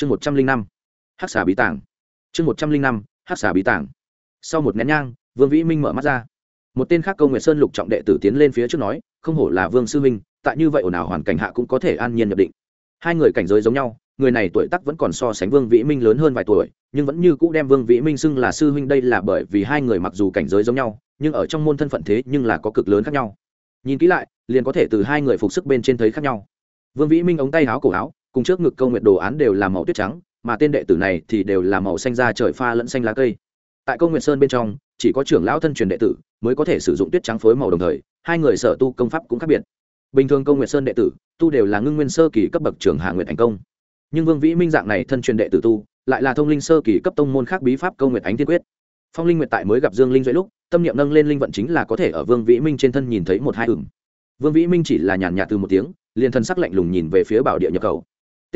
chương một trăm linh năm hát xà bí tảng chương một trăm linh năm hát xà bí tảng sau một nén nhang, vương vĩ minh mở mắt ra. Một tên khác câu nguyệt sơn lục trọng đệ tử tiến lên phía trước nói, không hổ là vương sư minh, tại như vậy ồn ào hoàn cảnh hạ cũng có thể an nhiên nhập định. Hai người cảnh giới giống nhau, người này tuổi tác vẫn còn so sánh vương vĩ minh lớn hơn vài tuổi, nhưng vẫn như cũ đem vương vĩ minh xưng là sư huynh đây là bởi vì hai người mặc dù cảnh giới giống nhau, nhưng ở trong môn thân phận thế nhưng là có cực lớn khác nhau. Nhìn kỹ lại, liền có thể từ hai người phục sức bên trên thấy khác nhau. Vương vĩ minh ống tay áo cổ áo cùng trước ngực câu nguyệt đồ án đều là màu tuyết trắng, mà tên đệ tử này thì đều là màu xanh da trời pha lẫn xanh lá cây. Tại công nguyệt sơn bên trong, chỉ có trưởng lão thân truyền đệ tử mới có thể sử dụng tuyết trắng phối màu đồng thời, hai người sở tu công pháp cũng khác biệt. Bình thường công nguyệt sơn đệ tử, tu đều là ngưng nguyên sơ kỳ cấp bậc trưởng hạ nguyện thành công. Nhưng vương vĩ minh dạng này thân truyền đệ tử tu, lại là thông linh sơ kỳ cấp tông môn khác bí pháp công nguyệt ánh tiên quyết. Phong linh nguyệt tại mới gặp dương linh duệ lúc, tâm niệm nâng lên linh vận chính là có thể ở vương vĩ minh trên thân nhìn thấy một hai ửng. Vương vĩ minh chỉ là nhàn nhạt từ một tiếng, liền thân sắc lạnh lùng nhìn về phía bảo địa nhập cầu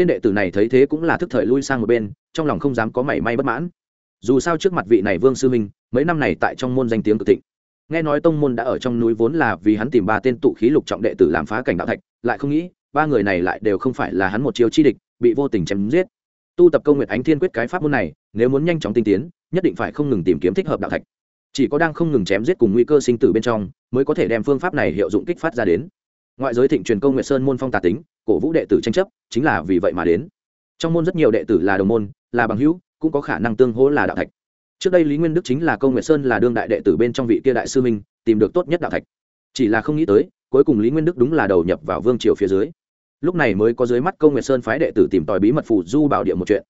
tên đệ tử này thấy thế cũng là thức thời lui sang một bên, trong lòng không dám có mảy may bất mãn. Dù sao trước mặt vị này vương sư minh mấy năm này tại trong môn danh tiếng cực thịnh. Nghe nói tông môn đã ở trong núi vốn là vì hắn tìm ba tên tụ khí lục trọng đệ tử làm phá cảnh đạo thạch, lại không nghĩ, ba người này lại đều không phải là hắn một chiêu chi địch, bị vô tình chém giết. Tu tập công nguyện ánh thiên quyết cái pháp môn này, nếu muốn nhanh chóng tinh tiến, nhất định phải không ngừng tìm kiếm thích hợp đạo thạch. Chỉ có đang không ngừng chém giết cùng nguy cơ sinh tử bên trong, mới có thể đem phương pháp này hiệu dụng kích phát ra đến. Ngoại giới thịnh truyền công nguyện sơn môn phong tà tính cổ vũ đệ tử tranh chấp, chính là vì vậy mà đến. Trong môn rất nhiều đệ tử là đồng môn, là bằng hữu, cũng có khả năng tương hỗ là đạo thạch. Trước đây lý nguyên đức chính là công nguyệt sơn là đương đại đệ tử bên trong vị kia đại sư minh, tìm được tốt nhất đạo thạch. Chỉ là không nghĩ tới, cuối cùng lý nguyên đức đúng là đầu nhập vào vương triều phía dưới. Lúc này mới có dưới mắt công nguyệt sơn phái đệ tử tìm tòi bí mật phù du bảo địa một chuyện.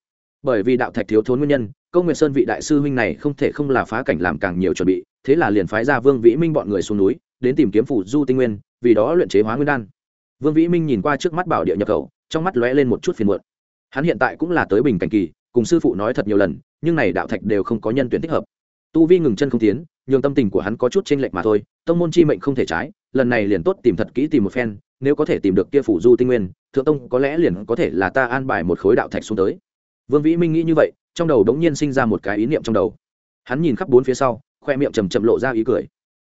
Bởi vì đạo thạch thiếu thốn nguyên nhân công nguyệt sơn vị đại sư huynh này không thể không là phá cảnh làm càng nhiều chuẩn bị, thế là liền phái ra vương vĩ minh bọn người xuống núi, đến tìm kiếm phù du tinh nguyên, vì đó luyện chế hóa nguyên đan vương vĩ minh nhìn qua trước mắt bảo địa nhập khẩu, trong mắt lóe lên một chút phiền muộn. Hắn hiện tại cũng là tới bình cảnh kỳ, cùng sư phụ nói thật nhiều lần, nhưng này đạo thạch đều không có nhân tuyển thích hợp. Tu vi ngừng chân không tiến, nhường tâm tình của hắn có chút chênh lệch mà thôi, tông môn chi mệnh không thể trái, lần này liền tốt tìm thật kỹ tìm một phen, nếu có thể tìm được kia phủ du tinh nguyên, thượng tông có lẽ liền có thể là ta an bài một khối đạo thạch xuống tới. Vương vĩ minh nghĩ như vậy, trong đầu đống nhiên sinh ra một cái ý niệm trong đầu. Hắn nhìn khắp bốn phía sau, khoe miệng chầm chậm lộ ra ý cười.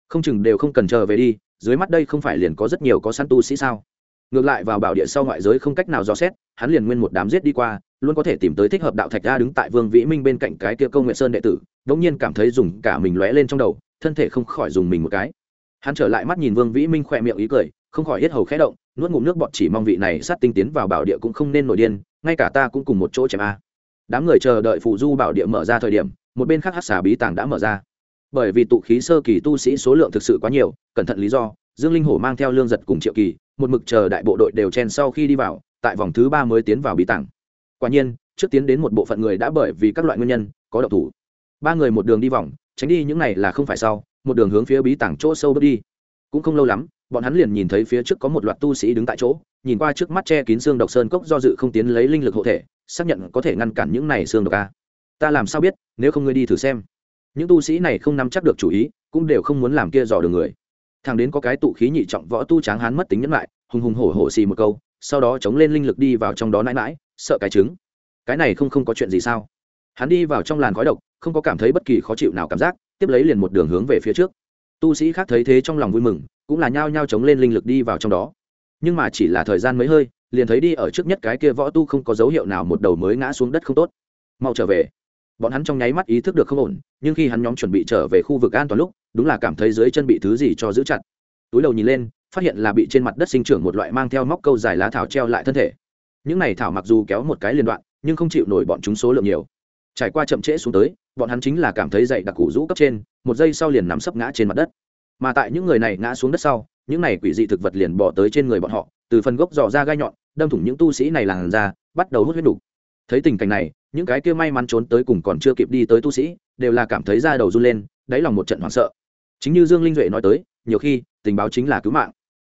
Không chừng đều không cần chờ về đi, dưới mắt đây không phải liền có rất nhiều có săn tu sĩ sao? Ngược lại vào bảo địa sau ngoại giới không cách nào dò xét, hắn liền nguyên một đám giết đi qua, luôn có thể tìm tới thích hợp đạo thạch ra đứng tại vương vĩ minh bên cạnh cái kia công nguyện sơn đệ tử đống nhiên cảm thấy dùng cả mình lóe lên trong đầu, thân thể không khỏi dùng mình một cái. Hắn trở lại mắt nhìn vương vĩ minh khỏe miệng ý cười, không khỏi hết hầu khẽ động, nuốt ngụm nước bọt chỉ mong vị này sát tinh tiến vào bảo địa cũng không nên nổi điên, ngay cả ta cũng cùng một chỗ chém a. Đám người chờ đợi phụ du bảo địa mở ra thời điểm, một bên khác hát xà bí tàng đã mở ra. Bởi vì tụ khí sơ kỳ tu sĩ số lượng thực sự quá nhiều, cẩn thận lý do, dương linh hổ mang theo lương giật cùng triệu kỳ một mực chờ đại bộ đội đều chen sau khi đi vào, tại vòng thứ ba mới tiến vào bí tàng quả nhiên, trước tiến đến một bộ phận người đã bởi vì các loại nguyên nhân, có độc thủ. Ba người một đường đi vòng, tránh đi những này là không phải sau, một đường hướng phía bí tàng chỗ sâu bước đi. Cũng không lâu lắm, bọn hắn liền nhìn thấy phía trước có một loạt tu sĩ đứng tại chỗ, nhìn qua trước mắt che kín xương độc sơn cốc do dự không tiến lấy linh lực hộ thể, xác nhận có thể ngăn cản những này xương độc a. Ta làm sao biết, nếu không ngươi đi thử xem. Những tu sĩ này không nắm chắc được chủ ý, cũng đều không muốn làm kia dò đường người thằng đến có cái tụ khí nhị trọng võ tu tráng hán mất tính nhẫn lại, hùng hùng hổ hổ xì một câu, sau đó chống lên linh lực đi vào trong đó nãi mãi sợ cái trứng. Cái này không không có chuyện gì sao? Hắn đi vào trong làn khói độc, không có cảm thấy bất kỳ khó chịu nào cảm giác, tiếp lấy liền một đường hướng về phía trước. Tu sĩ khác thấy thế trong lòng vui mừng, cũng là nhao nhao chống lên linh lực đi vào trong đó. Nhưng mà chỉ là thời gian mấy hơi, liền thấy đi ở trước nhất cái kia võ tu không có dấu hiệu nào một đầu mới ngã xuống đất không tốt. Mau trở về bọn hắn trong nháy mắt ý thức được không ổn, nhưng khi hắn nhóm chuẩn bị trở về khu vực an toàn lúc, đúng là cảm thấy dưới chân bị thứ gì cho giữ chặt. Túi đầu nhìn lên, phát hiện là bị trên mặt đất sinh trưởng một loại mang theo móc câu dài lá thảo treo lại thân thể. Những này thảo mặc dù kéo một cái liên đoạn, nhưng không chịu nổi bọn chúng số lượng nhiều. Trải qua chậm trễ xuống tới, bọn hắn chính là cảm thấy dậy đặc củ rũ cấp trên, một giây sau liền nắm sấp ngã trên mặt đất. Mà tại những người này ngã xuống đất sau, những này quỷ dị thực vật liền bỏ tới trên người bọn họ, từ phần gốc dò ra gai nhọn, đâm thủng những tu sĩ này làn ra bắt đầu hút huyết đủ. thấy tình cảnh này những cái kia may mắn trốn tới cùng còn chưa kịp đi tới tu sĩ, đều là cảm thấy da đầu run lên, đáy lòng một trận hoảng sợ. Chính như dương linh duệ nói tới, nhiều khi, tình báo chính là cứu mạng.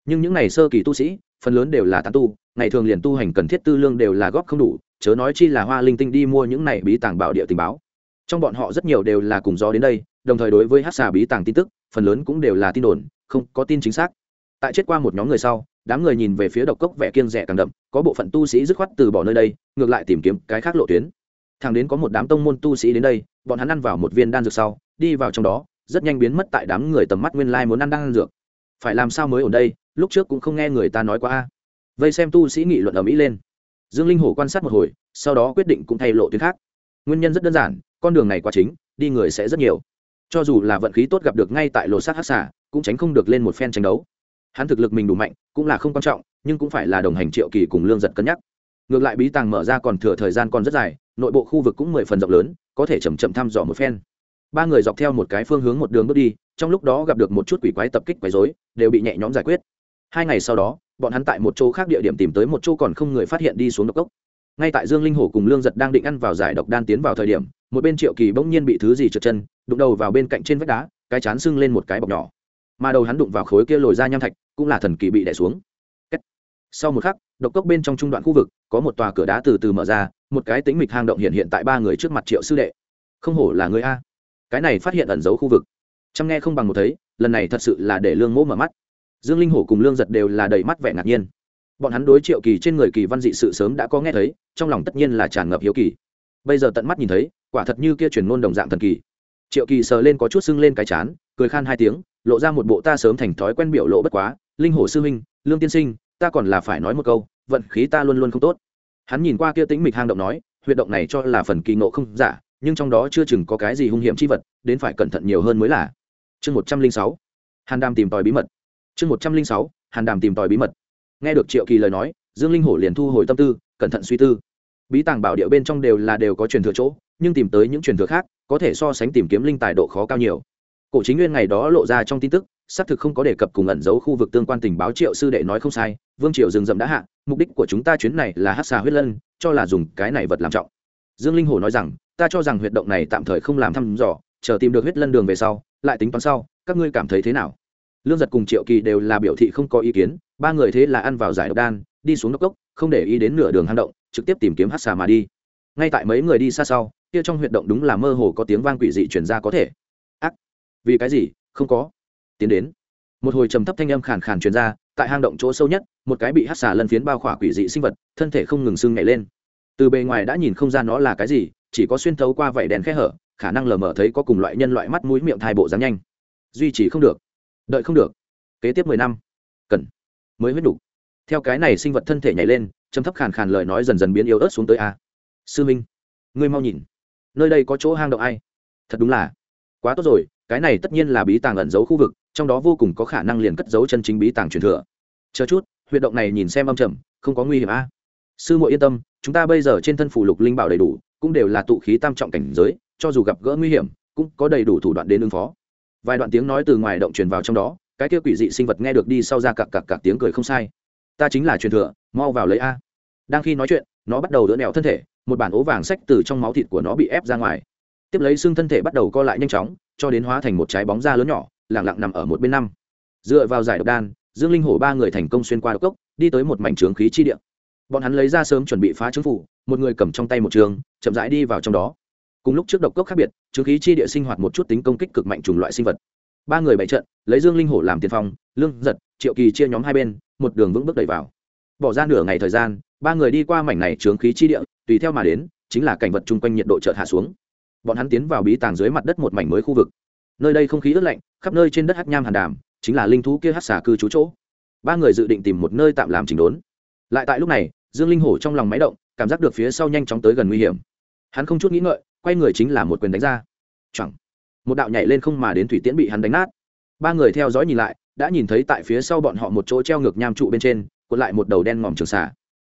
Nhưng những ngày sơ kỳ tu sĩ, phần lớn đều là tán tu, ngày thường liền tu hành cần thiết tư lương đều là góp không đủ, chớ nói chi là hoa linh tinh đi mua những này bí tàng bảo địa tình báo. Trong bọn họ rất nhiều đều là cùng gió đến đây, đồng thời đối với hát xà bí tàng tin tức, phần lớn cũng đều là tin đồn, không có tin chính xác. Tại chết qua một nhóm người sau, đám người nhìn về phía độc cốc vẻ kiêng rẻ càng đậm, có bộ phận tu sĩ dứt khoát từ bỏ nơi đây, ngược lại tìm kiếm cái khác lộ tuyến thẳng đến có một đám tông môn tu sĩ đến đây, bọn hắn ăn vào một viên đan dược sau, đi vào trong đó, rất nhanh biến mất tại đám người tầm mắt nguyên lai muốn ăn đan dược. Phải làm sao mới ở đây? Lúc trước cũng không nghe người ta nói qua vây xem tu sĩ nghị luận ở mỹ lên. Dương linh hổ quan sát một hồi, sau đó quyết định cũng thay lộ tuyến khác. Nguyên nhân rất đơn giản, con đường này quá chính, đi người sẽ rất nhiều. Cho dù là vận khí tốt gặp được ngay tại lộ sát hát xả cũng tránh không được lên một phen tranh đấu. Hắn thực lực mình đủ mạnh, cũng là không quan trọng, nhưng cũng phải là đồng hành triệu kỳ cùng lương giật cân nhắc ngược lại bí tàng mở ra còn thừa thời gian còn rất dài, nội bộ khu vực cũng mười phần rộng lớn, có thể chầm chậm thăm dò một phen. Ba người dọc theo một cái phương hướng một đường bước đi, trong lúc đó gặp được một chút quỷ quái tập kích quấy dối đều bị nhẹ nhõm giải quyết. Hai ngày sau đó, bọn hắn tại một chỗ khác địa điểm tìm tới một chỗ còn không người phát hiện đi xuống độc cốc. Ngay tại dương linh hổ cùng lương giật đang định ăn vào giải độc đan tiến vào thời điểm, một bên triệu kỳ bỗng nhiên bị thứ gì trượt chân, đụng đầu vào bên cạnh trên vách đá, cái chán sưng lên một cái bọc nhỏ. Mà đầu hắn đụng vào khối kia lồi ra nham thạch, cũng là thần kỳ bị đẻ xuống. Sau một khắc độc cốc bên trong trung đoạn khu vực, có một tòa cửa đá từ từ mở ra, một cái tính mịch hang động hiện hiện tại ba người trước mặt triệu sư đệ. Không hổ là người a. Cái này phát hiện ẩn giấu khu vực. Chăm nghe không bằng một thấy, lần này thật sự là để lương mỗ mở mắt. Dương linh hổ cùng lương giật đều là đầy mắt vẻ ngạc nhiên. Bọn hắn đối triệu kỳ trên người kỳ văn dị sự sớm đã có nghe thấy, trong lòng tất nhiên là tràn ngập hiếu kỳ. Bây giờ tận mắt nhìn thấy, quả thật như kia truyền ngôn đồng dạng thần kỳ. Triệu kỳ sờ lên có chút sưng lên cái chán, cười khan hai tiếng, lộ ra một bộ ta sớm thành thói quen biểu lộ bất quá. Linh hổ sư huynh, lương tiên sinh ta còn là phải nói một câu, vận khí ta luôn luôn không tốt. Hắn nhìn qua kia tĩnh mịch hang động nói, huyệt động này cho là phần kỳ nộ không giả, nhưng trong đó chưa chừng có cái gì hung hiểm chi vật, đến phải cẩn thận nhiều hơn mới là. Chương một trăm linh sáu, hàn đàm tìm tòi bí mật. Chương một trăm linh sáu, hàn đàm tìm tòi bí mật. Nghe được triệu kỳ lời nói, dương linh hổ liền thu hồi tâm tư, cẩn thận suy tư. Bí tàng bảo địa bên trong đều là đều có truyền thừa chỗ, nhưng tìm tới những truyền thừa khác, có thể so sánh tìm kiếm linh tài độ khó cao nhiều. Cổ chính nguyên ngày đó lộ ra trong tin tức xác thực không có đề cập cùng ẩn giấu khu vực tương quan tình báo triệu sư đệ nói không sai, vương triều rừng rậm đã hạ, mục đích của chúng ta chuyến này là hát xà huyết lân, cho là dùng cái này vật làm trọng. Dương linh hồ nói rằng, ta cho rằng huyệt động này tạm thời không làm thăm dò, chờ tìm được huyết lân đường về sau, lại tính toán sau, các ngươi cảm thấy thế nào? Lương giật cùng triệu kỳ đều là biểu thị không có ý kiến, ba người thế là ăn vào giải độc đan, đi xuống đốc cốc, không để ý đến nửa đường hang động, trực tiếp tìm kiếm hát xà mà đi. Ngay tại mấy người đi xa sau, kia trong huyệt động đúng là mơ hồ có tiếng vang quỷ dị chuyển ra có thể. Ác! Vì cái gì? Không có tiến đến. Một hồi trầm thấp thanh âm khàn khàn truyền ra, tại hang động chỗ sâu nhất, một cái bị hát xà lân phiến bao khỏa quỷ dị sinh vật, thân thể không ngừng sưng nhảy lên. Từ bề ngoài đã nhìn không ra nó là cái gì, chỉ có xuyên thấu qua vảy đèn khe hở, khả năng lờ mờ thấy có cùng loại nhân loại mắt mũi miệng thai bộ dáng nhanh. Duy trì không được. Đợi không được. Kế tiếp mười năm. Cần. Mới huyết đủ. Theo cái này sinh vật thân thể nhảy lên chấm thấp khàn khàn lời nói dần dần biến yếu ớt xuống tới a. Sư minh, ngươi mau nhìn. Nơi đây có chỗ hang động ai? Thật đúng là quá tốt rồi cái này tất nhiên là bí tàng ẩn giấu khu vực, trong đó vô cùng có khả năng liền cất giấu chân chính bí tàng truyền thừa. Chờ chút, huyệt động này nhìn xem âm trầm, không có nguy hiểm a. Sư muội yên tâm, chúng ta bây giờ trên thân phủ lục linh bảo đầy đủ, cũng đều là tụ khí tam trọng cảnh giới, cho dù gặp gỡ nguy hiểm, cũng có đầy đủ thủ đoạn đến ứng phó. Vài đoạn tiếng nói từ ngoài động truyền vào trong đó, cái kia quỷ dị sinh vật nghe được đi sau ra cặc cặc cặc tiếng cười không sai. Ta chính là truyền thừa, mau vào lấy a. Đang khi nói chuyện, nó bắt đầu đỡ nẹo thân thể, một bản ố vàng sách từ trong máu thịt của nó bị ép ra ngoài tiếp lấy xương thân thể bắt đầu co lại nhanh chóng, cho đến hóa thành một trái bóng da lớn nhỏ lẳng lặng nằm ở một bên năm. Dựa vào giải độc đan, dương linh hổ ba người thành công xuyên qua độc cốc, đi tới một mảnh trướng khí chi địa. Bọn hắn lấy ra sớm chuẩn bị phá trướng phủ, một người cầm trong tay một trường, chậm rãi đi vào trong đó. Cùng lúc trước độc cốc khác biệt, trướng khí chi địa sinh hoạt một chút tính công kích cực mạnh chủng loại sinh vật. Ba người bày trận, lấy dương linh hổ làm tiền phong, lương, giật, triệu kỳ chia nhóm hai bên, một đường vững bước đẩy vào. Bỏ ra nửa ngày thời gian, ba người đi qua mảnh này trướng khí chi địa, tùy theo mà đến, chính là cảnh vật chung quanh nhiệt độ chợt hạ xuống bọn hắn tiến vào bí tàng dưới mặt đất một mảnh mới khu vực. Nơi đây không khí ướt lạnh, khắp nơi trên đất hát nham hàn đàm, chính là linh thú kia hát xả cư trú chỗ. Ba người dự định tìm một nơi tạm làm chỉnh đốn. Lại tại lúc này, dương linh hổ trong lòng máy động, cảm giác được phía sau nhanh chóng tới gần nguy hiểm. Hắn không chút nghĩ ngợi, quay người chính là một quyền đánh ra. Chẳng một đạo nhảy lên không mà đến thủy tiễn bị hắn đánh nát. Ba người theo dõi nhìn lại, đã nhìn thấy tại phía sau bọn họ một chỗ treo ngược nham trụ bên trên, cuộn lại một đầu đen ngòm trường xả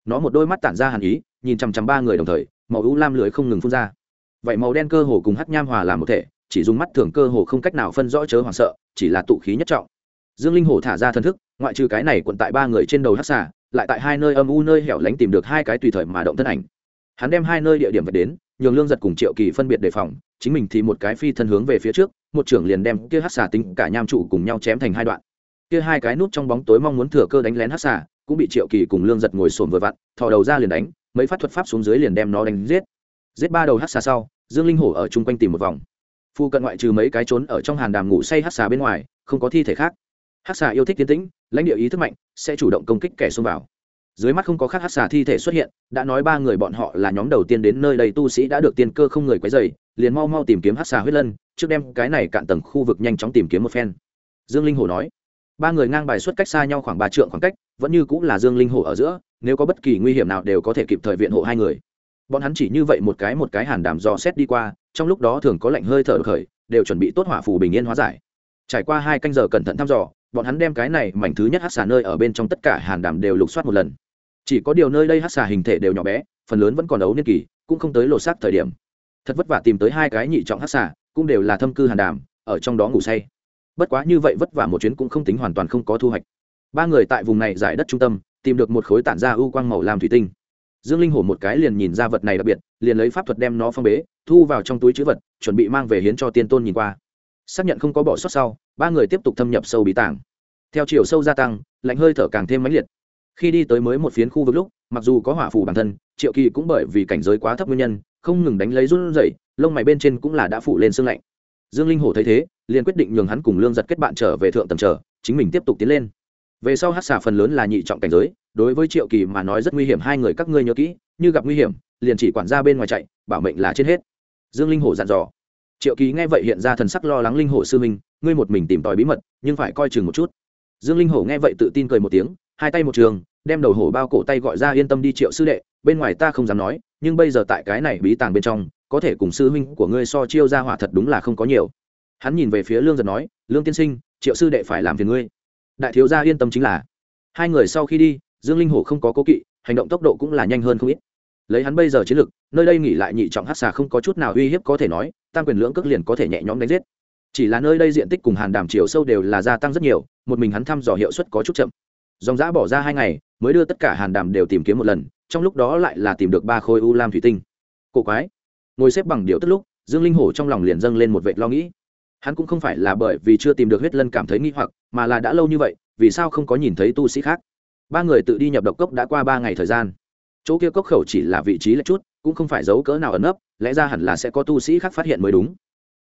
nó một đôi mắt tản ra hàn ý, nhìn chằm chằm ba người đồng thời, màu ưu lam lưới không ngừng phun ra vậy màu đen cơ hồ cùng hắc nham hòa làm một thể, chỉ dùng mắt thường cơ hồ không cách nào phân rõ chớ hoảng sợ, chỉ là tụ khí nhất trọng. Dương linh hồ thả ra thân thức, ngoại trừ cái này quận tại ba người trên đầu hắc xà, lại tại hai nơi âm u nơi hẻo lánh tìm được hai cái tùy thời mà động thân ảnh. Hắn đem hai nơi địa điểm vật đến, nhường lương giật cùng triệu kỳ phân biệt đề phòng, chính mình thì một cái phi thân hướng về phía trước, một trưởng liền đem kia hắc xà tính cả nham trụ cùng nhau chém thành hai đoạn. Kia hai cái nút trong bóng tối mong muốn thừa cơ đánh lén hắc xà, cũng bị triệu kỳ cùng lương giật ngồi sồn vừa vặn, thò đầu ra liền đánh, mấy phát thuật pháp xuống dưới liền đem nó đánh giết giết ba đầu hắc xà sau, dương linh hổ ở chung quanh tìm một vòng. Phu cận ngoại trừ mấy cái trốn ở trong hàn đàm ngủ say hắc xà bên ngoài, không có thi thể khác. Hắc xà yêu thích tiến tĩnh, lãnh địa ý thức mạnh, sẽ chủ động công kích kẻ xông vào. Dưới mắt không có khác hắc xà thi thể xuất hiện, đã nói ba người bọn họ là nhóm đầu tiên đến nơi đây tu sĩ đã được tiên cơ không người quấy dày liền mau mau tìm kiếm hắc xà huyết lân, trước đem cái này cạn tầng khu vực nhanh chóng tìm kiếm một phen. Dương linh hồ nói, ba người ngang bài xuất cách xa nhau khoảng ba trượng khoảng cách, vẫn như cũng là dương linh hổ ở giữa, nếu có bất kỳ nguy hiểm nào đều có thể kịp thời viện hộ hai người bọn hắn chỉ như vậy một cái một cái hàn đảm dò xét đi qua, trong lúc đó thường có lạnh hơi thở khởi, đều chuẩn bị tốt hỏa phù bình yên hóa giải. Trải qua hai canh giờ cẩn thận thăm dò, bọn hắn đem cái này mảnh thứ nhất hát xà nơi ở bên trong tất cả hàn đảm đều lục soát một lần. Chỉ có điều nơi đây hát xà hình thể đều nhỏ bé, phần lớn vẫn còn ấu niên kỳ, cũng không tới lột xác thời điểm. Thật vất vả tìm tới hai cái nhị trọng hát xà, cũng đều là thâm cư hàn đàm, ở trong đó ngủ say. Bất quá như vậy vất vả một chuyến cũng không tính hoàn toàn không có thu hoạch. Ba người tại vùng này giải đất trung tâm, tìm được một khối tản ra ưu quang màu làm thủy tinh dương linh hổ một cái liền nhìn ra vật này đặc biệt, liền lấy pháp thuật đem nó phong bế, thu vào trong túi chữ vật, chuẩn bị mang về hiến cho tiên tôn nhìn qua. Xác nhận không có bỏ sót sau, ba người tiếp tục thâm nhập sâu bí tảng theo chiều sâu gia tăng, lạnh hơi thở càng thêm mãnh liệt. Khi đi tới mới một phiến khu vực lúc, mặc dù có hỏa phủ bản thân, triệu kỳ cũng bởi vì cảnh giới quá thấp nguyên nhân, không ngừng đánh lấy run rẩy, lông mày bên trên cũng là đã phủ lên sương lạnh. Dương linh hổ thấy thế, liền quyết định nhường hắn cùng lương giật kết bạn trở về thượng tầng trở chính mình tiếp tục tiến lên về sau hát xả phần lớn là nhị trọng cảnh giới, đối với triệu kỳ mà nói rất nguy hiểm, hai người các ngươi nhớ kỹ, như gặp nguy hiểm, liền chỉ quản ra bên ngoài chạy, bảo mệnh là trên hết. Dương linh hổ dặn dò. Triệu kỳ nghe vậy hiện ra thần sắc lo lắng, linh hổ sư minh ngươi một mình tìm tòi bí mật, nhưng phải coi chừng một chút. Dương linh hổ nghe vậy tự tin cười một tiếng, hai tay một trường, đem đầu hổ bao cổ tay gọi ra, yên tâm đi, triệu sư đệ, bên ngoài ta không dám nói, nhưng bây giờ tại cái này bí tàng bên trong, có thể cùng sư huynh của ngươi so chiêu ra hỏa thật đúng là không có nhiều. Hắn nhìn về phía lương giật nói, lương tiên sinh, triệu sư đệ phải làm phiền ngươi đại thiếu gia yên tâm chính là, hai người sau khi đi, dương linh hổ không có cố kỵ, hành động tốc độ cũng là nhanh hơn không ít. Lấy hắn bây giờ chiến lực, nơi đây nghỉ lại nhị trọng hát xà không có chút nào uy hiếp có thể nói tăng quyền lưỡng cước liền có thể nhẹ nhõm đánh giết. Chỉ là nơi đây diện tích cùng hàn đàm chiều sâu đều là gia tăng rất nhiều, một mình hắn thăm dò hiệu suất có chút chậm. Dòng giã bỏ ra hai ngày, mới đưa tất cả hàn đàm đều tìm kiếm một lần, trong lúc đó lại là tìm được ba khối u lam thủy tinh. Cổ quái. Ngồi xếp bằng điệu tức lúc, dương linh hổ trong lòng liền dâng lên một vệt lo nghĩ hắn cũng không phải là bởi vì chưa tìm được huyết lân cảm thấy nghi hoặc, mà là đã lâu như vậy, vì sao không có nhìn thấy tu sĩ khác? Ba người tự đi nhập độc cốc đã qua ba ngày thời gian. Chỗ kia cốc khẩu chỉ là vị trí lệch chút, cũng không phải giấu cỡ nào ẩn nấp, lẽ ra hẳn là sẽ có tu sĩ khác phát hiện mới đúng.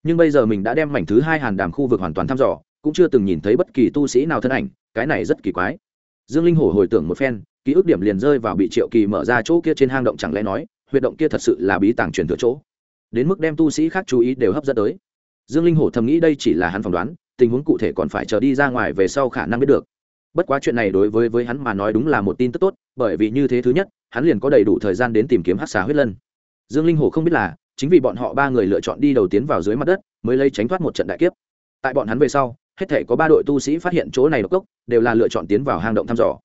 Nhưng bây giờ mình đã đem mảnh thứ hai hàn đàm khu vực hoàn toàn thăm dò, cũng chưa từng nhìn thấy bất kỳ tu sĩ nào thân ảnh, cái này rất kỳ quái. Dương linh hổ hồi tưởng một phen, ký ức điểm liền rơi vào bị triệu kỳ mở ra chỗ kia trên hang động chẳng lẽ nói, huyệt động kia thật sự là bí tàng truyền thừa chỗ. Đến mức đem tu sĩ khác chú ý đều hấp dẫn tới dương linh hổ thầm nghĩ đây chỉ là hắn phỏng đoán, tình huống cụ thể còn phải chờ đi ra ngoài về sau khả năng biết được. Bất quá chuyện này đối với với hắn mà nói đúng là một tin tức tốt, bởi vì như thế thứ nhất, hắn liền có đầy đủ thời gian đến tìm kiếm hát xà huyết lân. Dương linh hổ không biết là, chính vì bọn họ ba người lựa chọn đi đầu tiến vào dưới mặt đất, mới lấy tránh thoát một trận đại kiếp. Tại bọn hắn về sau, hết thể có ba đội tu sĩ phát hiện chỗ này độc cốc, đều là lựa chọn tiến vào hang động thăm dò.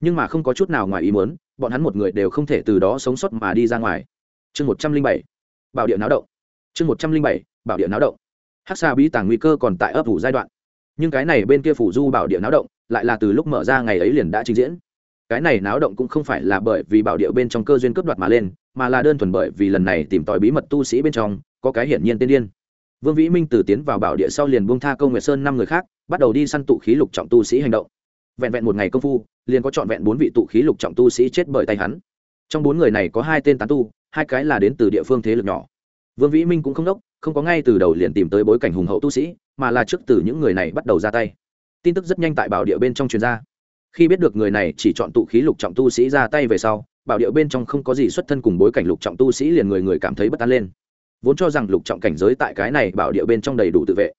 Nhưng mà không có chút nào ngoài ý muốn, bọn hắn một người đều không thể từ đó sống sót mà đi ra ngoài. Chương một trăm linh bảy, bảo địa náo động. Chương một trăm linh bảy, bảo địa náo động hắc xa bí tàng nguy cơ còn tại ấp ủ giai đoạn. Nhưng cái này bên kia phủ du bảo địa náo động, lại là từ lúc mở ra ngày ấy liền đã trình diễn. Cái này náo động cũng không phải là bởi vì bảo địa bên trong cơ duyên cướp đoạt mà lên, mà là đơn thuần bởi vì lần này tìm tòi bí mật tu sĩ bên trong, có cái hiển nhiên tiên điên. Vương vĩ minh từ tiến vào bảo địa sau liền buông tha câu nguyệt sơn năm người khác, bắt đầu đi săn tụ khí lục trọng tu sĩ hành động. Vẹn vẹn một ngày công phu, liền có trọn vẹn bốn vị tụ khí lục trọng tu sĩ chết bởi tay hắn. Trong bốn người này có hai tên tán tu, hai cái là đến từ địa phương thế lực nhỏ. Vương vĩ minh cũng không đốc không có ngay từ đầu liền tìm tới bối cảnh hùng hậu tu sĩ, mà là trước từ những người này bắt đầu ra tay. Tin tức rất nhanh tại bảo địa bên trong truyền ra. Khi biết được người này chỉ chọn tụ khí lục trọng tu sĩ ra tay về sau, bảo địa bên trong không có gì xuất thân cùng bối cảnh lục trọng tu sĩ liền người người cảm thấy bất an lên. Vốn cho rằng lục trọng cảnh giới tại cái này bảo địa bên trong đầy đủ tự vệ.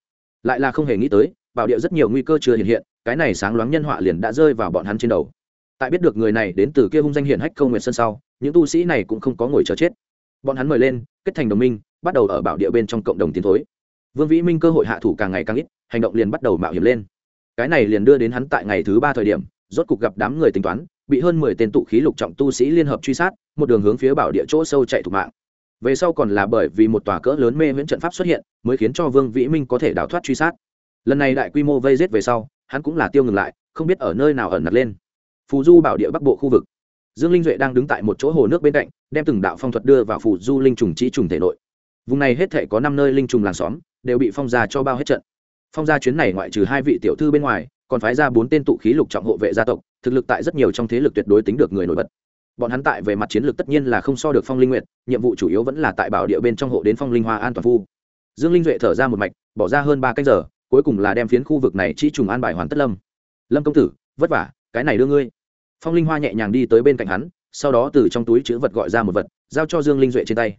Lại là không hề nghĩ tới, bảo địa rất nhiều nguy cơ chưa hiện hiện, cái này sáng loáng nhân họa liền đã rơi vào bọn hắn trên đầu. Tại biết được người này đến từ kia hung danh hiển hách câu nguyện sân sau, những tu sĩ này cũng không có ngồi chờ chết bọn hắn mời lên, kết thành đồng minh, bắt đầu ở bảo địa bên trong cộng đồng tiến thối. Vương vĩ minh cơ hội hạ thủ càng ngày càng ít, hành động liền bắt đầu mạo hiểm lên. Cái này liền đưa đến hắn tại ngày thứ ba thời điểm, rốt cục gặp đám người tính toán, bị hơn mười tên tụ khí lục trọng tu sĩ liên hợp truy sát, một đường hướng phía bảo địa chỗ sâu chạy thục mạng. Về sau còn là bởi vì một tòa cỡ lớn mê miễn trận pháp xuất hiện, mới khiến cho vương vĩ minh có thể đào thoát truy sát. Lần này đại quy mô vây rết về sau, hắn cũng là tiêu ngừng lại, không biết ở nơi nào ẩn nặc lên. Phù du bảo địa bắc bộ khu vực dương linh duệ đang đứng tại một chỗ hồ nước bên cạnh, đem từng đạo phong thuật đưa vào phủ du linh trùng trí trùng thể nội. Vùng này hết thể có năm nơi linh trùng làng xóm, đều bị phong gia cho bao hết trận. Phong gia chuyến này ngoại trừ hai vị tiểu thư bên ngoài, còn phái ra bốn tên tụ khí lục trọng hộ vệ gia tộc, thực lực tại rất nhiều trong thế lực tuyệt đối tính được người nổi bật. Bọn hắn tại về mặt chiến lược tất nhiên là không so được phong linh nguyện nhiệm vụ chủ yếu vẫn là tại bảo địa bên trong hộ đến phong linh hoa an toàn phu. Dương linh duệ thở ra một mạch, bỏ ra hơn ba canh giờ, cuối cùng là đem phiến khu vực này chỉ trùng an bài hoàn tất lâm. Lâm công tử, vất vả, cái này đưa ngươi phong linh hoa nhẹ nhàng đi tới bên cạnh hắn, sau đó từ trong túi chữ vật gọi ra một vật, giao cho dương linh duệ trên tay.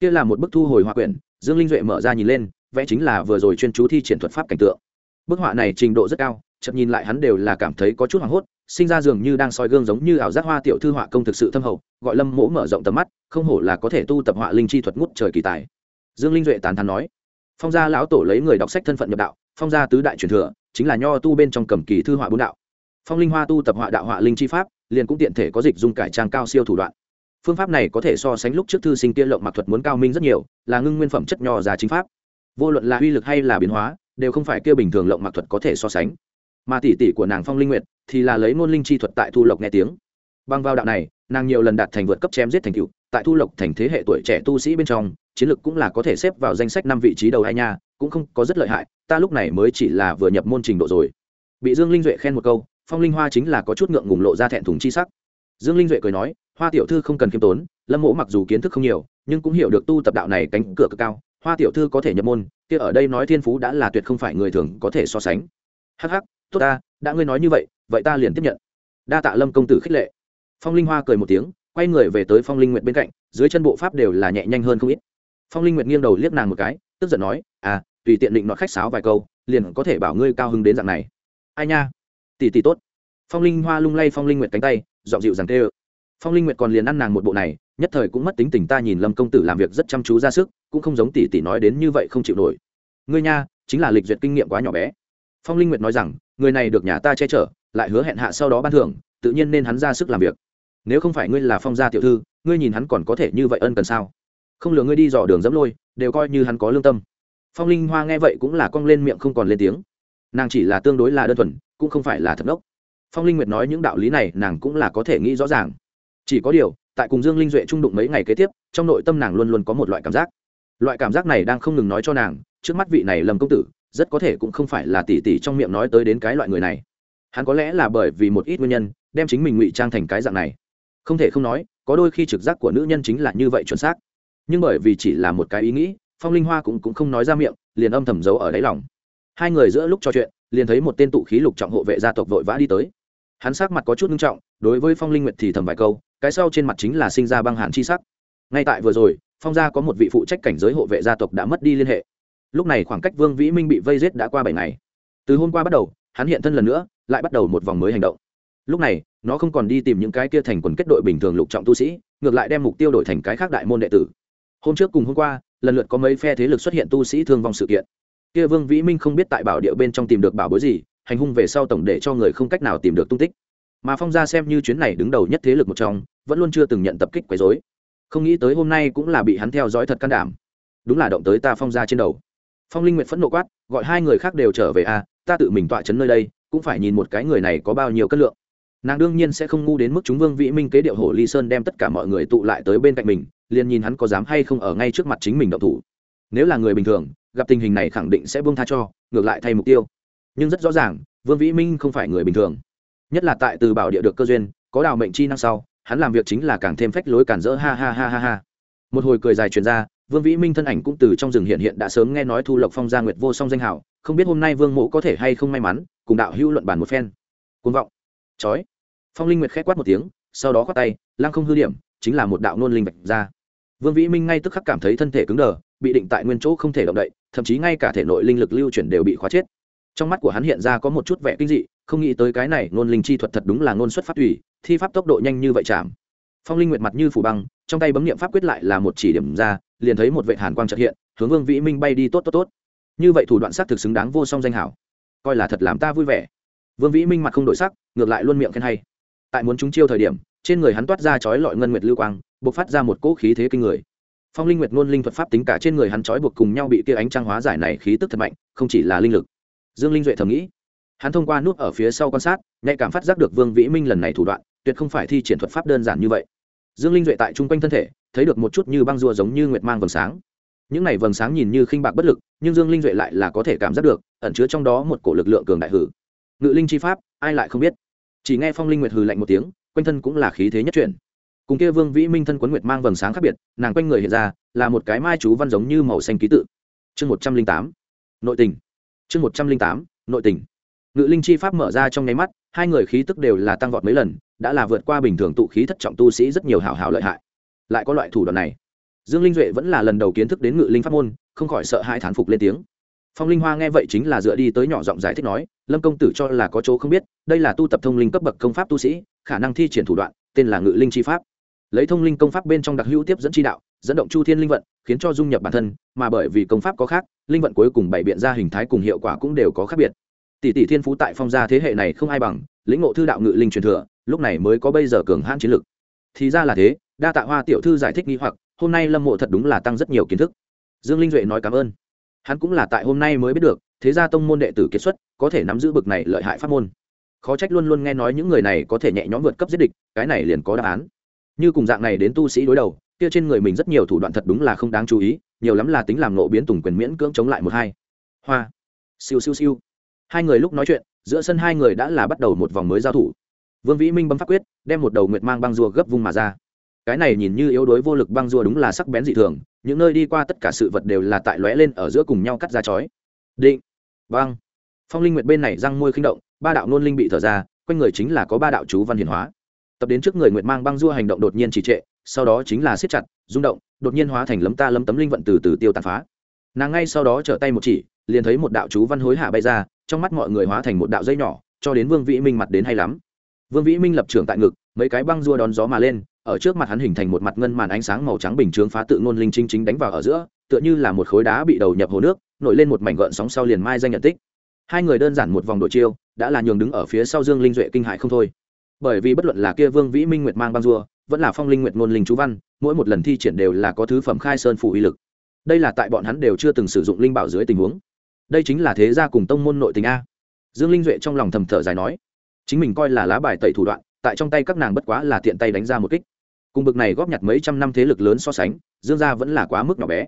Kia là một bức thu hồi hoa quyển, dương linh duệ mở ra nhìn lên, vẽ chính là vừa rồi chuyên chú thi triển thuật pháp cảnh tượng. Bức họa này trình độ rất cao, chợt nhìn lại hắn đều là cảm thấy có chút hoảng hốt, sinh ra dường như đang soi gương giống như ảo giác hoa tiểu thư họa công thực sự thâm hậu, gọi lâm mỗ mở rộng tầm mắt, không hổ là có thể tu tập họa linh chi thuật ngút trời kỳ tài. Dương linh duệ tán thán nói, phong gia lão tổ lấy người đọc sách thân phận nhập đạo, phong gia tứ đại truyền thừa, chính là nho tu bên trong cầm kỳ thư họa bốn đạo phong linh hoa tu tập họa đạo họa linh chi pháp, liền cũng tiện thể có dịch dung cải trang cao siêu thủ đoạn. Phương pháp này có thể so sánh lúc trước thư sinh tiên lộng mặc thuật muốn cao minh rất nhiều, là ngưng nguyên phẩm chất nho giá chính pháp. Vô luận là uy lực hay là biến hóa, đều không phải kia bình thường lộng mặc thuật có thể so sánh. Mà tỷ tỷ của nàng phong linh nguyệt thì là lấy ngôn linh chi thuật tại thu lộc nghe tiếng. Bằng vào đạo này, nàng nhiều lần đạt thành vượt cấp chém giết thành cựu tại thu lộc thành thế hệ tuổi trẻ tu sĩ bên trong, chiến lực cũng là có thể xếp vào danh sách năm vị trí đầu hai nha, cũng không có rất lợi hại, ta lúc này mới chỉ là vừa nhập môn trình độ rồi. Bị dương linh duệ khen một câu phong linh hoa chính là có chút ngượng ngùng lộ ra thẹn thùng chi sắc. Dương linh duệ cười nói, hoa tiểu thư không cần khiêm tốn, lâm mỗ mặc dù kiến thức không nhiều, nhưng cũng hiểu được tu tập đạo này cánh cửa cực cao, hoa tiểu thư có thể nhập môn, kia ở đây nói thiên phú đã là tuyệt không phải người thường có thể so sánh. Hắc hắc, tốt ta, đã ngươi nói như vậy vậy ta liền tiếp nhận. Đa tạ lâm công tử khích lệ. Phong linh hoa cười một tiếng, quay người về tới phong linh nguyệt bên cạnh, dưới chân bộ pháp đều là nhẹ nhanh hơn không ít. Phong linh nguyệt nghiêng đầu liếc nàng một cái, tức giận nói à tùy tiện định nói khách sáo vài câu, liền có thể bảo ngươi cao hứng đến dạng này. Ai nha tỷ tỷ tốt. Phong linh hoa lung lay phong linh nguyệt cánh tay dọn dịu rằng tê ơ. Phong linh nguyệt còn liền ăn nàng một bộ này, nhất thời cũng mất tính tình ta nhìn lâm công tử làm việc rất chăm chú ra sức, cũng không giống tỷ tỷ nói đến như vậy không chịu nổi. Ngươi nha, chính là lịch duyệt kinh nghiệm quá nhỏ bé. Phong linh nguyệt nói rằng, người này được nhà ta che chở, lại hứa hẹn hạ sau đó ban thưởng, tự nhiên nên hắn ra sức làm việc. Nếu không phải ngươi là phong gia tiểu thư, ngươi nhìn hắn còn có thể như vậy ân cần sao? Không lừa ngươi đi dò đường dẫm lôi, đều coi như hắn có lương tâm. Phong linh hoa nghe vậy cũng là cong lên miệng không còn lên tiếng nàng chỉ là tương đối là đơn thuần cũng không phải là thật ngốc phong linh nguyệt nói những đạo lý này nàng cũng là có thể nghĩ rõ ràng. Chỉ có điều tại cùng dương linh duệ trung đụng mấy ngày kế tiếp trong nội tâm nàng luôn luôn có một loại cảm giác. Loại cảm giác này đang không ngừng nói cho nàng trước mắt vị này lầm công tử rất có thể cũng không phải là tỷ tỷ trong miệng nói tới đến cái loại người này. Hắn có lẽ là bởi vì một ít nguyên nhân đem chính mình ngụy trang thành cái dạng này. Không thể không nói có đôi khi trực giác của nữ nhân chính là như vậy chuẩn xác. Nhưng bởi vì chỉ là một cái ý nghĩ phong linh hoa cũng, cũng không nói ra miệng liền âm thầm giấu ở đáy lòng hai người giữa lúc trò chuyện, liền thấy một tên tụ khí lục trọng hộ vệ gia tộc vội vã đi tới. Hắn sắc mặt có chút nghiêm trọng, đối với phong linh nguyệt thì thầm vài câu, cái sau trên mặt chính là sinh ra băng hàn chi sắc. Ngay tại vừa rồi, phong gia có một vị phụ trách cảnh giới hộ vệ gia tộc đã mất đi liên hệ. Lúc này khoảng cách vương vĩ minh bị vây giết đã qua bảy ngày. Từ hôm qua bắt đầu, hắn hiện thân lần nữa, lại bắt đầu một vòng mới hành động. Lúc này, nó không còn đi tìm những cái kia thành quần kết đội bình thường lục trọng tu sĩ, ngược lại đem mục tiêu đổi thành cái khác đại môn đệ tử. Hôm trước cùng hôm qua, lần lượt có mấy phe thế lực xuất hiện tu sĩ thương vong sự kiện kia vương vĩ minh không biết tại bảo địa bên trong tìm được bảo bối gì, hành hung về sau tổng để cho người không cách nào tìm được tung tích. Mà phong gia xem như chuyến này đứng đầu nhất thế lực một trong, vẫn luôn chưa từng nhận tập kích quấy dối không nghĩ tới hôm nay cũng là bị hắn theo dõi thật can đảm. Đúng là động tới ta phong gia trên đầu. Phong linh nguyện phẫn nộ quát, gọi hai người khác đều trở về a ta tự mình tọa chấn nơi đây, cũng phải nhìn một cái người này có bao nhiêu cân lượng. Nàng đương nhiên sẽ không ngu đến mức chúng vương vĩ minh kế điệu hổ ly sơn đem tất cả mọi người tụ lại tới bên cạnh mình, liền nhìn hắn có dám hay không ở ngay trước mặt chính mình động thủ. Nếu là người bình thường gặp tình hình này khẳng định sẽ buông tha cho, ngược lại thay mục tiêu. Nhưng rất rõ ràng, vương vĩ minh không phải người bình thường. Nhất là tại từ bảo địa được cơ duyên, có đào mệnh chi năng sau, hắn làm việc chính là càng thêm phách lối cản rỡ, ha ha ha ha ha. Một hồi cười dài truyền ra, vương vĩ minh thân ảnh cũng từ trong rừng hiện hiện đã sớm nghe nói thu lộc phong gia nguyệt vô song danh hảo, không biết hôm nay vương mộ có thể hay không may mắn, cùng đạo hữu luận bàn một phen. Côn vọng. Chói. Phong linh nguyệt khẽ quát một tiếng, sau đó khoát tay, lăng không hư điểm, chính là một đạo nôn linh bạch ra. Vương vĩ minh ngay tức khắc cảm thấy thân thể cứng đờ, bị định tại nguyên chỗ không thể động đậy thậm chí ngay cả thể nội linh lực lưu chuyển đều bị khóa chết. Trong mắt của hắn hiện ra có một chút vẻ kinh dị, không nghĩ tới cái này ngôn linh chi thuật thật đúng là ngôn xuất phát thủy, thi pháp tốc độ nhanh như vậy chạm. Phong linh nguyệt mặt như phủ băng, trong tay bấm nghiệm pháp quyết lại là một chỉ điểm ra, liền thấy một vệ hàn quang trật hiện, hướng vương vĩ minh bay đi tốt tốt tốt. Như vậy thủ đoạn sát thực xứng đáng vô song danh hảo. Coi là thật làm ta vui vẻ. Vương vĩ minh mặt không đổi sắc, ngược lại luôn miệng khen hay. Tại muốn chúng chiêu thời điểm, trên người hắn toát ra chói lọi ngân nguyệt lưu quang, bộc phát ra một cỗ khí thế kinh người phong linh nguyệt ngôn linh thuật pháp tính cả trên người hắn trói buộc cùng nhau bị tia ánh trăng hóa giải này khí tức thật mạnh, không chỉ là linh lực. Dương linh duệ thầm nghĩ. Hắn thông qua nút ở phía sau quan sát, nhạy cảm phát giác được vương vĩ minh lần này thủ đoạn, tuyệt không phải thi triển thuật pháp đơn giản như vậy. Dương linh duệ tại chung quanh thân thể, thấy được một chút như băng rùa giống như nguyệt mang vầng sáng. Những này vầng sáng nhìn như khinh bạc bất lực, nhưng dương linh duệ lại là có thể cảm giác được, ẩn chứa trong đó một cổ lực lượng cường đại hử. Ngự linh chi pháp, ai lại không biết? Chỉ nghe phong linh nguyệt hừ lạnh một tiếng, quanh thân cũng là khí thế nhất chuyển cùng kia vương vĩ minh thân quấn nguyệt mang vầng sáng khác biệt, nàng quanh người hiện ra, là một cái mai chú văn giống như màu xanh ký tự. Chương một trăm linh tám, nội tình. Chương một trăm linh tám, nội tình. Ngự linh chi pháp mở ra trong nháy mắt, hai người khí tức đều là tăng vọt mấy lần, đã là vượt qua bình thường tụ khí thất trọng tu sĩ rất nhiều hảo hảo lợi hại. Lại có loại thủ đoạn này. Dương linh duệ vẫn là lần đầu kiến thức đến ngự linh pháp môn, không khỏi sợ hai thán phục lên tiếng. Phong linh hoa nghe vậy chính là dựa đi tới nhỏ giọng giải thích nói, lâm công tử cho là có chỗ không biết, đây là tu tập thông linh cấp bậc công pháp tu sĩ, khả năng thi triển thủ đoạn, tên là ngự linh chi pháp lấy thông linh công pháp bên trong đặc hữu tiếp dẫn chi đạo, dẫn động chu thiên linh vận, khiến cho dung nhập bản thân, mà bởi vì công pháp có khác, linh vận cuối cùng bày biện ra hình thái cùng hiệu quả cũng đều có khác biệt. Tỷ tỷ thiên phú tại phong gia thế hệ này không ai bằng, lĩnh ngộ thư đạo ngự linh truyền thừa, lúc này mới có bây giờ cường hãn chiến lực. Thì ra là thế, đa tạ hoa tiểu thư giải thích nghi hoặc, hôm nay lâm mộ thật đúng là tăng rất nhiều kiến thức. Dương linh duệ nói cảm ơn. Hắn cũng là tại hôm nay mới biết được, thế gia tông môn đệ tử kết xuất, có thể nắm giữ bực này lợi hại pháp môn. Khó trách luôn luôn nghe nói những người này có thể nhẹ nhõm vượt cấp giết địch, cái này liền có đáp án như cùng dạng này đến tu sĩ đối đầu, kia trên người mình rất nhiều thủ đoạn thật đúng là không đáng chú ý, nhiều lắm là tính làm nộ biến tùng quyền miễn cưỡng chống lại một hai. Hoa. Siêu siêu siêu. Hai người lúc nói chuyện, giữa sân hai người đã là bắt đầu một vòng mới giao thủ. Vương vĩ minh bấm pháp quyết, đem một đầu nguyệt mang băng rùa gấp vung mà ra. Cái này nhìn như yếu đuối vô lực băng rùa đúng là sắc bén dị thường, những nơi đi qua tất cả sự vật đều là tại lóe lên ở giữa cùng nhau cắt ra chói. Định. Băng. Phong linh nguyệt bên này răng môi khinh động, ba đạo nôn linh bị thở ra, quanh người chính là có ba đạo chú văn hiển hóa tập đến trước người nguyệt mang băng dua hành động đột nhiên trì trệ, sau đó chính là siết chặt, rung động, đột nhiên hóa thành lấm ta lấm tấm linh vận từ từ tiêu tàn phá. Nàng ngay sau đó trở tay một chỉ, liền thấy một đạo chú văn hối hạ bay ra, trong mắt mọi người hóa thành một đạo dây nhỏ, cho đến vương vĩ minh mặt đến hay lắm. Vương vĩ minh lập trưởng tại ngực, mấy cái băng dua đón gió mà lên, ở trước mặt hắn hình thành một mặt ngân màn ánh sáng màu trắng bình chướng phá tự ngôn linh chính chính đánh vào ở giữa, tựa như là một khối đá bị đầu nhập hồ nước, nổi lên một mảnh gợn sóng sau liền mai danh nhận tích. Hai người đơn giản một vòng đội chiêu, đã là nhường đứng ở phía sau dương linh duệ kinh hại không thôi bởi vì bất luận là kia vương vĩ minh nguyệt mang băng rùa, vẫn là phong linh nguyệt ngôn linh chú văn, mỗi một lần thi triển đều là có thứ phẩm khai sơn phủ uy lực. Đây là tại bọn hắn đều chưa từng sử dụng linh bảo dưới tình huống. Đây chính là thế gia cùng tông môn nội tình a. Dương linh duệ trong lòng thầm thở dài nói, chính mình coi là lá bài tẩy thủ đoạn, tại trong tay các nàng bất quá là tiện tay đánh ra một kích. Cùng bực này góp nhặt mấy trăm năm thế lực lớn so sánh, dương gia vẫn là quá mức nhỏ bé.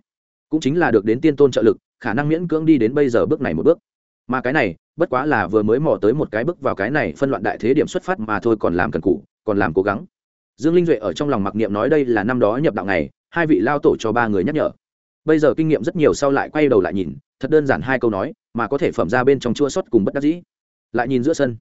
Cũng chính là được đến tiên tôn trợ lực, khả năng miễn cưỡng đi đến bây giờ bước này một bước mà cái này, bất quá là vừa mới mò tới một cái bước vào cái này phân loạn đại thế điểm xuất phát mà thôi còn làm cần cụ còn làm cố gắng. Dương linh duệ ở trong lòng mặc niệm nói đây là năm đó nhập đạo này hai vị lao tổ cho ba người nhắc nhở. Bây giờ kinh nghiệm rất nhiều sau lại quay đầu lại nhìn, thật đơn giản hai câu nói, mà có thể phẩm ra bên trong chua sót cùng bất đắc dĩ. Lại nhìn giữa sân.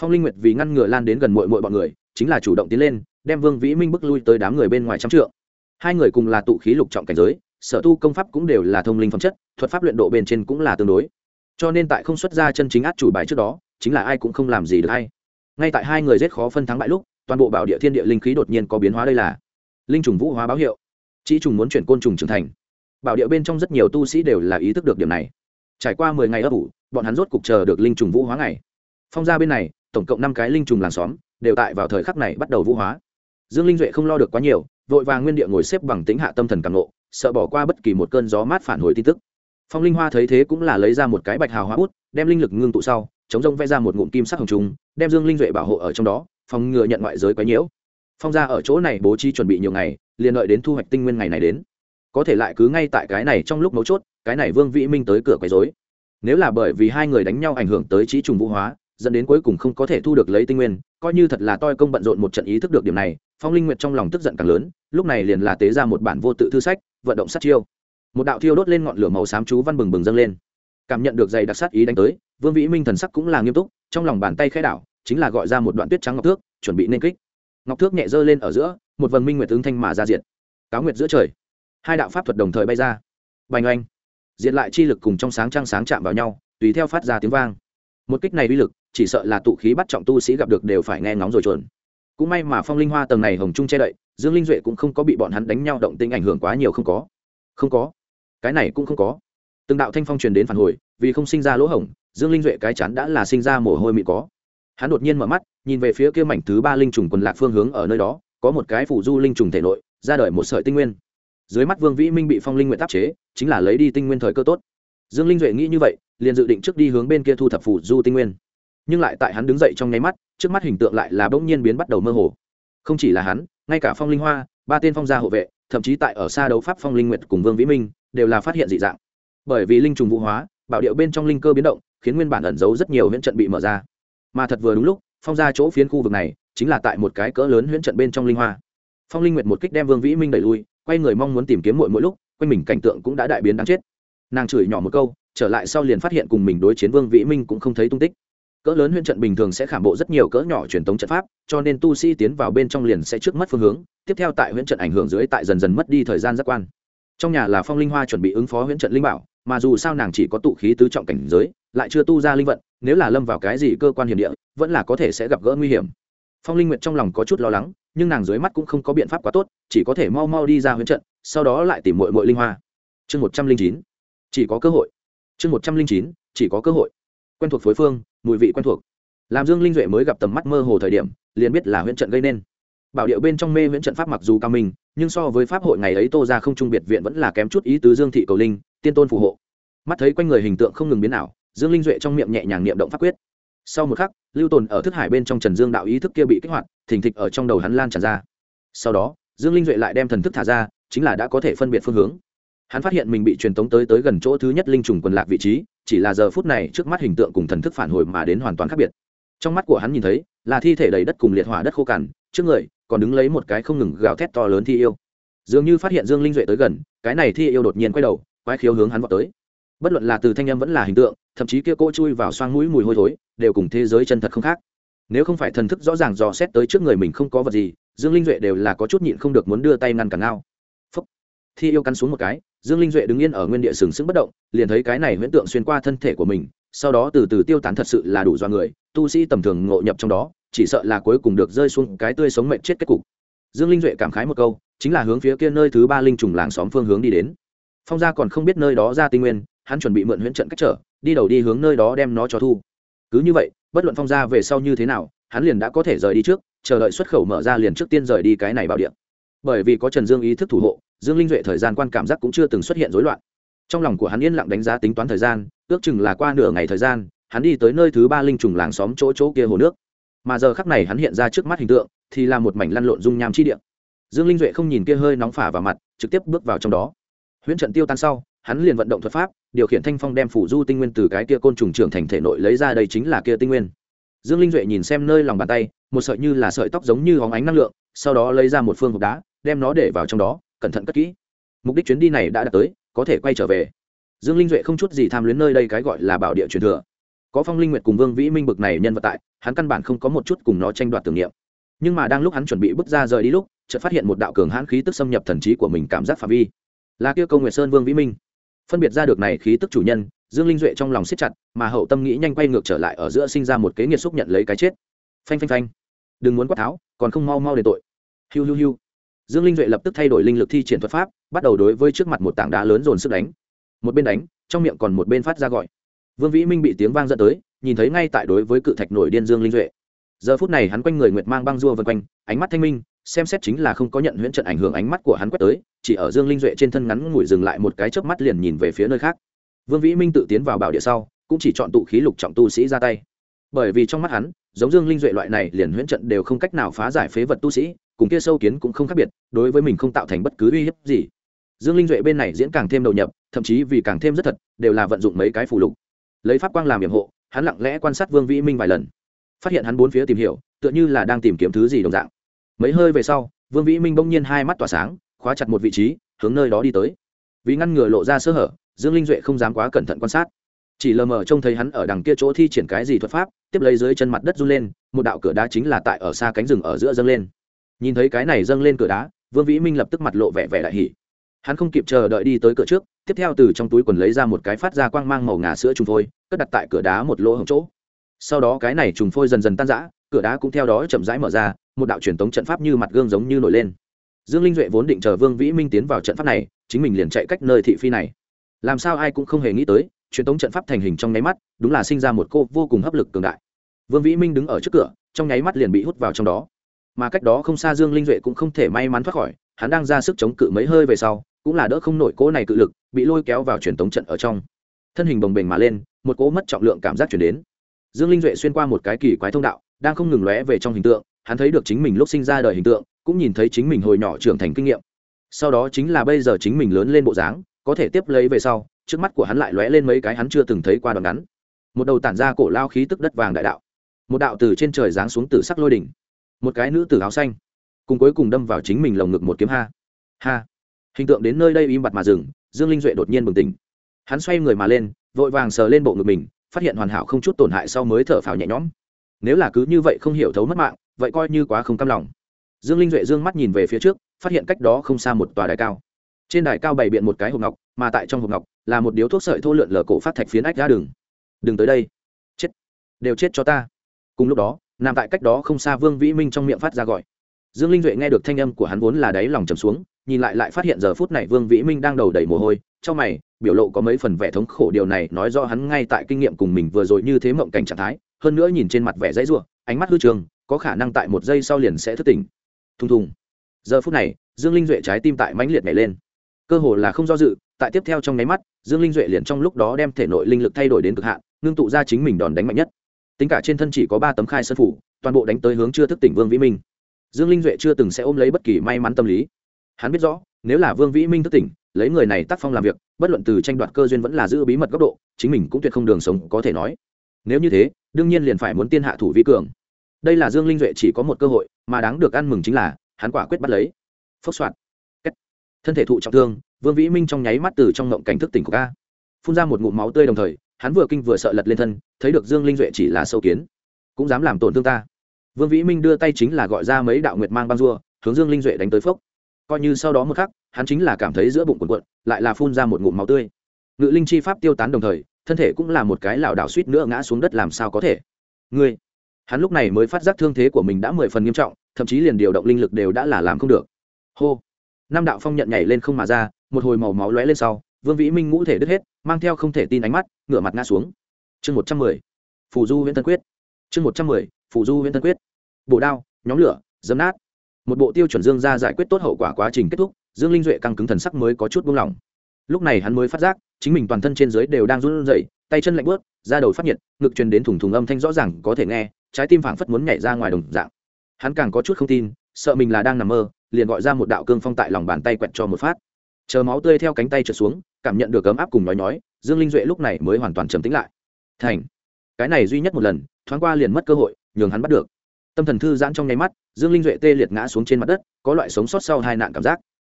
Phong linh nguyệt vì ngăn ngừa lan đến gần mội mội bọn người, chính là chủ động tiến lên, đem vương vĩ minh bức lui tới đám người bên ngoài trăm trượng. Hai người cùng là tụ khí lục trọng cảnh giới, sở tu công pháp cũng đều là thông linh phẩm chất, thuật pháp luyện độ bên trên cũng là tương đối cho nên tại không xuất ra chân chính át chủ bài trước đó, chính là ai cũng không làm gì được hay. Ngay tại hai người rất khó phân thắng bại lúc, toàn bộ bảo địa thiên địa linh khí đột nhiên có biến hóa đây là linh trùng vũ hóa báo hiệu. Chỉ trùng muốn chuyển côn trùng trưởng thành. Bảo địa bên trong rất nhiều tu sĩ đều là ý thức được điểm này. Trải qua mười ngày ấp ủ, bọn hắn rốt cục chờ được linh trùng vũ hóa ngày. Phong ra bên này, tổng cộng năm cái linh trùng làng xóm, đều tại vào thời khắc này bắt đầu vũ hóa. Dương linh duệ không lo được quá nhiều, vội vàng nguyên địa ngồi xếp bằng tính hạ tâm thần càng nộ, sợ bỏ qua bất kỳ một cơn gió mát phản hồi tin tức phong linh hoa thấy thế cũng là lấy ra một cái bạch hào hóa bút, đem linh lực ngưng tụ sau, chống rông vẽ ra một ngụm kim sắc hồng trùng, đem dương linh duệ bảo hộ ở trong đó, phòng ngừa nhận ngoại giới quấy nhiễu. Phong ra ở chỗ này bố trí chuẩn bị nhiều ngày, liền đợi đến thu hoạch tinh nguyên ngày này đến. Có thể lại cứ ngay tại cái này trong lúc mấu chốt, cái này vương vĩ minh tới cửa quấy dối nếu là bởi vì hai người đánh nhau ảnh hưởng tới trí trùng vũ hóa, dẫn đến cuối cùng không có thể thu được lấy tinh nguyên, coi như thật là toi công bận rộn một trận ý thức được điểm này, phong linh nguyệt trong lòng tức giận càng lớn, lúc này liền là tế ra một bản vô tự thư sách, vận động sát chiêu một đạo thiêu đốt lên ngọn lửa màu xám chú văn bừng bừng dâng lên. Cảm nhận được dày đặc sát ý đánh tới, vương vĩ minh thần sắc cũng là nghiêm túc, trong lòng bàn tay khai đảo, chính là gọi ra một đoạn tuyết trắng ngọc thước, chuẩn bị nên kích. Ngọc thước nhẹ dơ lên ở giữa, một vần minh nguyệt tướng thanh mà ra diện cáo nguyệt giữa trời. Hai đạo pháp thuật đồng thời bay ra. Bành oanh. Diện lại chi lực cùng trong sáng trăng sáng chạm vào nhau, tùy theo phát ra tiếng vang. Một kích này uy lực, chỉ sợ là tụ khí bắt trọng tu sĩ gặp được đều phải nghe ngóng rồi chuồn cũng may mà phong linh hoa tầng này hồng trung che đậy, dương linh duệ cũng không có bị bọn hắn đánh nhau động tinh ảnh hưởng quá nhiều, không có. Không có cái này cũng không có. Từng đạo thanh phong truyền đến phản hồi, vì không sinh ra lỗ hổng, dương linh duệ cái chắn đã là sinh ra mồ hôi mịn có. Hắn đột nhiên mở mắt, nhìn về phía kia mảnh thứ ba linh trùng quần lạc phương hướng ở nơi đó, có một cái phủ du linh trùng thể nội, ra đời một sợi tinh nguyên. Dưới mắt vương vĩ minh bị phong linh nguyện tác chế, chính là lấy đi tinh nguyên thời cơ tốt. Dương linh duệ nghĩ như vậy, liền dự định trước đi hướng bên kia thu thập phủ du tinh nguyên. Nhưng lại tại hắn đứng dậy trong nháy mắt, trước mắt hình tượng lại là bỗng nhiên biến bắt đầu mơ hồ. Không chỉ là hắn, ngay cả phong linh hoa ba tên phong gia hộ vệ, thậm chí tại ở xa đấu pháp phong linh nguyệt cùng vương vĩ minh, đều là phát hiện dị dạng. Bởi vì linh trùng vũ hóa, bảo điệu bên trong linh cơ biến động, khiến nguyên bản ẩn giấu rất nhiều huyễn trận bị mở ra. Mà thật vừa đúng lúc, phong ra chỗ phiến khu vực này, chính là tại một cái cỡ lớn huyễn trận bên trong linh hoa. Phong linh nguyệt một kích đem vương vĩ minh đẩy lui, quay người mong muốn tìm kiếm mỗi mỗi lúc, quanh mình cảnh tượng cũng đã đại biến đáng chết. Nàng chửi nhỏ một câu, trở lại sau liền phát hiện cùng mình đối chiến vương vĩ minh cũng không thấy tung tích cỡ lớn huyễn trận bình thường sẽ khảm bộ rất nhiều cỡ nhỏ truyền thống trận pháp, cho nên tu sĩ tiến vào bên trong liền sẽ trước mất phương hướng, tiếp theo tại huyễn trận ảnh hưởng dưới tại dần dần mất đi thời gian giác quan. Trong nhà là phong linh hoa chuẩn bị ứng phó huyễn trận linh bảo, mà dù sao nàng chỉ có tụ khí tứ trọng cảnh giới, lại chưa tu ra linh vận, nếu là lâm vào cái gì cơ quan hiểm địa, vẫn là có thể sẽ gặp gỡ nguy hiểm. Phong linh nguyệt trong lòng có chút lo lắng, nhưng nàng dưới mắt cũng không có biện pháp quá tốt, chỉ có thể mau mau đi ra huyễn trận, sau đó lại tìm mội mội linh hoa. Chương một trăm linh chín, chỉ có cơ hội. Chương một trăm linh chín, chỉ có cơ hội quen thuộc phối phương, mùi vị quen thuộc. Làm dương linh duệ mới gặp tầm mắt mơ hồ thời điểm, liền biết là huyễn trận gây nên. Bảo điệu bên trong mê huyễn trận pháp mặc dù cao minh, nhưng so với pháp hội ngày ấy tô ra không trung biệt viện vẫn là kém chút ý tứ dương thị cầu linh, tiên tôn phù hộ. Mắt thấy quanh người hình tượng không ngừng biến ảo, dương linh duệ trong miệng nhẹ nhàng niệm động pháp quyết. Sau một khắc, lưu tồn ở thức hải bên trong trần dương đạo ý thức kia bị kích hoạt, thình thịch ở trong đầu hắn lan tràn ra. Sau đó, dương linh duệ lại đem thần thức thả ra, chính là đã có thể phân biệt phương hướng. Hắn phát hiện mình bị truyền tống tới tới gần chỗ thứ nhất linh trùng quần lạc vị trí chỉ là giờ phút này trước mắt hình tượng cùng thần thức phản hồi mà đến hoàn toàn khác biệt. Trong mắt của hắn nhìn thấy, là thi thể đầy đất cùng liệt hỏa đất khô cằn, trước người còn đứng lấy một cái không ngừng gào thét to lớn thi yêu. Dường như phát hiện dương linh duệ tới gần, cái này thi yêu đột nhiên quay đầu, quái khiếu hướng hắn vào tới. Bất luận là từ thanh âm vẫn là hình tượng, thậm chí kia cỗ chui vào xoang mũi mùi hôi thối, đều cùng thế giới chân thật không khác. Nếu không phải thần thức rõ ràng dò xét tới trước người mình không có vật gì, dương linh duệ đều là có chút nhịn không được muốn đưa tay ngăn cản ngao. Phúc. Thi yêu cắn xuống một cái dương linh duệ đứng yên ở nguyên địa sừng sững bất động, liền thấy cái này huyễn tượng xuyên qua thân thể của mình, sau đó từ từ tiêu tán thật sự là đủ do người, tu sĩ tầm thường ngộ nhập trong đó, chỉ sợ là cuối cùng được rơi xuống cái tươi sống mệnh chết kết cục. Dương linh duệ cảm khái một câu, chính là hướng phía kia nơi thứ ba linh trùng làng xóm phương hướng đi đến. Phong gia còn không biết nơi đó ra tinh nguyên, hắn chuẩn bị mượn huyễn trận cách trở, đi đầu đi hướng nơi đó đem nó cho thu. Cứ như vậy, bất luận phong gia về sau như thế nào, hắn liền đã có thể rời đi trước, chờ đợi xuất khẩu mở ra liền trước tiên rời đi cái này bảo địa. Bởi vì có trần dương ý thức thủ hộ dương linh duệ thời gian quan cảm giác cũng chưa từng xuất hiện rối loạn. Trong lòng của hắn yên lặng đánh giá tính toán thời gian, ước chừng là qua nửa ngày thời gian, hắn đi tới nơi thứ ba linh trùng làng xóm chỗ chỗ kia hồ nước. Mà giờ khắc này hắn hiện ra trước mắt hình tượng, thì là một mảnh lăn lộn dung nham chi địa. Dương linh duệ không nhìn kia hơi nóng phả vào mặt, trực tiếp bước vào trong đó. Huyễn trận tiêu tan sau, hắn liền vận động thuật pháp, điều khiển thanh phong đem phủ du tinh nguyên từ cái kia côn trùng trưởng thành thể nội lấy ra đây chính là kia tinh nguyên. Dương linh duệ nhìn xem nơi lòng bàn tay, một sợi như là sợi tóc giống như hóng ánh năng lượng, sau đó lấy ra một phương hộp đá, đem nó để vào trong đó cẩn thận cất kỹ. Mục đích chuyến đi này đã đạt tới, có thể quay trở về. Dương linh duệ không chút gì tham luyến nơi đây cái gọi là bảo địa truyền thừa. Có phong linh nguyệt cùng vương vĩ minh bực này nhân vật tại, hắn căn bản không có một chút cùng nó tranh đoạt tưởng niệm. Nhưng mà đang lúc hắn chuẩn bị bước ra rời đi lúc, chợt phát hiện một đạo cường hãn khí tức xâm nhập thần trí của mình cảm giác phạm vi. Là kia câu nguyệt sơn vương vĩ minh. Phân biệt ra được này khí tức chủ nhân, dương linh duệ trong lòng siết chặt, mà hậu tâm nghĩ nhanh quay ngược trở lại ở giữa sinh ra một kế nghiệt xúc nhận lấy cái chết. Phanh phanh phanh. Đừng muốn quát tháo, còn không mau mau để tội. Hiu hiu hiu dương linh duệ lập tức thay đổi linh lực thi triển thuật pháp, bắt đầu đối với trước mặt một tảng đá lớn dồn sức đánh. Một bên đánh, trong miệng còn một bên phát ra gọi. Vương vĩ minh bị tiếng vang dẫn tới, nhìn thấy ngay tại đối với cự thạch nổi điên dương linh duệ. Giờ phút này hắn quanh người nguyệt mang băng dua vân quanh, ánh mắt thanh minh, xem xét chính là không có nhận huyễn trận ảnh hưởng ánh mắt của hắn quét tới, chỉ ở dương linh duệ trên thân ngắn ngủi dừng lại một cái chớp mắt liền nhìn về phía nơi khác. Vương vĩ minh tự tiến vào bảo địa sau, cũng chỉ chọn tụ khí lục trọng tu sĩ ra tay. Bởi vì trong mắt hắn, giống dương linh duệ loại này liền huyễn trận đều không cách nào phá giải phế vật tu sĩ cùng kia sâu kiến cũng không khác biệt, đối với mình không tạo thành bất cứ uy hiếp gì. Dương linh duệ bên này diễn càng thêm đầu nhập, thậm chí vì càng thêm rất thật, đều là vận dụng mấy cái phù lục. Lấy pháp quang làm nhiệm hộ, hắn lặng lẽ quan sát vương vĩ minh vài lần. Phát hiện hắn bốn phía tìm hiểu, tựa như là đang tìm kiếm thứ gì đồng dạng. Mấy hơi về sau, vương vĩ minh bỗng nhiên hai mắt tỏa sáng, khóa chặt một vị trí, hướng nơi đó đi tới. Vì ngăn ngừa lộ ra sơ hở, dương linh duệ không dám quá cẩn thận quan sát. Chỉ lờ mờ trông thấy hắn ở đằng kia chỗ thi triển cái gì thuật pháp, tiếp lấy dưới chân mặt đất run lên, một đạo cửa đá chính là tại ở xa cánh rừng ở giữa dâng lên nhìn thấy cái này dâng lên cửa đá, vương vĩ minh lập tức mặt lộ vẻ vẻ đại hỉ. Hắn không kịp chờ đợi đi tới cửa trước, tiếp theo từ trong túi quần lấy ra một cái phát ra quang mang màu ngà sữa trùng phôi, cất đặt tại cửa đá một lỗ hổng chỗ. Sau đó cái này trùng phôi dần dần tan rã, cửa đá cũng theo đó chậm rãi mở ra, một đạo truyền tống trận pháp như mặt gương giống như nổi lên. Dương linh duệ vốn định chờ vương vĩ minh tiến vào trận pháp này, chính mình liền chạy cách nơi thị phi này. Làm sao ai cũng không hề nghĩ tới, truyền tống trận pháp thành hình trong nháy mắt, đúng là sinh ra một cô vô cùng hấp lực cường đại. Vương vĩ minh đứng ở trước cửa, trong nháy mắt liền bị hút vào trong đó mà cách đó không xa dương linh duệ cũng không thể may mắn thoát khỏi, hắn đang ra sức chống cự mấy hơi về sau, cũng là đỡ không nổi cỗ này cự lực, bị lôi kéo vào truyền tống trận ở trong. Thân hình bồng bềnh mà lên, một cỗ mất trọng lượng cảm giác chuyển đến. Dương linh duệ xuyên qua một cái kỳ quái thông đạo, đang không ngừng lóe về trong hình tượng, hắn thấy được chính mình lúc sinh ra đời hình tượng, cũng nhìn thấy chính mình hồi nhỏ trưởng thành kinh nghiệm. Sau đó chính là bây giờ chính mình lớn lên bộ dáng, có thể tiếp lấy về sau, trước mắt của hắn lại lóe lên mấy cái hắn chưa từng thấy qua đoạn ngắn. Một đầu tản ra cổ lao khí tức đất vàng đại đạo. Một đạo từ trên trời giáng xuống từ sắc lôi đỉnh một cái nữ tử áo xanh, cùng cuối cùng đâm vào chính mình lồng ngực một kiếm ha. Ha. Hình tượng đến nơi đây im bặt mà dừng, dương linh duệ đột nhiên bừng tỉnh. Hắn xoay người mà lên, vội vàng sờ lên bộ ngực mình, phát hiện hoàn hảo không chút tổn hại sau mới thở phào nhẹ nhõm. Nếu là cứ như vậy không hiểu thấu mất mạng, vậy coi như quá không cam lòng. Dương linh duệ dương mắt nhìn về phía trước, phát hiện cách đó không xa một tòa đài cao. Trên đài cao bày biện một cái hộp ngọc, mà tại trong hộp ngọc là một điếu thuốc sợi thô lượn lờ cổ phát thạch phiến ách ra đường. Đừng tới đây. Chết. Đều chết cho ta. Cùng lúc đó nằm tại cách đó không xa vương vĩ minh trong miệng phát ra gọi. Dương linh duệ nghe được thanh âm của hắn vốn là đáy lòng trầm xuống, nhìn lại lại phát hiện giờ phút này vương vĩ minh đang đầu đầy mồ hôi, trong mày, biểu lộ có mấy phần vẻ thống khổ, điều này nói do hắn ngay tại kinh nghiệm cùng mình vừa rồi như thế mộng cảnh trạng thái, hơn nữa nhìn trên mặt vẻ dãy ruộng ánh mắt hư trường, có khả năng tại một giây sau liền sẽ thức tỉnh. Thùng thùng. Giờ phút này, dương linh duệ trái tim tại mãnh liệt nhảy lên. Cơ hồ là không do dự, tại tiếp theo trong nháy mắt, dương linh duệ liền trong lúc đó đem thể nội linh lực thay đổi đến cực hạn, ngưng tụ ra chính mình đòn đánh mạnh nhất tính cả trên thân chỉ có ba tấm khai sân phủ, toàn bộ đánh tới hướng chưa thức tỉnh vương vĩ minh. Dương linh duệ chưa từng sẽ ôm lấy bất kỳ may mắn tâm lý. Hắn biết rõ, nếu là vương vĩ minh thức tỉnh, lấy người này tác phong làm việc, bất luận từ tranh đoạt cơ duyên vẫn là giữ bí mật góc độ, chính mình cũng tuyệt không đường sống, có thể nói. Nếu như thế, đương nhiên liền phải muốn tiên hạ thủ vi cường. Đây là dương linh duệ chỉ có một cơ hội, mà đáng được ăn mừng chính là, hắn quả quyết bắt lấy. Phốc soạn thân thể thụ trọng thương, vương vĩ minh trong nháy mắt từ trong ngộng cảnh thức tỉnh của ca, phun ra một ngụm máu tươi đồng thời hắn vừa kinh vừa sợ lật lên thân, thấy được dương linh duệ chỉ là sâu kiến, cũng dám làm tổn thương ta. Vương vĩ minh đưa tay chính là gọi ra mấy đạo nguyệt mang băng rua hướng dương linh duệ đánh tới phốc. Coi như sau đó một khắc, hắn chính là cảm thấy giữa bụng quần quận lại là phun ra một ngụm máu tươi. Ngự linh chi pháp tiêu tán đồng thời, thân thể cũng là một cái lảo đảo suýt nữa ngã xuống đất làm sao có thể. Ngươi, hắn lúc này mới phát giác thương thế của mình đã mười phần nghiêm trọng, thậm chí liền điều động linh lực đều đã là làm không được. Hô. Năm đạo phong nhận nhảy lên không mà ra, một hồi màu máu lóe lên sau, vương vĩ minh ngũ thể đứt hết, mang theo không thể tin ánh mắt ngửa mặt ngã xuống. Chương một trăm mười, phù du huyện tân quyết. Chương một trăm mười, phù du huyện tân quyết. Bổ đao, nhóm lửa, dấm nát. Một bộ tiêu chuẩn dương ra giải quyết tốt hậu quả quá trình kết thúc, dương linh duệ căng cứng thần sắc mới có chút buông lỏng. Lúc này hắn mới phát giác, chính mình toàn thân trên dưới đều đang run rẩy, tay chân lạnh bớt da đầu phát nhiệt, ngực truyền đến thủng thùng âm thanh rõ ràng có thể nghe, trái tim phảng phất muốn nhảy ra ngoài đồng dạng. Hắn càng có chút không tin, sợ mình là đang nằm mơ, liền gọi ra một đạo cương phong tại lòng bàn tay quẹt cho một phát chờ máu tươi theo cánh tay trượt xuống, cảm nhận được ấm áp cùng nói nói dương linh duệ lúc này mới hoàn toàn trầm tĩnh lại. Thành, cái này duy nhất một lần, thoáng qua liền mất cơ hội, nhường hắn bắt được. Tâm thần thư giãn trong nháy mắt, dương linh duệ tê liệt ngã xuống trên mặt đất, có loại sống sót sau hai nạn cảm giác.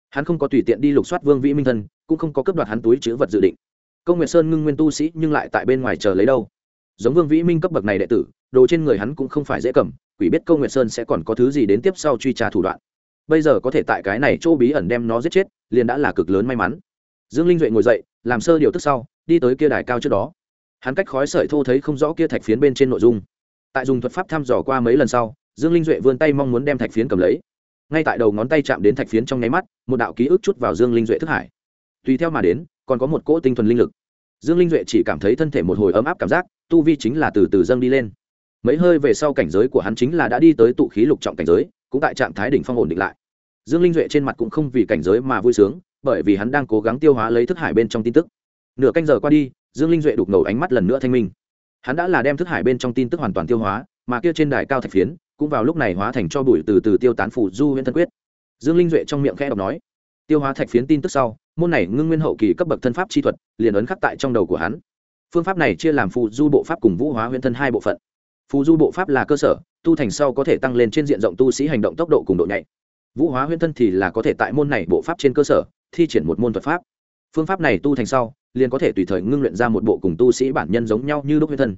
Hắn không có tùy tiện đi lục soát vương vĩ minh thân, cũng không có cướp đoạt hắn túi chữ vật dự định. Công Nguyệt sơn ngưng nguyên tu sĩ nhưng lại tại bên ngoài chờ lấy đâu? Giống vương vĩ minh cấp bậc này đệ tử, đồ trên người hắn cũng không phải dễ cầm, quỷ biết công Nguyệt sơn sẽ còn có thứ gì đến tiếp sau truy tra thủ đoạn bây giờ có thể tại cái này chỗ bí ẩn đem nó giết chết, liền đã là cực lớn may mắn. Dương linh duệ ngồi dậy, làm sơ điều tức sau, đi tới kia đài cao trước đó. Hắn cách khói sợi thô thấy không rõ kia thạch phiến bên trên nội dung. Tại dùng thuật pháp thăm dò qua mấy lần sau, dương linh duệ vươn tay mong muốn đem thạch phiến cầm lấy. Ngay tại đầu ngón tay chạm đến thạch phiến trong nháy mắt, một đạo ký ức chút vào dương linh duệ thức hải. Tùy theo mà đến, còn có một cỗ tinh thuần linh lực. Dương linh duệ chỉ cảm thấy thân thể một hồi ấm áp cảm giác, tu vi chính là từ từ dâng đi lên. Mấy hơi về sau cảnh giới của hắn chính là đã đi tới tụ khí lục trọng cảnh giới cũng tại trạng thái đỉnh phong ổn định lại. Dương linh duệ trên mặt cũng không vì cảnh giới mà vui sướng, bởi vì hắn đang cố gắng tiêu hóa lấy thức hải bên trong tin tức. Nửa canh giờ qua đi, dương linh duệ đục ngầu ánh mắt lần nữa thanh minh. Hắn đã là đem thức hải bên trong tin tức hoàn toàn tiêu hóa, mà kia trên đài cao thạch phiến cũng vào lúc này hóa thành cho bụi từ từ tiêu tán phủ du huyễn thân quyết. Dương linh duệ trong miệng khẽ đọc nói, tiêu hóa thạch phiến tin tức sau, môn này ngưng nguyên hậu kỳ cấp bậc thân pháp chi thuật liền ấn khắc tại trong đầu của hắn. Phương pháp này chia làm phù du bộ pháp cùng vũ hóa huyễn thân hai bộ phận. Phù du bộ pháp là cơ sở tu thành sau có thể tăng lên trên diện rộng tu sĩ hành động tốc độ cùng độ nhạy. Vũ hóa huyễn thân thì là có thể tại môn này bộ pháp trên cơ sở, thi triển một môn thuật pháp. Phương pháp này tu thành sau, liền có thể tùy thời ngưng luyện ra một bộ cùng tu sĩ bản nhân giống nhau như đúc huyễn thân.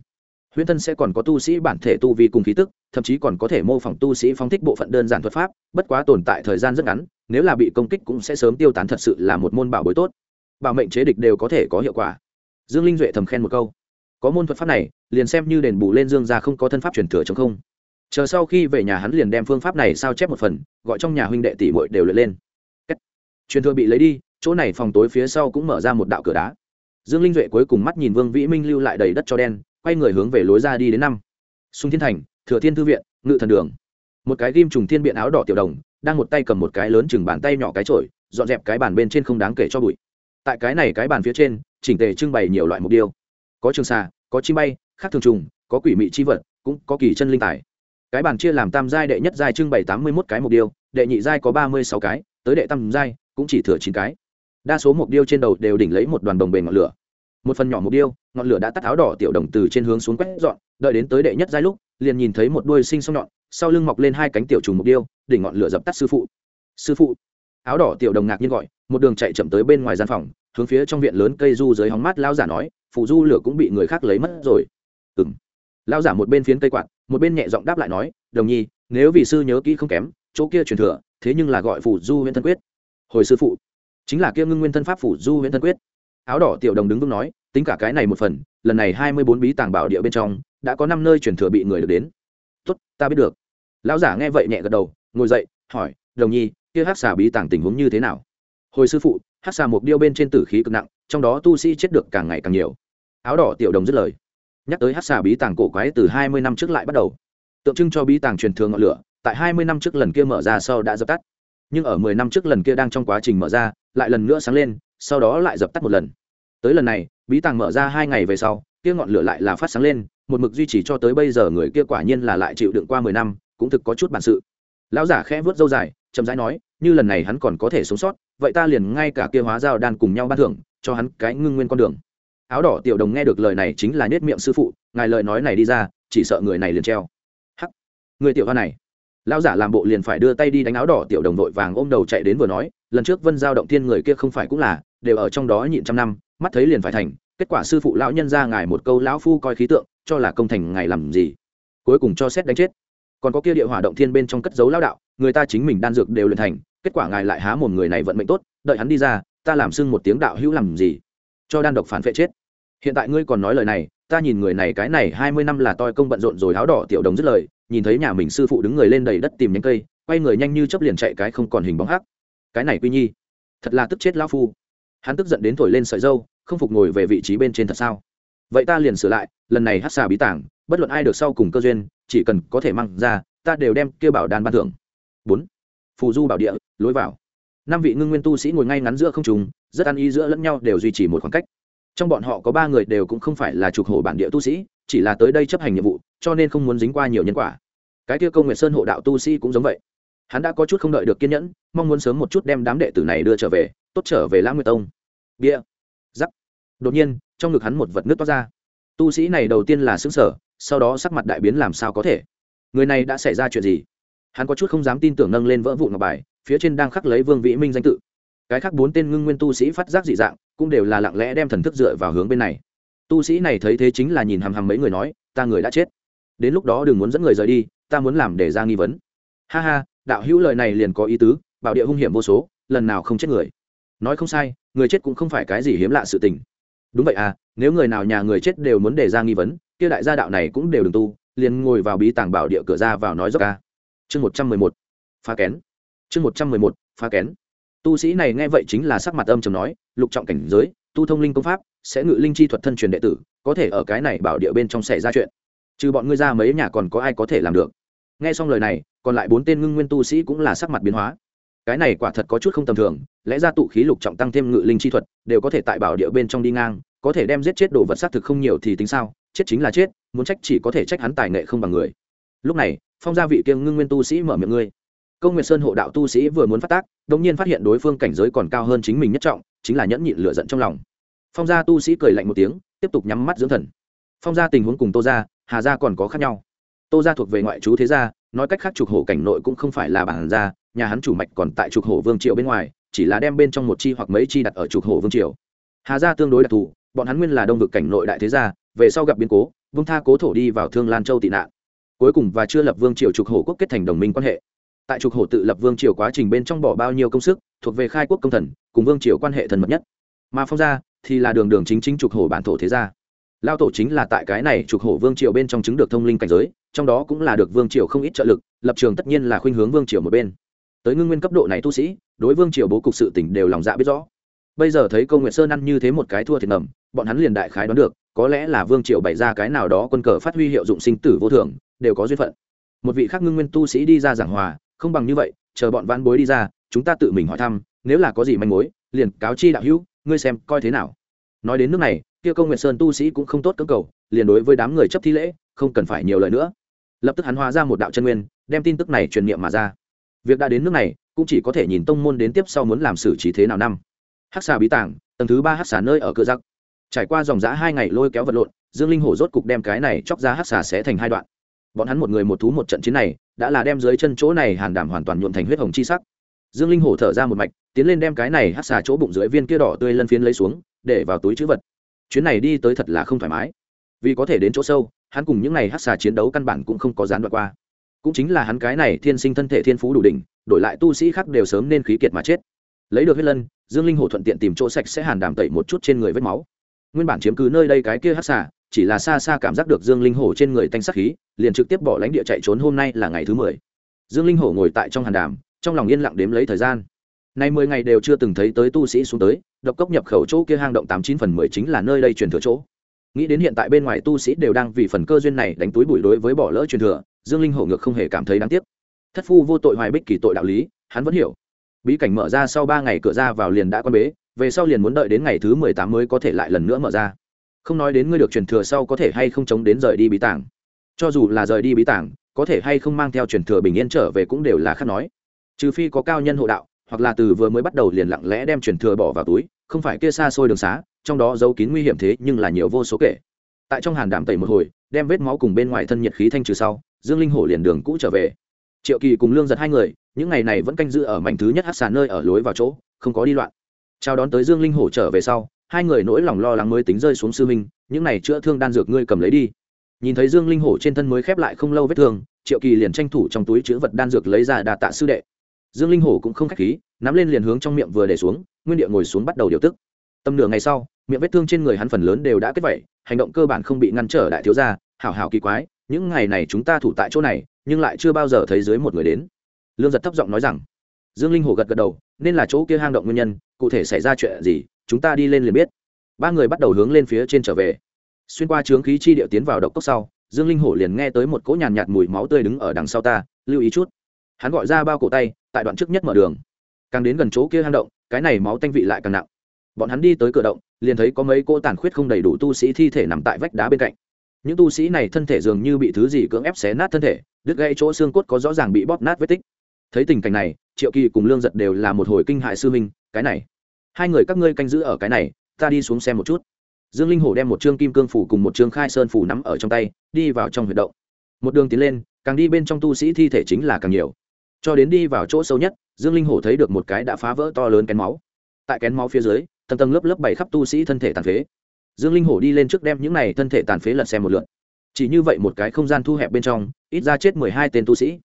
Huyễn thân sẽ còn có tu sĩ bản thể tu vi cùng khí tức, thậm chí còn có thể mô phỏng tu sĩ phóng thích bộ phận đơn giản thuật pháp, bất quá tồn tại thời gian rất ngắn, nếu là bị công kích cũng sẽ sớm tiêu tán thật sự là một môn bảo bối tốt. Bảo mệnh chế địch đều có thể có hiệu quả. Dương linh duệ thầm khen một câu. Có môn thuật pháp này, liền xem như đền bù lên dương ra không có thân pháp truyền thừa chống không chờ sau khi về nhà hắn liền đem phương pháp này sao chép một phần, gọi trong nhà huynh đệ tỷ bội đều lượt lên. Truyền thừa bị lấy đi, chỗ này phòng tối phía sau cũng mở ra một đạo cửa đá. Dương linh duệ cuối cùng mắt nhìn vương vĩ minh lưu lại đầy đất cho đen, quay người hướng về lối ra đi đến năm. Sung thiên thành, thừa thiên thư viện, ngự thần đường. Một cái ghim trùng thiên biện áo đỏ tiểu đồng, đang một tay cầm một cái lớn chừng bàn tay nhỏ cái trội dọn dẹp cái bàn bên trên không đáng kể cho bụi. Tại cái này cái bàn phía trên, chỉnh tề trưng bày nhiều loại mục tiêu. Có trường xà, có chim bay, khác thường trùng, có quỷ mị chi vật, cũng có kỳ chân linh tài cái bàn chia làm tam giai đệ nhất giai trưng bày tám mươi một cái mục điêu đệ nhị giai có ba mươi sáu cái, tới đệ tam giai cũng chỉ thừa chín cái. Đa số mục điêu trên đầu đều đỉnh lấy một đoàn đồng bề ngọn lửa. Một phần nhỏ mục điêu ngọn lửa đã tắt áo đỏ tiểu đồng từ trên hướng xuống quét dọn, đợi đến tới đệ nhất giai lúc, liền nhìn thấy một đuôi sinh sông nhọn, sau lưng mọc lên hai cánh tiểu trùng mục điêu đỉnh ngọn lửa dập tắt sư phụ. Sư phụ. Áo đỏ tiểu đồng ngạc nhiên gọi, một đường chạy chậm tới bên ngoài gian phòng, hướng phía trong viện lớn cây du dưới hóng mát lao giả nói, phụ du lửa cũng bị người khác lấy mất rồi. Ừng lao giả một bên phiến cây quạt, một bên nhẹ giọng đáp lại nói, đồng nhi, nếu vị sư nhớ kỹ không kém, chỗ kia truyền thừa, thế nhưng là gọi phủ du huyện thân quyết. Hồi sư phụ, chính là kia ngưng nguyên thân pháp phủ du huyện thân quyết. Áo đỏ tiểu đồng đứng vững nói, tính cả cái này một phần, lần này hai mươi bốn bí tàng bảo địa bên trong, đã có năm nơi truyền thừa bị người được đến. Tốt, ta biết được. Lão giả nghe vậy nhẹ gật đầu, ngồi dậy, hỏi, đồng nhi, kia hát xà bí tàng tình huống như thế nào? Hồi sư phụ hát xà mục điêu bên trên tử khí cực nặng, trong đó tu sĩ chết được càng ngày càng nhiều. Áo đỏ tiểu đồng dứt lời nhắc tới hát xà bí tàng cổ quái từ hai mươi năm trước lại bắt đầu. Tượng trưng cho bí tàng truyền thường ngọn lửa, tại hai mươi năm trước lần kia mở ra sau đã dập tắt. Nhưng ở mười năm trước lần kia đang trong quá trình mở ra, lại lần nữa sáng lên, sau đó lại dập tắt một lần. Tới lần này, bí tàng mở ra hai ngày về sau, kia ngọn lửa lại là phát sáng lên, một mực duy trì cho tới bây giờ người kia quả nhiên là lại chịu đựng qua mười năm, cũng thực có chút bản sự. Lão giả khẽ vớt dâu dài, chậm rãi nói, như lần này hắn còn có thể sống sót, vậy ta liền ngay cả kia hóa dao đan cùng nhau ban thưởng, cho hắn cái ngưng nguyên con đường áo đỏ tiểu đồng nghe được lời này chính là nết miệng sư phụ, ngài lời nói này đi ra, chỉ sợ người này liền treo. Hắc. Người tiểu hoa này. Lão giả làm bộ liền phải đưa tay đi đánh áo đỏ tiểu đồng đội vàng ôm đầu chạy đến vừa nói, lần trước vân giao động thiên người kia không phải cũng là, đều ở trong đó nhịn trăm năm, mắt thấy liền phải thành, kết quả sư phụ lão nhân ra ngài một câu lão phu coi khí tượng, cho là công thành ngài làm gì. Cuối cùng cho xét đánh chết. Còn có kia địa hỏa động thiên bên trong cất dấu lão đạo, người ta chính mình đan dược đều luyện thành, kết quả ngài lại há một người này vận mệnh tốt, đợi hắn đi ra, ta làm xưng một tiếng đạo hữu làm gì? Cho đan độc phản vệ chết. Hiện tại ngươi còn nói lời này, ta nhìn người này cái này hai mươi năm là toi công bận rộn rồi áo đỏ tiểu đồng dứt lời, nhìn thấy nhà mình sư phụ đứng người lên đầy đất tìm nhánh cây, quay người nhanh như chấp liền chạy cái không còn hình bóng hắc. Cái này quy nhi, thật là tức chết lão phu. Hắn tức giận đến thổi lên sợi dâu, không phục ngồi về vị trí bên trên thật sao? Vậy ta liền sửa lại, lần này hát xà bí tảng, bất luận ai được sau cùng cơ duyên, chỉ cần có thể mang ra, ta đều đem kêu bảo đàn ban thưởng. Bốn. Phù du bảo địa, lối vào năm vị ngưng nguyên tu sĩ ngồi ngay ngắn giữa không trùng rất ăn ý giữa lẫn nhau đều duy trì một khoảng cách. Trong bọn họ có ba người đều cũng không phải là trục hổ bản địa tu sĩ, chỉ là tới đây chấp hành nhiệm vụ, cho nên không muốn dính qua nhiều nhân quả. Cái kia công nguyện sơn hộ đạo tu sĩ cũng giống vậy. Hắn đã có chút không đợi được kiên nhẫn, mong muốn sớm một chút đem đám đệ tử này đưa trở về, tốt trở về lãng nguyệt tông. Bia. Giắc. Đột nhiên, trong ngực hắn một vật nước toát ra. Tu sĩ này đầu tiên là xứng sở sau đó sắc mặt đại biến làm sao có thể? Người này đã xảy ra chuyện gì? Hắn có chút không dám tin tưởng nâng lên vỡ vụ ngọc bài, phía trên đang khắc lấy vương vĩ minh danh tự. Cái khác bốn tên ngưng nguyên tu sĩ phát giác dị dạng, cũng đều là lặng lẽ đem thần thức dựa vào hướng bên này. Tu sĩ này thấy thế chính là nhìn hằm hằm mấy người nói, ta người đã chết. Đến lúc đó đừng muốn dẫn người rời đi, ta muốn làm để ra nghi vấn. Ha ha, đạo hữu lời này liền có ý tứ, bảo địa hung hiểm vô số, lần nào không chết người? Nói không sai, người chết cũng không phải cái gì hiếm lạ sự tình. Đúng vậy à nếu người nào nhà người chết đều muốn đề ra nghi vấn, kia đại gia đạo này cũng đều đừng tu, liền ngồi vào bí tàng bảo địa cửa ra vào nói dốc ca chương một trăm mười một, phá kén. Chương một trăm mười một, phá kén. Tu sĩ này nghe vậy chính là sắc mặt âm chầm nói, lục trọng cảnh giới, tu thông linh công pháp, sẽ ngự linh chi thuật thân truyền đệ tử, có thể ở cái này bảo địa bên trong xảy ra chuyện. Trừ bọn ngươi ra mấy nhà còn có ai có thể làm được? Nghe xong lời này, còn lại bốn tên ngưng nguyên tu sĩ cũng là sắc mặt biến hóa. Cái này quả thật có chút không tầm thường, lẽ ra tụ khí lục trọng tăng thêm ngự linh chi thuật, đều có thể tại bảo địa bên trong đi ngang, có thể đem giết chết đồ vật xác thực không nhiều thì tính sao? Chết chính là chết, muốn trách chỉ có thể trách hắn tài nghệ không bằng người. Lúc này phong gia vị kiêng ngưng nguyên tu sĩ mở miệng ngươi. Công nguyệt sơn hộ đạo tu sĩ vừa muốn phát tác đột nhiên phát hiện đối phương cảnh giới còn cao hơn chính mình nhất trọng, chính là nhẫn nhịn lửa giận trong lòng. Phong gia tu sĩ cười lạnh một tiếng, tiếp tục nhắm mắt dưỡng thần. Phong gia tình huống cùng tô gia, hà gia còn có khác nhau. Tô gia thuộc về ngoại chú thế gia, nói cách khác trục hổ cảnh nội cũng không phải là bản gia, nhà hắn chủ mạch còn tại trục hổ vương triều bên ngoài, chỉ là đem bên trong một chi hoặc mấy chi đặt ở trục hổ vương triều. Hà gia tương đối đặc thù, bọn hắn nguyên là đông vực cảnh nội đại thế gia, về sau gặp biến cố vương tha cố thổ đi vào thương lan châu tị nạn cuối cùng và chưa lập vương triều trục hổ quốc kết thành đồng minh quan hệ. Tại trục hổ tự lập vương triều quá trình bên trong bỏ bao nhiêu công sức, thuộc về khai quốc công thần, cùng vương triều quan hệ thần mật nhất. Mà phong gia thì là đường đường chính chính trục hổ bản thổ thế gia. Lao tổ chính là tại cái này trục hổ vương triều bên trong chứng được thông linh cảnh giới, trong đó cũng là được vương triều không ít trợ lực, lập trường tất nhiên là khuynh hướng vương triều một bên. Tới ngưng nguyên cấp độ này tu sĩ, đối vương triều bố cục sự tỉnh đều lòng dạ biết rõ. Bây giờ thấy công nguyện sơn ăn như thế một cái thua thiệt ngầm, bọn hắn liền đại khái đoán được, có lẽ là vương triều bày ra cái nào đó quân cờ phát huy hiệu dụng sinh tử vô thường đều có duyên phận. Một vị khác ngưng nguyên tu sĩ đi ra giảng hòa, không bằng như vậy, chờ bọn văn bối đi ra, chúng ta tự mình hỏi thăm, nếu là có gì manh mối, liền cáo chi đạo hữu, ngươi xem coi thế nào. Nói đến nước này, kia công nguyện sơn tu sĩ cũng không tốt cưỡng cầu, liền đối với đám người chấp thi lễ, không cần phải nhiều lời nữa. Lập tức hắn hóa ra một đạo chân nguyên, đem tin tức này truyền niệm mà ra. Việc đã đến nước này, cũng chỉ có thể nhìn tông môn đến tiếp sau muốn làm xử trí thế nào năm. Hắc xà bí tảng, tầng thứ ba hắc xà nơi ở cửa giặc trải qua dòng giã hai ngày lôi kéo vật lộn, dương linh hổ rốt cục đem cái này chóc ra hắc xà sẽ thành hai đoạn bọn hắn một người một thú một trận chiến này, đã là đem dưới chân chỗ này hàn đảm hoàn toàn nhuộm thành huyết hồng chi sắc. Dương linh hổ thở ra một mạch, tiến lên đem cái này hát xà chỗ bụng dưới viên kia đỏ tươi lân phiến lấy xuống, để vào túi chữ vật. Chuyến này đi tới thật là không thoải mái. Vì có thể đến chỗ sâu, hắn cùng những này hắc xà chiến đấu căn bản cũng không có gián đoạn qua. Cũng chính là hắn cái này thiên sinh thân thể thiên phú đủ đỉnh, đổi lại tu sĩ khác đều sớm nên khí kiệt mà chết. Lấy được huyết lân, dương linh hổ thuận tiện tìm chỗ sạch sẽ hàn đảm tẩy một chút trên người vết máu. Nguyên bản chiếm cứ nơi đây cái kia hát xả chỉ là xa xa cảm giác được dương linh hổ trên người tanh sắc khí, liền trực tiếp bỏ lãnh địa chạy trốn hôm nay là ngày thứ mười. Dương linh hổ ngồi tại trong hàn đàm, trong lòng yên lặng đếm lấy thời gian. Nay mười ngày đều chưa từng thấy tới tu sĩ xuống tới, độc cốc nhập khẩu chỗ kia hang động tám chín phần mười chính là nơi đây truyền thừa chỗ. Nghĩ đến hiện tại bên ngoài tu sĩ đều đang vì phần cơ duyên này đánh túi bụi đối với bỏ lỡ truyền thừa, dương linh hổ ngược không hề cảm thấy đáng tiếc. Thất phu vô tội hoài bích kỳ tội đạo lý, hắn vẫn hiểu. Bí cảnh mở ra sau ba ngày cửa ra vào liền đã quan bế, về sau liền muốn đợi đến ngày thứ mười tám mới có thể lại lần nữa mở ra không nói đến ngươi được truyền thừa sau có thể hay không chống đến rời đi bí tảng. Cho dù là rời đi bí tảng, có thể hay không mang theo truyền thừa bình yên trở về cũng đều là khác nói. Trừ phi có cao nhân hộ đạo, hoặc là từ vừa mới bắt đầu liền lặng lẽ đem truyền thừa bỏ vào túi, không phải kia xa xôi đường xá, trong đó giấu kín nguy hiểm thế nhưng là nhiều vô số kể. Tại trong hàn đảm tẩy một hồi, đem vết máu cùng bên ngoài thân nhiệt khí thanh trừ sau, dương linh hổ liền đường cũ trở về. Triệu kỳ cùng lương giật hai người, những ngày này vẫn canh giữ ở mảnh thứ nhất hát xà nơi ở lối vào chỗ, không có đi loạn. Chào đón tới dương linh hổ trở về sau hai người nỗi lòng lo lắng mới tính rơi xuống sư minh những này chữa thương đan dược ngươi cầm lấy đi. Nhìn thấy dương linh hổ trên thân mới khép lại không lâu vết thương, triệu kỳ liền tranh thủ trong túi chữ vật đan dược lấy ra đà tạ sư đệ. Dương linh hổ cũng không k h á c h khí, nắm lên liền hướng trong miệng vừa để xuống, nguyên địa ngồi xuống bắt đầu điều tức. Tầm nửa ngày sau, miệng vết thương trên người hắn phần lớn đều đã kết vẩy hành động cơ bản không bị ngăn trở đại thiếu gia, hảo hảo kỳ quái, những ngày này chúng ta thủ tại chỗ này, nhưng lại chưa bao giờ thấy dưới một người đến. Lương giật thấp giọng nói rằng, dương linh hổ gật gật đầu, nên là chỗ kia hang động nguyên nhân, cụ thể xảy ra chuyện gì chúng ta đi lên liền biết. Ba người bắt đầu hướng lên phía trên trở về. Xuyên qua trướng khí chi điệu tiến vào độc cốc sau dương linh hổ liền nghe tới một cỗ nhàn nhạt, nhạt mùi máu tươi đứng ở đằng sau ta lưu ý chút. Hắn gọi ra bao cổ tay tại đoạn trước nhất mở đường. Càng đến gần chỗ kia hang động cái này máu tanh vị lại càng nặng. Bọn hắn đi tới cửa động liền thấy có mấy cỗ tàn khuyết không đầy đủ tu sĩ thi thể nằm tại vách đá bên cạnh. Những tu sĩ này thân thể dường như bị thứ gì cưỡng ép xé nát thân thể đứt gãy chỗ xương cốt có rõ ràng bị bóp nát vết tích. Thấy tình cảnh này triệu kỳ cùng lương giật đều là một hồi kinh hại sư minh cái này hai người các ngươi canh giữ ở cái này, ta đi xuống xem một chút. Dương linh hổ đem một chương kim cương phủ cùng một chương khai sơn phủ nắm ở trong tay, đi vào trong huyệt động. Một đường tiến lên, càng đi bên trong tu sĩ thi thể chính là càng nhiều. Cho đến đi vào chỗ sâu nhất, dương linh hổ thấy được một cái đã phá vỡ to lớn kén máu. Tại kén máu phía dưới, tầng tầng lớp lớp bày khắp tu sĩ thân thể tàn phế. Dương linh hổ đi lên trước đem những này thân thể tàn phế lật xem một lượt. Chỉ như vậy một cái không gian thu hẹp bên trong, ít ra chết mười hai tên tu sĩ.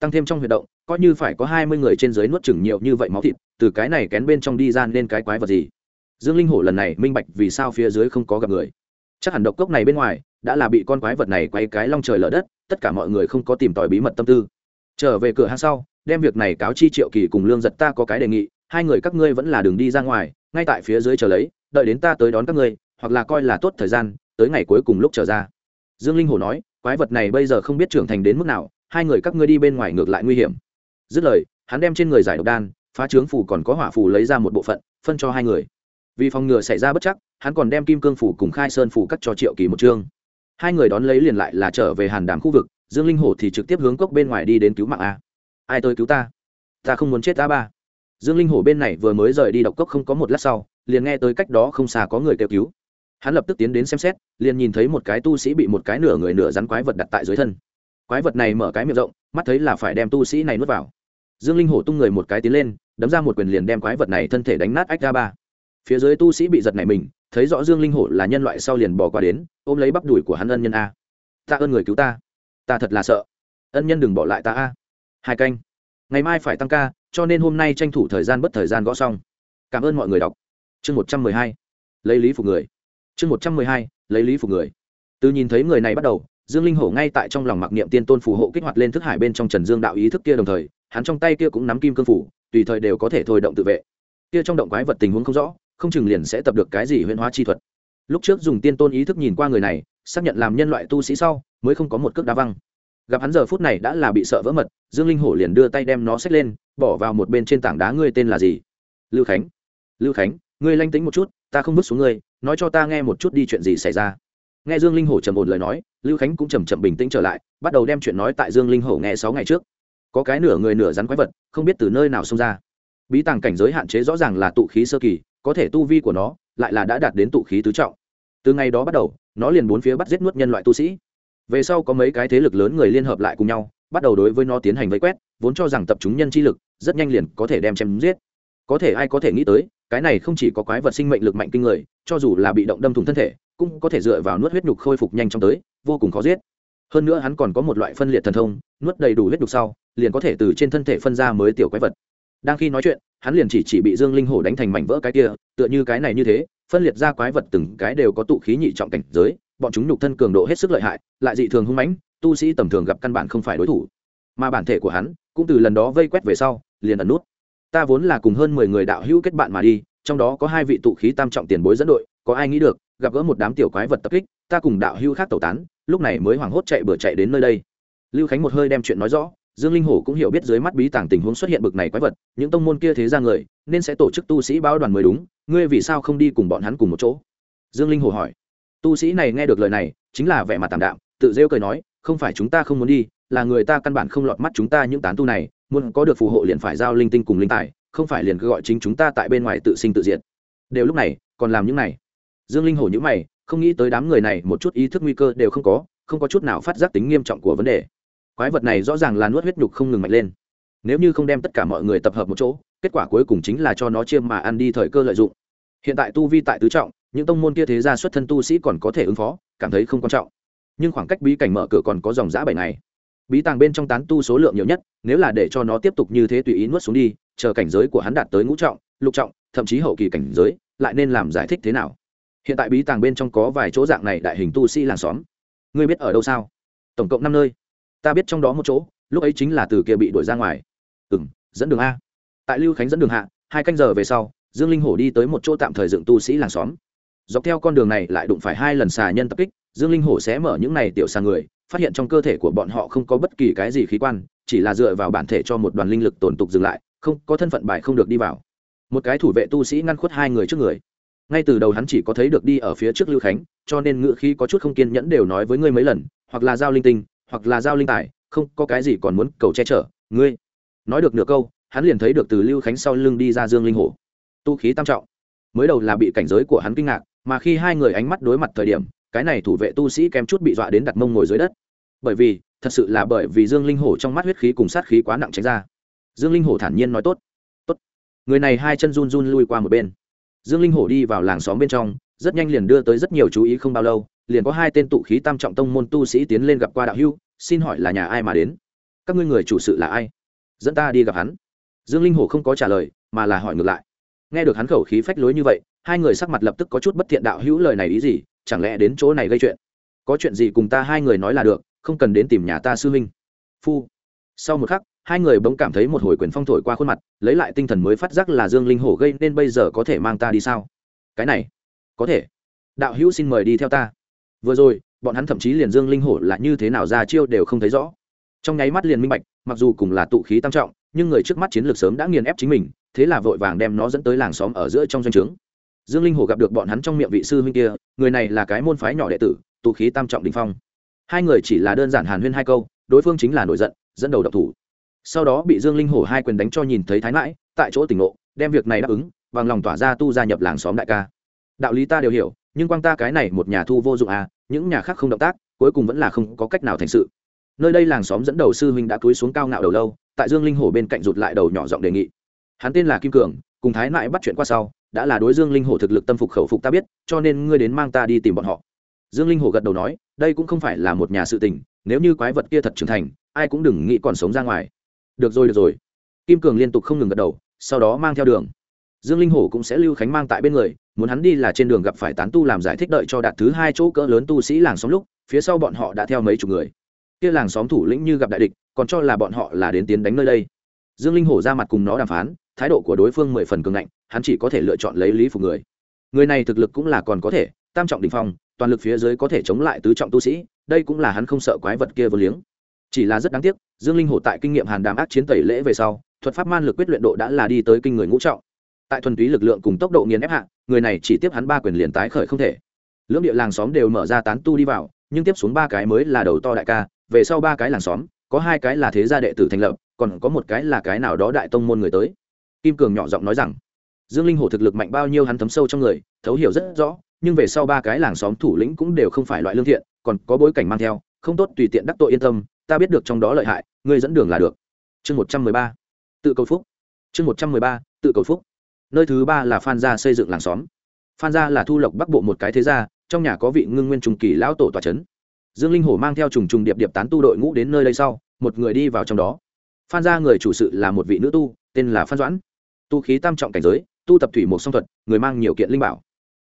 Tăng thêm trong huyệt động coi như phải có hai mươi người trên dưới nuốt chừng nhiều như vậy máu thịt, từ cái này kén bên trong đi ra nên cái quái vật gì? Dương linh hổ lần này minh bạch vì sao phía dưới không có gặp người. Chắc hẳn độc cốc này bên ngoài đã là bị con quái vật này quay cái long trời lở đất, tất cả mọi người không có tìm tòi bí mật tâm tư. Trở về cửa hàng sau, đem việc này cáo chi triệu kỳ cùng lương giật ta có cái đề nghị, hai người các ngươi vẫn là đường đi ra ngoài, ngay tại phía dưới chờ lấy, đợi đến ta tới đón các ngươi, hoặc là coi là tốt thời gian, tới ngày cuối cùng lúc trở ra. Dương linh hồ nói, quái vật này bây giờ không biết trưởng thành đến mức nào, hai người các ngươi đi bên ngoài ngược lại nguy hiểm dứt lời, hắn đem trên người giải độc đan, phá trướng phủ còn có hỏa phủ lấy ra một bộ phận, phân cho hai người. Vì phòng ngừa xảy ra bất chắc, hắn còn đem kim cương phủ cùng khai sơn phủ cắt cho triệu kỳ một chương. Hai người đón lấy liền lại là trở về hàn đàm khu vực, dương linh hổ thì trực tiếp hướng cốc bên ngoài đi đến cứu mạng a. Ai tới cứu ta? Ta không muốn chết ta ba. Dương linh hổ bên này vừa mới rời đi độc cốc không có một lát sau, liền nghe tới cách đó không xa có người kêu cứu. Hắn lập tức tiến đến xem xét, liền nhìn thấy một cái tu sĩ bị một cái nửa người nửa rắn quái vật đặt tại dưới thân. Quái vật này mở cái miệng rộng, mắt thấy là phải đem tu sĩ này nuốt vào dương linh hổ tung người một cái tiến lên, đấm ra một quyền liền đem quái vật này thân thể đánh nát ách ra ba. Phía dưới tu sĩ bị giật này mình, thấy rõ dương linh hổ là nhân loại sau liền bỏ qua đến, ôm lấy bắp đùi của hắn ân nhân a. Ta ơn người cứu ta. Ta thật là sợ. Ân nhân đừng bỏ lại ta a. Hai canh. Ngày mai phải tăng ca, cho nên hôm nay tranh thủ thời gian bất thời gian gõ xong. Cảm ơn mọi người đọc. Chương một trăm mười hai. Lấy lý phục người. Chương một trăm mười hai. Lấy lý phục người. Từ nhìn thấy người này bắt đầu, dương linh hổ ngay tại trong lòng mặc niệm tiên tôn phù hộ kích hoạt lên thức hải bên trong trần dương đạo ý thức kia đồng thời hắn trong tay kia cũng nắm kim cương phủ, tùy thời đều có thể thôi động tự vệ. Kia trong động quái vật tình huống không rõ, không chừng liền sẽ tập được cái gì huyễn hóa chi thuật. Lúc trước dùng tiên tôn ý thức nhìn qua người này, xác nhận làm nhân loại tu sĩ sau, mới không có một cước đá văng. Gặp hắn giờ phút này đã là bị sợ vỡ mật, dương linh hổ liền đưa tay đem nó xách lên, bỏ vào một bên trên tảng đá ngươi tên là gì? Lưu khánh. Lưu khánh, ngươi lanh tính một chút, ta không bước xuống ngươi, nói cho ta nghe một chút đi chuyện gì xảy ra. Nghe dương linh hổ trầm ổn lời nói, lưu khánh cũng chầm chậm bình tĩnh trở lại, bắt đầu đem chuyện nói tại dương linh hổ nghe sáu ngày trước có cái nửa người nửa rắn quái vật, không biết từ nơi nào xông ra. Bí tàng cảnh giới hạn chế rõ ràng là tụ khí sơ kỳ, có thể tu vi của nó lại là đã đạt đến tụ khí tứ trọng. Từ ngày đó bắt đầu, nó liền bốn phía bắt giết nuốt nhân loại tu sĩ. Về sau có mấy cái thế lực lớn người liên hợp lại cùng nhau, bắt đầu đối với nó tiến hành vây quét, vốn cho rằng tập trung nhân chi lực, rất nhanh liền có thể đem chém giết. Có thể ai có thể nghĩ tới, cái này không chỉ có quái vật sinh mệnh lực mạnh kinh người, cho dù là bị động đâm thủng thân thể, cũng có thể dựa vào nuốt huyết nhục khôi phục nhanh chóng tới, vô cùng khó giết. Hơn nữa hắn còn có một loại phân liệt thần thông, nuốt đầy đủ huyết nhục sau liền có thể từ trên thân thể phân ra mới tiểu quái vật. Đang khi nói chuyện, hắn liền chỉ chỉ bị dương linh hổ đánh thành mảnh vỡ cái kia, tựa như cái này như thế, phân liệt ra quái vật từng cái đều có tụ khí nhị trọng cảnh giới, bọn chúng nhục thân cường độ hết sức lợi hại, lại dị thường hung mãnh, tu sĩ tầm thường gặp căn bản không phải đối thủ. Mà bản thể của hắn, cũng từ lần đó vây quét về sau, liền ẩn nút. Ta vốn là cùng hơn mười người đạo hữu kết bạn mà đi, trong đó có hai vị tụ khí tam trọng tiền bối dẫn đội, có ai nghĩ được, gặp gỡ một đám tiểu quái vật tập kích, ta cùng đạo hữu khác tẩu tán, lúc này mới hoảng hốt chạy bừa chạy đến nơi đây. Lưu khánh một hơi đem chuyện nói rõ dương linh hổ cũng hiểu biết dưới mắt bí tàng tình huống xuất hiện bực này quái vật, những tông môn kia thế ra người, nên sẽ tổ chức tu sĩ báo đoàn mới đúng, ngươi vì sao không đi cùng bọn hắn cùng một chỗ? Dương linh hổ hỏi. Tu sĩ này nghe được lời này, chính là vẻ mặt tạm đạm, tự rêu cười nói, không phải chúng ta không muốn đi, là người ta căn bản không lọt mắt chúng ta những tán tu này, muốn có được phù hộ liền phải giao linh tinh cùng linh tài, không phải liền cứ gọi chính chúng ta tại bên ngoài tự sinh tự diệt. Đều lúc này, còn làm những này. Dương linh hổ nhữ mày, không nghĩ tới đám người này một chút ý thức nguy cơ đều không có không có chút nào phát giác tính nghiêm trọng của vấn đề quái vật này rõ ràng là nuốt huyết nhục không ngừng mạnh lên. Nếu như không đem tất cả mọi người tập hợp một chỗ, kết quả cuối cùng chính là cho nó chiêm mà ăn đi thời cơ lợi dụng. Hiện tại tu vi tại tứ trọng, những tông môn kia thế gia xuất thân tu sĩ còn có thể ứng phó, cảm thấy không quan trọng. Nhưng khoảng cách bí cảnh mở cửa còn có dòng giã bảy ngày. Bí tàng bên trong tán tu số lượng nhiều nhất, nếu là để cho nó tiếp tục như thế tùy ý nuốt xuống đi, chờ cảnh giới của hắn đạt tới ngũ trọng, lục trọng, thậm chí hậu kỳ cảnh giới, lại nên làm giải thích thế nào? Hiện tại bí tàng bên trong có vài chỗ dạng này đại hình tu sĩ làng xóm. Ngươi biết ở đâu sao? Tổng cộng năm nơi ta biết trong đó một chỗ, lúc ấy chính là từ kia bị đuổi ra ngoài. Ừ m dẫn đường a. Tại lưu khánh dẫn đường hạ, hai canh giờ về sau, dương linh hổ đi tới một chỗ tạm thời dựng tu sĩ làng xóm. Dọc theo con đường này lại đụng phải hai lần xà nhân tập kích, dương linh hổ sẽ mở những này tiểu xà người, phát hiện trong cơ thể của bọn họ không có bất kỳ cái gì khí quan, chỉ là dựa vào bản thể cho một đoàn linh lực tổn tục dừng lại, không, có thân phận bài không được đi vào. Một cái thủ vệ tu sĩ ngăn khuất hai người trước người. Ngay từ đầu hắn chỉ có thấy được đi ở phía trước lưu khánh, cho nên ngựa khí có chút không kiên nhẫn đều nói với ngươi mấy lần, hoặc là giao linh tinh hoặc là giao linh tài, không, có cái gì còn muốn cầu che chở, ngươi. Nói được nửa câu, hắn liền thấy được từ lưu khánh sau lưng đi ra dương linh hổ. Tu khí tam trọng. Mới đầu là bị cảnh giới của hắn kinh ngạc, mà khi hai người ánh mắt đối mặt thời điểm, cái này thủ vệ tu sĩ kém chút bị dọa đến đặt mông ngồi dưới đất. Bởi vì, thật sự là bởi vì dương linh hổ trong mắt huyết khí cùng sát khí quá nặng tránh ra. Dương linh hổ thản nhiên nói tốt. Tốt. Người này hai chân run run lui qua một bên. Dương linh hổ đi vào làng xóm bên trong, rất nhanh liền đưa tới rất nhiều chú ý không bao lâu liền có hai tên tụ khí tam trọng tông môn tu sĩ tiến lên gặp qua đạo hưu, xin hỏi là nhà ai mà đến? Các ngươi người chủ sự là ai? Dẫn ta đi gặp hắn. Dương linh hổ không có trả lời, mà là hỏi ngược lại. Nghe được hắn khẩu khí phách lối như vậy, hai người sắc mặt lập tức có chút bất thiện đạo hữu lời này ý gì, chẳng lẽ đến chỗ này gây chuyện? Có chuyện gì cùng ta hai người nói là được, không cần đến tìm nhà ta sư huynh. Phu. Sau một khắc, hai người bỗng cảm thấy một hồi quyền phong thổi qua khuôn mặt, lấy lại tinh thần mới phát giác là dương linh hổ gây nên bây giờ có thể mang ta đi sao? Cái này. Có thể. Đạo hữu xin mời đi theo ta vừa rồi, bọn hắn thậm chí liền dương linh hổ là như thế nào ra chiêu đều không thấy rõ. Trong nháy mắt liền minh bạch, mặc dù cùng là tụ khí tam trọng, nhưng người trước mắt chiến lược sớm đã nghiền ép chính mình, thế là vội vàng đem nó dẫn tới làng xóm ở giữa trong doanh trướng. Dương linh hổ gặp được bọn hắn trong miệng vị sư huynh kia, người này là cái môn phái nhỏ đệ tử, tụ khí tam trọng đình phong. Hai người chỉ là đơn giản hàn huyên hai câu, đối phương chính là nổi giận, dẫn đầu độc thủ. Sau đó bị dương linh hổ hai quyền đánh cho nhìn thấy thái mãi, tại chỗ tỉnh ngộ, đem việc này đáp ứng, bằng lòng tỏa ra tu gia nhập làng xóm đại ca. Đạo lý ta đều hiểu nhưng quang ta cái này một nhà thu vô dụng à những nhà khác không động tác, cuối cùng vẫn là không có cách nào thành sự. Nơi đây làng xóm dẫn đầu sư huynh đã cúi xuống cao ngạo đầu lâu, tại dương linh hổ bên cạnh rụt lại đầu nhỏ giọng đề nghị. Hắn tên là kim cường, cùng thái mãi bắt chuyện qua sau, đã là đối dương linh hổ thực lực tâm phục khẩu phục ta biết, cho nên ngươi đến mang ta đi tìm bọn họ. Dương linh hổ gật đầu nói, đây cũng không phải là một nhà sự tình, nếu như quái vật kia thật trưởng thành, ai cũng đừng nghĩ còn sống ra ngoài. Được rồi được rồi. Kim cường liên tục không ngừng gật đầu, sau đó mang theo đường. Dương linh hổ cũng sẽ lưu khánh mang tại bên người muốn hắn đi là trên đường gặp phải tán tu làm giải thích đợi cho đạt thứ hai chỗ cỡ lớn tu sĩ làng xóm lúc, phía sau bọn họ đã theo mấy chục người. Kia làng xóm thủ lĩnh như gặp đại địch, còn cho là bọn họ là đến tiến đánh nơi đây. Dương linh hổ ra mặt cùng nó đàm phán, thái độ của đối phương mười phần cường ngạnh, hắn chỉ có thể lựa chọn lấy lý phục người. Người này thực lực cũng là còn có thể, tam trọng đình phong, toàn lực phía dưới có thể chống lại tứ trọng tu sĩ, đây cũng là hắn không sợ quái vật kia vô liếng. Chỉ là rất đáng tiếc, dương linh hổ tại kinh nghiệm hàn đàm ác chiến tẩy lễ về sau, thuật pháp man lực quyết luyện độ đã là đi tới kinh người ngũ trọng tại thuần túy lực lượng cùng tốc độ nghiền ép hạ, người này chỉ tiếp hắn ba quyền liền tái khởi không thể. Lưỡng địa làng xóm đều mở ra tán tu đi vào, nhưng tiếp xuống ba cái mới là đầu to đại ca, về sau ba cái làng xóm, có hai cái là thế gia đệ tử thành lập, còn có một cái là cái nào đó đại tông môn người tới. Kim cường nhỏ giọng nói rằng, dương linh hổ thực lực mạnh bao nhiêu hắn thấm sâu trong người, thấu hiểu rất rõ, nhưng về sau ba cái làng xóm thủ lĩnh cũng đều không phải loại lương thiện, còn có bối cảnh mang theo, không tốt tùy tiện đắc tội yên tâm, ta biết được trong đó lợi hại, ngươi dẫn đường là được. Chương một trăm mười ba, tự cầu phúc. Chương một trăm mười ba, tự cầu phúc nơi thứ ba là phan gia xây dựng làng xóm. Phan gia là thu lộc bắc bộ một cái thế gia, trong nhà có vị ngưng nguyên trùng kỳ lão tổ tòa c h ấ n dương linh hổ mang theo trùng trùng điệp điệp tán tu đội ngũ đến nơi đây sau, một người đi vào trong đó. Phan gia người chủ sự là một vị nữ tu, tên là phan doãn. Tu khí tam trọng cảnh giới, tu tập thủy một song thuật, người mang nhiều kiện linh bảo.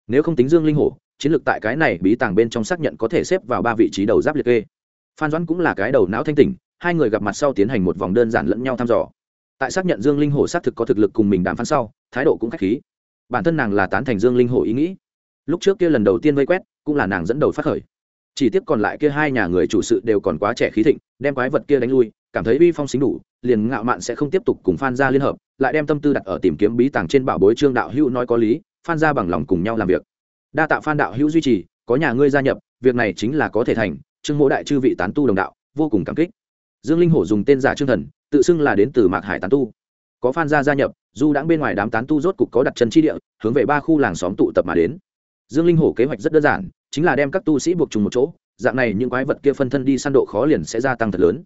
Nếu không tính dương linh hổ, chiến lược tại cái này bí tàng bên trong xác nhận có thể xếp vào ba vị trí đầu giáp liệt kê. Phan doãn cũng là cái đầu não thanh tỉnh, hai người gặp mặt sau tiến hành một vòng đơn giản lẫn nhau thăm dò. Tại xác nhận dương linh hổ xác thực có thực lực cùng mình đàm phán sau thái độ cũng khách khí. Bản thân nàng là tán thành dương linh hổ ý nghĩ. Lúc trước kia lần đầu tiên vây quét, cũng là nàng dẫn đầu phát khởi. Chỉ tiếc còn lại kia hai nhà người chủ sự đều còn quá trẻ khí thịnh, đem quái vật kia đánh lui, cảm thấy uy phong xính đủ, liền ngạo mạn sẽ không tiếp tục cùng phan gia liên hợp, lại đem tâm tư đặt ở tìm kiếm bí tàng trên bảo bối trương đạo hữu nói có lý, phan gia bằng lòng cùng nhau làm việc. Đa tạ phan đạo hữu duy trì, có nhà ngươi gia nhập, việc này chính là có thể thành, trương mỗ đại chư vị tán tu đồng đạo, vô cùng cảm kích. Dương linh hổ dùng tên giả trương thần, tự xưng là đến từ mạc hải tán tu. Có phan gia gia nhập du đãng bên ngoài đám tán tu rốt cục có đặt chân chi địa, hướng về ba khu làng xóm tụ tập mà đến. Dương linh hổ kế hoạch rất đơn giản, chính là đem các tu sĩ buộc chung một chỗ, dạng này những quái vật kia phân thân đi săn độ khó liền sẽ gia tăng thật lớn.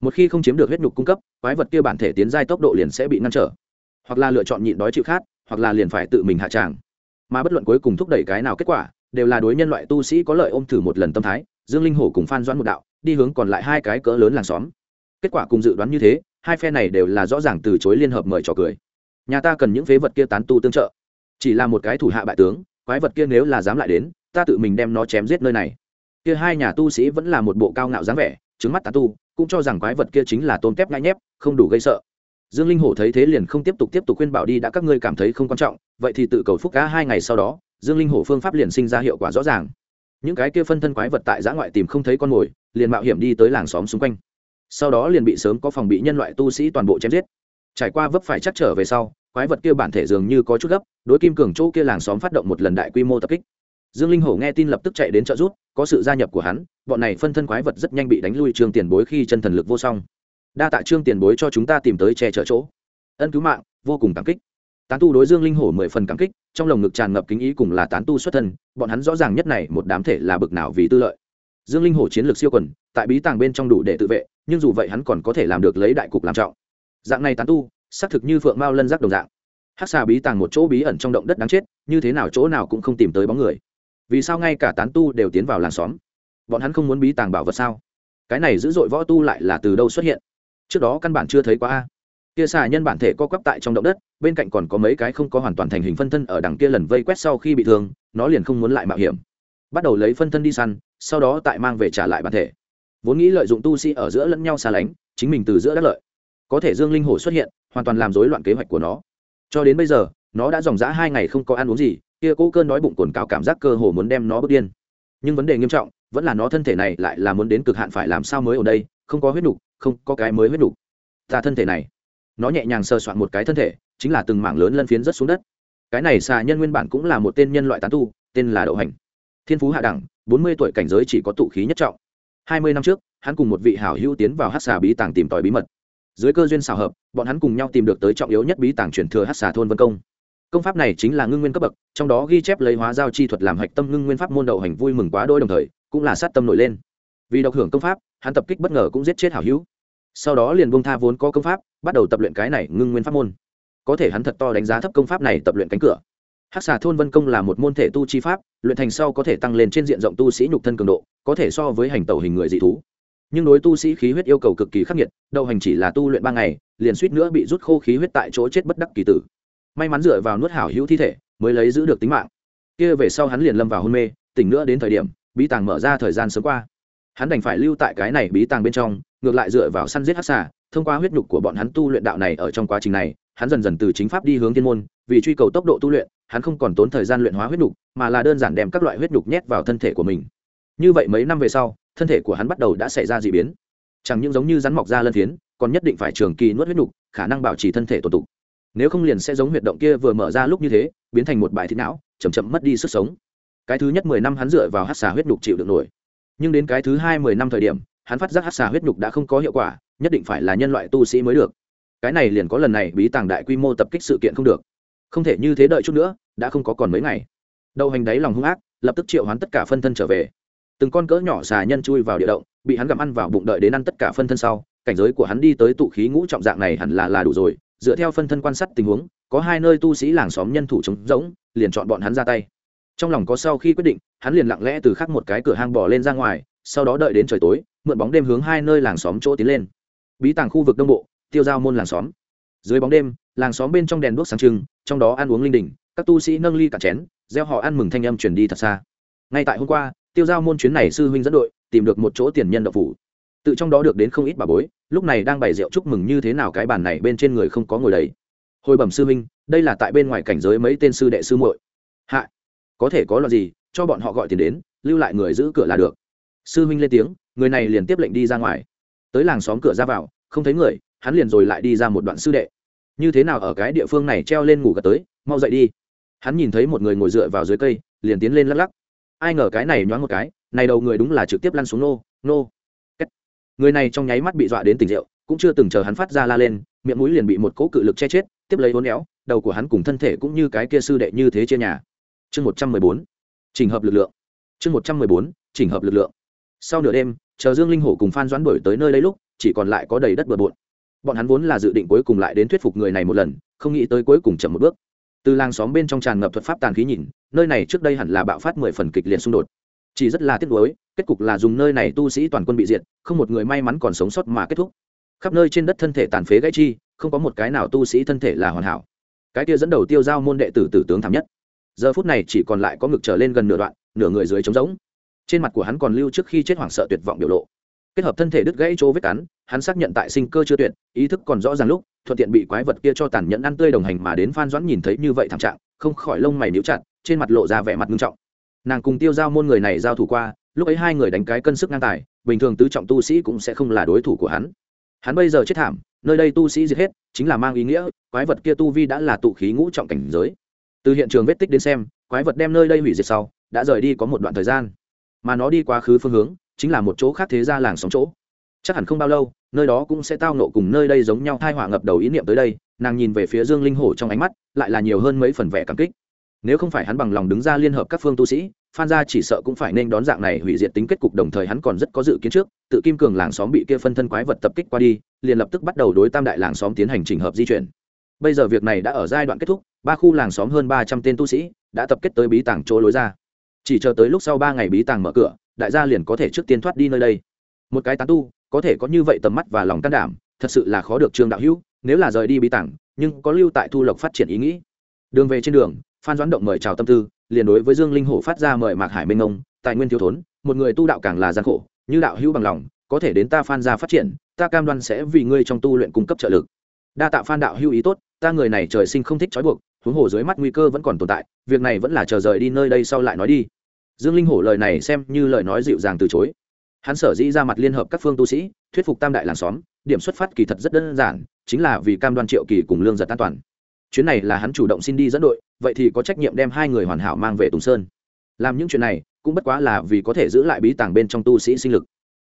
Một khi không chiếm được huyết nhục cung cấp, quái vật kia bản thể tiến giai tốc độ liền sẽ bị ngăn trở. Hoặc là lựa chọn nhịn đói chịu khát, hoặc là liền phải tự mình hạ tràng. Mà bất luận cuối cùng thúc đẩy cái nào kết quả, đều là đối nhân loại tu sĩ có lợi ôm thử một lần tâm thái, dương linh hổ cùng phan doãn một đạo, đi hướng còn lại hai cái cỡ lớn làng xóm. Kết quả cùng dự đoán như thế, hai phe này đều là rõ ràng từ chối liên hợp mời trò cười nhà ta cần những phế vật kia tán tu tương trợ. Chỉ là một cái thủ hạ bại tướng, quái vật kia nếu là dám lại đến, ta tự mình đem nó chém giết nơi này. Kia hai nhà tu sĩ vẫn là một bộ cao ngạo dáng vẻ, trứng mắt tán tu, cũng cho rằng quái vật kia chính là tôn kép ngại nhép, không đủ gây sợ. Dương linh hổ thấy thế liền không tiếp tục tiếp tục khuyên bảo đi, đã các ngươi cảm thấy không quan trọng, vậy thì tự cầu phúc cá hai ngày sau đó, dương linh hổ phương pháp liền sinh ra hiệu quả rõ ràng. Những cái kia phân thân quái vật tại giã ngoại tìm không thấy con mồi, liền mạo hiểm đi tới làng xóm xung quanh. Sau đó liền bị sớm có phòng bị nhân loại tu sĩ toàn bộ chém giết trải qua vấp phải chắc trở về sau, quái vật kia bản thể dường như có chút gấp, đối kim cường chỗ kia làng xóm phát động một lần đại quy mô tập kích. Dương linh hổ nghe tin lập tức chạy đến trợ rút có sự gia nhập của hắn, bọn này phân thân quái vật rất nhanh bị đánh lui trương tiền bối khi chân thần lực vô song. Đa tạ trương tiền bối cho chúng ta tìm tới che chở chỗ. Ân cứu mạng, vô cùng cảm kích. Tán tu đối dương linh hổ mười phần cảm kích, trong lồng ngực tràn ngập kính ý cùng là tán tu xuất thân, bọn hắn rõ ràng nhất này một đám thể là bực nào vì tư lợi. Dương linh hổ chiến lược siêu quần, tại bí tàng bên trong đủ để tự vệ, nhưng dù vậy hắn còn có thể làm được lấy đại cục làm trọng dạng này tán tu, xác thực như phượng mao lân giác đồng dạng. Hát xà bí tàng một chỗ bí ẩn trong động đất đáng chết, như thế nào chỗ nào cũng không tìm tới bóng người. Vì sao ngay cả tán tu đều tiến vào làng xóm? Bọn hắn không muốn bí tàng bảo vật sao? Cái này dữ dội võ tu lại là từ đâu xuất hiện? Trước đó căn bản chưa thấy qua a. Kia xà nhân bản thể co quắp tại trong động đất, bên cạnh còn có mấy cái không có hoàn toàn thành hình phân thân ở đằng kia lần vây quét sau khi bị thương, nó liền không muốn lại mạo hiểm. Bắt đầu lấy phân thân đi săn, sau đó tại mang về trả lại bản thể. Vốn nghĩ lợi dụng tu sĩ ở giữa lẫn nhau xa lánh, chính mình từ giữa đắc lợi có thể dương linh hổ xuất hiện, hoàn toàn làm rối loạn kế hoạch của nó. Cho đến bây giờ, nó đã dòng dã hai ngày không có ăn uống gì, kia cố cơn đói bụng cồn cào cảm giác cơ hồ muốn đem nó bước điên. Nhưng vấn đề nghiêm trọng, vẫn là nó thân thể này lại là muốn đến cực hạn phải làm sao mới ở đây, không có huyết đủ không có cái mới huyết đủ ta thân thể này. Nó nhẹ nhàng sơ soạn một cái thân thể, chính là từng mảng lớn lân phiến rất xuống đất. Cái này xà nhân nguyên bản cũng là một tên nhân loại tán tu, tên là đậu hành. Thiên phú hạ đẳng, bốn mươi tuổi cảnh giới chỉ có tụ khí nhất trọng. Hai mươi năm trước, hắn cùng một vị hảo hữu tiến vào hát xà bí tàng tìm tòi bí mật dưới cơ duyên xào hợp, bọn hắn cùng nhau tìm được tới trọng yếu nhất bí tàng truyền thừa hát xà thôn vân công. Công pháp này chính là ngưng nguyên cấp bậc, trong đó ghi chép lấy hóa giao chi thuật làm hạch tâm ngưng nguyên pháp môn đậu hành vui mừng quá đôi đồng thời, cũng là sát tâm nổi lên. Vì độc hưởng công pháp, hắn tập kích bất ngờ cũng giết chết hảo hữu. Sau đó liền bông tha vốn có công pháp, bắt đầu tập luyện cái này ngưng nguyên pháp môn. Có thể hắn thật to đánh giá thấp công pháp này tập luyện cánh cửa. Hắc xà thôn vân công là một môn thể tu chi pháp, luyện thành sau có thể tăng lên trên diện rộng tu sĩ nhục thân cường độ, có thể so với hành tẩu hình người dị thú nhưng đối tu sĩ khí huyết yêu cầu cực kỳ khắc nghiệt, đậu hành chỉ là tu luyện ba ngày, liền suýt nữa bị rút khô khí huyết tại chỗ chết bất đắc kỳ tử. May mắn dựa vào nuốt hảo hữu thi thể, mới lấy giữ được tính mạng. Kia về sau hắn liền lâm vào hôn mê, tỉnh nữa đến thời điểm, bí tàng mở ra thời gian sớm qua. Hắn đành phải lưu tại cái này bí tàng bên trong, ngược lại dựa vào săn giết hát xà, thông qua huyết nhục của bọn hắn tu luyện đạo này ở trong quá trình này, hắn dần dần từ chính pháp đi hướng thiên môn, vì truy cầu tốc độ tu luyện, hắn không còn tốn thời gian luyện hóa huyết nhục, mà là đơn giản đem các loại huyết nhục nhét vào thân thể của mình. Như vậy mấy năm về sau thân thể của hắn bắt đầu đã xảy ra d ị biến. Chẳng những giống như rắn mọc ra lân phiến, còn nhất định phải trường kỳ nuốt huyết nhục, khả năng bảo trì thân thể tồn tục nếu không liền sẽ giống huyệt động kia vừa mở ra lúc như thế, biến thành một bài thịt não chầm chậm mất đi sức sống. Cái thứ nhất mười năm hắn dựa vào hát xà huyết nhục chịu được nổi. Nhưng đến cái thứ hai mười năm thời điểm, hắn phát giác hát xà huyết nhục đã không có hiệu quả, nhất định phải là nhân loại tu sĩ mới được. Cái này liền có lần này bí tàng đại quy mô tập kích sự kiện không được. Không thể như thế đợi chút nữa, đã không có còn mấy ngày. Đậu hành đáy lòng hung ác, lập tức triệu hoán tất cả phân thân trở về từng con cỡ nhỏ xà nhân chui vào địa động, bị hắn gặm ăn vào bụng đợi đến ăn tất cả phân thân sau, cảnh giới của hắn đi tới tụ khí ngũ trọng dạng này hẳn là là đủ rồi. Dựa theo phân thân quan sát tình huống, có hai nơi tu sĩ làng xóm nhân thủ trống rỗng, liền chọn bọn hắn ra tay. Trong lòng có sau khi quyết định, hắn liền lặng lẽ từ khắc một cái cửa hang bỏ lên ra ngoài, sau đó đợi đến trời tối, mượn bóng đêm hướng hai nơi làng xóm chỗ tiến lên. Bí tàng khu vực đông bộ, tiêu giao môn làng xóm. Dưới bóng đêm, làng xóm bên trong đèn đuốc sáng trưng, trong đó ăn uống linh đình, các tu sĩ nâng ly cả chén, gieo họ ăn mừng thanh âm truyền đi thật xa. Ngay tại hôm qua tiêu giao môn chuyến này sư huynh dẫn đội, tìm được một chỗ tiền nhân đậu phủ. Tự trong đó được đến không ít bà bối, lúc này đang bày rượu chúc mừng như thế nào cái bàn này bên trên người không có ngồi đầy. Hồi bẩm sư huynh, đây là tại bên ngoài cảnh giới mấy tên sư đệ sư muội. Hạ, có thể có loại gì, cho bọn họ gọi tiền đến, lưu lại người giữ cửa là được. Sư huynh lên tiếng, người này liền tiếp lệnh đi ra ngoài. Tới làng xóm cửa ra vào, không thấy người, hắn liền rồi lại đi ra một đoạn sư đệ. Như thế nào ở cái địa phương này treo lên ngủ gật tới, mau dậy đi. Hắn nhìn thấy một người ngồi dựa vào dưới cây, liền tiến lên lắc lắc ai ngờ cái này nhoáng một cái, này đầu người đúng là trực tiếp lăn xuống nô nô. Kết. người này trong nháy mắt bị dọa đến tỉnh rượu, cũng chưa từng chờ hắn phát ra la lên, miệng mũi liền bị một cỗ cự lực che chết, tiếp lấy bốn éo, đầu của hắn cùng thân thể cũng như cái kia sư đệ như thế trên nhà. Chương một trăm mười bốn. Trình hợp lực lượng. Chương một trăm mười bốn. Trình hợp lực lượng. Sau nửa đêm, chờ dương linh hổ cùng phan doãn đổi tới nơi lấy lúc, chỉ còn lại có đầy đất bừa bộn. Bọn hắn vốn là dự định cuối cùng lại đến thuyết phục người này một lần, không nghĩ tới cuối cùng chậm một bước. Từ làng xóm bên trong tràn ngập thuật pháp tàn khí nhìn nơi này trước đây hẳn là bạo phát mười phần kịch liệt xung đột. Chỉ rất là tiếc nuối, kết cục là dùng nơi này tu sĩ toàn quân bị diệt, không một người may mắn còn sống sót mà kết thúc. Khắp nơi trên đất thân thể tàn phế gãy chi, không có một cái nào tu sĩ thân thể là hoàn hảo. Cái kia dẫn đầu tiêu giao môn đệ tử tử tướng thảm nhất. Giờ phút này chỉ còn lại có ngực trở lên gần nửa đoạn, nửa người dưới trống rỗng. Trên mặt của hắn còn lưu trước khi chết hoảng sợ tuyệt vọng biểu lộ. Kết hợp thân thể đứt gãy chỗ vết cắn, hắn xác nhận tại sinh cơ chưa tuyệt, ý thức còn rõ ràng lúc, thuận tiện bị quái vật kia cho tàn nhẫn ăn tươi đồng hành mà đến phan doãn nhìn thấy như vậy thảm trạng, không khỏi lông mày níu chặt trên mặt lộ ra vẻ mặt nghiêm trọng. Nàng cùng tiêu giao môn người này giao thủ qua, lúc ấy hai người đánh cái cân sức ngang tài, bình thường tứ trọng tu sĩ cũng sẽ không là đối thủ của hắn. Hắn bây giờ chết thảm, nơi đây tu sĩ giết hết, chính là mang ý nghĩa, quái vật kia tu vi đã là tụ khí ngũ trọng cảnh giới. Từ hiện trường vết tích đến xem, quái vật đem nơi đây hủy diệt sau, đã rời đi có một đoạn thời gian. Mà nó đi quá khứ phương hướng, chính là một chỗ khác thế ra làng sống chỗ. Chắc hẳn không bao lâu, nơi đó cũng sẽ tao nộ cùng nơi đây giống nhau thai họa ngập đầu ý niệm tới đây, nàng nhìn về phía dương linh hổ trong ánh mắt, lại là nhiều hơn mấy phần vẻ cảm kích nếu không phải hắn bằng lòng đứng ra liên hợp các phương tu sĩ, phan gia chỉ sợ cũng phải nên đón dạng này hủy diệt tính kết cục, đồng thời hắn còn rất có dự kiến trước, tự kim cường làng xóm bị kia phân thân quái vật tập kích qua đi, liền lập tức bắt đầu đối tam đại làng xóm tiến hành trình hợp di chuyển. Bây giờ việc này đã ở giai đoạn kết thúc, ba khu làng xóm hơn ba trăm tên tu sĩ đã tập kết tới bí tàng chỗ lối ra. Chỉ chờ tới lúc sau ba ngày bí tàng mở cửa, đại gia liền có thể trước tiên thoát đi nơi đây. Một cái tán tu, có thể có như vậy tầm mắt và lòng can đảm, thật sự là khó được trương đạo hữu, nếu là rời đi bí tàng, nhưng có lưu tại thu lộc phát triển ý nghĩ. Đường về trên đường phan doãn động mời chào tâm tư, liền đối với dương linh hổ phát ra mời mạc hải minh ông, tài nguyên thiếu thốn, một người tu đạo càng là gian khổ, như đạo hữu bằng lòng, có thể đến ta phan ra phát triển, ta cam đoan sẽ vì ngươi trong tu luyện cung cấp trợ lực. Đa tạ phan đạo hữu ý tốt, ta người này trời sinh không thích trói buộc, huống hồ dưới mắt nguy cơ vẫn còn tồn tại, việc này vẫn là chờ rời đi nơi đây sau lại nói đi. Dương linh hổ lời này xem như lời nói dịu dàng từ chối. Hắn sở dĩ ra mặt liên hợp các phương tu sĩ, thuyết phục tam đại làng xóm, điểm xuất phát kỳ thật rất đơn giản, chính là vì cam đoan triệu kỳ cùng lương giật an toàn chuyến này là hắn chủ động xin đi dẫn đội, vậy thì có trách nhiệm đem hai người hoàn hảo mang về tùng sơn. Làm những chuyện này, cũng bất quá là vì có thể giữ lại bí tàng bên trong tu sĩ sinh lực.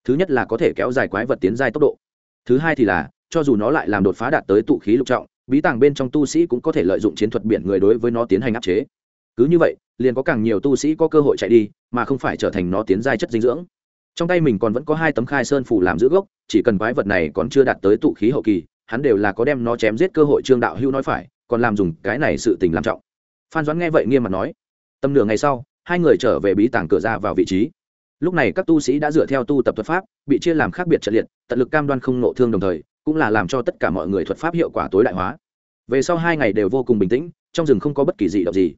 Thứ nhất là có thể kéo dài quái vật tiến dài tốc độ. Thứ hai thì là, cho dù nó lại làm đột phá đạt tới tụ khí lục trọng, bí tàng bên trong tu sĩ cũng có thể lợi dụng chiến thuật biển người đối với nó tiến hành áp chế. Cứ như vậy, liền có càng nhiều tu sĩ có cơ hội chạy đi, mà không phải trở thành nó tiến giai chất dinh dưỡng. Trong tay mình còn vẫn có hai tấm khai sơn phủ làm giữ gốc, chỉ cần quái vật này còn chưa đạt tới tụ khí hậu kỳ, hắn đều là có đem nó chém giết cơ hội trương đạo hưu nói phải còn làm dùng cái này sự tình làm trọng. Phan doãn nghe vậy nghiêm mặt nói, tầm nửa ngày sau, hai người trở về bí tàng cửa ra vào vị trí. Lúc này các tu sĩ đã dựa theo tu tập thuật pháp, bị chia làm khác biệt trận liệt, tận lực cam đoan không nộ thương đồng thời, cũng là làm cho tất cả mọi người thuật pháp hiệu quả tối đại hóa. Về sau hai ngày đều vô cùng bình tĩnh, trong rừng không có bất kỳ gì động gì.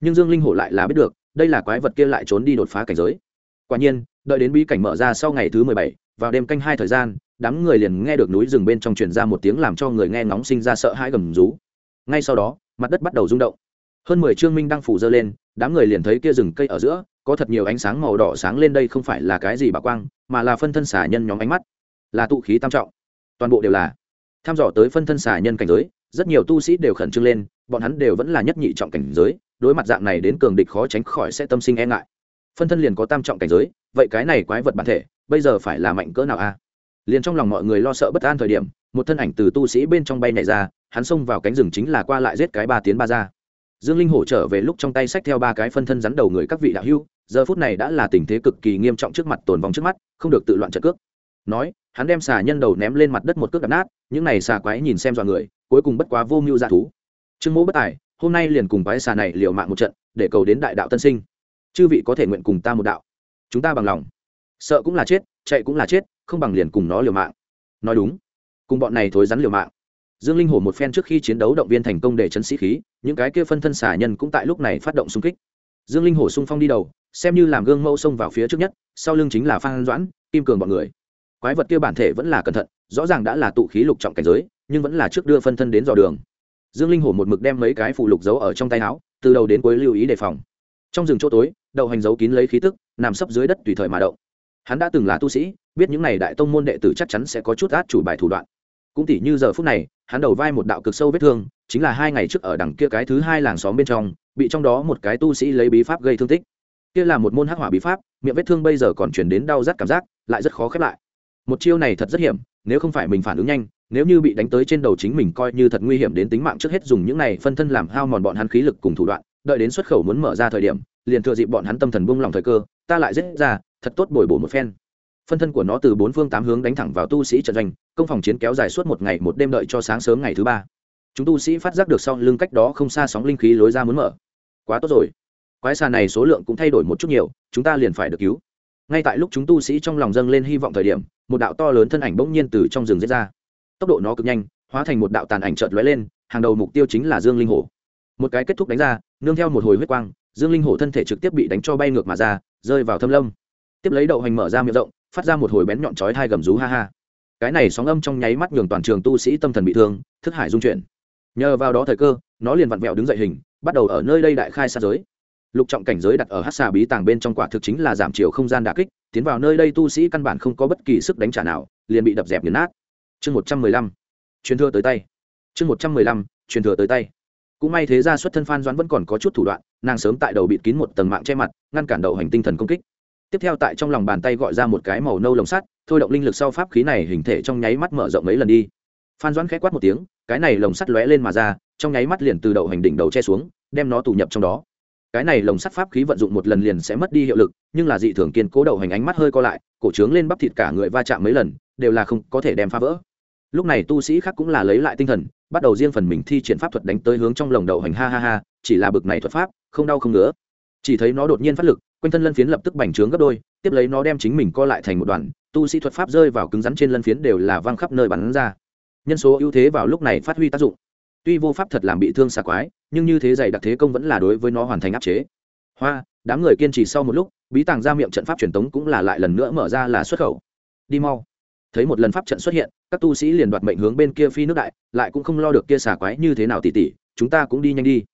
Nhưng dương linh hổ lại là biết được, đây là quái vật kia lại trốn đi đột phá cảnh giới. Quả nhiên, đợi đến bí cảnh mở ra sau ngày thứ mười bảy, vào đêm canh hai thời gian, đám người liền nghe được núi rừng bên trong truyền ra một tiếng làm cho người nghe ngóng sinh ra sợ hãi gầm rú ngay sau đó, mặt đất bắt đầu rung động. Hơn mười trương minh đang phủ dơ lên, đám người liền thấy kia rừng cây ở giữa, có thật nhiều ánh sáng màu đỏ sáng lên đây không phải là cái gì bà quang, mà là phân thân xả nhân nhóm ánh mắt. Là tụ khí tam trọng. Toàn bộ đều là tham dò tới phân thân xả nhân cảnh giới, rất nhiều tu sĩ đều khẩn trương lên, bọn hắn đều vẫn là nhất nhị trọng cảnh giới, đối mặt dạng này đến cường địch khó tránh khỏi sẽ tâm sinh e ngại. Phân thân liền có tam trọng cảnh giới, vậy cái này quái vật bản thể, bây giờ phải là mạnh cỡ nào a? Liền trong lòng mọi người lo sợ bất an thời điểm, một thân ảnh từ tu sĩ bên trong bay này ra hắn xông vào cánh rừng chính là qua lại giết cái ba tiến ba ra. Dương linh hổ trở về lúc trong tay sách theo ba cái phân thân rắn đầu người các vị đạo hưu giờ phút này đã là tình thế cực kỳ nghiêm trọng trước mặt tồn vong trước mắt, không được tự loạn trận cước. Nói, hắn đem xà nhân đầu ném lên mặt đất một cước đập nát, những này xà quái nhìn xem dọa người, cuối cùng bất quá vô mưu dạ thú. Trương mỗ bất tài, hôm nay liền cùng quái xà này liều mạng một trận, để cầu đến đại đạo tân sinh. Chư vị có thể nguyện cùng ta một đạo. Chúng ta bằng lòng. Sợ cũng là chết, chạy cũng là chết, không bằng liền cùng nó liều mạng. Nói đúng. Cùng bọn này thối rắn liều mạng dương linh hổ một phen trước khi chiến đấu động viên thành công để chấn sĩ khí, những cái kia phân thân xả nhân cũng tại lúc này phát động xung kích. Dương linh hổ sung phong đi đầu, xem như làm gương mẫu xông vào phía trước nhất, sau lưng chính là phan doãn, kim cường bọn người. Quái vật kia bản thể vẫn là cẩn thận, rõ ràng đã là tụ khí lục trọng cảnh giới, nhưng vẫn là trước đưa phân thân đến dò đường. Dương linh hổ một mực đem mấy cái phụ lục giấu ở trong tay áo, từ đầu đến cuối lưu ý đề phòng. Trong rừng chỗ tối, đậu hành giấu kín lấy khí tức, nằm sấp dưới đất tùy thời mà đậu. hắn đã từng là tu sĩ, biết những n à y đại tông môn đệ tử chắc chắn sẽ có chút át chủ bài thủ đoạn cũng tỉ như giờ phút này, hắn đầu vai một đạo cực sâu vết thương, chính là hai ngày trước ở đằng kia cái thứ hai làng xóm bên trong, bị trong đó một cái tu sĩ lấy bí pháp gây thương tích. Kia là một môn hắc hỏa bí pháp, miệng vết thương bây giờ còn chuyển đến đau rát cảm giác, lại rất khó khép lại. Một chiêu này thật rất hiểm, nếu không phải mình phản ứng nhanh, nếu như bị đánh tới trên đầu chính mình coi như thật nguy hiểm đến tính mạng trước hết dùng những này phân thân làm hao mòn bọn hắn khí lực cùng thủ đoạn, đợi đến xuất khẩu muốn mở ra thời điểm, liền thừa dịp bọn hắn tâm thần buông lòng thời cơ, ta lại giết ra, thật tốt bồi bổ một phen phân thân của nó từ bốn phương tám hướng đánh thẳng vào tu sĩ trận doanh, công phòng chiến kéo dài suốt một ngày một đêm đợi cho sáng sớm ngày thứ ba. Chúng tu sĩ phát giác được sau lưng cách đó không xa sóng linh khí lối ra muốn mở. Quá tốt rồi. Quái xà này số lượng cũng thay đổi một chút nhiều, chúng ta liền phải được cứu. Ngay tại lúc chúng tu sĩ trong lòng dâng lên hy vọng thời điểm, một đạo to lớn thân ảnh bỗng nhiên từ trong rừng giết ra. Tốc độ nó cực nhanh, hóa thành một đạo tàn ảnh trợt lóe lên, hàng đầu mục tiêu chính là dương linh hổ. Một cái kết thúc đánh ra, nương theo một hồi huyết quang, dương linh hổ thân thể trực tiếp bị đánh cho bay ngược mà ra, rơi vào thâm lâm. Tiếp lấy đậu hành mở ra miệng rộng phát ra một hồi bén nhọn chói hai gầm rú ha ha. Cái này sóng âm trong nháy mắt nhường toàn trường tu sĩ tâm thần bị thương, thức hải dung chuyển. Nhờ vào đó thời cơ, nó liền vặn vẹo đứng dậy hình, bắt đầu ở nơi đây đại khai xa giới. Lục trọng cảnh giới đặt ở hát xà bí tàng bên trong quả thực chính là giảm chiều không gian đà kích, tiến vào nơi đây tu sĩ căn bản không có bất kỳ sức đánh trả nào, liền bị đập dẹp nghiền nát. Chương một trăm mười lăm. Truyền thừa tới tay. Chương một trăm mười lăm, truyền thừa tới tay. Cũng may thế ra xuất thân phan doãn vẫn còn có chút thủ đoạn, nàng sớm tại đầu bịt kín một tầng mạng che mặt, ngăn cản đầu hành tinh thần công kích tiếp theo tại trong lòng bàn tay gọi ra một cái màu nâu lồng sắt, thôi động linh lực sau pháp khí này hình thể trong nháy mắt mở rộng mấy lần đi. Phan doãn k h ẽ quát một tiếng, cái này lồng sắt lóe lên mà ra, trong nháy mắt liền từ đậu hành đỉnh đầu che xuống, đem nó tù nhập trong đó. Cái này lồng sắt pháp khí vận dụng một lần liền sẽ mất đi hiệu lực, nhưng là dị thường kiên cố đậu hành ánh mắt hơi co lại, cổ trướng lên bắp thịt cả người va chạm mấy lần, đều là không có thể đem phá vỡ. Lúc này tu sĩ khác cũng là lấy lại tinh thần, bắt đầu riêng phần mình thi triển pháp thuật đánh tới hướng trong lồng đậu hành, ha ha ha, chỉ là bực này thuật pháp, không đau không ngứa chỉ thấy nó đột nhiên phát lực, quanh thân lân phiến lập tức bành trướng gấp đôi, tiếp lấy nó đem chính mình co lại thành một đoàn, tu sĩ thuật pháp rơi vào cứng rắn trên lân phiến đều là văng khắp nơi bắn ra. Nhân số ưu thế vào lúc này phát huy tác dụng. Tuy vô pháp thật làm bị thương xà quái, nhưng như thế dày đặc thế công vẫn là đối với nó hoàn thành áp chế. Hoa, đám người kiên trì sau một lúc, bí tàng ra miệng trận pháp truyền tống cũng là lại lần nữa mở ra là xuất khẩu. Đi mau. Thấy một lần pháp trận xuất hiện, các tu sĩ liền đoạt mệnh hướng bên kia phi nước đại, lại cũng không lo được kia xà quái như thế nào tỉ tỉ, chúng ta cũng đi nhanh đi.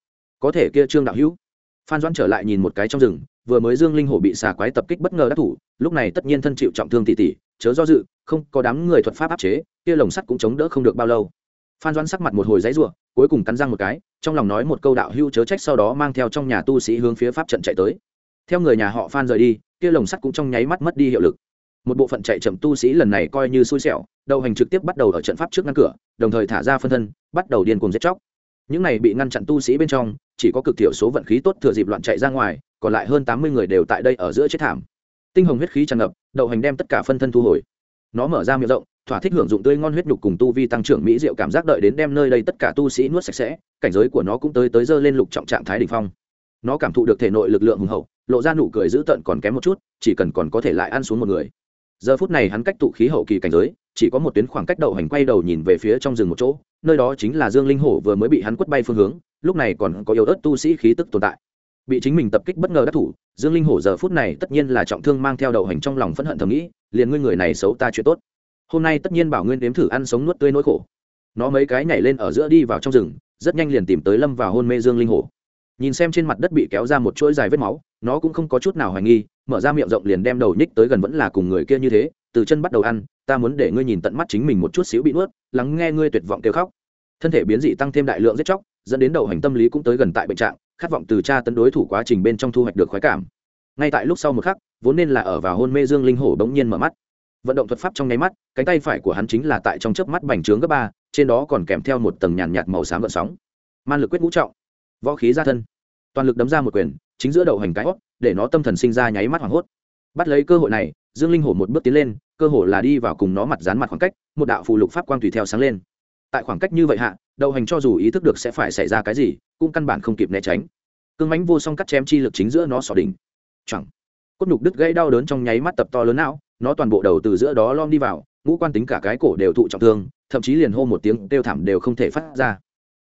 Có thể kia trương đạo hữu phan doãn trở lại nhìn một cái trong rừng, vừa mới dương linh hổ bị xà quái tập kích bất ngờ đắc thủ, lúc này tất nhiên thân chịu trọng thương tỉ tỉ, chớ do dự, không có đám người thuật pháp áp chế, kia lồng sắt cũng chống đỡ không được bao lâu. Phan doãn sắc mặt một hồi giấy ruộng cuối cùng cắn răng một cái, trong lòng nói một câu đạo hưu chớ trách sau đó mang theo trong nhà tu sĩ hướng phía pháp trận chạy tới. Theo người nhà họ phan rời đi, kia lồng sắt cũng trong nháy mắt mất đi hiệu lực. Một bộ phận chạy chậm tu sĩ lần này coi như xui xẻo, đầu hành trực tiếp bắt đầu ở trận pháp trước ngăn cửa, đồng thời thả ra phân thân, bắt đầu điên cuồng giết chóc. Những này bị ngăn chặn tu sĩ bên trong chỉ có cực thiểu số vận khí tốt thừa dịp loạn chạy ra ngoài, còn lại hơn tám mươi người đều tại đây ở giữa chết thảm. Tinh hồng huyết khí tràn ngập, đậu hành đem tất cả phân thân thu hồi. Nó mở ra miệng rộng, thỏa thích hưởng dụng tươi ngon huyết nhục cùng tu vi tăng trưởng mỹ diệu cảm giác đợi đến đem nơi đây tất cả tu sĩ nuốt sạch sẽ, cảnh giới của nó cũng tới tới dơ lên lục trọng trạng thái đ ỉ n h phong. Nó cảm thụ được thể nội lực lượng hùng hậu, lộ ra nụ cười dữ tợn còn kém một chút, chỉ cần còn có thể lại ăn xuống một người. Giờ phút này hắn cách tụ khí hậu kỳ cảnh giới chỉ có một tuyến khoảng cách đậu hành quay đầu nhìn về phía trong rừng một chỗ, nơi đó chính là dương linh hổ vừa mới bị hắn quất bay phương hướng, lúc này còn có yếu ớt tu sĩ khí tức tồn tại. Bị chính mình tập kích bất ngờ đắc thủ, dương linh hổ giờ phút này tất nhiên là trọng thương mang theo đậu hành trong lòng phẫn hận thầm nghĩ, liền ngươi người này xấu ta chuyện tốt. Hôm nay tất nhiên bảo nguyên đếm thử ăn sống nuốt tươi nỗi khổ. Nó mấy cái nhảy lên ở giữa đi vào trong rừng, rất nhanh liền tìm tới lâm vào hôn mê dương linh hổ. Nhìn xem trên mặt đất bị kéo ra một chuỗi dài vết máu, nó cũng không có chút nào hoài nghi, mở ra miệng rộng liền đem đầu nhích tới gần vẫn là cùng người kia như thế, từ chân bắt đầu ăn ta muốn để ngươi nhìn tận mắt chính mình một chút xíu bị nuốt, lắng nghe ngươi tuyệt vọng kêu khóc. Thân thể biến dị tăng thêm đại lượng giết chóc, dẫn đến đầu hành tâm lý cũng tới gần tại bệnh trạng, khát vọng từ tra tấn đối thủ quá trình bên trong thu hoạch được khoái cảm. Ngay tại lúc sau một khắc, vốn nên là ở vào hôn mê dương linh hổ bỗng nhiên mở mắt. Vận động thuật pháp trong nháy mắt, cánh tay phải của hắn chính là tại trong chớp mắt bành trướng gấp ba, trên đó còn kèm theo một tầng nhàn nhạt màu xám gợn sóng. Man lực quyết ngũ trọng, võ khí ra thân. Toàn lực đấm ra một quyền, chính giữa đầu hành cái hót để nó tâm thần sinh ra nháy mắt hoảng hốt. Bắt lấy cơ hội này, dương linh hổ một bước tiến lên cơ hội là đi vào cùng nó mặt dán mặt khoảng cách, một đạo phù lục pháp quang tùy theo sáng lên. Tại khoảng cách như vậy hạ đầu hành cho dù ý thức được sẽ phải xảy ra cái gì, cũng căn bản không kịp né tránh. Cương mánh vô song cắt chém chi lực chính giữa nó xỏ đỉnh. Chẳng cốt nhục đứt gãy đau đớn trong nháy mắt tập to lớn não, nó toàn bộ đầu từ giữa đó lom đi vào, ngũ quan tính cả cái cổ đều thụ trọng thương, thậm chí liền hô một tiếng kêu thảm đều không thể phát ra.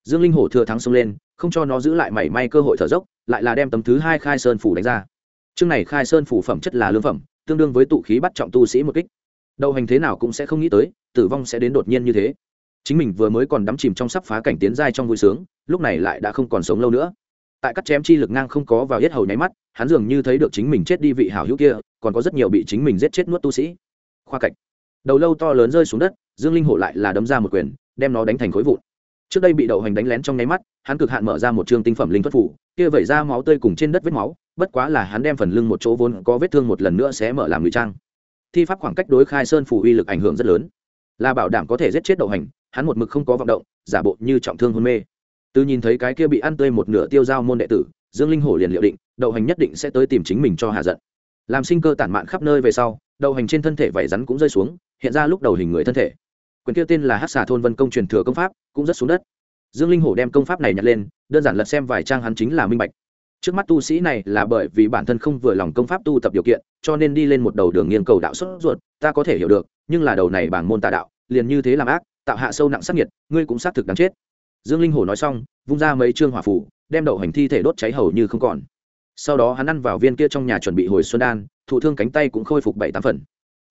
Dương linh hổ thừa thắng xông lên, không cho nó giữ lại mảy may cơ hội thở dốc, lại là đem tấm thứ hai khai sơn phủ đánh ra. Chương này khai sơn phủ phẩm chất là lương phẩm, tương đương với tụ khí bắt trọng tu sĩ một kích đầu hành thế nào cũng sẽ không nghĩ tới, tử vong sẽ đến đột nhiên như thế. Chính mình vừa mới còn đắm chìm trong sắp phá cảnh tiến giai trong vui sướng, lúc này lại đã không còn sống lâu nữa. Tại cắt chém chi lực ngang không có vào hết hầu nháy mắt, hắn dường như thấy được chính mình chết đi vị hảo hữu kia, còn có rất nhiều bị chính mình giết chết nuốt tu sĩ. Khoa cạch. Đầu lâu to lớn rơi xuống đất, dương linh hổ lại là đấm ra một quyền, đem nó đánh thành khối vụn. Trước đây bị đậu hành đánh lén trong nháy mắt, hắn cực hạn mở ra một chương tinh phẩm linh thuật phủ, kia vẩy ra máu tươi cùng trên đất vết máu, bất quá là hắn đem phần lưng một chỗ vốn có vết thương một lần nữa sẽ mở làm ngụy trang thi pháp khoảng cách đối khai sơn phủ uy lực ảnh hưởng rất lớn. Là bảo đảm có thể giết chết đậu hành, hắn một mực không có vọng động, giả bộ như trọng thương hôn mê. Từ nhìn thấy cái kia bị ăn tươi một nửa tiêu dao môn đệ tử, dương linh hổ liền liệu định, đậu hành nhất định sẽ tới tìm chính mình cho hạ giận. Làm sinh cơ tản mạn khắp nơi về sau, đậu hành trên thân thể vảy rắn cũng rơi xuống, hiện ra lúc đầu hình người thân thể. Quyền kia tên là hát xà thôn vân công truyền thừa công pháp, cũng rất xuống đất. Dương linh hổ đem công pháp này nhặt lên, đơn giản lật xem vài trang hắn chính là minh bạch trước mắt tu sĩ này là bởi vì bản thân không vừa lòng công pháp tu tập điều kiện, cho nên đi lên một đầu đường nghiêng cầu đạo xuất ruột, ta có thể hiểu được, nhưng là đầu này bảng môn tà đạo, liền như thế làm ác, tạo hạ sâu nặng sắc nhiệt ngươi cũng xác thực đáng chết. Dương linh hổ nói xong, vung ra mấy chương hỏa phủ đem đậu hành thi thể đốt cháy hầu như không còn. Sau đó hắn ăn vào viên kia trong nhà chuẩn bị hồi xuân đan, thụ thương cánh tay cũng khôi phục bảy tám phần.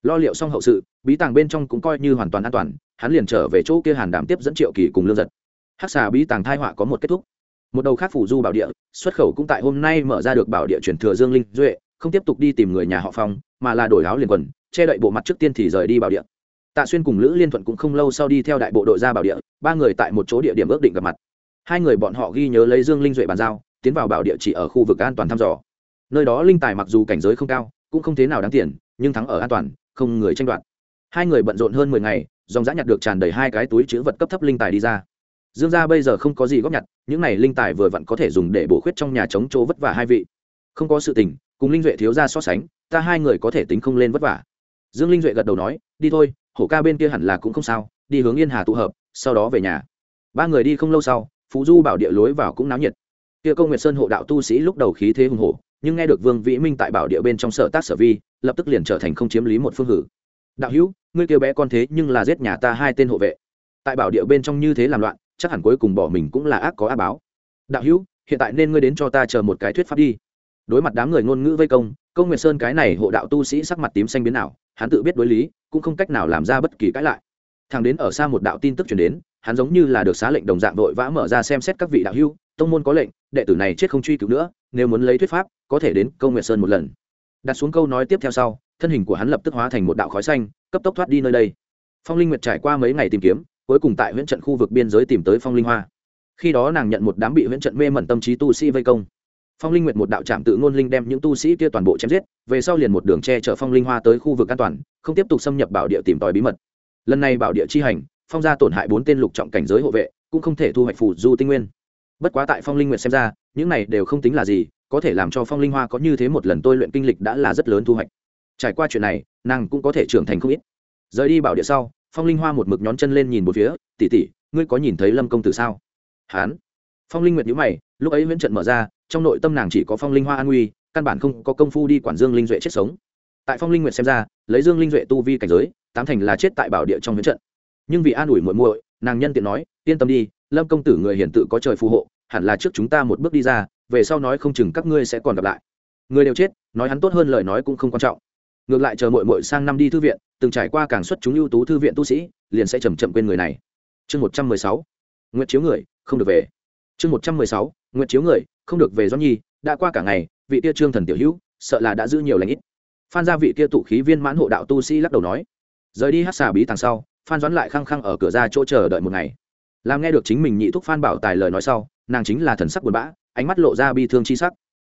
Lo liệu xong hậu sự, bí tàng bên trong cũng coi như hoàn toàn an toàn, hắn liền trở về chỗ kia hàn đảm tiếp dẫn triệu kỳ cùng lương giật. Hắc xà bí tàng thai họa có một kết thúc một đầu khác phủ du bảo địa, xuất khẩu cũng tại hôm nay mở ra được bảo địa chuyển thừa dương linh duệ, không tiếp tục đi tìm người nhà họ phong, mà là đổi áo liền quần, che đậy bộ mặt trước tiên thì rời đi bảo địa. Tạ xuyên cùng lữ liên thuận cũng không lâu sau đi theo đại bộ đội ra bảo địa, ba người tại một chỗ địa điểm ước định gặp mặt. Hai người bọn họ ghi nhớ lấy dương linh duệ bàn giao, tiến vào bảo địa chỉ ở khu vực an toàn thăm dò. Nơi đó linh tài mặc dù cảnh giới không cao, cũng không thế nào đáng tiền, nhưng thắng ở an toàn, không người tranh đoạt. Hai người bận rộn hơn mười ngày, dòng giã nhặt được tràn đầy hai cái túi chữ vật cấp thấp linh tài đi ra dương gia bây giờ không có gì góp nhặt, những này linh tài vừa vặn có thể dùng để bổ khuyết trong nhà chống chỗ vất vả hai vị. Không có sự tình, cùng linh duệ thiếu ra so sánh, ta hai người có thể tính không lên vất vả. Dương linh duệ gật đầu nói, đi thôi, hổ ca bên kia hẳn là cũng không sao, đi hướng yên hà tụ hợp, sau đó về nhà. Ba người đi không lâu sau, phú du bảo địa lối vào cũng náo nhiệt. Kia công nguyệt sơn hộ đạo tu sĩ lúc đầu khí thế hùng hổ, nhưng nghe được vương vĩ minh tại bảo địa bên trong sở tác sở vi, lập tức liền trở thành không chiếm lý một phương hử. Đạo hữu, ngươi kêu bé con thế nhưng là giết nhà ta hai tên hộ vệ. Tại bảo địa bên trong như thế làm loạn chắc hẳn cuối cùng bỏ mình cũng là ác có ác báo. Đạo hữu, hiện tại nên ngươi đến cho ta chờ một cái thuyết pháp đi. Đối mặt đám người ngôn ngữ vây công công nguyệt sơn cái này hộ đạo tu sĩ sắc mặt tím xanh biến nào hắn tự biết đối lý, cũng không cách nào làm ra bất kỳ cãi lại. Thằng đến ở xa một đạo tin tức chuyển đến, hắn giống như là được xá lệnh đồng dạng vội vã mở ra xem xét các vị đạo hữu, tông môn có lệnh, đệ tử này chết không truy cứu nữa, nếu muốn lấy thuyết pháp, có thể đến công nguyệt sơn một lần. Đặt xuống câu nói tiếp theo sau, thân hình của hắn lập tức hóa thành một đạo khói xanh, cấp tốc thoát đi nơi đây. Phong linh nguyệt trải qua mấy ngày tìm kiếm cuối cùng tại huyện trận khu vực biên giới tìm tới phong linh hoa. Khi đó nàng nhận một đám bị huyện trận mê mẩn tâm trí tu sĩ vây công. Phong linh nguyệt một đạo trạm tự ngôn linh đem những tu sĩ kia toàn bộ chém giết, về sau liền một đường che chở phong linh hoa tới khu vực an toàn, không tiếp tục xâm nhập bảo địa tìm tòi bí mật. Lần này bảo địa chi hành, phong gia tổn hại bốn tên lục trọng cảnh giới hộ vệ, cũng không thể thu hoạch phủ du tinh nguyên. Bất quá tại phong linh nguyệt xem ra, những này đều không tính là gì, có thể làm cho phong linh hoa có như thế một lần tôi luyện kinh lịch đã là rất lớn thu hoạch. Trải qua chuyện này, nàng cũng có thể trưởng thành không ít. Rời đi bảo địa sau phong linh hoa một mực nhón chân lên nhìn một phía tỉ tỉ ngươi có nhìn thấy lâm công tử sao? Hán. Phong linh nguyệt nhữ mày, lúc ấy viễn trận mở ra, trong nội tâm nàng chỉ có phong linh hoa an nguy, căn bản không có công phu đi quản dương linh duệ chết sống. Tại phong linh nguyệt xem ra, lấy dương linh duệ tu vi cảnh giới, tám thành là chết tại bảo địa trong viễn trận. Nhưng vì an ủi muội muội, nàng nhân tiện nói, yên tâm đi, lâm công tử người hiển tự có trời phù hộ, hẳn là trước chúng ta một bước đi ra, về sau nói không chừng các ngươi sẽ còn gặp lại. Người đều chết, nói hắn tốt hơn lời nói cũng không quan trọng ngược lại chờ muội muội sang năm đi thư viện, từng trải qua càng xuất chúng ưu tú thư viện tu sĩ, liền sẽ chầm chậm quên người này. Chương một trăm mười sáu. Nguyện chiếu người, không được về. Chương một trăm mười sáu. Nguyện chiếu người, không được về do nhi, đã qua cả ngày, vị tia trương thần tiểu hữu, sợ là đã giữ nhiều lãnh ít. Phan gia vị tia tụ khí viên mãn hộ đạo tu sĩ lắc đầu nói. Rời đi hát xà bí tàng sau, phan doãn lại khăng khăng ở cửa ra chỗ chờ đợi một ngày. Làm nghe được chính mình nhị thúc phan bảo tài lời nói sau, nàng chính là thần sắc buồn bã, ánh mắt lộ ra bi thương chi sắc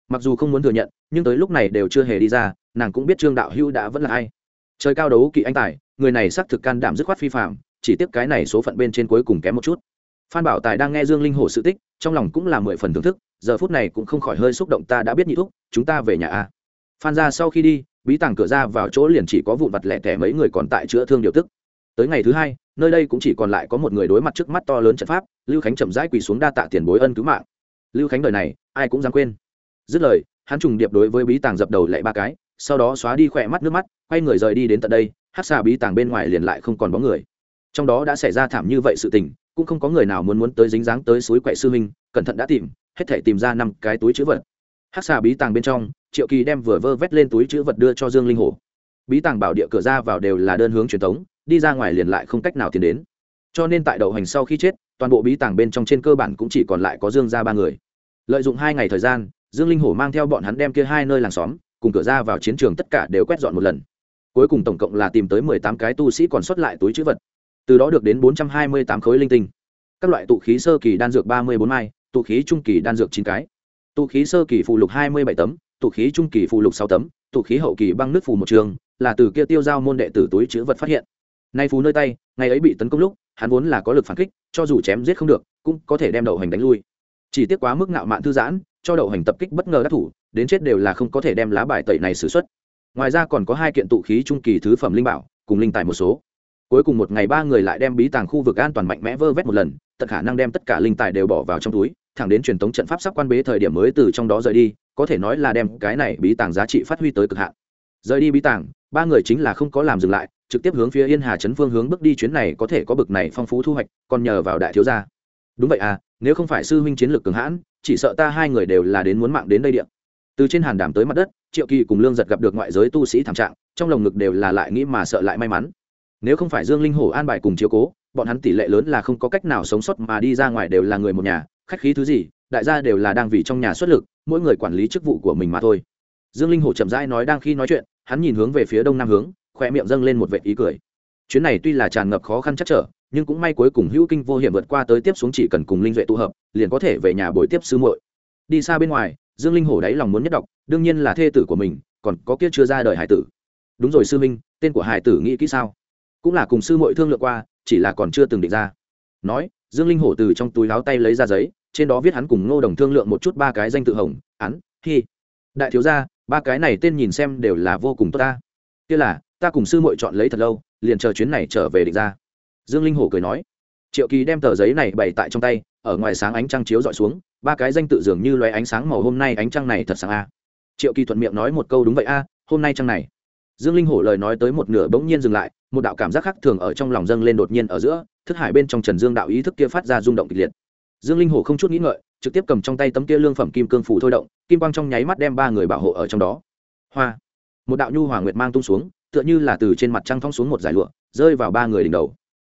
mặc dù không muốn thừa nhận, nhưng tới lúc này đều chưa hề đi ra, nàng cũng biết trương đạo hữu đã vẫn là ai. Trời cao đấu kỵ anh tài, người này xác thực can đảm dứt khoát phi phạm, chỉ tiếp cái này số phận bên trên cuối cùng kém một chút. Phan bảo tài đang nghe dương linh hồ sự tích, trong lòng cũng là mười phần thưởng thức, giờ phút này cũng không khỏi hơi xúc động ta đã biết nhị thúc, chúng ta về nhà a phan ra sau khi đi, bí tàng cửa ra vào chỗ liền chỉ có vụn vặt lẻ tẻ mấy người còn tại chữa thương điều tức. Tới ngày thứ hai, nơi đây cũng chỉ còn lại có một người đối mặt trước mắt to lớn trận pháp, lưu khánh chậm rãi quỳ xuống đa tạ tiền bối ân cứu mạng. Lưu khánh đời này, ai cũng dám quên dứt lời, hắn trùng điệp đối với bí tàng dập đầu lại ba cái, sau đó xóa đi khỏe mắt nước mắt, quay người rời đi đến tận đây, hát xà bí tàng bên ngoài liền lại không còn bóng người. Trong đó đã xảy ra thảm như vậy sự tình, cũng không có người nào muốn muốn tới dính dáng tới suối quậy sư minh cẩn thận đã tìm, hết thể tìm ra năm cái túi chữ vật. Hát xà bí tàng bên trong, triệu kỳ đem vừa vơ vét lên túi chữ vật đưa cho dương linh hồ bí tàng bảo địa cửa ra vào đều là đơn hướng truyền thống, đi ra ngoài liền lại không cách nào tiến đến. Cho nên tại đậu hành sau khi chết, toàn bộ bí tàng bên trong trên cơ bản cũng chỉ còn lại có dương ra ba người. Lợi dụng hai ngày thời gian dương linh hổ mang theo bọn hắn đem kia hai nơi làng xóm, cùng cửa ra vào chiến trường tất cả đều quét dọn một lần. Cuối cùng tổng cộng là tìm tới mười tám cái tu sĩ còn sót lại túi chữ vật. Từ đó được đến bốn trăm hai mươi tám khối linh tinh. Các loại tụ khí sơ kỳ đan dược ba mươi bốn mai, tụ khí trung kỳ đan dược chín cái. Tụ khí sơ kỳ phụ lục hai mươi bảy tấm, tụ khí trung kỳ phụ lục sáu tấm, tụ khí hậu kỳ băng nước phù một trường, là từ kia tiêu giao môn đệ tử túi chữ vật phát hiện. Nay phù nơi tay, ngày ấy bị tấn công lúc, hắn vốn là có lực phản kích, cho dù chém giết không được, cũng có thể đem đậu hành đánh lui. Chỉ tiếc quá mức ngạo mạn thư giãn cho đậu hành tập kích bất ngờ đắc thủ, đến chết đều là không có thể đem lá bài tẩy này xử xuất ngoài ra còn có hai kiện tụ khí trung kỳ thứ phẩm linh bảo, cùng linh tài một số. Cuối cùng một ngày ba người lại đem bí tàng khu vực an toàn mạnh mẽ vơ vét một lần, tận khả năng đem tất cả linh tài đều bỏ vào trong túi, thẳng đến truyền thống trận pháp sắp quan bế thời điểm mới từ trong đó rời đi, có thể nói là đem cái này bí tàng giá trị phát huy tới cực hạn. Rời đi bí tàng, ba người chính là không có làm dừng lại, trực tiếp hướng phía yên hà trấn phương hướng bước đi chuyến này có thể có bực này phong phú thu hoạch, còn nhờ vào đại thiếu gia. Đúng vậy à nếu không phải sư huynh chiến lược cường hãn chỉ sợ ta hai người đều là đến muốn mạng đến đây điện. Từ trên hàn đàm tới mặt đất, triệu kỳ cùng lương giật gặp được ngoại giới tu sĩ thảm trạng, trong lồng ngực đều là lại nghĩ mà sợ lại may mắn. Nếu không phải dương linh hổ an bài cùng chiếu cố, bọn hắn tỷ lệ lớn là không có cách nào sống sót mà đi ra ngoài đều là người một nhà, khách khí thứ gì, đại gia đều là đang vì trong nhà xuất lực, mỗi người quản lý chức vụ của mình mà thôi. Dương linh hổ chậm rãi nói đang khi nói chuyện, hắn nhìn hướng về phía đông nam hướng khoe miệng dâng lên một vệ ý cười. Chuyến này tuy là tràn ngập khó khăn chắc trở nhưng cũng may cuối cùng hữu kinh vô hiểm vượt qua tới tiếp xuống chỉ cần cùng linh duệ tụ hợp, liền có thể về nhà buổi tiếp sư muội. Đi xa bên ngoài, dương linh hổ đáy lòng muốn nhất đọc, đương nhiên là thê tử của mình, còn có kia chưa ra đời hải tử. Đúng rồi sư minh tên của hải tử nghĩ kỹ sao? Cũng là cùng sư muội thương lượng qua, chỉ là còn chưa từng định ra. Nói, dương linh hổ từ trong túi láo tay lấy ra giấy, trên đó viết hắn cùng ngô đồng thương lượng một chút ba cái danh tự hồng án hi. Đại thiếu gia, ba cái này tên nhìn xem đều là vô cùng tốt ta. Kia là, ta cùng sư muội chọn lấy thật lâu, liền chờ chuyến này trở về định ra dương linh hổ cười nói, triệu kỳ đem tờ giấy này bày tại trong tay, ở ngoài sáng ánh trăng chiếu dọi xuống, ba cái danh tự dường như loé ánh sáng màu hôm nay ánh trăng này thật sáng a. Triệu kỳ thuận miệng nói một câu đúng vậy a, hôm nay trăng này. Dương linh hổ lời nói tới một nửa bỗng nhiên dừng lại, một đạo cảm giác khác thường ở trong lòng dâng lên đột nhiên ở giữa, thức hải bên trong trần dương đạo ý thức kia phát ra rung động kịch liệt. Dương linh hổ không chút nghĩ ngợi, trực tiếp cầm trong tay tấm kia lương phẩm kim cương phủ thôi động, kim quang trong nháy mắt đem ba người bảo hộ ở trong đó. Hoa! Một đạo nhu hòa nguyệt mang tung xuống, tựa như là từ trên mặt trăng thong xuống một giải lụa, rơi vào ba người đỉnh đầu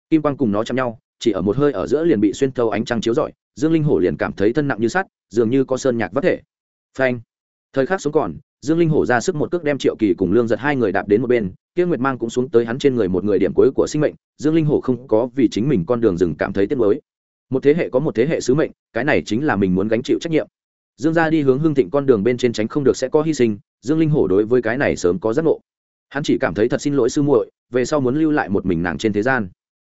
kim quang cùng nó chạm nhau, chỉ ở một hơi ở giữa liền bị xuyên thâu ánh trăng chiếu rọi, dương linh hổ liền cảm thấy thân nặng như sắt, dường như có sơn nhạc vất thể. Phanh. Thời khắc sống còn, dương linh hổ ra sức một cước đem triệu kỳ cùng lương giật hai người đạp đến một bên, kia nguyệt mang cũng xuống tới hắn trên người một người điểm cuối của sinh mệnh, dương linh hổ không có vì chính mình con đường rừng cảm thấy tiếc nuối. Một thế hệ có một thế hệ sứ mệnh, cái này chính là mình muốn gánh chịu trách nhiệm. Dương ra đi hướng hương thịnh con đường bên trên tránh không được sẽ có hy sinh, dương linh hổ đối với cái này sớm có giác ngộ. Hắn chỉ cảm thấy thật xin lỗi sư muội, về sau muốn lưu lại một mình nàng trên thế gian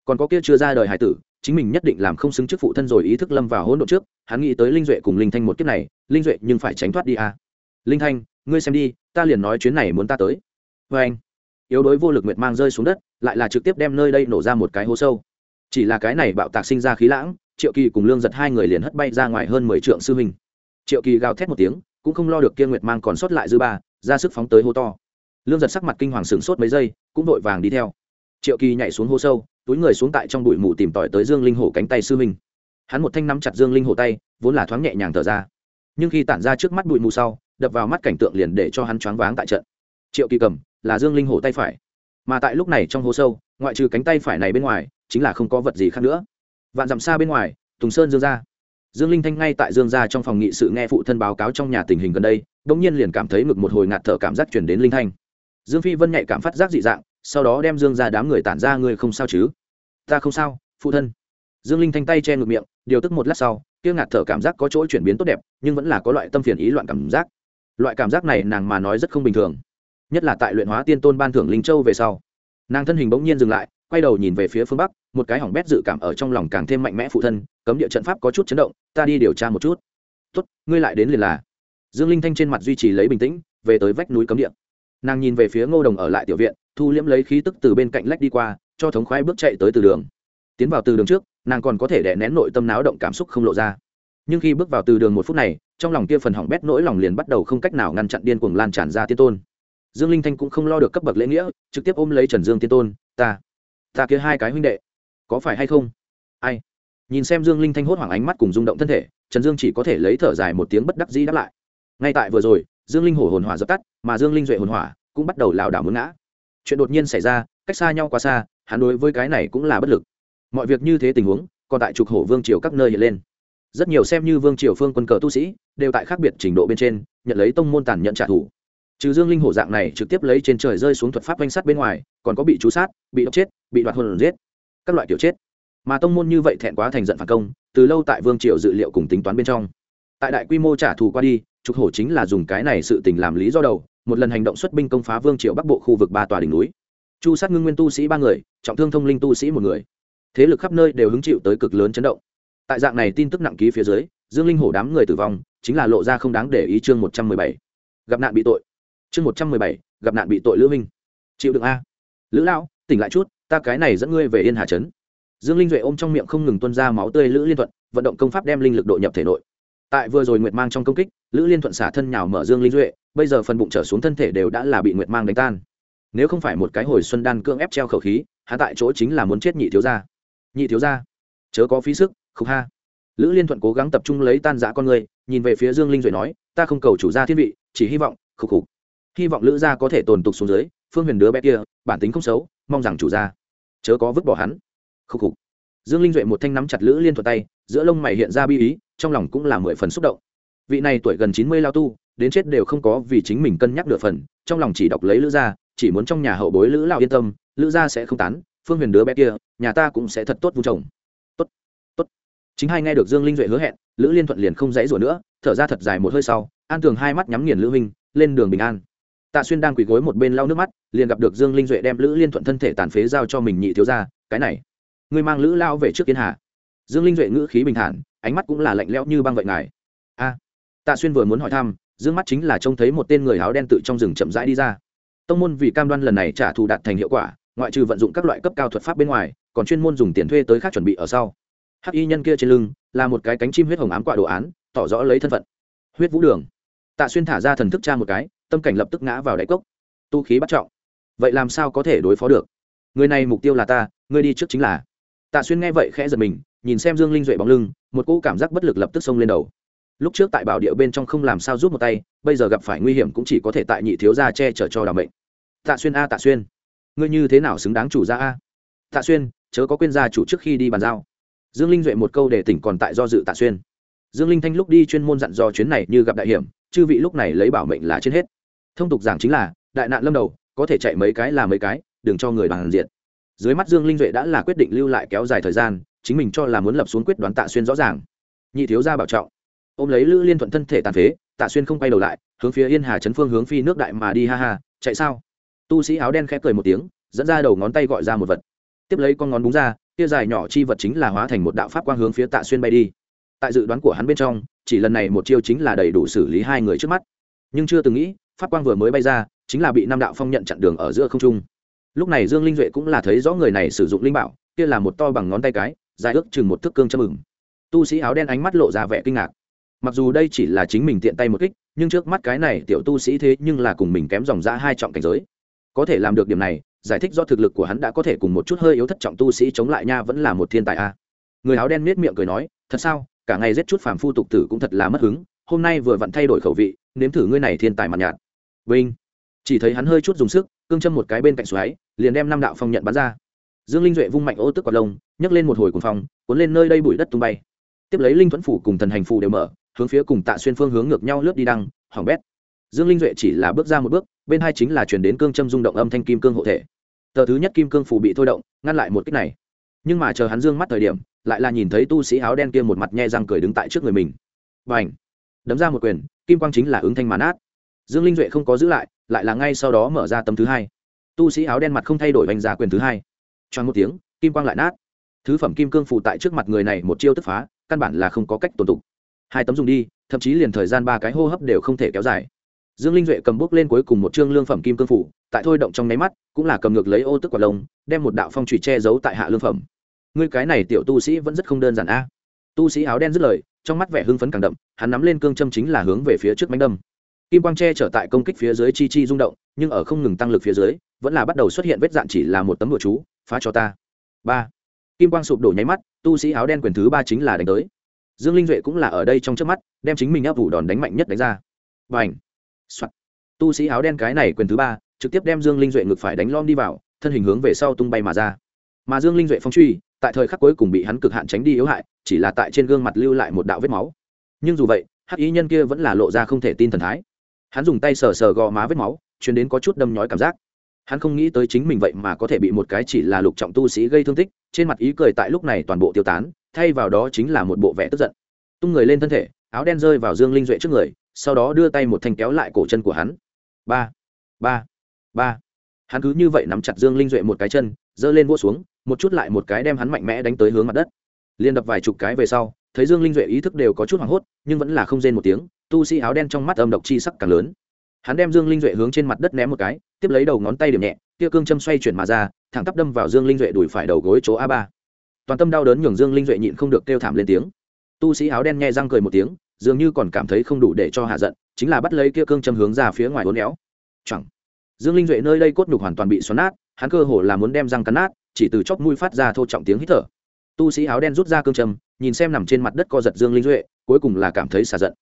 còn có kia chưa ra đời hải tử, chính mình nhất định làm không xứng chức phụ thân rồi ý thức lâm vào hỗn độn trước, hắn nghĩ tới linh duệ cùng linh thanh một kiếp này, linh duệ nhưng phải tránh thoát đi à. linh thanh, ngươi xem đi, ta liền nói chuyến này muốn ta tới. Vê anh, yếu đối vô lực nguyệt mang rơi xuống đất, lại là trực tiếp đem nơi đây nổ ra một cái hố sâu. Chỉ là cái này bạo tạc sinh ra khí lãng, triệu kỳ cùng lương giật hai người liền hất bay ra ngoài hơn mười trượng sư hình triệu kỳ gào thét một tiếng, cũng không lo được kia nguyệt mang còn sót lại dư ba, ra sức phóng tới hố to. Lương giật sắc mặt kinh hoàng sửng sốt mấy giây, cũng vội vàng đi theo. Triệu kỳ nhảy xuống hố sâu túi người xuống tại trong bụi mù tìm tòi tới dương linh hổ cánh tay sư minh hắn một thanh nắm chặt dương linh hổ tay, vốn là thoáng nhẹ nhàng thở ra. Nhưng khi tản ra trước mắt bụi mù sau, đập vào mắt cảnh tượng liền để cho hắn choáng váng tại trận. Triệu kỳ cầm, là dương linh hổ tay phải. Mà tại lúc này trong hố sâu, ngoại trừ cánh tay phải này bên ngoài, chính là không có vật gì khác nữa. Vạn dặm xa bên ngoài, tùng sơn dương ra dương linh thanh ngay tại dương ra trong phòng nghị sự nghe phụ thân báo cáo trong nhà tình hình gần đây đ ỗ n g nhiên liền cảm thấy ngực một hồi ngạt thở cảm giác chuyển đến linh thanh. Dương phi vân nhạy cảm phát giác dị dạng sau đó đem dương ra đám người tản ra, ngươi không sao chứ? Ta không sao, phụ thân. Dương linh thanh tay che ngược miệng, điều tức một lát sau, kia ngạt thở cảm giác có chỗ chuyển biến tốt đẹp, nhưng vẫn là có loại tâm phiền ý loạn cảm giác. Loại cảm giác này nàng mà nói rất không bình thường, nhất là tại luyện hóa tiên tôn ban thưởng linh châu về sau. Nàng thân hình bỗng nhiên dừng lại, quay đầu nhìn về phía phương bắc, một cái hỏng bét dự cảm ở trong lòng càng thêm mạnh mẽ phụ thân, cấm địa trận pháp có chút chấn động, ta đi điều tra một chút. Tốt, ngươi lại đến liền là. Dương linh thanh trên mặt duy trì lấy bình tĩnh, về tới vách núi cấm địa nàng nhìn về phía ngô đồng ở lại tiểu viện, thu liễm lấy khí tức từ bên cạnh lách đi qua, cho thống khoái bước chạy tới từ đường. Tiến vào từ đường trước, nàng còn có thể đè nén nội tâm náo động cảm xúc không lộ ra. Nhưng khi bước vào từ đường một phút này, trong lòng kia phần hỏng bét nỗi lòng liền bắt đầu không cách nào ngăn chặn điên cuồng lan tràn ra tiên tôn. Dương linh thanh cũng không lo được cấp bậc lễ nghĩa, trực tiếp ôm lấy trần dương tiên tôn, ta ta kia hai cái huynh đệ, có phải hay không? Ai? Nhìn xem dương linh thanh hốt hoảng ánh mắt cùng rung động thân thể, trần dương chỉ có thể lấy thở dài một tiếng bất đắc dĩ đáp lại. Ngay tại vừa rồi dương linh hổ hồn hỏa dập tắt, mà dương linh duệ hồn hỏa cũng bắt đầu lảo đảo muốn ngã. Chuyện đột nhiên xảy ra, cách xa nhau quá xa, hắn đối với cái này cũng là bất lực. Mọi việc như thế tình huống, còn tại trục hổ vương triều các nơi hiện lên. Rất nhiều xem như vương triều phương quân cờ tu sĩ, đều tại khác biệt trình độ bên trên, nhận lấy tông môn tàn nhận trả thù. Trừ dương linh hổ dạng này trực tiếp lấy trên trời rơi xuống thuật pháp danh sát bên ngoài, còn có bị chú sát, bị độc chết, bị đoạt hồn giết, các loại kiểu chết. Mà tông môn như vậy thẹn quá thành giận phản công, từ lâu tại vương triều dự liệu cùng tính toán bên trong tại đại quy mô trả thù qua đi, trục hổ chính là dùng cái này sự tình làm lý do đầu, một lần hành động xuất binh công phá vương triệu bắc bộ khu vực ba tòa đỉnh núi. Chu sát ngưng nguyên tu sĩ ba người, trọng thương thông linh tu sĩ một người. Thế lực khắp nơi đều hứng chịu tới cực lớn chấn động. Tại dạng này tin tức nặng ký phía dưới, dương linh hổ đám người tử vong, chính là lộ ra không đáng để ý chương một trăm mười bảy. Gặp nạn bị tội. Chương một trăm mười bảy, gặp nạn bị tội lữ minh. Chịu đựng a. Lữ lão, tỉnh lại chút, ta cái này dẫn ngươi về yên hà trấn. Dương linh duệ ôm trong miệng không ngừng tuân ra máu tươi lữ liên thuận, vận động công pháp đem linh lực độ nhập thể nội tại vừa rồi nguyệt mang trong công kích, lữ liên thuận xả thân nhào mở dương linh duệ, bây giờ phần bụng trở xuống thân thể đều đã là bị nguyệt mang đánh tan. Nếu không phải một cái hồi xuân đan cưỡng ép treo khẩu khí hạ tại chỗ chính là muốn chết nhị thiếu gia. Nhị thiếu gia, chớ có phí sức không ha. Lữ liên thuận cố gắng tập trung lấy tan giã con người, nhìn về phía dương linh duệ nói, ta không cầu chủ gia thiên vị, chỉ hy vọng, khục khục. Hy vọng lữ gia có thể tồn tục xuống dưới, phương huyền đứa bé kia, bản tính không xấu, mong rằng chủ gia chớ có vứt bỏ hắn. Khục khục dương linh duệ một thanh nắm chặt lữ liên thuật tay, giữa lông mày hiện ra bi ý, trong lòng cũng là mười phần xúc động. Vị này tuổi gần chín mươi lao tu, đến chết đều không có vì chính mình cân nhắc được phần, trong lòng chỉ đọc lấy lữ gia, chỉ muốn trong nhà hậu bối lữ lao yên tâm, lữ gia sẽ không tán, phương huyền đứa bé kia, nhà ta cũng sẽ thật tốt vu chồng tốt tốt. Chính hai nghe được dương linh duệ hứa hẹn, lữ liên thuận liền không dãy rủa nữa, thở ra thật dài một hơi sau, an tường hai mắt nhắm nghiền lữ minh, lên đường bình an. Tạ xuyên đang quỳ gối một bên lau nước mắt, liền gặp được dương linh duệ đem lữ liên thuận thân thể tàn phế giao cho mình nhị thiếu ra cái này ngươi mang lữ lao về trước kiến hà. Dương linh duệ ngữ khí bình thản, ánh mắt cũng là lạnh lẽo như băng vậy ngài. A. Tạ xuyên vừa muốn hỏi thăm, dương mắt chính là trông thấy một tên người áo đen tự trong rừng chậm rãi đi ra. Tông môn vì cam đoan lần này trả thù đạt thành hiệu quả, ngoại trừ vận dụng các loại cấp cao thuật pháp bên ngoài, còn chuyên môn dùng tiền thuê tới khác chuẩn bị ở sau. Hắc y nhân kia trên lưng, là một cái cánh chim huyết hồng ám quạ đồ án, tỏ rõ lấy thân phận. Huyết vũ đường. Tạ xuyên thả ra thần thức cha một cái, tâm cảnh lập tức ngã vào đáy cốc. Tu khí bắt trọng. Vậy làm sao có thể đối phó được? Người này mục tiêu là ta người đi trước chính là tạ xuyên nghe vậy khẽ giật mình, nhìn xem dương linh duệ bóng lưng, một cỗ cảm giác bất lực lập tức xông lên đầu. Lúc trước tại bảo địa bên trong không làm sao giúp một tay, bây giờ gặp phải nguy hiểm cũng chỉ có thể tại nhị thiếu gia che chở cho đảm mệnh. Tạ xuyên a, tạ xuyên, ngươi như thế nào xứng đáng chủ gia a? Tạ xuyên, chớ có quên gia chủ trước khi đi bàn giao. Dương linh duệ một câu để tỉnh còn tại do dự tạ xuyên. Dương linh thanh lúc đi chuyên môn dặn dò chuyến này như gặp đại hiểm, chư vị lúc này lấy bảo mệnh là trên hết. Thông tục giảng chính là, đại nạn lâm đầu, có thể chạy mấy cái là mấy cái, đừng cho người bằng diện dưới mắt dương linh duệ đã là quyết định lưu lại kéo dài thời gian, chính mình cho là muốn lập xuống quyết đoán tạ xuyên rõ ràng. Nhị thiếu gia bảo trọng. Ôm lấy lữ liên thuận thân thể tàn phế, tạ xuyên không quay đầu lại, hướng phía yên hà trấn phương hướng phi nước đại mà đi ha ha, chạy sao? Tu sĩ áo đen khẽ cười một tiếng, dẫn ra đầu ngón tay gọi ra một vật. Tiếp lấy con ngón búng ra, kia dài nhỏ chi vật chính là hóa thành một đạo pháp quang hướng phía tạ xuyên bay đi. Tại dự đoán của hắn bên trong, chỉ lần này một chiêu chính là đầy đủ xử lý hai người trước mắt. Nhưng chưa từng nghĩ, pháp quang vừa mới bay ra, chính là bị năm đạo phong nhận chặn đường ở giữa không trung lúc này dương linh duệ cũng là thấy rõ người này sử dụng linh bảo, kia là một to bằng ngón tay cái, dài ước chừng một thước cương châm mừng tu sĩ áo đen ánh mắt lộ ra vẻ kinh ngạc. Mặc dù đây chỉ là chính mình tiện tay một kích, nhưng trước mắt cái này tiểu tu sĩ thế nhưng là cùng mình kém dòng ra hai trọng cảnh giới. Có thể làm được điểm này, giải thích do thực lực của hắn đã có thể cùng một chút hơi yếu thất trọng tu sĩ chống lại nha vẫn là một thiên tài a. Người áo đen miết miệng cười nói, thật sao, cả ngày giết chút phàm phu tục tử cũng thật là mất hứng, hôm nay vừa vặn thay đổi khẩu vị, nếm thử ngươi này thiên tài mặt nhạt. Vinh. Chỉ thấy hắn hơi chút dùng sức, cương châm một cái bên cạnh xoáy liền đem năm đạo phong nhận bắn ra. Dương linh duệ vung mạnh ô tức quạt lông, nhấc lên một hồi cuồng phong, cuốn lên nơi đây bụi đất tung bay. Tiếp lấy linh thuẫn phủ cùng thần hành phủ đều mở, hướng phía cùng tạ xuyên phương hướng ngược nhau lướt đi đăng, hỏng bét. Dương linh duệ chỉ là bước ra một bước, bên hai chính là chuyển đến cương châm rung động âm thanh kim cương hộ thể. Tờ thứ nhất kim cương phủ bị thôi động, ngăn lại một cách này. Nhưng mà chờ hắn dương mắt thời điểm, lại là nhìn thấy tu sĩ áo đen kia một mặt nhe răng cười đứng tại trước người mình. Và ảnh đấm ra một quyền, kim quang chính là ứng thanh màn át. Dương linh duệ không có giữ lại lại là ngay sau đó mở ra tấm thứ hai tu sĩ áo đen mặt không thay đổi đánh giá quyền thứ hai. Choáng một tiếng, kim quang lại nát. Thứ phẩm kim cương phụ tại trước mặt người này một chiêu tức phá, căn bản là không có cách tồn tục hai tấm dùng đi, thậm chí liền thời gian ba cái hô hấp đều không thể kéo dài. Dương linh duệ cầm bốc lên cuối cùng một chương lương phẩm kim cương phủ, tại thôi động trong nháy mắt, cũng là cầm ngược lấy ô tức quả lông, đem một đạo phong trụy che giấu tại hạ lương phẩm. Ngươi cái này tiểu tu sĩ vẫn rất không đơn giản a. Tu sĩ áo đen dứt lời, trong mắt vẻ hưng phấn càng đậm, hắn nắm lên cương châm chính là hướng về phía trước mánh đâm kim quang tre trở tại công kích phía dưới chi chi rung động, nhưng ở không ngừng tăng lực phía dưới, vẫn là bắt đầu xuất hiện vết dạn chỉ là một tấm bụa chú, phá cho ta. Ba. Kim quang sụp đổ nháy mắt, tu sĩ áo đen quyền thứ ba chính là đánh tới. Dương linh duệ cũng là ở đây trong trước mắt, đem chính mình áp vụ đòn đánh mạnh nhất đánh ra. Và ảnh Soạn. tu sĩ áo đen cái này quyền thứ ba, trực tiếp đem dương linh duệ ngực phải đánh lom đi vào, thân hình hướng về sau tung bay mà ra. Mà dương linh duệ phong truy, tại thời khắc cuối cùng bị hắn cực hạn tránh đi yếu hại, chỉ là tại trên gương mặt lưu lại một đạo vết máu. Nhưng dù vậy, hắc ý nhân kia vẫn là lộ ra không thể tin thần thái hắn dùng tay sờ sờ gò má vết máu chuyến đến có chút đâm nhói cảm giác. Hắn không nghĩ tới chính mình vậy mà có thể bị một cái chỉ là lục trọng tu sĩ gây thương tích, trên mặt ý cười tại lúc này toàn bộ tiêu tán, thay vào đó chính là một bộ vẻ tức giận. Tung người lên thân thể, áo đen rơi vào dương linh duệ trước người, sau đó đưa tay một thanh kéo lại cổ chân của hắn. Ba ba ba. Hắn cứ như vậy nắm chặt dương linh duệ một cái chân, giơ lên vỗ xuống, một chút lại một cái đem hắn mạnh mẽ đánh tới hướng mặt đất. Liên đập vài chục cái về sau, thấy dương linh duệ ý thức đều có chút hoảng hốt, nhưng vẫn là không rên một tiếng tu sĩ áo đen trong mắt âm độc chi sắc càng lớn. Hắn đem dương linh duệ hướng trên mặt đất ném một cái, tiếp lấy đầu ngón tay điểm nhẹ, kia cương châm xoay chuyển mà ra, thẳng tắp đâm vào dương linh duệ đùi phải đầu gối chỗ a ba. Toàn tâm đau đớn nhường dương linh duệ nhịn không được kêu thảm lên tiếng. Tu sĩ áo đen nghe răng cười một tiếng, dường như còn cảm thấy không đủ để cho hạ giận, chính là bắt lấy kia cương châm hướng ra phía ngoài uốn éo. Chẳng dương linh duệ nơi đây cốt nhục hoàn toàn bị xoắn nát, hắn cơ hồ là muốn đem răng cắn nát, chỉ từ chóp mũi phát ra thô trọng tiếng hít thở. Tu sĩ áo đen rút ra cương châm, nhìn xem nằm trên mặt đất co giật dương linh duệ, cuối cùng là cảm thấy xả giận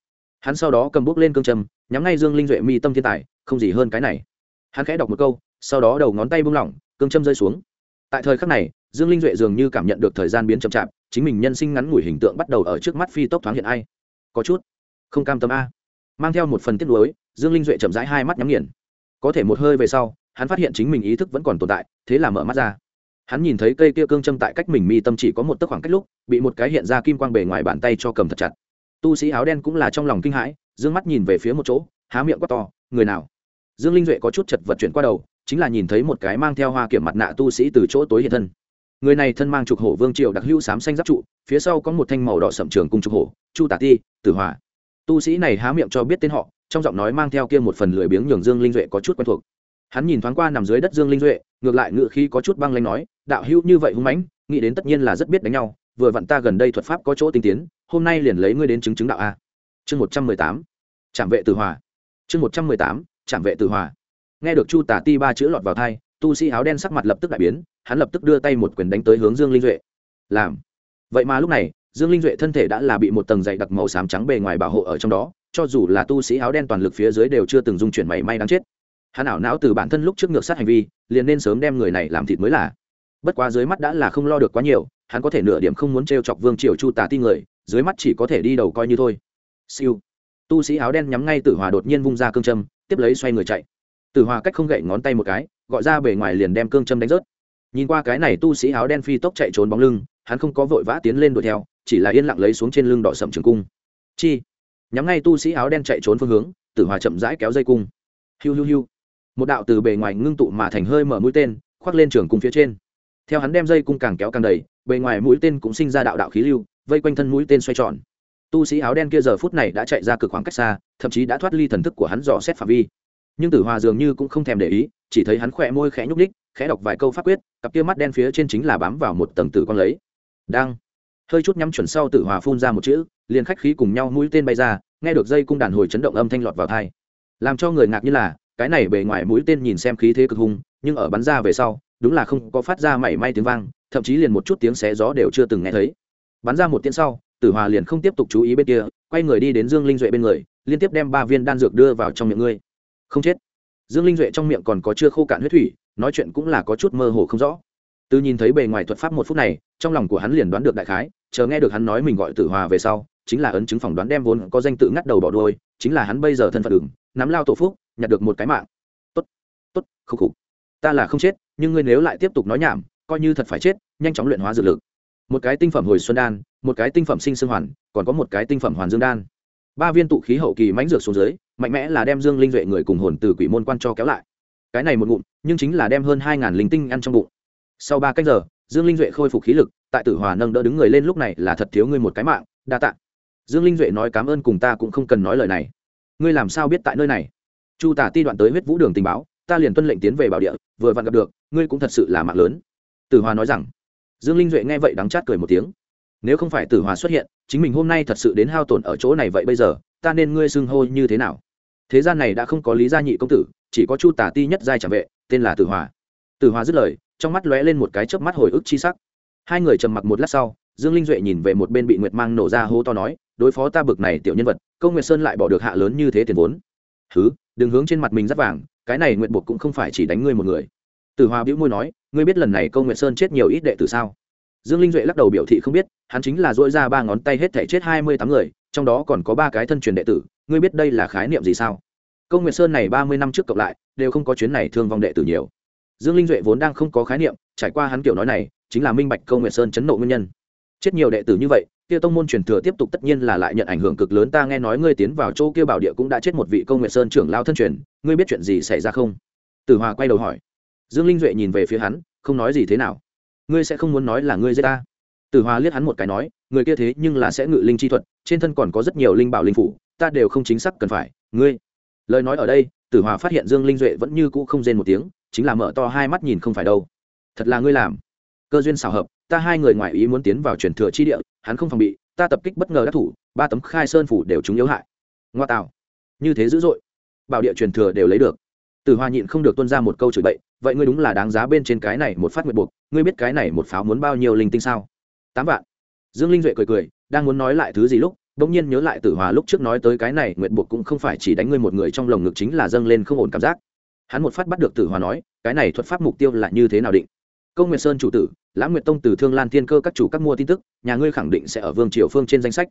hắn sau đó cầm bút lên cương trầm, nhắm ngay dương linh duệ mi tâm thiên tài không gì hơn cái này. Hắn khẽ đọc một câu sau đó đầu ngón tay bung lỏng cương châm rơi xuống. Tại thời khắc này dương linh duệ dường như cảm nhận được thời gian biến chậm chạp chính mình nhân sinh ngắn ngủi hình tượng bắt đầu ở trước mắt phi tốc thoáng hiện ai. Có chút không cam tâm a. Mang theo một phần tiết lối dương linh duệ chậm rãi hai mắt nhắm nghiền. Có thể một hơi về sau hắn phát hiện chính mình ý thức vẫn còn tồn tại thế là mở mắt ra. Hắn nhìn thấy cây kia cương châm tại cách mình mi tâm chỉ có một tấc khoảng cách lúc bị một cái hiện ra kim quang bề ngoài bàn tay cho cầm thật chặt tu sĩ áo đen cũng là trong lòng kinh hãi d ư ơ n g mắt nhìn về phía một chỗ, há miệng quát to, người nào? Dương linh duệ có chút chật vật chuyển qua đầu, chính là nhìn thấy một cái mang theo hoa kiểm mặt nạ tu sĩ từ chỗ tối hiện thân. Người này thân mang trục hổ vương triều đặc hữu sám xanh giáp trụ, phía sau có một thanh màu đỏ sậm trường cung trục hổ, chu tả ti, tử hòa tu sĩ này há miệng cho biết tên họ, trong giọng nói mang theo kia một phần lười biếng nhường dương linh duệ có chút quen thuộc. Hắn nhìn thoáng qua nằm dưới đất dương linh duệ, ngược lại ngựa khi có chút băng lanh nói, đạo hữu như vậy hung mãnh, nghĩ đến tất nhiên là rất biết đánh nhau vừa vặn ta gần đây thuật pháp có chỗ tinh tiến, hôm nay liền lấy ngươi đến chứng chứng đạo a. Chương một trăm mười tám, trạm vệ tử hòa. Chương một trăm mười tám, trạm vệ tử hòa. Nghe được chu tả ti ba chữ lọt vào thai, tu sĩ áo đen sắc mặt lập tức đại biến, hắn lập tức đưa tay một quyền đánh tới hướng dương linh duệ. Làm. Vậy mà lúc này, dương linh duệ thân thể đã là bị một tầng dày đặc màu xám trắng bề ngoài bảo hộ ở trong đó, cho dù là tu sĩ áo đen toàn lực phía dưới đều chưa từng dung chuyển mảy may đáng chết. Hắn ảo não từ bản thân lúc trước ngược sát hành vi, liền nên sớm đem người này làm thịt mới là. Bất quá dưới mắt đã là không lo được quá nhiều hắn có thể nửa điểm không muốn t r e o chọc vương triều chu tà ti người, dưới mắt chỉ có thể đi đầu coi như thôi. Siêu. Tu sĩ áo đen nhắm ngay tử hòa đột nhiên vung ra cương châm, tiếp lấy xoay người chạy. Tử hòa cách không gậy ngón tay một cái, gọi ra bề ngoài liền đem cương châm đánh rớt. Nhìn qua cái này tu sĩ áo đen phi tốc chạy trốn bóng lưng, hắn không có vội vã tiến lên đuổi theo, chỉ là yên lặng lấy xuống trên lưng đỏ sậm trường cung. Chi. Nhắm ngay tu sĩ áo đen chạy trốn phương hướng, tử hòa chậm rãi kéo dây cung. Hiu hiu hiu. Một đạo từ bề ngoài ngưng tụ mà thành hơi mở mũi tên, khoác lên trường cung phía trên theo hắn đem dây cung càng kéo càng đầy, bề ngoài mũi tên cũng sinh ra đạo đạo khí lưu, vây quanh thân mũi tên xoay tròn. Tu sĩ áo đen kia giờ phút này đã chạy ra cực khoảng cách xa, thậm chí đã thoát ly thần thức của hắn dò xét phạm vi. Nhưng tử hòa dường như cũng không thèm để ý, chỉ thấy hắn khỏe môi khẽ nhúc ních khẽ đọc vài câu pháp quyết, cặp kia mắt đen phía trên chính là bám vào một tầng tử con lấy. Đang. Hơi chút nhắm chuẩn sau tử hòa phun ra một chữ, liền khách khí cùng nhau mũi tên bay ra, nghe được dây cung đàn hồi chấn động âm thanh lọt vào thai làm cho người ngạc như là, cái này bề ngoài mũi tên nhìn xem khí thế cực hung nhưng ở bắn ra về sau đúng là không có phát ra mảy may tiếng vang thậm chí liền một chút tiếng xé gió đều chưa từng nghe thấy. Bắn ra một tiếng sau tử hòa liền không tiếp tục chú ý bên kia quay người đi đến dương linh duệ bên người liên tiếp đem ba viên đan dược đưa vào trong miệng ngươi. Không chết. Dương linh duệ trong miệng còn có chưa khô cạn huyết thủy nói chuyện cũng là có chút mơ hồ không rõ. Từ nhìn thấy bề ngoài thuật pháp một phút này trong lòng của hắn liền đoán được đại khái chờ nghe được hắn nói mình gọi tử hòa về sau chính là ấn chứng phỏng đoán đem vốn có danh tự ngắt đầu bỏ đôi, chính là hắn bây giờ thân phận đường nắm lao tổ phúc nhặt được một cái mạng. Tốt tốt khúc khục. Ta là không chết nhưng ngươi nếu lại tiếp tục nói nhảm, coi như thật phải chết, nhanh chóng luyện hóa dược lực. Một cái tinh phẩm hồi xuân đan, một cái tinh phẩm sinh sương hoàn, còn có một cái tinh phẩm hoàn dương đan. Ba viên tụ khí hậu kỳ mãnh dược xuống dưới, mạnh mẽ là đem dương linh duệ người cùng hồn từ quỷ môn quan cho kéo lại. Cái này một ngụm, nhưng chính là đem hơn hai ngàn linh tinh ăn trong bụng. Sau ba cách giờ, dương linh duệ khôi phục khí lực, tại tử hòa nâng đỡ đứng người lên lúc này là thật thiếu ngươi một cái mạng, đa t ạ dương linh duệ nói cảm ơn cùng ta cũng không cần nói lời này. Ngươi làm sao biết tại nơi này? Chu tả ti đoạn tới huyết vũ đường tình báo ta liền tuân lệnh tiến về bảo địa, vừa vặn gặp được, ngươi cũng thật sự là mạng lớn. Tử hòa nói rằng. Dương linh duệ nghe vậy đắng chát cười một tiếng. Nếu không phải tử hòa xuất hiện, chính mình hôm nay thật sự đến hao tổn ở chỗ này vậy bây giờ, ta nên ngươi xưng hô như thế nào? Thế gian này đã không có lý gia nhị công tử, chỉ có chu tả ti nhất giai trả vệ, tên là tử hòa. Tử hòa dứt lời, trong mắt lóe lên một cái chớp mắt hồi ức chi sắc. Hai người trầm mặc một lát sau, dương linh duệ nhìn về một bên bị nguyệt mang nổ ra hô to nói, đối phó ta bực này tiểu nhân vật, câu nguyệt sơn lại bỏ được hạ lớn như thế tiền vốn. Thứ đừng hướng trên mặt mình rất vàng cái này nguyện buộc cũng không phải chỉ đánh ngươi một người. Tử hòa bĩu môi nói, ngươi biết lần này câu nguyệt sơn chết nhiều ít đệ tử sao? Dương linh duệ lắc đầu biểu thị không biết, hắn chính là dỗi ra ba ngón tay hết thể chết hai mươi tám người, trong đó còn có ba cái thân truyền đệ tử, ngươi biết đây là khái niệm gì sao? Câu nguyệt sơn này ba mươi năm trước cộng lại, đều không có chuyến này thương vong đệ tử nhiều. Dương linh duệ vốn đang không có khái niệm, trải qua hắn kiểu nói này, chính là minh bạch câu nguyệt sơn chấn nộ nguyên nhân chết nhiều đệ tử như vậy, kia tông môn truyền thừa tiếp tục tất nhiên là lại nhận ảnh hưởng cực lớn. Ta nghe nói ngươi tiến vào chỗ kia bảo địa cũng đã chết một vị công nguyệt sơn trưởng lao thân truyền. Ngươi biết chuyện gì xảy ra không? Tử hòa quay đầu hỏi. Dương linh duệ nhìn về phía hắn, không nói gì thế nào. Ngươi sẽ không muốn nói là ngươi giết ta. Tử hòa liếc hắn một cái nói, người kia thế nhưng là sẽ ngự linh chi thuật, trên thân còn có rất nhiều linh bảo linh phủ, ta đều không chính xác cần phải. Ngươi. Lời nói ở đây, tử hòa phát hiện dương linh duệ vẫn như cũ không rên một tiếng, chính là mở to hai mắt nhìn không phải đâu. Thật là ngươi làm. Cơ duyên xảo hợp ta hai người ngoài ý muốn tiến vào truyền thừa chi địa, hắn không phòng bị, ta tập kích bất ngờ đắc thủ, ba tấm khai sơn phủ đều chúng yếu hại. Ngoa tạo. Như thế dữ dội. Bảo địa truyền thừa đều lấy được. Tử hoa nhịn không được tuân ra một câu chửi bậy, vậy ngươi đúng là đáng giá bên trên cái này một phát nguyện buộc, ngươi biết cái này một pháo muốn bao nhiêu linh tinh sao? Tám vạn. Dương linh duệ cười cười, đang muốn nói lại thứ gì lúc bỗng nhiên nhớ lại tử hòa lúc trước nói tới cái này nguyện buộc cũng không phải chỉ đánh ngươi một người trong lồng ngực chính là dâng lên không ổn cảm giác. Hắn một phát bắt được tử hòa nói, cái này thuật pháp mục tiêu là như thế nào định? Công nguyệt sơn chủ tử lãng nguyệt tông từ thương lan thiên cơ các chủ các mua tin tức, nhà ngươi khẳng định sẽ ở vương triều phương trên danh sách.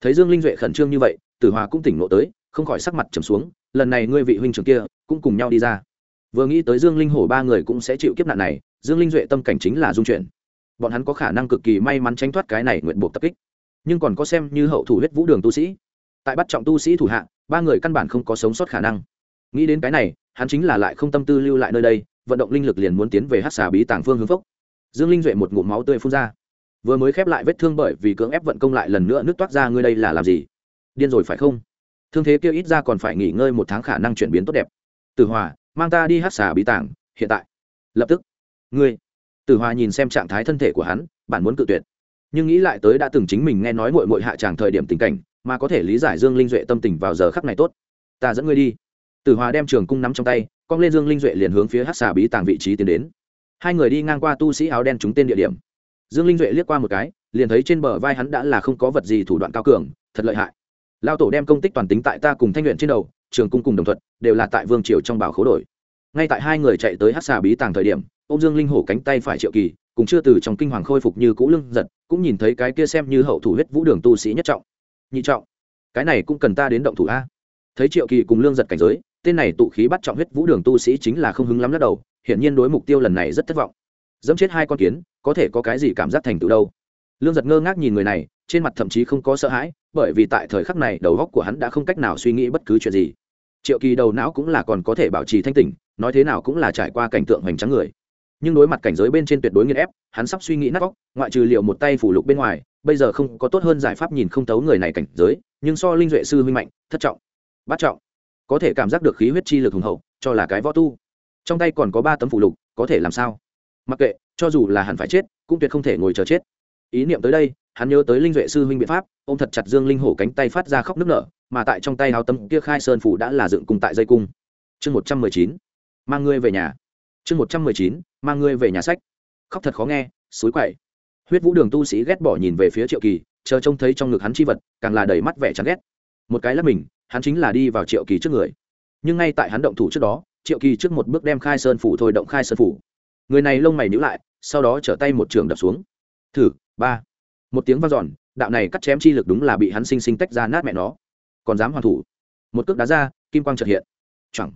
Thấy dương linh duệ khẩn trương như vậy, tử hòa cũng tỉnh ngộ tới, không khỏi sắc mặt trầm xuống, lần này ngươi vị huynh trưởng kia, cũng cùng nhau đi ra. Vừa nghĩ tới dương linh hổ ba người cũng sẽ chịu kiếp nạn này, dương linh duệ tâm cảnh chính là dung chuyển. Bọn hắn có khả năng cực kỳ may mắn tránh thoát cái này nguyện buộc tập kích. Nhưng còn có xem như hậu thủ huyết vũ đường tu sĩ. Tại bắt trọng tu sĩ thủ hạ, ba người căn bản không có sống sót khả năng. Nghĩ đến cái này, hắn chính là lại không tâm tư lưu lại nơi đây, vận động linh lực liền muốn tiến về hát xà bí tàng phương hướng phốc dương linh duệ một ngụm máu tươi phun ra. Vừa mới khép lại vết thương bởi vì cưỡng ép vận công lại lần nữa nước toát ra, ngươi đây là làm gì? Điên rồi phải không? Thương thế kia ít ra còn phải nghỉ ngơi một tháng khả năng chuyển biến tốt đẹp. Tử hòa, mang ta đi hát xà bí tàng hiện tại. Lập tức. Ngươi. Tử hòa nhìn xem trạng thái thân thể của hắn, bản muốn cự tuyệt. Nhưng nghĩ lại tới đã từng chính mình nghe nói mội mội hạ tràng thời điểm tình cảnh, mà có thể lý giải dương linh duệ tâm tình vào giờ khắc này tốt. Ta dẫn ngươi đi. Tử hòa đem trường cung nắm trong tay, cong lên dương linh duệ liền hướng phía hát xà bí tàng vị trí tiến đến hai người đi ngang qua tu sĩ áo đen trúng tên địa điểm. Dương linh duệ liếc qua một cái, liền thấy trên bờ vai hắn đã là không có vật gì thủ đoạn cao cường, thật lợi hại. Lao tổ đem công tích toàn tính tại ta cùng thanh luyện trên đầu, trường cung cùng đồng thuận đều là tại vương triều trong bảo khấu đổi. Ngay tại hai người chạy tới hát xà bí tàng thời điểm ô m dương linh hổ cánh tay phải triệu kỳ cùng chưa từ trong kinh hoàng khôi phục như cũ lưng giật, cũng nhìn thấy cái kia xem như hậu thủ huyết vũ đường tu sĩ nhất trọng. Nhị trọng, cái này cũng cần ta đến động thủ a. Thấy triệu kỳ cùng lương giật cảnh giới, tên này tụ khí bắt trọng huyết vũ đường tu sĩ chính là không hứng lắm lắc đầu hiển nhiên đối mục tiêu lần này rất thất vọng. Dẫm chết hai con kiến, có thể có cái gì cảm giác thành tựu đâu? Lương giật ngơ ngác nhìn người này, trên mặt thậm chí không có sợ hãi, bởi vì tại thời khắc này đầu góc của hắn đã không cách nào suy nghĩ bất cứ chuyện gì. Triệu kỳ đầu não cũng là còn có thể bảo trì thanh tỉnh, nói thế nào cũng là trải qua cảnh tượng hoành trắng người. Nhưng đối mặt cảnh giới bên trên tuyệt đối nghiên ép, hắn sắp suy nghĩ nát óc, ngoại trừ liệu một tay phủ lục bên ngoài, bây giờ không có tốt hơn giải pháp nhìn không tấu người này cảnh giới, nhưng so linh duệ sư huynh mạnh, thất trọng, bát trọng. Có thể cảm giác được khí huyết chi lực hùng hậu, cho là cái võ tu trong tay còn có ba tấm phủ lục, có thể làm sao? Mặc kệ, cho dù là hẳn phải chết, cũng tuyệt không thể ngồi chờ chết. Ý niệm tới đây, hắn nhớ tới linh duệ sư huynh biện pháp ô m thật chặt dương linh hổ cánh tay phát ra khóc nức nở, mà tại trong tay áo tấm kia khai sơn phủ đã là dựng cùng tại dây cung. Chương một trăm mười chín, mang ngươi về nhà. Chương một trăm mười chín, mang ngươi về nhà sách. Khóc thật khó nghe, suối quậy. Huyết vũ đường tu sĩ ghét bỏ nhìn về phía triệu kỳ, chờ trông thấy trong ngực hắn chi vật, càng là đầy mắt vẻ chán ghét. Một cái lắp mình, hắn chính là đi vào triệu kỳ trước người. Nhưng ngay tại hắn động thủ trước đó triệu kỳ trước một bước đem khai sơn phủ thôi động khai sơn phủ. Người này lông mày nhữ lại, sau đó trở tay một trường đập xuống. Thử, ba. Một tiếng v a n giòn đạo này cắt chém chi lực đúng là bị hắn sinh sinh tách ra nát mẹ nó. Còn dám hoàn thủ. Một cước đá ra, kim quang trợt hiện. Chẳng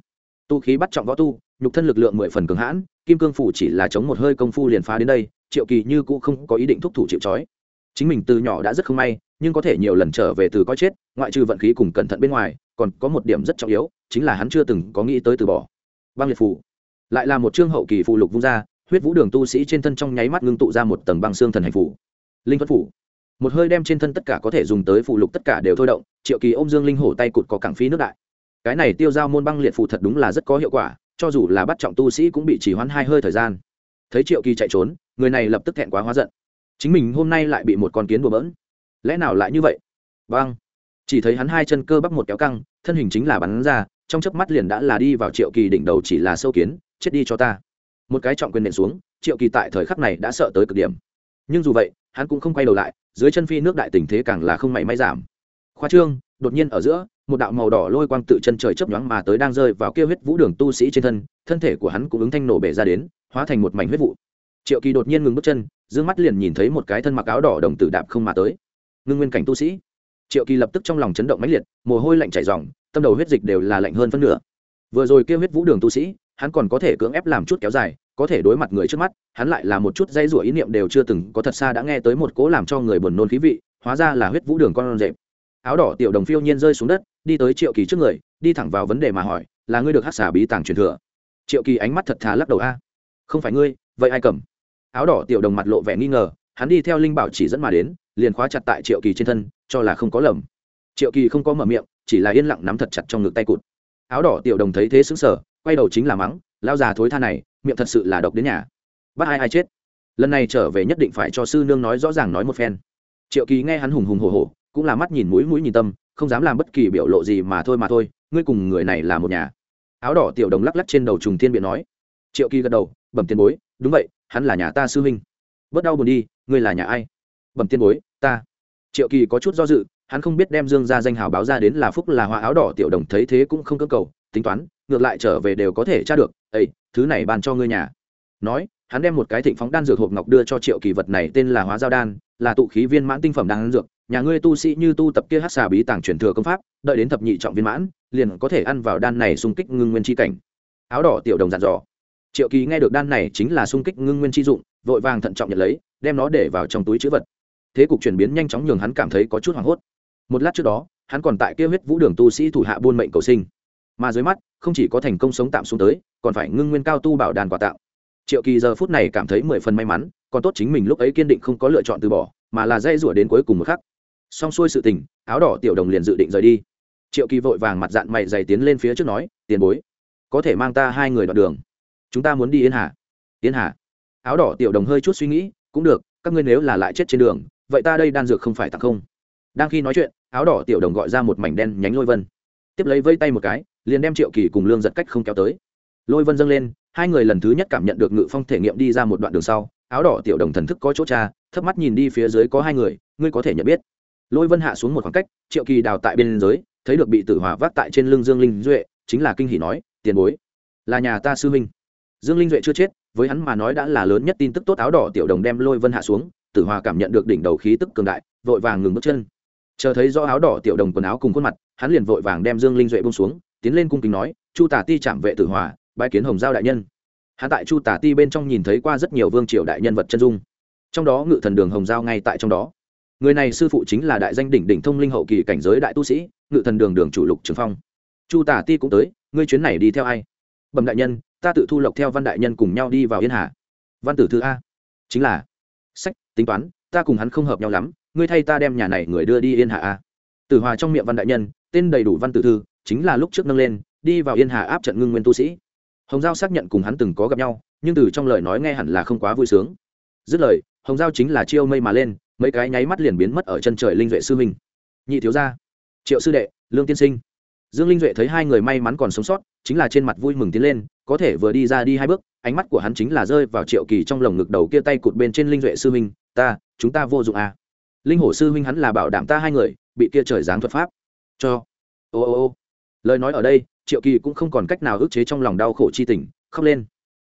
tu khí bắt trọng võ tu, nhục thân lực lượng mười phần cường hãn, kim cương phủ chỉ là chống một hơi công phu liền phá đến đây, triệu kỳ như cũ không có ý định thúc thủ chịu trói. Chính mình từ nhỏ đã rất không may, nhưng có thể nhiều lần trở về từ coi chết, ngoại trừ vận khí cùng cẩn thận bên ngoài, còn có một điểm rất trọng yếu, chính là hắn chưa từng có nghĩ tới từ bỏ băng liệt phủ lại là một chương hậu kỳ phù lục vung ra, huyết vũ đường tu sĩ trên thân trong nháy mắt ngưng tụ ra một tầng băng xương thần hành phủ linh thuật phủ một hơi đem trên thân tất cả có thể dùng tới phụ lục tất cả đều thôi động, triệu kỳ ôm dương linh hổ tay cụt có cảng phí nước đại. Cái này tiêu giao môn băng liệt phụ thật đúng là rất có hiệu quả, cho dù là bắt trọng tu sĩ cũng bị chỉ hoãn hai hơi thời gian. Thấy triệu kỳ chạy trốn, người này lập tức thẹn quá hóa giận. Chính mình hôm nay lại bị một con kiến đùa bỡn. Lẽ nào lại như vậy? Vâng. Chỉ thấy hắn hai chân cơ bắp một kéo căng, thân hình chính là bắn ra trong chớp mắt liền đã là đi vào triệu kỳ đỉnh đầu chỉ là sâu kiến, chết đi cho ta. Một cái trọng quyền nện xuống, triệu kỳ tại thời khắc này đã sợ tới cực điểm. Nhưng dù vậy, hắn cũng không quay đầu lại, dưới chân phi nước đại tình thế càng là không mảy may giảm. Khoa trương, đột nhiên ở giữa, một đạo màu đỏ lôi quang tự chân trời chớp nhoáng mà tới đang rơi vào kia huyết vũ đường tu sĩ trên thân thân thể của hắn cũng ứng thanh nổ bể ra đến, hóa thành một mảnh huyết vụ. Triệu kỳ đột nhiên ngừng bước chân d mắt liền nhìn thấy một cái thân mặc áo đỏ đồng tử đạp không mà tới. Ngưng nguyên cảnh tu sĩ triệu kỳ lập tức trong lòng chấn động mãnh liệt, mồ hôi lạnh chảy ròng, tâm đầu huyết dịch đều là lạnh hơn phân nửa. Vừa rồi kêu huyết vũ đường tu sĩ, hắn còn có thể cưỡng ép làm chút kéo dài, có thể đối mặt người trước mắt, hắn lại là một chút dây rủa ý niệm đều chưa từng có, thật xa đã nghe tới một cố làm cho người buồn nôn khí vị, hóa ra là huyết vũ đường con rệp. Áo đỏ tiểu đồng phiêu nhiên rơi xuống đất, đi tới triệu kỳ trước người, đi thẳng vào vấn đề mà hỏi, là ngươi được hát xả bí tàng truyền thừa? Triệu kỳ ánh mắt thật thà lắc đầu, a, không phải ngươi, vậy ai cầm? Áo đỏ tiểu đồng mặt lộ vẻ nghi ngờ, hắn đi theo linh bảo chỉ dẫn mà đến, liền khóa chặt tại triệu kỳ trên thân cho là không có lầm. Triệu kỳ không có mở miệng, chỉ là yên lặng nắm thật chặt trong ngực tay cụt. Áo đỏ tiểu đồng thấy thế xứng sở quay đầu chính là mắng lao già thối tha này, miệng thật sự là độc đến nhà. Bắt ai ai chết? Lần này trở về nhất định phải cho sư nương nói rõ ràng nói một phen. Triệu kỳ nghe hắn hùng hùng hồ hồ cũng là mắt nhìn mũi mũi nhìn tâm, không dám làm bất kỳ biểu lộ gì mà thôi mà thôi, ngươi cùng người này là một nhà. Áo đỏ tiểu đồng lắc lắc trên đầu trùng thiên biện nói. Triệu kỳ gật đầu, bẩm tiền bối, đúng vậy, hắn là nhà ta sư huynh. Bớt đau buồn đi, ngươi là nhà ai? Bẩm tiền bối, ta triệu kỳ có chút do dự, hắn không biết đem dương ra danh hào báo ra đến là phúc là hoa áo đỏ, tiểu đồng thấy thế cũng không cơ cầu, tính toán, ngược lại trở về đều có thể tra được ấy thứ này bàn cho ngươi nhà. Nói, hắn đem một cái thịnh phóng đan dược hộp ngọc đưa cho triệu kỳ vật này tên là hóa giao đan, là tụ khí viên mãn tinh phẩm đan dược, nhà ngươi tu sĩ như tu tập kia hát xà bí tàng truyền thừa công pháp, đợi đến thập nhị trọng viên mãn, liền có thể ăn vào đan này xung kích ngưng nguyên chi cảnh. Áo đỏ tiểu đồng dặn dò. Triệu kỳ nghe được đan này chính là xung kích ngưng nguyên chi dụng, vội vàng thận trọng nhận lấy, đem nó để vào trong túi chữ vật thế cục chuyển biến nhanh chóng nhường hắn cảm thấy có chút hoảng hốt. Một lát trước đó, hắn còn tại kia huyết vũ đường tu sĩ thủ hạ buôn mệnh cầu sinh. Mà dưới mắt, không chỉ có thành công sống tạm xuống tới, còn phải ngưng nguyên cao tu bảo đàn quà tạo. Triệu kỳ giờ phút này cảm thấy mười phần may mắn, còn tốt chính mình lúc ấy kiên định không có lựa chọn từ bỏ, mà là dây rủa đến cuối cùng một khắc. Xong xuôi sự tình, áo đỏ tiểu đồng liền dự định rời đi. Triệu kỳ vội vàng mặt dạng mày dày tiến lên phía trước nói, tiền bối, có thể mang ta hai người đoạn đường. Chúng ta muốn đi yên hà. Yên hà? Áo đỏ tiểu đồng hơi chút suy nghĩ, cũng được, các ngươi nếu là lại chết trên đường vậy ta đây đan dược không phải tặng không? Đang khi nói chuyện, áo đỏ tiểu đồng gọi ra một mảnh đen nhánh lôi vân. Tiếp lấy vây tay một cái, liền đem triệu kỳ cùng lương giật cách không kéo tới. Lôi vân dâng lên, hai người lần thứ nhất cảm nhận được ngự phong thể nghiệm đi ra một đoạn đường sau, áo đỏ tiểu đồng thần thức có chỗ cha thấp mắt nhìn đi phía dưới có hai người, ngươi có thể nhận biết. Lôi vân hạ xuống một khoảng cách, triệu kỳ đào tại bên dưới, thấy được bị tử hỏa vác tại trên lưng dương linh duệ, chính là kinh hỷ nói, tiền bối, là nhà ta sư minh dương linh duệ chưa chết với hắn mà nói đã là lớn nhất tin tức tốt áo đỏ tiểu đồng đem lôi vân hạ xuống, tử hòa cảm nhận được đỉnh đầu khí tức cường đại, vội vàng ngừng bước chân. Chờ thấy do áo đỏ tiểu đồng quần áo cùng khuôn mặt, hắn liền vội vàng đem dương linh duệ bông xuống, tiến lên cung kính nói, chu tả ti chạm vệ tử hòa bãi kiến hồng giao đại nhân. Hắn tại chu tả ti bên trong nhìn thấy qua rất nhiều vương triều đại nhân vật chân dung. Trong đó ngự thần đường hồng giao ngay tại trong đó. Người này sư phụ chính là đại danh đỉnh đỉnh thông linh hậu kỳ cảnh giới đại tu sĩ, ngự thần đường đường chủ lục trường phong. Chu tả ti cũng tới, ngươi chuyến này đi theo ai? Bẩm đại nhân ta tự thu lộc theo văn đại nhân cùng nhau đi vào yên hà. Văn tử thư a. Chính là. Sách, tính toán, ta cùng hắn không hợp nhau lắm, ngươi thay ta đem nhà này người đưa đi yên hà a. Tử hòa trong miệng văn đại nhân, tên đầy đủ văn tử thư, chính là lúc trước nâng lên, đi vào yên hà áp trận ngưng nguyên tu sĩ. Hồng giao xác nhận cùng hắn từng có gặp nhau, nhưng từ trong lời nói nghe hẳn là không quá vui sướng. Dứt lời, hồng giao chính là chiêu mây mà lên, mấy cái nháy mắt liền biến mất ở chân trời linh duệ sư minh nhị thiếu gia, triệu sư đệ, lương tiên sinh dương linh duệ thấy hai người may mắn còn sống sót, chính là trên mặt vui mừng tiến lên, có thể vừa đi ra đi hai bước, ánh mắt của hắn chính là rơi vào triệu kỳ trong lồng ngực đầu kia tay cụt bên trên linh duệ sư minh ta, chúng ta vô dụng à. linh hổ sư minh hắn là bảo đảm ta hai người, bị kia trời giáng thuật pháp. Cho. Ô ô ô. Lời nói ở đây, triệu kỳ cũng không còn cách nào ức chế trong lòng đau khổ chi tình, khóc lên.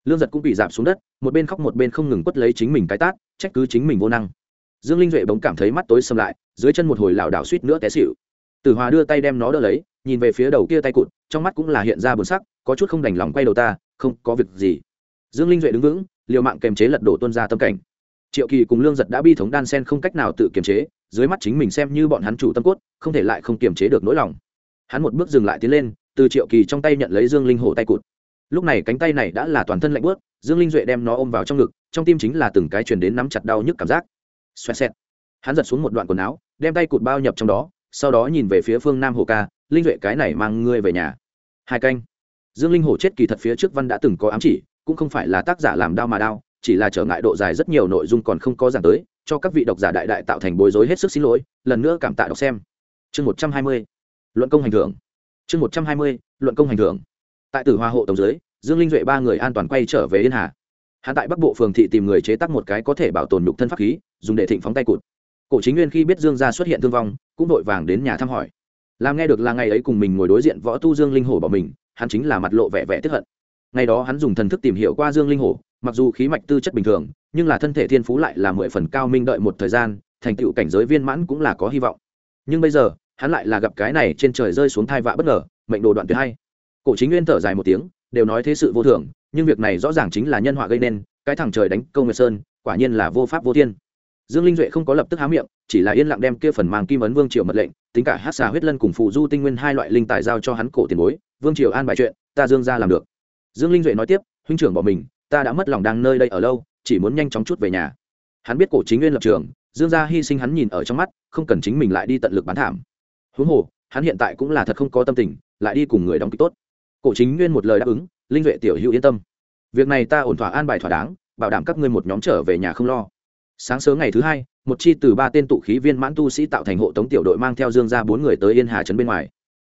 Lương giật cũng bị giảm xuống đất, một bên khóc một bên không ngừng quất lấy chính mình cái tát, trách cứ chính mình vô năng. Dương linh duệ bỗng cảm thấy mắt tối xâm lại, dưới chân một hồi lảo đảo suýt nữa té xịu tử hòa đưa tay đem nó đỡ lấy nhìn về phía đầu kia tay cụt, trong mắt cũng là hiện ra buồn sắc, có chút không đành lòng quay đầu ta, không, có việc gì. Dương linh duệ đứng vững, liều mạng kềm chế lật đổ tuân ra tâm cảnh. Triệu kỳ cùng lương giật đã bi thống đan sen không cách nào tự kiềm chế, dưới mắt chính mình xem như bọn hắn chủ tâm cốt, không thể lại không kiềm chế được nỗi lòng. Hắn một bước dừng lại tiến lên, từ triệu kỳ trong tay nhận lấy dương linh hổ tay cụt. Lúc này cánh tay này đã là toàn thân lạnh bớt dương linh duệ đem nó ôm vào trong ngực, trong tim chính là từng cái truyền đến nắm chặt đau nhức cảm giác. Xoẹt xẹt. Hắn giật xuống một đoạn quần áo, đem tay cụt bao nhập trong đó sau đó nhìn về phía phương nam hồ ca, linh duệ, cái này mang ngươi về nhà. Hai canh. Dương linh hổ chết kỳ thật phía trước văn đã từng có ám chỉ, cũng không phải là tác giả làm đau mà đau chỉ là trở ngại độ dài rất nhiều nội dung còn không có giảng tới, cho các vị độc giả đại đại tạo thành bối rối hết sức xin lỗi, lần nữa cảm tạ đọc xem. Chương một trăm hai mươi. Luận công hành thưởng. Chương một trăm hai mươi, luận công hành thưởng. Tại tử hoa hộ tổng giới dương linh duệ ba người an toàn quay trở về yên hà. Hắn tại bắc bộ phường thị tìm người chế tác một cái có thể bảo tồn nhục thân pháp khí, dùng để thịnh phóng tay cụt cổ chính nguyên khi biết dương gia xuất hiện thương vong, cũng vội vàng đến nhà thăm hỏi. Làm nghe được là ngày ấy cùng mình ngồi đối diện võ tu dương linh hổ bỏ mình, hắn chính là mặt lộ vẻ vẻ tức hận. Ngày đó hắn dùng thần thức tìm hiểu qua dương linh hổ, mặc dù khí mạch tư chất bình thường, nhưng là thân thể thiên phú lại là mười phần cao minh đợi một thời gian, thành tựu cảnh giới viên mãn cũng là có hy vọng. Nhưng bây giờ, hắn lại là gặp cái này trên trời rơi xuống thai vạ bất ngờ, mệnh đồ đoạn tuyệt hay. Cổ chính nguyên thở dài một tiếng, đều nói thế sự vô thường, nhưng việc này rõ ràng chính là nhân họa gây nên, cái thằng trời đánh câu nguyệt sơn, quả nhiên là vô pháp vô thiên dương linh duệ không có lập tức há miệng, chỉ là yên lặng đem kia phần mang kim ấn vương triều mật lệnh, tính cả hát xà huyết lân cùng phụ du tinh nguyên hai loại linh tài giao cho hắn cổ tiền bối, vương triều an bài chuyện, ta dương ra làm được. Dương linh duệ nói tiếp, huynh trưởng bỏ mình, ta đã mất lòng đang nơi đây ở lâu, chỉ muốn nhanh chóng chút về nhà. Hắn biết cổ chính nguyên lập trường, dương gia hy sinh hắn nhìn ở trong mắt, không cần chính mình lại đi tận lực bán thảm. Huống hồ, hắn hiện tại cũng là thật không có tâm tình, lại đi cùng người đóng kịch tốt. Cổ chính nguyên một lời đáp ứng, linh duệ tiểu hữu yên tâm. Việc này ta ổn thỏa an bài thỏa đáng, bảo đảm các ngươi một nhóm trở về nhà không lo sáng sớm ngày thứ hai, một chi từ ba tên tụ khí viên mãn tu sĩ tạo thành hộ tống tiểu đội mang theo dương ra bốn người tới yên hà trấn bên ngoài.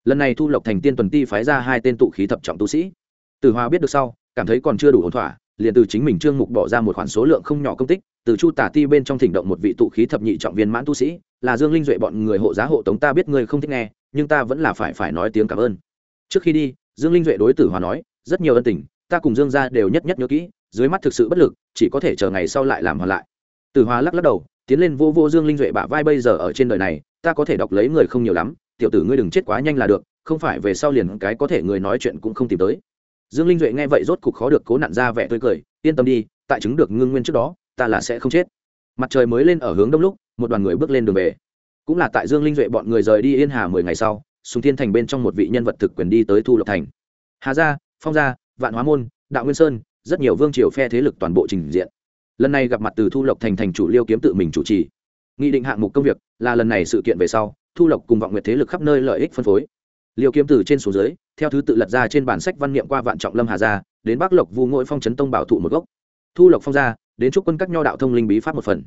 Lần này thu lộc thành tiên tuần ti phái ra hai tên tụ khí thập trọng tu sĩ. Từ hòa biết được sau, cảm thấy còn chưa đủ ổn thỏa, liền từ chính mình trương mục bỏ ra một khoản số lượng không nhỏ công tích, từ chu tả ti bên trong thỉnh động một vị tụ khí thập nhị trọng viên mãn tu sĩ, là dương linh duệ bọn người hộ giá hộ tống ta biết ngươi không thích nghe, nhưng ta vẫn là phải phải nói tiếng cảm ơn. Trước khi đi, dương linh duệ đối tử hòa nói, rất nhiều ân tình, ta cùng dương gia đều nhất nhất nhớ kỹ, dưới mắt thực sự bất lực, chỉ có thể chờ ngày sau lại làm hoàn lại tử hòa lắc lắc đầu, tiến lên vô vô dương linh duệ bả vai bây giờ ở trên đời này, ta có thể đọc lấy người không nhiều lắm, tiểu tử ngươi đừng chết quá nhanh là được, không phải về sau liền cái có thể người nói chuyện cũng không tìm tới. Dương linh duệ nghe vậy rốt cục khó được cố nặn ra vẻ tươi cười, yên tâm đi, tại chứng được ngưng nguyên trước đó, ta là sẽ không chết. Mặt trời mới lên ở hướng đông lúc, một đoàn người bước lên đường về. Cũng là tại dương linh duệ bọn người rời đi yên hà mười ngày sau, sùng thiên thành bên trong một vị nhân vật thực quyền đi tới thu lộc thành. Hà gia, phong gia, vạn hóa môn, đạo nguyên sơn, rất nhiều vương triều phe thế lực toàn bộ trình diện lần này gặp mặt từ thu lộc thành thành chủ liêu kiếm tự mình chủ trì. Nghị định hạng mục công việc là lần này sự kiện về sau, thu lộc cùng vọng nguyệt thế lực khắp nơi lợi ích phân phối. Liêu kiếm từ trên xuống dưới, theo thứ tự lật ra trên bản sách văn niệm qua vạn trọng lâm hà gia, đến bắc lộc vu ngội phong trấn tông bảo thụ một gốc. Thu lộc phong gia, đến chúc quân các nho đạo thông linh bí pháp một phần.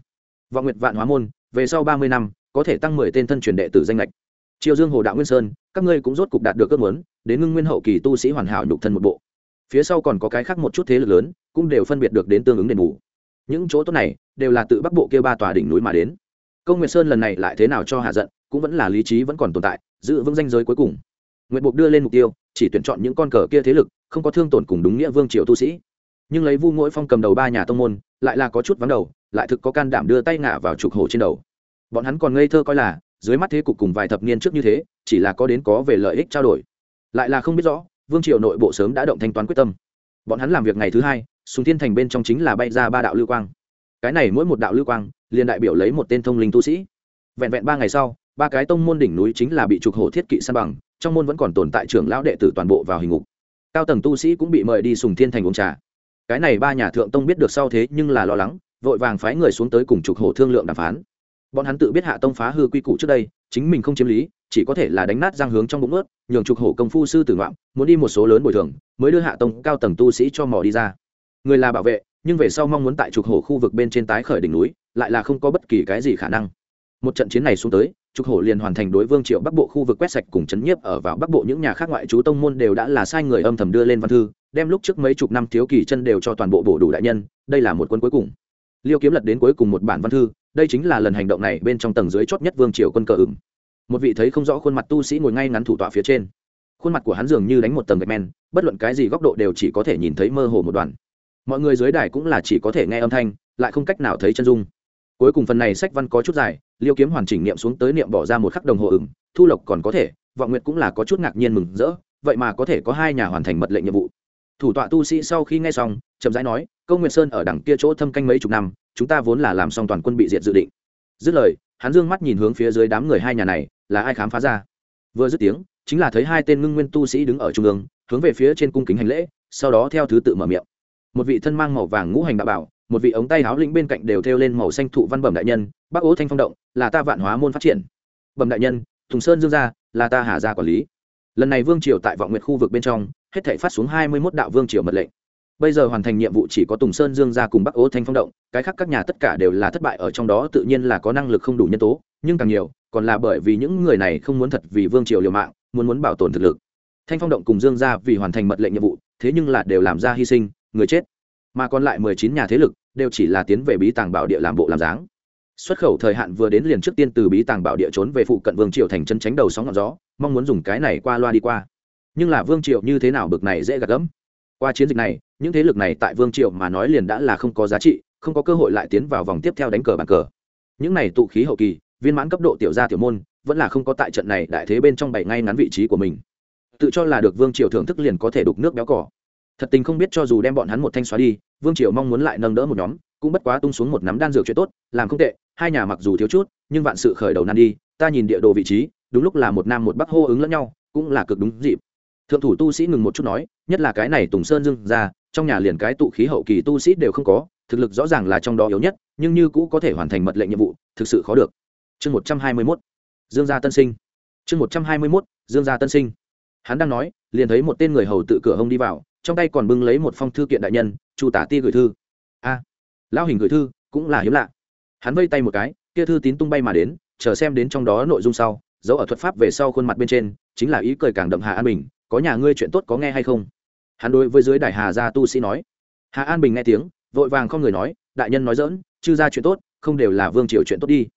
Vọng nguyệt vạn hóa môn, về sau ba mươi năm, có thể tăng mười tên thân truyền đệ tử danh lệch triều dương hồ đạo nguyên sơn, các ngươi cũng rốt cục đạt được ước muốn, đến ngưng nguyên hậu kỳ tu sĩ hoàn hảo nhục thân một bộ. Phía sau còn có cái khác một chút thế lực lớn, cũng đều phân biệt được đến tương ứng đền bù những chỗ tốt này đều là tự bắc bộ kêu ba tòa đỉnh núi mà đến. Công nguyệt sơn lần này lại thế nào cho hạ giận, cũng vẫn là lý trí vẫn còn tồn tại, giữ vững danh giới cuối cùng. Nguyện buộc đưa lên mục tiêu, chỉ tuyển chọn những con cờ kia thế lực, không có thương tổn cùng đúng nghĩa vương triều tu sĩ. Nhưng lấy vu mỗi phong cầm đầu ba nhà tông môn, lại là có chút vắng đầu, lại thực có can đảm đưa tay ngả vào trục hổ trên đầu. Bọn hắn còn ngây thơ coi là, dưới mắt thế cục cùng vài thập niên trước như thế, chỉ là có đến có về lợi ích trao đổi. Lại là không biết rõ, vương triều nội bộ sớm đã động thanh toán quyết tâm. Bọn hắn làm việc ngày thứ hai sùng thiên thành bên trong chính là bay ra ba đạo lưu quang. Cái này mỗi một đạo lưu quang, liền đại biểu lấy một tên thông linh tu sĩ. Vẹn vẹn ba ngày sau, ba cái tông môn đỉnh núi chính là bị trục hổ thiết kỵ san bằng, trong môn vẫn còn tồn tại trưởng lão đệ tử toàn bộ vào hình ngục. Cao tầng tu sĩ cũng bị mời đi sùng thiên thành uống trà. Cái này ba nhà thượng tông biết được sau thế nhưng là lo lắng, vội vàng phái người xuống tới cùng trục hổ thương lượng đàm phán. Bọn hắn tự biết hạ tông phá hư quy củ trước đây, chính mình không chiếm lý, chỉ có thể là đánh nát giang hướng trong bụng ướt, nhường trục hổ công phu sư tử ngoạm, muốn đi một số lớn bồi thường, mới đưa hạ tông cao tầng tu sĩ cho mò đi ra người là bảo vệ, nhưng về sau mong muốn tại trục hổ khu vực bên trên tái khởi đỉnh núi, lại là không có bất kỳ cái gì khả năng. Một trận chiến này xuống tới, trục hổ liền hoàn thành đối vương triệu bắc bộ khu vực quét sạch cùng chấn nhiếp ở vào bắc bộ những nhà khác ngoại chú tông môn đều đã là sai người âm thầm đưa lên văn thư, đem lúc trước mấy chục năm thiếu kỳ chân đều cho toàn bộ bổ đủ đại nhân, đây là một quân cuối cùng. Liêu kiếm lật đến cuối cùng một bản văn thư, đây chính là lần hành động này bên trong tầng dưới chót nhất vương triều quân cờ ửng. Một vị thấy không rõ khuôn mặt tu sĩ ngồi ngay ngắn thủ tọa phía trên. Khuôn mặt của hắn dường như đánh một tầng gạch men, bất luận cái gì góc độ đều chỉ có thể nhìn thấy mơ hồ một đoàn mọi người dưới đài cũng là chỉ có thể nghe âm thanh, lại không cách nào thấy chân dung. Cuối cùng phần này sách văn có chút dài, liêu kiếm hoàn chỉnh niệm xuống tới niệm bỏ ra một khắc đồng hồ ửng, thu lộc còn có thể, vọng nguyệt cũng là có chút ngạc nhiên mừng rỡ, vậy mà có thể có hai nhà hoàn thành mật lệnh nhiệm vụ. Thủ tọa tu sĩ sau khi nghe xong, chậm rãi nói, câu nguyệt sơn ở đằng kia chỗ thâm canh mấy chục năm, chúng ta vốn là làm xong toàn quân bị diệt dự định. Dứt lời, hắn dương mắt nhìn hướng phía dưới đám người hai nhà này, là ai khám phá ra? Vừa dứt tiếng, chính là thấy hai tên ngưng nguyên tu sĩ đứng ở trung ương, hướng về phía trên cung kính hành lễ, sau đó theo thứ tự mở miệng một vị thân mang màu vàng ngũ hành đạo bảo, một vị ống tay áo lĩnh bên cạnh đều thêu lên màu xanh thụ văn bẩm đại nhân bắc ố thanh phong động, là ta vạn hóa môn phát triển. Bẩm đại nhân thùng sơn dương gia, là ta hà gia quản lý. Lần này vương triều tại vọng nguyệt khu vực bên trong, hết thể phát xuống hai mươi mốt đạo vương triều mật lệnh. Bây giờ hoàn thành nhiệm vụ chỉ có tùng sơn dương gia cùng bắc ố thanh phong động, cái khác các nhà tất cả đều là thất bại ở trong đó, tự nhiên là có năng lực không đủ nhân tố, nhưng càng nhiều, còn là bởi vì những người này không muốn thật vì vương triều liều mạng, muốn muốn bảo tồn thực lực. Thanh phong động cùng dương gia vì hoàn thành mật lệnh nhiệm vụ, thế nhưng là đều làm ra hy sinh người chết. Mà còn lại mười chín nhà thế lực đều chỉ là tiến về bí tàng bảo địa làm bộ làm dáng. Xuất khẩu thời hạn vừa đến liền trước tiên từ bí tàng bảo địa trốn về phụ cận vương triều thành chân tránh đầu sóng ngọn gió, mong muốn dùng cái này qua loa đi qua. Nhưng là vương triều như thế nào bực này dễ gạt gẫm. Qua chiến dịch này, những thế lực này tại vương triều mà nói liền đã là không có giá trị, không có cơ hội lại tiến vào vòng tiếp theo đánh cờ bàn cờ. Những này tụ khí hậu kỳ, viên mãn cấp độ tiểu gia tiểu môn, vẫn là không có tại trận này đại thế bên trong bảy ngay ngắn vị trí của mình. Tự cho là được vương triều thưởng thức liền có thể đục nước béo cỏ thật tình không biết cho dù đem bọn hắn một thanh xóa đi, vương triều mong muốn lại nâng đỡ một nhóm, cũng bất quá tung xuống một nắm đan dược chuyện tốt, làm không tệ, hai nhà mặc dù thiếu chút, nhưng vạn sự khởi đầu nan đi, ta nhìn địa đồ vị trí, đúng lúc là một nam một bắc hô ứng lẫn nhau, cũng là cực đúng dịp. Thượng thủ tu sĩ ngừng một chút nói, nhất là cái này tùng sơn dưng ra, trong nhà liền cái tụ khí hậu kỳ tu sĩ đều không có, thực lực rõ ràng là trong đó yếu nhất, nhưng như cũ có thể hoàn thành mật lệnh nhiệm vụ, thực sự khó được. Chương một trăm hai mươi mốt, dương gia tân sinh. Chương một trăm hai mươi mốt, dương gia tân sinh. Hắn đang nói, liền thấy một tên người hầu tự cửa hông đi vào trong tay còn bưng lấy một phong thư kiện đại nhân chu tả ti gửi thư. A à, lão hình gửi thư cũng là hiếm lạ. Hắn vây tay một cái kia thư tín tung bay mà đến chờ xem đến trong đó nội dung sau dấu ở thuật pháp về sau khuôn mặt bên trên chính là ý cười càng đậm hà an bình có nhà ngươi chuyện tốt có nghe hay không? Hắn đối với dưới đài hà gia tu sĩ nói. Hà an bình nghe tiếng vội vàng không người nói đại nhân nói dỡn chư ra chuyện tốt không đều là vương triều chuyện tốt đi.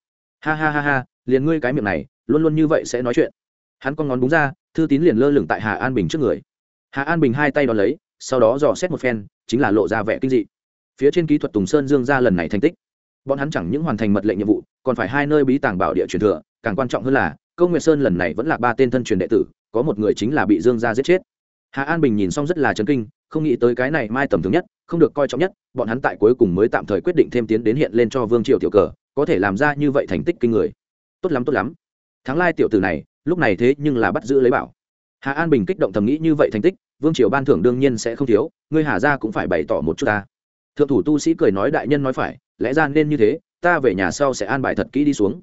Ha ha ha ha liền ngươi cái miệng này luôn luôn như vậy sẽ nói chuyện. Hắn con ngón đúng ra thư tín liền lơ lửng tại hà an bình trước người hà an bình hai tay đón lấy, sau đó dò xét một phen, chính là lộ ra vẻ kinh dị. Phía trên kỹ thuật tùng sơn dương ra lần này thành tích. Bọn hắn chẳng những hoàn thành mật lệnh nhiệm vụ, còn phải hai nơi bí tàng bảo địa truyền thừa, càng quan trọng hơn là, câu nguyệt sơn lần này vẫn là ba tên thân truyền đệ tử, có một người chính là bị dương gia giết chết. Hà an bình nhìn xong rất là chấn kinh, không nghĩ tới cái này mai tầm thường nhất, không được coi trọng nhất, bọn hắn tại cuối cùng mới tạm thời quyết định thêm tiến đến hiện lên cho vương triều tiểu cờ, có thể làm ra như vậy thành tích kinh người. Tốt lắm tốt lắm. Thắng lai tiểu tử này, lúc này thế nhưng là bắt giữ lấy bảo hà an bình kích động thầm nghĩ như vậy thành tích, vương triều ban thưởng đương nhiên sẽ không thiếu, ngươi hà ra cũng phải bày tỏ một chút ta. Thượng thủ tu sĩ cười nói đại nhân nói phải, lẽ ra nên như thế, ta về nhà sau sẽ an bài thật kỹ đi xuống.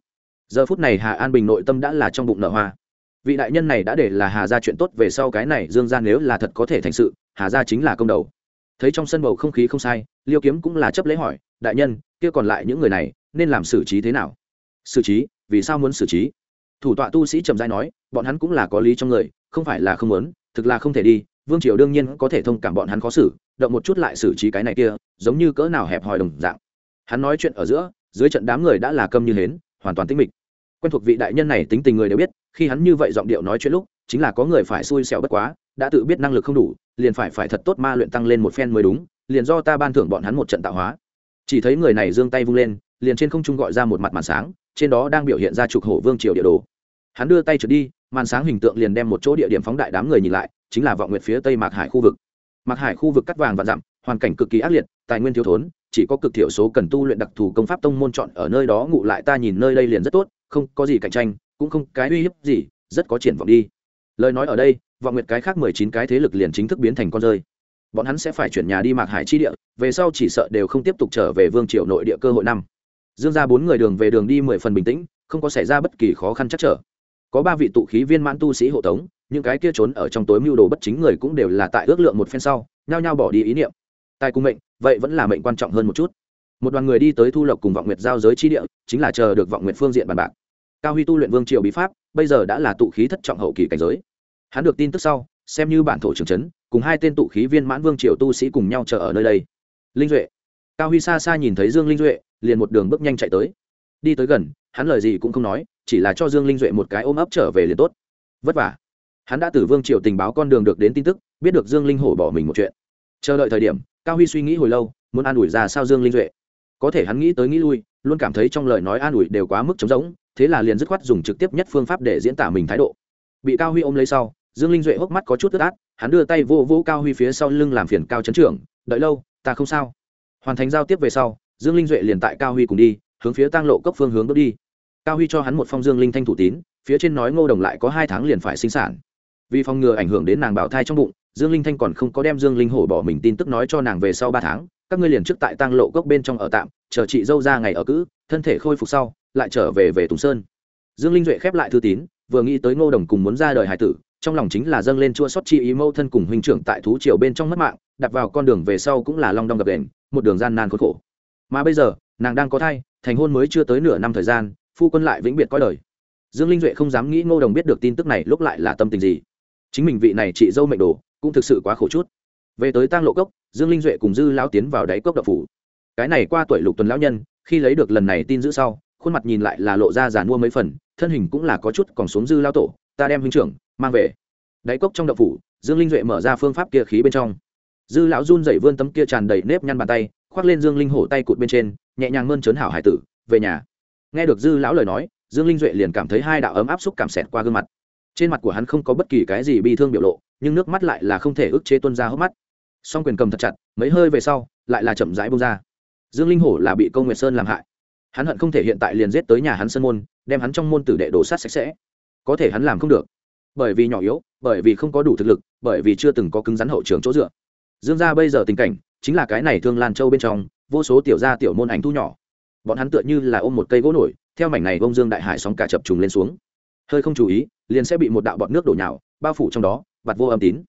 Giờ phút này hà an bình nội tâm đã là trong bụng nợ hoa. Vị đại nhân này đã để là hà ra chuyện tốt về sau cái này dương ra nếu là thật có thể thành sự, hà ra chính là công đầu. Thấy trong sân bầu không khí không sai, liêu kiếm cũng là chấp lễ hỏi, đại nhân, kia còn lại những người này, nên làm xử trí thế nào? Xử trí? Vì sao muốn xử trí? Thủ tọa tu sĩ trầm giai nói, bọn hắn cũng là có lý trong người không phải là không muốn, thực là không thể đi, vương triều đương nhiên có thể thông cảm bọn hắn khó xử, động một chút lại xử trí cái này kia, giống như cỡ nào hẹp hòi đồng dạng. Hắn nói chuyện ở giữa, dưới trận đám người đã là câm như hến, hoàn toàn tĩnh mịch. Quen thuộc vị đại nhân này tính tình người đều biết, khi hắn như vậy giọng điệu nói chuyện lúc, chính là có người phải xui xẻo bất quá, đã tự biết năng lực không đủ, liền phải phải thật tốt ma luyện tăng lên một phen mới đúng, liền do ta ban thưởng bọn hắn một trận tạo hóa. Chỉ thấy người này giương tay vung lên, liền trên không trung gọi ra một mặt màn sáng, trên đó đang biểu hiện ra trục hổ vương triều địa đồ. Hắn đưa tay trượt đi màn sáng hình tượng liền đem một chỗ địa điểm phóng đại đám người nhìn lại, chính là vọng nguyệt phía tây mạc hải khu vực. Mạc hải khu vực cắt vàng và dặm, hoàn cảnh cực kỳ ác liệt, tài nguyên thiếu thốn, chỉ có cực thiểu số cần tu luyện đặc thù công pháp tông môn chọn ở nơi đó ngụ lại ta nhìn nơi đây liền rất tốt, không có gì cạnh tranh, cũng không cái uy hiếp gì, rất có triển vọng đi. Lời nói ở đây, vọng nguyệt cái khác mười chín cái thế lực liền chính thức biến thành con rơi. Bọn hắn sẽ phải chuyển nhà đi mạc hải chi địa, về sau chỉ sợ đều không tiếp tục trở về vương triều nội địa cơ hội năm. Dương ra bốn người đường về đường đi mười phần bình tĩnh, không có xảy ra bất kỳ khó khăn chắc trở có ba vị tụ khí viên mãn tu sĩ hộ tống, những cái kia trốn ở trong tối mưu đồ bất chính người cũng đều là tại ước lượng một phen sau, nhao nhao bỏ đi ý niệm. Tài cung mệnh, vậy vẫn là mệnh quan trọng hơn một chút. Một đoàn người đi tới thu lộc cùng vọng nguyệt giao giới chi địa, chính là chờ được vọng nguyệt phương diện bàn bạc. Cao huy tu luyện vương triều bí pháp, bây giờ đã là tụ khí thất trọng hậu kỳ cảnh giới. Hắn được tin tức sau, xem như bản thổ trưởng trấn cùng hai tên tụ khí viên mãn vương triều tu sĩ cùng nhau chờ ở nơi đây. Linh duệ. Cao huy xa xa nhìn thấy dương linh duệ, liền một đường bước nhanh chạy tới. Đi tới gần, hắn lời gì cũng không nói chỉ là cho dương linh duệ một cái ôm ấp trở về liền tốt. Vất vả. Hắn đã từ vương triều tình báo con đường được đến tin tức, biết được dương linh hổ bỏ mình một chuyện. Chờ đợi thời điểm, cao huy suy nghĩ hồi lâu, muốn an ủi ra sao dương linh duệ. Có thể hắn nghĩ tới nghĩ lui, luôn cảm thấy trong lời nói an ủi đều quá mức trống rỗng, thế là liền dứt khoát dùng trực tiếp nhất phương pháp để diễn tả mình thái độ. Bị cao huy ôm lấy sau, dương linh duệ hốc mắt có chút tức át, hắn đưa tay vô vô cao huy phía sau lưng làm phiền cao chấn trưởng, đợi lâu, ta không sao. Hoàn thành giao tiếp về sau, dương linh duệ liền tại cao huy cùng đi, hướng phía tăng lộ cấp phương hướng bước đi cao huy cho hắn một phong dương linh thanh thủ tín, phía trên nói ngô đồng lại có hai tháng liền phải sinh sản. Vì phòng ngừa ảnh hưởng đến nàng bảo thai trong bụng, dương linh thanh còn không có đem dương linh hổ bỏ mình tin tức nói cho nàng về sau ba tháng, các ngươi liền trước tại tăng lộ cốc bên trong ở tạm, chờ chị dâu ra ngày ở cữ, thân thể khôi phục sau, lại trở về về tùng sơn. Dương linh duệ khép lại thư tín, vừa nghĩ tới ngô đồng cùng muốn ra đời hải tử, trong lòng chính là dâng lên chua xót chi ý mâu thân cùng huynh trưởng tại thú triều bên trong mất mạng đặt vào con đường về sau cũng là long đong gập đền, một đường gian nan khốn khổ. Mà bây giờ, nàng đang có thai, thành hôn mới chưa tới nửa năm thời gian phu quân lại vĩnh biệt coi đời. Dương linh duệ không dám nghĩ ngô đồng biết được tin tức này lúc lại là tâm tình gì. Chính mình vị này chị dâu mệnh đồ, cũng thực sự quá khổ chút. Về tới tang lộ cốc, dương linh duệ cùng dư lão tiến vào đáy cốc đập phủ. Cái này qua tuổi lục tuần lão nhân, khi lấy được lần này tin giữ sau, khuôn mặt nhìn lại là lộ ra giàn mua mấy phần, thân hình cũng là có chút còn xuống dư lao tổ, ta đem huynh trưởng mang về. Đáy cốc trong đậu phủ, dương linh duệ mở ra phương pháp kia khí bên trong. Dư lão run dậy vươn tấm kia tràn đầy nếp nhăn bàn tay, khoác lên dương linh hổ tay cụt bên trên, nhẹ nhàng mơn trớn hảo hải tử, về nhà nghe được dư lão lời nói, dương linh duệ liền cảm thấy hai đạo ấm áp xúc cảm xẹt qua gương mặt. Trên mặt của hắn không có bất kỳ cái gì bi thương biểu lộ, nhưng nước mắt lại là không thể ức chế tuân ra hốc mắt. Song quyền cầm thật chặt, mấy hơi về sau, lại là chậm rãi bông ra. Dương linh hổ là bị công nguyệt sơn làm hại. Hắn hận không thể hiện tại liền giết tới nhà hắn sân môn, đem hắn trong môn tử đệ đổ sát sạch sẽ. Có thể hắn làm không được. Bởi vì nhỏ yếu, bởi vì không có đủ thực lực, bởi vì chưa từng có cứng rắn hậu trường chỗ dựa. Dương gia bây giờ tình cảnh, chính là cái này thương lan châu bên trong, vô số tiểu gia tiểu môn ảnh thu nhỏ bọn hắn tựa như là ôm một cây gỗ nổi, theo mảnh này bông dương đại hải sóng cả chập trùng lên xuống. Hơi không chú ý, liền sẽ bị một đạo bọt nước đổ nhào, bao phủ trong đó vặt vô âm tín.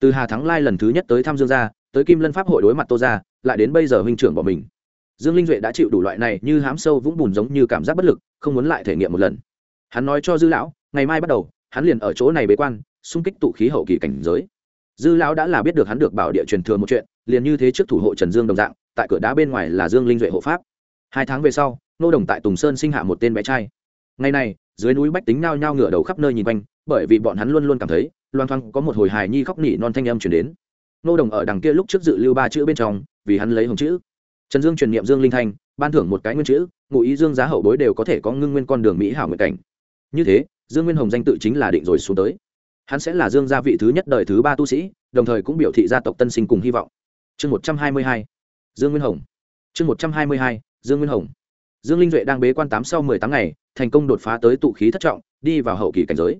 Từ hà thắng lai lần thứ nhất tới thăm dương gia, tới kim lân pháp hội đối mặt tô gia, lại đến bây giờ huynh trưởng bỏ mình. Dương linh duệ đã chịu đủ loại này như hám sâu vũng bùn giống như cảm giác bất lực, không muốn lại thể nghiệm một lần. Hắn nói cho dư lão, ngày mai bắt đầu, hắn liền ở chỗ này bế quan, xung kích tụ khí hậu kỳ cảnh giới. Dư lão đã là biết được hắn được bảo địa truyền thừa một chuyện, liền như thế trước thủ hộ trần dương đồng dạng, tại cửa đá bên ngoài là dương linh duệ hộ pháp hai tháng về sau, nô đồng tại tùng sơn sinh hạ một tên bé trai. Ngày này, dưới núi bách tính nao nhao ngửa đầu khắp nơi nhìn quanh, bởi vì bọn hắn luôn luôn cảm thấy, loang thoang có một hồi hài nhi khóc nỉ non thanh âm chuyển đến. Nô đồng ở đằng kia lúc trước dự lưu ba chữ bên trong, vì hắn lấy hồng chữ. Trần dương truyền niệm dương linh thanh, ban thưởng một cái nguyên chữ, ngụ ý dương giá hậu bối đều có thể có ngưng nguyên con đường mỹ hảo nguyện cảnh. Như thế, dương nguyên hồng danh tự chính là định rồi xuống tới. Hắn sẽ là dương gia vị thứ nhất đời thứ ba tu sĩ, đồng thời cũng biểu thị gia tộc tân sinh cùng hy vọng. Chương một trăm hai mươi hai. Dương nguyên hồng. Chương một trăm hai mươi hai dương nguyên hồng. Dương linh duệ đang bế quan tám sau mười tám ngày, thành công đột phá tới tụ khí thất trọng, đi vào hậu kỳ cảnh giới.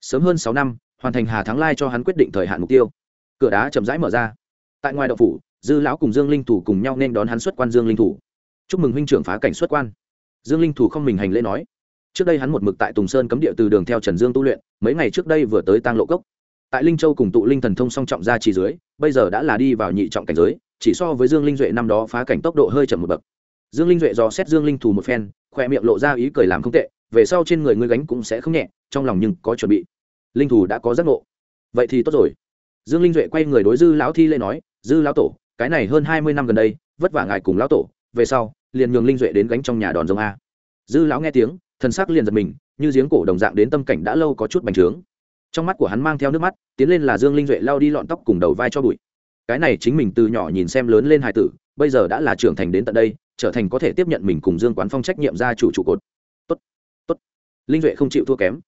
Sớm hơn sáu năm, hoàn thành hà thắng lai cho hắn quyết định thời hạn mục tiêu. Cửa đá chậm rãi mở ra. Tại ngoài đậu phủ, dư lão cùng dương linh thủ cùng nhau nên đón hắn xuất quan dương linh thủ. Chúc mừng huynh trưởng phá cảnh xuất quan. Dương linh thủ không mình hành lễ nói. Trước đây hắn một mực tại tùng sơn cấm địa từ đường theo trần dương tu luyện, mấy ngày trước đây vừa tới tăng lộ cốc. Tại linh châu cùng tụ linh thần thông song trọng ra chỉ dưới, bây giờ đã là đi vào nhị trọng cảnh giới, chỉ so với dương linh duệ năm đó phá cảnh tốc độ hơi chậm một bậc dương linh duệ dò xét dương linh thủ một phen, khoe miệng lộ ra ý cười làm không tệ, về sau trên người ngươi gánh cũng sẽ không nhẹ, trong lòng nhưng có chuẩn bị. Linh thủ đã có giấc ngộ. Vậy thì tốt rồi. Dương linh duệ quay người đối dư lão thi lễ nói, dư lão tổ, cái này hơn hai mươi năm gần đây, vất vả ngài cùng lão tổ, về sau, liền nhường linh duệ đến gánh trong nhà đòn rồng a. Dư lão nghe tiếng, thần sắc liền giật mình, như giếng cổ đồng dạng đến tâm cảnh đã lâu có chút bành trướng. Trong mắt của hắn mang theo nước mắt, tiến lên là dương linh duệ lao đi lọn tóc cùng đầu vai cho bụi. Cái này chính mình từ nhỏ nhìn xem lớn lên hài tử, bây giờ đã là trưởng thành đến tận đây trở thành có thể tiếp nhận mình cùng dương quán phong trách nhiệm gia chủ trụ cột. Tốt tốt. Linh duệ không chịu thua kém.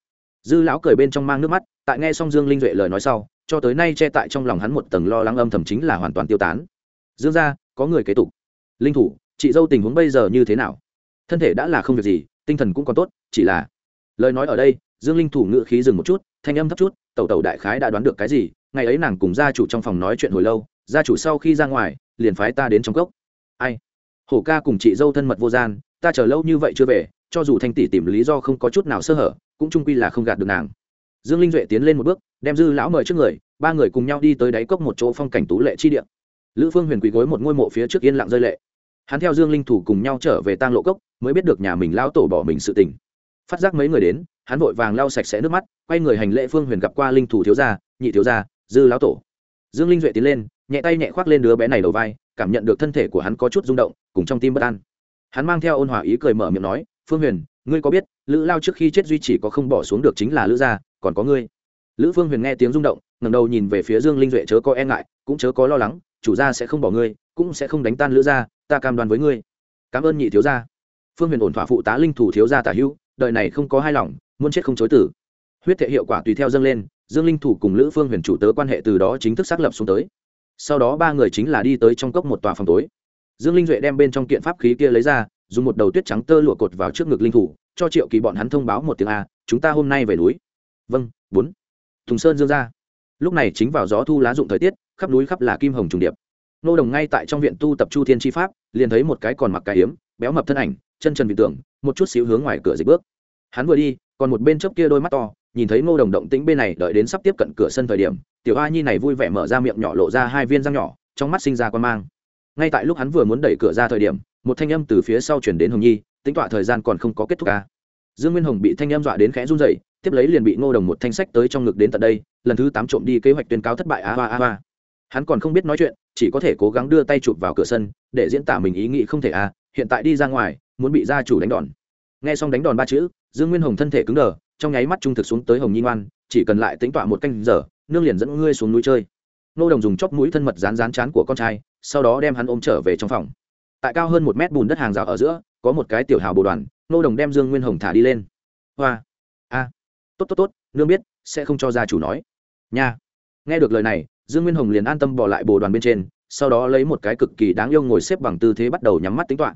Dư lão cười bên trong mang nước mắt, tại nghe xong dương linh duệ lời nói sau, cho tới nay che tại trong lòng hắn một tầng lo lắng âm thầm chính là hoàn toàn tiêu tán. Dương gia, có người kế tục. Linh thủ, chị dâu tình huống bây giờ như thế nào? Thân thể đã là không việc gì, tinh thần cũng còn tốt, chỉ là lời nói ở đây, dương linh thủ ngự khí dừng một chút, thanh âm thấp chút, tẩu tẩu đại khái đã đoán được cái gì, ngày ấy nàng cùng gia chủ trong phòng nói chuyện hồi lâu, gia chủ sau khi ra ngoài, liền phái ta đến trong cốc. Ai? Hổ ca cùng chị dâu thân mật vô gian, ta chờ lâu như vậy chưa về, cho dù thanh tỷ tìm lý do không có chút nào sơ hở, cũng trung quy là không gạt được nàng. Dương linh duệ tiến lên một bước, đem dư lão mời trước người, ba người cùng nhau đi tới đáy cốc một chỗ phong cảnh tú lệ chi địa. Lữ phương huyền quỳ gối một ngôi mộ phía trước yên lặng rơi lệ. Hắn theo dương linh thủ cùng nhau trở về tang lộ cốc, mới biết được nhà mình lao tổ bỏ mình sự tình. Phát giác mấy người đến, hắn vội vàng lau sạch sẽ nước mắt, quay người hành lễ phương huyền gặp qua linh thủ thiếu gia, nhị thiếu gia, dư lão tổ. Dương linh duệ tiến lên, nhẹ tay nhẹ khoác lên đứa bé này đầu vai cảm nhận được thân thể của hắn có chút rung động, cùng trong tim bất an. Hắn mang theo ôn hòa ý cười mở miệng nói, phương huyền, ngươi có biết, lữ lao trước khi chết duy chỉ có không bỏ xuống được chính là lữ gia, còn có ngươi. Lữ phương huyền nghe tiếng rung động, ngẩng đầu nhìn về phía dương linh duệ chớ có e ngại, cũng chớ có lo lắng, chủ gia sẽ không bỏ ngươi, cũng sẽ không đánh tan lữ gia, ta cam đoan với ngươi. Cảm ơn nhị thiếu gia. Phương huyền ổn thỏa phụ tá linh thủ thiếu gia tả hữu, đời này không có hai lòng, muốn chết không chối tử. Huyết thể hiệu quả tùy theo dâng lên, dương linh thủ cùng lữ phương huyền chủ tớ quan hệ từ đó chính thức xác lập xuống tới sau đó ba người chính là đi tới trong cốc một tòa phòng tối. Dương linh duệ đem bên trong kiện pháp khí kia lấy ra, dùng một đầu tuyết trắng tơ lụa cột vào trước ngực linh thủ, cho triệu kỳ bọn hắn thông báo một tiếng a, chúng ta hôm nay về núi. Vâng bốn. Thùng sơn dương ra. Lúc này chính vào gió thu lá dụng thời tiết, khắp núi khắp là kim hồng trùng điệp. Nô đồng ngay tại trong viện tu tập chu thiên tri pháp, liền thấy một cái còn mặc cái hiếm, béo mập thân ảnh, chân trần vị tưởng, một chút xíu hướng ngoài cửa dịch bước. Hắn vừa đi, còn một bên chốc kia đôi mắt to, nhìn thấy ngô đồng động tĩnh bên này đợi đến sắp tiếp cận cửa sân thời điểm tiểu a nhi này vui vẻ mở ra miệng nhỏ lộ ra hai viên răng nhỏ, trong mắt sinh ra quan mang. Ngay tại lúc hắn vừa muốn đẩy cửa ra thời điểm, một thanh âm từ phía sau chuyển đến hồng nhi, tính tọa thời gian còn không có kết thúc ca. Dương nguyên hồng bị thanh âm dọa đến khẽ run dậy tiếp lấy liền bị ngô đồng một thanh sách tới trong ngực đến tận đây, lần thứ tám trộm đi kế hoạch tuyên cáo thất bại, a a ba hắn còn không biết nói chuyện, chỉ có thể cố gắng đưa tay chụp vào cửa sân, để diễn tả mình ý nghĩ không thể a, hiện tại đi ra ngoài, muốn bị gia chủ đánh đòn. Nghe xong đánh đòn ba chữ, dương nguyên hồng thân thể cứng đờ, trong nháy mắt trung thực xuống tới hồng nhi ngoan, chỉ cần lại tính tọa một canh giờ nương liền dẫn ngươi xuống núi chơi. Nô đồng dùng chóp mũi thân mật rán rán chán của con trai, sau đó đem hắn ôm trở về trong phòng. Tại cao hơn một mét bùn đất hàng rào ở giữa, có một cái tiểu hào bồ đoàn, nô đồng đem dương nguyên hồng thả đi lên. Hoa. A. Tốt tốt tốt, nương biết, sẽ không cho gia chủ nói. Nha. Nghe được lời này, dương nguyên hồng liền an tâm bỏ lại bồ đoàn bên trên, sau đó lấy một cái cực kỳ đáng yêu ngồi xếp bằng tư thế bắt đầu nhắm mắt tính toán.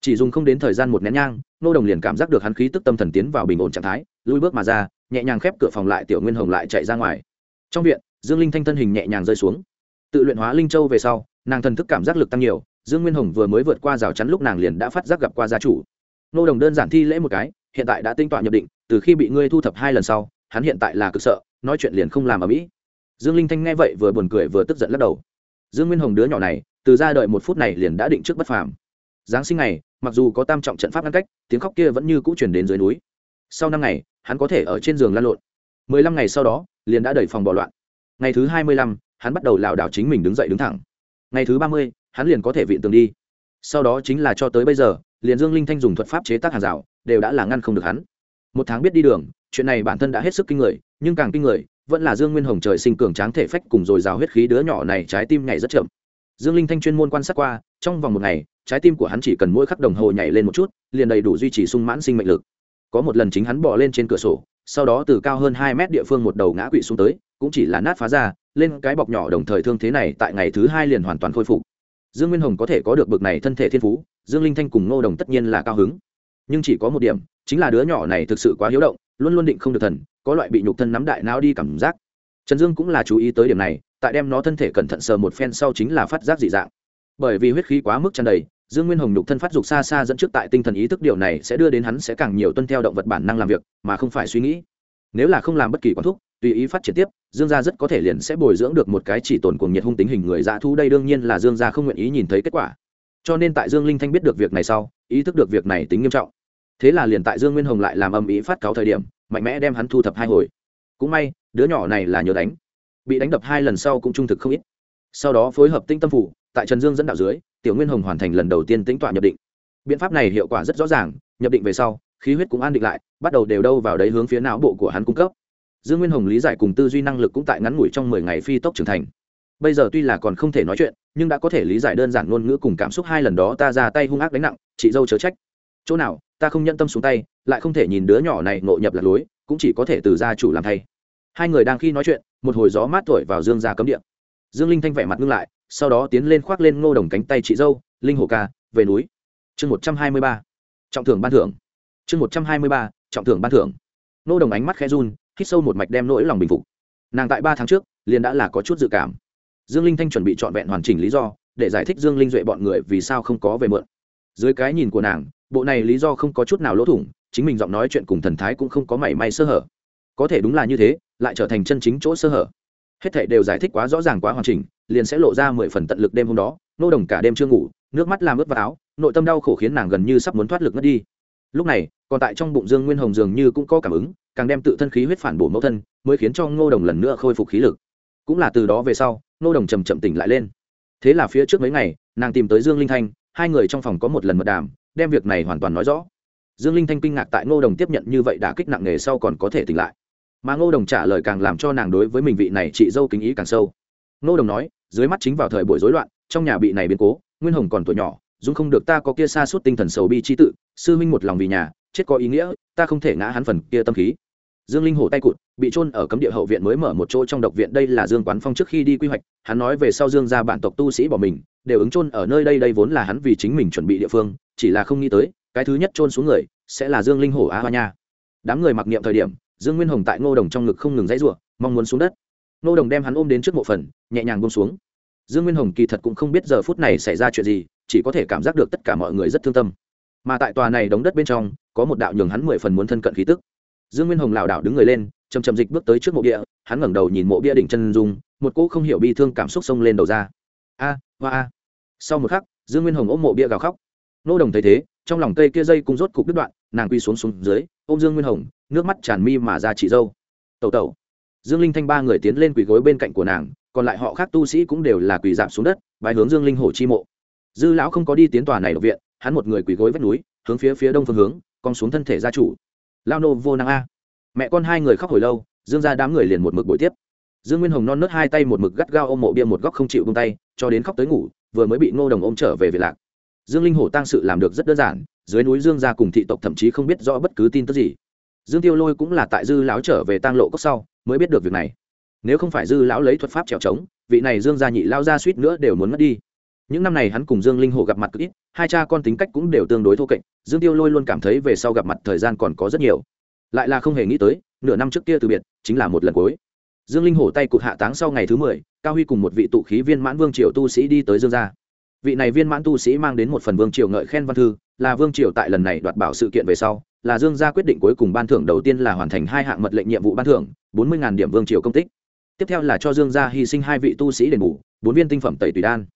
Chỉ dùng không đến thời gian một nén nhang, nô đồng liền cảm giác được hắn khí tức tâm thần tiến vào bình ổn trạng thái lui bước mà ra, nhẹ nhàng khép cửa phòng lại tiểu nguyên hồng lại chạy ra ngoài trong viện, dương linh thanh thân hình nhẹ nhàng rơi xuống. Tự luyện hóa linh châu về sau, nàng thần thức cảm giác lực tăng nhiều, dương nguyên hồng vừa mới vượt qua rào chắn lúc nàng liền đã phát giác gặp qua gia chủ. Nô đồng đơn giản thi lễ một cái, hiện tại đã tinh tọa nhập định, từ khi bị ngươi thu thập hai lần sau, hắn hiện tại là cực sợ, nói chuyện liền không làm ở mỹ. Dương linh thanh nghe vậy vừa buồn cười vừa tức giận lắc đầu. Dương nguyên hồng đứa nhỏ này, từ ra đợi một phút này liền đã định trước bất phàm. Giáng sinh này mặc dù có tam trọng trận pháp ngăn cách, tiếng khóc kia vẫn như cũ chuyển đến dưới núi. Sau năm ngày, hắn có thể ở trên giường lăn lộn mười lăm ngày sau đó, liền đã đẩy phòng bỏ loạn. Ngày thứ hai mươi lăm, hắn bắt đầu lảo đảo chính mình đứng dậy đứng thẳng. Ngày thứ ba mươi, hắn liền có thể vịn tường đi. Sau đó chính là cho tới bây giờ, liền dương linh thanh dùng thuật pháp chế tác hàng rào, đều đã là ngăn không được hắn. Một tháng biết đi đường, chuyện này bản thân đã hết sức kinh người, nhưng càng kinh người, vẫn là dương nguyên hồng trời sinh cường tráng thể phách cùng dồi dào huyết khí đứa nhỏ này trái tim nhảy rất chậm. Dương linh thanh chuyên môn quan sát qua, trong vòng một ngày, trái tim của hắn chỉ cần mỗi khắc đồng hồ nhảy lên một chút, liền đầy đủ duy trì sung mãn sinh mệnh lực. Có một lần chính hắn bỏ lên trên cửa sổ sau đó từ cao hơn hai mét địa phương một đầu ngã quỵ xuống tới, cũng chỉ là nát phá ra, lên cái bọc nhỏ đồng thời thương thế này tại ngày thứ hai liền hoàn toàn khôi phục. Dương nguyên hồng có thể có được bực này thân thể thiên phú, dương linh thanh cùng ngô đồng tất nhiên là cao hứng. Nhưng chỉ có một điểm, chính là đứa nhỏ này thực sự quá hiếu động, luôn luôn định không được thần, có loại bị nhục thân nắm đại não đi cảm giác. Trần dương cũng là chú ý tới điểm này, tại đem nó thân thể cẩn thận sờ một phen sau chính là phát giác dị dạng. Bởi vì huyết khí quá mức tràn đầy dương nguyên hồng nhục thân phát dục xa xa dẫn trước tại tinh thần ý thức điều này sẽ đưa đến hắn sẽ càng nhiều tuân theo động vật bản năng làm việc, mà không phải suy nghĩ. Nếu là không làm bất kỳ quán thúc, tùy ý phát triển tiếp, dương gia rất có thể liền sẽ bồi dưỡng được một cái chỉ tồn cuồng nhiệt hung tính hình người dã thú, đây đương nhiên là dương gia không nguyện ý nhìn thấy kết quả. Cho nên tại dương linh thanh biết được việc này sau, ý thức được việc này tính nghiêm trọng. Thế là liền tại dương nguyên hồng lại làm âm ý phát cáo thời điểm, mạnh mẽ đem hắn thu thập hai hồi. Cũng may, đứa nhỏ này là nhớ đánh. Bị đánh đập hai lần sau cũng trung thực không ít. Sau đó phối hợp tinh tâm phủ, tại trần dương dẫn đạo dưới tiểu nguyên hồng hoàn thành lần đầu tiên tính tọa nhập định. Biện pháp này hiệu quả rất rõ ràng, nhập định về sau, khí huyết cũng an định lại, bắt đầu đều đâu vào đấy hướng phía não bộ của hắn cung cấp. Dương nguyên hồng lý giải cùng tư duy năng lực cũng tại ngắn ngủi trong mười ngày phi tốc trưởng thành. Bây giờ tuy là còn không thể nói chuyện, nhưng đã có thể lý giải đơn giản ngôn ngữ cùng cảm xúc hai lần đó ta ra tay hung ác đánh nặng, chị dâu chớ trách. Chỗ nào, ta không nhận tâm xuống tay, lại không thể nhìn đứa nhỏ này ngộ nhập lạc lối, cũng chỉ có thể từ gia chủ làm thay. Hai người đang khi nói chuyện, một hồi gió mát thổi vào dương ra cấm địa. Dương linh thanh vẻ mặt ngưng lại sau đó tiến lên khoác lên ngô đồng cánh tay chị dâu, linh hồ ca, về núi. Chương một trăm hai mươi ba, trọng thưởng ban thưởng. Chương một trăm hai mươi ba, trọng thưởng ban thưởng. Ngô đồng ánh mắt khẽ run, hít sâu một mạch đem nỗi lòng bình phục. Nàng tại ba tháng trước, liền đã là có chút dự cảm. Dương linh thanh chuẩn bị trọn vẹn hoàn chỉnh lý do, để giải thích dương linh duệ bọn người vì sao không có về mượn. Dưới cái nhìn của nàng, bộ này lý do không có chút nào lỗ thủng, chính mình giọng nói chuyện cùng thần thái cũng không có mảy may sơ hở. Có thể đúng là như thế, lại trở thành chân chính chỗ sơ hở. Hết thảy đều giải thích quá rõ ràng quá hoàn chỉnh liền sẽ lộ ra mười phần tận lực đêm hôm đó, nô đồng cả đêm chưa ngủ, nước mắt làm ướt vào áo, nội tâm đau khổ khiến nàng gần như sắp muốn thoát lực ngất đi. Lúc này, còn tại trong bụng dương nguyên hồng dường như cũng có cảm ứng, càng đem tự thân khí huyết phản bổ mẫu thân, mới khiến cho ngô đồng lần nữa khôi phục khí lực. Cũng là từ đó về sau ngô đồng chầm chậm tỉnh lại lên. Thế là phía trước mấy ngày, nàng tìm tới dương linh thanh, hai người trong phòng có một lần mật đàm, đem việc này hoàn toàn nói rõ. Dương linh thanh kinh ngạc tại ngô đồng tiếp nhận như vậy đã kích nặng nề sau còn có thể tỉnh lại. Mà ngô đồng trả lời càng làm cho nàng đối với mình vị này chị dâu kính ý càng sâu. Ngô đồng nói dưới mắt chính vào thời buổi rối loạn trong nhà bị này biến cố nguyên hồng còn tuổi nhỏ dung không được ta có kia xa suốt tinh thần sầu bi chi tự sư minh một lòng vì nhà chết có ý nghĩa ta không thể ngã hắn phần kia tâm khí. Dương linh hổ tay cụt bị trôn ở cấm địa hậu viện mới mở một chỗ trong độc viện đây là dương quán phong trước khi đi quy hoạch hắn nói về sau dương ra bạn tộc tu sĩ bỏ mình đều ứng trôn ở nơi đây đây vốn là hắn vì chính mình chuẩn bị địa phương chỉ là không nghĩ tới cái thứ nhất trôn xuống người sẽ là dương linh hổ a hoa nha. Đám người mặc niệm thời điểm dương nguyên hồng tại ngô đồng trong ngực không ngừng dãy rủa, mong muốn xuống đất. Nô đồng đem hắn ôm đến trước mộ phần, nhẹ nhàng bông xuống. Dương nguyên hồng kỳ thật cũng không biết giờ phút này xảy ra chuyện gì, chỉ có thể cảm giác được tất cả mọi người rất thương tâm. Mà tại tòa này đống đất bên trong, có một đạo nhường hắn mười phần muốn thân cận khí tức. Dương nguyên hồng lảo đảo đứng người lên chầm chầm dịch bước tới trước mộ bia, hắn ngẩng đầu nhìn mộ bia đỉnh chân dung, một cỗ không hiểu bi thương cảm xúc xông lên đầu ra. A, hoa a. Sau một khắc, dương nguyên hồng ôm mộ bia gào khóc. Nô đồng thấy thế, trong lòng cây kia dây cũng rốt cục đứt đoạn, nàng quy xuống xuống dưới, ôm dương nguyên hồng, nước mắt tràn mi mà ra chị dâu. Tẩu tẩu dương linh thanh ba người tiến lên quỳ gối bên cạnh của nàng, còn lại họ khác tu sĩ cũng đều là quỳ dạp xuống đất bài hướng dương linh hổ chi mộ. Dư lão không có đi tiến tòa này độc viện, hắn một người quỳ gối vách núi, hướng phía phía đông phương hướng con xuống thân thể gia chủ. Lao nô vô năng a. Mẹ con hai người khóc hồi lâu, dương ra đám người liền một mực buổi tiếp. Dương nguyên hồng non nớt hai tay một mực gắt gao ôm mộ bia một góc không chịu bông tay, cho đến khóc tới ngủ, vừa mới bị ngô đồng ôm trở về việt lạc. Dương linh hổ tăng sự làm được rất đơn giản, dưới núi dương gia cùng thị tộc thậm chí không biết rõ bất cứ tin tức gì dương tiêu lôi cũng là tại dư lão trở về tang lộ cốc sau, mới biết được việc này. Nếu không phải dư lão lấy thuật pháp trèo trống, vị này dương gia nhị lao ra suýt nữa đều muốn mất đi. Những năm này hắn cùng dương linh hồ gặp mặt cực ít, hai cha con tính cách cũng đều tương đối thô kệch, dương tiêu lôi luôn cảm thấy về sau gặp mặt thời gian còn có rất nhiều. Lại là không hề nghĩ tới, nửa năm trước kia từ biệt, chính là một lần cuối. Dương linh hổ tay cụt hạ táng sau ngày thứ mười, cao huy cùng một vị tụ khí viên mãn vương triều tu sĩ đi tới dương gia. Vị này viên mãn tu sĩ mang đến một phần vương triều ngợi khen văn thư là vương triều tại lần này đoạt bảo sự kiện về sau, là dương gia quyết định cuối cùng ban thưởng đầu tiên là hoàn thành hai hạng mật lệnh nhiệm vụ ban thưởng, bốn mươi điểm vương triều công tích. Tiếp theo là cho dương gia hy sinh hai vị tu sĩ đền bù, bốn viên tinh phẩm tẩy tùy đan.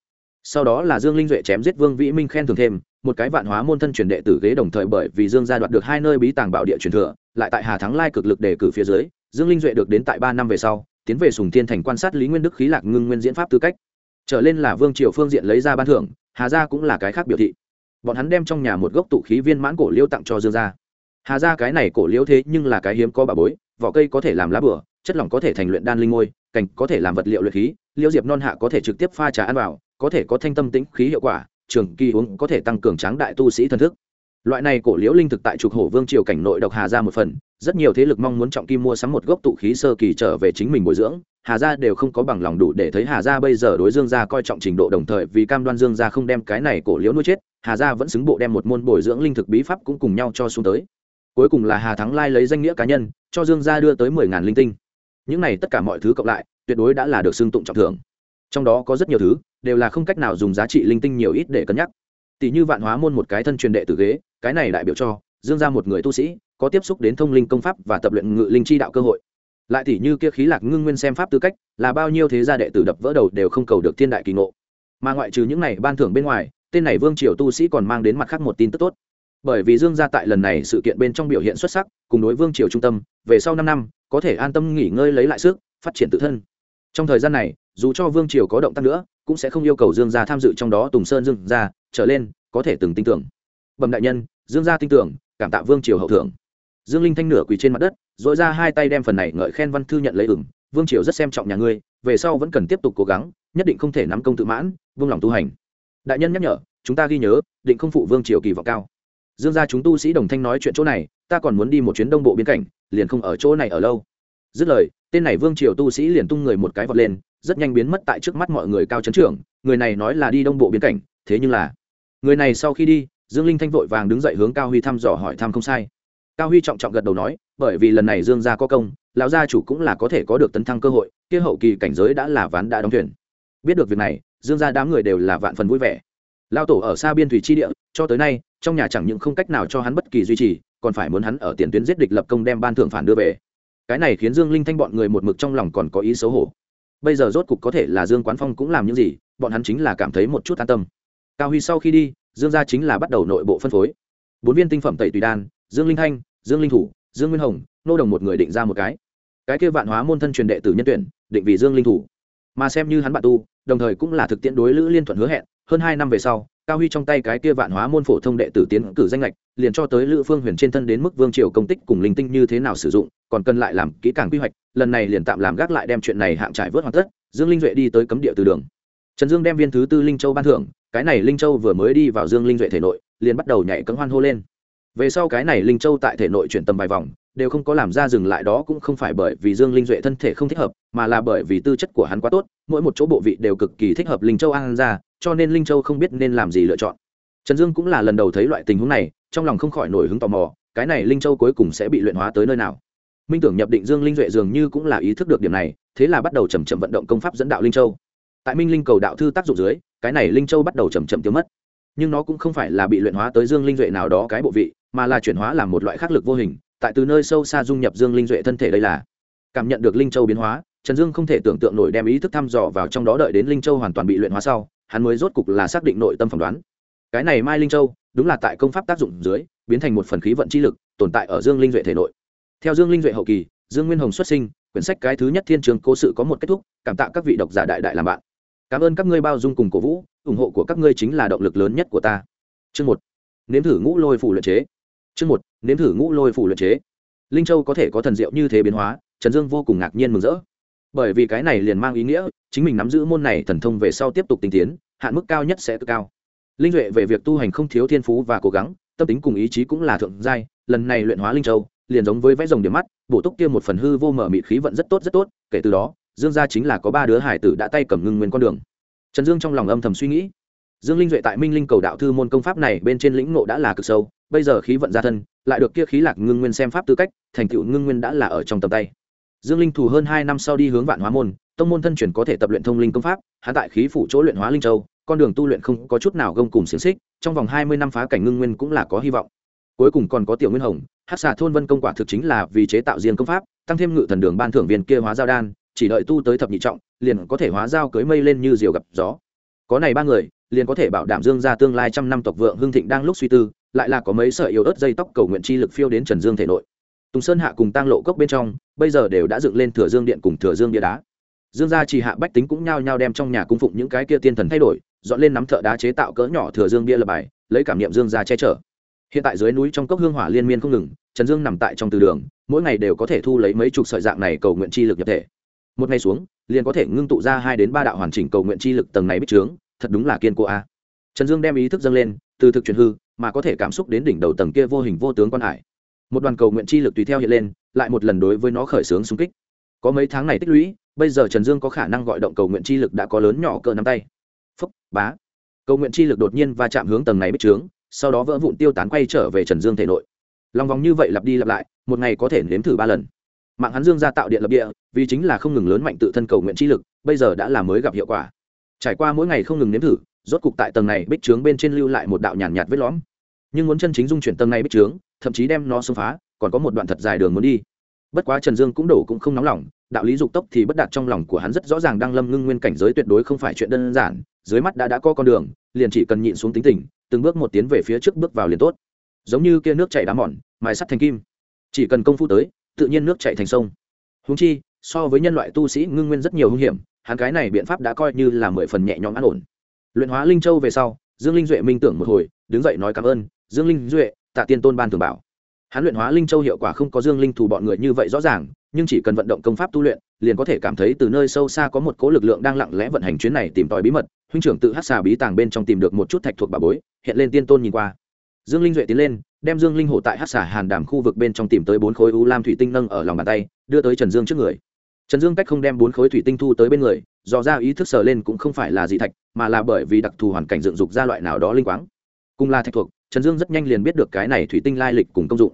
Sau đó là dương linh duệ chém giết vương vĩ minh khen thưởng thêm, một cái vạn hóa môn thân truyền đệ tử ghế đồng thời bởi vì dương gia đoạt được hai nơi bí tàng bảo địa truyền thừa, lại tại hà thắng lai cực lực đề cử phía dưới, dương linh duệ được đến tại ba năm về sau, tiến về sùng thiên thành quan sát lý nguyên đức khí lạc ngưng nguyên diễn pháp tư cách. Trở lên là vương triều phương diện lấy ra ban thưởng, hà gia cũng là cái khác biểu thị bọn hắn đem trong nhà một gốc tụ khí viên mãn cổ liêu tặng cho dương gia. Hà gia cái này cổ liêu thế nhưng là cái hiếm có bà bối, vỏ cây có thể làm lá bửa, chất lỏng có thể thành luyện đan linh ngôi, cành có thể làm vật liệu luyện khí liêu diệp non hạ có thể trực tiếp pha trà ăn vào, có thể có thanh tâm tĩnh khí hiệu quả, trường kỳ uống có thể tăng cường tráng đại tu sĩ thần thức. Loại này cổ liễu linh thực tại trục hổ vương triều cảnh nội độc hà ra một phần rất nhiều thế lực mong muốn trọng kim mua sắm một gốc tụ khí sơ kỳ trở về chính mình bồi dưỡng, hà gia đều không có bằng lòng đủ để thấy hà gia bây giờ đối dương gia coi trọng trình độ đồng thời vì cam đoan dương gia không đem cái này cổ liễu nuôi chết, hà gia vẫn xứng bộ đem một môn bồi dưỡng linh thực bí pháp cũng cùng nhau cho xuống tới. Cuối cùng là hà thắng lai lấy danh nghĩa cá nhân, cho dương gia đưa tới mười ngàn linh tinh. Những này tất cả mọi thứ cộng lại, tuyệt đối đã là được xưng tụng trọng thưởng. Trong đó có rất nhiều thứ, đều là không cách nào dùng giá trị linh tinh nhiều ít để cân nhắc. Tỷ như vạn hóa môn một cái thân truyền đệ tử ghế, cái này đại biểu cho, dương ra một người tu sĩ có tiếp xúc đến thông linh công pháp và tập luyện ngự linh chi đạo cơ hội. Lại thì như kia khí lạc ngưng nguyên xem pháp tư cách, là bao nhiêu thế gia đệ tử đập vỡ đầu đều không cầu được thiên đại kỳ ngộ. Mà ngoại trừ những này ban thưởng bên ngoài, tên này vương triều tu sĩ còn mang đến mặt khác một tin tức tốt. Bởi vì dương gia tại lần này sự kiện bên trong biểu hiện xuất sắc, cùng đối vương triều trung tâm, về sau năm năm, có thể an tâm nghỉ ngơi lấy lại sức, phát triển tự thân. Trong thời gian này, dù cho vương triều có động tác nữa, cũng sẽ không yêu cầu dương gia tham dự trong đó tùng sơn dương gia, trở lên, có thể từng tin tưởng. Bẩm đại nhân, dương gia tin tưởng, cảm tạ vương triều hậu thưởng dương linh thanh nửa quỳ trên mặt đất dội ra hai tay đem phần này ngợi khen văn thư nhận lấy ửng, vương triều rất xem trọng nhà ngươi, về sau vẫn cần tiếp tục cố gắng, nhất định không thể nắm công tự mãn, vương lòng tu hành. Đại nhân nhắc nhở, chúng ta ghi nhớ, định không phụ vương triều kỳ vọng cao. Dương gia chúng tu sĩ đồng thanh nói chuyện chỗ này, ta còn muốn đi một chuyến đông bộ biên cảnh, liền không ở chỗ này ở lâu. Dứt lời, tên này vương triều tu sĩ liền tung người một cái vọt lên, rất nhanh biến mất tại trước mắt mọi người cao chấn trưởng, người này nói là đi đông bộ biên cảnh, thế nhưng là, người này sau khi đi, dương linh thanh vội vàng đứng dậy hướng cao huy thăm dò hỏi thăm không sai cao huy trọng trọng gật đầu nói, bởi vì lần này dương gia có công, lão gia chủ cũng là có thể có được tấn thăng cơ hội, kia hậu kỳ cảnh giới đã là ván đã đóng thuyền. Biết được việc này, dương gia đám người đều là vạn phần vui vẻ. Lao tổ ở xa biên thủy chi địa, cho tới nay, trong nhà chẳng những không cách nào cho hắn bất kỳ duy trì, còn phải muốn hắn ở tiền tuyến giết địch lập công đem ban thưởng phản đưa về. Cái này khiến dương linh thanh bọn người một mực trong lòng còn có ý xấu hổ. Bây giờ rốt cục có thể là dương quán phong cũng làm những gì, bọn hắn chính là cảm thấy một chút an tâm. Cao huy sau khi đi, dương gia chính là bắt đầu nội bộ phân phối. Bốn viên tinh phẩm tẩy tùy đan dương linh thanh, dương linh thủ, dương nguyên hồng, nô đồng một người định ra một cái. Cái kia vạn hóa môn thân truyền đệ tử nhân tuyển, định vì dương linh thủ. Mà xem như hắn bạn tu, đồng thời cũng là thực tiễn đối lữ liên thuận hứa hẹn, hơn hai năm về sau, cao huy trong tay cái kia vạn hóa môn phổ thông đệ tử tiến cử danh lệch liền cho tới lữ phương huyền trên thân đến mức vương triều công tích cùng linh tinh như thế nào sử dụng, còn cần lại làm kỹ càng quy hoạch, lần này liền tạm làm gác lại đem chuyện này hạng trải vớt hoàn tất, dương linh duệ đi tới cấm địa từ đường. Trần dương đem viên thứ tư linh châu ban thưởng, cái này linh châu vừa mới đi vào dương linh duệ thể nội, liền bắt đầu nhảy cấm hoan hô lên về sau cái này linh châu tại thể nội chuyển tầm vài vòng, đều không có làm ra dừng lại đó cũng không phải bởi vì dương linh duệ thân thể không thích hợp, mà là bởi vì tư chất của hắn quá tốt, mỗi một chỗ bộ vị đều cực kỳ thích hợp linh châu an ra, cho nên linh châu không biết nên làm gì lựa chọn. Trần dương cũng là lần đầu thấy loại tình huống này, trong lòng không khỏi nổi hứng tò mò, cái này linh châu cuối cùng sẽ bị luyện hóa tới nơi nào? Minh tưởng nhập định dương linh duệ dường như cũng là ý thức được điểm này, thế là bắt đầu chầm chậm vận động công pháp dẫn đạo linh châu. Tại minh linh cầu đạo thư tác dụng dưới, cái này linh châu bắt đầu chầm chậm tiêu mất. Nhưng nó cũng không phải là bị luyện hóa tới dương linh duệ nào đó cái bộ vị mà là chuyển hóa làm một loại khắc lực vô hình, tại từ nơi sâu xa dung nhập dương linh duệ thân thể đây là cảm nhận được linh châu biến hóa, trần dương không thể tưởng tượng nổi đem ý thức thăm dò vào trong đó đợi đến linh châu hoàn toàn bị luyện hóa sau, hắn mới rốt cục là xác định nội tâm phỏng đoán. Cái này mai linh châu, đúng là tại công pháp tác dụng dưới, biến thành một phần khí vận chi lực, tồn tại ở dương linh duệ thể nội. Theo dương linh duệ hậu kỳ, dương nguyên hồng xuất sinh, quyển sách cái thứ nhất thiên trường cố sự có một kết thúc, cảm tạ các vị độc giả đại đại làm bạn. Cảm ơn các ngươi bao dung cùng cổ vũ, ủng hộ của các ngươi chính là động lực lớn nhất của ta. Chương một. Nếm thử ngũ lôi phủ luyện chế chương một, nếm thử ngũ lôi phủ luyện chế. Linh châu có thể có thần diệu như thế biến hóa, trần dương vô cùng ngạc nhiên mừng rỡ. Bởi vì cái này liền mang ý nghĩa, chính mình nắm giữ môn này thần thông về sau tiếp tục tinh tiến, hạn mức cao nhất sẽ cực cao. Linh duệ về việc tu hành không thiếu thiên phú và cố gắng, tâm tính cùng ý chí cũng là thượng giai, lần này luyện hóa linh châu, liền giống với vẽ rồng điểm mắt, bổ túc kia một phần hư vô mở mịt khí vận rất tốt rất tốt, kể từ đó, dương gia chính là có ba đứa hải tử đã tay cầm ngưng nguyên con đường. Trần dương trong lòng âm thầm suy nghĩ. Dương linh duệ tại minh linh cầu đạo thư môn công pháp này bên trên lĩnh ngộ đã là cực sâu bây giờ khí vận gia thân, lại được kia khí lạc ngưng nguyên xem pháp tư cách, thành tựu ngưng nguyên đã là ở trong tầm tay. Dương linh thủ hơn hai năm sau đi hướng vạn hóa môn, tông môn thân chuyển có thể tập luyện thông linh công pháp hạ tại khí phủ chỗ luyện hóa linh châu, con đường tu luyện không có chút nào gông cùng xiềng xích, trong vòng hai mươi năm phá cảnh ngưng nguyên cũng là có hy vọng. Cuối cùng còn có tiểu nguyên hồng hát xà thôn vân công quả thực chính là vì chế tạo riêng công pháp, tăng thêm ngự thần đường ban thưởng viên kia hóa giao đan, chỉ đợi tu tới thập nhị trọng, liền có thể hóa giao cưới mây lên như diều gặp gió. Có này ba người, liền có thể bảo đảm dương ra tương lai trăm năm tộc vượng hương thịnh đang lúc suy tư lại là có mấy sợi yếu ớt dây tóc cầu nguyện chi lực phiêu đến trần dương thể nội. Tùng sơn hạ cùng tăng lộ cốc bên trong, bây giờ đều đã dựng lên thừa dương điện cùng thừa dương bia đá. Dương gia chỉ hạ bách tính cũng nhao nhao đem trong nhà cung phụng những cái kia tiên thần thay đổi, dọn lên nắm thợ đá chế tạo cỡ nhỏ thừa dương bia lập bài, lấy cảm niệm dương gia che chở. Hiện tại dưới núi trong cốc hương hỏa liên miên không ngừng, trần dương nằm tại trong từ đường, mỗi ngày đều có thể thu lấy mấy chục sợi dạng này cầu nguyện chi lực nhập thể. Một ngày xuống, liền có thể ngưng tụ ra hai đến ba đạo hoàn chỉnh cầu nguyện chi lực tầng này bích trướng, thật đúng là kiên cố a. Trần dương đem ý thức dâng lên, từ thực truyền hư mà có thể cảm xúc đến đỉnh đầu tầng kia vô hình vô tướng quan hải. Một đoàn cầu nguyện chi lực tùy theo hiện lên, lại một lần đối với nó khởi xướng xung kích. Có mấy tháng này tích lũy, bây giờ trần dương có khả năng gọi động cầu nguyện chi lực đã có lớn nhỏ cỡ nắm tay. Phúc, bá. Cầu nguyện chi lực đột nhiên va chạm hướng tầng này bích trướng, sau đó vỡ vụn tiêu tán quay trở về trần dương thể nội. Lòng vòng như vậy lặp đi lặp lại, một ngày có thể nếm thử ba lần. Mạng hắn dương ra tạo điện lập địa, vì chính là không ngừng lớn mạnh tự thân cầu nguyện chi lực, bây giờ đã là mới gặp hiệu quả. Trải qua mỗi ngày không ngừng nếm thử rốt cục tại tầng này bích trướng bên trên lưu lại một đạo nhàn nhạt, nhạt vết lõm. Nhưng muốn chân chính dung chuyển tầng này bích trướng thậm chí đem nó xông phá còn có một đoạn thật dài đường muốn đi. Bất quá trần dương cũng đổ cũng không nóng lòng đạo lý dục tốc thì bất đạt trong lòng của hắn rất rõ ràng đang lâm ngưng nguyên cảnh giới tuyệt đối không phải chuyện đơn giản dưới mắt đã đã có con đường liền chỉ cần nhịn xuống tính tình từng bước một tiến về phía trước bước vào liền tốt. Giống như kia nước chảy đá mòn mài sắt thành kim. Chỉ cần công phu tới tự nhiên nước chảy thành sông. Húng chi so với nhân loại tu sĩ ngưng nguyên rất nhiều hung hiểm hắn cái này biện pháp đã coi như là mười phần nhẹ nhõm an ổn luyện hóa linh châu về sau, dương linh duệ minh tưởng một hồi, đứng dậy nói cảm ơn, dương linh duệ, tạ tiên tôn ban thường bảo. Hắn luyện hóa linh châu hiệu quả không có dương linh thù bọn người như vậy rõ ràng, nhưng chỉ cần vận động công pháp tu luyện, liền có thể cảm thấy từ nơi sâu xa có một cố lực lượng đang lặng lẽ vận hành chuyến này tìm tòi bí mật. Huynh trưởng tự hát xà bí tàng bên trong tìm được một chút thạch thuộc bà bối, hiện lên tiên tôn nhìn qua. Dương linh duệ tiến lên, đem dương linh hổ tại hát xà hàn đàm khu vực bên trong tìm tới bốn khối u lam thủy tinh nâng ở lòng bàn tay, đưa tới trần dương trước người. Trần dương cách không đem bốn khối thủy tinh thu tới bên người dò ra ý thức sờ lên cũng không phải là dị thạch, mà là bởi vì đặc thù hoàn cảnh dựng dục ra loại nào đó linh quáng. Cùng là thạch thuộc, trần dương rất nhanh liền biết được cái này thủy tinh lai lịch cùng công dụng.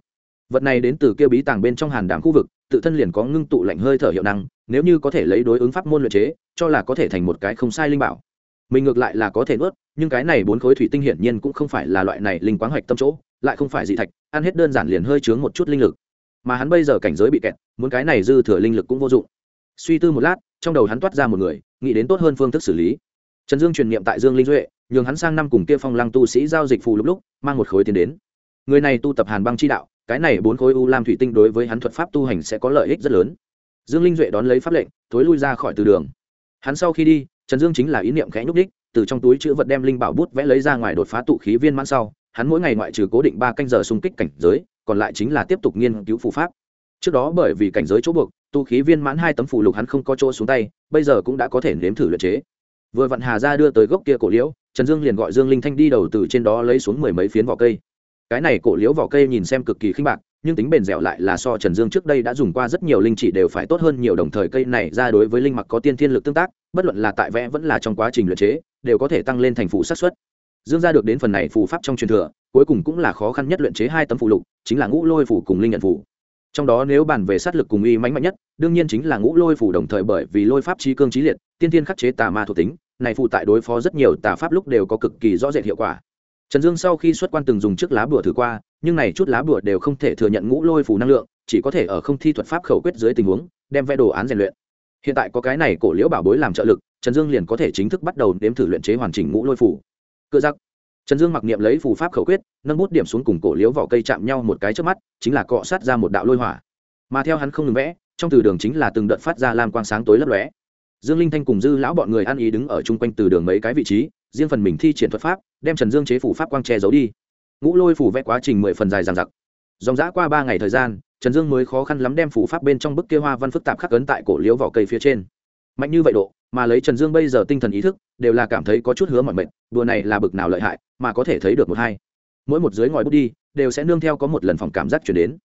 Vật này đến từ kia bí tàng bên trong hàn đàm khu vực, tự thân liền có ngưng tụ lạnh hơi thở hiệu năng, nếu như có thể lấy đối ứng pháp môn luyện chế, cho là có thể thành một cái không sai linh bảo. Mình ngược lại là có thể nuốt, nhưng cái này bốn khối thủy tinh hiển nhiên cũng không phải là loại này linh quáng hoạch tâm chỗ, lại không phải dị thạch, ăn hết đơn giản liền hơi chướng một chút linh lực. Mà hắn bây giờ cảnh giới bị kẹt, muốn cái này dư thừa linh lực cũng vô dụng. Suy tư một lát trong đầu hắn toát ra một người, nghĩ đến tốt hơn phương thức xử lý. Trần dương truyền niệm tại dương linh duệ, nhường hắn sang năm cùng kia phong lăng tu sĩ giao dịch phù lúc lúc, mang một khối tiền đến. Người này tu tập hàn băng chi đạo, cái này bốn khối u lam thủy tinh đối với hắn thuật pháp tu hành sẽ có lợi ích rất lớn. Dương linh duệ đón lấy pháp lệnh, thối lui ra khỏi từ đường. Hắn sau khi đi, trần dương chính là ý niệm khẽ nhúc đích từ trong túi chữ vật đem linh bảo bút vẽ lấy ra ngoài đột phá tụ khí viên mãn sau, hắn mỗi ngày ngoại trừ cố định ba canh giờ xung kích cảnh giới, còn lại chính là tiếp tục nghiên cứu phù pháp. Trước đó bởi vì cảnh giới chỗ buộc Tu khí viên mãn hai tấm phù lục hắn không có chỗ xuống tay, bây giờ cũng đã có thể nếm thử luyện chế. Vừa vặn hà ra đưa tới gốc kia cổ liễu, trần dương liền gọi dương linh thanh đi đầu từ trên đó lấy xuống mười mấy phiến vỏ cây. Cái này cổ liễu vỏ cây nhìn xem cực kỳ khinh bạc, nhưng tính bền dẻo lại là so trần dương trước đây đã dùng qua rất nhiều linh chỉ đều phải tốt hơn nhiều đồng thời cây này ra đối với linh mặc có tiên thiên lực tương tác, bất luận là tại vẽ vẫn là trong quá trình luyện chế, đều có thể tăng lên thành phụ sát xuất dương ra được đến phần này phù pháp trong truyền thừa, cuối cùng cũng là khó khăn nhất luyện chế hai tấm phụ lục, chính là ngũ lôi phủ cùng linh nhận phủ trong đó nếu bàn về sát lực cùng uy mãnh mạnh nhất, đương nhiên chính là ngũ lôi phủ đồng thời bởi vì lôi pháp trí cương trí liệt, tiên thiên khắc chế tà ma thuộc tính, này phụ tại đối phó rất nhiều tà pháp lúc đều có cực kỳ rõ rệt hiệu quả. Trần dương sau khi xuất quan từng dùng chiếc lá bùa thử qua, nhưng này chút lá bùa đều không thể thừa nhận ngũ lôi phủ năng lượng, chỉ có thể ở không thi thuật pháp khẩu quyết dưới tình huống, đem vẽ đồ án rèn luyện. Hiện tại có cái này cổ liễu bảo bối làm trợ lực, trần dương liền có thể chính thức bắt đầu nếm thử luyện chế hoàn chỉnh ngũ lôi phủ. Cựa giặc trần dương mặc niệm lấy phù pháp khẩu quyết, nâng bút điểm xuống cùng cổ liếu vỏ cây chạm nhau một cái trước mắt, chính là cọ sát ra một đạo lôi hỏa. Mà theo hắn không ngừng vẽ, trong từ đường chính là từng đợt phát ra lam quang sáng tối lấp lóe. Dương linh thanh cùng dư lão bọn người ăn ý đứng ở chung quanh từ đường mấy cái vị trí, riêng phần mình thi triển thuật pháp, đem trần dương chế phủ pháp quang che giấu đi. Ngũ lôi phủ vẽ quá trình mười phần dài dằng dặc. Dòng dã qua ba ngày thời gian, trần dương mới khó khăn lắm đem phủ pháp bên trong bức kia hoa văn phức tạp khắc ấn tại cổ liễu vỏ cây phía trên. Mạnh như vậy độ mà lấy trần dương bây giờ tinh thần ý thức, đều là cảm thấy có chút hứa mọi mệnh đùa này là bực nào lợi hại, mà có thể thấy được một hai. Mỗi một dưới ngòi bút đi, đều sẽ nương theo có một lần phòng cảm giác chuyển đến.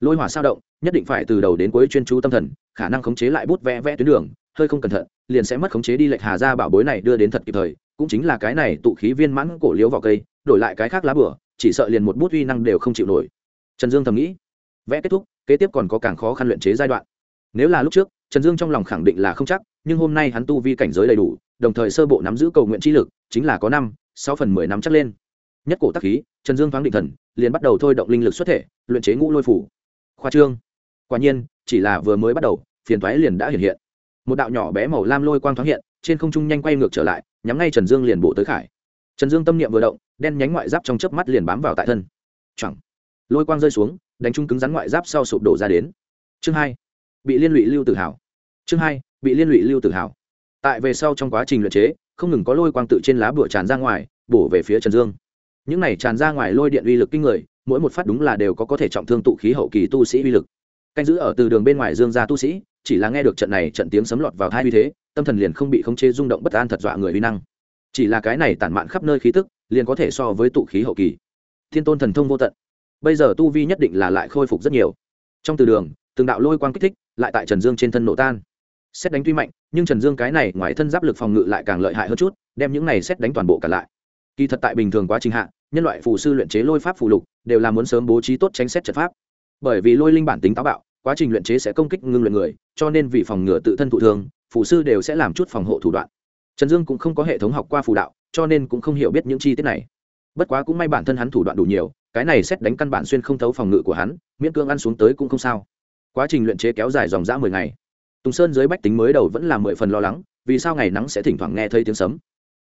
Lôi hỏa sao động, nhất định phải từ đầu đến cuối chuyên chú tâm thần, khả năng khống chế lại bút vẽ vẽ tuyến đường, hơi không cẩn thận, liền sẽ mất khống chế đi lệch hà ra bảo bối này đưa đến thật kịp thời, cũng chính là cái này tụ khí viên mãn cổ liếu vào cây, đổi lại cái khác lá bửa, chỉ sợ liền một bút uy năng đều không chịu nổi. Trần dương thầm nghĩ. Vẽ kết thúc, kế tiếp còn có càng khó khăn luyện chế giai đoạn. Nếu là lúc trước, trần dương trong lòng khẳng định là không chắc nhưng hôm nay hắn tu vi cảnh giới đầy đủ, đồng thời sơ bộ nắm giữ cầu nguyện chi lực, chính là có năm, sáu phần mười năm chắc lên. Nhất cổ tắc khí, trần dương thoáng định thần, liền bắt đầu thôi động linh lực xuất thể, luyện chế ngũ lôi phủ. Khoa trương. Quả nhiên, chỉ là vừa mới bắt đầu, phiền thoái liền đã hiện hiện. Một đạo nhỏ bé màu lam lôi quang thoáng hiện, trên không trung nhanh quay ngược trở lại, nhắm ngay trần dương liền bộ tới khải. Trần dương tâm niệm vừa động, đen nhánh ngoại giáp trong chớp mắt liền bám vào tại thân. Chẳng lôi quang rơi xuống, đánh trúng cứng rắn ngoại giáp sau sụp đổ ra đến. Chương hai. Bị liên lụy lưu tự hào chương hai bị liên lụy lưu tử hào. Tại về sau trong quá trình luyện chế, không ngừng có lôi quang tự trên lá bụa tràn ra ngoài, bổ về phía trần dương. Những này tràn ra ngoài lôi điện uy lực kinh người, mỗi một phát đúng là đều có có thể trọng thương tụ khí hậu kỳ tu sĩ uy lực. Canh giữ ở từ đường bên ngoài dương gia tu sĩ, chỉ là nghe được trận này trận tiếng sấm lọt vào hai uy thế, tâm thần liền không bị khống chế rung động bất an thật dọa người uy năng. Chỉ là cái này tản mạn khắp nơi khí tức, liền có thể so với tụ khí hậu kỳ. Thiên tôn thần thông vô tận. Bây giờ tu vi nhất định là lại khôi phục rất nhiều. Trong từ đường, từng đạo lôi quang kích thích, lại tại trần dương trên thân nổ tan xét đánh tuy mạnh, nhưng trần dương cái này ngoài thân giáp lực phòng ngự lại càng lợi hại hơn chút, đem những này xét đánh toàn bộ cả lại. Kỳ thật tại bình thường quá trình hạ, nhân loại phù sư luyện chế lôi pháp phù lục đều là muốn sớm bố trí tốt tránh xét trận pháp. Bởi vì lôi linh bản tính táo bạo, quá trình luyện chế sẽ công kích ngưng luyện người, cho nên vì phòng ngừa tự thân thụ thương, phù sư đều sẽ làm chút phòng hộ thủ đoạn. Trần dương cũng không có hệ thống học qua phù đạo, cho nên cũng không hiểu biết những chi tiết này. Bất quá cũng may bản thân hắn thủ đoạn đủ nhiều, cái này xét đánh căn bản xuyên không thấu phòng ngự của hắn, miễn cương ăn xuống tới cũng không sao. Quá trình luyện chế kéo dài dòng dã mười ngày tùng sơn dưới bách tính mới đầu vẫn là mười phần lo lắng, vì sao ngày nắng sẽ thỉnh thoảng nghe thấy tiếng sấm.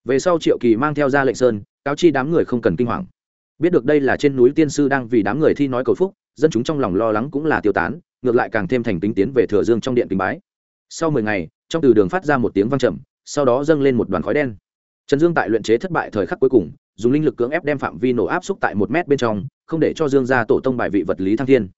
Về sau triệu kỳ mang theo ra lệnh sơn, cáo chi đám người không cần kinh hoàng. Biết được đây là trên núi tiên sư đang vì đám người thi nói cầu phúc, dân chúng trong lòng lo lắng cũng là tiêu tán, ngược lại càng thêm thành tính tiến về thừa dương trong điện kính bái. Sau mười ngày, trong từ đường phát ra một tiếng vang trầm, sau đó dâng lên một đoàn khói đen. Trần dương tại luyện chế thất bại thời khắc cuối cùng, dùng linh lực cưỡng ép đem phạm vi nổ áp xúc tại một mét bên trong, không để cho dương ra tổ tông bài vị vật lý thăng thiên.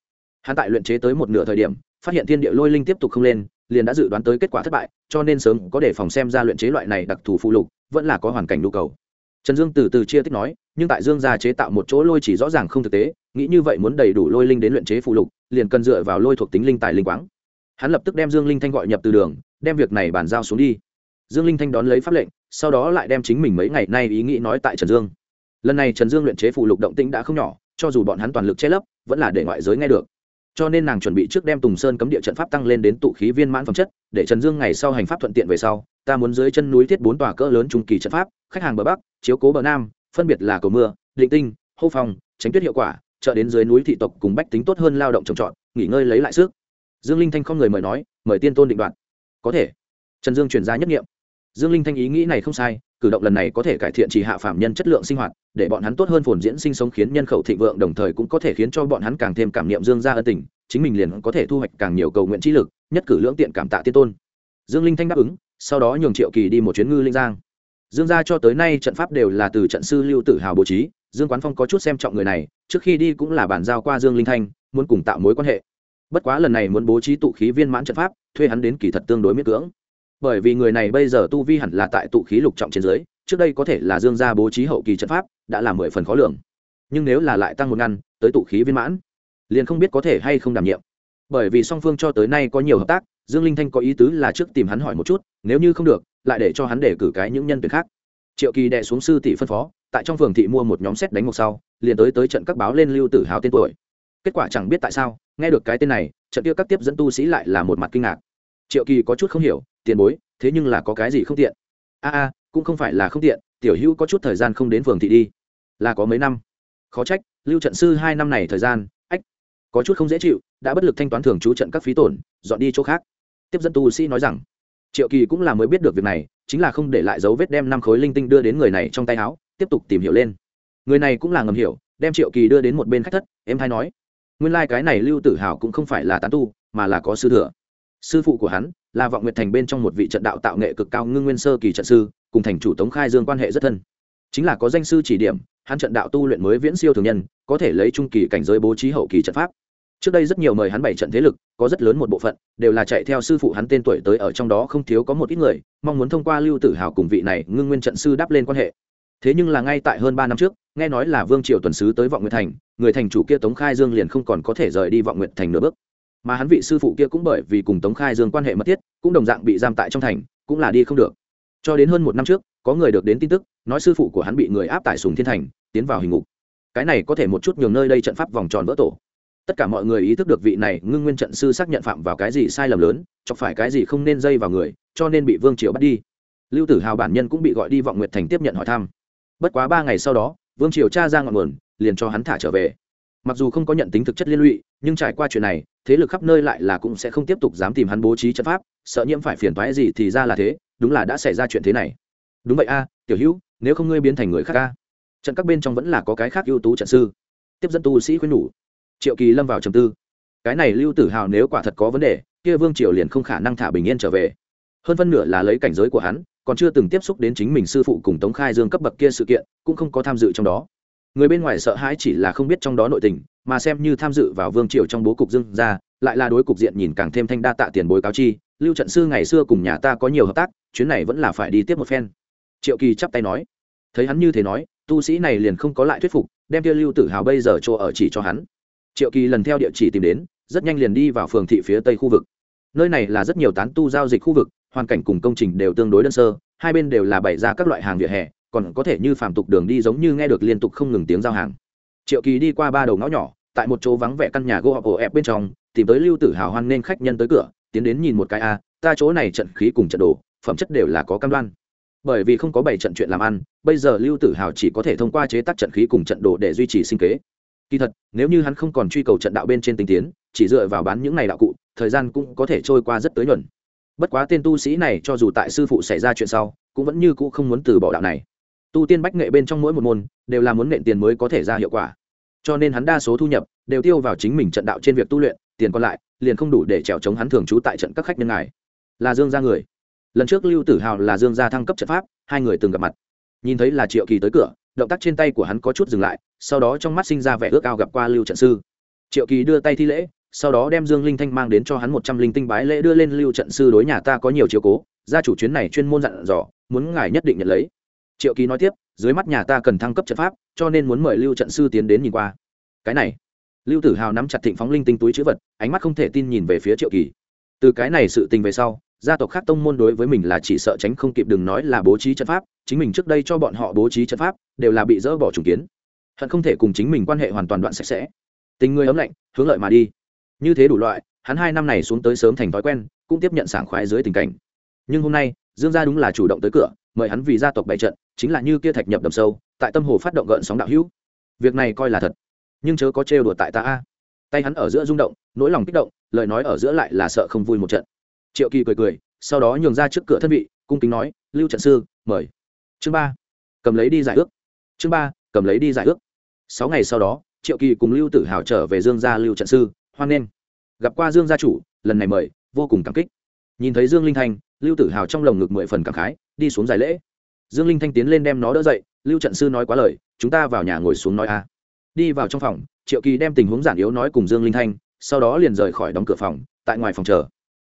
Hắn tại luyện chế tới một nửa thời điểm, phát hiện thiên địa lôi linh tiếp tục không lên liền đã dự đoán tới kết quả thất bại, cho nên sớm có để phòng xem ra luyện chế loại này đặc thù phụ lục, vẫn là có hoàn cảnh nhu cầu. Trần dương từ từ chia tích nói, nhưng tại dương gia chế tạo một chỗ lôi chỉ rõ ràng không thực tế, nghĩ như vậy muốn đầy đủ lôi linh đến luyện chế phụ lục, liền cần dựa vào lôi thuộc tính linh tài linh quáng. Hắn lập tức đem dương linh thanh gọi nhập từ đường, đem việc này bàn giao xuống đi. Dương linh thanh đón lấy pháp lệnh, sau đó lại đem chính mình mấy ngày nay ý nghĩ nói tại trần dương. Lần này trần dương luyện chế phụ lục động tĩnh đã không nhỏ, cho dù bọn hắn toàn lực che lấp, vẫn là để ngoại giới nghe được cho nên nàng chuẩn bị trước đem tùng sơn cấm địa trận pháp tăng lên đến tụ khí viên mãn phẩm chất, để trần dương ngày sau hành pháp thuận tiện về sau, ta muốn dưới chân núi thiết bốn tòa cỡ lớn trung kỳ trận pháp, khách hàng bờ bắc, chiếu cố bờ nam, phân biệt là cầu mưa, định tinh, hô phòng tránh tuyết hiệu quả, chợ đến dưới núi thị tộc cùng bách tính tốt hơn lao động trồng trọt, nghỉ ngơi lấy lại sức. Dương linh thanh không người mời nói, mời tiên tôn định đoạn có thể. Trần dương chuyển ra nhất nghiệm. Dương linh thanh ý nghĩ này không sai cử động lần này có thể cải thiện chỉ hạ phạm nhân chất lượng sinh hoạt, để bọn hắn tốt hơn phồn diễn sinh sống khiến nhân khẩu thịnh vượng đồng thời cũng có thể khiến cho bọn hắn càng thêm cảm niệm dương gia ân tình, chính mình liền có thể thu hoạch càng nhiều cầu nguyện trí lực, nhất cử lưỡng tiện cảm tạ tiên tôn. Dương linh thanh đáp ứng, sau đó nhường triệu kỳ đi một chuyến ngư linh giang. Dương gia cho tới nay trận pháp đều là từ trận sư lưu tử hào bố trí, dương quán phong có chút xem trọng người này, trước khi đi cũng là bàn giao qua dương linh thanh, muốn cùng tạo mối quan hệ. Bất quá lần này muốn bố trí tụ khí viên mãn trận pháp, thuê hắn đến kỳ thật tương đối miễn cưỡng bởi vì người này bây giờ tu vi hẳn là tại tụ khí lục trọng trên dưới, trước đây có thể là dương gia bố trí hậu kỳ trận pháp, đã là mười phần khó lường. Nhưng nếu là lại tăng một ngăn, tới tụ khí viên mãn, liền không biết có thể hay không đảm nhiệm. Bởi vì song phương cho tới nay có nhiều hợp tác, dương linh thanh có ý tứ là trước tìm hắn hỏi một chút, nếu như không được, lại để cho hắn để cử cái những nhân tuyển khác. Triệu kỳ đệ xuống sư tỷ phân phó, tại trong phường thị mua một nhóm xét đánh một sau, liền tới tới trận các báo lên lưu tử hào tên tuổi. Kết quả chẳng biết tại sao, nghe được cái tên này, trận kia các tiếp dẫn tu sĩ lại là một mặt kinh ngạc. Triệu kỳ có chút không hiểu tiền bối, thế nhưng là có cái gì không tiện? A a, cũng không phải là không tiện, tiểu hữu có chút thời gian không đến phường thị đi. Là có mấy năm? Khó trách, lưu trận sư hai năm này thời gian, ách, có chút không dễ chịu, đã bất lực thanh toán thường trú trận các phí tổn, dọn đi chỗ khác. Tiếp dẫn tu sĩ nói rằng, triệu kỳ cũng là mới biết được việc này, chính là không để lại dấu vết đem năm khối linh tinh đưa đến người này trong tay áo, tiếp tục tìm hiểu lên. Người này cũng là ngầm hiểu, đem triệu kỳ đưa đến một bên khách thất, em hay nói, nguyên lai、like、cái này lưu tử hào cũng không phải là tán tu, mà là có sư thừa. Sư phụ của hắn là vọng nguyệt thành bên trong một vị trận đạo tạo nghệ cực cao ngưng nguyên sơ kỳ trận sư, cùng thành chủ tống khai dương quan hệ rất thân. Chính là có danh sư chỉ điểm, hắn trận đạo tu luyện mới viễn siêu thường nhân, có thể lấy trung kỳ cảnh giới bố trí hậu kỳ trận pháp. Trước đây rất nhiều mời hắn bảy trận thế lực, có rất lớn một bộ phận, đều là chạy theo sư phụ hắn tên tuổi tới ở trong đó không thiếu có một ít người, mong muốn thông qua lưu tử hào cùng vị này ngưng nguyên trận sư đáp lên quan hệ. Thế nhưng là ngay tại hơn ba năm trước, nghe nói là vương triều tuần sứ tới vọng nguyệt thành, người thành chủ kia tống khai dương liền không còn có thể rời đi vọng nguyệt thành nửa bước mà hắn vị sư phụ kia cũng bởi vì cùng tống khai dương quan hệ mật thiết, cũng đồng dạng bị giam tại trong thành, cũng là đi không được. Cho đến hơn một năm trước, có người được đến tin tức, nói sư phụ của hắn bị người áp tải sùng thiên thành, tiến vào hình ngục. Cái này có thể một chút nhường nơi đây trận pháp vòng tròn vỡ tổ. Tất cả mọi người ý thức được vị này ngưng nguyên trận sư xác nhận phạm vào cái gì sai lầm lớn, chọc phải cái gì không nên dây vào người, cho nên bị vương triều bắt đi. Lưu tử hào bản nhân cũng bị gọi đi vọng nguyệt thành tiếp nhận hỏi thăm. Bất quá ba ngày sau đó, vương triều cha ra ngọn nguồn, liền cho hắn thả trở về mặc dù không có nhận tính thực chất liên lụy, nhưng trải qua chuyện này, thế lực khắp nơi lại là cũng sẽ không tiếp tục dám tìm hắn bố trí trận pháp, sợ nhiễm phải phiền thoái gì thì ra là thế, đúng là đã xảy ra chuyện thế này. Đúng vậy a, tiểu hữu, nếu không ngươi biến thành người khác a. Trận các bên trong vẫn là có cái khác ưu tú trận sư. Tiếp dẫn tu sĩ khuyên nhủ. Triệu kỳ lâm vào trầm tư. Cái này lưu tử hào nếu quả thật có vấn đề, kia vương triều liền không khả năng thả bình yên trở về. Hơn phân nửa là lấy cảnh giới của hắn, còn chưa từng tiếp xúc đến chính mình sư phụ cùng tống khai dương cấp bậc kia sự kiện, cũng không có tham dự trong đó người bên ngoài sợ hãi chỉ là không biết trong đó nội tình, mà xem như tham dự vào vương triều trong bố cục dương ra lại là đối cục diện nhìn càng thêm thanh đa tạ tiền bối cáo chi, lưu trận sư ngày xưa cùng nhà ta có nhiều hợp tác, chuyến này vẫn là phải đi tiếp một phen. Triệu kỳ chắp tay nói. Thấy hắn như thế nói, tu sĩ này liền không có lại thuyết phục, đem kia lưu tử hào bây giờ chỗ ở chỉ cho hắn. Triệu kỳ lần theo địa chỉ tìm đến, rất nhanh liền đi vào phường thị phía tây khu vực. Nơi này là rất nhiều tán tu giao dịch khu vực, hoàn cảnh cùng công trình đều tương đối đơn sơ, hai bên đều là bày ra các loại hàng vỉa hè còn có thể như phàm tục đường đi giống như nghe được liên tục không ngừng tiếng giao hàng. Triệu kỳ đi qua ba đầu ngõ nhỏ, tại một chỗ vắng vẻ căn nhà gỗ ổ ép bên trong, tìm tới lưu tử hào hoan nên khách nhân tới cửa, tiến đến nhìn một cái, a, ta chỗ này trận khí cùng trận đồ, phẩm chất đều là có cam đoan. Bởi vì không có bảy trận chuyện làm ăn, bây giờ lưu tử hào chỉ có thể thông qua chế tác trận khí cùng trận đồ để duy trì sinh kế. Kỳ thật, nếu như hắn không còn truy cầu trận đạo bên trên tinh tiến, chỉ dựa vào bán những này đạo cụ, thời gian cũng có thể trôi qua rất tới nhuận. Bất quá tên tu sĩ này cho dù tại sư phụ xảy ra chuyện sau, cũng vẫn như cũ không muốn từ bỏ đạo này tu tiên bách nghệ bên trong mỗi một môn, đều là muốn nện tiền mới có thể ra hiệu quả. Cho nên hắn đa số thu nhập, đều tiêu vào chính mình trận đạo trên việc tu luyện, tiền còn lại, liền không đủ để trèo chống hắn thường trú tại trận các khách nhân ngài. Là dương gia người. Lần trước lưu tử hào là dương gia thăng cấp trận pháp, hai người từng gặp mặt. Nhìn thấy là triệu kỳ tới cửa, động tác trên tay của hắn có chút dừng lại, sau đó trong mắt sinh ra vẻ ước ao gặp qua lưu trận sư. Triệu kỳ đưa tay thi lễ, sau đó đem dương linh thanh mang đến cho hắn một trăm linh tinh bái lễ đưa lên lưu trận sư đối nhà ta có nhiều chiếu cố, gia chủ chuyến này chuyên môn dặn dò, muốn ngài nhất định nhận lấy triệu kỳ nói tiếp, dưới mắt nhà ta cần thăng cấp trận pháp, cho nên muốn mời lưu trận sư tiến đến nhìn qua. Cái này. Lưu tử hào nắm chặt thịnh phóng linh tinh túi chữ vật, ánh mắt không thể tin nhìn về phía triệu kỳ. Từ cái này sự tình về sau, gia tộc khác tông môn đối với mình là chỉ sợ tránh không kịp đừng nói là bố trí trận pháp, chính mình trước đây cho bọn họ bố trí trận pháp, đều là bị dỡ bỏ trùng kiến. Hận không thể cùng chính mình quan hệ hoàn toàn đoạn sạch sẽ. Tình người ấm lạnh, hướng lợi mà đi. Như thế đủ loại, hắn hai năm này xuống tới sớm thành thói quen, cũng tiếp nhận sảng khoái dưới tình cảnh. Nhưng hôm nay, dương gia đúng là chủ động tới cửa mời hắn vì gia tộc bày trận, chính là như kia thạch nhập đầm sâu, tại tâm hồ phát động gợn sóng đạo hữu. Việc này coi là thật, nhưng chớ có trêu đùa tại ta a. Tay hắn ở giữa rung động, nỗi lòng kích động, lời nói ở giữa lại là sợ không vui một trận. Triệu kỳ cười cười, sau đó nhường ra trước cửa thân vị, cung kính nói, lưu trận sư, mời. Chương ba, cầm lấy đi giải ước. Chương ba, cầm lấy đi giải ước. Sáu ngày sau đó, triệu kỳ cùng lưu tử hào trở về dương gia lưu trận sư, hoan nghênh. Gặp qua dương gia chủ, lần này mời, vô cùng cảm kích. Nhìn thấy dương linh thanh lưu tử hào trong lồng ngực mười phần cảm khái đi xuống giải lễ. Dương linh thanh tiến lên đem nó đỡ dậy, lưu trận sư nói quá lời, chúng ta vào nhà ngồi xuống nói a. Đi vào trong phòng, triệu kỳ đem tình huống giản yếu nói cùng dương linh thanh, sau đó liền rời khỏi đóng cửa phòng, tại ngoài phòng chờ.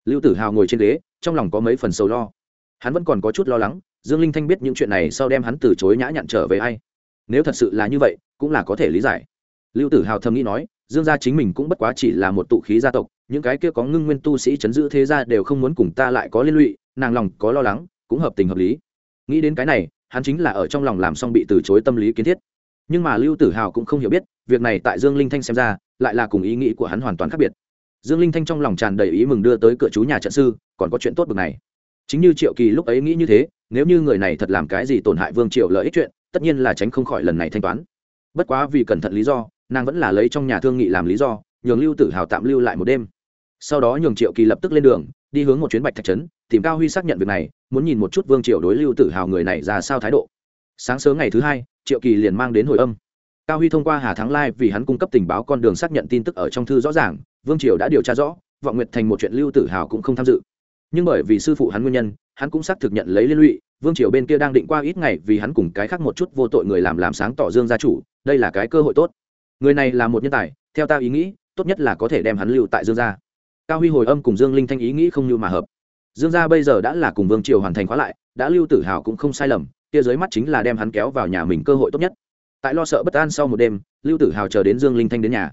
Lưu tử hào ngồi trên ghế, trong lòng có mấy phần sầu lo. Hắn vẫn còn có chút lo lắng, dương linh thanh biết những chuyện này sau đem hắn từ chối nhã nhặn trở về ai. Nếu thật sự là như vậy, cũng là có thể lý giải. Lưu tử hào thầm nghĩ nói, dương gia chính mình cũng bất quá chỉ là một tụ khí gia tộc, những cái kia có ngưng nguyên tu sĩ chấn giữ thế gia đều không muốn cùng ta lại có liên lụy, nàng lòng có lo lắng cũng hợp tình hợp lý. Nghĩ đến cái này, hắn chính là ở trong lòng làm xong bị từ chối tâm lý kiến thiết. Nhưng mà lưu tử hào cũng không hiểu biết, việc này tại dương linh thanh xem ra, lại là cùng ý nghĩ của hắn hoàn toàn khác biệt. Dương linh thanh trong lòng tràn đầy ý mừng đưa tới cửa chú nhà trận sư, còn có chuyện tốt bực này. Chính như triệu kỳ lúc ấy nghĩ như thế, nếu như người này thật làm cái gì tổn hại vương triệu lợi ích chuyện, tất nhiên là tránh không khỏi lần này thanh toán. Bất quá vì cẩn thận lý do, nàng vẫn là lấy trong nhà thương nghị làm lý do, nhường lưu tử hào tạm lưu lại một đêm. Sau đó nhường triệu kỳ lập tức lên đường, đi hướng một chuyến bạch thạch trấn, tìm cao huy xác nhận việc này muốn nhìn một chút vương triều đối lưu tử hào người này ra sao thái độ. Sáng sớm ngày thứ hai, triệu kỳ liền mang đến hồi âm. Cao huy thông qua hà thắng lai vì hắn cung cấp tình báo con đường xác nhận tin tức ở trong thư rõ ràng, vương triều đã điều tra rõ, vọng nguyệt thành một chuyện lưu tử hào cũng không tham dự. Nhưng bởi vì sư phụ hắn nguyên nhân, hắn cũng xác thực nhận lấy liên lụy, vương triều bên kia đang định qua ít ngày vì hắn cùng cái khác một chút vô tội người làm làm sáng tỏ dương gia chủ, đây là cái cơ hội tốt. Người này là một nhân tài, theo ta ý nghĩ, tốt nhất là có thể đem hắn lưu tại dương gia. Cao huy hồi âm cùng dương linh thanh ý nghĩ không như mà hợp dương gia bây giờ đã là cùng vương triều hoàn thành khóa lại, đã lưu tử hào cũng không sai lầm, kia dưới mắt chính là đem hắn kéo vào nhà mình cơ hội tốt nhất. Tại lo sợ bất an sau một đêm, lưu tử hào chờ đến dương linh thanh đến nhà.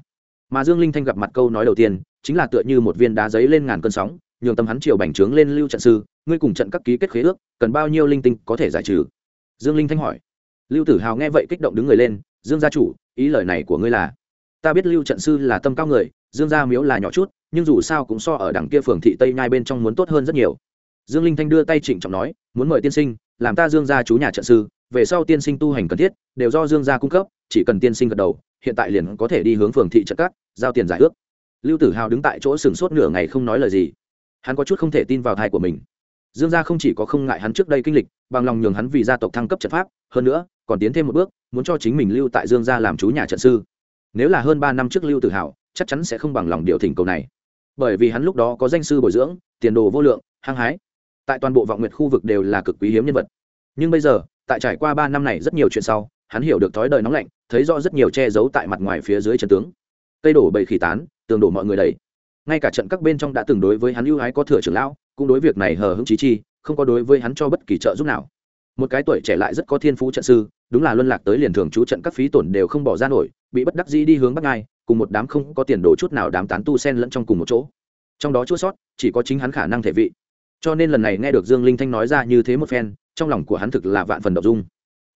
Mà dương linh thanh gặp mặt câu nói đầu tiên, chính là tựa như một viên đá giấy lên ngàn cơn sóng, nhường tâm hắn chiều bành trướng lên lưu trận sư, ngươi cùng trận các ký kết khế ước, cần bao nhiêu linh tinh có thể giải trừ? Dương linh thanh hỏi. Lưu tử hào nghe vậy kích động đứng người lên, dương gia chủ, ý lời này của ngươi là, ta biết lưu trận sư là tâm cao người, dương gia miếu là nhỏ chút nhưng dù sao cũng so ở đằng kia phường thị tây nhai bên trong muốn tốt hơn rất nhiều. Dương linh thanh đưa tay trịnh trọng nói, muốn mời tiên sinh, làm ta dương gia chú nhà trận sư, về sau tiên sinh tu hành cần thiết, đều do dương gia cung cấp, chỉ cần tiên sinh gật đầu, hiện tại liền có thể đi hướng phường thị trận cắt giao tiền giải ước. Lưu tử hào đứng tại chỗ sừng sốt nửa ngày không nói lời gì. Hắn có chút không thể tin vào thai của mình. Dương gia không chỉ có không ngại hắn trước đây kinh lịch, bằng lòng nhường hắn vì gia tộc thăng cấp trận pháp, hơn nữa, còn tiến thêm một bước, muốn cho chính mình lưu tại dương gia làm chú nhà trận sư. Nếu là hơn ba năm trước lưu tử hào, chắc chắn sẽ không bằng lòng điều thỉnh cầu này bởi vì hắn lúc đó có danh sư bồi dưỡng, tiền đồ vô lượng, hăng hái. Tại toàn bộ vọng nguyệt khu vực đều là cực quý hiếm nhân vật. Nhưng bây giờ, tại trải qua ba năm này rất nhiều chuyện sau, hắn hiểu được thói đời nóng lạnh, thấy rõ rất nhiều che giấu tại mặt ngoài phía dưới chân tướng. Cây đổ bầy khỉ tán, tường đổ mọi người đầy. Ngay cả trận các bên trong đã từng đối với hắn ưu ái có thừa trưởng lão, cũng đối việc này hờ hững trí chi, không có đối với hắn cho bất kỳ trợ giúp nào. Một cái tuổi trẻ lại rất có thiên phú trận sư, đúng là luân lạc tới liền thường chú trận các phí tổn đều không bỏ ra nổi, bị bất đắc dĩ đi hướng bắc ngai cùng một đám không có tiền đồ chút nào đám tán tu sen lẫn trong cùng một chỗ. Trong đó chua sót, chỉ có chính hắn khả năng thể vị. Cho nên lần này nghe được dương linh thanh nói ra như thế một phen, trong lòng của hắn thực là vạn phần đ dung.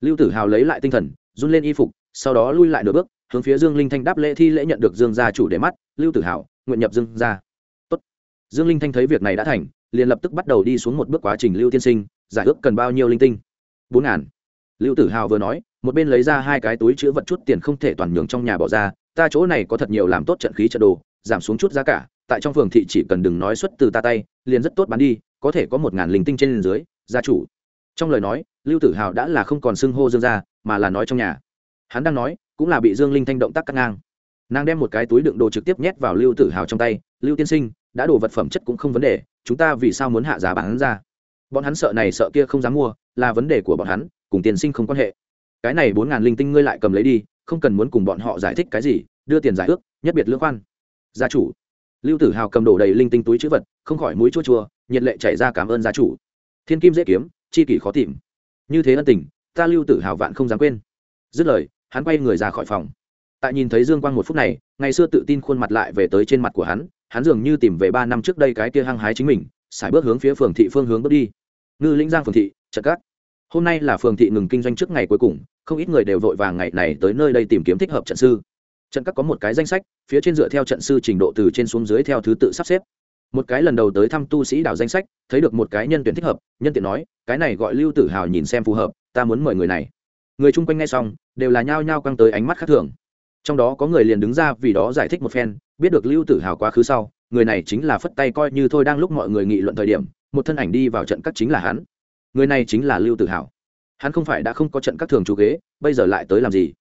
Lưu tử hào lấy lại tinh thần, run lên y phục, sau đó lui lại nửa bước, hướng phía dương linh thanh đáp lễ thi lễ nhận được dương gia chủ để mắt, lưu tử hào, nguyện nhập dương gia. Tốt. dương linh thanh thấy việc này đã thành, liền lập tức bắt đầu đi xuống một bước quá trình lưu tiên sinh, giải ước cần bao nhiêu linh tinh? Bốn ngàn. Lưu tử hào vừa nói, một bên lấy ra hai cái túi chứa vật chút tiền không thể toàn nhường trong nhà bỏ ra ta chỗ này có thật nhiều làm tốt trận khí trận đồ, giảm xuống chút giá cả, tại trong phường thị chỉ cần đừng nói xuất từ ta tay, liền rất tốt bán đi, có thể có một ngàn linh tinh trên dưới, gia chủ. Trong lời nói, lưu tử hào đã là không còn xưng hô dương ra mà là nói trong nhà. Hắn đang nói, cũng là bị dương linh thanh động tác cắt ngang. Nàng đem một cái túi đựng đồ trực tiếp nhét vào lưu tử hào trong tay, lưu tiên sinh, đã đồ vật phẩm chất cũng không vấn đề, chúng ta vì sao muốn hạ giá bán ra? Bọn hắn sợ này sợ kia không dám mua, là vấn đề của bọn hắn, cùng tiên sinh không quan hệ. Cái này bốn ngàn linh tinh ngươi lại cầm lấy đi không cần muốn cùng bọn họ giải thích cái gì, đưa tiền giải ước, nhất biệt lưỡng khoan. Gia chủ. Lưu tử hào cầm đổ đầy linh tinh túi chữ vật, không khỏi mũi chua chua, nhiệt lệ chảy ra cảm ơn gia chủ. Thiên kim dễ kiếm, chi kỷ khó tìm. Như thế ân tình, ta lưu tử hào vạn không dám quên. Dứt lời, hắn quay người ra khỏi phòng. Tại nhìn thấy dương quang một phút này, ngày xưa tự tin khuôn mặt lại về tới trên mặt của hắn hắn dường như tìm về ba năm trước đây cái kia hăng hái chính mình, sải bước hướng phía phường thị phương hướng bước đi. Ngư lĩnh giang phường thị, trận cát. Hôm nay là phường thị ngừng kinh doanh trước ngày cuối cùng không ít người đều vội vàng ngày này tới nơi đây tìm kiếm thích hợp trận sư. Trận các có một cái danh sách, phía trên dựa theo trận sư trình độ từ trên xuống dưới theo thứ tự sắp xếp. Một cái lần đầu tới thăm tu sĩ đảo danh sách, thấy được một cái nhân tuyển thích hợp, nhân tiện nói, cái này gọi lưu tử hào nhìn xem phù hợp, ta muốn mời người này. Người chung quanh nghe xong, đều là nhao nhao căng tới ánh mắt khác thường. Trong đó có người liền đứng ra vì đó giải thích một phen, biết được lưu tử hào quá khứ sau, người này chính là phất tay coi như thôi đang lúc mọi người nghị luận thời điểm, một thân ảnh đi vào trận các chính là hắn. Người này chính là lưu tử hào hắn không phải đã không có trận các thường chú ghế, bây giờ lại tới làm gì?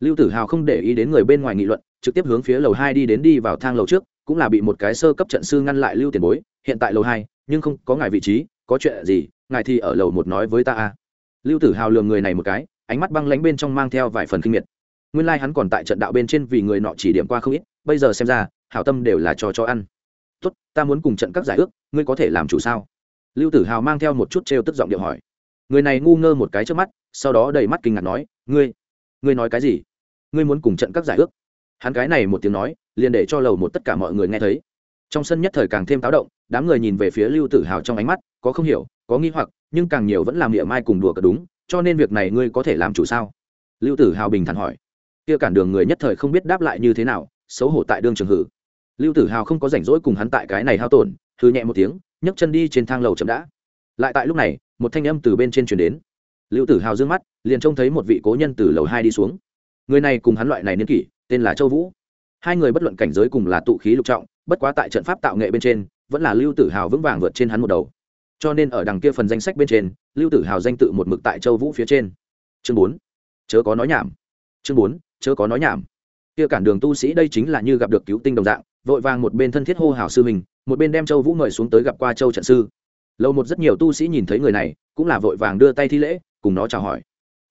Lưu tử hào không để ý đến người bên ngoài nghị luận, trực tiếp hướng phía lầu hai đi đến đi vào thang lầu trước, cũng là bị một cái sơ cấp trận sư ngăn lại lưu tiền bối, hiện tại lầu hai, nhưng không có ngài vị trí, có chuyện gì, ngài thì ở lầu một nói với ta a. Lưu tử hào lường người này một cái, ánh mắt băng lánh bên trong mang theo vài phần kinh miệt. Nguyên lai、like、hắn còn tại trận đạo bên trên vì người nọ chỉ điểm qua không ít, bây giờ xem ra, hảo tâm đều là cho cho ăn. Tốt, ta muốn cùng trận các giải ước, ngươi có thể làm chủ sao? Lưu tử hào mang theo một chút trêu tức giọng điệu hỏi người này ngu ngơ một cái trước mắt, sau đó đầy mắt kinh ngạc nói, ngươi ngươi nói cái gì? Ngươi muốn cùng trận các giải ước? Hắn cái này một tiếng nói, liền để cho lầu một tất cả mọi người nghe thấy. Trong sân nhất thời càng thêm táo động, đám người nhìn về phía lưu tử hào trong ánh mắt, có không hiểu, có nghi hoặc, nhưng càng nhiều vẫn làm địa mai cùng đùa cờ đúng, cho nên việc này ngươi có thể làm chủ sao? Lưu tử hào bình thản hỏi. Kia cản đường người nhất thời không biết đáp lại như thế nào, xấu hổ tại đương trường hử. Lưu tử hào không có rảnh rỗi cùng hắn tại cái này hao tổn thư nhẹ một tiếng, nhấc chân đi trên thang lầu chậm đã lại tại lúc này, một thanh âm từ bên trên chuyển đến. Lưu tử hào d ư ơ n g mắt, liền trông thấy một vị cố nhân từ lầu hai đi xuống. Người này cùng hắn loại này niên kỷ, tên là châu vũ. Hai người bất luận cảnh giới cùng là tụ khí lục trọng, bất quá tại trận pháp tạo nghệ bên trên, vẫn là lưu tử hào vững vàng vượt trên hắn một đầu. Cho nên ở đằng kia phần danh sách bên trên, lưu tử hào danh tự một mực tại châu vũ phía trên. Chương bốn. Chớ có nói nhảm. Chương bốn. Chớ có nói nhảm. Kia cản đường tu sĩ đây chính là như gặp được cứu tinh đồng dạng, vội vàng một bên thân thiết hô hào sư mình một bên đem châu vũ mời xuống tới gặp qua châu trận sư lâu một rất nhiều tu sĩ nhìn thấy người này cũng là vội vàng đưa tay thi lễ cùng nó chào hỏi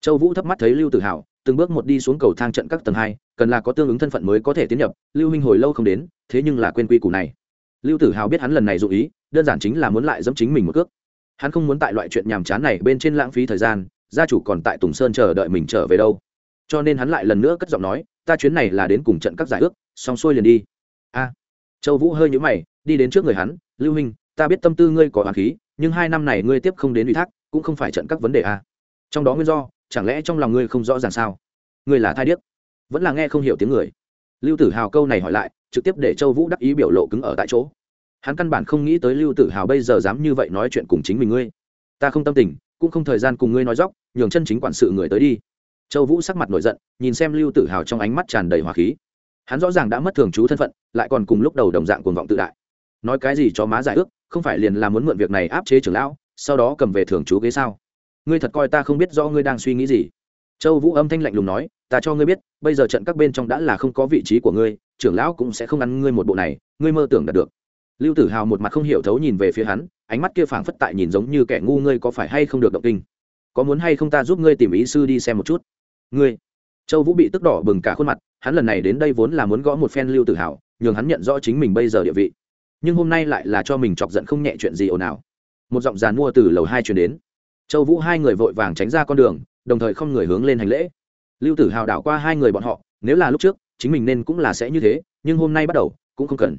châu vũ thấp mắt thấy lưu tự hào từng bước một đi xuống cầu thang trận các tầng hai cần là có tương ứng thân phận mới có thể tiến nhập lưu huynh hồi lâu không đến thế nhưng là quên quy củ này lưu tử hào biết hắn lần này dụ ý đơn giản chính là muốn lại dẫm chính mình một cước hắn không muốn tại loại chuyện nhàm chán này bên trên lãng phí thời gian gia chủ còn tại tùng sơn chờ đợi mình trở về đâu cho nên hắn lại lần nữa cất giọng nói ta chuyến này là đến cùng trận các giải ước xong xuôi liền đi a châu vũ hơi nhũ mày đi đến trước người hắn lưu huynh ta biết tâm tư ngươi có hoàng khí, nhưng hai năm này ngươi tiếp không đến ủy thác, cũng không phải trận các vấn đề a trong đó nguyên do, chẳng lẽ trong lòng ngươi không rõ ràng sao? Ngươi là thai điếc. Vẫn là nghe không hiểu tiếng người. Lưu tử hào câu này hỏi lại, trực tiếp để châu vũ đắc ý biểu lộ cứng ở tại chỗ. Hắn căn bản không nghĩ tới lưu tử hào bây giờ dám như vậy nói chuyện cùng chính mình ngươi. Ta không tâm tình, cũng không thời gian cùng ngươi nói dóc nhường chân chính quản sự người tới đi. Châu vũ sắc mặt nổi giận, nhìn xem lưu tử hào trong ánh mắt tràn đầy hỏa khí. Hắn rõ ràng đã mất thường trú thân phận, lại còn cùng lúc đầu đồng dạng cuồng vọng tự đại. Nói cái gì cho má giải ước không phải liền là muốn mượn việc này áp chế trưởng lão, sau đó cầm về thường chú ghế sao? Ngươi thật coi ta không biết do ngươi đang suy nghĩ gì. Châu vũ âm thanh lạnh lùng nói, ta cho ngươi biết, bây giờ trận các bên trong đã là không có vị trí của ngươi, trưởng lão cũng sẽ không ăn ngươi một bộ này, ngươi mơ tưởng đạt được. Lưu tử hào một mặt không hiểu thấu nhìn về phía hắn, ánh mắt kia phảng phất tại nhìn giống như kẻ ngu ngươi có phải hay không được động kinh. Có muốn hay không ta giúp ngươi tìm ý sư đi xem một chút? Ngươi? Châu vũ bị tức đỏ bừng cả khuôn mặt, hắn lần này đến đây vốn là muốn gõ một phen lưu tử hào, nhường hắn nhận rõ chính mình bây giờ địa vị nhưng hôm nay lại là cho mình chọc giận không nhẹ chuyện gì ồn ào. Một giọng dàn mua từ lầu hai chuyển đến. Châu vũ hai người vội vàng tránh ra con đường, đồng thời không người hướng lên hành lễ. Lưu tử hào đảo qua hai người bọn họ, nếu là lúc trước, chính mình nên cũng là sẽ như thế, nhưng hôm nay bắt đầu, cũng không cần.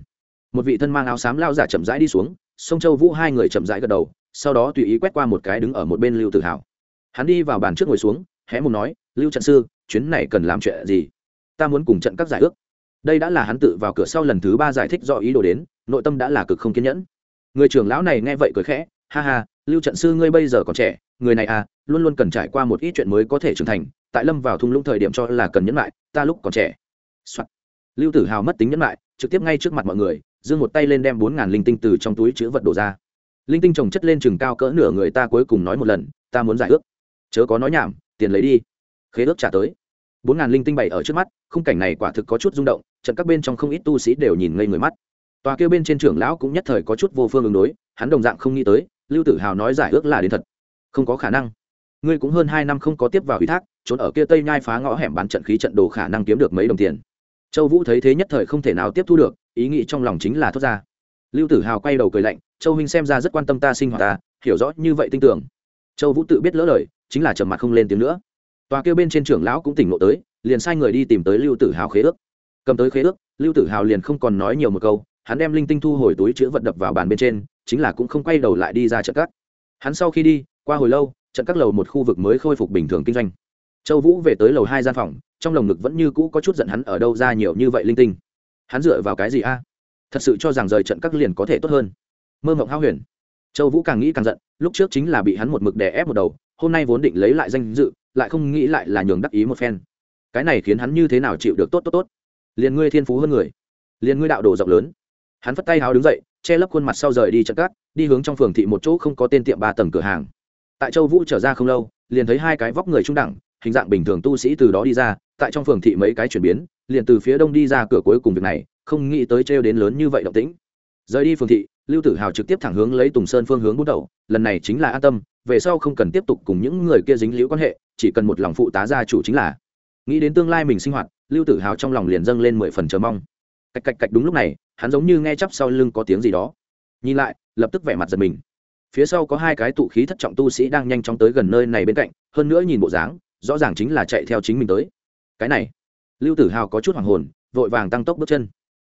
Một vị thân mang áo xám lao giả chậm rãi đi xuống, sông châu vũ hai người chậm rãi gật đầu, sau đó tùy ý quét qua một cái đứng ở một bên lưu tử hào. Hắn đi vào bàn trước ngồi xuống, hé mùng nói, lưu trận sư, chuyến này cần làm chuyện gì? Ta muốn cùng trận các giải ước đây đã là hắn tự vào cửa sau lần thứ ba giải thích do ý đồ đến, nội tâm đã là cực không kiên nhẫn. Người trưởng lão này nghe vậy cười khẽ, ha ha, lưu trận sư ngươi bây giờ còn trẻ, người này à luôn luôn cần trải qua một ít chuyện mới có thể trưởng thành, tại lâm vào thung lũng thời điểm cho là cần nhẫn lại, ta lúc còn trẻ、Soạn. lưu tử hào mất tính nhẫn lại, trực tiếp ngay trước mặt mọi người, giương một tay lên đem bốn ngàn linh tinh từ trong túi chữ vật đổ ra. Linh tinh trồng chất lên chừng cao cỡ nửa người ta cuối cùng nói một lần, ta muốn giải ước. Chớ có nói nhảm, tiền lấy đi. Khế ước trả tới. Bốn ngàn linh tinh bày ở trước mắt, khung cảnh này quả thực có chút rung động trận các bên trong không ít tu sĩ đều nhìn ngây người mắt. Tòa kêu bên trên trưởng lão cũng nhất thời có chút vô phương ứng đối, hắn đồng dạng không nghĩ tới, lưu tử hào nói giải ước là đến thật. Không có khả năng. Ngươi cũng hơn hai năm không có tiếp vào ủy thác, trốn ở kia tây nhai phá ngõ hẻm bán trận khí trận đồ khả năng kiếm được mấy đồng tiền. Châu vũ thấy thế nhất thời không thể nào tiếp thu được, ý nghĩ trong lòng chính là thốt ra. Lưu tử hào quay đầu cười lạnh, châu huynh xem ra rất quan tâm ta sinh hoạt ta, hiểu rõ như vậy tin tưởng. Châu vũ tự biết lỡ lời, chính là trầm mặt không lên tiếng nữa. Tòa kêu bên trên trưởng lão cũng tỉnh ngộ tới, liền sai người đi tìm tới lưu tử hào khế ước cầm tới khế ước, lưu tử hào liền không còn nói nhiều một câu, hắn đem linh tinh thu hồi túi chữ vật đập vào bàn bên trên, chính là cũng không quay đầu lại đi ra trận cắt hắn sau khi đi, qua hồi lâu, trận các lầu một khu vực mới khôi phục bình thường kinh doanh. Châu vũ về tới lầu hai gian phòng, trong lồng ngực vẫn như cũ có chút giận hắn ở đâu ra nhiều như vậy linh tinh. Hắn dựa vào cái gì a? Thật sự cho rằng rời trận các liền có thể tốt hơn. Mơ mộng hao huyền. Châu vũ càng nghĩ càng giận, lúc trước chính là bị hắn một mực đè ép một đầu, hôm nay vốn định lấy lại danh dự, lại không nghĩ lại là nhường đắc ý một phen. Cái này khiến hắn như thế nào chịu được tốt tốt tốt? Liền ngươi thiên phú hơn người, liền ngươi đạo đồ rộng lớn. Hắn phất tay háo đứng dậy, che lấp khuôn mặt sau rời đi chợ cát, đi hướng trong phường thị một chỗ không có tên tiệm ba tầng cửa hàng. Tại châu vũ trở ra không lâu, liền thấy hai cái vóc người trung đẳng, hình dạng bình thường tu sĩ từ đó đi ra, tại trong phường thị mấy cái chuyển biến, liền từ phía đông đi ra cửa cuối cùng việc này, không nghĩ tới trêu đến lớn như vậy động tĩnh. Rời đi phường thị, lưu tử hào trực tiếp thẳng hướng lấy tùng sơn phương hướng bút đầu, lần này chính là an tâm, về sau không cần tiếp tục cùng những người kia dính liễu quan hệ, chỉ cần một lòng phụ tá gia chủ chính là. Nghĩ đến tương lai mình sinh hoạt lưu tử hào trong lòng liền dâng lên mười phần chờ mong. Cạch cạch cạch đúng lúc này, hắn giống như nghe chắp sau lưng có tiếng gì đó. Nhìn lại, lập tức vẻ mặt giật mình. Phía sau có hai cái tụ khí thất trọng tu sĩ đang nhanh chóng tới gần nơi này bên cạnh, hơn nữa nhìn bộ dáng, rõ ràng chính là chạy theo chính mình tới. Cái này, lưu tử hào có chút hoàng hồn, vội vàng tăng tốc bước chân.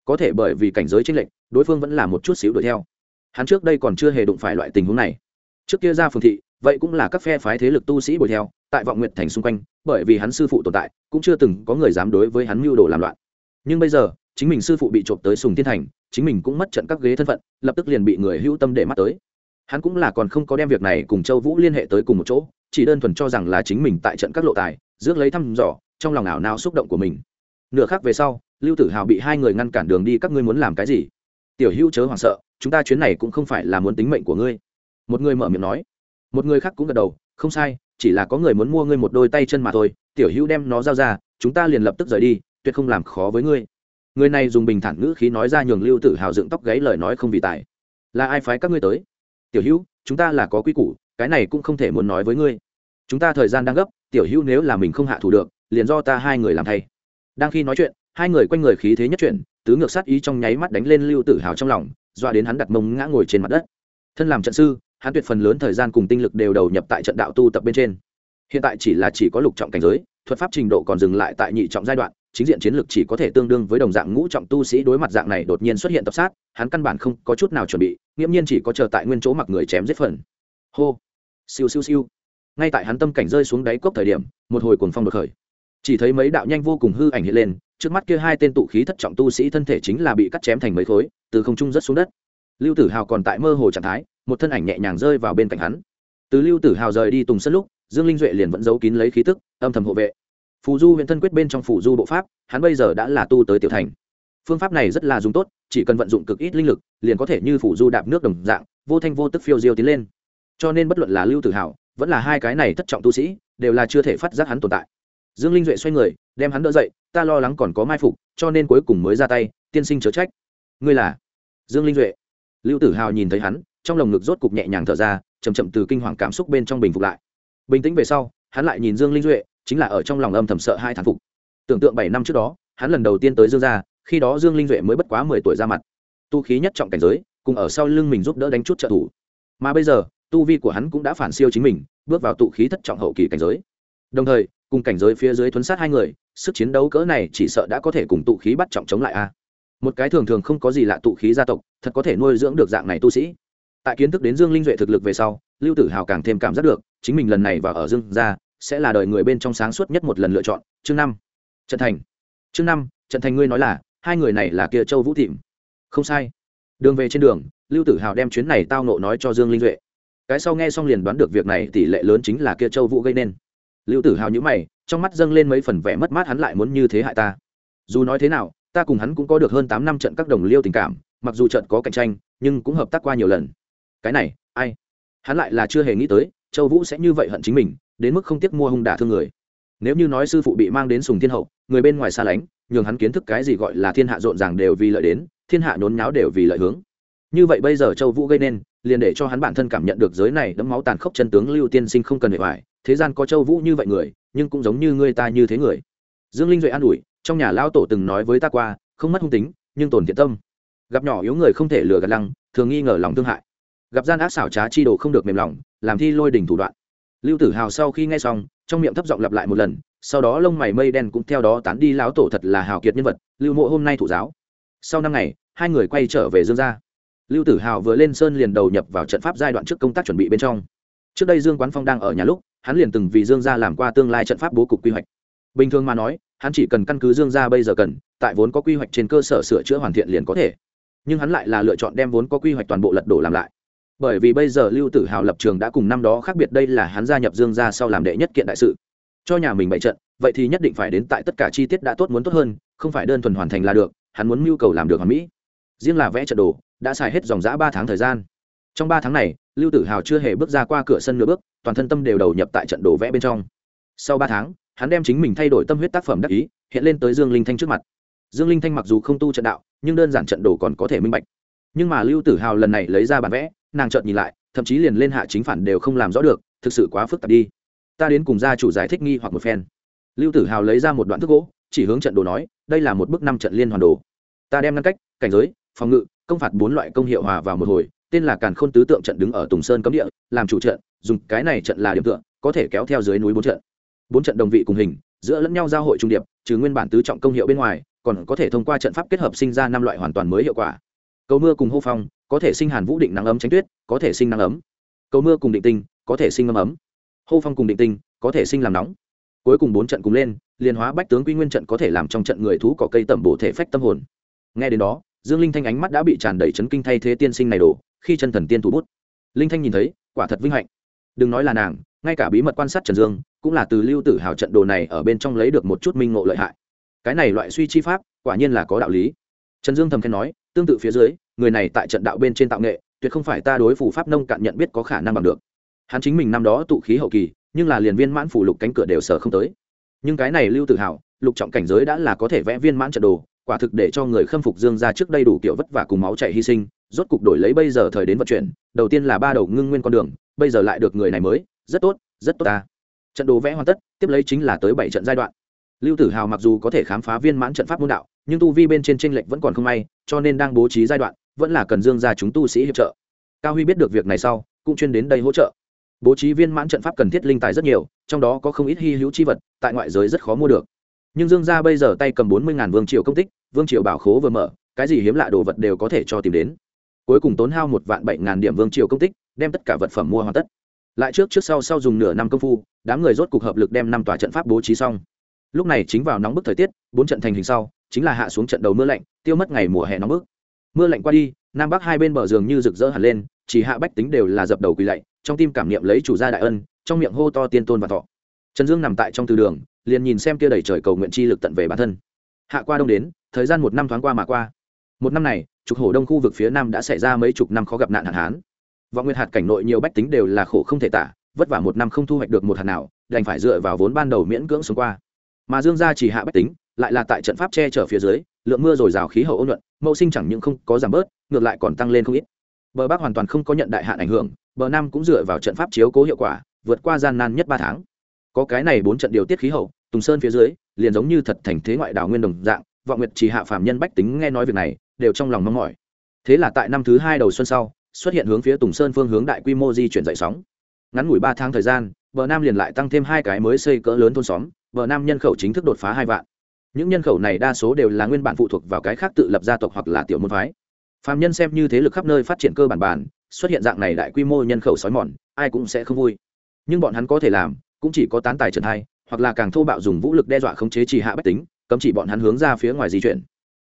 Có thể bởi vì cảnh giới tranh lệch, đối phương vẫn là một chút xíu đuổi theo. Hắn trước đây còn chưa hề đụng phải loại tình huống này. Trước kia ra phường thị, vậy cũng là các phe phái thế lực tu sĩ đuổi theo tại vọng nguyện thành xung quanh, bởi vì hắn sư phụ tồn tại, cũng chưa từng có người dám đối với hắn mưu đồ làm loạn. Nhưng bây giờ, chính mình sư phụ bị trộm tới sùng thiên thành, chính mình cũng mất trận các ghế thân phận, lập tức liền bị người hữu tâm để mắt tới. Hắn cũng là còn không có đem việc này cùng châu vũ liên hệ tới cùng một chỗ, chỉ đơn thuần cho rằng là chính mình tại trận các lộ tài, rước lấy thăm dò, trong lòng ảo nào xúc động của mình. Nửa khác về sau, lưu tử hào bị hai người ngăn cản đường đi, các ngươi muốn làm cái gì? Tiểu hữu chớ hoảng sợ, chúng ta chuyến này cũng không phải là muốn tính mệnh của ngươi. Một người mở miệng nói. Một người khác cũng gật đầu, không sai chỉ là có người muốn mua ngươi một đôi tay chân mà thôi, tiểu hữu đem nó giao ra, chúng ta liền lập tức rời đi, tuyệt không làm khó với ngươi. Người này dùng bình thản ngữ khí nói ra nhường lưu tử hào dựng tóc gáy lời nói không vì tài. Là ai phái các ngươi tới? Tiểu hữu, chúng ta là có quy củ, cái này cũng không thể muốn nói với ngươi. Chúng ta thời gian đang gấp, tiểu hữu nếu là mình không hạ thủ được, liền do ta hai người làm thay. Đang khi nói chuyện, hai người quanh người khí thế nhất chuyển, tứ ngược sát ý trong nháy mắt đánh lên lưu tử hào trong lòng dọa đến hắn đặt mông ngã ngồi trên mặt đất. Thân làm trận sư hắn tuyệt phần lớn thời gian cùng tinh lực đều đầu nhập tại trận đạo tu tập bên trên. Hiện tại chỉ là chỉ có lục trọng cảnh giới, thuật pháp trình độ còn dừng lại tại nhị trọng giai đoạn, chính diện chiến lược chỉ có thể tương đương với đồng dạng ngũ trọng tu sĩ đối mặt dạng này đột nhiên xuất hiện tập sát, hắn căn bản không có chút nào chuẩn bị, nghiễm nhiên chỉ có chờ tại nguyên chỗ mặc người chém giết phần. Hô, siêu siêu siêu. Ngay tại hắn tâm cảnh rơi xuống đáy cốc thời điểm, một hồi cuồng phong đột khởi. Chỉ thấy mấy đạo nhanh vô cùng hư ảnh hiện lên, trước mắt kia hai tên tụ khí thất trọng tu sĩ thân thể chính là bị cắt chém thành mấy khối, từ không trung rất xuống đất. Lưu tử hào còn tại mơ hồ trạng thái một thân ảnh nhẹ nhàng rơi vào bên cạnh hắn. Từ lưu tử hào rời đi tùng sân lúc, dương linh duệ liền vẫn giấu kín lấy khí tức, âm thầm hộ vệ. Phù du huyện thân quyết bên trong phù du bộ pháp, hắn bây giờ đã là tu tới tiểu thành. Phương pháp này rất là dùng tốt, chỉ cần vận dụng cực ít linh lực, liền có thể như phù du đạp nước đồng dạng, vô thanh vô tức phiêu diêu tiến lên. Cho nên bất luận là lưu tử hào, vẫn là hai cái này thất trọng tu sĩ, đều là chưa thể phát giác hắn tồn tại. Dương linh duệ xoay người, đem hắn đỡ dậy, ta lo lắng còn có mai phục, cho nên cuối cùng mới ra tay, tiên sinh chớ trách. Ngươi là? Dương linh duệ. Lưu tử hào nhìn thấy hắn trong lồng ngực rốt cục nhẹ nhàng thở ra chầm chậm từ kinh hoàng cảm xúc bên trong bình phục lại. Bình tĩnh về sau, hắn lại nhìn dương linh duệ, chính là ở trong lòng âm thầm sợ hai thản phục. Tưởng tượng bảy năm trước đó, hắn lần đầu tiên tới dương gia, khi đó dương linh duệ mới bất quá mười tuổi ra mặt. Tu khí nhất trọng cảnh giới, cùng ở sau lưng mình giúp đỡ đánh chút trợ thủ. Mà bây giờ, tu vi của hắn cũng đã phản siêu chính mình, bước vào tụ khí thất trọng hậu kỳ cảnh giới. Đồng thời, cùng cảnh giới phía dưới thuấn sát hai người, sức chiến đấu cỡ này chỉ sợ đã có thể cùng tụ khí bắt trọng chống lại a. Một cái thường thường không có gì lạ tụ khí gia tộc, thật có thể nuôi dưỡng được dạng này tu sĩ tại kiến thức đến dương linh duệ thực lực về sau, lưu tử hào càng thêm cảm giác được, chính mình lần này và ở dương gia, sẽ là đời người bên trong sáng suốt nhất một lần lựa chọn. Chương năm trần thành. Chương năm trần thành ngươi nói là, hai người này là kia châu vũ thịm không sai. Đường về trên đường, lưu tử hào đem chuyến này tao nộ nói cho dương linh duệ. Cái sau nghe xong liền đoán được việc này tỷ lệ lớn chính là kia châu vũ gây nên. Lưu tử hào nhữ mày, trong mắt dâng lên mấy phần vẻ mất mát hắn lại muốn như thế hại ta. Dù nói thế nào, ta cùng hắn cũng có được hơn tám năm trận các đồng liêu tình cảm, mặc dù trận có cạnh tranh, nhưng cũng hợp tác qua nhiều lần cái này, ai? Hắn lại là chưa hề nghĩ tới, châu vũ sẽ như vậy hận chính mình, đến mức không tiếc mua hung đả thương người. Nếu như nói sư phụ bị mang đến sùng thiên hậu, người bên ngoài xa lánh, nhường hắn kiến thức cái gì gọi là thiên hạ rộn ràng đều vì lợi đến, thiên hạ nhốn nháo đều vì lợi hướng. Như vậy bây giờ châu vũ gây nên, liền để cho hắn bản thân cảm nhận được giới này đẫm máu tàn khốc chân tướng lưu tiên sinh không cần hề hoài, thế gian có châu vũ như vậy người, nhưng cũng giống như ngươi ta như thế người. Dương linh duệ an ủi, trong nhà lao tổ từng nói với ta qua, không mất hung tính, nhưng tồn thiện tâm. Gặp nhỏ yếu người không thể lừa gạt lăng, thường nghi ngờ lòng thương hại gặp gian ác xảo trá chi đồ không được mềm lòng, làm thi lôi đỉnh thủ đoạn. Lưu tử hào sau khi nghe xong, trong miệng thấp giọng lặp lại một lần, sau đó lông mày mây đen cũng theo đó tán đi láo tổ thật là hào kiệt nhân vật, lưu mộ hôm nay thủ giáo. Sau năm ngày, hai người quay trở về dương gia. Lưu tử hào vừa lên sơn liền đầu nhập vào trận pháp giai đoạn trước công tác chuẩn bị bên trong. Trước đây dương quán phong đang ở nhà lúc, hắn liền từng vì dương gia làm qua tương lai trận pháp bố cục quy hoạch. Bình thường mà nói, hắn chỉ cần căn cứ dương gia bây giờ cần, tại vốn có quy hoạch trên cơ sở sửa chữa hoàn thiện liền có thể. Nhưng hắn lại là lựa chọn đem vốn có quy hoạch toàn bộ lật đổ làm lại bởi vì bây giờ lưu tử hào lập trường đã cùng năm đó khác biệt, đây là hắn gia nhập dương gia sau làm đệ nhất kiện đại sự. Cho nhà mình bày trận, vậy thì nhất định phải đến tại tất cả chi tiết đã tốt muốn tốt hơn, không phải đơn thuần hoàn thành là được, hắn muốn mưu cầu làm được hoàn mỹ. Riêng là vẽ trận đồ, đã xài hết dòng giã ba tháng thời gian. Trong ba tháng này, lưu tử hào chưa hề bước ra qua cửa sân nửa bước, toàn thân tâm đều đầu nhập tại trận đồ vẽ bên trong. Sau ba tháng, hắn đem chính mình thay đổi tâm huyết tác phẩm đắc ý, hiện lên tới dương linh thanh trước mặt. Dương linh thanh mặc dù không tu trận đạo, nhưng đơn giản trận đồ còn có thể minh bạch. Nhưng mà lưu tử hào lần này lấy ra bản vẽ nàng chợt nhìn lại thậm chí liền lên hạ chính phản đều không làm rõ được thực sự quá phức tạp đi. Ta đến cùng gia chủ giải thích nghi hoặc một phen. Lưu tử hào lấy ra một đoạn thức gỗ chỉ hướng trận đồ nói đây là một bức năm trận liên hoàn đồ. Ta đem ngăn cách cảnh giới phòng ngự công phạt bốn loại công hiệu hòa vào một hồi tên là càn khôn tứ tượng trận đứng ở tùng sơn cấm địa làm chủ trận dùng cái này trận là điểm tựa, có thể kéo theo dưới núi bốn trận. Bốn trận đồng vị cùng hình giữa lẫn nhau giao hội trung điệp trừ nguyên bản tứ trọng công hiệu bên ngoài còn có thể thông qua trận pháp kết hợp sinh ra năm loại hoàn toàn mới hiệu quả cầu mưa cùng hô phong, có thể sinh hàn vũ định nắng ấm tránh tuyết, có thể sinh nắng ấm. Cầu mưa cùng định tinh có thể sinh ấm ấm. Hô phong cùng định tinh có thể sinh làm nóng. Cuối cùng bốn trận cùng lên, liên hóa bách tướng quy nguyên trận có thể làm trong trận người thú có cây tẩm bổ thể phách tâm hồn. Nghe đến đó, dương linh thanh ánh mắt đã bị tràn đầy chấn kinh thay thế tiên sinh này đổ, khi chân thần tiên thủ bút. Linh thanh nhìn thấy, quả thật vinh hạnh. Đừng nói là nàng, ngay cả bí mật quan sát trần dương, cũng là từ lưu tử hào trận đồ này ở bên trong lấy được một chút minh ngộ lợi hại. Cái này loại suy chi pháp, quả nhiên là có đạo lý. Trần dương thầm khen nói, tương tự phía dưới người này tại trận đạo bên trên tạo nghệ, tuyệt không phải ta đối phủ pháp nông cạn nhận biết có khả năng bằng được. Hắn chính mình năm đó tụ khí hậu kỳ, nhưng là liền viên mãn phủ lục cánh cửa đều sở không tới. Nhưng cái này lưu tự hào lục trọng cảnh giới đã là có thể vẽ viên mãn trận đồ, quả thực để cho người khâm phục dương ra trước đây đủ kiểu vất vả cùng máu chạy hy sinh, rốt cục đổi lấy bây giờ thời đến vận chuyển, đầu tiên là ba đầu ngưng nguyên con đường, bây giờ lại được người này mới, rất tốt rất tốt ta. Trận đồ vẽ hoàn tất, tiếp lấy chính là tới bảy trận giai đoạn. Lưu tử hào mặc dù có thể khám phá viên mãn trận pháp môn đạo, nhưng tu vi bên trên tranh lệch vẫn còn không may, cho nên đang bố trí giai đoạn vẫn là cần dương ra chúng tu sĩ hiệp trợ. Cao huy biết được việc này sau, cũng chuyên đến đây hỗ trợ. Bố trí viên mãn trận pháp cần thiết linh tài rất nhiều, trong đó có không ít hy hữu chi vật, tại ngoại giới rất khó mua được. Nhưng dương gia bây giờ tay cầm bốn mươi vương triều công tích, vương triều bảo khố vừa mở, cái gì hiếm lạ đồ vật đều có thể cho tìm đến. Cuối cùng tốn hao một vạn bảy ngàn điểm vương triều công tích, đem tất cả vật phẩm mua hoàn tất. Lại trước trước sau sau dùng nửa năm công phu, đám người rốt cục hợp lực đem năm tòa trận pháp bố trí xong. Lúc này chính vào nóng bức thời tiết, bốn trận thành hình sau, chính là hạ xuống trận đầu mưa lạnh, tiêu mất ngày mùa hè nóng bức mưa lạnh qua đi, nam bắc hai bên bờ giường như rực rỡ hẳn lên, chỉ hạ bách tính đều là dập đầu quỳ lạy, trong tim cảm niệm lấy chủ gia đại ân, trong miệng hô to tiên tôn và thọ. Trần dương nằm tại trong từ đường, liền nhìn xem kia đầy trời cầu nguyện chi lực tận về bản thân. Hạ qua đông đến, thời gian một năm thoáng qua mà qua. Một năm này, trục hổ đông khu vực phía nam đã xảy ra mấy chục năm khó gặp nạn hạn hán. Vọng nguyên hạt cảnh nội nhiều bách tính đều là khổ không thể tả, vất vả một năm không thu hoạch được một hạt nào, đành phải dựa vào vốn ban đầu miễn cưỡng sống qua. Mà dương gia chỉ hạ bách tính, lại là tại trận pháp che chở phía dưới, lượng mưa dồi dào khí hậu ôn nhuận mậu sinh chẳng những không có giảm bớt, ngược lại còn tăng lên không ít. Bờ bắc hoàn toàn không có nhận đại hạn ảnh hưởng, bờ nam cũng dựa vào trận pháp chiếu cố hiệu quả, vượt qua gian nan nhất ba tháng. Có cái này bốn trận điều tiết khí hậu, tùng sơn phía dưới, liền giống như thật thành thế ngoại đảo nguyên đồng dạng, vọng nguyệt chỉ hạ phàm nhân bách tính nghe nói việc này, đều trong lòng mong mỏi. Thế là tại năm thứ hai đầu xuân sau, xuất hiện hướng phía tùng sơn phương hướng đại quy mô di chuyển dậy sóng. Ngắn ngủi ba tháng thời gian, bờ nam liền lại tăng thêm hai cái mới xây cỡ lớn thôn xóm, bờ nam nhân khẩu chính thức đột phá hai vạn những nhân khẩu này đa số đều là nguyên bản phụ thuộc vào cái khác tự lập gia tộc hoặc là tiểu môn phái. Phạm nhân xem như thế lực khắp nơi phát triển cơ bản bản, xuất hiện dạng này đại quy mô nhân khẩu sói mòn, ai cũng sẽ không vui. Nhưng bọn hắn có thể làm, cũng chỉ có tán tài trần hai hoặc là càng thô bạo dùng vũ lực đe dọa khống chế trì hạ bách tính, cấm chỉ bọn hắn hướng ra phía ngoài di chuyển.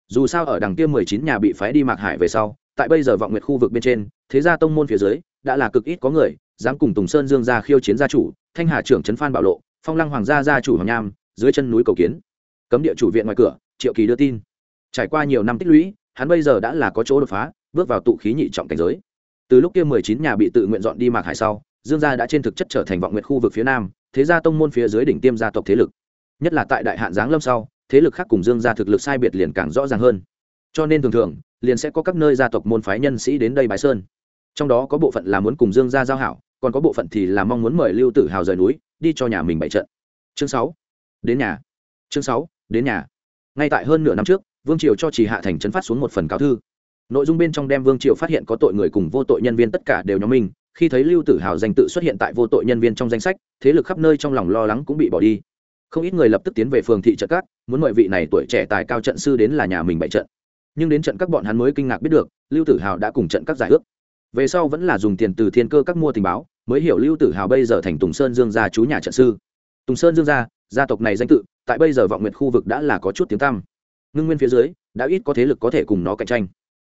Dù sao ở đằng kia mười chín nhà bị phái đi mạc hải về sau, tại bây giờ vọng nguyệt khu vực bên trên, thế gia tông môn phía dưới, đã là cực ít có người, dám cùng tùng sơn dương gia khiêu chiến gia chủ, thanh hà trưởng trấn phan bảo lộ, phong lăng hoàng gia gia chủ hoàng nham, dưới chân núi cầu kiến cấm địa chủ viện ngoài cửa, triệu kỳ đưa tin. Trải qua nhiều năm tích lũy, hắn bây giờ đã là có chỗ đột phá, bước vào tụ khí nhị trọng cảnh giới. Từ lúc kia mười chín nhà bị tự nguyện dọn đi mạc hải sau, dương gia đã trên thực chất trở thành vọng nguyện khu vực phía nam, thế gia tông môn phía dưới đỉnh tiêm gia tộc thế lực. Nhất là tại đại hạn giáng lâm sau, thế lực khác cùng dương gia thực lực sai biệt liền càng rõ ràng hơn. Cho nên thường thường, liền sẽ có các nơi gia tộc môn phái nhân sĩ đến đây bái sơn. Trong đó có bộ phận là muốn cùng dương gia giao hảo, còn có bộ phận thì là mong muốn mời lưu tử hào rời núi, đi cho nhà mình bày trận. Chương sáu. Đến nhà. Chương sáu đến nhà. Ngay tại hơn nửa năm trước vương triều cho chỉ hạ thành trấn phát xuống một phần cáo thư. Nội dung bên trong đem vương triều phát hiện có tội người cùng vô tội nhân viên tất cả đều nhóm mình khi thấy lưu tử hào danh tự xuất hiện tại vô tội nhân viên trong danh sách thế lực khắp nơi trong lòng lo lắng cũng bị bỏ đi. Không ít người lập tức tiến về phường thị trận cát, muốn mời vị này tuổi trẻ tài cao trận sư đến là nhà mình bại trận. Nhưng đến trận các bọn hắn mới kinh ngạc biết được lưu tử hào đã cùng trận các giải ước. Về sau vẫn là dùng tiền từ thiên cơ các mua tình báo mới hiểu lưu tử hào bây giờ thành tùng sơn dương gia chú nhà trận sư. Tùng sơn dương gia gia tộc này danh tự tại bây giờ vọng nguyệt khu vực đã là có chút tiếng tăm. Ngưng nguyên phía dưới, đã ít có thế lực có thể cùng nó cạnh tranh.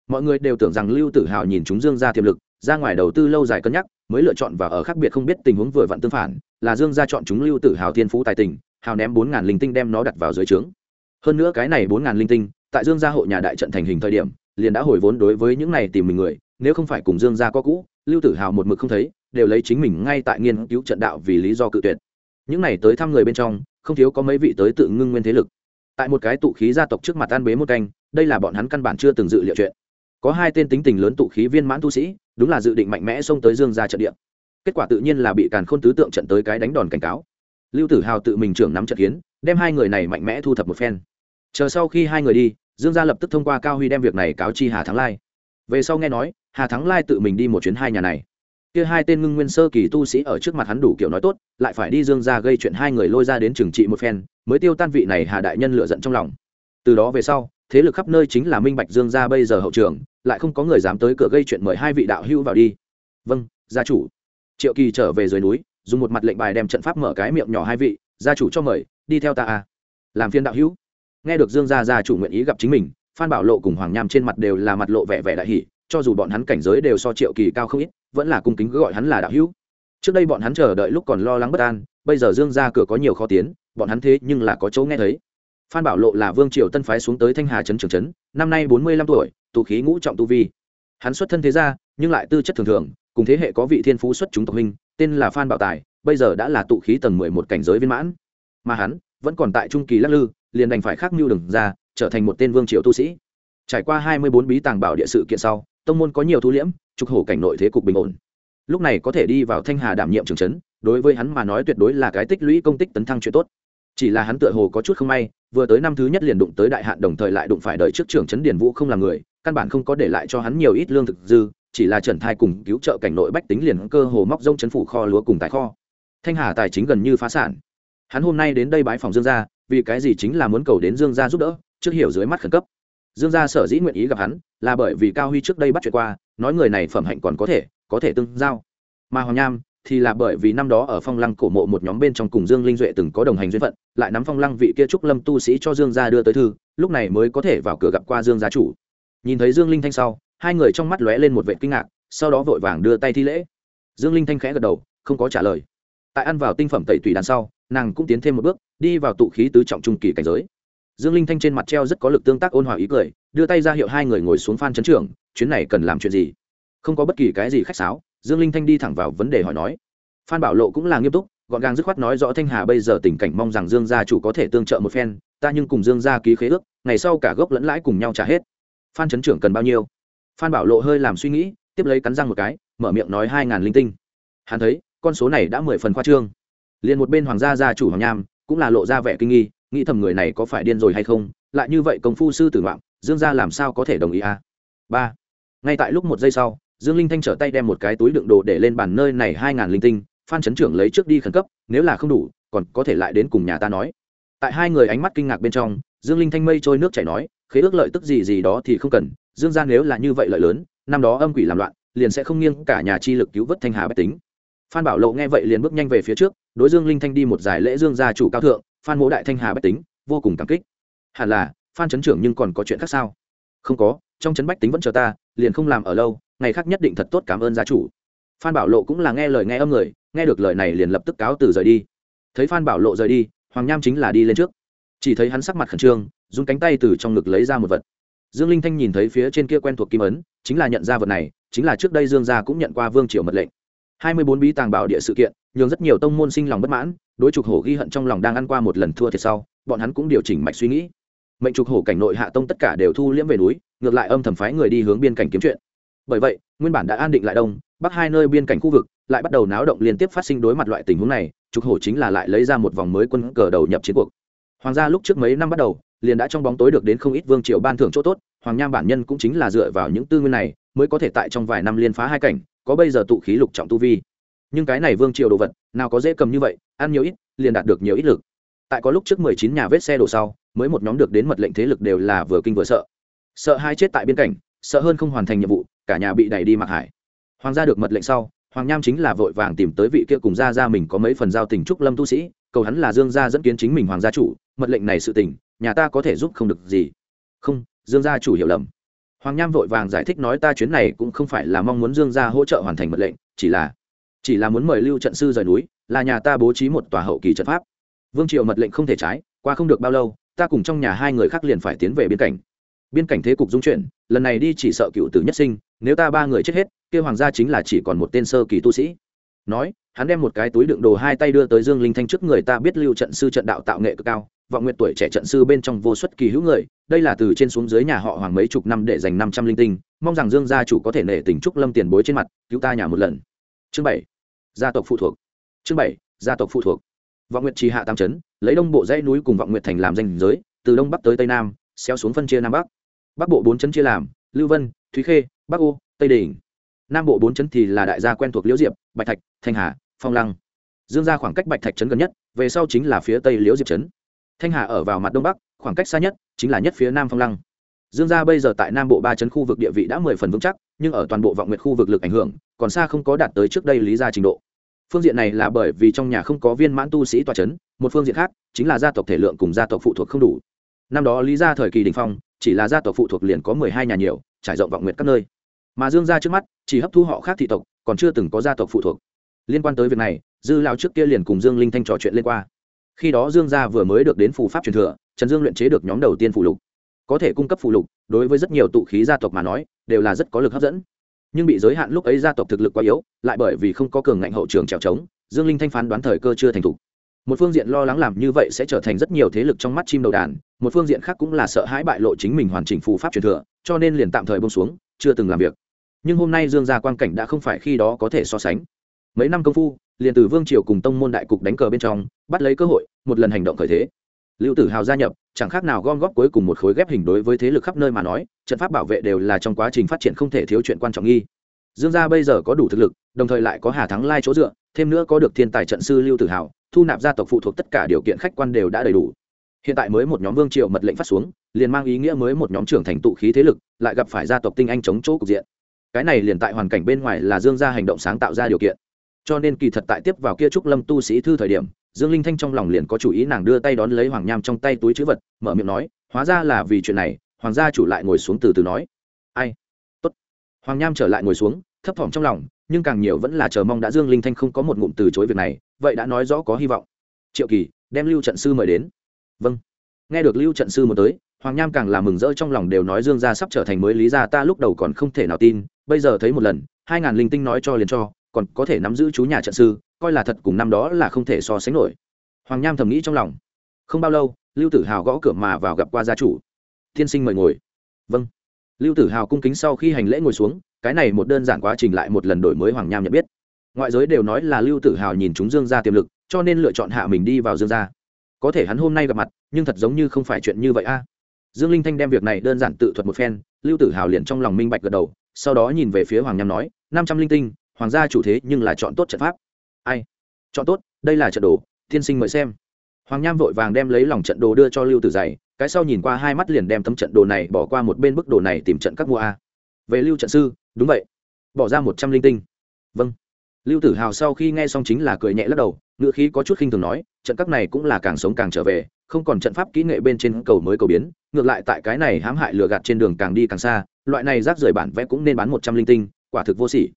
Mọi người đều tưởng rằng lưu tử hào nhìn chúng dương gia tiềm lực, ra ngoài đầu tư lâu dài cân nhắc, mới lựa chọn và ở khác biệt không biết tình huống vừa vặn tương phản, là dương gia chọn chúng lưu tử hào thiên phú tài tình, hào ném bốn ngàn linh tinh đem nó đặt vào dưới trướng. Hơn nữa cái này bốn ngàn linh tinh, tại dương gia hộ nhà đại trận thành hình thời điểm, liền đã hồi vốn đối với những này tìm mình người, nếu không phải cùng dương gia có cũ, lưu tử hào một mực không thấy, đều lấy chính mình ngay tại nghiên cứu trận đạo vì lý do cự tuyệt. Những này tới thăm người bên trong không thiếu có mấy vị tới tự ngưng nguyên thế lực. Tại một cái tụ khí gia tộc trước mặt an bế một canh, đây là bọn hắn căn bản chưa từng dự liệu chuyện. Có hai tên tính tình lớn tụ khí viên mãn tu sĩ, đúng là dự định mạnh mẽ xông tới dương gia trận địa. Kết quả tự nhiên là bị càn khôn tứ tượng trận tới cái đánh đòn cảnh cáo. Lưu tử hào tự mình trưởng nắm trận kiến, đem hai người này mạnh mẽ thu thập một phen. Chờ sau khi hai người đi, dương gia lập tức thông qua cao huy đem việc này cáo chi hà thắng lai. Về sau nghe nói, hà thắng lai tự mình đi một chuyến hai nhà này kia hai tên ngưng nguyên sơ kỳ tu sĩ ở trước mặt hắn đủ kiểu nói tốt, lại phải đi dương ra gây chuyện hai người lôi ra đến trừng trị một phen, mới tiêu tan vị này hà đại nhân lựa giận trong lòng. Từ đó về sau, thế lực khắp nơi chính là minh bạch dương ra bây giờ hậu trường, lại không có người dám tới cửa gây chuyện mời hai vị đạo hữu vào đi. Vâng gia chủ. Triệu kỳ trở về dưới núi, dùng một mặt lệnh bài đem trận pháp mở cái miệng nhỏ hai vị, gia chủ cho mời, đi theo ta à. làm phiên đạo hữu. Nghe được dương gia gia chủ nguyện ý gặp chính mình, phan bảo lộ cùng hoàng nham trên mặt đều là mặt lộ vẻ vẻ đại hỷ cho dù bọn hắn cảnh giới đều so triệu kỳ cao không ít vẫn là cung kính cứ gọi hắn là đạo hữu. Trước đây bọn hắn chờ đợi lúc còn lo lắng bất an, bây giờ dương ra cửa có nhiều khó tiến, bọn hắn thế nhưng là có chỗ nghe thấy. Phan bảo lộ là vương triều tân phái xuống tới thanh hà trấn trường trấn, năm nay bốn mươi lăm tuổi, tụ khí ngũ trọng tu vi. Hắn xuất thân thế gia, nhưng lại tư chất thường thường, cùng thế hệ có vị thiên phú xuất chúng tộc huynh, tên là phan bảo tài, bây giờ đã là tụ khí tầng mười một cảnh giới viên mãn. Mà hắn vẫn còn tại trung kỳ lắc lư, liền đành phải khắc mưu đừng ra, trở thành một tên vương triều tu sĩ. Trải qua hai mươi bốn bí tàng bảo địa sự kiện sau tông môn có nhiều thu liễm, trục hổ cảnh nội thế cục bình ổn. Lúc này có thể đi vào thanh hà đảm nhiệm trường trấn, đối với hắn mà nói tuyệt đối là cái tích lũy công tích tấn thăng chuyện tốt. Chỉ là hắn tựa hồ có chút không may, vừa tới năm thứ nhất liền đụng tới đại hạn đồng thời lại đụng phải đợi trước trưởng trấn điền vũ không làm người, căn bản không có để lại cho hắn nhiều ít lương thực dư, chỉ là trần thai cùng cứu trợ cảnh nội bách tính liền cơ hồ móc rông chấn phủ kho lúa cùng tài kho. Thanh hà tài chính gần như phá sản. Hắn hôm nay đến đây bái phòng dương gia, vì cái gì chính là muốn cầu đến dương gia giúp đỡ, trước hiểu dưới mắt khẩn cấp. Dương gia sở dĩ nguyện ý gặp hắn là bởi vì cao huy trước đây bắt chuyện qua, nói người này phẩm hạnh còn có thể có thể tương giao. Mà hoàng nham thì là bởi vì năm đó ở phong lăng cổ mộ một nhóm bên trong cùng dương linh duệ từng có đồng hành duyên phận, lại nắm phong lăng vị kia trúc lâm tu sĩ cho dương gia đưa tới thư, lúc này mới có thể vào cửa gặp qua dương gia chủ. Nhìn thấy dương linh thanh sau, hai người trong mắt lóe lên một vệ kinh ngạc, sau đó vội vàng đưa tay thi lễ. Dương linh thanh khẽ gật đầu, không có trả lời. Tại ăn vào tinh phẩm tẩy tùy đàn sau, nàng cũng tiến thêm một bước, đi vào tụ khí tứ trọng trung kỳ cảnh giới dương linh thanh trên mặt treo rất có lực tương tác ôn hòa ý cười, đưa tay ra hiệu hai người ngồi xuống phan chấn trưởng, chuyến này cần làm chuyện gì? Không có bất kỳ cái gì khách sáo. Dương linh thanh đi thẳng vào vấn đề hỏi nói. Phan bảo lộ cũng là nghiêm túc, gọn gàng dứt khoát nói rõ thanh hà bây giờ tình cảnh mong rằng dương gia chủ có thể tương trợ một phen, ta nhưng cùng dương gia ký khế ước, ngày sau cả gốc lẫn lãi cùng nhau trả hết. Phan chấn trưởng cần bao nhiêu? Phan bảo lộ hơi làm suy nghĩ, tiếp lấy cắn răng một cái, mở miệng nói hai ngàn linh tinh. Hắn thấy, con số này đã mười phần khoa trương. Liền một bên hoàng gia gia chủ hoàng nham cũng là lộ ra vẻ kinh nghi nghĩ thầm người này có phải điên rồi hay không, lại như vậy công phu sư tử ngoạm, dương gia làm sao có thể đồng ý à? Ba. Ngay tại lúc một giây sau, dương linh thanh trở tay đem một cái túi đựng đồ để lên bàn nơi này hai ngàn linh tinh, phan chấn trưởng lấy trước đi khẩn cấp, nếu là không đủ, còn có thể lại đến cùng nhà ta nói. Tại hai người ánh mắt kinh ngạc bên trong, dương linh thanh mây trôi nước chảy nói, khế ước lợi tức gì gì đó thì không cần, dương gia nếu là như vậy lợi lớn, năm đó âm quỷ làm loạn, liền sẽ không nghiêng cả nhà chi lực cứu vớt thanh hà bách tính. Phan bảo lộ nghe vậy liền bước nhanh về phía trước, đối dương linh thanh đi một giải lễ dương gia chủ cao thượng phan mỗ đại thanh hà bách tính, vô cùng cảm kích. Hẳn là, phan Trấn trưởng nhưng còn có chuyện khác sao? Không có, trong chấn bách tính vẫn chờ ta, liền không làm ở lâu, ngày khác nhất định thật tốt cảm ơn gia chủ. Phan bảo lộ cũng là nghe lời nghe âm người, nghe được lời này liền lập tức cáo từ rời đi. Thấy phan bảo lộ rời đi, hoàng nham chính là đi lên trước. Chỉ thấy hắn sắc mặt khẩn trương, dùng cánh tay từ trong ngực lấy ra một vật. Dương linh thanh nhìn thấy phía trên kia quen thuộc kim ấn, chính là nhận ra vật này, chính là trước đây dương gia cũng nhận qua vương triều mật lệnh. Hai mươi bốn bí tàng bảo địa sự kiện, nhường rất nhiều tông môn sinh lòng bất mãn đối trục hổ ghi hận trong lòng đang ăn qua một lần thua thiệt sau, bọn hắn cũng điều chỉnh mạch suy nghĩ. Mệnh trục hổ cảnh nội hạ tông tất cả đều thu liễm về núi, ngược lại âm thầm phái người đi hướng biên cảnh kiếm chuyện. Bởi vậy, nguyên bản đã an định lại đông, bắc hai nơi biên cảnh khu vực lại bắt đầu náo động liên tiếp phát sinh đối mặt loại tình huống này, trục hổ chính là lại lấy ra một vòng mới quân cờ đầu nhập chiến cuộc. Hoàng gia lúc trước mấy năm bắt đầu, liền đã trong bóng tối được đến không ít vương triều ban thưởng chỗ tốt, hoàng nham bản nhân cũng chính là dựa vào những tư nguyên này mới có thể tại trong vài năm liên phá hai cảnh, có bây giờ tụ khí lục trọng tu vi. Nhưng cái này vương triều đồ vật, nào có dễ cầm như vậy ăn nhiều ít, liền đạt được nhiều ít lực. Tại có lúc trước mười chín nhà vết xe đổ sau, mới một nhóm được đến mật lệnh thế lực đều là vừa kinh vừa sợ. Sợ hai chết tại biên cảnh sợ hơn không hoàn thành nhiệm vụ, cả nhà bị đẩy đi mặc hải. Hoàng gia được mật lệnh sau, hoàng nham chính là vội vàng tìm tới vị kia cùng gia gia mình có mấy phần giao tình trúc lâm tu sĩ, cầu hắn là dương gia dẫn kiến chính mình hoàng gia chủ, mật lệnh này sự tình, nhà ta có thể giúp không được gì. Không, dương gia chủ hiểu lầm. Hoàng nham vội vàng giải thích nói ta chuyến này cũng không phải là mong muốn dương gia hỗ trợ hoàn thành mật lệnh, chỉ là chỉ là muốn mời lưu trận sư rời núi, là nhà ta bố trí một tòa hậu kỳ trận pháp. Vương triều mật lệnh không thể trái, qua không được bao lâu, ta cùng trong nhà hai người khác liền phải tiến về biên cảnh. Biên cảnh thế cục dung chuyển, lần này đi chỉ sợ cựu tử nhất sinh, nếu ta ba người chết hết kêu hoàng gia chính là chỉ còn một tên sơ kỳ tu sĩ. Nói, hắn đem một cái túi đựng đồ hai tay đưa tới dương linh thanh trước người ta biết lưu trận sư trận đạo tạo nghệ cực cao, vọng nguyện tuổi trẻ trận sư bên trong vô suất kỳ hữu người, đây là từ trên xuống dưới nhà họ hoàng mấy chục năm để dành năm trăm linh tinh, mong rằng dương gia chủ có thể nể tình trúc lâm tiền bối trên mặt, cứu ta nhà một lần. Chương bảy gia tộc phụ thuộc. Chương bảy, gia tộc phụ thuộc. Vọng nguyệt trì hạ tam trấn, lấy đông bộ dãy núi cùng vọng nguyệt thành làm danh giới, từ đông bắc tới tây nam, xéo xuống phân chia nam bắc. Bắc bộ bốn trấn chia làm, lưu vân, thúy khê, bắc ô, tây đình. Nam bộ bốn trấn thì là đại gia quen thuộc liễu diệp, bạch thạch, thanh hà, phong lăng. Dương ra khoảng cách bạch thạch trấn gần nhất, về sau chính là phía tây liễu diệp trấn. Thanh hà ở vào mặt đông bắc, khoảng cách xa nhất chính là nhất phía nam phong lăng dương gia bây giờ tại nam bộ ba trấn khu vực địa vị đã mười phần vững chắc, nhưng ở toàn bộ vọng nguyệt khu vực lực ảnh hưởng, còn xa không có đạt tới trước đây lý gia trình độ. Phương diện này là bởi vì trong nhà không có viên mãn tu sĩ tòa trấn một phương diện khác, chính là gia tộc thể lượng cùng gia tộc phụ thuộc không đủ. Năm đó lý gia thời kỳ đình phong, chỉ là gia tộc phụ thuộc liền có mười hai nhà nhiều, trải rộng vọng nguyệt các nơi. Mà dương gia trước mắt, chỉ hấp thu họ khác thị tộc, còn chưa từng có gia tộc phụ thuộc. Liên quan tới việc này, dư lao trước kia liền cùng dương linh thanh trò chuyện lên qua. Khi đó dương gia vừa mới được đến phù pháp truyền thừa, trần dương luyện chế được nhóm đầu tiên phụ lục có thể cung cấp phụ lục, đối với rất nhiều tụ khí gia tộc mà nói, đều là rất có lực hấp dẫn. Nhưng bị giới hạn lúc ấy gia tộc thực lực quá yếu, lại bởi vì không có cường ngạnh hậu trường trèo trống, dương linh thanh phán đoán thời cơ chưa thành thục. Một phương diện lo lắng làm như vậy sẽ trở thành rất nhiều thế lực trong mắt chim đầu đàn, một phương diện khác cũng là sợ hãi bại lộ chính mình hoàn chỉnh phù pháp truyền thừa, cho nên liền tạm thời bông xuống, chưa từng làm việc. Nhưng hôm nay dương gia quan cảnh đã không phải khi đó có thể so sánh. Mấy năm công phu, liền từ vương triều cùng tông môn đại cục đánh cờ bên trong, bắt lấy cơ hội, một lần hành động khởi thế. Lưu tử hào gia nhập chẳng khác nào gom góp cuối cùng một khối ghép hình đối với thế lực khắp nơi mà nói, trận pháp bảo vệ đều là trong quá trình phát triển không thể thiếu chuyện quan trọng nghi. Dương gia bây giờ có đủ thực lực, đồng thời lại có hà thắng lai chỗ dựa, thêm nữa có được thiên tài trận sư lưu tử hào, thu nạp gia tộc phụ thuộc tất cả điều kiện khách quan đều đã đầy đủ. Hiện tại mới một nhóm vương triều mật lệnh phát xuống, liền mang ý nghĩa mới một nhóm trưởng thành tụ khí thế lực, lại gặp phải gia tộc tinh anh chống chỗ cục diện. Cái này liền tại hoàn cảnh bên ngoài là dương gia hành động sáng tạo ra điều kiện. Cho nên kỳ thật tại tiếp vào kia trúc lâm tu sĩ thư thời điểm dương linh thanh trong lòng liền có chủ ý nàng đưa tay đón lấy hoàng nham trong tay túi chữ vật, mở miệng nói, hóa ra là vì chuyện này, hoàng gia chủ lại ngồi xuống từ từ nói. Ai? Tốt. Hoàng nham trở lại ngồi xuống, thấp thỏm trong lòng, nhưng càng nhiều vẫn là chờ mong đã dương linh thanh không có một ngụm từ chối việc này, vậy đã nói rõ có hy vọng. Triệu kỳ, đem lưu trận sư mời đến. Vâng. Nghe được lưu trận sư một tới, hoàng nham càng là mừng rỡ trong lòng đều nói dương gia sắp trở thành mới lý gia ta lúc đầu còn không thể nào tin, bây giờ thấy một lần, hai ngàn linh tinh nói cho liền cho, còn có thể nắm giữ chú nhà trận sư coi là thật cùng năm đó là không thể so sánh nổi. Hoàng nham thầm nghĩ trong lòng. Không bao lâu, lưu tử hào gõ cửa mà vào gặp qua gia chủ. Tiên sinh mời ngồi. Vâng. Lưu tử hào cung kính sau khi hành lễ ngồi xuống, cái này một đơn giản quá trình lại một lần đổi mới hoàng nham nhận biết. Ngoại giới đều nói là lưu tử hào nhìn chúng dương gia tiềm lực, cho nên lựa chọn hạ mình đi vào dương gia. Có thể hắn hôm nay gặp mặt, nhưng thật giống như không phải chuyện như vậy a. Dương linh thanh đem việc này đơn giản tự thuật một phen, lưu tử hào liền trong lòng minh bạch gật đầu, sau đó nhìn về phía hoàng nham nói, năm trăm linh tinh, hoàng gia chủ thế nhưng là chọn tốt trận pháp ai? Chọn tốt, đây là trận đồ, tiên sinh mời xem. Hoàng nham vội vàng đem lấy lòng trận đồ đưa cho lưu tử dày cái sau nhìn qua hai mắt liền đem tấm trận đồ này bỏ qua một bên bức đồ này tìm trận các mua a. Về lưu trận sư, đúng vậy. Bỏ ra một trăm linh tinh. Vâng. Lưu tử hào sau khi nghe xong chính là cười nhẹ lắc đầu ngựa khí có chút khinh thường nói, trận các này cũng là càng sống càng trở về, không còn trận pháp kỹ nghệ bên trên cầu mới cầu biến, ngược lại tại cái này hãm hại lừa gạt trên đường càng đi càng xa, loại này rác rời bản vẽ cũng nên bán một trăm linh tinh, quả thực vô sỉ.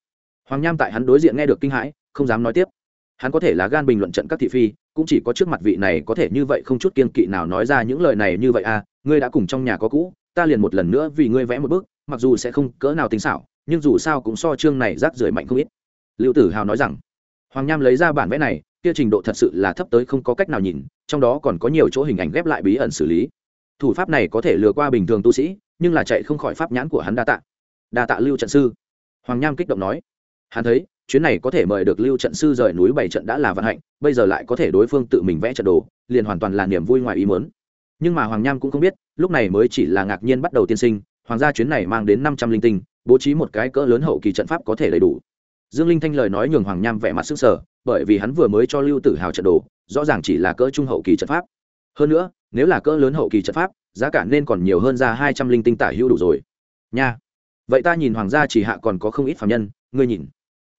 Hoàng nham tại hắn đối diện nghe được kinh hãi, không dám nói tiếp hắn có thể là gan bình luận trận các thị phi, cũng chỉ có trước mặt vị này có thể như vậy không chút kiên kỵ nào nói ra những lời này như vậy à ngươi đã cùng trong nhà có cũ, ta liền một lần nữa vì ngươi vẽ một bước mặc dù sẽ không cỡ nào tính xảo, nhưng dù sao cũng so chương này rác rưởi mạnh không ít. Lưu tử hào nói rằng, hoàng nham lấy ra bản vẽ này, kia trình độ thật sự là thấp tới không có cách nào nhìn, trong đó còn có nhiều chỗ hình ảnh ghép lại bí ẩn xử lý. Thủ pháp này có thể lừa qua bình thường tu sĩ, nhưng là chạy không khỏi pháp nhãn của hắn đa tạ. Đa tạ lưu trận sư. Hoàng nham kích động nói. Hắn thấy chuyến này có thể mời được lưu trận sư rời núi bảy trận đã là vận hạnh, bây giờ lại có thể đối phương tự mình vẽ trận đồ, liền hoàn toàn là niềm vui ngoài ý muốn. Nhưng mà hoàng nham cũng không biết, lúc này mới chỉ là ngạc nhiên bắt đầu tiên sinh, hoàng gia chuyến này mang đến năm trăm linh tinh, bố trí một cái cỡ lớn hậu kỳ trận pháp có thể đầy đủ. Dương linh thanh lời nói nhường hoàng nham vẻ mặt sức sở bởi vì hắn vừa mới cho lưu tử hào trận đồ, rõ ràng chỉ là cỡ trung hậu kỳ trận pháp. Hơn nữa, nếu là cỡ lớn hậu kỳ trận pháp, giá cả nên còn nhiều hơn ra hai trăm linh tinh tả hữu đủ rồi. Nha. Vậy ta nhìn hoàng gia chỉ hạ còn có không ít phạm nhân, ngươi nhìn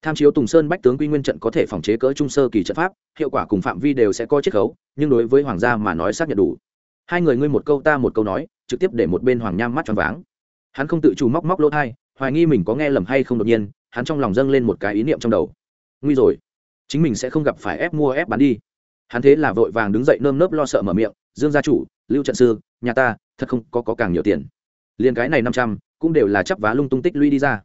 tham chiếu tùng sơn bách tướng quy nguyên trận có thể phòng chế cỡ trung sơ kỳ trận pháp hiệu quả cùng phạm vi đều sẽ có chiết khấu nhưng đối với hoàng gia mà nói xác nhận đủ. Hai người ngươi một câu ta một câu nói trực tiếp để một bên hoàng nham mắt tròn váng. Hắn không tự chủ móc móc lỗ thai hoài nghi mình có nghe lầm hay không đột nhiên hắn trong lòng dâng lên một cái ý niệm trong đầu. Nguy rồi. Chính mình sẽ không gặp phải ép mua ép bán đi. Hắn thế là vội vàng đứng dậy nơm nớp lo sợ mở miệng dương gia chủ lưu trận sư nhà ta thật không có, có càng nhiều tiền. Liền cái này năm trăm cũng đều là chấp vá lung tung tích lũy đi ra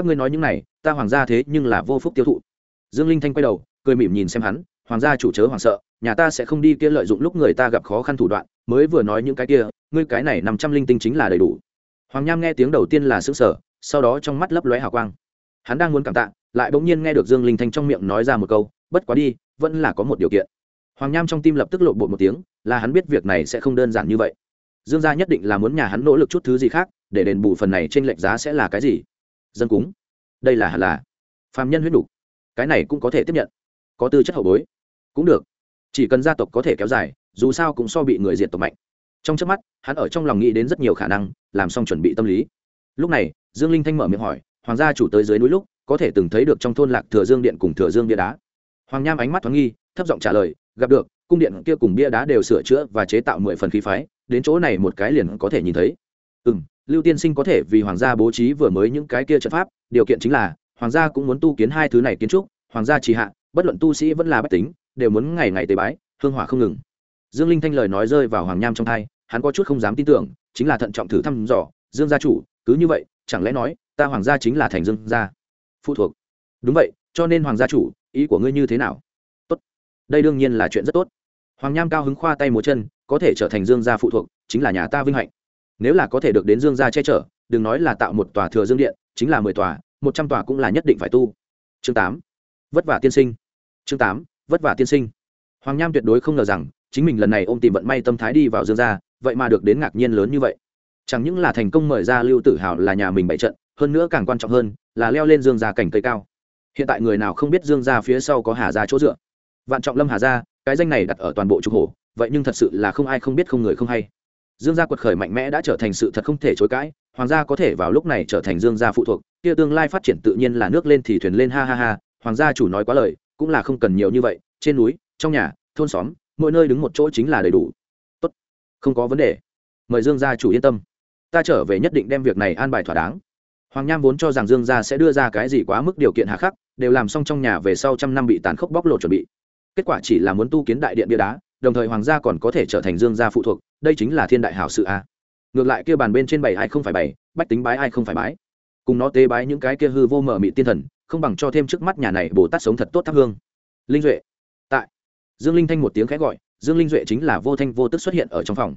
các ngươi nói những này, ta hoàng gia thế nhưng là vô phúc tiêu thụ. Dương linh thanh quay đầu, cười mỉm nhìn xem hắn, hoàng gia chủ chớ hoàng sợ, nhà ta sẽ không đi kia lợi dụng lúc người ta gặp khó khăn thủ đoạn, mới vừa nói những cái kia, ngươi cái này năm trăm linh tinh chính là đầy đủ. Hoàng nham nghe tiếng đầu tiên là xứng sở sau đó trong mắt lấp lóe hào quang. Hắn đang muốn cảm tạ, lại bỗng nhiên nghe được dương linh thanh trong miệng nói ra một câu, bất quá đi, vẫn là có một điều kiện. Hoàng nham trong tim lập tức lộ bộ một tiếng, là hắn biết việc này sẽ không đơn giản như vậy. Dương gia nhất định là muốn nhà hắn nỗ lực chút thứ gì khác, để đền bù phần này trên lệch giá sẽ là cái gì dân cúng. Đây là hẳn là phàm nhân huyết đủ cái này cũng có thể tiếp nhận. Có tư chất hậu bối. Cũng được. Chỉ cần gia tộc có thể kéo dài, dù sao cũng so bị người diệt tộc mạnh. Trong trước mắt, hắn ở trong lòng nghĩ đến rất nhiều khả năng, làm xong chuẩn bị tâm lý. Lúc này, dương linh thanh mở miệng hỏi, hoàng gia chủ tới dưới núi lúc, có thể từng thấy được trong thôn lạc thừa dương điện cùng thừa dương bia đá? Hoàng nham ánh mắt thoáng nghi, thấp giọng trả lời, gặp được, cung điện kia cùng bia đá đều sửa chữa và chế tạo mười phần khí phái, đến chỗ này một cái liền có thể nhìn thấy. Ừ m lưu tiên sinh có thể vì hoàng gia bố trí vừa mới những cái kia trận pháp, điều kiện chính là, hoàng gia cũng muốn tu kiến hai thứ này kiến trúc, hoàng gia trì hạ, bất luận tu sĩ vẫn là bách tính, đều muốn ngày ngày tế bái, hương hỏa không ngừng. Dương linh thanh lời nói rơi vào hoàng nham trong thai, hắn có chút không dám tin tưởng, chính là thận trọng thử thăm dò, dương gia chủ, cứ như vậy, chẳng lẽ nói, ta hoàng gia chính là thành dương gia? Phụ thuộc. Đúng vậy, cho nên hoàng gia chủ, ý của ngươi như thế nào? Tốt. Đây đương nhiên là chuyện rất tốt. Hoàng nham cao hứng khoa tay múa chân, có thể trở thành dương gia phụ thuộc, chính là nhà ta vinh hạnh nếu là có thể được đến dương gia che chở, đừng nói là tạo một tòa thừa dương điện, chính là mười tòa, một trăm tòa cũng là nhất định phải tu. Chương tám, vất vả tiên sinh. Chương tám, vất vả tiên sinh. Hoàng nham tuyệt đối không ngờ rằng, chính mình lần này ôm tìm vận may tâm thái đi vào dương gia, vậy mà được đến ngạc nhiên lớn như vậy. Chẳng những là thành công mời ra lưu tử hào là nhà mình bày trận, hơn nữa càng quan trọng hơn, là leo lên dương gia cảnh cây cao. Hiện tại người nào không biết dương gia phía sau có hà gia chỗ dựa. Vạn trọng lâm hà gia, cái danh này đặt ở toàn bộ trục hổ vậy nhưng thật sự là không ai không biết không người không hay dương gia quật khởi mạnh mẽ đã trở thành sự thật không thể chối cãi, hoàng gia có thể vào lúc này trở thành dương gia phụ thuộc, kia tương lai phát triển tự nhiên là nước lên thì thuyền lên, ha ha ha, hoàng gia chủ nói quá lời, cũng là không cần nhiều như vậy, trên núi, trong nhà, thôn xóm, mỗi nơi đứng một chỗ chính là đầy đủ. Tốt, không có vấn đề. Mời dương gia chủ yên tâm. Ta trở về nhất định đem việc này an bài thỏa đáng. Hoàng nham vốn cho rằng dương gia sẽ đưa ra cái gì quá mức điều kiện hạ khắc, đều làm xong trong nhà về sau trăm năm bị tàn khốc bóc lột chuẩn bị. Kết quả chỉ là muốn tu kiến đại điện bia đá đồng thời hoàng gia còn có thể trở thành dương gia phụ thuộc, đây chính là thiên đại hảo sự a ngược lại kia bàn bên trên bảy ai không phải bảy bách tính bái ai không phải bái. Cùng nó tế bái những cái kia hư vô mở mị tiên thần, không bằng cho thêm trước mắt nhà này bồ tát sống thật tốt thắp hương. Linh duệ. Tại. Dương linh thanh một tiếng khẽ gọi, dương linh duệ chính là vô thanh vô tức xuất hiện ở trong phòng.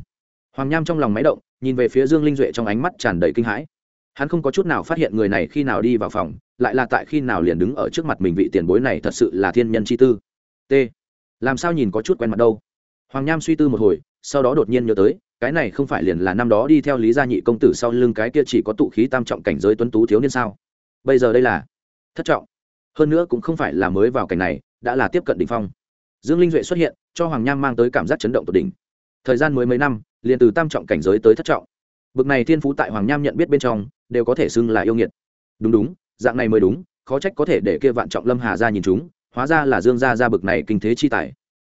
Hoàng nham trong lòng máy động, nhìn về phía dương linh duệ trong ánh mắt tràn đầy kinh hãi. Hắn không có chút nào phát hiện người này khi nào đi vào phòng, lại là tại khi nào liền đứng ở trước mặt mình vị tiền bối này thật sự là thiên nhân chi tư. T. Làm sao nhìn có chút quen mặt đâu? Hoàng nham suy tư một hồi, sau đó đột nhiên nhớ tới, cái này không phải liền là năm đó đi theo lý gia nhị công tử sau lưng cái kia chỉ có tụ khí tam trọng cảnh giới tuấn tú thiếu niên sao? Bây giờ đây là thất trọng. Hơn nữa cũng không phải là mới vào cảnh này, đã là tiếp cận đỉnh phong. Dương linh duệ xuất hiện, cho hoàng nham mang tới cảm giác chấn động tột đỉnh. Thời gian mới mấy năm, liền từ tam trọng cảnh giới tới thất trọng. Bực này thiên phú tại hoàng nham nhận biết bên trong, đều có thể xưng là yêu nghiệt. Đúng đúng, dạng này mới đúng, khó trách có thể để kia vạn trọng lâm hà ra nhìn chúng, hóa ra là dương gia ra bực này kinh thế chi tài.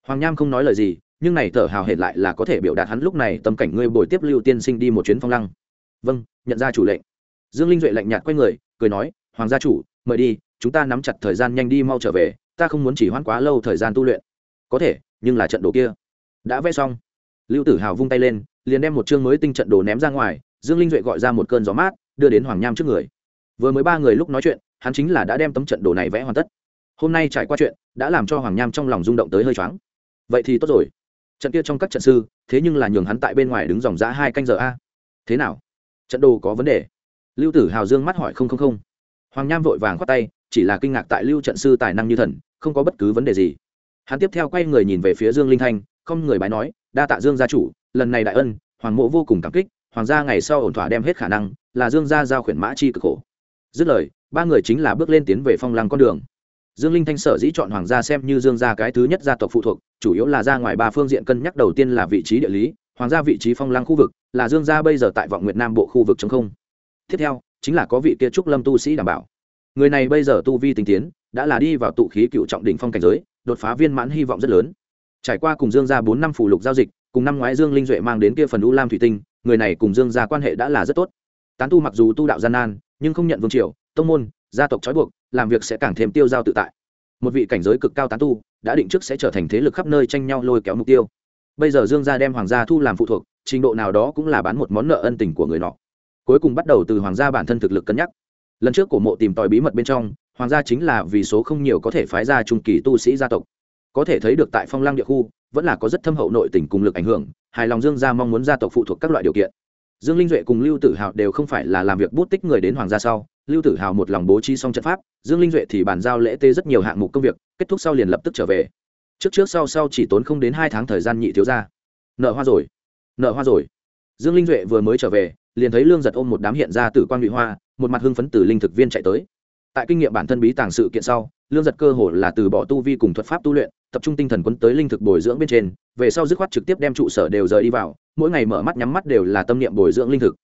Hoàng nham không nói lời gì nhưng này thở hào hệt lại là có thể biểu đạt hắn lúc này tâm cảnh ngươi bồi tiếp lưu tiên sinh đi một chuyến phong lăng. Vâng nhận ra chủ lệnh. Dương linh duệ lạnh nhạt quay người, cười nói, hoàng gia chủ, mời đi, chúng ta nắm chặt thời gian nhanh đi mau trở về, ta không muốn chỉ hoãn quá lâu thời gian tu luyện. Có thể, nhưng là trận đồ kia. Đã vẽ xong. Lưu tử hào vung tay lên, liền đem một chương mới tinh trận đồ ném ra ngoài, dương linh duệ gọi ra một cơn gió mát, đưa đến hoàng nham trước người. Vừa mới ba người lúc nói chuyện, hắn chính là đã đem tấm trận đồ này vẽ hoàn tất. Hôm nay trải qua chuyện, đã làm cho hoàng nham trong lòng rung động tới hơi choáng. Vậy thì tốt rồi trận kia trong các trận sư, thế nhưng là nhường hắn tại bên ngoài đứng dòng giã hai canh giờ a. Thế nào? Trận đồ có vấn đề? Lưu tử hào dương mắt hỏi không không không. Hoàng nham vội vàng khoát tay, chỉ là kinh ngạc tại lưu trận sư tài năng như thần, không có bất cứ vấn đề gì. Hắn tiếp theo quay người nhìn về phía dương linh thanh, không người bái nói, đa tạ dương gia chủ, lần này đại ân, hoàng mộ vô cùng cảm kích, hoàng gia ngày sau ổn thỏa đem hết khả năng, là dương gia giao khuyển mã chi cực khổ. Dứt lời, ba người chính là bước lên tiến về phong lăng con đường dương linh thanh sở dĩ chọn hoàng gia xem như dương gia cái thứ nhất gia tộc phụ thuộc, chủ yếu là ra ngoài ba phương diện cân nhắc đầu tiên là vị trí địa lý, hoàng gia vị trí phong lăng khu vực, là dương gia bây giờ tại vọng nguyệt nam bộ khu vực chống không. Tiếp theo, chính là có vị kia trúc lâm tu sĩ đảm bảo. Người này bây giờ tu vi tinh tiến, đã là đi vào tụ khí cựu trọng đỉnh phong cảnh giới, đột phá viên mãn hy vọng rất lớn. Trải qua cùng dương gia bốn năm phủ lục giao dịch, cùng năm ngoái dương linh duệ mang đến kia phần u lam thủy tinh, người này cùng dương gia quan hệ đã là rất tốt. Tán tu mặc dù tu đạo gian nan, nhưng không nhận vương triều tông môn, gia tộc trói buộc, làm việc sẽ càng thêm tiêu giao tự tại. Một vị cảnh giới cực cao tán tu, đã định trước sẽ trở thành thế lực khắp nơi tranh nhau lôi kéo mục tiêu. Bây giờ dương gia đem hoàng gia thu làm phụ thuộc, trình độ nào đó cũng là bán một món nợ ân tình của người nọ. Cuối cùng bắt đầu từ hoàng gia bản thân thực lực cân nhắc. Lần trước cổ mộ tìm tòi bí mật bên trong, hoàng gia chính là vì số không nhiều có thể phái ra trung kỳ tu sĩ gia tộc. Có thể thấy được tại phong lăng địa khu, vẫn là có rất thâm hậu nội tình cùng lực ảnh hưởng, hài lòng dương gia mong muốn gia tộc phụ thuộc các loại điều kiện. Dương linh duệ cùng lưu tử Hạo đều không phải là làm việc bút tích người đến hoàng gia sau lưu tử hào một lòng bố trí xong trận pháp, dương linh duệ thì bàn giao lễ tê rất nhiều hạng mục công việc, kết thúc sau liền lập tức trở về. Trước trước sau sau chỉ tốn không đến hai tháng thời gian nhị thiếu ra nợ hoa rồi, nợ hoa rồi. Dương linh duệ vừa mới trở về, liền thấy lương giật ôm một đám hiện ra từ quan nhụy hoa, một mặt hưng phấn từ linh thực viên chạy tới. Tại kinh nghiệm bản thân bí tàng sự kiện sau, lương giật cơ hồ là từ bỏ tu vi cùng thuật pháp tu luyện, tập trung tinh thần quấn tới linh thực bồi dưỡng bên trên, về sau dứt khoát trực tiếp đem trụ sở đều rời đi vào, mỗi ngày mở mắt nhắm mắt đều là tâm niệm bồi dưỡng linh thực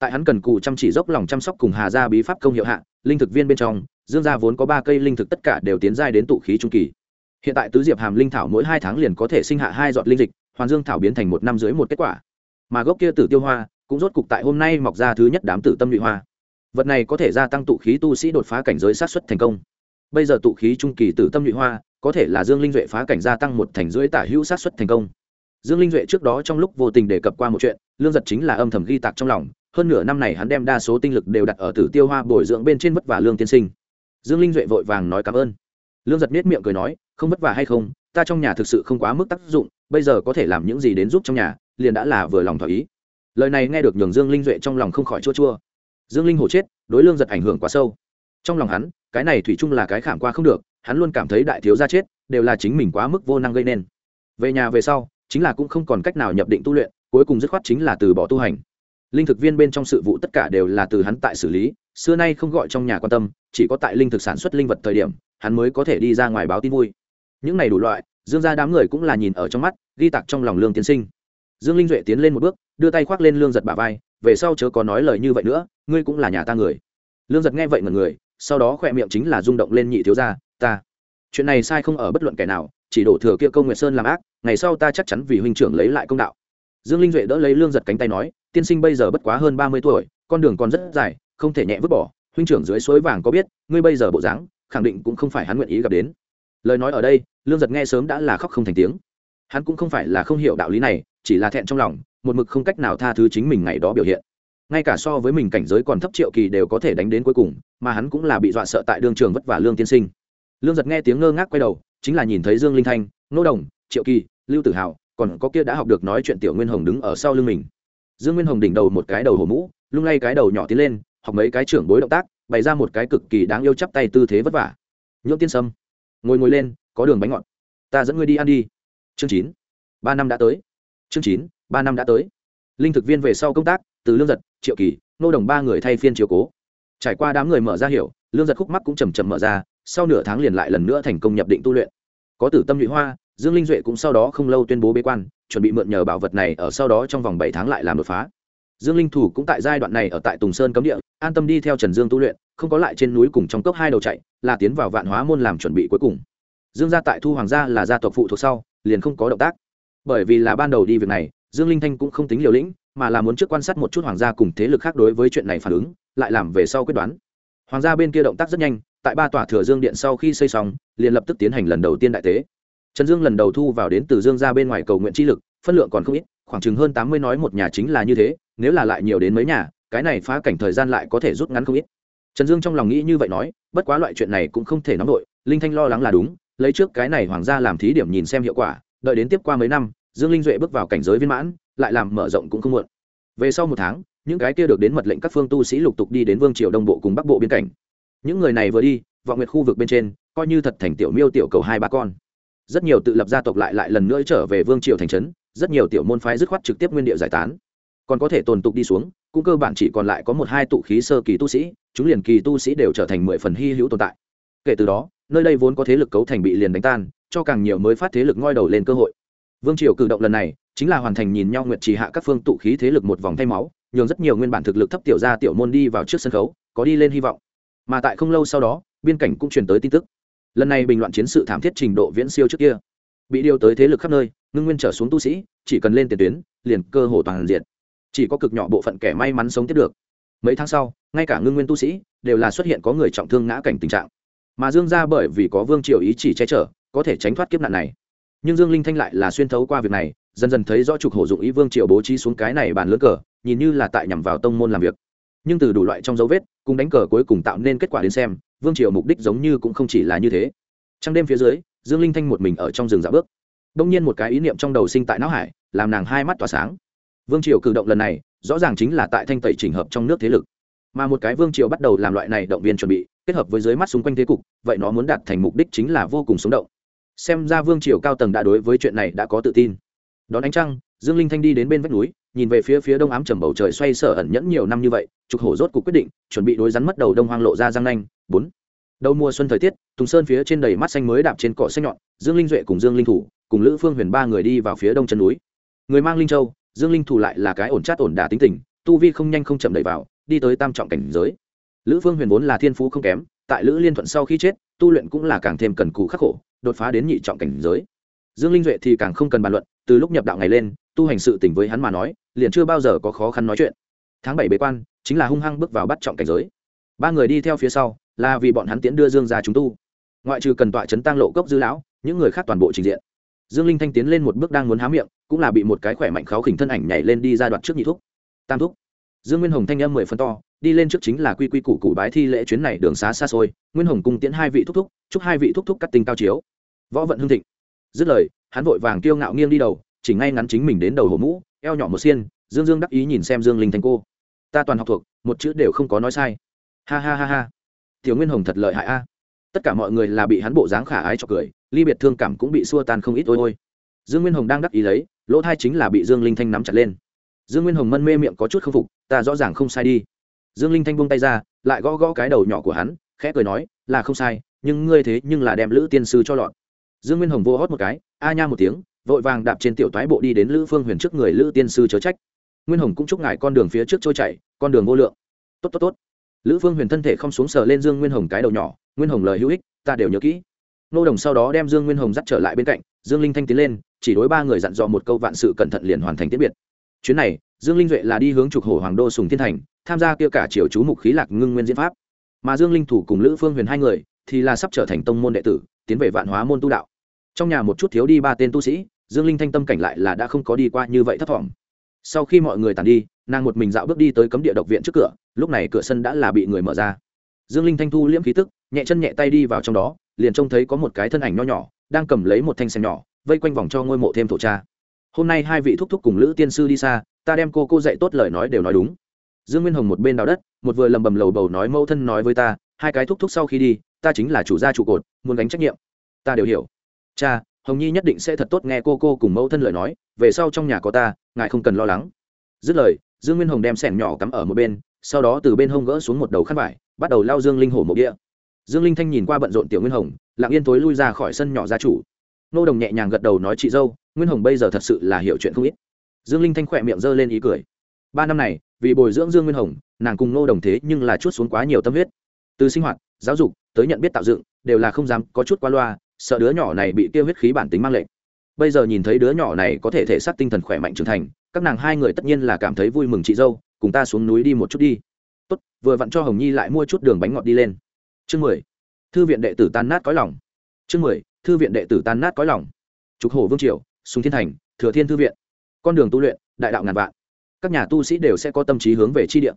tại hắn cần cù chăm chỉ dốc lòng chăm sóc cùng hà gia bí pháp công hiệu hạ, linh thực viên bên trong, dương gia vốn có ba cây linh thực tất cả đều tiến giai đến tụ khí trung kỳ. Hiện tại tứ diệp hàm linh thảo mỗi hai tháng liền có thể sinh hạ hai giọt linh dịch, hoàn dương thảo biến thành một năm dưới một kết quả. Mà gốc kia tử tiêu hoa, cũng rốt cục tại hôm nay mọc ra thứ nhất đám tử tâm lụy hoa. Vật này có thể gia tăng tụ khí tu sĩ đột phá cảnh giới sát xuất thành công. Bây giờ tụ khí trung kỳ tử tâm lụy hoa, có thể là dương linh duệ phá cảnh gia tăng một thành dưới tả hữu sát xuất thành công. Dương linh duệ trước đó trong lúc vô tình đề cập qua một chuyện, lương giật chính là âm thầm ghi tạc trong lòng hơn nửa năm này hắn đem đa số tinh lực đều đặt ở tử tiêu hoa bồi dưỡng bên trên vất vả lương tiên sinh. Dương linh duệ vội vàng nói cảm ơn. Lương giật nết miệng cười nói, không vất vả hay không, ta trong nhà thực sự không quá mức tác dụng, bây giờ có thể làm những gì đến giúp trong nhà, liền đã là vừa lòng thỏa ý. Lời này nghe được nhường dương linh duệ trong lòng không khỏi chua chua. Dương linh hổ chết, đối lương giật ảnh hưởng quá sâu. Trong lòng hắn, cái này thủy chung là cái khảm qua không được, hắn luôn cảm thấy đại thiếu gia chết, đều là chính mình quá mức vô năng gây nên. Về nhà về sau, chính là cũng không còn cách nào nhập định tu luyện, cuối cùng dứt khoát chính là từ bỏ tu hành linh thực viên bên trong sự vụ tất cả đều là từ hắn tại xử lý, xưa nay không gọi trong nhà quan tâm, chỉ có tại linh thực sản xuất linh vật thời điểm, hắn mới có thể đi ra ngoài báo tin vui. Những này đủ loại, dương ra đám người cũng là nhìn ở trong mắt, ghi tặc trong lòng lương tiến sinh. Dương linh duệ tiến lên một bước, đưa tay khoác lên lương giật bà vai, về sau chớ có nói lời như vậy nữa, ngươi cũng là nhà ta người. Lương giật nghe vậy ngần người, sau đó khỏe miệng chính là rung động lên nhị thiếu gia, ta. Chuyện này sai không ở bất luận kẻ nào, chỉ đổ thừa kia công nguyệt sơn làm ác, ngày sau ta chắc chắn vì huynh trưởng lấy lại công đạo. Dương linh duệ đỡ lấy lương giật cánh tay nói tiên sinh bây giờ bất quá hơn ba mươi tuổi, con đường còn rất dài, không thể nhẹ vứt bỏ. Huynh trưởng dưới suối vàng có biết, ngươi bây giờ bộ dáng, khẳng định cũng không phải hắn nguyện ý gặp đến. Lời nói ở đây, lương giật nghe sớm đã là khóc không thành tiếng. Hắn cũng không phải là không hiểu đạo lý này, chỉ là thẹn trong lòng, một mực không cách nào tha thứ chính mình ngày đó biểu hiện. Ngay cả so với mình cảnh giới còn thấp triệu kỳ đều có thể đánh đến cuối cùng, mà hắn cũng là bị dọa sợ tại đương trường vất vả lương tiên sinh. Lương giật nghe tiếng ngơ ngác quay đầu, chính là nhìn thấy dương linh thanh, nô đồng, triệu kỳ, lưu tử hào, còn có kia đã học được nói chuyện tiểu nguyên hồng đứng ở sau lưng mình dương nguyên hồng đỉnh đầu một cái đầu hổ mũ, lung lay cái đầu nhỏ tiến lên, học mấy cái trưởng bối động tác, bày ra một cái cực kỳ đáng yêu chắp tay tư thế vất vả. Nhuộm tiên sâm. Ngồi ngồi lên, có đường bánh ngọt. Ta dẫn ngươi đi ăn đi. Chương chín. Ba năm đã tới. Chương chín, ba năm đã tới. Linh thực viên về sau công tác, từ lương giật, triệu kỳ, nô đồng ba người thay phiên chiếu cố. Trải qua đám người mở ra hiểu, lương giật khúc mắc cũng chầm chầm mở ra, sau nửa tháng liền lại lần nữa thành công nhập định tu luyện. Có tử tâm nhụy hoa dương linh duệ cũng sau đó không lâu tuyên bố bế quan, chuẩn bị mượn nhờ bảo vật này ở sau đó trong vòng bảy tháng lại làm đột phá. Dương linh thủ cũng tại giai đoạn này ở tại tùng sơn cấm địa, an tâm đi theo trần dương tu luyện, không có lại trên núi cùng trong cốc hai đầu chạy, là tiến vào vạn hóa môn làm chuẩn bị cuối cùng. Dương gia tại thu hoàng gia là gia tộc phụ thuộc sau, liền không có động tác. Bởi vì là ban đầu đi việc này, dương linh thanh cũng không tính liều lĩnh, mà là muốn trước quan sát một chút hoàng gia cùng thế lực khác đối với chuyện này phản ứng, lại làm về sau quyết đoán. Hoàng gia bên kia động tác rất nhanh, tại ba tòa thừa dương điện sau khi xây xong, liền lập tức tiến hành lần đầu tiên đại tế trần dương lần đầu thu vào đến từ dương ra bên ngoài cầu nguyện chi lực, phân lượng còn không ít, khoảng chừng hơn tám mươi nói một nhà chính là như thế, nếu là lại nhiều đến mấy nhà, cái này phá cảnh thời gian lại có thể rút ngắn không ít. Trần dương trong lòng nghĩ như vậy nói, bất quá loại chuyện này cũng không thể nóng nổi, linh thanh lo lắng là đúng, lấy trước cái này hoàng gia làm thí điểm nhìn xem hiệu quả, đợi đến tiếp qua mấy năm, dương linh duệ bước vào cảnh giới viên mãn, lại làm mở rộng cũng không muộn. Về sau một tháng, những cái kia được đến mật lệnh các phương tu sĩ lục tục đi đến vương triều đông bộ cùng bắc bộ biên cảnh. Những người này vừa đi, vọng nguyệt khu vực bên trên, coi như thật thành tiểu miêu tiểu cầu hai ba con rất nhiều tự lập gia tộc lại lại lần nữa trở về vương triều thành trấn, rất nhiều tiểu môn phái dứt khoát trực tiếp nguyên địa giải tán. Còn có thể tồn tục đi xuống, cũng cơ bản chỉ còn lại có một hai tụ khí sơ kỳ tu sĩ, chúng liền kỳ tu sĩ đều trở thành mười phần hy hữu tồn tại. Kể từ đó, nơi đây vốn có thế lực cấu thành bị liền đánh tan, cho càng nhiều mới phát thế lực ngoi đầu lên cơ hội. Vương triều cử động lần này, chính là hoàn thành nhìn nhau nguyện trì hạ các phương tụ khí thế lực một vòng thay máu, nhường rất nhiều nguyên bản thực lực thấp tiểu ra tiểu môn đi vào trước sân khấu, có đi lên hy vọng. Mà tại không lâu sau đó, biên cảnh cũng truyền tới tin tức lần này bình loạn chiến sự thảm thiết trình độ viễn siêu trước kia. Bị điều tới thế lực khắp nơi, ngưng nguyên trở xuống tu sĩ, chỉ cần lên tiền tuyến, liền cơ hồ toàn diện. Chỉ có cực nhỏ bộ phận kẻ may mắn sống tiếp được. Mấy tháng sau, ngay cả ngưng nguyên tu sĩ, đều là xuất hiện có người trọng thương ngã cảnh tình trạng. Mà dương ra bởi vì có vương triều ý chỉ che chở, có thể tránh thoát kiếp nạn này. Nhưng dương linh thanh lại là xuyên thấu qua việc này, dần dần thấy rõ trục hổ dụng ý vương triều bố trí xuống cái này bàn lớn cờ, nhìn như là tại nhằm vào tông môn làm việc. Nhưng từ đủ loại trong dấu vết, cùng đánh cờ cuối cùng tạo nên kết quả đến xem vương triều mục đích giống như cũng không chỉ là như thế. Trăng đêm phía dưới, dương linh thanh một mình ở trong rừng dạo bước. Đông nhiên một cái ý niệm trong đầu sinh tại não hải, làm nàng hai mắt tỏa sáng. Vương triều cử động lần này, rõ ràng chính là tại thanh tẩy trình hợp trong nước thế lực. Mà một cái vương triều bắt đầu làm loại này động viên chuẩn bị, kết hợp với dưới mắt xung quanh thế cục, vậy nó muốn đạt thành mục đích chính là vô cùng sống động. Xem ra vương triều cao tầng đã đối với chuyện này đã có tự tin. Đón ánh trăng, dương linh thanh đi đến bên vách núi nhìn về phía phía đông ám trầm bầu trời xoay sở ẩn nhẫn nhiều năm như vậy, trục hổ rốt cuộc quyết định, chuẩn bị đối rắn mất đầu đông hoang lộ ra răng nanh. Bốn. Đầu mùa xuân thời tiết, tùng sơn phía trên đầy mắt xanh mới đạp trên cỏ xanh nhọn, dương linh duệ cùng dương linh thủ, cùng lữ phương huyền ba người đi vào phía đông chân núi. Người mang linh châu, dương linh thủ lại là cái ổn chát ổn đà tính tình, tu vi không nhanh không chậm đẩy vào, đi tới tam trọng cảnh giới. Lữ phương huyền vốn là thiên phú không kém, tại lữ liên thuận sau khi chết, tu luyện cũng là càng thêm cần cù khắc khổ, đột phá đến nhị trọng cảnh giới. Dương linh duệ thì càng không cần bàn luận, từ lúc nhập đạo ngày lên tu hành sự tình với hắn mà nói, liền chưa bao giờ có khó khăn nói chuyện. Tháng bảy bế quan, chính là hung hăng bước vào bắt trọng cảnh giới. Ba người đi theo phía sau, là vì bọn hắn tiễn đưa dương ra chúng tu. Ngoại trừ cần tọa chấn tăng lộ cốc dư lão, những người khác toàn bộ trình diện. Dương linh thanh tiến lên một bước đang muốn há miệng, cũng là bị một cái khỏe mạnh kháo khỉnh thân ảnh nhảy lên đi ra đoạn trước nhị thúc. Tam thúc. Dương nguyên hồng thanh âm mười phân to, đi lên trước chính là quy quy củ củ bái thi lễ chuyến này đường xá xa xôi. Nguyên hồng cung tiễn hai vị thúc thúc, chúc hai vị thúc thúc cắt tinh cao chiếu. Võ vận hương thịnh. Dứt lời, hắn vội vàng kiêu ngạo nghiêng đi đầu chỉ ngay ngắn chính mình đến đầu hổ mũ, eo nhỏ một xiên, dương dương đắc ý nhìn xem dương linh thanh cô. Ta toàn học thuộc, một chữ đều không có nói sai. Ha ha ha ha. Tiểu nguyên hồng thật lợi hại a. Tất cả mọi người là bị hắn bộ dáng khả ái cho cười, ly biệt thương cảm cũng bị xua tan không ít ôi ôi. Dương nguyên hồng đang đắc ý lấy, lỗ thai chính là bị dương linh thanh nắm chặt lên. Dương nguyên hồng mân mê miệng có chút k phục, ta rõ ràng không sai đi. Dương linh thanh buông tay ra, lại gõ gõ cái đầu nhỏ của hắn, khẽ cười nói, là không sai, nhưng ngươi thế nhưng là đem lữ tiên sư cho lọt. Dương nguyên hồng vô hót một cái, a nha một tiếng vội vàng đạp trên tiểu toái bộ đi đến lữ phương huyền trước người lữ tiên sư chớ trách. Nguyên hồng cũng chúc ngài con đường phía trước trôi chảy, con đường vô lượng. Tốt tốt tốt. Lữ phương huyền thân thể không xuống sờ lên dương nguyên hồng cái đầu nhỏ, nguyên hồng lời hữu ích, ta đều nhớ kỹ. Nô đồng sau đó đem dương nguyên hồng dắt trở lại bên cạnh, dương linh thanh tiến lên, chỉ đối ba người dặn dò một câu vạn sự cẩn thận liền hoàn thành tiết biệt. Chuyến này, dương linh duệ là đi hướng trục hồ hoàng đô sùng thiên thành, tham gia kia cả triều chú mục khí lạc ngưng nguyên diễn pháp. Mà dương linh thủ cùng lữ phương huyền hai người, thì là sắp trở thành tông môn đệ tử, tiến về vạn hóa môn tu đạo. Trong nhà một chút thiếu đi ba tên tu sĩ dương linh thanh tâm cảnh lại là đã không có đi qua như vậy thấp thỏm. Sau khi mọi người tàn đi, nàng một mình dạo bước đi tới cấm địa độc viện trước cửa, lúc này cửa sân đã là bị người mở ra. Dương linh thanh thu liễm khí tức, nhẹ chân nhẹ tay đi vào trong đó, liền trông thấy có một cái thân ảnh nho nhỏ, đang cầm lấy một thanh xem nhỏ, vây quanh vòng cho ngôi mộ thêm thổ cha. Hôm nay hai vị thúc thúc cùng lữ tiên sư đi xa, ta đem cô cô dạy tốt lời nói đều nói đúng. Dương nguyên hồng một bên đào đất, một vừa lầm bầm lầu bầu nói mẫu thân nói với ta, hai cái thúc thúc sau khi đi, ta chính là chủ gia trụ cột, muốn gánh trách nhiệm. Ta đều hiểu. Cha hồng nhi nhất định sẽ thật tốt nghe cô cô cùng mẫu thân lời nói, về sau trong nhà có ta, ngài không cần lo lắng. Dứt lời, dương nguyên hồng đem sẻng nhỏ cắm ở một bên, sau đó từ bên hông gỡ xuống một đầu khăn vải, bắt đầu lao dương linh hổ mộ đĩa. dương linh thanh nhìn qua bận rộn tiểu nguyên hồng, lặng yên thối lui ra khỏi sân nhỏ gia chủ. Nô đồng nhẹ nhàng gật đầu nói, chị dâu, nguyên hồng bây giờ thật sự là hiểu chuyện không ít. Dương linh thanh khỏe miệng g lên ý cười. Ba năm này, vì bồi dưỡng dương nguyên hồng, nàng cùng nô đồng thế nhưng là chút xuống quá nhiều tâm huyết. Từ sinh hoạt, giáo dục, tới nhận biết tạo dựng, đều là không dám có chút qua loa sợ đứa nhỏ này bị tiêu huyết khí bản tính mang lệnh bây giờ nhìn thấy đứa nhỏ này có thể thể xác tinh thần khỏe mạnh trưởng thành, các nàng hai người tất nhiên là cảm thấy vui mừng chị dâu, cùng ta xuống núi đi một chút đi. Tốt, vừa vặn cho hồng nhi lại mua chút đường bánh ngọt đi lên. Chương mười. Thư viện đệ tử tan nát cõi lòng. Chương mười. Thư viện đệ tử tan nát cõi lòng. Trục hồ vương triều, sùng thiên thành, thừa thiên thư viện. Con đường tu luyện, đại đạo ngàn vạn. Các nhà tu sĩ đều sẽ có tâm trí hướng về chi địa.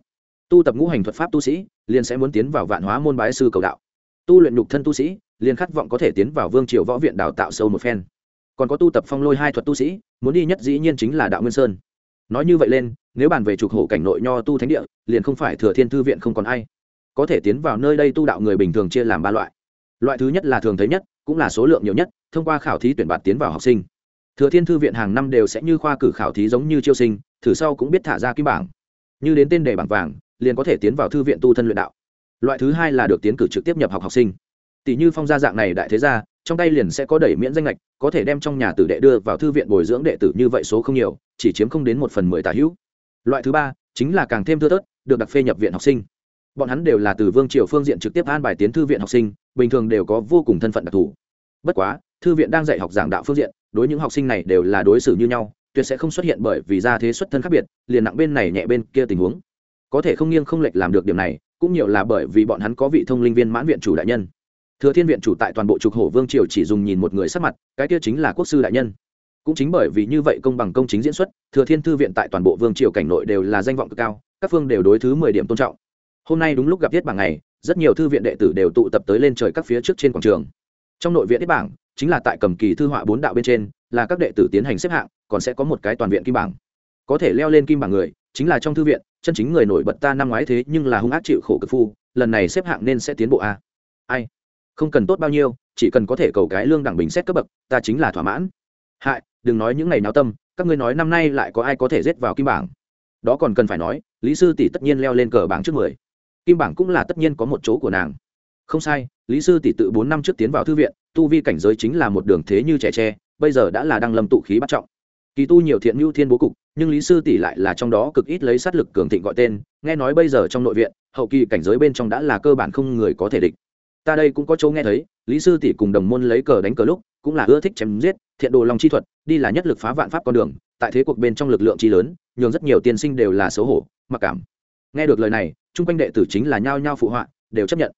Tu tập ngũ hành thuật pháp tu sĩ, liền sẽ muốn tiến vào vạn hóa môn bái sư cầu đạo tu luyện nhục thân tu sĩ, liền khát vọng có thể tiến vào vương triều võ viện đào tạo sâu một phen. Còn có tu tập phong lôi hai thuật tu sĩ, muốn đi nhất dĩ nhiên chính là đạo nguyên sơn. Nói như vậy lên, nếu bàn về trục hộ cảnh nội nho tu thánh địa, liền không phải thừa thiên thư viện không còn ai. Có thể tiến vào nơi đây tu đạo người bình thường chia làm ba loại. Loại thứ nhất là thường thấy nhất, cũng là số lượng nhiều nhất, thông qua khảo thí tuyển bạt tiến vào học sinh. Thừa thiên thư viện hàng năm đều sẽ như khoa cử khảo thí giống như chiêu sinh, thử sau cũng biết thả ra kim bảng. Như đến tên đề bảng vàng, liền có thể tiến vào thư viện tu thân luyện đạo loại thứ hai là được tiến cử trực tiếp nhập học học sinh. Tỷ như phong gia dạng này đại thế gia, trong tay liền sẽ có đẩy miễn danh lệch, có thể đem trong nhà tử đệ đưa vào thư viện bồi dưỡng đệ tử như vậy số không nhiều, chỉ chiếm không đến một phần mười tà hữu. Loại thứ ba chính là càng thêm thưa thớt, được đặc phê nhập viện học sinh. Bọn hắn đều là từ vương triều phương diện trực tiếp an bài tiến thư viện học sinh, bình thường đều có vô cùng thân phận đặc thù. Bất quá, thư viện đang dạy học giảng đạo phương diện, đối những học sinh này đều là đối xử như nhau, tuyệt sẽ không xuất hiện bởi vì ra thế xuất thân khác biệt, liền nặng bên này nhẹ bên kia tình huống. Có thể không nghiêng không lệch làm được điểm này cũng nhiều là bởi vì bọn hắn có vị thông linh viên mãn viện chủ đại nhân. Thừa thiên viện chủ tại toàn bộ trục hổ vương triều chỉ dùng nhìn một người sắc mặt, cái kia chính là quốc sư đại nhân. Cũng chính bởi vì như vậy công bằng công chính diễn xuất, thừa thiên thư viện tại toàn bộ vương triều cảnh nội đều là danh vọng cực cao, các phương đều đối thứ mười điểm tôn trọng. Hôm nay đúng lúc gặp tiết bảng này rất nhiều thư viện đệ tử đều tụ tập tới lên trời các phía trước trên quảng trường. Trong nội viện tiết bảng, chính là tại cầm kỳ thư họa bốn đạo bên trên, là các đệ tử tiến hành xếp hạng, còn sẽ có một cái toàn viện kim bảng có thể leo lên kim bảng người, chính là trong thư viện, chân chính người nổi bật ta năm ngoái thế nhưng là hung ác chịu khổ cực phu, lần này xếp hạng nên sẽ tiến bộ a. Ai? Không cần tốt bao nhiêu, chỉ cần có thể cầu cái lương đẳng bình xét cấp bậc, ta chính là thỏa mãn. Hại, đừng nói những ngày náo tâm, các ngươi nói năm nay lại có ai có thể rết vào kim bảng? Đó còn cần phải nói, lý sư tỷ tất nhiên leo lên cờ bảng trước mười. Kim bảng cũng là tất nhiên có một chỗ của nàng. Không sai, lý sư tỷ tự bốn năm trước tiến vào thư viện, tu vi cảnh giới chính là một đường thế như trẻ tre, bây giờ đã là đang lâm tụ khí bắt trọng kỳ tu nhiều thiện mưu thiên bố cục, nhưng lý sư tỷ lại là trong đó cực ít lấy sát lực cường thịnh gọi tên, nghe nói bây giờ trong nội viện, hậu kỳ cảnh giới bên trong đã là cơ bản không người có thể địch. Ta đây cũng có chỗ nghe thấy, lý sư tỷ cùng đồng môn lấy cờ đánh cờ lúc, cũng là ưa thích chém giết, thiện đồ lòng chi thuật, đi là nhất lực phá vạn pháp con đường, tại thế cuộc bên trong lực lượng chi lớn, nhường rất nhiều tiên sinh đều là xấu hổ, mặc cảm. Nghe được lời này, chung quanh đệ tử chính là nhao nhao phụ họa, đều chấp nhận.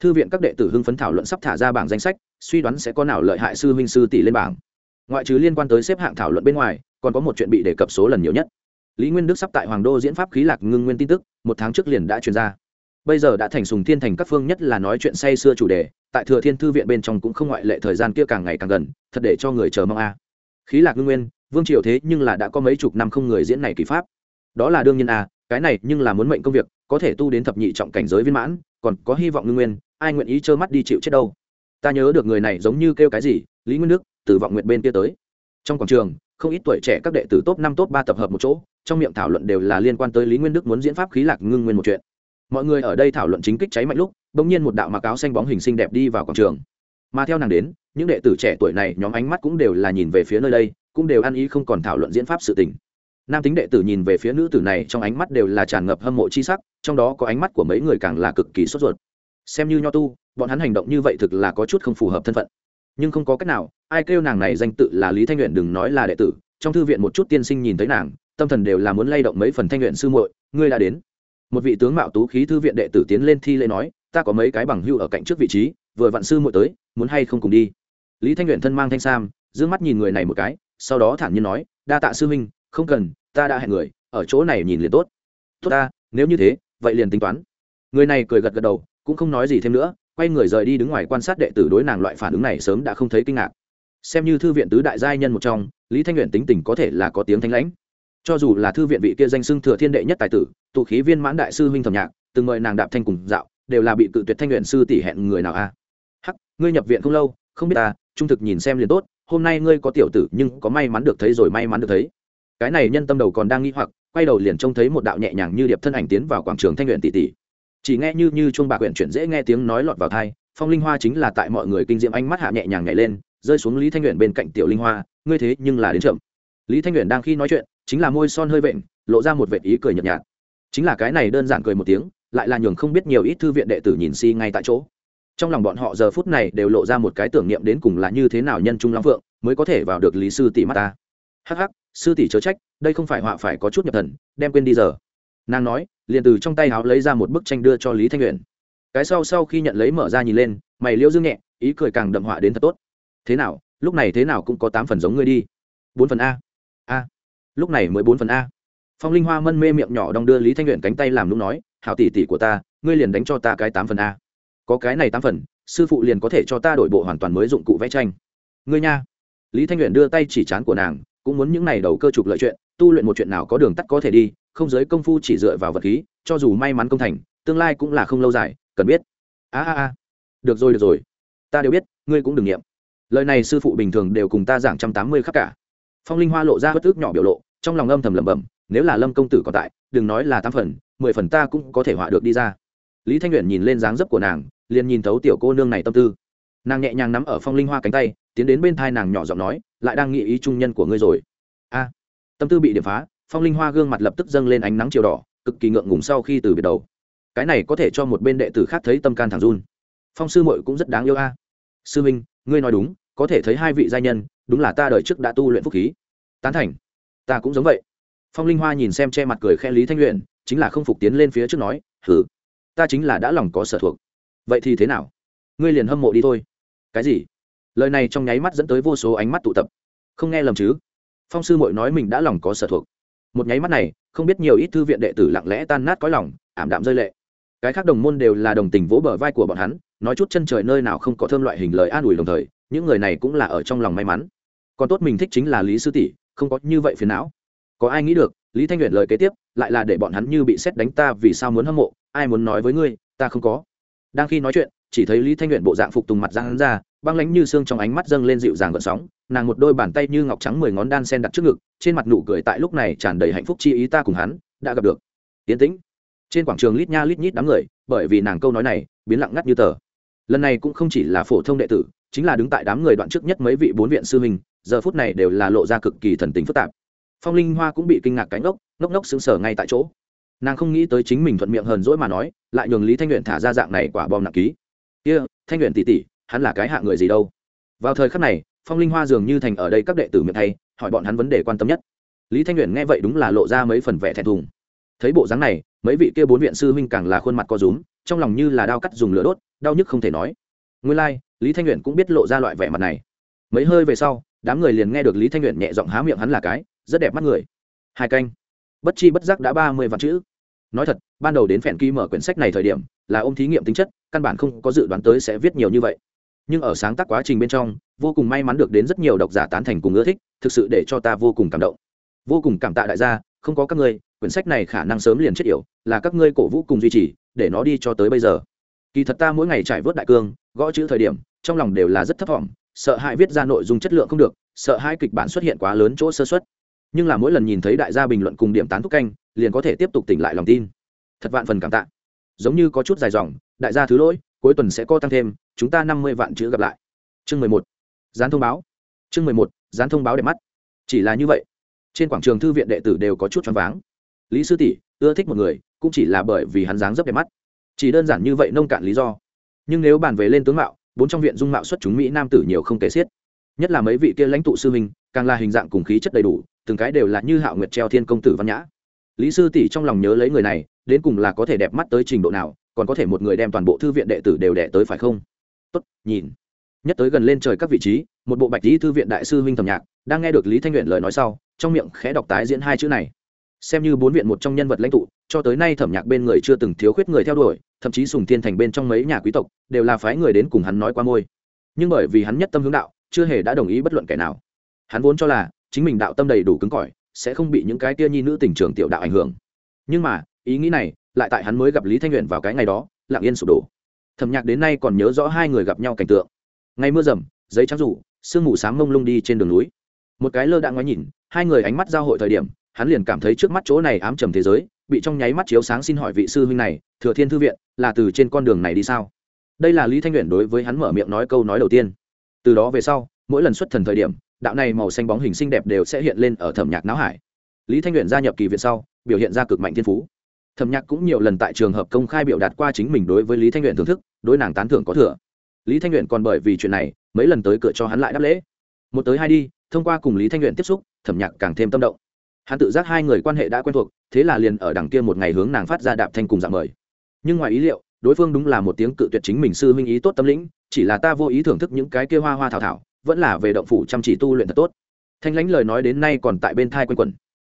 Thư viện các đệ tử hưng phấn thảo luận sắp thả ra bảng danh sách, suy đoán sẽ có nào lợi hại sư huynh sư tỷ lên bảng ngoại trừ liên quan tới xếp hạng thảo luận bên ngoài, còn có một chuyện bị đề cập số lần nhiều nhất. Lý nguyên đức sắp tại hoàng đô diễn pháp khí lạc ngưng nguyên tin tức, một tháng trước liền đã truyền ra. Bây giờ đã thành sùng thiên thành các phương nhất là nói chuyện say xưa chủ đề, tại thừa thiên thư viện bên trong cũng không ngoại lệ thời gian kia càng ngày càng gần, thật để cho người chờ mong a. Khí lạc ngưng nguyên, vương triều thế nhưng là đã có mấy chục năm không người diễn này kỳ pháp. Đó là đương nhiên a, cái này nhưng là muốn mệnh công việc, có thể tu đến thập nhị trọng cảnh giới viên mãn, còn có hy vọng ngưng nguyên, ai nguyện ý trơ mắt đi chịu chết đâu? Ta nhớ được người này giống như kêu cái gì, lý nguyên đức từ vọng nguyện bên kia tới. Trong quảng trường, không ít tuổi trẻ các đệ tử top năm top ba tập hợp một chỗ, trong miệng thảo luận đều là liên quan tới lý nguyên đức muốn diễn pháp khí lạc ngưng nguyên một chuyện. Mọi người ở đây thảo luận chính kích cháy mạnh lúc, bỗng nhiên một đạo mặc áo xanh bóng hình xinh đẹp đi vào quảng trường. Mà theo nàng đến, những đệ tử trẻ tuổi này nhóm ánh mắt cũng đều là nhìn về phía nơi đây, cũng đều ăn ý không còn thảo luận diễn pháp sự tình. Nam tính đệ tử nhìn về phía nữ tử này trong ánh mắt đều là tràn ngập hâm mộ chi sắc, trong đó có ánh mắt của mấy người càng là cực kỳ sốt ruột. Xem như nho tu, bọn hắn hành động như vậy thực là có chút không phù hợp thân phận nhưng không có cách nào, ai kêu nàng này danh tự là lý thanh luyện đừng nói là đệ tử, trong thư viện một chút tiên sinh nhìn thấy nàng, tâm thần đều là muốn lay động mấy phần thanh luyện sư muội, ngươi đã đến. Một vị tướng mạo tú khí thư viện đệ tử tiến lên thi lễ nói, ta có mấy cái bằng hưu ở cạnh trước vị trí, vừa vạn sư muội tới, muốn hay không cùng đi. Lý thanh luyện thân mang thanh sam d mắt nhìn người này một cái, sau đó thản nhiên nói, đa tạ sư huynh, không cần, ta đã hẹn người, ở chỗ này nhìn liền tốt. Tốt ta, nếu như thế, vậy liền tính toán. Người này cười gật gật đầu, cũng không nói gì thêm nữa quay người rời đi đứng ngoài quan sát đệ tử đối nàng loại phản ứng này sớm đã không thấy kinh ngạc. Xem như thư viện tứ đại giai nhân một trong, lý thanh luyện tính tình có thể là có tiếng thanh lãnh. Cho dù là thư viện vị kia danh xưng thừa thiên đệ nhất tài tử, tụ khí viên mãn đại sư huynh thẩm nhạc, từng mời nàng đạp thanh cùng dạo, đều là bị cự tuyệt thanh luyện sư tỷ hẹn người nào a? Hắc, ngươi nhập viện không lâu, không biết ta, trung thực nhìn xem liền tốt, hôm nay ngươi có tiểu tử nhưng có may mắn được thấy rồi may mắn được thấy. Cái này nhân tâm đầu còn đang nghi hoặc, quay đầu liền trông thấy một đạo nhẹ nhàng như điệp thân ảnh tiến vào quảng trường thanh luyện tỷ tỷ chỉ nghe như như chuông bạc quyển chuyển dễ nghe tiếng nói lọt vào thai phong linh hoa chính là tại mọi người kinh diệm ánh mắt hạ nhẹ nhàng nhảy lên, rơi xuống lý thanh nguyện bên cạnh tiểu linh hoa, ngươi thế nhưng là đến chậm. Lý thanh nguyện đang khi nói chuyện, chính là môi son hơi vện, lộ ra một vệt ý cười nhợt nhạt. Chính là cái này đơn giản cười một tiếng, lại là nhường không biết nhiều ít thư viện đệ tử nhìn si ngay tại chỗ. Trong lòng bọn họ giờ phút này đều lộ ra một cái tưởng niệm đến cùng là như thế nào nhân trung lắm phượng mới có thể vào được lý sư tỷ mắt ta. Hắc hắc, sư tỷ chớ trách, đây không phải họa phải có chút nhập thần, đem quên đi giờ nàng nói, liền từ trong tay áo lấy ra một bức tranh đưa cho lý thanh luyện cái sau sau khi nhận lấy mở ra nhìn lên, mày liêu dương nhẹ, ý cười càng đậm họa đến thật tốt. Thế nào, lúc này thế nào cũng có tám phần giống ngươi đi. Bốn phần a. A. Lúc này mới bốn phần a. Phong linh hoa mân mê miệng nhỏ đong đưa lý thanh luyện cánh tay làm lúc nói, hảo tỷ tỷ của ta, ngươi liền đánh cho ta cái tám phần a. Có cái này tám phần, sư phụ liền có thể cho ta đổi bộ hoàn toàn mới dụng cụ vẽ tranh. Ngươi nha. Lý thanh luyện đưa tay chỉ chán của nàng, cũng muốn những này đầu cơ trục lợi chuyện, tu luyện một chuyện nào có đường tắt có thể đi không giới công phu chỉ dựa vào vật khí, cho dù may mắn công thành, tương lai cũng là không lâu dài, cần biết. A a a. Được rồi được rồi. Ta đều biết, ngươi cũng đừng nghiệm. Lời này sư phụ bình thường đều cùng ta giảng trăm tám mươi khắc cả. Phong linh hoa lộ ra bất ước nhỏ biểu lộ, trong lòng âm thầm lẩm bẩm, nếu là lâm công tử còn tại, đừng nói là tám phần, mười phần ta cũng có thể họa được đi ra. Lý thanh luyện nhìn lên dáng dấp của nàng, liền nhìn thấu tiểu cô nương này tâm tư. Nàng nhẹ nhàng nắm ở phong linh hoa cánh tay, tiến đến bên thai nàng nhỏ giọng nói, lại đang nghĩ ý trung nhân của ngươi rồi. A. Tâm tư bị điểm phá phong linh hoa gương mặt lập tức dâng lên ánh nắng chiều đỏ, cực kỳ ngượng ngùng sau khi từ biệt đầu. Cái này có thể cho một bên đệ tử khác thấy tâm can thẳng run. Phong sư mội cũng rất đáng yêu a. Sư minh, ngươi nói đúng, có thể thấy hai vị gia nhân, đúng là ta đời trước đã tu luyện phúc khí. Tán thành. Ta cũng giống vậy. Phong linh hoa nhìn xem che mặt cười khe lý thanh luyện chính là không phục tiến lên phía trước nói hử ta chính là đã lòng có sở thuộc. Vậy thì thế nào? Ngươi liền hâm mộ đi thôi. Cái gì? Lời này trong nháy mắt dẫn tới vô số ánh mắt tụ tập. Không nghe lầm chứ? Phong sư mội nói mình đã lòng có sở thuộc một nháy mắt này, không biết nhiều ít thư viện đệ tử lặng lẽ tan nát cõi lòng, ảm đạm rơi lệ. Cái khác đồng môn đều là đồng tình vỗ bờ vai của bọn hắn, nói chút chân trời nơi nào không có thơm loại hình lời an ủi đồng thời, những người này cũng là ở trong lòng may mắn. Còn tốt mình thích chính là lý sư tỷ, không có như vậy phiền não. Có ai nghĩ được, lý thanh nguyện lời kế tiếp, lại là để bọn hắn như bị xét đánh ta vì sao muốn hâm mộ, ai muốn nói với ngươi, ta không có. Đang khi nói chuyện chỉ thấy lý thanh nguyện bộ dạng phục tùng mặt ra hắn ra, băng lánh như xương trong ánh mắt dâng lên dịu dàng gợn sóng, nàng một đôi bàn tay như ngọc trắng mười ngón đan sen đặt trước ngực, trên mặt nụ cười tại lúc này tràn đầy hạnh phúc chi ý ta cùng hắn đã gặp được. Tiến tĩnh, trên quảng trường lít nha lít nhít đám người, bởi vì nàng câu nói này, biến lặng ngắt như tờ. Lần này cũng không chỉ là phổ thông đệ tử, chính là đứng tại đám người đoạn trước nhất mấy vị bốn viện sư huynh, giờ phút này đều là lộ ra cực kỳ thần tình phức tạp. Phong linh hoa cũng bị kinh ngạc cánh ốc ngốc ngốc xứng sở ngay tại chỗ. Nàng không nghĩ tới chính mình thuận miệng hờn dỗi mà nói, lại nhường lý thanh luyện thả ra dạng này quả bom nặng ký kia, thanh luyện tỷ tỷ, hắn là cái hạ người gì đâu? Vào thời khắc này phong linh hoa dường như thành ở đây các đệ tử miệng thay hỏi bọn hắn vấn đề quan tâm nhất. Lý thanh luyện nghe vậy đúng là lộ ra mấy phần vẻ thẹn thùng. Thấy bộ dáng này mấy vị kia bốn viện sư huynh càng là khuôn mặt co rúm trong lòng như là đao cắt dùng lửa đốt đau nhức không thể nói. Nguyên lai、like, lý thanh luyện cũng biết lộ ra loại vẻ mặt này. Mấy hơi về sau đám người liền nghe được lý thanh luyện nhẹ giọng há miệng hắn là cái rất đẹp mắt người. Hai canh. Bất chi bất giác đã ba mươi vạn chữ nói thật, ban đầu đến phèn kỳ mở quyển sách này thời điểm, là ôm thí nghiệm tính chất, căn bản không có dự đoán tới sẽ viết nhiều như vậy. Nhưng ở sáng tác quá trình bên trong, vô cùng may mắn được đến rất nhiều độc giả tán thành cùng ưa thích, thực sự để cho ta vô cùng cảm động. Vô cùng cảm tạ đại gia, không có các ngươi, quyển sách này khả năng sớm liền chết yểu, là các ngươi cổ vũ cùng duy trì, để nó đi cho tới bây giờ. Kỳ thật ta mỗi ngày trải vớt đại cương, gõ chữ thời điểm, trong lòng đều là rất thấp thỏm, sợ hãi viết ra nội dung chất lượng không được, sợ hai kịch bản xuất hiện quá lớn chỗ sơ xuất nhưng là mỗi lần nhìn thấy đại gia bình luận cùng điểm tán thúc canh, liền có thể tiếp tục tỉnh lại lòng tin. Thật vạn phần cảm tạ. Giống như có chút dài dòng, đại gia thứ lỗi, cuối tuần sẽ có tăng thêm, chúng ta năm mươi vạn chữ gặp lại. Chương mười một. Dán thông báo. Chương mười một dán thông báo đẹp mắt. Chỉ là như vậy, trên quảng trường thư viện đệ tử đều có chút choáng váng. Lý sư tỷ, ưa thích một người, cũng chỉ là bởi vì hắn dáng dấp đẹp mắt. Chỉ đơn giản như vậy nông cạn lý do. Nhưng nếu bàn về lên tướng mạo, bốn trong viện dung mạo xuất chúng mỹ nam tử nhiều không kể xiết. Nhất là mấy vị kia lãnh tụ sư minh càng là hình dạng cùng khí chất đầy đủ từng cái đều là như hạo nguyệt treo thiên công tử văn nhã. Lý sư tỷ trong lòng nhớ lấy người này, đến cùng là có thể đẹp mắt tới trình độ nào, còn có thể một người đem toàn bộ thư viện đệ tử đều đẻ tới phải không? Tốt, nhìn. Nhất tới gần lên trời các vị trí, một bộ bạch lý thư viện đại sư huynh thầm nhạc, đang nghe được lý thanh nguyện lời nói sau, trong miệng khẽ đọc tái diễn hai chữ này. Xem như bốn viện một trong nhân vật lãnh tụ, cho tới nay thẩm nhạc bên người chưa từng thiếu khuyết người theo đuổi, thậm chí sùng thiên thành bên trong mấy nhà quý tộc, đều là phái người đến cùng hắn nói qua môi. Nhưng bởi vì hắn nhất tâm hướng đạo, chưa hề đã đồng ý bất luận kẻ nào. Hắn vốn cho là chính mình đạo tâm đầy đủ cứng cỏi, sẽ không bị những cái tia nhi nữ tình trường tiểu đạo ảnh hưởng. Nhưng mà, ý nghĩ này, lại tại hắn mới gặp lý thanh nguyện vào cái ngày đó, lặng yên sụp đổ. Thẩm nhạc đến nay còn nhớ rõ hai người gặp nhau cảnh tượng. Ngày mưa rầm, giấy trắng rủ, sương mù sáng mông lung đi trên đường núi. Một cái lơ đã ngoái nhìn, hai người ánh mắt giao hội thời điểm, hắn liền cảm thấy trước mắt chỗ này ám trầm thế giới, bị trong nháy mắt chiếu sáng xin hỏi vị sư huynh này, thừa thiên thư viện, là từ trên con đường này đi sao? Đây là lý thanh nguyện đối với hắn mở miệng nói câu nói đầu tiên. Từ đó về sau, mỗi lần xuất thần thời điểm đạo này màu xanh bóng hình xinh đẹp đều sẽ hiện lên ở thẩm nhạc não hải. Lý thanh nguyện gia nhập kỳ viện sau, biểu hiện ra cực mạnh thiên phú. Thẩm nhạc cũng nhiều lần tại trường hợp công khai biểu đạt qua chính mình đối với lý thanh nguyện thưởng thức, đối nàng tán thưởng có thừa. Lý thanh nguyện còn bởi vì chuyện này, mấy lần tới cửa cho hắn lại đáp lễ. Một tới hai đi, thông qua cùng lý thanh nguyện tiếp xúc, thẩm nhạc càng thêm tâm động. Hắn tự giác hai người quan hệ đã quen thuộc, thế là liền ở đằng kia một ngày hướng nàng phát ra đạp thanh cùng dạng mời. Nhưng ngoài ý liệu, đối phương đúng là một tiếng cự tuyệt chính mình sư huynh ý tốt tâm lĩnh, chỉ là ta vô ý thưởng thức những cái kia hoa hoa thảo thảo vẫn là về động phủ chăm chỉ tu luyện thật tốt. Thanh lãnh lời nói đến nay còn tại bên thai quanh quẩn.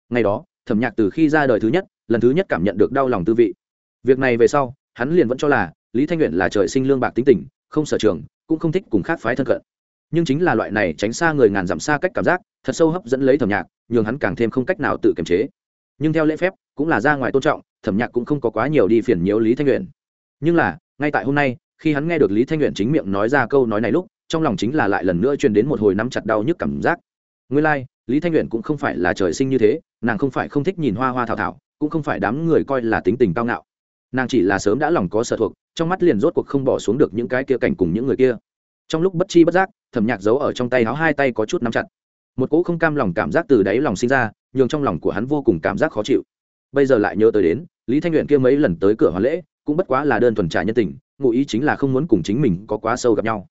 Ngày đó, thẩm nhạc từ khi ra đời thứ nhất, lần thứ nhất cảm nhận được đau lòng tư vị. Việc này về sau, hắn liền vẫn cho là lý thanh nguyện là trời sinh lương bạc tính tình, không sở trường, cũng không thích cùng khác phái thân cận. Nhưng chính là loại này tránh xa người ngàn dặm xa cách cảm giác, thật sâu hấp dẫn lấy thẩm nhạc, nhường hắn càng thêm không cách nào tự kiềm chế. Nhưng theo lễ phép, cũng là ra ngoài tôn trọng, thẩm nhạc cũng không có quá nhiều đi phiền nhiễu lý thanh nguyện nhưng là, ngay tại hôm nay, khi hắn nghe được lý thanh nguyện chính miệng nói ra câu nói này lúc trong lòng chính là lại lần nữa truyền đến một hồi nắm chặt đau nhức cảm giác. Nguyên lai、like, lý thanh nguyện cũng không phải là trời sinh như thế nàng không phải không thích nhìn hoa hoa thảo thảo cũng không phải đám người coi là tính tình cao ngạo. Nàng chỉ là sớm đã lòng có sợ thuộc trong mắt liền rốt cuộc không bỏ xuống được những cái kia cảnh cùng những người kia. Trong lúc bất chi bất giác thẩm nhạc giấu ở trong tay áo hai tay có chút nắm chặt. Một cỗ không cam lòng cảm giác từ đáy lòng sinh ra nhường trong lòng của hắn vô cùng cảm giác khó chịu. Bây giờ lại nhớ tới đến lý thanh nguyện kia mấy lần tới cửa hoàn lễ cũng bất quá là đơn thuần trả nhân tình ngụ ý chính là không muốn cùng chính mình có quá sâu gặp nhau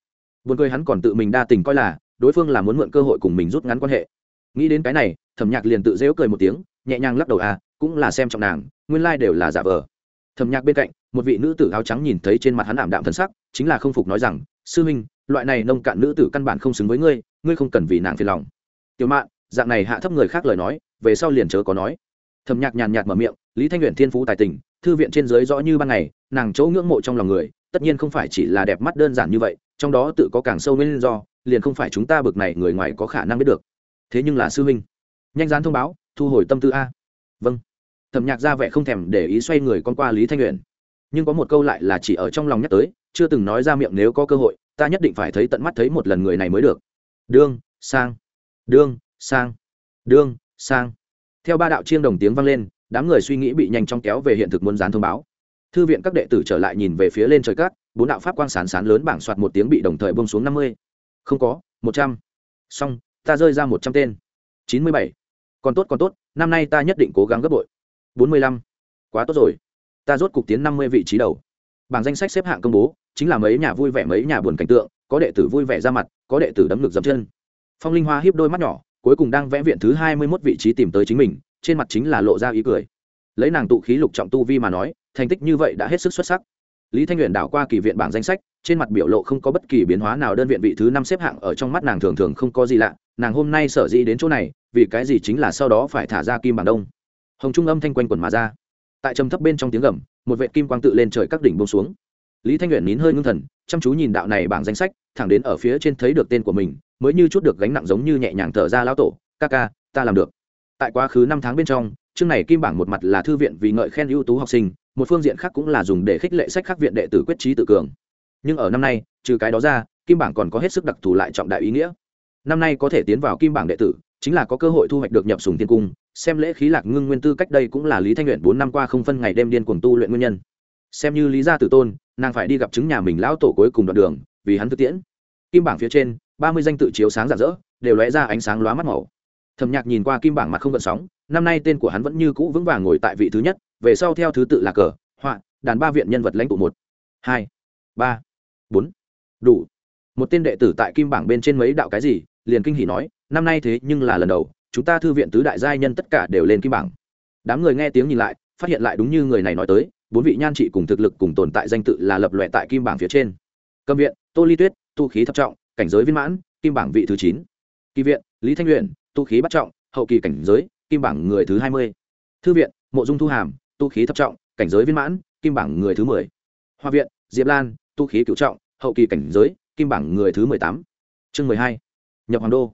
buồn cười hắn còn tự mình đa tình coi là, đối phương là muốn mượn cơ hội cùng mình rút ngắn quan hệ. Nghĩ đến cái này, thẩm nhạc liền tự dễu cười một tiếng, nhẹ nhàng lắc đầu à cũng là xem trọng nàng, nguyên lai、like、đều là giả vờ. Thẩm nhạc bên cạnh, một vị nữ tử áo trắng nhìn thấy trên mặt hắn ảm đạm thân sắc, chính là không phục nói rằng, sư minh loại này nông cạn nữ tử căn bản không xứng với ngươi ngươi không cần vì nàng phiền lòng. Tiểu mạn, dạng này hạ thấp người khác lời nói, về sau liền chớ có nói. Thẩm nhạc nhàn nhạt mở miệng, lý thanh nguyện thiên phú tài tình, thư viện trên dưới rõ như ban ngày, nàng chỗ ngưỡng mộ trong lòng người tất nhiên không phải chỉ là đẹp mắt đơn giản như vậy, trong đó tự có càng sâu nguyên do, liền không phải chúng ta bực này người ngoài có khả năng biết được. Thế nhưng là sư huynh, nhanh dán thông báo, thu hồi tâm tư a. Vâng. Thẩm nhạc ra vẻ không thèm để ý xoay người con qua lý thanh nguyện nhưng có một câu lại là chỉ ở trong lòng nhắc tới, chưa từng nói ra miệng nếu có cơ hội, ta nhất định phải thấy tận mắt thấy một lần người này mới được. Đương, sang. Đương sang. Đương, sang. Theo ba đạo chiêng đồng tiếng vang lên, đám người suy nghĩ bị nhanh chóng kéo về hiện thực muốn dán thông báo thư viện các đệ tử trở lại nhìn về phía lên trời cát, bốn đạo pháp quang sán sán lớn bảng soạt một tiếng bị đồng thời bông xuống năm mươi. Không có, một trăm. Xong, ta rơi ra một trăm tên. Chín mươi bảy. Còn tốt còn tốt, năm nay ta nhất định cố gắng gấp bội. Bốn mươi lăm. Quá tốt rồi. Ta rốt cục tiến năm mươi vị trí đầu. Bảng danh sách xếp hạng công bố, chính là mấy nhà vui vẻ, mấy nhà buồn cảnh tượng, có đệ tử vui vẻ ra mặt, có đệ tử đấm ngực dập chân. Phong linh hoa hiếp đôi mắt nhỏ, cuối cùng đang vẽ viện thứ hai mươi mốt vị trí tìm tới chính mình, trên mặt chính là lộ ra ý cười. Lấy nàng tụ khí lục trọng tu vi mà nói thành tích như vậy đã hết sức xuất sắc. Lý thanh luyện đảo qua kỳ viện bảng danh sách, trên mặt biểu lộ không có bất kỳ biến hóa nào, đơn viện vị thứ năm xếp hạng ở trong mắt nàng thường thường không có gì lạ, nàng hôm nay sở dĩ đến chỗ này, vì cái gì chính là sau đó phải thả ra kim bảng đông. Hồng trung âm thanh quanh quần mà ra. Tại trầm thấp bên trong tiếng gầm, một vệ kim quang tự lên trời các đỉnh bông xuống. Lý thanh luyện nín hơi ngưng thần, chăm chú nhìn đạo này bảng danh sách, thẳng đến ở phía trên thấy được tên của mình, mới như chút được gánh nặng giống như nhẹ nhàng thở ra lão tổ, ca ca, ta làm được. Tại quá khứ năm tháng bên trong, chương này kim bảng một mặt là thư viện vì ngợi khen ưu tú học sinh một phương diện khác cũng là dùng để khích lệ sách khắc viện đệ tử quyết trí tự cường. Nhưng ở năm nay, trừ cái đó ra, kim bảng còn có hết sức đặc thù lại trọng đại ý nghĩa. Năm nay có thể tiến vào kim bảng đệ tử, chính là có cơ hội thu hoạch được nhập sùng tiên cung, xem lễ khí lạc ngưng nguyên tư cách đây cũng là lý thanh luyện bốn năm qua không phân ngày đêm điên cuồng tu luyện nguyên nhân. Xem như lý gia tử tôn, nàng phải đi gặp chứng nhà mình lão tổ cuối cùng đoạn đường, vì hắn thực tiễn. Kim bảng phía trên, ba mươi danh tự chiếu sáng rạng rỡ, đều lóe ra ánh sáng lóa mắt màu. Thầm nhạc nhìn qua kim bảng mặt không gợn sóng, năm nay tên của hắn vẫn như cũ vững vàng ngồi tại vị thứ nhất về sau theo thứ tự là cờ, họa, đàn ba viện nhân vật lãnh tụ một, hai, ba, bốn. Đủ. Một tên đệ tử tại kim bảng bên trên mấy đạo cái gì, liền kinh hỉ nói, năm nay thế nhưng là lần đầu, chúng ta thư viện tứ đại giai nhân tất cả đều lên kim bảng. Đám người nghe tiếng nhìn lại, phát hiện lại đúng như người này nói tới, bốn vị nhan trị cùng thực lực cùng tồn tại danh tự là lập lòe tại kim bảng phía trên. Cầm viện, tô ly tuyết, tu khí thập trọng, cảnh giới viên mãn, kim bảng vị thứ chín. Kỳ viện, lý thanh luyện tu khí bắt trọng, hậu kỳ cảnh giới, kim bảng người thứ hai mươi. Thư viện, mộ dung thu hàm tu khí thập trọng, cảnh giới viên mãn, kim bảng người thứ mười. Hoa viện, diệp lan, tu khí cựu trọng, hậu kỳ cảnh giới, kim bảng người thứ mười tám. Chương mười hai, nhập hoàng đô.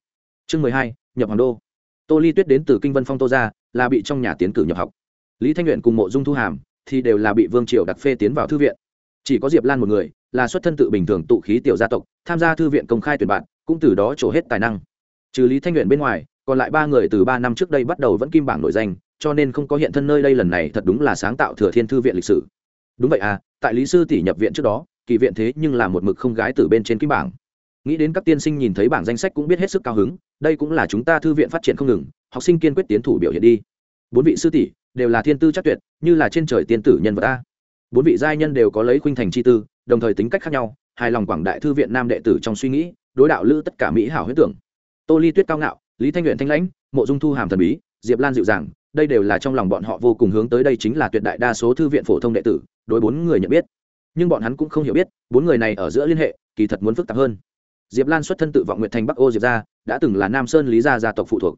Chương mười hai, nhập hoàng đô. Tô ly tuyết đến từ kinh vân phong tô ra là bị trong nhà tiến cử nhập học. Lý thanh luyện cùng mộ dung thu hàm thì đều là bị vương triều đặc phê tiến vào thư viện. Chỉ có diệp lan một người, là xuất thân tự bình thường tụ khí tiểu gia tộc, tham gia thư viện công khai tuyển bạn, cũng từ đó trổ hết tài năng. Trừ lý thanh luyện bên ngoài, còn lại ba người từ ba năm trước đây bắt đầu vẫn kim bảng nổi danh cho nên không có hiện thân nơi đây lần này thật đúng là sáng tạo thừa thiên thư viện lịch sử. Đúng vậy à tại lý sư tỷ nhập viện trước đó, kỳ viện thế nhưng là một mực không gái từ bên trên kim bảng. Nghĩ đến các tiên sinh nhìn thấy bảng danh sách cũng biết hết sức cao hứng, đây cũng là chúng ta thư viện phát triển không ngừng, học sinh kiên quyết tiến thủ biểu hiện đi. Bốn vị sư tỷ đều là thiên tư chắc tuyệt, như là trên trời tiên tử nhân vật ta bốn vị giai nhân đều có lấy khuynh thành chi tư, đồng thời tính cách khác nhau, hài lòng quảng đại thư viện nam đệ tử trong suy nghĩ, đối đạo lữ tất cả mỹ hảo huyết tưởng. Tô ly tuyết cao ngạo, lý thanh luyện thanh lãnh, mộ dung thu hàm thần bí, diệp lan dịu dàng đây đều là trong lòng bọn họ vô cùng hướng tới đây chính là tuyệt đại đa số thư viện phổ thông đệ tử, đối bốn người nhận biết. Nhưng bọn hắn cũng không hiểu biết, bốn người này ở giữa liên hệ, kỳ thật muốn phức tạp hơn. Diệp lan xuất thân tự vọng nguyện thành bắc ô diệp gia, đã từng là nam sơn lý gia gia tộc phụ thuộc.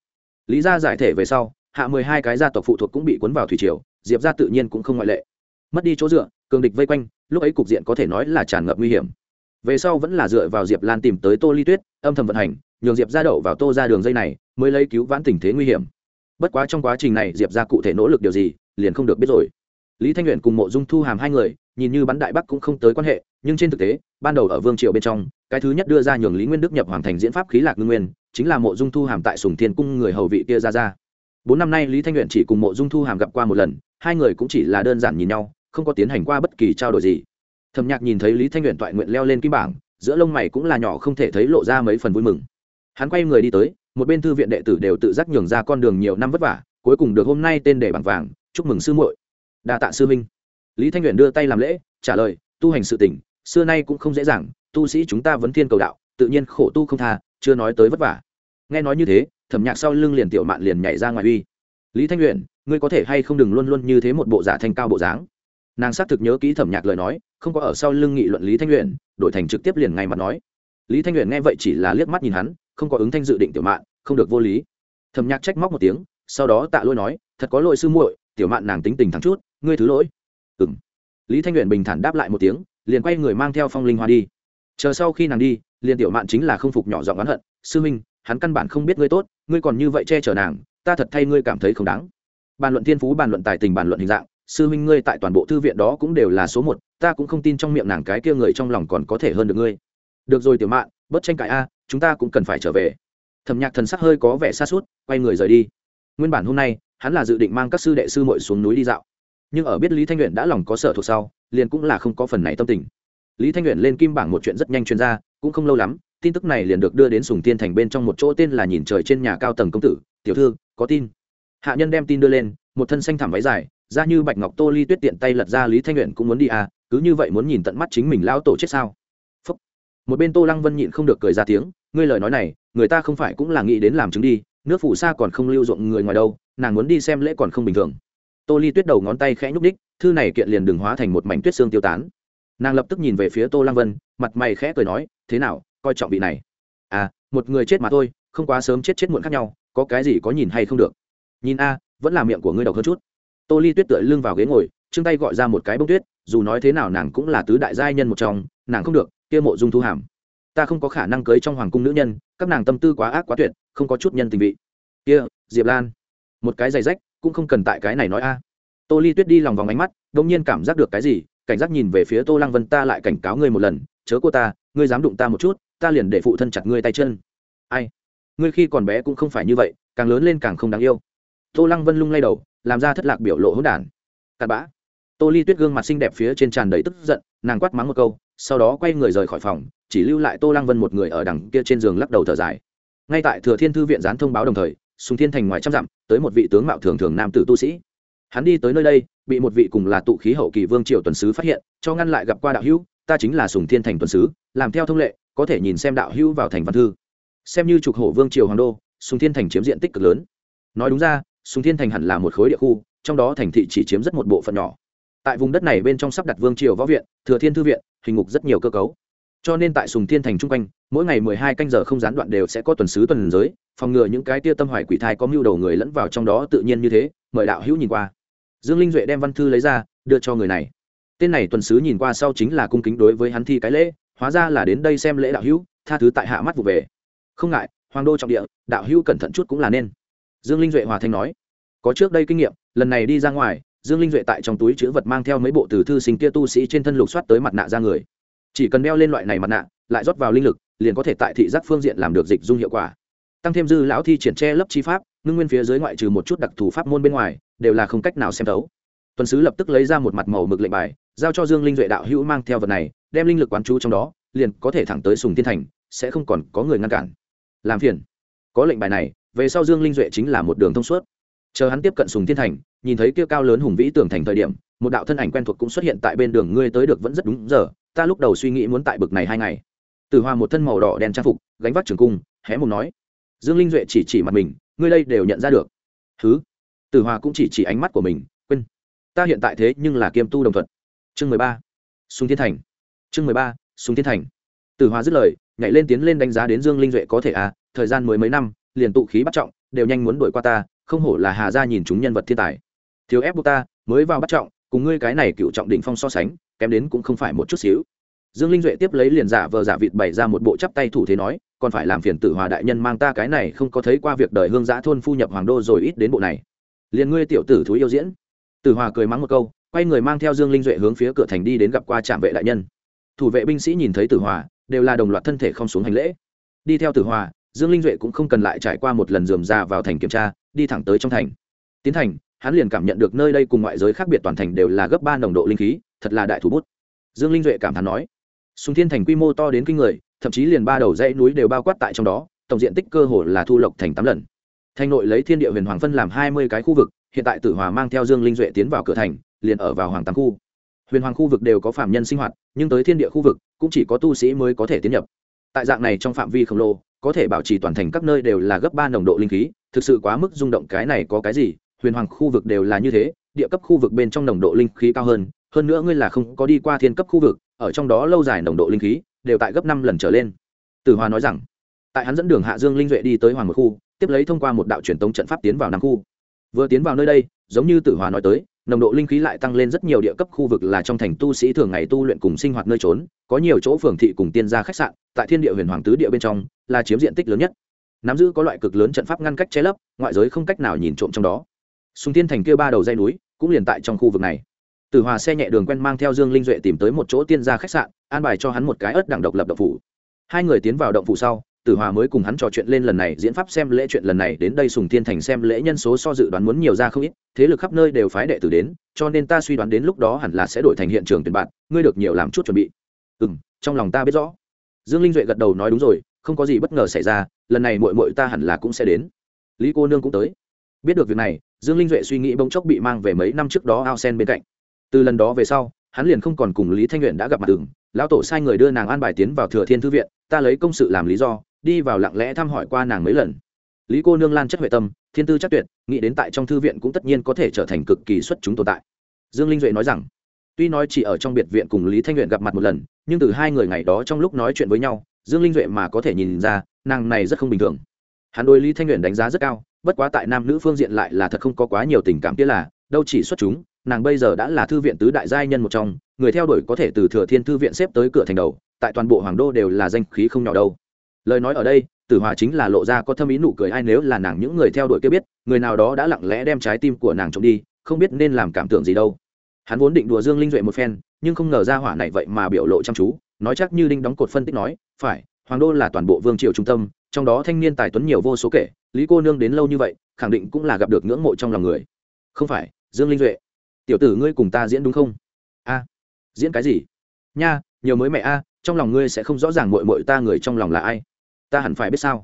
Lý gia giải thể về sau, hạ mười hai cái gia tộc phụ thuộc cũng bị cuốn vào thủy triều, diệp gia tự nhiên cũng không ngoại lệ. Mất đi chỗ dựa, cường địch vây quanh, lúc ấy cục diện có thể nói là tràn ngập nguy hiểm. Về sau vẫn là dựa vào diệp lan tìm tới tô ly tuyết, âm thầm vận hành, nhường diệp ra đậu vào tô ra đường dây này, mới lấy cứu vãn tình thế nguy hiểm bất quá trong quá trình này, diệp ra cụ thể nỗ lực điều gì, liền không được biết rồi. Lý thanh luyện cùng mộ dung thu hàm hai người, nhìn như bắn đại bắc cũng không tới quan hệ, nhưng trên thực tế, ban đầu ở vương triều bên trong, cái thứ nhất đưa ra nhường lý nguyên đức nhập hoàng thành diễn pháp khí lạc ngưng nguyên, chính là mộ dung thu hàm tại sùng thiên cung người hầu vị kia ra ra. Bốn năm nay, lý thanh luyện chỉ cùng mộ dung thu hàm gặp qua một lần, hai người cũng chỉ là đơn giản nhìn nhau, không có tiến hành qua bất kỳ trao đổi gì. Thầm nhạc nhìn thấy lý thanh luyện toại nguyện leo lên kim bảng, giữa lông mày cũng là nhỏ không thể thấy lộ ra mấy phần vui mừng. Hắn quay người đi tới một bên thư viện đệ tử đều tự giác nhường ra con đường nhiều năm vất vả, cuối cùng được hôm nay tên để bảng vàng, chúc mừng sư muội. Đa tạ sư minh lý thanh nguyện đưa tay làm lễ, trả lời, tu hành sự tỉnh xưa nay cũng không dễ dàng, tu sĩ chúng ta vẫn thiên cầu đạo, tự nhiên khổ tu không tha, chưa nói tới vất vả. Nghe nói như thế, thẩm nhạc sau lưng liền tiểu mạn liền nhảy ra ngoài uy. Lý thanh nguyện ngươi có thể hay không đừng luôn luôn như thế một bộ giả thanh cao bộ dáng? Nàng xác thực nhớ kỹ thẩm nhạc lời nói, không có ở sau lưng nghị luận lý thanh nguyện đổi thành trực tiếp liền ngay mặt nói. Lý thanh nguyện nghe vậy chỉ là liếc mắt nhìn hắn không có ứng thanh dự định tiểu mạn, không được vô lý. Thẩm nhạc trách móc một tiếng, sau đó tạ lôi nói, thật có lỗi sư muội, tiểu mạn nàng tính tình thắng chút, ngươi thứ lỗi. Ừ m lý thanh luyện bình thản đáp lại một tiếng, liền quay người mang theo phong linh hoa đi. Chờ sau khi nàng đi, liền tiểu mạn chính là không phục nhỏ giọng oán hận, sư minh, hắn căn bản không biết ngươi tốt, ngươi còn như vậy che chở nàng, ta thật thay ngươi cảm thấy không đáng. Bàn luận thiên phú, bàn luận tài tình, bàn luận hình dạng, sư minh ngươi tại toàn bộ thư viện đó cũng đều là số một, ta cũng không tin trong miệng nàng cái kia người trong lòng còn có thể hơn được ngươi. Được rồi tiểu mạn bất tranh cãi a, chúng ta cũng cần phải trở về. Thẩm nhạc thần sắc hơi có vẻ xa suốt quay người rời đi. Nguyên bản hôm nay, hắn là dự định mang các sư đệ sư mội xuống núi đi dạo. Nhưng ở biết lý thanh luyện đã lòng có sở thuộc sau, liền cũng là không có phần này tâm tình. Lý thanh luyện lên kim bảng một chuyện rất nhanh chuyên ra, cũng không lâu lắm, tin tức này liền được đưa đến sùng tiên thành bên trong một chỗ tên là nhìn trời trên nhà cao tầng công tử, tiểu thư, có tin. Hạ nhân đem tin đưa lên, một thân xanh thảm váy dài ra như bạch ngọc tô ly tuyết tiện tay lật ra lý thanh luyện cũng muốn đi à cứ như vậy muốn nhìn tận mắt chính mình lao tổ chết sao một bên tô lăng vân nhịn không được cười ra tiếng ngươi lời nói này người ta không phải cũng là nghĩ đến làm chứng đi nước phủ xa còn không lưu ruộng người ngoài đâu nàng muốn đi xem lễ còn không bình thường. Tô ly tuyết đầu ngón tay khẽ nhúc ních, thư này kiện liền đường hóa thành một mảnh tuyết xương tiêu tán. Nàng lập tức nhìn về phía tô lăng vân mặt mày khẽ cười nói thế nào coi trọng vị này? À một người chết mà thôi không quá sớm chết chết muộn khác nhau có cái gì có nhìn hay không được? Nhìn a vẫn là miệng của ngươi độc hơn chút. Tô ly tuyết tựa lưng vào ghế ngồi chương tay gọi ra một cái bông tuyết dù nói thế nào nàng cũng là tứ đại giai nhân một trong nàng không được kia mộ dung thu hàm. Ta không có khả năng cưới trong hoàng cung nữ nhân, các nàng tâm tư quá ác quá tuyệt, không có chút nhân tình vị. Kia, diệp lan. Một cái giày rách, cũng không cần tại cái này nói a. Tô ly tuyết đi lòng vòng ánh mắt, đông nhiên cảm giác được cái gì, cảnh giác nhìn về phía tô lăng vân, ta lại cảnh cáo ngươi một lần, chớ cô ta, ngươi dám đụng ta một chút, ta liền để phụ thân chặt ngươi tay chân. Ai? Ngươi khi còn bé cũng không phải như vậy, càng lớn lên càng không đáng yêu. Tô lăng vân lung lay đầu, làm ra thất lạc biểu lộ hỗn đản. Cặn bã. Tô ly tuyết gương mặt xinh đẹp phía trên tràn đầy tức giận, nàng quát mắng một câu sau đó quay người rời khỏi phòng, chỉ lưu lại tô lăng vân một người ở đằng kia trên giường lắc đầu thở dài. Ngay tại thừa thiên thư viện gián thông báo đồng thời, sùng thiên thành ngoài trăm dặm, tới một vị tướng mạo thường thường nam tử tu sĩ. Hắn đi tới nơi đây, bị một vị cùng là tụ khí hậu kỳ vương triều tuần sứ phát hiện, cho ngăn lại gặp qua đạo hữu, ta chính là sùng thiên thành tuần sứ, làm theo thông lệ, có thể nhìn xem đạo hữu vào thành văn thư. Xem như trục hổ vương triều hoàng đô, sùng thiên thành chiếm diện tích cực lớn. Nói đúng ra, sùng thiên thành hẳn là một khối địa khu, trong đó thành thị chỉ chiếm rất một bộ phận nhỏ. Tại vùng đất này bên trong sắp đặt vương triều võ viện, thừa thiên thư viện hình ngục rất nhiều cơ cấu. Cho nên tại sùng thiên thành chung quanh, mỗi ngày mười hai canh giờ không gián đoạn đều sẽ có tuần sứ tuần giới, phòng ngừa những cái tia tâm hoài quỷ thai có mưu đầu người lẫn vào trong đó tự nhiên như thế, mời đạo hữu nhìn qua. Dương linh duệ đem văn thư lấy ra, đưa cho người này. Tên này tuần sứ nhìn qua sau chính là cung kính đối với hắn thi cái lễ, hóa ra là đến đây xem lễ đạo hữu, tha thứ tại hạ mắt vụ về. Không ngại, hoàng đô trọng địa, đạo hữu cẩn thận chút cũng là nên. Dương linh duệ hòa thanh nói, có trước đây kinh nghiệm, lần này đi ra ngoài dương linh duệ tại trong túi chữ vật mang theo mấy bộ từ thư sinh kia tu sĩ trên thân lục soát tới mặt nạ ra người. Chỉ cần đeo lên loại này mặt nạ, lại rót vào linh lực, liền có thể tại thị giác phương diện làm được dịch dung hiệu quả. Tăng thêm dư lão thi triển che lấp chi pháp, ngưng nguyên phía dưới ngoại trừ một chút đặc thù pháp môn bên ngoài, đều là không cách nào xem thấu. Tuần sứ lập tức lấy ra một mặt màu mực lệnh bài, giao cho dương linh duệ đạo hữu mang theo vật này, đem linh lực quán chú trong đó, liền có thể thẳng tới sùng tiên thành, sẽ không còn có người ngăn cản. Làm phiền. Có lệnh bài này, về sau dương linh duệ chính là một đường thông suốt chờ hắn tiếp cận sùng Thiên thành, nhìn thấy kia cao lớn hùng vĩ tường thành thời điểm, một đạo thân ảnh quen thuộc cũng xuất hiện tại bên đường ngươi tới được vẫn rất đúng giờ, ta lúc đầu suy nghĩ muốn tại bực này hai ngày. Từ hoa một thân màu đỏ đen trang phục, gánh vác trường cung, hé mồm nói, dương linh duệ chỉ chỉ mặt mình, ngươi đây đều nhận ra được. Thứ từ hoa cũng chỉ chỉ ánh mắt của mình, quên, ta hiện tại thế nhưng là kiêm tu đồng thuận. Chương mười ba, sùng thiên thành. Chương mười ba, sùng thiên thành. Từ hoa dứt lời, nhảy lên tiến lên đánh giá đến dương linh duệ có thể à thời gian mười mấy năm, liền tụ khí bắt trọng, đều nhanh muốn đuổi qua ta không hổ là hà gia nhìn chúng nhân vật thiên tài. Thiếu ép buộc ta, mới vào bắt trọng, cùng ngươi cái này cựu trọng đỉnh phong so sánh, kém đến cũng không phải một chút xíu. Dương linh duệ tiếp lấy liền giả vờ giả vịt bày ra một bộ chắp tay thủ thế nói, còn phải làm phiền tử hòa đại nhân mang ta cái này không có thấy qua việc đời hương giã thôn phu nhập hoàng đô rồi ít đến bộ này. Liền ngươi tiểu tử thú yêu diễn. Tử hòa cười mắng một câu, quay người mang theo dương linh duệ hướng phía cửa thành đi đến gặp qua trạm vệ đại nhân. Thủ vệ binh sĩ nhìn thấy tử hòa, đều là đồng loạt thân thể không xuống hành lễ. Đi theo tử hòa, dương linh duệ cũng không cần lại trải qua một lần dườm ra vào thành kiểm tra đi thẳng tới trong thành. Tiến thành, hắn liền cảm nhận được nơi đây cùng ngoại giới khác biệt toàn thành đều là gấp ba nồng độ linh khí, thật là đại thủ bút. Dương linh duệ cảm thán nói, sùng thiên thành quy mô to đến kinh người, thậm chí liền ba đầu dãy núi đều bao quát tại trong đó, tổng diện tích cơ hồ là thu lộc thành tám lần. Thành nội lấy thiên địa huyền hoàng phân làm hai mươi cái khu vực, hiện tại tử hòa mang theo dương linh duệ tiến vào cửa thành, liền ở vào hoàng tám khu. Huyền hoàng khu vực đều có phạm nhân sinh hoạt, nhưng tới thiên địa khu vực, cũng chỉ có tu sĩ mới có thể tiến nhập. Tại dạng này trong phạm vi khổng lồ, có thể bảo trì toàn thành các nơi đều là gấp ba nồng độ linh khí thực sự quá mức rung động cái này có cái gì, huyền hoàng khu vực đều là như thế, địa cấp khu vực bên trong nồng độ linh khí cao hơn hơn nữa ngươi là không có đi qua thiên cấp khu vực, ở trong đó lâu dài nồng độ linh khí, đều tại gấp năm lần trở lên. Tử hoa nói rằng, tại hắn dẫn đường hạ dương linh duệ đi tới hoàng một khu, tiếp lấy thông qua một đạo truyền tống trận pháp tiến vào năm khu. Vừa tiến vào nơi đây, giống như tử hòa nói tới, nồng độ linh khí lại tăng lên rất nhiều địa cấp khu vực là trong thành tu sĩ thường ngày tu luyện cùng sinh hoạt nơi trốn, có nhiều chỗ phường thị cùng tiên gia khách sạn, tại thiên địa huyền hoàng tứ địa bên trong, là chiếm diện tích lớn nhất nắm giữ có loại cực lớn trận pháp ngăn cách che lấp ngoại giới không cách nào nhìn trộm trong đó sùng tiên thành kia ba đầu dây núi cũng liền tại trong khu vực này Tử Hòa xe nhẹ đường quen mang theo Dương Linh Duệ tìm tới một chỗ tiên gia khách sạn, an bài cho hắn một cái ớt đẳng độc lập động phủ. Hai người tiến vào động phủ sau, Tử Hòa mới cùng hắn trò chuyện lên lần này diễn pháp xem lễ chuyện lần này đến đây Sùng Thiên Thành xem lễ nhân số so dự đoán muốn nhiều ra không ít, thế lực khắp nơi đều phái đệ tử đến, cho nên ta suy đoán đến lúc đó hẳn là sẽ đổi thành hiện trường tuyển bạn, ngươi được nhiều làm chút chuẩn bị. Ừm, trong lòng ta biết rõ. Dương Linh Duệ gật đầu nói đúng rồi, không có gì bất ngờ xảy ra, lần này muội muội ta hẳn là cũng sẽ đến. Lý cô nương cũng tới. Biết được việc này, Dương Linh Duệ suy nghĩ bỗng chốc bị mang về mấy năm trước đó ao sen bên cạnh từ lần đó về sau hắn liền không còn cùng lý thanh nguyện đã gặp mặt từng lão tổ sai người đưa nàng an bài tiến vào thừa thiên thư viện ta lấy công sự làm lý do đi vào lặng lẽ thăm hỏi qua nàng mấy lần lý cô nương lan chất huệ tâm thiên tư chắc tuyệt nghĩ đến tại trong thư viện cũng tất nhiên có thể trở thành cực kỳ xuất chúng tồn tại dương linh duệ nói rằng tuy nói chỉ ở trong biệt viện cùng lý thanh nguyện gặp mặt một lần nhưng từ hai người ngày đó trong lúc nói chuyện với nhau dương linh duệ mà có thể nhìn ra, nàng này rất không bình thường. Hắn đối lý thanh nguyện đánh giá rất cao, bất quá tại nam nữ phương diện lại là thật không có quá nhiều tình cảm kia là, đâu chỉ xuất chúng, nàng bây giờ đã là thư viện tứ đại giai nhân một trong, người theo đuổi có thể từ thừa thiên thư viện xếp tới cửa thành đầu, tại toàn bộ hoàng đô đều là danh khí không nhỏ đâu. Lời nói ở đây, tử hòa chính là lộ ra có thâm ý nụ cười, ai nếu là nàng những người theo đuổi kia biết, người nào đó đã lặng lẽ đem trái tim của nàng trộm đi, không biết nên làm cảm tưởng gì đâu. Hắn vốn định đùa dương linh duệ một phen, nhưng không ngờ ra hỏa này vậy mà biểu lộ chăm chú, nói chắc như đinh đóng cột phân tích nói phải, hoàng đô là toàn bộ vương triều trung tâm, trong đó thanh niên tài tuấn nhiều vô số kể, lý cô nương đến lâu như vậy, khẳng định cũng là gặp được ngưỡng mộ trong lòng người. Không phải, dương linh duệ. Tiểu tử ngươi cùng ta diễn đúng không? A. Diễn cái gì? Nha, nhiều mới mẹ a, trong lòng ngươi sẽ không rõ ràng mội mội ta người trong lòng là ai. Ta hẳn phải biết sao?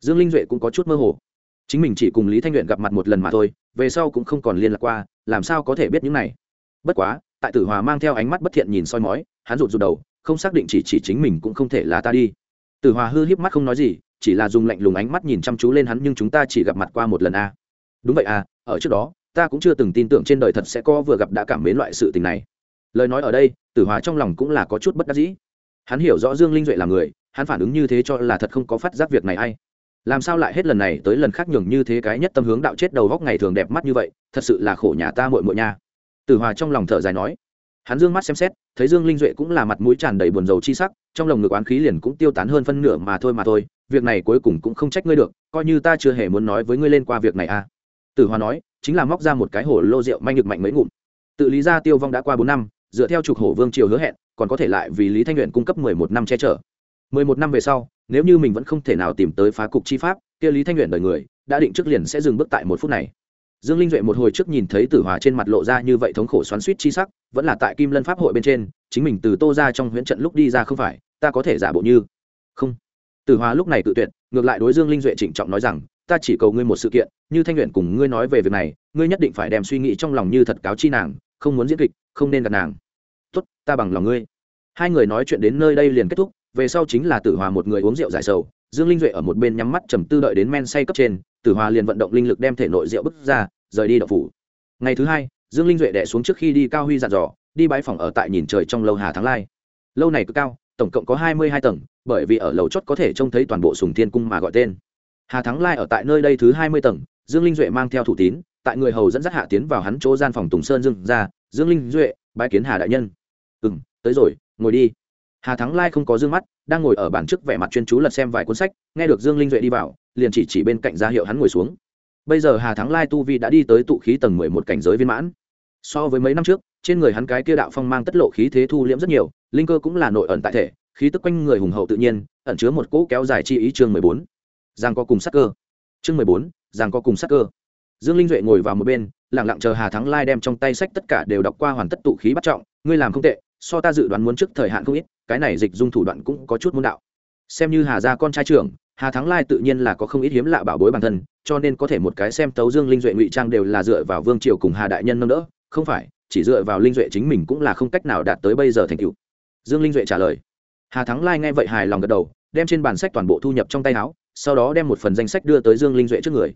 Dương linh duệ cũng có chút mơ hồ. Chính mình chỉ cùng lý thanh luyện gặp mặt một lần mà thôi, về sau cũng không còn liên lạc qua, làm sao có thể biết những này? Bất quá tại tử hòa mang theo ánh mắt bất thiện nhìn soi mói, hắn rụt rụt đầu, không xác định chỉ chỉ chính mình cũng không thể là ta đi. Tử hòa hư híp mắt không nói gì, chỉ là dùng lạnh lùng ánh mắt nhìn chăm chú lên hắn, nhưng chúng ta chỉ gặp mặt qua một lần a đúng vậy à ở trước đó, ta cũng chưa từng tin tưởng trên đời thật sẽ có vừa gặp đã cảm mến loại sự tình này. Lời nói ở đây, tử hòa trong lòng cũng là có chút bất đắc dĩ. Hắn hiểu rõ dương linh duệ là người, hắn phản ứng như thế cho là thật không có phát giác việc này ai. Làm sao lại hết lần này tới lần khác nhường như thế cái nhất tâm hướng đạo chết đầu góc ngày thường đẹp mắt như vậy, thật sự là khổ nhà ta muội muội nha tử hòa trong lòng thở dài nói, hắn dương mắt xem xét, thấy dương linh duệ cũng là mặt mũi tràn đầy buồn rầu chi sắc, trong lồng ngực oán khí liền cũng tiêu tán hơn phân nửa mà thôi mà thôi, việc này cuối cùng cũng không trách ngươi được, coi như ta chưa hề muốn nói với ngươi lên qua việc này à. Tử hòa nói, chính là móc ra một cái hồ lô rượu manh ngực mạnh mấy ngụm. Tự lý ra tiêu vong đã qua bốn năm, dựa theo trục hổ vương triều hứa hẹn, còn có thể lại vì lý thanh luyện cung cấp mười một năm che chở. Mười một năm về sau, nếu như mình vẫn không thể nào tìm tới phá cục chi pháp, kia lý thanh luyện đời người, đã định trước liền sẽ dừng bước tại một phút này dương linh duệ một hồi trước nhìn thấy tử hòa trên mặt lộ ra như vậy thống khổ xoắn suýt chi sắc, vẫn là tại kim lân pháp hội bên trên, chính mình từ tô ra trong huyễn trận lúc đi ra không phải, ta có thể giả bộ như. Không. Tử hòa lúc này tự tuyệt, ngược lại đối dương linh duệ trịnh trọng nói rằng, ta chỉ cầu ngươi một sự kiện, như thanh luyện cùng ngươi nói về việc này, ngươi nhất định phải đem suy nghĩ trong lòng như thật cáo chi nàng, không muốn diễn kịch, không nên gặp nàng. Tốt, ta bằng lòng ngươi. Hai người nói chuyện đến nơi đây liền kết thúc, về sau chính là tử hòa một người uống rượu giải sầu dương linh duệ ở một bên nhắm mắt trầm tư đợi đến men say cấp trên, tử hòa liền vận động linh lực đem thể nội rượu bức ra, rời đi đậu phủ. Ngày thứ hai, dương linh duệ đẻ xuống trước khi đi cao huy dặn dò, đi bãi phòng ở tại nhìn trời trong lâu hà thắng lai. Lâu này cực cao, tổng cộng có hai mươi hai tầng, bởi vì ở lầu chót có thể trông thấy toàn bộ sùng thiên cung mà gọi tên. Hà thắng lai ở tại nơi đây thứ hai mươi tầng, dương linh duệ mang theo thủ tín, tại người hầu dẫn dắt hạ tiến vào hắn chỗ gian phòng tùng sơn dương ra, dương linh duệ bãi kiến hà đại nhân. Ừ tới rồi, ngồi đi. Hà thắng lai không có d ư ơ n g mắt đang ngồi ở bàn trước vẻ mặt chuyên chú lật xem vài cuốn sách, nghe được dương linh duệ đi vào, liền chỉ chỉ bên cạnh ra hiệu hắn ngồi xuống. Bây giờ hà thắng lai tu vi đã đi tới tụ khí tầng mười một cảnh giới viên mãn. So với mấy năm trước, trên người hắn cái kia đạo phong mang tất lộ khí thế thu liễm rất nhiều, linh cơ cũng là nội ẩn tại thể, khí tức quanh người hùng hậu tự nhiên, ẩn chứa một cỗ kéo dài chi ý chương mười bốn. Giang có cùng sắc cơ. Chương mười bốn, giang có cùng sắc cơ. Dương linh duệ ngồi vào một bên lẳng lặng chờ hà thắng lai đem trong tay sách tất cả đều đọc qua hoàn tất tụ khí bắt trọng, ngươi làm không tệ, so ta dự đoán muốn trước thời hạn không ít cái này dịch dung thủ đoạn cũng có chút môn đạo. Xem như hà gia con trai trưởng, hà thắng lai tự nhiên là có không ít hiếm lạ bảo bối bản thân, cho nên có thể một cái xem tấu dương linh duệ ngụy trang đều là dựa vào vương triều cùng hà đại nhân nâng đỡ, không phải, chỉ dựa vào linh duệ chính mình cũng là không cách nào đạt tới bây giờ thành tựu. Dương linh duệ trả lời. Hà thắng lai nghe vậy hài lòng gật đầu, đem trên bản sách toàn bộ thu nhập trong tay áo, sau đó đem một phần danh sách đưa tới dương linh duệ trước người.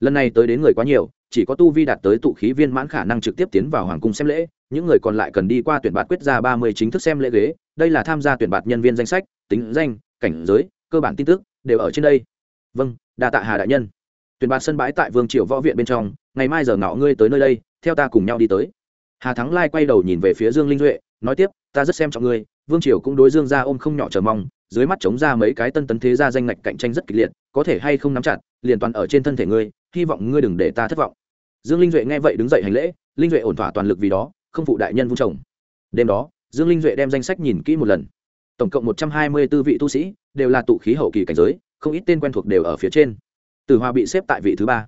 Lần này tới đến người quá nhiều, chỉ có tu vi đạt tới tụ khí viên mãn khả năng trực tiếp tiến vào hoàng cung xem lễ, những người còn lại cần đi qua tuyển bạt quyết ra ba mươi chính thức xem lễ ghế đây là tham gia tuyển bạt nhân viên danh sách, tính danh, cảnh giới, cơ bản tin tức, đều ở trên đây. Vâng đà tạ hà đại nhân. Tuyển bạt sân bãi tại vương triều võ viện bên trong, ngày mai giờ ngọ ngươi tới nơi đây, theo ta cùng nhau đi tới. Hà thắng lai quay đầu nhìn về phía dương linh duệ, nói tiếp, ta rất xem trọng ngươi, vương triều cũng đối dương ra ôm không nhỏ chờ mong, dưới mắt chống ra mấy cái tân tấn thế gia danh ngạch cạnh tranh rất kịch liệt, có thể hay không nắm chặt, liền toàn ở trên thân thể ngươi, hy vọng ngươi đừng để ta thất vọng. Dương linh duệ nghe vậy đứng dậy hành lễ, linh duệ ổn thỏa toàn lực vì đó, không phụ đại nhân vung chồng. Đêm đó dương linh duệ đem danh sách nhìn kỹ một lần. Tổng cộng một trăm hai mươi 124 vị tu sĩ, đều là tụ khí hậu kỳ cảnh giới, không ít tên quen thuộc đều ở phía trên. Tử hòa bị xếp tại vị thứ ba.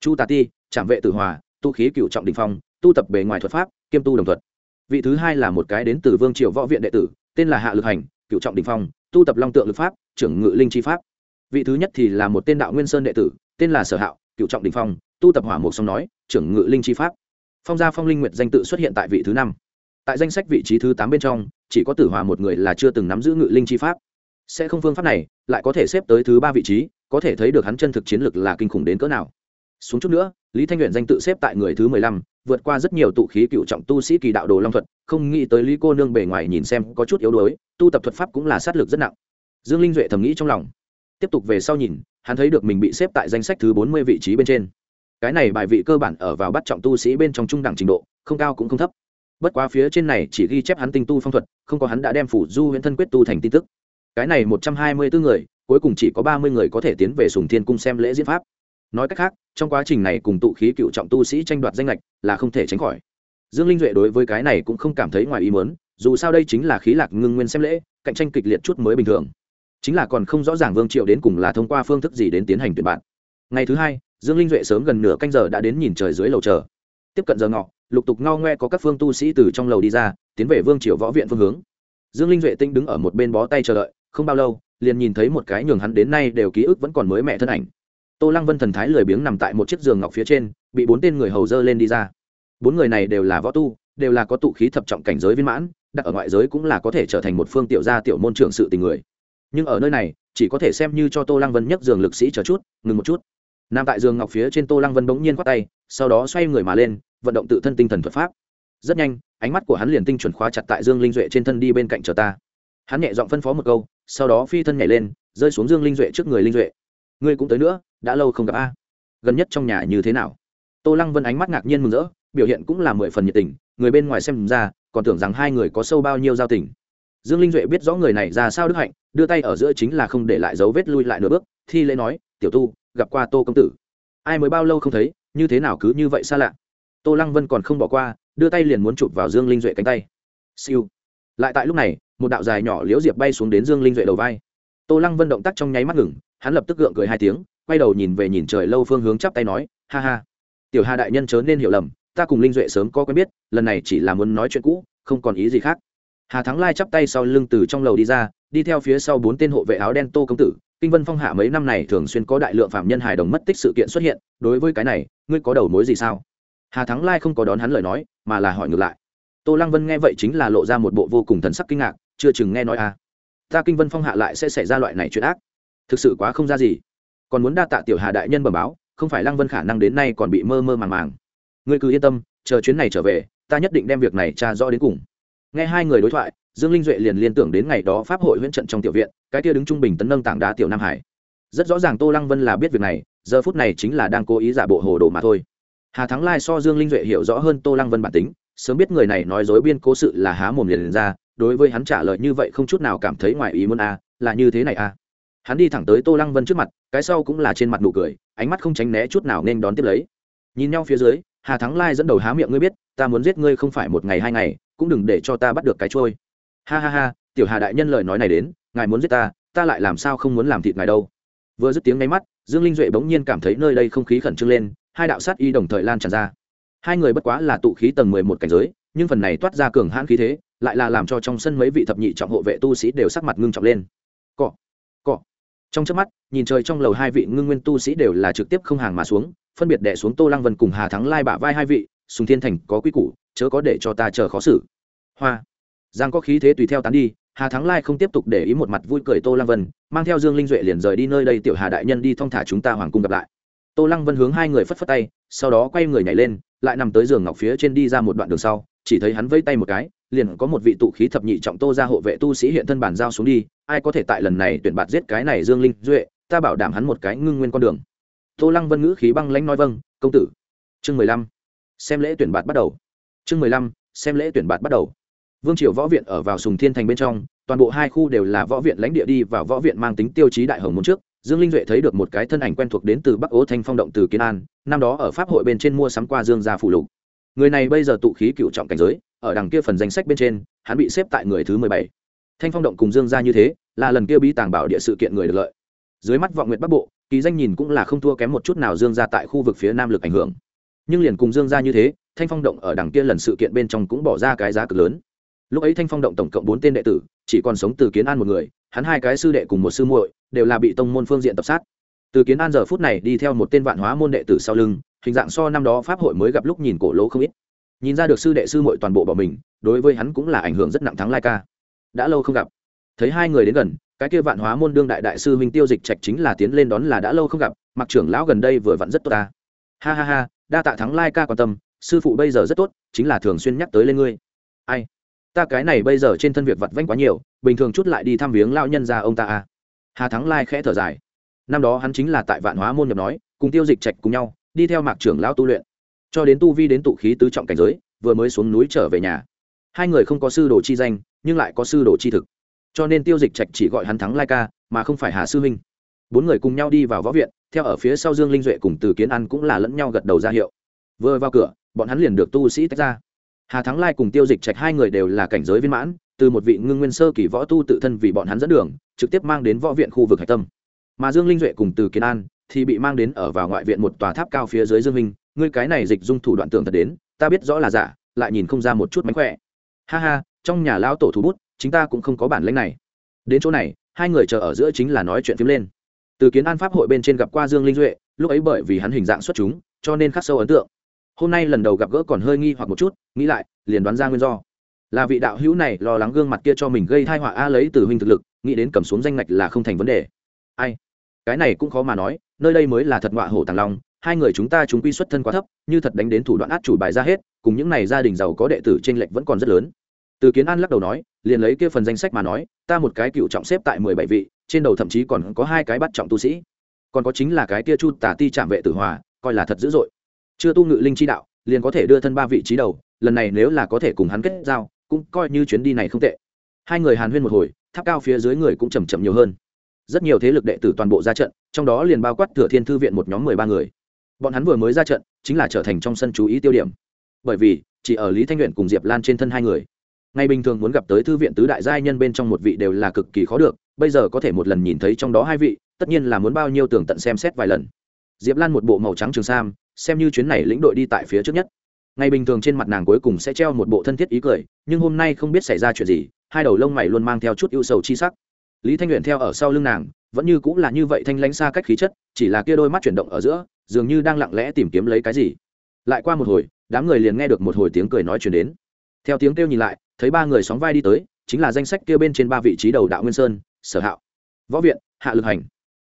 Chu tà ti, trảm vệ tử hòa, tu khí cựu trọng đình phong, tu tập bề ngoài thuật pháp, kiêm tu đồng thuật. Vị thứ hai là một cái đến từ vương triều võ viện đệ tử, tên là hạ lực hành, cựu trọng đình phong, tu tập long tượng lực pháp, trưởng ngự linh chi pháp. Vị thứ nhất thì là một tên đạo nguyên sơn đệ tử, tên là sở hạo, cựu trọng đình phong, tu tập hỏa mục song nói, trưởng ngự linh chi pháp. Phong gia phong linh nguyệt danh tự xuất hiện tại vị thứ năm tại danh sách vị trí thứ tám bên trong, chỉ có tử hòa một người là chưa từng nắm giữ ngự linh chi pháp. Sẽ không phương pháp này, lại có thể xếp tới thứ ba vị trí, có thể thấy được hắn chân thực chiến lực là kinh khủng đến cỡ nào. Xuống chút nữa, lý thanh nguyện danh tự xếp tại người thứ mười lăm, vượt qua rất nhiều tụ khí cựu trọng tu sĩ kỳ đạo đồ long thuật, không nghĩ tới lý cô nương bề ngoài nhìn xem có chút yếu đuối, tu tập thuật pháp cũng là sát lực rất nặng. Dương linh duệ thầm nghĩ trong lòng. Tiếp tục về sau nhìn, hắn thấy được mình bị xếp tại danh sách thứ bốn mươi vị trí bên trên. Cái này bài vị cơ bản ở vào bắt trọng tu sĩ bên trong trung đẳng trình độ, không cao cũng không thấp bất quá phía trên này chỉ ghi chép hắn tinh tu phong thuật, không có hắn đã đem phủ du huyễn thân quyết tu thành tin tức. Cái này một trăm hai mươi bốn người, cuối cùng chỉ có ba mươi người có thể tiến về sùng thiên cung xem lễ diễn pháp. Nói cách khác, trong quá trình này cùng tụ khí cựu trọng tu sĩ tranh đoạt danh lệch là không thể tránh khỏi. Dương linh duệ đối với cái này cũng không cảm thấy ngoài ý muốn, dù sao đây chính là khí lạc ngưng nguyên xem lễ, cạnh tranh kịch liệt chút mới bình thường. Chính là còn không rõ ràng vương triệu đến cùng là thông qua phương thức gì đến tiến hành tuyển bạn. Ngày thứ hai, dương linh duệ sớm gần nửa canh giờ đã đến nhìn trời dưới lầu chờ. Tiếp cận giờ ngọ lục tục ngao ngoe có các phương tu sĩ từ trong lầu đi ra, tiến về vương triều võ viện phương hướng. Dương linh duệ tinh đứng ở một bên bó tay chờ đợi, không bao lâu, liền nhìn thấy một cái nhường hắn đến nay đều ký ức vẫn còn mới mẹ thân ảnh. Tô lăng vân thần thái lười biếng nằm tại một chiếc giường ngọc phía trên, bị bốn tên người hầu dơ lên đi ra. Bốn người này đều là võ tu, đều là có tụ khí thập trọng cảnh giới viên mãn, đặt ở ngoại giới cũng là có thể trở thành một phương tiểu gia tiểu môn trưởng sự tình người. Nhưng ở nơi này, chỉ có thể xem như cho tô lăng vân nhấc giường lực sĩ chờ chút, ngừng một chút. Nằm tại giường ngọc phía trên tô lăng vân bỗng nhiên khoác tay, sau đó xoay người mà lên vận động tự thân tinh thần thuật pháp. Rất nhanh, ánh mắt của hắn liền tinh chuẩn khóa chặt tại dương linh duệ trên thân đi bên cạnh chờ ta. Hắn nhẹ giọng phân phó một câu, sau đó phi thân nhảy lên, rơi xuống dương linh duệ trước người linh duệ. Ngươi cũng tới nữa, đã lâu không gặp a. Gần nhất trong nhà như thế nào? Tô lăng vân ánh mắt ngạc nhiên mừng rỡ, biểu hiện cũng là mười phần nhiệt tình, người bên ngoài xem ra, còn tưởng rằng hai người có sâu bao nhiêu giao tình. Dương linh duệ biết rõ người này ra sao đức hạnh, đưa tay ở giữa chính là không để lại dấu vết lui lại nửa bước, thi lễ nói, tiểu tu, gặp qua tô công tử. Ai mới bao lâu không thấy, như thế nào cứ như vậy xa lạ tô lăng vân còn không bỏ qua, đưa tay liền muốn chụp vào dương linh duệ cánh tay. Siêu. Lại tại lúc này, một đạo dài nhỏ liễu diệp bay xuống đến dương linh duệ đầu vai. Tô lăng vân động tác trong nháy mắt ngừng, hắn lập tức gượng cười hai tiếng, quay đầu nhìn về nhìn trời lâu phương hướng chắp tay nói, ha ha. Tiểu hà đại nhân chớ nên hiểu lầm, ta cùng linh duệ sớm có quen biết, lần này chỉ là muốn nói chuyện cũ, không còn ý gì khác. Hà thắng lai chắp tay sau lưng từ trong lầu đi ra, đi theo phía sau bốn tên hộ vệ áo đen tô công tử. Kinh vân phong hạ mấy năm này thường xuyên có đại lượng phạm nhân hài đồng mất tích sự kiện xuất hiện, đối với cái này, ngươi có đầu mối gì sao? Hà thắng lai không có đón hắn lời nói, mà là hỏi ngược lại. Tô lăng vân nghe vậy chính là lộ ra một bộ vô cùng thần sắc kinh ngạc, chưa chừng nghe nói à. Ta kinh vân phong hạ lại sẽ xảy ra loại này chuyện ác. Thực sự quá không ra gì. Còn muốn đa tạ tiểu hà đại nhân bẩm báo, không phải lăng vân khả năng đến nay còn bị mơ mơ màng màng. Ngươi cứ yên tâm, chờ chuyến này trở về, ta nhất định đem việc này tra rõ đến cùng. Nghe hai người đối thoại, dương linh duệ liền liên tưởng đến ngày đó pháp hội huyễn trận trong tiểu viện, cái kia đứng trung bình tấn nâng tảng đá tiểu nam hải. Rất rõ ràng tô lăng vân là biết việc này, giờ phút này chính là đang cố ý giả bộ hồ đồ mà thôi hà thắng lai so dương linh duệ hiểu rõ hơn tô lăng vân bản tính, sớm biết người này nói dối biên cố sự là há mồm liền ra, đối với hắn trả lời như vậy không chút nào cảm thấy ngoài ý muốn a, là như thế này a. Hắn đi thẳng tới tô lăng vân trước mặt, cái sau cũng là trên mặt nụ cười, ánh mắt không tránh né chút nào nên đón tiếp lấy. Nhìn nhau phía dưới, hà thắng lai dẫn đầu há miệng ngươi biết, ta muốn giết ngươi không phải một ngày hai ngày, cũng đừng để cho ta bắt được cái trôi. Ha ha ha, tiểu hà đại nhân lời nói này đến, ngài muốn giết ta ta lại làm sao không muốn làm thịt ngài đâu. Vừa dứt tiếng nháy mắt, dương linh duệ bỗng nhiên cảm thấy nơi đây không khí khẩn trương lên hai đạo sát y đồng thời lan tràn ra. Hai người bất quá là tụ khí tầng mười một cảnh giới, nhưng phần này toát ra cường hãn khí thế, lại là làm cho trong sân mấy vị thập nhị trọng hộ vệ tu sĩ đều sắc mặt ngưng trọng lên. Cọ cọ. Trong chớp mắt, nhìn trời trong lầu hai vị ngưng nguyên tu sĩ đều là trực tiếp không hàng mà xuống, phân biệt đẻ xuống tô lăng vân cùng hà thắng lai bả vai hai vị, sùng thiên thành có quy củ, chớ có để cho ta chờ khó xử. Hoa. Giang có khí thế tùy theo tán đi, hà thắng lai không tiếp tục để ý một mặt vui cười tô lăng vân, mang theo dương linh duệ liền rời đi nơi đây, tiểu hà đại nhân đi thong thả chúng ta hoàng cung gặp lại tô lăng vân hướng hai người phất phất tay, sau đó quay người nhảy lên, lại nằm tới giường ngọc phía trên đi ra một đoạn đường sau, chỉ thấy hắn vây tay một cái, liền có một vị tụ khí thập nhị trọng tô ra hộ vệ tu sĩ hiện thân bản giao xuống đi, ai có thể tại lần này tuyển bạt giết cái này dương linh duệ, ta bảo đảm hắn một cái ngưng nguyên con đường. Tô lăng vân ngữ khí băng lãnh nói vâng công tử. Chương mười lăm, xem lễ tuyển bạt bắt đầu. Chương mười lăm, xem lễ tuyển bạt bắt đầu. Vương triều võ viện ở vào sùng thiên thành bên trong, toàn bộ hai khu đều là võ viện lãnh địa đi vào võ viện mang tính tiêu chí đại hồng môn trước dương linh duệ thấy được một cái thân ảnh quen thuộc đến từ bắc ố thanh phong động từ kiến an, năm đó ở pháp hội bên trên mua sắm qua dương gia phủ lục. Người này bây giờ tụ khí cựu trọng cảnh giới, ở đằng kia phần danh sách bên trên, hắn bị xếp tại người thứ mười bảy. Thanh phong động cùng dương gia như thế, là lần kia bí tàng bảo địa sự kiện người được lợi. Dưới mắt vọng nguyện bắc bộ, kỳ danh nhìn cũng là không thua kém một chút nào dương gia tại khu vực phía nam lực ảnh hưởng. Nhưng liền cùng dương gia như thế, thanh phong động ở đằng kia lần sự kiện bên trong cũng bỏ ra cái giá cực lớn. Lúc ấy thanh phong động tổng cộng bốn tên đệ tử, chỉ còn sống từ kiến an một người, hắn hai cái sư đệ cùng một sư muội đều là bị tông môn phương diện tập sát. Từ kiến an giờ phút này đi theo một tên vạn hóa môn đệ tử sau lưng, hình dạng so năm đó pháp hội mới gặp lúc nhìn cổ lỗ không ít. Nhìn ra được sư đệ sư muội toàn bộ bỏ mình, đối với hắn cũng là ảnh hưởng rất nặng thắng lai ca. Đã lâu không gặp. Thấy hai người đến gần, cái kia vạn hóa môn đương đại đại sư minh tiêu dịch trạch chính là tiến lên đón là đã lâu không gặp, mặc trưởng lão gần đây vừa vặn rất tốt ta. Ha ha ha, đa tạ thắng lai ca quan tâm, sư phụ bây giờ rất tốt, chính là thường xuyên nhắc tới lên ngươi. Ai? Ta cái này bây giờ trên thân việc vặt vanh quá nhiều, bình thường chút lại đi thăm viếng lao nhân ra ông ta à hà thắng lai khẽ thở dài. Năm đó hắn chính là tại vạn hóa môn nhập nói, cùng tiêu dịch trạch cùng nhau, đi theo mạc trưởng lão tu luyện. Cho đến tu vi đến tụ khí tứ trọng cảnh giới, vừa mới xuống núi trở về nhà. Hai người không có sư đồ chi danh, nhưng lại có sư đồ chi thực. Cho nên tiêu dịch trạch chỉ gọi hắn thắng lai ca, mà không phải hà sư huynh bốn người cùng nhau đi vào võ viện, theo ở phía sau dương linh duệ cùng từ kiến ăn cũng là lẫn nhau gật đầu ra hiệu. Vừa vào cửa, bọn hắn liền được tu sĩ tách ra. Hà thắng lai cùng tiêu dịch trạch hai người đều là cảnh giới viên mãn từ một vị ngưng nguyên sơ kỳ võ tu tự thân vì bọn hắn dẫn đường, trực tiếp mang đến võ viện khu vực hạch tâm. Mà dương linh duệ cùng từ kiến an thì bị mang đến ở vào ngoại viện một tòa tháp cao phía dưới dương minh. Ngươi cái này dịch dung thủ đoạn tưởng thật đến, ta biết rõ là giả, lại nhìn không ra một chút mánh khỏe. Ha ha, trong nhà lão tổ thủ bút chúng ta cũng không có bản lãnh này. Đến chỗ này, hai người chờ ở giữa chính là nói chuyện phím lên. Từ kiến an pháp hội bên trên gặp qua dương linh duệ, lúc ấy bởi vì hắn hình dạng xuất chúng, cho nên khắc sâu ấn tượng. Hôm nay lần đầu gặp gỡ còn hơi nghi hoặc một chút, nghĩ lại, liền đoán ra nguyên do là vị đạo hữu này lo lắng gương mặt kia cho mình gây thai họa a lấy từ huynh thực lực, nghĩ đến cầm xuống danh ngạch là không thành vấn đề. Ai? Cái này cũng khó mà nói, nơi đây mới là thật ngọa hổ tàng long, hai người chúng ta chúng quy xuất thân quá thấp, như thật đánh đến thủ đoạn át chủ bài ra hết, cùng những này gia đình giàu có đệ tử trên lệch vẫn còn rất lớn. Từ kiến an lắc đầu nói, liền lấy kia phần danh sách mà nói, ta một cái cựu trọng xếp tại mười bảy vị, trên đầu thậm chí còn có hai cái bắt trọng tu sĩ. Còn có chính là cái kia chu tả ti trạm vệ tử hòa, coi là thật dữ dội. Chưa tu ngự linh chi đạo, liền có thể đưa thân ba vị trí đầu, lần này nếu là có thể cùng hắn kết giao cũng coi như chuyến đi này không tệ. Hai người hàn huyên một hồi, tháp cao phía dưới người cũng chầm chậm nhiều hơn. Rất nhiều thế lực đệ tử toàn bộ ra trận, trong đó liền bao quát thừa thiên thư viện một nhóm mười ba người. Bọn hắn vừa mới ra trận, chính là trở thành trong sân chú ý tiêu điểm. Bởi vì, chỉ ở lý thanh luyện cùng diệp lan trên thân hai người. Ngày bình thường muốn gặp tới thư viện tứ đại giai nhân bên trong một vị đều là cực kỳ khó được, bây giờ có thể một lần nhìn thấy trong đó hai vị, tất nhiên là muốn bao nhiêu tường tận xem xét vài lần. Diệp lan một bộ màu trắng trường sam, xem như chuyến này lĩnh đội đi tại phía trước nhất ngày bình thường trên mặt nàng cuối cùng sẽ treo một bộ thân thiết ý cười, nhưng hôm nay không biết xảy ra chuyện gì, hai đầu lông mày luôn mang theo chút ưu sầu chi sắc. Lý thanh luyện theo ở sau lưng nàng, vẫn như cũng là như vậy thanh lãnh xa cách khí chất, chỉ là kia đôi mắt chuyển động ở giữa, dường như đang lặng lẽ tìm kiếm lấy cái gì. Lại qua một hồi, đám người liền nghe được một hồi tiếng cười nói chuyển đến. Theo tiếng kêu nhìn lại, thấy ba người sóng vai đi tới, chính là danh sách kêu bên trên ba vị trí đầu đạo nguyên sơn, sở hạo, võ viện, hạ lực hành.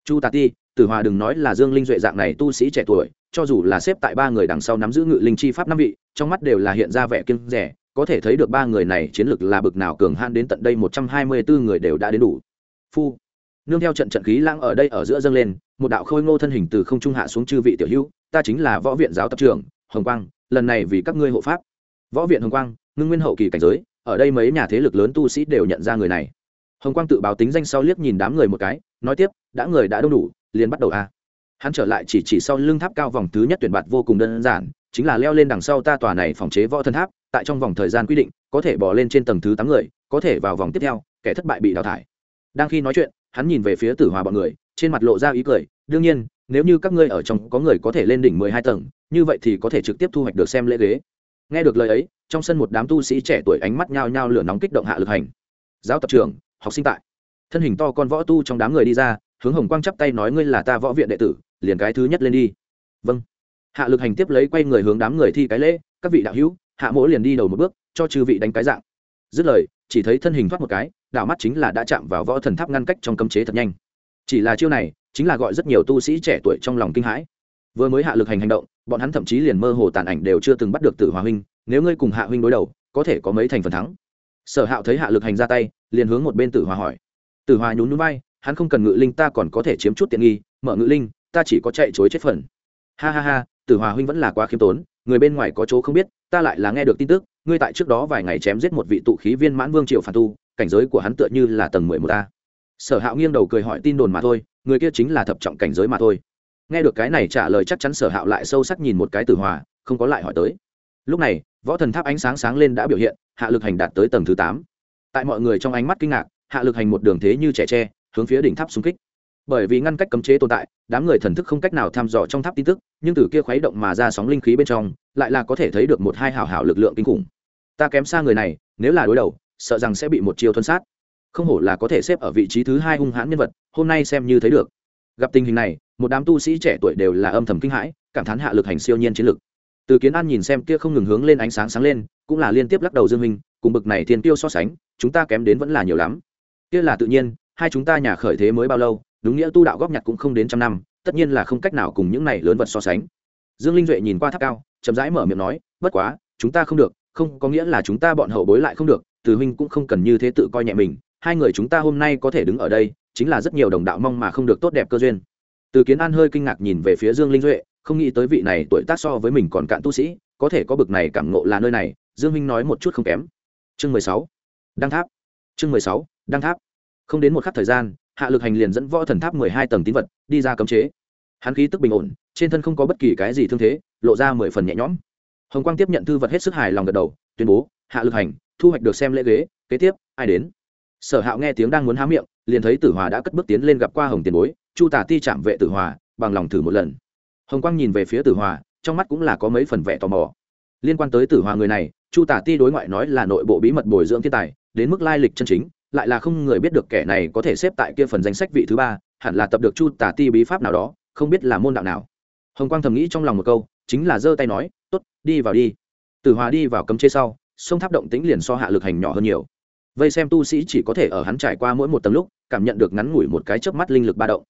Chu tà ti, tử hòa đừng nói là dương linh duệ dạng này tu sĩ trẻ tuổi cho dù là xếp tại ba người đằng sau nắm giữ ngự linh chi pháp năm vị, trong mắt đều là hiện ra vẻ kiêng rẻ, có thể thấy được ba người này chiến lược là bực nào cường han đến tận đây một trăm hai mươi bốn người đều đã đến đủ. Phu, nương theo trận trận khí lãng ở đây ở giữa dâng lên, một đạo khôi ngô thân hình từ không trung hạ xuống chư vị tiểu hữu, ta chính là võ viện giáo tập trưởng, hồng quang, lần này vì các ngươi hộ pháp. Võ viện hồng quang, ngưng nguyên hậu kỳ cảnh giới, ở đây mấy nhà thế lực lớn tu sĩ đều nhận ra người này. Hồng quang tự báo tính danh sau liếc nhìn đám người một cái, nói tiếp, đã người đã đông đủ, liền bắt đầu a hắn trở lại chỉ chỉ sau lưng tháp cao vòng thứ nhất tuyển bạt vô cùng đơn giản, chính là leo lên đằng sau ta tòa này phòng chế võ thân tháp, tại trong vòng thời gian quy định, có thể bỏ lên trên tầng thứ tám người, có thể vào vòng tiếp theo, kẻ thất bại bị đào thải. Đang khi nói chuyện, hắn nhìn về phía tử hòa bọn người, trên mặt lộ ra ý cười, đương nhiên, nếu như các ngươi ở trong có người có thể lên đỉnh mười hai tầng, như vậy thì có thể trực tiếp thu hoạch được xem lễ ghế. Nghe được lời ấy, trong sân một đám tu sĩ trẻ tuổi ánh mắt nhao nhao lửa nóng kích động hạ lực hành. Giáo tập trưởng, học sinh tại. Thân hình to con võ tu trong đám người đi ra hướng hồng quang chắp tay nói ngươi là ta võ viện đệ tử, liền cái thứ nhất lên đi. Vâng. Hạ lực hành tiếp lấy quay người hướng đám người thi cái lễ, các vị đạo hữu, hạ mỗ liền đi đầu một bước, cho chư vị đánh cái dạng. Dứt lời, chỉ thấy thân hình thoát một cái, đạo mắt chính là đã chạm vào võ thần tháp ngăn cách trong cấm chế thật nhanh. Chỉ là chiêu này, chính là gọi rất nhiều tu sĩ trẻ tuổi trong lòng kinh hãi. Vừa mới hạ lực hành hành động, bọn hắn thậm chí liền mơ hồ tàn ảnh đều chưa từng bắt được tử hòa huynh, nếu ngươi cùng hạ huynh đối đầu, có thể có mấy thành phần thắng. Sở hạo thấy hạ lực hành ra tay, liền hướng một bên tử hòa hỏi. Tử hòa nhún núi bay hắn không cần ngự linh ta còn có thể chiếm chút tiện nghi, mở ngự linh, ta chỉ có chạy chối chết phần. Ha ha ha, tử hòa huynh vẫn là quá khiêm tốn, người bên ngoài có chỗ không biết, ta lại là nghe được tin tức, ngươi tại trước đó vài ngày chém giết một vị tụ khí viên mãn vương triều phản tu, cảnh giới của hắn tựa như là tầng mười một a. Sở hạo nghiêng đầu cười hỏi tin đồn mà thôi, người kia chính là thập trọng cảnh giới mà thôi. Nghe được cái này trả lời chắc chắn sở hạo lại sâu sắc nhìn một cái tử hòa, không có lại hỏi tới. Lúc này, võ thần tháp ánh sáng sáng lên đã biểu hiện, hạ lực hành đạt tới tầng thứ tám. Tại mọi người trong ánh mắt kinh ngạc, hạ lực hành một đường thế như trẻ tre hướng phía đỉnh tháp xung kích. Bởi vì ngăn cách cấm chế tồn tại, đám người thần thức không cách nào thăm dò trong tháp tin tức, nhưng từ kia khuấy động mà ra sóng linh khí bên trong, lại là có thể thấy được một hai hảo hảo lực lượng kinh khủng. Ta kém xa người này, nếu là đối đầu, sợ rằng sẽ bị một chiêu thuân sát. Không hổ là có thể xếp ở vị trí thứ hai hung hãn nhân vật, hôm nay xem như thấy được. Gặp tình hình này, một đám tu sĩ trẻ tuổi đều là âm thầm kinh hãi, cảm thán hạ lực hành siêu nhiên chiến lực. Từ kiến an nhìn xem kia không ngừng hướng lên ánh sáng sáng lên, cũng là liên tiếp lắc đầu dương minh, cùng bực này thiên tiêu so sánh, chúng ta kém đến vẫn là nhiều lắm. Kia là tự nhiên hai chúng ta nhà khởi thế mới bao lâu, đúng nghĩa tu đạo góp nhặt cũng không đến trăm năm, tất nhiên là không cách nào cùng những này lớn vật so sánh. Dương linh duệ nhìn qua tháp cao, chậm rãi mở miệng nói, bất quá, chúng ta không được, không có nghĩa là chúng ta bọn hậu bối lại không được, từ huynh cũng không cần như thế tự coi nhẹ mình, hai người chúng ta hôm nay có thể đứng ở đây, chính là rất nhiều đồng đạo mong mà không được tốt đẹp cơ duyên. Từ kiến an hơi kinh ngạc nhìn về phía dương linh duệ, không nghĩ tới vị này tuổi tác so với mình còn cạn tu sĩ, có thể có bực này cảm ngộ là nơi này, dương minh nói một chút không kém. Chương mười sáu, đăng tháp. Chương mười sáu, đăng tháp không đến một khắc thời gian, hạ lực hành liền dẫn võ thần tháp mười hai tầng tín vật, đi ra cấm chế. Hắn khí tức bình ổn, trên thân không có bất kỳ cái gì thương thế, lộ ra mười phần nhẹ nhõm. Hồng quang tiếp nhận thư vật hết sức hài lòng gật đầu, tuyên bố, hạ lực hành, thu hoạch được xem lễ ghế, kế tiếp, ai đến? Sở hạo nghe tiếng đang muốn há miệng, liền thấy tử hòa đã cất bước tiến lên gặp qua hồng tiền bối, chu tả ti chạm vệ tử hòa, bằng lòng thử một lần. Hồng quang nhìn về phía tử hòa, trong mắt cũng là có mấy phần vẻ tò mò. Liên quan tới tử hòa người này, chu tả ti đối ngoại nói là nội bộ bí mật bồi dưỡng thiên tài, đến mức lai lịch chân chính lại là không người biết được kẻ này có thể xếp tại kia phần danh sách vị thứ ba, hẳn là tập được chu tả ti bí pháp nào đó, không biết là môn đạo nào. Hồng quang thầm nghĩ trong lòng một câu, chính là giơ tay nói t ố t đi vào đi. Tử hòa đi vào cấm chế sau, sông tháp động tĩnh liền so hạ lực hành nhỏ hơn nhiều. Vây xem tu sĩ chỉ có thể ở hắn trải qua mỗi một tầng lúc, cảm nhận được ngắn ngủi một cái chớp mắt linh lực ba động.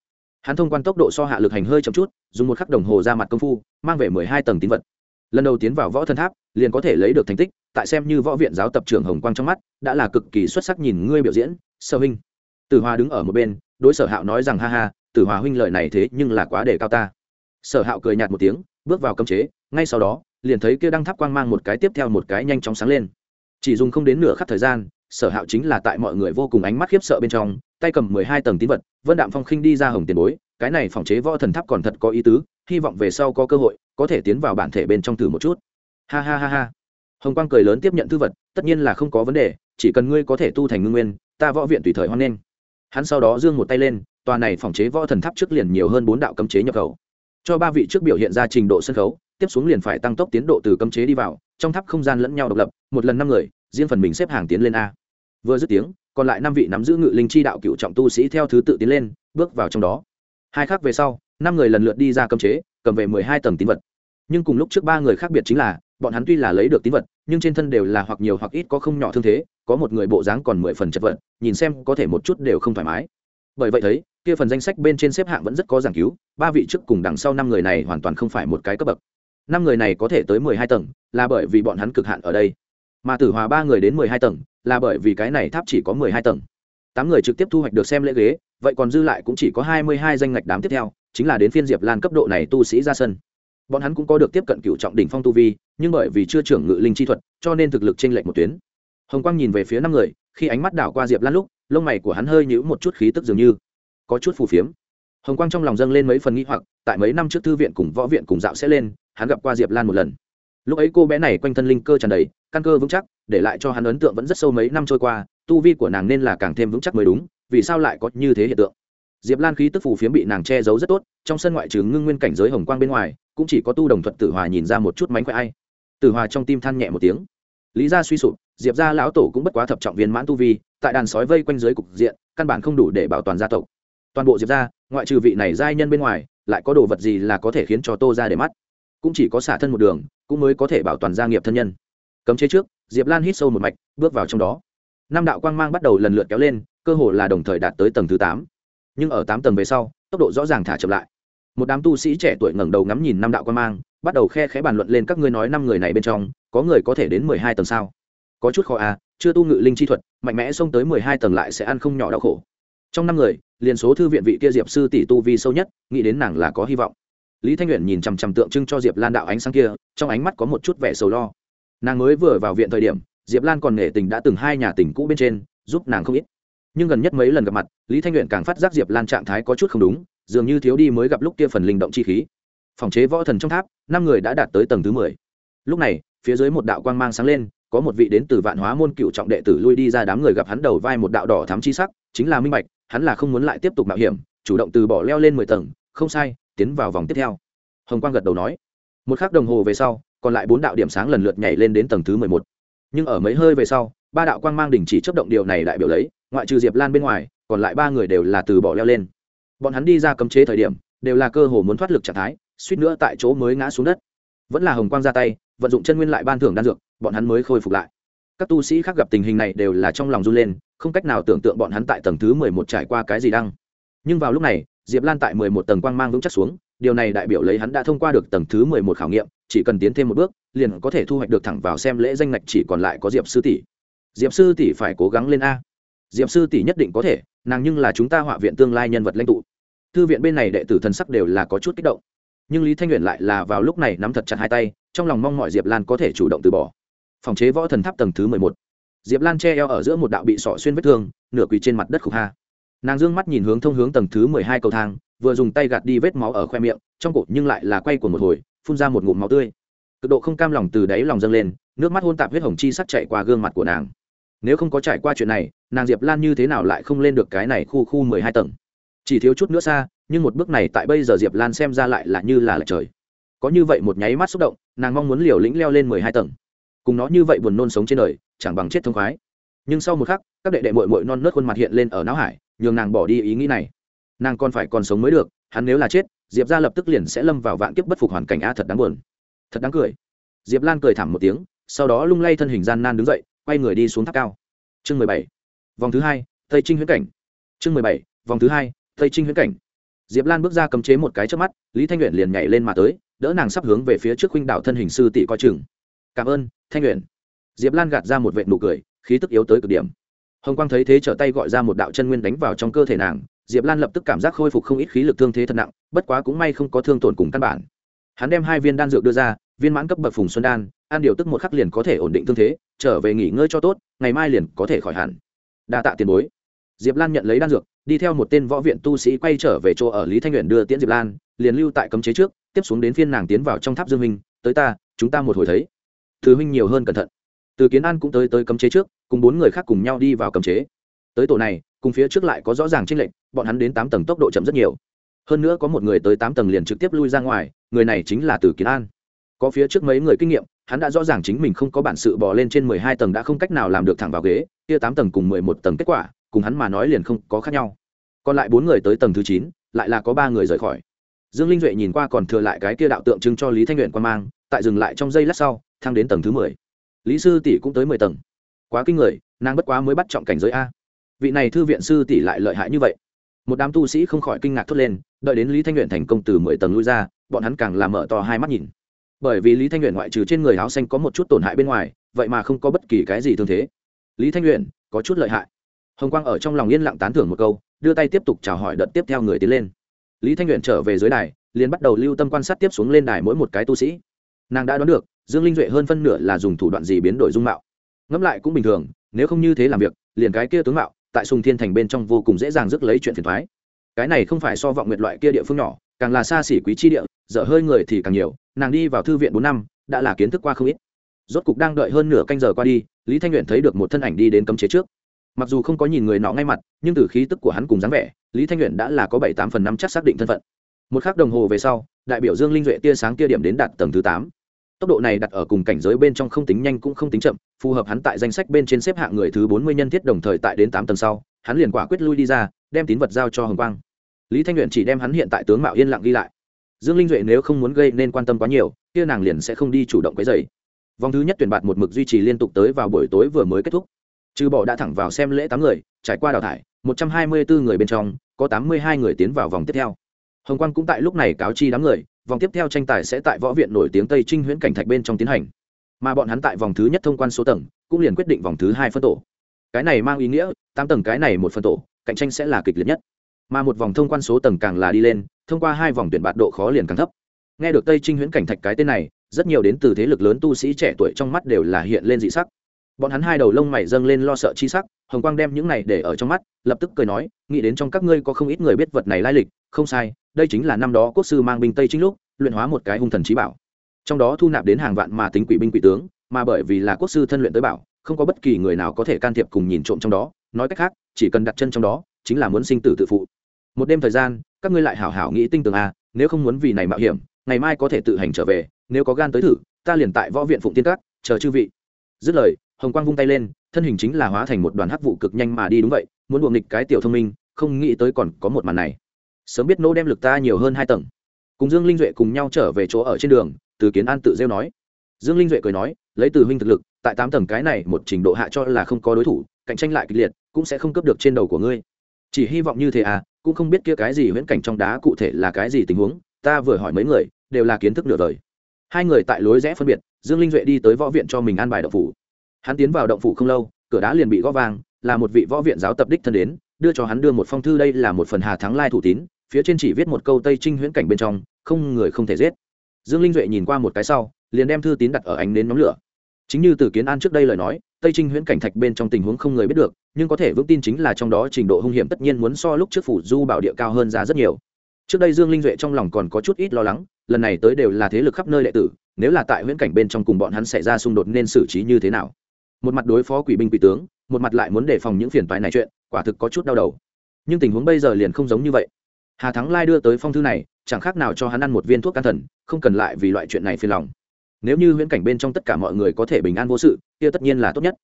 Hắn thông quan tốc độ so hạ lực hành hơi chậm chút, dùng một khắc đồng hồ ra mặt công phu, mang về mười hai tầng tín vật. Lần đầu tiến vào võ thần tháp, liền có thể lấy được thành tích tại xem như võ viện giáo tập trưởng hồng quang trong mắt, đã là cực kỳ xuất sắc nhìn ngươi biểu diễn, sở huynh. Tử hòa đứng ở một bên, đối sở hạo nói rằng, ha ha, tử hòa huynh lợi này thế nhưng là quá đề cao ta. Sở hạo cười nhạt một tiếng, bước vào cấm chế, ngay sau đó, liền thấy kia đăng tháp quang mang một cái tiếp theo một cái nhanh chóng sáng lên. Chỉ dùng không đến nửa khắc thời gian, sở hạo chính là tại mọi người vô cùng ánh mắt khiếp sợ bên trong, tay cầm mười hai tầng tín vật, vân đạm phong khinh đi ra hồng tiền bối, cái này phòng chế võ thần tháp còn thật có ý tứ, hy vọng về sau có cơ hội, có thể tiến vào bản thể bên trong thử một chút. Ha ha ha ha hồng quang cười lớn tiếp nhận thư vật, tất nhiên là không có vấn đề, chỉ cần ngươi có thể tu thành ngưng nguyên, ta võ viện tùy thời hoan nghênh. Hắn sau đó giương một tay lên, tòa này phòng chế võ thần tháp trước liền nhiều hơn bốn đạo cấm chế nhập khẩu. Cho ba vị trước biểu hiện ra trình độ sân khấu, tiếp xuống liền phải tăng tốc tiến độ từ cấm chế đi vào, trong tháp không gian lẫn nhau độc lập, một lần năm người, riêng phần mình xếp hàng tiến lên a. Vừa dứt tiếng, còn lại năm vị nắm giữ ngự linh chi đạo cựu trọng tu sĩ theo thứ tự tiến lên, bước vào trong đó. Hai khác về sau, năm người lần lượt đi ra cấm chế, cầm về mười hai tầng tín vật nhưng cùng lúc trước ba người khác biệt chính là, bọn hắn tuy là lấy được tín vật, nhưng trên thân đều là hoặc nhiều hoặc ít có không nhỏ thương thế, có một người bộ dáng còn mười phần chật vật, nhìn xem có thể một chút đều không thoải mái. Bởi vậy thấy, kia phần danh sách bên trên xếp hạng vẫn rất có giảng cứu, ba vị trước cùng đằng sau năm người này hoàn toàn không phải một cái cấp bậc. Năm người này có thể tới mười hai tầng, là bởi vì bọn hắn cực hạn ở đây. Mà tử hòa ba người đến mười hai tầng, là bởi vì cái này tháp chỉ có mười hai tầng. Tám người trực tiếp thu hoạch được xem lễ ghế, vậy còn dư lại cũng chỉ có hai mươi hai danh ngạch đám tiếp theo, chính là đến phiên diệp lan cấp độ này tu sĩ ra sân bọn hắn cũng có được tiếp cận cựu trọng đỉnh phong tu vi, nhưng bởi vì chưa trưởng ngự linh chi thuật, cho nên thực lực t r ê n lệch một tuyến. Hồng quang nhìn về phía năm người, khi ánh mắt đảo qua diệp lan lúc, lông mày của hắn hơi nhữ một chút khí tức dường như có chút phù phiếm. Hồng quang trong lòng dâng lên mấy phần nghĩ hoặc, tại mấy năm trước thư viện cùng võ viện cùng dạo sẽ lên, hắn gặp qua diệp lan một lần. Lúc ấy cô bé này quanh thân linh cơ tràn đầy, căn cơ vững chắc, để lại cho hắn ấn tượng vẫn rất sâu mấy năm trôi qua, tu vi của nàng nên là càng thêm vững chắc mới đúng, vì sao lại có như thế hiện tượng? Diệp lan khí tức phù phiếm bị nàng che giấu rất tốt, trong sân ngoại trừ ngưng nguyên cảnh giới hồng quang bên ngoài cũng chỉ có tu đồng thuật tử hòa nhìn ra một chút mánh khỏe ai. Tử hòa trong tim than nhẹ một tiếng. Lý ra suy sụp, diệp ra lão tổ cũng bất quá thập trọng viên mãn tu vi, tại đàn sói vây quanh dưới cục diện, căn bản không đủ để bảo toàn gia tộc. Toàn bộ diệp ra ngoại trừ vị này giai nhân bên ngoài, lại có đồ vật gì là có thể khiến cho tô ra để mắt? Cũng chỉ có xả thân một đường, cũng mới có thể bảo toàn gia nghiệp thân nhân. Cấm chế trước, diệp lan hít sâu một mạch, bước vào trong đó. Năm đạo quang mang bắt đầu lần lượt kéo lên, cơ hồ là đồng thời đạt tới tầng thứ tám. Nhưng ở tám tầng về sau, tốc độ rõ ràng thả chậm lại một đám tu sĩ trẻ tuổi ngẩng đầu ngắm nhìn năm đạo quan mang, bắt đầu khe khẽ bàn luận lên các ngươi nói năm người này bên trong, có người có thể đến mười hai tầng sao? Có chút khó à chưa tu ngự linh chi thuật, mạnh mẽ xông tới mười hai tầng lại sẽ ăn không nhỏ đau khổ. Trong năm người, liền số thư viện vị kia diệp sư tỷ tu vi sâu nhất, nghĩ đến nàng là có hy vọng. Lý thanh nguyện nhìn chằm chằm tượng trưng cho diệp lan đạo ánh sáng kia, trong ánh mắt có một chút vẻ sầu lo. Nàng mới vừa vào viện thời điểm, diệp lan còn nể tình đã từng hai nhà tình cũ bên trên, giúp nàng không ít. Nhưng gần nhất mấy lần gặp mặt, lý thanh nguyện càng phát giác diệp lan trạng thái có chút không đúng dường như thiếu đi mới gặp lúc kia phần linh động chi khí. Phòng chế võ thần trong tháp, năm người đã đạt tới tầng thứ mười. Lúc này, phía dưới một đạo quang mang sáng lên, có một vị đến từ vạn hóa môn cựu trọng đệ tử lui đi ra đám người gặp hắn đầu vai một đạo đỏ thắm chi sắc, chính là minh bạch, hắn là không muốn lại tiếp tục mạo hiểm, chủ động từ bỏ leo lên mười tầng, không sai, tiến vào vòng tiếp theo. Hồng quang gật đầu nói. Một k h ắ c đồng hồ về sau, còn lại bốn đạo điểm sáng lần lượt nhảy lên đến tầng thứ mười một. Nhưng ở mấy hơi về sau, ba đạo quang mang đình chỉ chấp động điều này đại biểu lấy, ngoại trừ diệp lan bên ngoài, còn lại ba người đều là từ bỏ leo lên bọn hắn đi ra cấm chế thời điểm, đều là cơ hồ muốn thoát lực trạng thái, suýt nữa tại chỗ mới ngã xuống đất. Vẫn là hồng quang ra tay, vận dụng chân nguyên lại ban thưởng đan dược, bọn hắn mới khôi phục lại. Các tu sĩ khác gặp tình hình này đều là trong lòng run lên, không cách nào tưởng tượng bọn hắn tại tầng thứ mười một trải qua cái gì đăng nhưng vào lúc này, diệp lan tại mười một tầng quang mang vững chắc xuống, điều này đại biểu lấy hắn đã thông qua được tầng thứ mười một khảo nghiệm, chỉ cần tiến thêm một bước, liền có thể thu hoạch được thẳng vào xem lễ danh ngạch chỉ còn lại có diệp sư tỷ. Diệp sư tỷ phải cố gắng lên a diệp sư tỷ nhất định có thể, nàng nhưng là chúng ta họa viện tương lai nhân vật lãnh tụ. Thư viện bên này đệ tử thần sắc đều là có chút kích động. Nhưng lý thanh nguyện lại là vào lúc này nắm thật chặt hai tay, trong lòng mong mọi diệp lan có thể chủ động từ bỏ. Phòng chế võ thần tháp tầng thứ mười một. Diệp lan che eo ở giữa một đạo bị sọ xuyên vết thương, nửa quỳ trên mặt đất khục ha. Nàng d ư ơ n g mắt nhìn hướng thông hướng tầng thứ mười hai cầu thang, vừa dùng tay gạt đi vết máu ở khoe miệng, trong cổ nhưng lại là quay của một hồi, phun ra một ngụm máu tươi. Cực độ không cam lòng từ đáy lòng dâng lên, nước mắt hôn tạp huyết hồng chi sắc chạy qua gương mặt của nàng nếu không có trải qua chuyện này, nàng diệp lan như thế nào lại không lên được cái này khu khu mười hai tầng? Chỉ thiếu chút nữa xa, nhưng một bước này tại bây giờ diệp lan xem ra lại là như là lệch trời. Có như vậy một nháy mắt xúc động, nàng mong muốn liều lĩnh leo lên mười hai tầng. Cùng nó như vậy buồn nôn sống trên đời, chẳng bằng chết thông khoái. Nhưng sau một khắc, các đệ đệ mội mội non nớt khuôn mặt hiện lên ở não hải, nhường nàng bỏ đi ý nghĩ này. Nàng còn phải còn sống mới được, hắn nếu là chết, diệp ra lập tức liền sẽ lâm vào vạn kiếp bất phục hoàn cảnh a thật đáng buồn. Thật đáng cười. Diệp lan cười t h ẳ m một tiếng, sau đó lung lay thân hình gian nan đứng dậy quay người đi xuống tháp cao. Chương mười bảy, vòng thứ hai, tây trinh huyễn cảnh. Chương mười bảy, vòng thứ hai, tây trinh huyễn cảnh. Diệp lan bước ra cấm chế một cái trước mắt, lý thanh uyển liền nhảy lên mà tới, đỡ nàng sắp hướng về phía trước huynh đạo thân hình sư tỷ coi chừng. Cảm ơn, thanh uyển. Diệp lan gạt ra một vệ nụ cười, khí tức yếu tới cực điểm. Hồng quang thấy thế trở tay gọi ra một đạo chân nguyên đánh vào trong cơ thể nàng, diệp lan lập tức cảm giác khôi phục không ít khí lực thương thế thật nặng, bất quá cũng may không có thương tổn cùng căn bản. Hắn đem hai viên đan dược đưa ra, viên mãn cấp bậc phùng xuân đan, ăn điều tức một khắc liền có thể ổn định thương thế trở về nghỉ ngơi cho tốt, ngày mai liền có thể khỏi hẳn. Đa tạ tiền bối. Diệp lan nhận lấy đan dược, đi theo một tên võ viện tu sĩ quay trở về chỗ ở lý thanh nguyện đưa tiễn diệp lan, liền lưu tại cấm chế trước, tiếp xuống đến phiên nàng tiến vào trong tháp dương minh, tới ta, chúng ta một hồi thấy. Thứ huynh nhiều hơn cẩn thận. Từ kiến an cũng tới tới cấm chế trước, cùng bốn người khác cùng nhau đi vào cấm chế. Tới tổ này, cùng phía trước lại có rõ ràng tranh lệch, bọn hắn đến tám tầng tốc độ chậm rất nhiều. Hơn nữa có một người tới tám tầng liền trực tiếp lui ra ngoài, người này chính là từ kiến an có phía trước mấy người kinh nghiệm, hắn đã rõ ràng chính mình không có bản sự bỏ lên trên mười hai tầng đã không cách nào làm được thẳng vào ghế, kia tám tầng cùng mười một tầng kết quả, cùng hắn mà nói liền không có khác nhau. Còn lại bốn người tới tầng thứ chín, lại là có ba người rời khỏi. Dương linh duệ nhìn qua còn thừa lại cái kia đạo tượng trưng cho lý thanh nguyện quan mang, tại dừng lại trong giây lát sau, thăng đến tầng thứ mười. Lý sư tỷ cũng tới mười tầng. Quá kinh người, nàng bất quá mới bắt trọng cảnh giới a. Vị này thư viện sư tỷ lại lợi hại như vậy. Một đám tu sĩ không khỏi kinh ngạc thốt lên, đợi đến lý thanh nguyện thành công từ mười tầng lui ra, bọn hắn càng làm mở to hai mắt nhìn bởi vì lý thanh nguyện ngoại trừ trên người áo xanh có một chút tổn hại bên ngoài, vậy mà không có bất kỳ cái gì thương thế. Lý thanh nguyện có chút lợi hại. Hồng quang ở trong lòng yên lặng tán thưởng một câu, đưa tay tiếp tục chào hỏi đợt tiếp theo người tiến lên. Lý thanh nguyện trở về dưới đài, liền bắt đầu lưu tâm quan sát tiếp xuống lên đài mỗi một cái tu sĩ. Nàng đã đoán được, dương linh duệ hơn phân nửa là dùng thủ đoạn gì biến đổi dung mạo. Ngẫm lại cũng bình thường, nếu không như thế làm việc, liền cái kia tướng mạo, tại sùng thiên thành bên trong vô cùng dễ dàng rước lấy chuyện phiền thoái cái này không phải so vọng nguyệt loại kia địa phương nhỏ càng là xa xỉ quý chi địa, dở hơi người thì càng nhiều, nàng đi vào thư viện bốn năm, đã là kiến thức qua không ít. Rốt cục đang đợi hơn nửa canh giờ qua đi, lý thanh luyện thấy được một thân ảnh đi đến cấm chế trước. Mặc dù không có nhìn người nọ ngay mặt, nhưng từ khí tức của hắn cùng dáng vẻ, lý thanh luyện đã là có bảy tám phần năm chắc xác định thân phận. Một k h ắ c đồng hồ về sau, đại biểu dương linh duệ tia sáng tia điểm đến đạt tầng thứ tám. Tốc độ này đặt ở cùng cảnh giới bên trong không tính nhanh cũng không tính chậm, phù hợp hắn tại danh sách bên trên xếp hạng người thứ bốn mươi nhân thiết đồng thời tại đến tám tầng sau, hắn liền quả quyết lui đi ra, đem tín vật giao cho hồng quang lý thanh luyện chỉ đem hắn hiện tại tướng mạo yên lặng ghi lại. Dương linh duệ nếu không muốn gây nên quan tâm quá nhiều, kia nàng liền sẽ không đi chủ động cái dày vòng thứ nhất tuyển bạt một mực duy trì liên tục tới vào buổi tối vừa mới kết thúc. Trừ bỏ đã thẳng vào xem lễ tám người, trải qua đào thải, một trăm hai mươi bốn người bên trong, có tám mươi hai người tiến vào vòng tiếp theo. Hồng quang cũng tại lúc này cáo chi đám người, vòng tiếp theo tranh tài sẽ tại võ viện nổi tiếng tây trinh huyễn cảnh thạch bên trong tiến hành. Mà bọn hắn tại vòng thứ nhất thông quan số tầng, cũng liền quyết định vòng thứ hai phân tổ. Cái này mang ý nghĩa, tám tầng cái này một phân tổ, cạnh tranh sẽ là kịch liệt nhất mà một vòng thông quan số tầng càng là đi lên, thông qua hai vòng tuyển bạt độ khó liền càng thấp. Nghe được tây trinh huyễn cảnh thạch cái tên này, rất nhiều đến từ thế lực lớn tu sĩ trẻ tuổi trong mắt đều là hiện lên dị sắc. Bọn hắn hai đầu lông mày dâng lên lo sợ chi sắc, hồng quang đem những này để ở trong mắt, lập tức cười nói, nghĩ đến trong các ngươi có không ít người biết vật này lai lịch, không sai, đây chính là năm đó quốc sư mang binh tây chính lúc, luyện hóa một cái hung thần trí bảo. Trong đó thu nạp đến hàng vạn mà tính quỷ binh quỷ tướng, mà bởi vì là quốc sư thân luyện tới bảo, không có bất kỳ người nào có thể can thiệp cùng nhìn trộm trong đó. Nói cách khác, chỉ cần đặt chân trong đó, chính là muốn sinh tử tự phụ một đêm thời gian, các ngươi lại hảo hảo nghĩ tinh tường a nếu không muốn vì này mạo hiểm, ngày mai có thể tự hành trở về, nếu có gan tới thử, ta liền tại võ viện phụng tiên các, chờ chư vị. Dứt lời, hồng quang vung tay lên, thân hình chính là hóa thành một đoàn hắc vụ cực nhanh mà đi đúng vậy, muốn buồng nghịch cái tiểu thông minh, không nghĩ tới còn có một màn này. Sớm biết nô đem lực ta nhiều hơn hai tầng. Cùng dương linh duệ cùng nhau trở về chỗ ở trên đường, từ kiến an tự rêu nói. Dương linh duệ cười nói, lấy từ huynh thực lực, tại tám tầng cái này một trình độ hạ cho là không có đối thủ, cạnh tranh lại kịch liệt, cũng sẽ không cấp được trên đầu của ngươi chỉ hy vọng như thế à cũng không biết kia cái gì huyễn cảnh trong đá cụ thể là cái gì tình huống, ta vừa hỏi mấy người, đều là kiến thức nửa đời. Hai người tại lối rẽ phân biệt, dương linh duệ đi tới võ viện cho mình an bài động phủ. Hắn tiến vào động phủ không lâu, cửa đá liền bị gõ vang, là một vị võ viện giáo tập đích thân đến, đưa cho hắn đưa một phong thư đây là một phần hà thắng lai thủ tín, phía trên chỉ viết một câu tây trinh huyễn cảnh bên trong, không người không thể giết. Dương linh duệ nhìn qua một cái sau, liền đem thư tín đặt ở ánh nến nhóm lửa chính như từ kiến an trước đây lời nói, tây trinh huyễn cảnh thạch bên trong tình huống không người biết được, nhưng có thể vững tin chính là trong đó trình độ hung hiểm tất nhiên muốn so lúc trước phủ du bảo địa cao hơn ra rất nhiều. Trước đây dương linh duệ trong lòng còn có chút ít lo lắng, lần này tới đều là thế lực khắp nơi đệ tử, nếu là tại huyễn cảnh bên trong cùng bọn hắn xảy ra xung đột nên xử trí như thế nào? Một mặt đối phó quỷ binh quỷ tướng, một mặt lại muốn đề phòng những phiền toái này chuyện, quả thực có chút đau đầu. Nhưng tình huống bây giờ liền không giống như vậy. Hà thắng lai đưa tới phong thư này, chẳng khác nào cho hắn ăn một viên thuốc can thần, không cần lại vì loại chuyện này phiền lòng nếu như huyễn cảnh bên trong tất cả mọi người có thể bình an vô sự, kia tất nhiên là tốt nhất.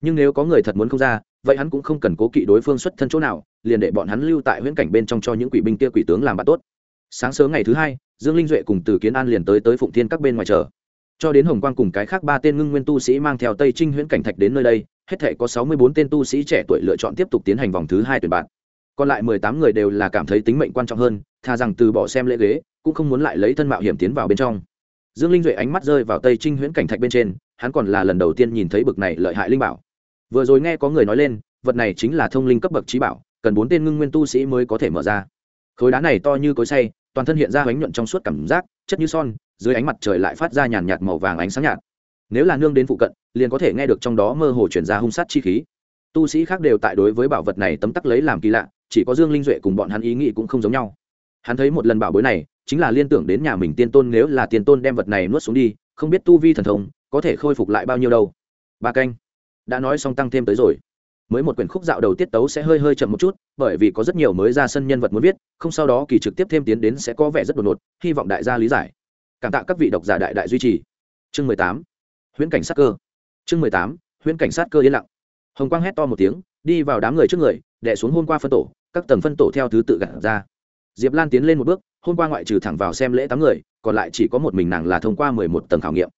Nhưng nếu có người thật muốn không ra, vậy hắn cũng không cần cố kỵ đối phương xuất thân chỗ nào, liền để bọn hắn lưu tại huyễn cảnh bên trong cho những quỷ binh kia quỷ tướng làm bạn tốt. Sáng sớm ngày thứ hai, dương linh duệ cùng từ kiến an liền tới tới phụng thiên các bên ngoài chờ. Cho đến hồng quang cùng cái khác ba tên ngưng nguyên tu sĩ mang theo tây trinh huyễn cảnh thạch đến nơi đây, hết thể có sáu mươi bốn tên tu sĩ trẻ tuổi lựa chọn tiếp tục tiến hành vòng thứ hai tuyển bạn. Còn lại mười tám người đều là cảm thấy tính mệnh quan trọng hơn thà rằng từ bỏ xem lễ ghế, cũng không muốn lại lấy thân mạo hiểm tiến vào bên trong dương linh duệ ánh mắt rơi vào tây trinh huyễn cảnh thạch bên trên, hắn còn là lần đầu tiên nhìn thấy bực này lợi hại linh bảo. Vừa rồi nghe có người nói lên, vật này chính là thông linh cấp bậc trí bảo, cần bốn tên ngưng nguyên tu sĩ mới có thể mở ra. Khối đá này to như cối say toàn thân hiện ra bánh nhuận trong suốt cảm giác, chất như son, dưới ánh mặt trời lại phát ra nhàn nhạt màu vàng ánh sáng nhạt. Nếu là nương đến phụ cận, liền có thể nghe được trong đó mơ hồ chuyển ra hung sát chi khí. Tu sĩ khác đều tại đối với bảo vật này tấm tắc lấy làm kỳ lạ, chỉ có dương linh duệ cùng bọn hắn ý nghĩ cũng không giống nhau. Hắn thấy một lần bảo bối này chính là liên tưởng đến nhà mình tiên tôn nếu là tiên tôn đem vật này nuốt xuống đi, không biết tu vi thần thông có thể khôi phục lại bao nhiêu đâu. Ba canh. Đã nói xong tăng thêm tới rồi. Mới một quyển khúc dạo đầu tiết tấu sẽ hơi hơi chậm một chút, bởi vì có rất nhiều mới ra sân nhân vật muốn viết, không sau đó kỳ trực tiếp thêm tiến đến sẽ có vẻ rất đột ngột, hy vọng đại gia lý giải. Cảm tạ các vị độc giả đại đại duy trì. Chương mười tám. Huyễn cảnh sát cơ. Chương mười tám. Huyễn cảnh sát cơ yên lặng. Hồng quang hét to một tiếng, đi vào đám người trước người đẻ xuống hôn qua phân tổ, các tầng phân tổ theo thứ tự gặt ra. Diệp lan tiến lên một bước hôm qua ngoại trừ thẳng vào xem lễ tám người, còn lại chỉ có một mình nàng là thông qua mười một tầng khảo nghiệm.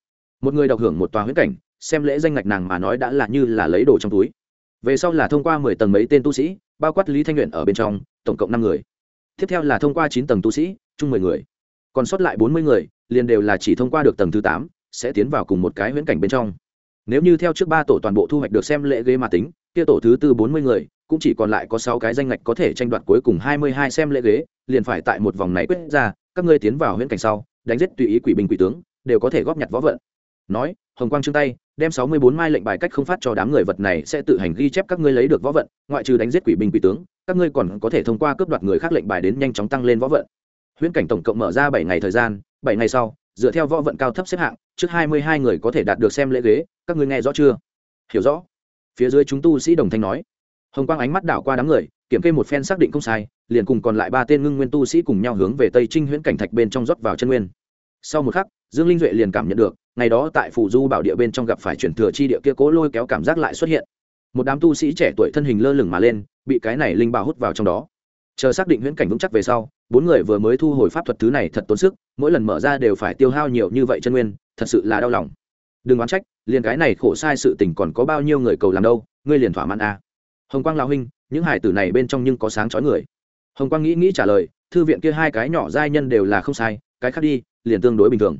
Một người đọc hưởng một tòa huyễn cảnh, xem lễ danh ngạch nàng mà nói đã là như là lấy đồ trong túi. Về sau là thông qua mười tầng mấy tên tu sĩ, bao quát lý thanh luyện ở bên trong, tổng cộng năm người. Tiếp theo là thông qua chín tầng tu sĩ, chung mười người. Còn sót lại bốn mươi người, liền đều là chỉ thông qua được tầng thứ tám, sẽ tiến vào cùng một cái huyễn cảnh bên trong. Nếu như theo trước ba tổ toàn bộ thu hoạch được xem lễ ghế mà tính, kia tổ thứ tư bốn mươi người cũng chỉ còn lại có sáu cái danh ngạch có thể tranh đoạt cuối cùng hai mươi hai xem lễ ghế, liền phải tại một vòng này quyết ra, các ngươi tiến vào huyễn cảnh sau, đánh giết tùy ý quỷ binh quỷ tướng, đều có thể góp nhặt võ vận. Nói, hồng quang trương tay, đem sáu mươi bốn mai lệnh bài cách không phát cho đám người vật này sẽ tự hành ghi chép các ngươi lấy được võ vận, ngoại trừ đánh giết quỷ binh quỷ tướng, các ngươi còn có thể thông qua cướp đoạt người khác lệnh bài đến nhanh chóng tăng lên võ vận. Huyễn cảnh tổng cộng mở ra bảy ngày thời gian, bảy ngày sau, dựa theo võ vận cao thấp xếp hạng, trước hai mươi hai người có thể đạt được xem lễ ghế, các ngươi nghe rõ chưa? Hiểu rõ. Phía dưới chúng tu sĩ đồng thanh nói hồng quang ánh mắt đảo qua đám người, kiểm kê một phen xác định không sai, liền cùng còn lại ba tên ngưng nguyên tu sĩ cùng nhau hướng về tây trinh huyễn cảnh thạch bên trong rót vào chân nguyên. Sau một khắc, dương linh duệ liền cảm nhận được, ngày đó tại phủ du bảo địa bên trong gặp phải chuyển thừa chi địa kia cố lôi kéo cảm giác lại xuất hiện. Một đám tu sĩ trẻ tuổi thân hình lơ lửng mà lên, bị cái này linh bảo hút vào trong đó. Chờ xác định huyễn cảnh vững chắc về sau, bốn người vừa mới thu hồi pháp thuật thứ này thật tốn sức, mỗi lần mở ra đều phải tiêu hao nhiều như vậy chân nguyên, thật sự là đau lòng. Đừng oán trách, liền cái này khổ sai sự tình còn có bao nhiêu người cầu làm đâu, ngươi liền thỏa mãn a à hồng quang lao huynh, những hải tử này bên trong nhưng có sáng chói người. Hồng quang nghĩ nghĩ trả lời, thư viện kia hai cái nhỏ giai nhân đều là không sai, cái khác đi, liền tương đối bình thường.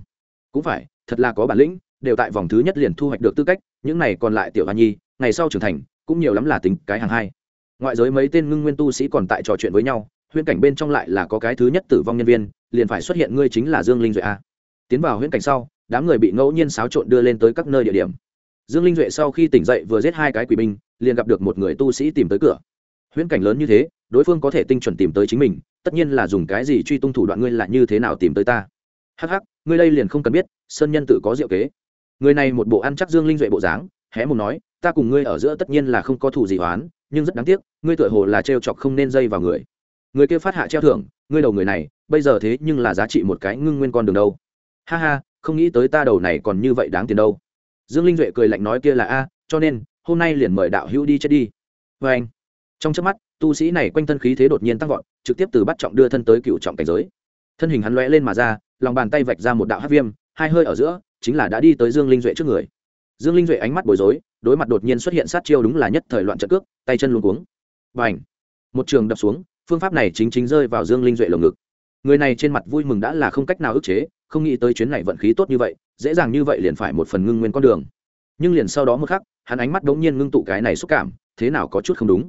Cũng phải, thật là có bản lĩnh, đều tại vòng thứ nhất liền thu hoạch được tư cách, những này còn lại tiểu hoa nhi, ngày sau trưởng thành, cũng nhiều lắm là tính cái hàng hai. Ngoại giới mấy tên ngưng nguyên tu sĩ còn tại trò chuyện với nhau, huyễn cảnh bên trong lại là có cái thứ nhất tử vong nhân viên, liền phải xuất hiện ngươi chính là dương linh duệ a. Tiến vào huyễn cảnh sau, đám người bị ngẫu nhiên xáo trộn đưa lên tới các nơi địa điểm. Dương linh duệ sau khi tỉnh dậy vừa giết hai cái quỷ binh liền gặp được một người tu sĩ tìm tới cửa. Huyễn cảnh lớn như thế, đối phương có thể tinh chuẩn tìm tới chính mình, tất nhiên là dùng cái gì truy tung thủ đoạn ngươi là như thế nào tìm tới ta? Hắc hắc, ngươi đây liền không cần biết, sơn nhân tự có diệu kế. Người này một bộ ăn chắc dương linh duệ bộ dáng, hé mồm nói, ta cùng ngươi ở giữa tất nhiên là không có thủ gì oán, nhưng rất đáng tiếc, ngươi tựa hồ là trêu chọc không nên dây vào người. Người kia phát hạ treo thưởng, ngươi đầu người này, bây giờ thế nhưng là giá trị một cái ngưng nguyên con đường đâu. Ha ha, không nghĩ tới ta đầu này còn như vậy đáng tiền đâu. Dương linh duệ cười lạnh nói kia là a, cho nên hôm nay liền mời đạo hữu đi chết đi. Vê anh, trong trước mắt, tu sĩ này quanh thân khí thế đột nhiên tăng vọt, trực tiếp từ bắt trọng đưa thân tới cựu trọng cảnh giới. Thân hình hắn lóe lên mà ra, lòng bàn tay vạch ra một đạo hát viêm, hai hơi ở giữa, chính là đã đi tới dương linh duệ trước người. Dương linh duệ ánh mắt bối rối, đối mặt đột nhiên xuất hiện sát chiêu đúng là nhất thời loạn trận cước, tay chân luôn cuống. Và ảnh một trường đập xuống, phương pháp này chính chính rơi vào dương linh duệ lồng ngực. Người này trên mặt vui mừng đã là không cách nào ức chế, không nghĩ tới chuyến này vận khí tốt như vậy, dễ dàng như vậy liền phải một phần ngưng nguyên con đường nhưng liền sau đó một khắc, hắn ánh mắt đ ố n g nhiên ngưng tụ cái này xúc cảm, thế nào có chút không đúng.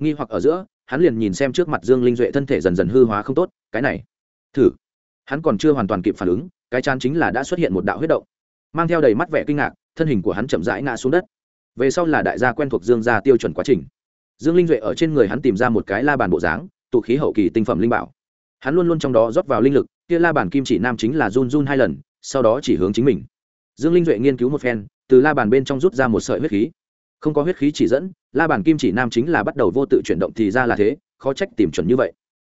Nghi hoặc ở giữa, hắn liền nhìn xem trước mặt dương linh duệ thân thể dần dần hư hóa không tốt, cái này, thử. Hắn còn chưa hoàn toàn kịp phản ứng, cái chán chính là đã xuất hiện một đạo huyết động, mang theo đầy mắt vẻ kinh ngạc, thân hình của hắn chậm rãi ngã xuống đất. Về sau là đại gia quen thuộc dương gia tiêu chuẩn quá trình. Dương linh duệ ở trên người hắn tìm ra một cái la bàn bộ dáng, tụ khí hậu kỳ tinh phẩm linh bảo. Hắn luôn luôn trong đó rót vào linh lực, kia la bàn kim chỉ nam chính là run run hai lần, sau đó chỉ hướng chính mình. Dương linh duệ nghiên cứu một phen từ la bàn bên trong rút ra một sợi huyết khí. Không có huyết khí chỉ dẫn, la bàn kim chỉ nam chính là bắt đầu vô tự chuyển động thì ra là thế, khó trách tìm chuẩn như vậy.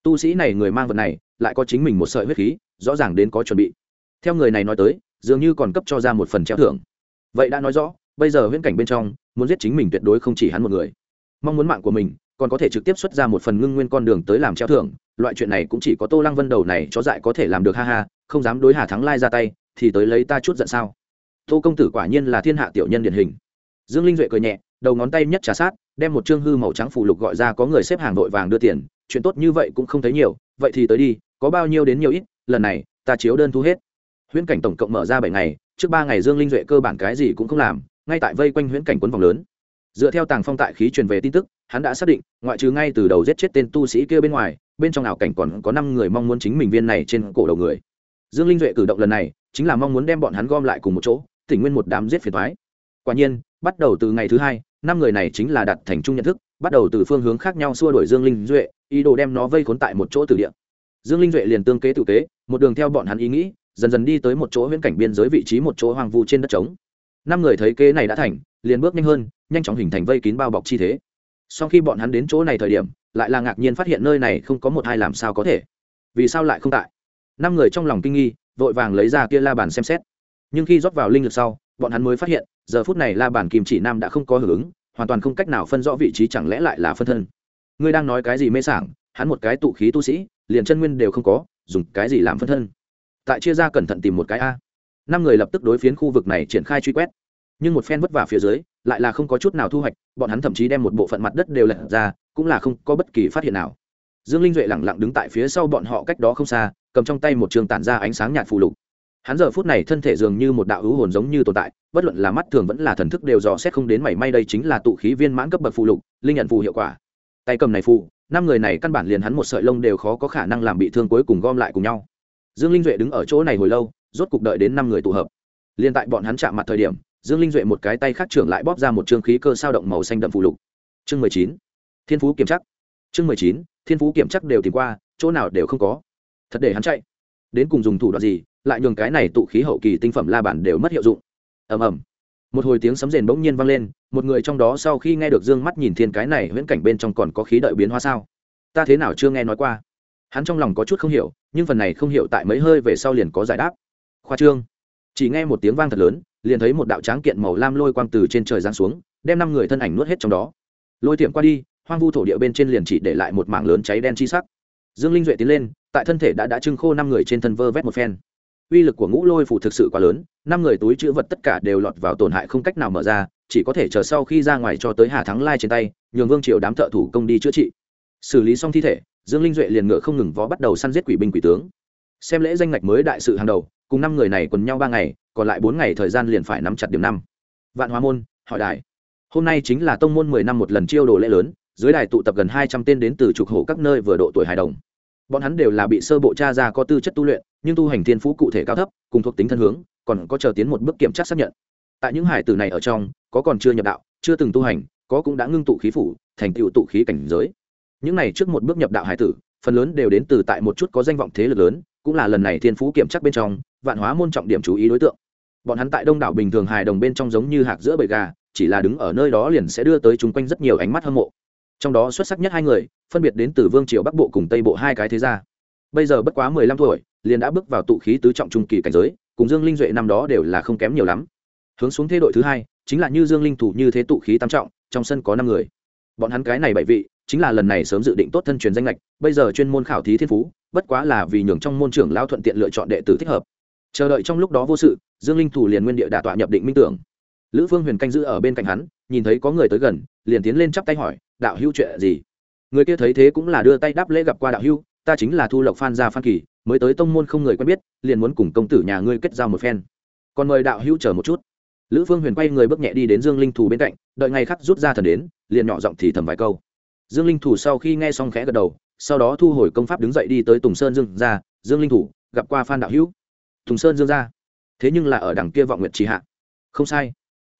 Tu sĩ này người mang vật này, lại có chính mình một sợi huyết khí, rõ ràng đến có chuẩn bị. Theo người này nói tới, dường như còn cấp cho ra một phần treo thưởng. Vậy đã nói rõ, bây giờ huyễn cảnh bên trong, muốn giết chính mình tuyệt đối không chỉ hắn một người. Mong muốn mạng của mình, còn có thể trực tiếp xuất ra một phần ngưng nguyên con đường tới làm treo thưởng, loại chuyện này cũng chỉ có tô lăng vân đầu này cho dại có thể làm được, ha ha, không dám đối hà thắng lai ra tay, thì tới lấy ta chút giận sao? Tô công tử quả nhiên là thiên hạ tiểu nhân điển hình. Dương linh duệ cười nhẹ, đầu ngón tay nhất trả sát, đem một chương hư màu trắng phủ lục gọi ra có người xếp hàng vội vàng đưa tiền, chuyện tốt như vậy cũng không thấy nhiều, vậy thì tới đi, có bao nhiêu đến nhiều ít, lần này, ta chiếu đơn thu hết. Huyễn cảnh tổng cộng mở ra bảy ngày, trước ba ngày dương linh duệ cơ bản cái gì cũng không làm, ngay tại vây quanh huyễn cảnh quấn vòng lớn. Dựa theo tàng phong tại khí truyền về tin tức, hắn đã xác định, ngoại trừ ngay từ đầu giết chết tên tu sĩ kia bên ngoài, bên trong ảo cảnh còn có năm người mong muốn chính mình viên này trên cổ đầu người. Dương linh duệ cử động lần này, chính là mong muốn đem bọn hắn gom lại cùng một chỗ tỉnh nguyên một đám giết phiền thoái quả nhiên, bắt đầu từ ngày thứ hai, năm người này chính là đặt thành chung nhận thức, bắt đầu từ phương hướng khác nhau xua đuổi dương linh duệ, ý đồ đem nó vây khốn tại một chỗ từ địa. Dương linh duệ liền tương kế tự kế, một đường theo bọn hắn ý nghĩ, dần dần đi tới một chỗ huyễn cảnh biên giới vị trí một chỗ hoang vu trên đất trống. Năm người thấy kế này đã thành, liền bước nhanh hơn, nhanh chóng hình thành vây kín bao bọc chi thế. Sau khi bọn hắn đến chỗ này thời điểm, lại là ngạc nhiên phát hiện nơi này không có một ai làm sao có thể. Vì sao lại không tại? Năm người trong lòng kinh nghi, vội vàng lấy ra kia la bàn xem xét nhưng khi rót vào linh lực sau, bọn hắn mới phát hiện, giờ phút này la bản kim chỉ nam đã không có hưởng ứng, hoàn toàn không cách nào phân rõ vị trí chẳng lẽ lại là phân thân. Ngươi đang nói cái gì mê sảng, hắn một cái tụ khí tu sĩ, liền chân nguyên đều không có, dùng cái gì làm phân thân? Tại chia ra cẩn thận tìm một cái a. Năm người lập tức đối phiến khu vực này triển khai truy quét. Nhưng một phen vất vả phía dưới, lại là không có chút nào thu hoạch, bọn hắn thậm chí đem một bộ phận mặt đất đều lật ra, cũng là không có bất kỳ phát hiện nào. Dương linh duệ lẳng lặng đứng tại phía sau bọn họ cách đó không xa, cầm trong tay một trường tản ra ánh sáng nhạt phù lục hắn giờ phút này thân thể dường như một đạo hữu hồn giống như tồn tại, bất luận là mắt thường vẫn là thần thức đều dò xét không đến mảy may đây chính là tụ khí viên mãn cấp bậc phù lục, linh nhận phù hiệu quả. Tay cầm này phù, năm người này căn bản liền hắn một sợi lông đều khó có khả năng làm bị thương cuối cùng gom lại cùng nhau. Dương linh duệ đứng ở chỗ này hồi lâu, rốt cục đợi đến năm người tụ hợp. Liền tại bọn hắn chạm mặt thời điểm, dương linh duệ một cái tay khác trưởng lại bóp ra một trương khí cơ sao động màu xanh đậm phù lục. Chương mười chín, thiên phú kiểm chắc chương mười chín, thiên phú kiểm chắc đều tìm qua, chỗ nào đều không có. Thật để hắn chạy. Đến cùng dùng thủ đoạn gì lại nhường cái này tụ khí hậu kỳ tinh phẩm la bản đều mất hiệu dụng. Ầm ầm. Một hồi tiếng sấm rền bỗng nhiên vang lên, một người trong đó sau khi nghe được dương mắt nhìn thiên cái này, huyễn cảnh bên trong còn có khí đợi biến hóa sao? Ta thế nào chưa nghe nói qua? Hắn trong lòng có chút không hiểu, nhưng phần này không hiểu tại mấy hơi về sau liền có giải đáp. Khoa trương. Chỉ nghe một tiếng vang thật lớn, liền thấy một đạo tráng kiện màu lam lôi quang từ trên trời giáng xuống, đem năm người thân ảnh nuốt hết trong đó. Lôi tiệm qua đi, hoang vu thổ địa bên trên liền chỉ để lại một mảng lớn cháy đen chi sắc. Dương linh duệ tiến lên, tại thân thể đã đã trưng khô năm người trên thân vơ vét một phen uy lực của ngũ lôi phủ thực sự quá lớn, năm người túi chữ vật tất cả đều lọt vào tổn hại không cách nào mở ra, chỉ có thể chờ sau khi ra ngoài cho tới hà thắng lai trên tay, nhường vương triều đám thợ thủ công đi chữa trị. Xử lý xong thi thể, dương linh duệ liền ngựa không ngừng vó bắt đầu săn giết quỷ binh quỷ tướng. Xem lễ danh ngạch mới đại sự hàng đầu, cùng năm người này quần nhau ba ngày, còn lại bốn ngày thời gian liền phải nắm chặt điểm năm. Vạn hóa môn hỏi đài. Hôm nay chính là tông môn mười năm một lần chiêu đồ lễ lớn, dưới đài tụ tập gần hai trăm tên đến từ trục hộ các nơi vừa độ tuổi hài đồng bọn hắn đều là bị sơ bộ cha ra có tư chất tu luyện, nhưng tu hành thiên phú cụ thể cao thấp, cùng thuộc tính thân hướng, còn có chờ tiến một bước kiểm tra xác nhận. Tại những hải tử này ở trong, có còn chưa nhập đạo, chưa từng tu hành, có cũng đã ngưng tụ khí phủ, thành tựu tụ khí cảnh giới. Những này trước một bước nhập đạo hải tử, phần lớn đều đến từ tại một chút có danh vọng thế lực lớn, cũng là lần này thiên phú kiểm tra bên trong, vạn hóa môn trọng điểm chú ý đối tượng. Bọn hắn tại đông đảo bình thường hài đồng bên trong giống như hạc giữa bầy gà, chỉ là đứng ở nơi đó liền sẽ đưa tới chung quanh rất nhiều ánh mắt hâm mộ trong đó xuất sắc nhất hai người, phân biệt đến từ vương triều bắc bộ cùng tây bộ hai cái thế gia. Bây giờ bất quá mười lăm tuổi, liền đã bước vào tụ khí tứ trọng trung kỳ cảnh giới, cùng dương linh duệ năm đó đều là không kém nhiều lắm. Hướng xuống thế đội thứ hai, chính là như dương linh thủ như thế tụ khí tam trọng, trong sân có năm người. Bọn hắn cái này bảy vị, chính là lần này sớm dự định tốt thân truyền danh lệch, bây giờ chuyên môn khảo thí thiên phú, bất quá là vì nhường trong môn trưởng lao thuận tiện lựa chọn đệ tử thích hợp. Chờ đợi trong lúc đó vô sự, dương linh thủ liền nguyên địa đà tọa nhập định minh tưởng. Lữ phương huyền canh giữ ở bên cạnh hắn, nhìn thấy có người tới gần, liền tiến lên chắp tay hỏi đạo hữu chuyện gì? Người kia thấy thế cũng là đưa tay đáp lễ gặp qua đạo hữu, ta chính là thu lộc phan gia phan kỳ, mới tới tông môn không người quen biết, liền muốn cùng công tử nhà ngươi kết giao một phen. Còn mời đạo hữu chờ một chút. Lữ phương huyền quay người bước nhẹ đi đến dương linh thù bên cạnh, đợi ngày khắc rút ra thần đến, liền nhỏ giọng thì thầm vài câu. Dương linh thủ sau khi nghe xong khẽ gật đầu, sau đó thu hồi công pháp đứng dậy đi tới tùng sơn dương ra dương linh thủ gặp qua phan đạo hữu. Tùng sơn dương ra thế nhưng là ở đằng kia vọng nguyện trì hạ. Không sai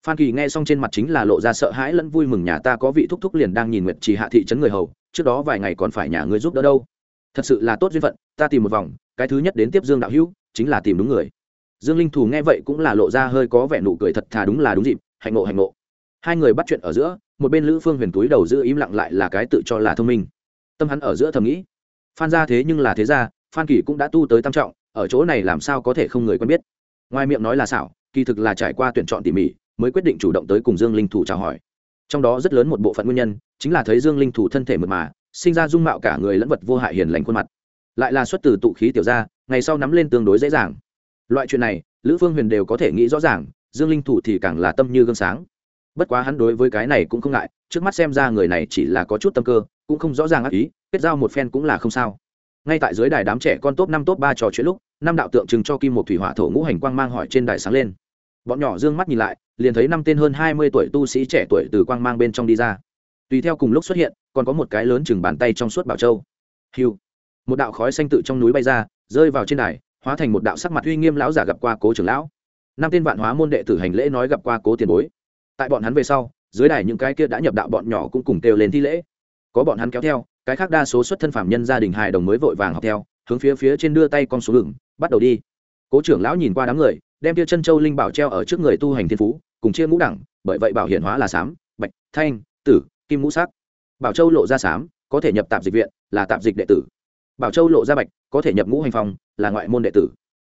phan kỳ nghe xong trên mặt chính là lộ ra sợ hãi lẫn vui mừng, nhà ta có vị thúc thúc liền đang nhìn nguyệt trì hạ thị trấn người hầu, trước đó vài ngày còn phải nhà ngươi giúp đỡ đâu. Thật sự là tốt duyên phận, ta tìm một vòng, cái thứ nhất đến tiếp dương đạo hữu, chính là tìm đúng người. Dương linh thù nghe vậy cũng là lộ ra hơi có vẻ nụ cười thật thà đúng là đúng dịp, hạnh ngộ hạnh ngộ. Hai người bắt chuyện ở giữa, một bên lữ phương huyền túi đầu giữ im lặng lại là cái tự cho là thông minh. Tâm hắn ở giữa thầm nghĩ, phan ra thế nhưng là thế ra phan kỳ cũng đã tu tới tam trọng, ở chỗ này làm sao có thể không người quen biết. Ngoài miệng nói là xảo, kỳ thực là trải qua tuyển chọn tỉ mỉ mới quyết định chủ động tới cùng dương linh thủ chào hỏi. Trong đó rất lớn một bộ phận nguyên nhân chính là thấy dương linh thủ thân thể mượt mà, sinh ra dung mạo cả người lẫn vật vô hại hiền lành khuôn mặt. Lại là xuất từ tụ khí tiểu ra ngày sau nắm lên tương đối dễ dàng. Loại chuyện này, lữ phương huyền đều có thể nghĩ rõ ràng, dương linh thủ thì càng là tâm như gương sáng. Bất quá hắn đối với cái này cũng không ngại, trước mắt xem ra người này chỉ là có chút tâm cơ, cũng không rõ ràng ác ý, kết giao một phen cũng là không sao. Ngay tại dưới đài đám trẻ con top năm, top ba trò chuyện lúc, năm đạo tượng trưng cho kim một thủy hỏa thổ ngũ hành quang mang hỏi trên đài sáng lên bọn nhỏ dương mắt nhìn lại, liền thấy năm tên hơn hai mươi tuổi tu sĩ trẻ tuổi từ quang mang bên trong đi ra. Tùy theo cùng lúc xuất hiện, còn có một cái lớn chừng bàn tay trong suốt bảo châu. Hiu! Một đạo khói xanh tự trong núi bay ra, rơi vào trên đài, hóa thành một đạo sắc mặt uy nghiêm lão giả gặp qua cố trưởng lão. Năm tên vạn hóa môn đệ tử hành lễ nói gặp qua cố tiền bối. Tại bọn hắn về sau, dưới đài những cái kia đã nhập đạo bọn nhỏ cũng cùng kêu lên thi lễ. Có bọn hắn kéo theo, cái khác đa số xuất thân phạm nhân gia đình hài đồng mới vội vàng học theo, hướng phía phía trên đưa tay con số lửng, bắt đầu đi. Cố trưởng lão nhìn qua đám người đem tia chân châu linh bảo treo ở trước người tu hành thiên phú, cùng chia ngũ đẳng, bởi vậy bảo hiển hóa là sám, bạch, thanh, tử, kim ngũ sắc. Bảo châu lộ ra sám, có thể nhập tạp dịch viện, là tạp dịch đệ tử. Bảo châu lộ ra bạch, có thể nhập ngũ hành phòng là ngoại môn đệ tử.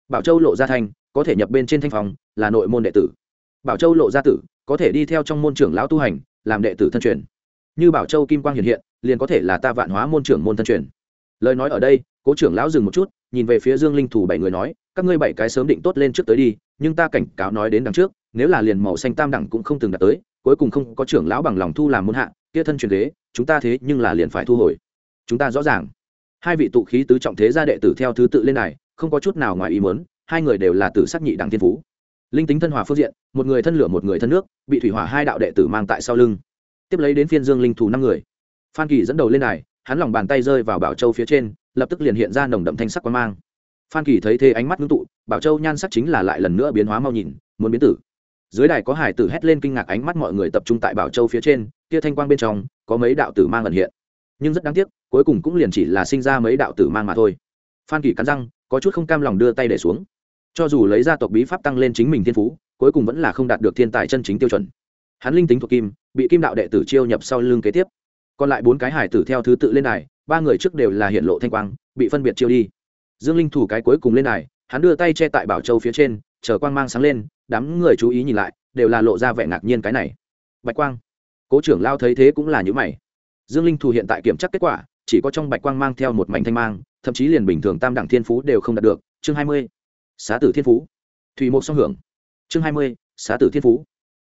Bảo châu lộ ra thanh, có thể nhập bên trên thanh phòng là nội môn đệ tử. Bảo châu lộ ra tử, có thể đi theo trong môn trưởng lão tu hành, làm đệ tử thân truyền. Như bảo châu kim quang hiện hiện, liền có thể là ta vạn hóa môn trưởng môn thân truyền. Lời nói ở đây, cố trưởng lão dừng một chút nhìn về phía dương linh thủ bảy người nói, các ngươi bảy cái sớm định tốt lên trước tới đi, nhưng ta cảnh cáo nói đến đằng trước, nếu là liền màu xanh tam đẳng cũng không từng đạt tới, cuối cùng không có trưởng lão bằng lòng thu làm môn hạ, kia thân truyền thế chúng ta thế nhưng là liền phải thu hồi. Chúng ta rõ ràng. Hai vị tụ khí tứ trọng thế gia đệ tử theo thứ tự lên này không có chút nào ngoài ý muốn, hai người đều là tử sắc nhị đẳng thiên phú. Linh tính thân hòa phương diện, một người thân lửa một người thân nước, bị thủy hỏa hai đạo đệ tử mang tại sau lưng. Tiếp lấy đến phiên dương linh thủ năm người. Phan kỳ dẫn đầu lên này hắn lòng bàn tay rơi vào bảo châu phía trên lập tức liền hiện ra nồng đậm thanh sắc quang mang. Phan kỳ thấy thế ánh mắt ngưng tụ, bảo châu nhan sắc chính là lại lần nữa biến hóa mau nhìn, muốn biến tử. Dưới đài có hải tử hét lên kinh ngạc ánh mắt mọi người tập trung tại bảo châu phía trên, kia thanh quang bên trong, có mấy đạo tử mang ẩn hiện. Nhưng rất đáng tiếc, cuối cùng cũng liền chỉ là sinh ra mấy đạo tử mang mà thôi. Phan kỳ cắn răng, có chút không cam lòng đưa tay để xuống. Cho dù lấy ra tộc bí pháp tăng lên chính mình thiên phú, cuối cùng vẫn là không đạt được thiên tài chân chính tiêu chuẩn. Hắn linh tính thuộc kim, bị kim đạo đệ tử chiêu nhập sau lưng kế tiếp. Còn lại bốn cái hải tử theo thứ tự lên đài ba người trước đều là hiện lộ thanh quang bị phân biệt chiêu đi. Dương linh thủ cái cuối cùng lên này, hắn đưa tay che tại bảo châu phía trên chờ quang mang sáng lên đám người chú ý nhìn lại đều là lộ ra vẻ ngạc nhiên cái này. Bạch quang. Cố trưởng lao thấy thế cũng là những mày. Dương linh thủ hiện tại kiểm tra kết quả chỉ có trong bạch quang mang theo một mảnh thanh mang thậm chí liền bình thường tam đẳng thiên phú đều không đạt được. Chương hai mươi. Xá tử thiên phú. Thủy mục song hưởng. Chương hai mươi. Xá tử thiên phú.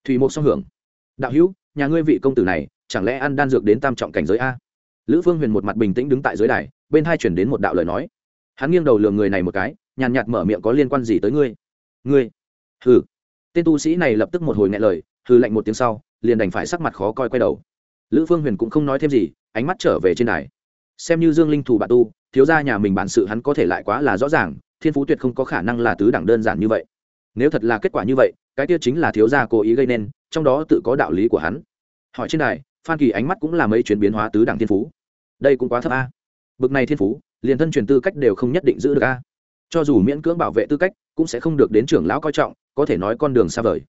Thủy mục song hưởng. Đạo hữu nhà ngươi vị công tử này chẳng lẽ ăn đan dược đến tam trọng cảnh giới a? Lữ phương huyền một mặt bình tĩnh đứng tại dưới đài, bên hai chuyển đến một đạo lời nói. Hắn nghiêng đầu lường người này một cái, nhàn nhạt mở miệng có liên quan gì tới ngươi? Ngươi? Hừ. Tên tu sĩ này lập tức một hồi nghe lời, hừ lạnh một tiếng sau, liền đành phải sắc mặt khó coi quay đầu. Lữ phương huyền cũng không nói thêm gì, ánh mắt trở về trên đài. Xem như dương linh thủ bạn tu, thiếu gia nhà mình bản sự hắn có thể lại quá là rõ ràng, thiên phú tuyệt không có khả năng là tứ đẳng đơn giản như vậy. Nếu thật là kết quả như vậy, cái tiêu chính là thiếu gia cố ý gây nên, trong đó tự có đạo lý của hắn. Hỏi trên đài phan kỳ ánh mắt cũng là mấy chuyển biến hóa tứ đẳng thiên phú. Đây cũng quá thấp a. Bực này thiên phú, liền thân truyền tư cách đều không nhất định giữ được a. Cho dù miễn cưỡng bảo vệ tư cách, cũng sẽ không được đến trưởng lão coi trọng, có thể nói con đường xa vời.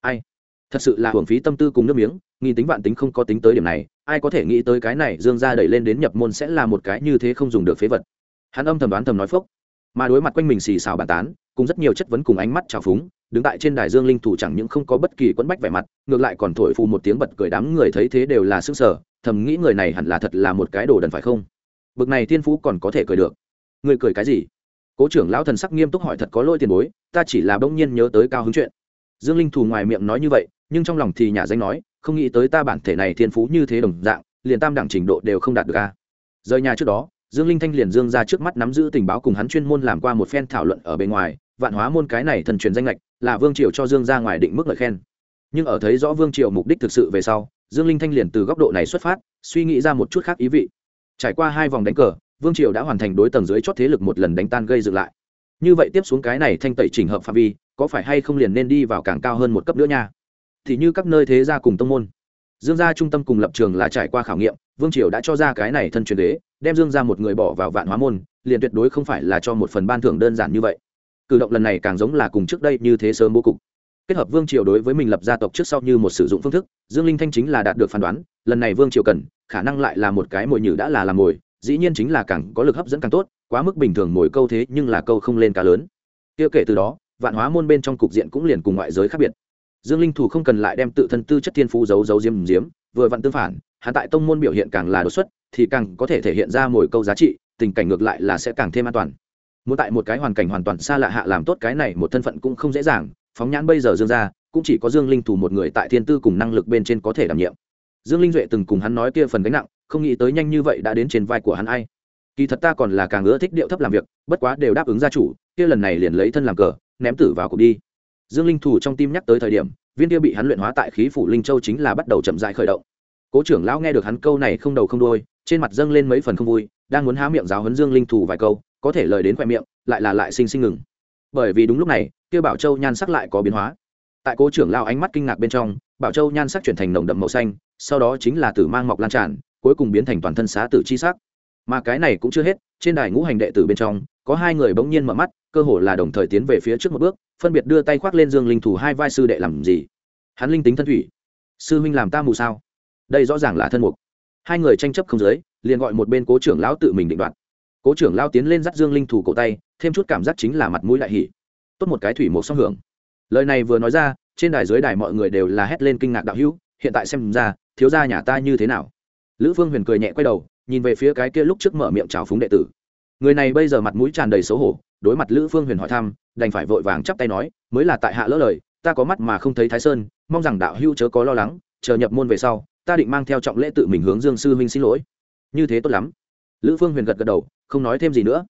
Ai? Thật sự là hưởng phí tâm tư cùng nước miếng, nghìn tính vạn tính không có tính tới điểm này, ai có thể nghĩ tới cái này dương ra đẩy lên đến nhập môn sẽ là một cái như thế không dùng được phế vật. Hắn âm thầm đoán thầm nói phốc. Mà đối mặt quanh mình xì xào bàn tán, cùng rất nhiều chất vấn cùng ánh mắt trào phúng đứng tại trên đài dương linh thủ chẳng những không có bất kỳ quẫn bách vẻ mặt, ngược lại còn thổi phù một tiếng bật cười đám người thấy thế đều là sức sở thầm nghĩ người này hẳn là thật là một cái đồ đần phải không? Bực này thiên phú còn có thể cười được. Người cười cái gì? Cố trưởng lão thần sắc nghiêm túc hỏi thật có lỗi tiền bối, ta chỉ là bỗng nhiên nhớ tới cao hứng chuyện. Dương linh thủ ngoài miệng nói như vậy, nhưng trong lòng thì nhà danh nói, không nghĩ tới ta bản thể này thiên phú như thế đồng dạng, liền tam đẳng trình độ đều không đạt được a. Rời nhà trước đó, dương linh thanh liền dương ra trước mắt nắm giữ tình báo cùng hắn chuyên môn làm qua một phen thảo luận ở bên ngoài vạn hóa môn cái này thần truyền danh lệch là vương triều cho dương ra ngoài định mức lời khen. Nhưng ở thấy rõ vương triều mục đích thực sự về sau, dương linh thanh liền từ góc độ này xuất phát, suy nghĩ ra một chút khác ý vị. Trải qua hai vòng đánh cờ, vương triều đã hoàn thành đối tầng dưới chót thế lực một lần đánh tan gây dựng lại. Như vậy tiếp xuống cái này thanh tẩy chỉnh hợp phạm vi, có phải hay không liền nên đi vào càng cao hơn một cấp nữa nha? Thì như các nơi thế gia cùng tông môn. Dương gia trung tâm cùng lập trường là trải qua khảo nghiệm, vương triều đã cho ra cái này thân truyền đế, đem dương ra một người bỏ vào vạn hóa môn, liền tuyệt đối không phải là cho một phần ban thưởng đơn giản như vậy cử động lần này càng giống là cùng trước đây như thế sớm bố cục. Kết hợp vương triều đối với mình lập gia tộc trước sau như một sử dụng phương thức, dương linh thanh chính là đạt được phán đoán, lần này vương triều cần, khả năng lại là một cái mồi nhử đã là làm mồi, dĩ nhiên chính là càng có lực hấp dẫn càng tốt, quá mức bình thường mồi câu thế nhưng là câu không lên cá lớn. Kia kể từ đó, vạn hóa môn bên trong cục diện cũng liền cùng ngoại giới khác biệt. Dương linh thủ không cần lại đem tự thân tư chất thiên phú giấu giấu diếm diếm vừa vặn tương phản hạ tại tông môn biểu hiện càng là đột xuất, thì càng có thể thể hiện ra mồi câu giá trị, tình cảnh ngược lại là sẽ càng thêm an toàn muốn tại một cái hoàn cảnh hoàn toàn xa lạ hạ làm tốt cái này một thân phận cũng không dễ dàng, phóng nhãn bây giờ dương ra cũng chỉ có dương linh thủ một người tại thiên tư cùng năng lực bên trên có thể đảm nhiệm. Dương linh duệ từng cùng hắn nói kia phần gánh nặng, không nghĩ tới nhanh như vậy đã đến trên vai của hắn ai. Kỳ thật ta còn là càng ưa thích điệu thấp làm việc, bất quá đều đáp ứng gia chủ, kia lần này liền lấy thân làm cờ, ném tử vào cuộc đi. Dương linh thủ trong tim nhắc tới thời điểm, viên kia bị hắn luyện hóa tại khí phủ linh châu chính là bắt đầu chậm dại khởi động. Cố trưởng lão nghe được hắn câu này không đầu không đôi trên mặt dâng lên mấy phần không vui, đang muốn há miệng giáo huấn dương linh thủ vài câu có thể lời đến khoe miệng, lại là lại sinh sinh ngừng. Bởi vì đúng lúc này, kia bảo châu nhan sắc lại có biến hóa. Tại cố trưởng lao ánh mắt kinh ngạc bên trong, bảo châu nhan sắc chuyển thành nồng đậm màu xanh, sau đó chính là tử mang mọc lan tràn, cuối cùng biến thành toàn thân xá tử chi sắc. Mà cái này cũng chưa hết, trên đài ngũ hành đệ tử bên trong, có hai người bỗng nhiên mở mắt, cơ hồ là đồng thời tiến về phía trước một bước, phân biệt đưa tay khoác lên dương linh thủ hai vai sư đệ làm gì? Hắn linh tính thân thủy. Sư huynh làm ta mù sao? Đây rõ ràng là thân mục. Hai người tranh chấp không giới, liền gọi một bên cố trưởng lão tự mình định đoạt cố trưởng lao tiến lên dắt dương linh thủ cổ tay, thêm chút cảm giác chính là mặt mũi lại hỉ. Tốt một cái thủy một song hưởng. Lời này vừa nói ra, trên đài dưới đài mọi người đều là hét lên kinh ngạc đạo hữu, hiện tại xem ra, thiếu gia nhà ta như thế nào? Lữ phương huyền cười nhẹ quay đầu, nhìn về phía cái kia lúc trước mở miệng chào phúng đệ tử. Người này bây giờ mặt mũi tràn đầy xấu hổ, đối mặt lữ phương huyền hỏi thăm, đành phải vội vàng chắp tay nói, mới là tại hạ lỡ lời, ta có mắt mà không thấy thái sơn, mong rằng đạo hữu chớ có lo lắng, chờ nhập môn về sau, ta định mang theo trọng lễ tự mình hướng dương sư huynh xin lỗi. Như thế tốt lắm. Lữ phương huyền gật gật đầu không nói thêm gì nữa.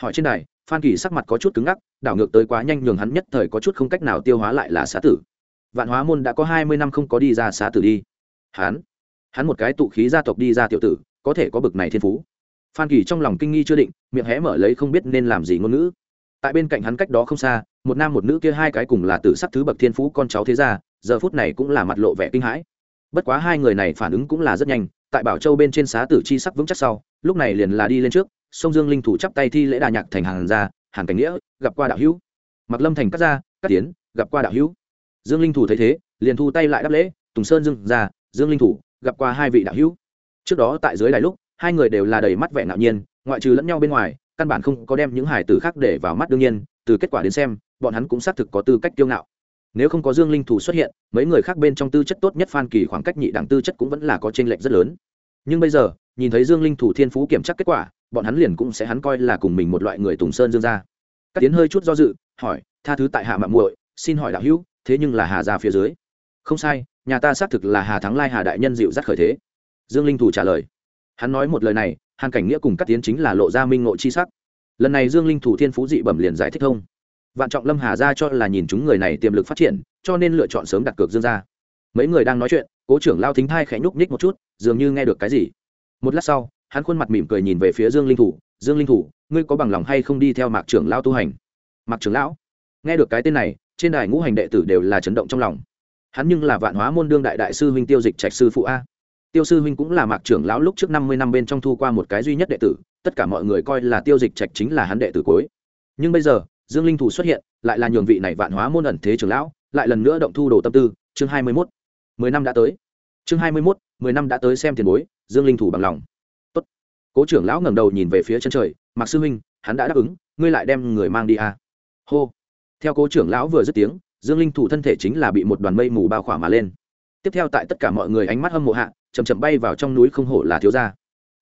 Hỏi trên đài, phan kỳ sắc mặt có chút cứng ngắc, đảo ngược tới quá nhanh nhường hắn nhất thời có chút không cách nào tiêu hóa lại là xá tử. Vạn hóa môn đã có hai mươi năm không có đi ra xá tử đi. Hắn hắn một cái tụ khí gia tộc đi ra tiểu tử, có thể có bực này thiên phú. Phan kỳ trong lòng kinh nghi chưa định, miệng hé mở lấy không biết nên làm gì ngôn ngữ. Tại bên cạnh hắn cách đó không xa, một nam một nữ kia hai cái cùng là tử sắc thứ bậc thiên phú con cháu thế gia, giờ phút này cũng là mặt lộ vẻ kinh hãi. Bất quá hai người này phản ứng cũng là rất nhanh, tại bảo châu bên trên xá tử chi sắc vững chắc sau, lúc này liền là đi lên trước sông dương linh thủ chắp tay thi lễ đà nhạc thành hàng ra hàng cảnh nghĩa, gặp qua đạo hữu. Mặc lâm thành cắt ra, cắt tiến, gặp qua đạo hữu. Dương linh thủ thấy thế, liền thu tay lại đáp lễ, tùng sơn dương ra dương linh thủ, gặp qua hai vị đạo hữu. Trước đó tại dưới đài lúc, hai người đều là đầy mắt vẻ ngạo nhiên, ngoại trừ lẫn nhau bên ngoài, căn bản không có đem những hải tử khác để vào mắt đương nhiên, từ kết quả đến xem, bọn hắn cũng xác thực có tư cách kiêu ngạo. Nếu không có dương linh thủ xuất hiện, mấy người khác bên trong tư chất tốt nhất phan kỳ khoảng cách nhị đẳng tư chất cũng vẫn là có t r ê n lệch rất lớn. Nhưng bây giờ, nhìn thấy dương linh thủ thiên phú kiểm tra kết quả bọn hắn liền cũng sẽ hắn coi là cùng mình một loại người tùng sơn dương gia. các tiến hơi chút do dự, hỏi, tha thứ tại hạ mạng muội, xin hỏi đạo hữu, thế nhưng là hà ra phía dưới. Không sai, nhà ta xác thực là hà thắng lai hà đại nhân dịu dắt khởi thế. Dương linh thủ trả lời. Hắn nói một lời này, hàn cảnh nghĩa cùng các tiến chính là lộ ra minh ngộ chi sắc. Lần này dương linh thủ thiên phú dị bẩm liền giải thích thông vạn trọng lâm hà ra cho là nhìn chúng người này tiềm lực phát triển, cho nên lựa chọn sớm đặt cược dương ra mấy người đang nói chuyện, cố trưởng lao thính thai khẽ nhúc nhích một chút, dường như nghe được cái gì. Một lát sau hắn khuôn mặt mỉm cười nhìn về phía dương linh thủ. Dương linh thủ, ngươi có bằng lòng hay không đi theo mạc trưởng lao tu hành? Mạc trưởng lão? Nghe được cái tên này, trên đài ngũ hành đệ tử đều là chấn động trong lòng. Hắn nhưng là vạn hóa môn đương đại đại sư huynh tiêu dịch trạch sư phụ a. Tiêu sư huynh cũng là mạc trưởng lão lúc trước năm mươi năm bên trong thu qua một cái duy nhất đệ tử, tất cả mọi người coi là tiêu dịch trạch chính là hắn đệ tử cuối. Nhưng bây giờ, dương linh thủ xuất hiện, lại là nhường vị này vạn hóa môn ẩn thế trưởng lão, lại lần nữa động thu đồ tâm tư. Chương hai mươi mốt, mười năm đã tới. Chương hai mươi mốt, mười năm đã tới xem tiền bối, dương linh thủ bằng lòng cố trưởng lão ngẩng đầu nhìn về phía chân trời mặc sư huynh, hắn đã đáp ứng, ngươi lại đem người mang đi à. hô. Theo cố trưởng lão vừa dứt tiếng, dương linh thủ thân thể chính là bị một đoàn mây mù bao khỏa mà lên. Tiếp theo tại tất cả mọi người ánh mắt hâm mộ hạ chầm chậm bay vào trong núi không hổ là thiếu gia.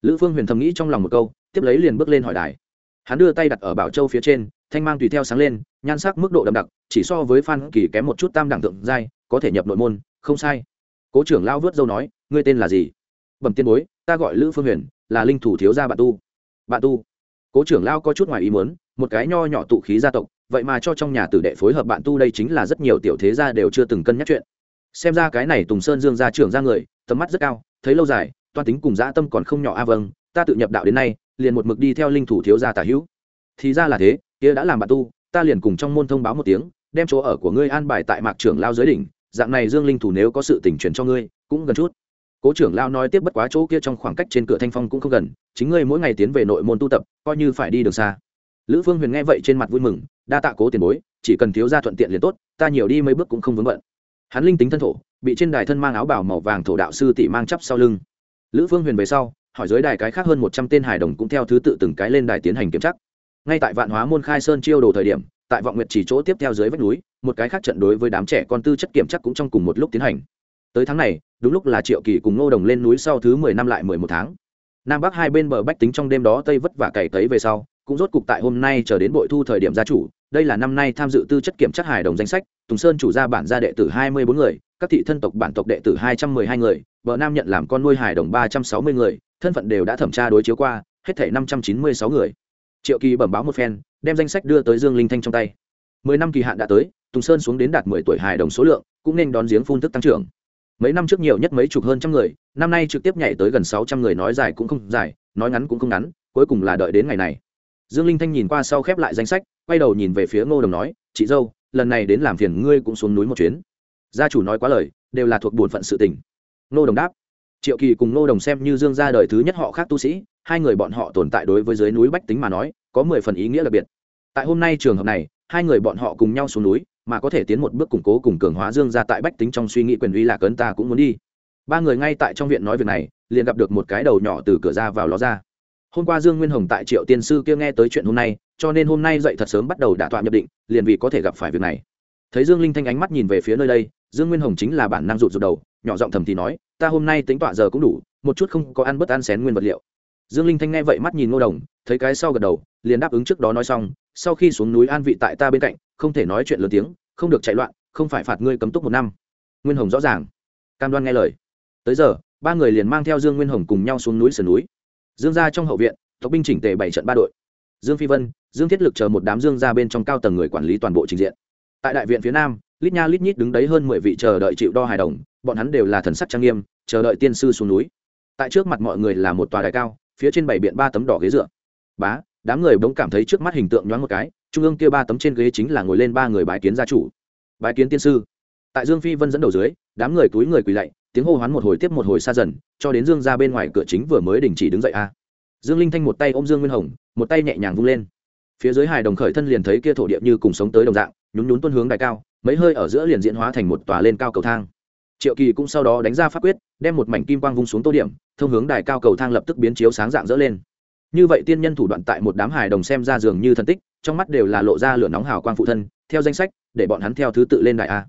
Lữ phương huyền thầm nghĩ trong lòng một câu, tiếp lấy liền bước lên hỏi đài. Hắn đưa tay đặt ở bảo châu phía trên, thanh mang tùy theo sáng lên, nhan sắc mức độ đậm đặc, chỉ so với phan kỳ kém một chút tam đẳng tượng giai, có thể nhập nội môn, không sai. Cố trưởng lao vớt dâu nói, ngươi tên là gì? Bẩm tiên bối, ta gọi lữ phương huyền là linh thủ thiếu gia bạn tu. Bạn tu. Cố trưởng lao có chút ngoài ý muốn, một cái nho nhỏ tụ khí gia tộc, vậy mà cho trong nhà tử đệ phối hợp bạn tu đây chính là rất nhiều tiểu thế gia đều chưa từng cân nhắc chuyện. Xem ra cái này tùng sơn dương gia trưởng ra người, tầm mắt rất cao, thấy lâu dài, toan tính cùng dã tâm còn không nhỏ a à vâng ta tự nhập đạo đến nay, liền một mực đi theo linh thủ thiếu gia tả hữu. Thì ra là thế, kia đã làm bạn tu, ta liền cùng trong môn thông báo một tiếng, đem chỗ ở của ngươi an bài tại mạc trưởng lao dưới đỉnh, dạng này dương linh thủ nếu có sự tình truyền cho ngươi, cũng gần chút cố trưởng lao nói tiếp bất quá chỗ kia trong khoảng cách trên cửa thanh phong cũng không gần, chính ngươi mỗi ngày tiến về nội môn tu tập, coi như phải đi đường xa. Lữ phương huyền nghe vậy trên mặt vui mừng, đa tạ cố tiền bối, chỉ cần thiếu ra thuận tiện liền tốt, ta nhiều đi mấy bước cũng không vướng bận. Hắn linh tính thân thổ, bị trên đài thân mang áo bảo màu vàng thổ đạo sư tỷ mang chắp sau lưng. Lữ phương huyền về sau, hỏi giới đài cái khác hơn một trăm tên hài đồng cũng theo thứ tự từng cái lên đài tiến hành kiểm tra. Ngay tại vạn hóa môn khai sơn chiêu đồ thời điểm, tại vọng nguyệt chỉ chỗ tiếp theo dưới vách núi, một cái khác trận đối với đám trẻ con tư chất kiểm chắc cũng trong cùng một lúc tiến hành tới tháng này, đúng lúc là triệu kỳ cùng ngô đồng lên núi sau thứ mười năm lại mười một tháng. Nam bắc hai bên bờ bách tính trong đêm đó tây vất vả cày cấy về sau, cũng rốt cục tại hôm nay chờ đến bội thu thời điểm gia chủ, đây là năm nay tham dự tư chất kiểm chất hài đồng danh sách, tùng sơn chủ gia bản gia đệ tử hai mươi bốn người, các thị thân tộc bản tộc đệ tử hai trăm mười hai người, vợ nam nhận làm con nuôi hài đồng ba trăm sáu mươi người, thân phận đều đã thẩm tra đối chiếu qua, hết thể năm trăm chín mươi sáu người. Triệu kỳ bẩm báo một phen, đem danh sách đưa tới dương linh thanh trong tay. Mười năm kỳ hạn đã tới, tùng sơn xuống đến đạt mười tuổi hài đồng số lượng, cũng nên đón giếng phun thức tăng trưởng mấy năm trước nhiều nhất mấy chục hơn trăm người, năm nay trực tiếp nhảy tới gần sáu trăm người nói dài cũng không dài, nói ngắn cũng không ngắn, cuối cùng là đợi đến ngày này. Dương linh thanh nhìn qua sau khép lại danh sách, quay đầu nhìn về phía ngô đồng nói, chị dâu, lần này đến làm phiền ngươi cũng xuống núi một chuyến. Gia chủ nói quá lời, đều là thuộc bổn phận sự tình. Ngô đồng đáp, triệu kỳ cùng ngô đồng xem như dương gia đời thứ nhất họ khác tu sĩ, hai người bọn họ tồn tại đối với dưới núi bách tính mà nói, có mười phần ý nghĩa đặc biệt. Tại hôm nay trường hợp này, hai người bọn họ cùng nhau xuống núi mà có thể tiến một bước củng cố cùng cường hóa dương gia tại bách tính trong suy nghĩ quyền uy lạc ấn ta cũng muốn đi. Ba người ngay tại trong viện nói việc này, liền gặp được một cái đầu nhỏ từ cửa ra vào ló ra. Hôm qua dương nguyên hồng tại triệu tiên sư kia nghe tới chuyện hôm nay, cho nên hôm nay dậy thật sớm bắt đầu đả tọa nhập định, liền vì có thể gặp phải việc này. Thấy dương linh thanh ánh mắt nhìn về phía nơi đây, dương nguyên hồng chính là bản năng rụt rụt đầu, nhỏ giọng thầm thì nói, ta hôm nay tính tọa giờ cũng đủ, một chút không có ăn bất ăn xén nguyên vật liệu. Dương linh thanh nghe vậy mắt nhìn ngô đồng, thấy cái sau gật đầu, liền đáp ứng trước đó nói xong, sau khi xuống núi an vị tại ta bên cạnh không thể nói chuyện lớn tiếng, không được chạy loạn, không phải phạt ngươi cấm túc một năm. Nguyên hồng rõ ràng. Cam đoan nghe lời. Tới giờ, ba người liền mang theo dương nguyên hồng cùng nhau xuống núi sườn núi. Dương ra trong hậu viện, tộc binh chỉnh tề bảy trận ba đội. Dương phi vân, dương thiết lực chờ một đám dương ra bên trong cao tầng người quản lý toàn bộ trình diện. Tại đại viện phía nam, lít nha lít nhít đứng đấy hơn mười vị chờ đợi chịu đo hài đồng, bọn hắn đều là thần sắc trang nghiêm, chờ đợi tiên sư xuống núi. Tại trước mặt mọi người là một tòa đài cao, phía trên bảy biện ba tấm đỏ ghế dựa. Bá, đám người bỗng cảm thấy trước mắt hình tượng nhoáng một cái trung ương kia ba tấm trên ghế chính là ngồi lên ba người bái kiến gia chủ. Bái kiến tiên sư. Tại dương phi vân dẫn đầu dưới, đám người túi người quỳ lạy, tiếng hô hoán một hồi tiếp một hồi xa dần, cho đến dương ra bên ngoài cửa chính vừa mới đình chỉ đứng dậy a. Dương linh thanh một tay ôm dương nguyên hồng, một tay nhẹ nhàng vung lên. Phía dưới hài đồng khởi thân liền thấy kia thổ địa như cùng sống tới đồng dạng, nhún nhún tuân hướng đại cao, mấy hơi ở giữa liền diễn hóa thành một tòa lên cao cầu thang. Triệu kỳ cũng sau đó đánh ra pháp quyết, đem một mảnh kim quang vung xuống tô điểm, thông hướng đài cao cầu thang lập tức biến chiếu sáng dạng dỡ lên như vậy tiên nhân thủ đoạn tại một đám hài đồng xem ra dường như thần tích, trong mắt đều là lộ ra lửa nóng hào quang phụ thân, theo danh sách, để bọn hắn theo thứ tự lên đại a.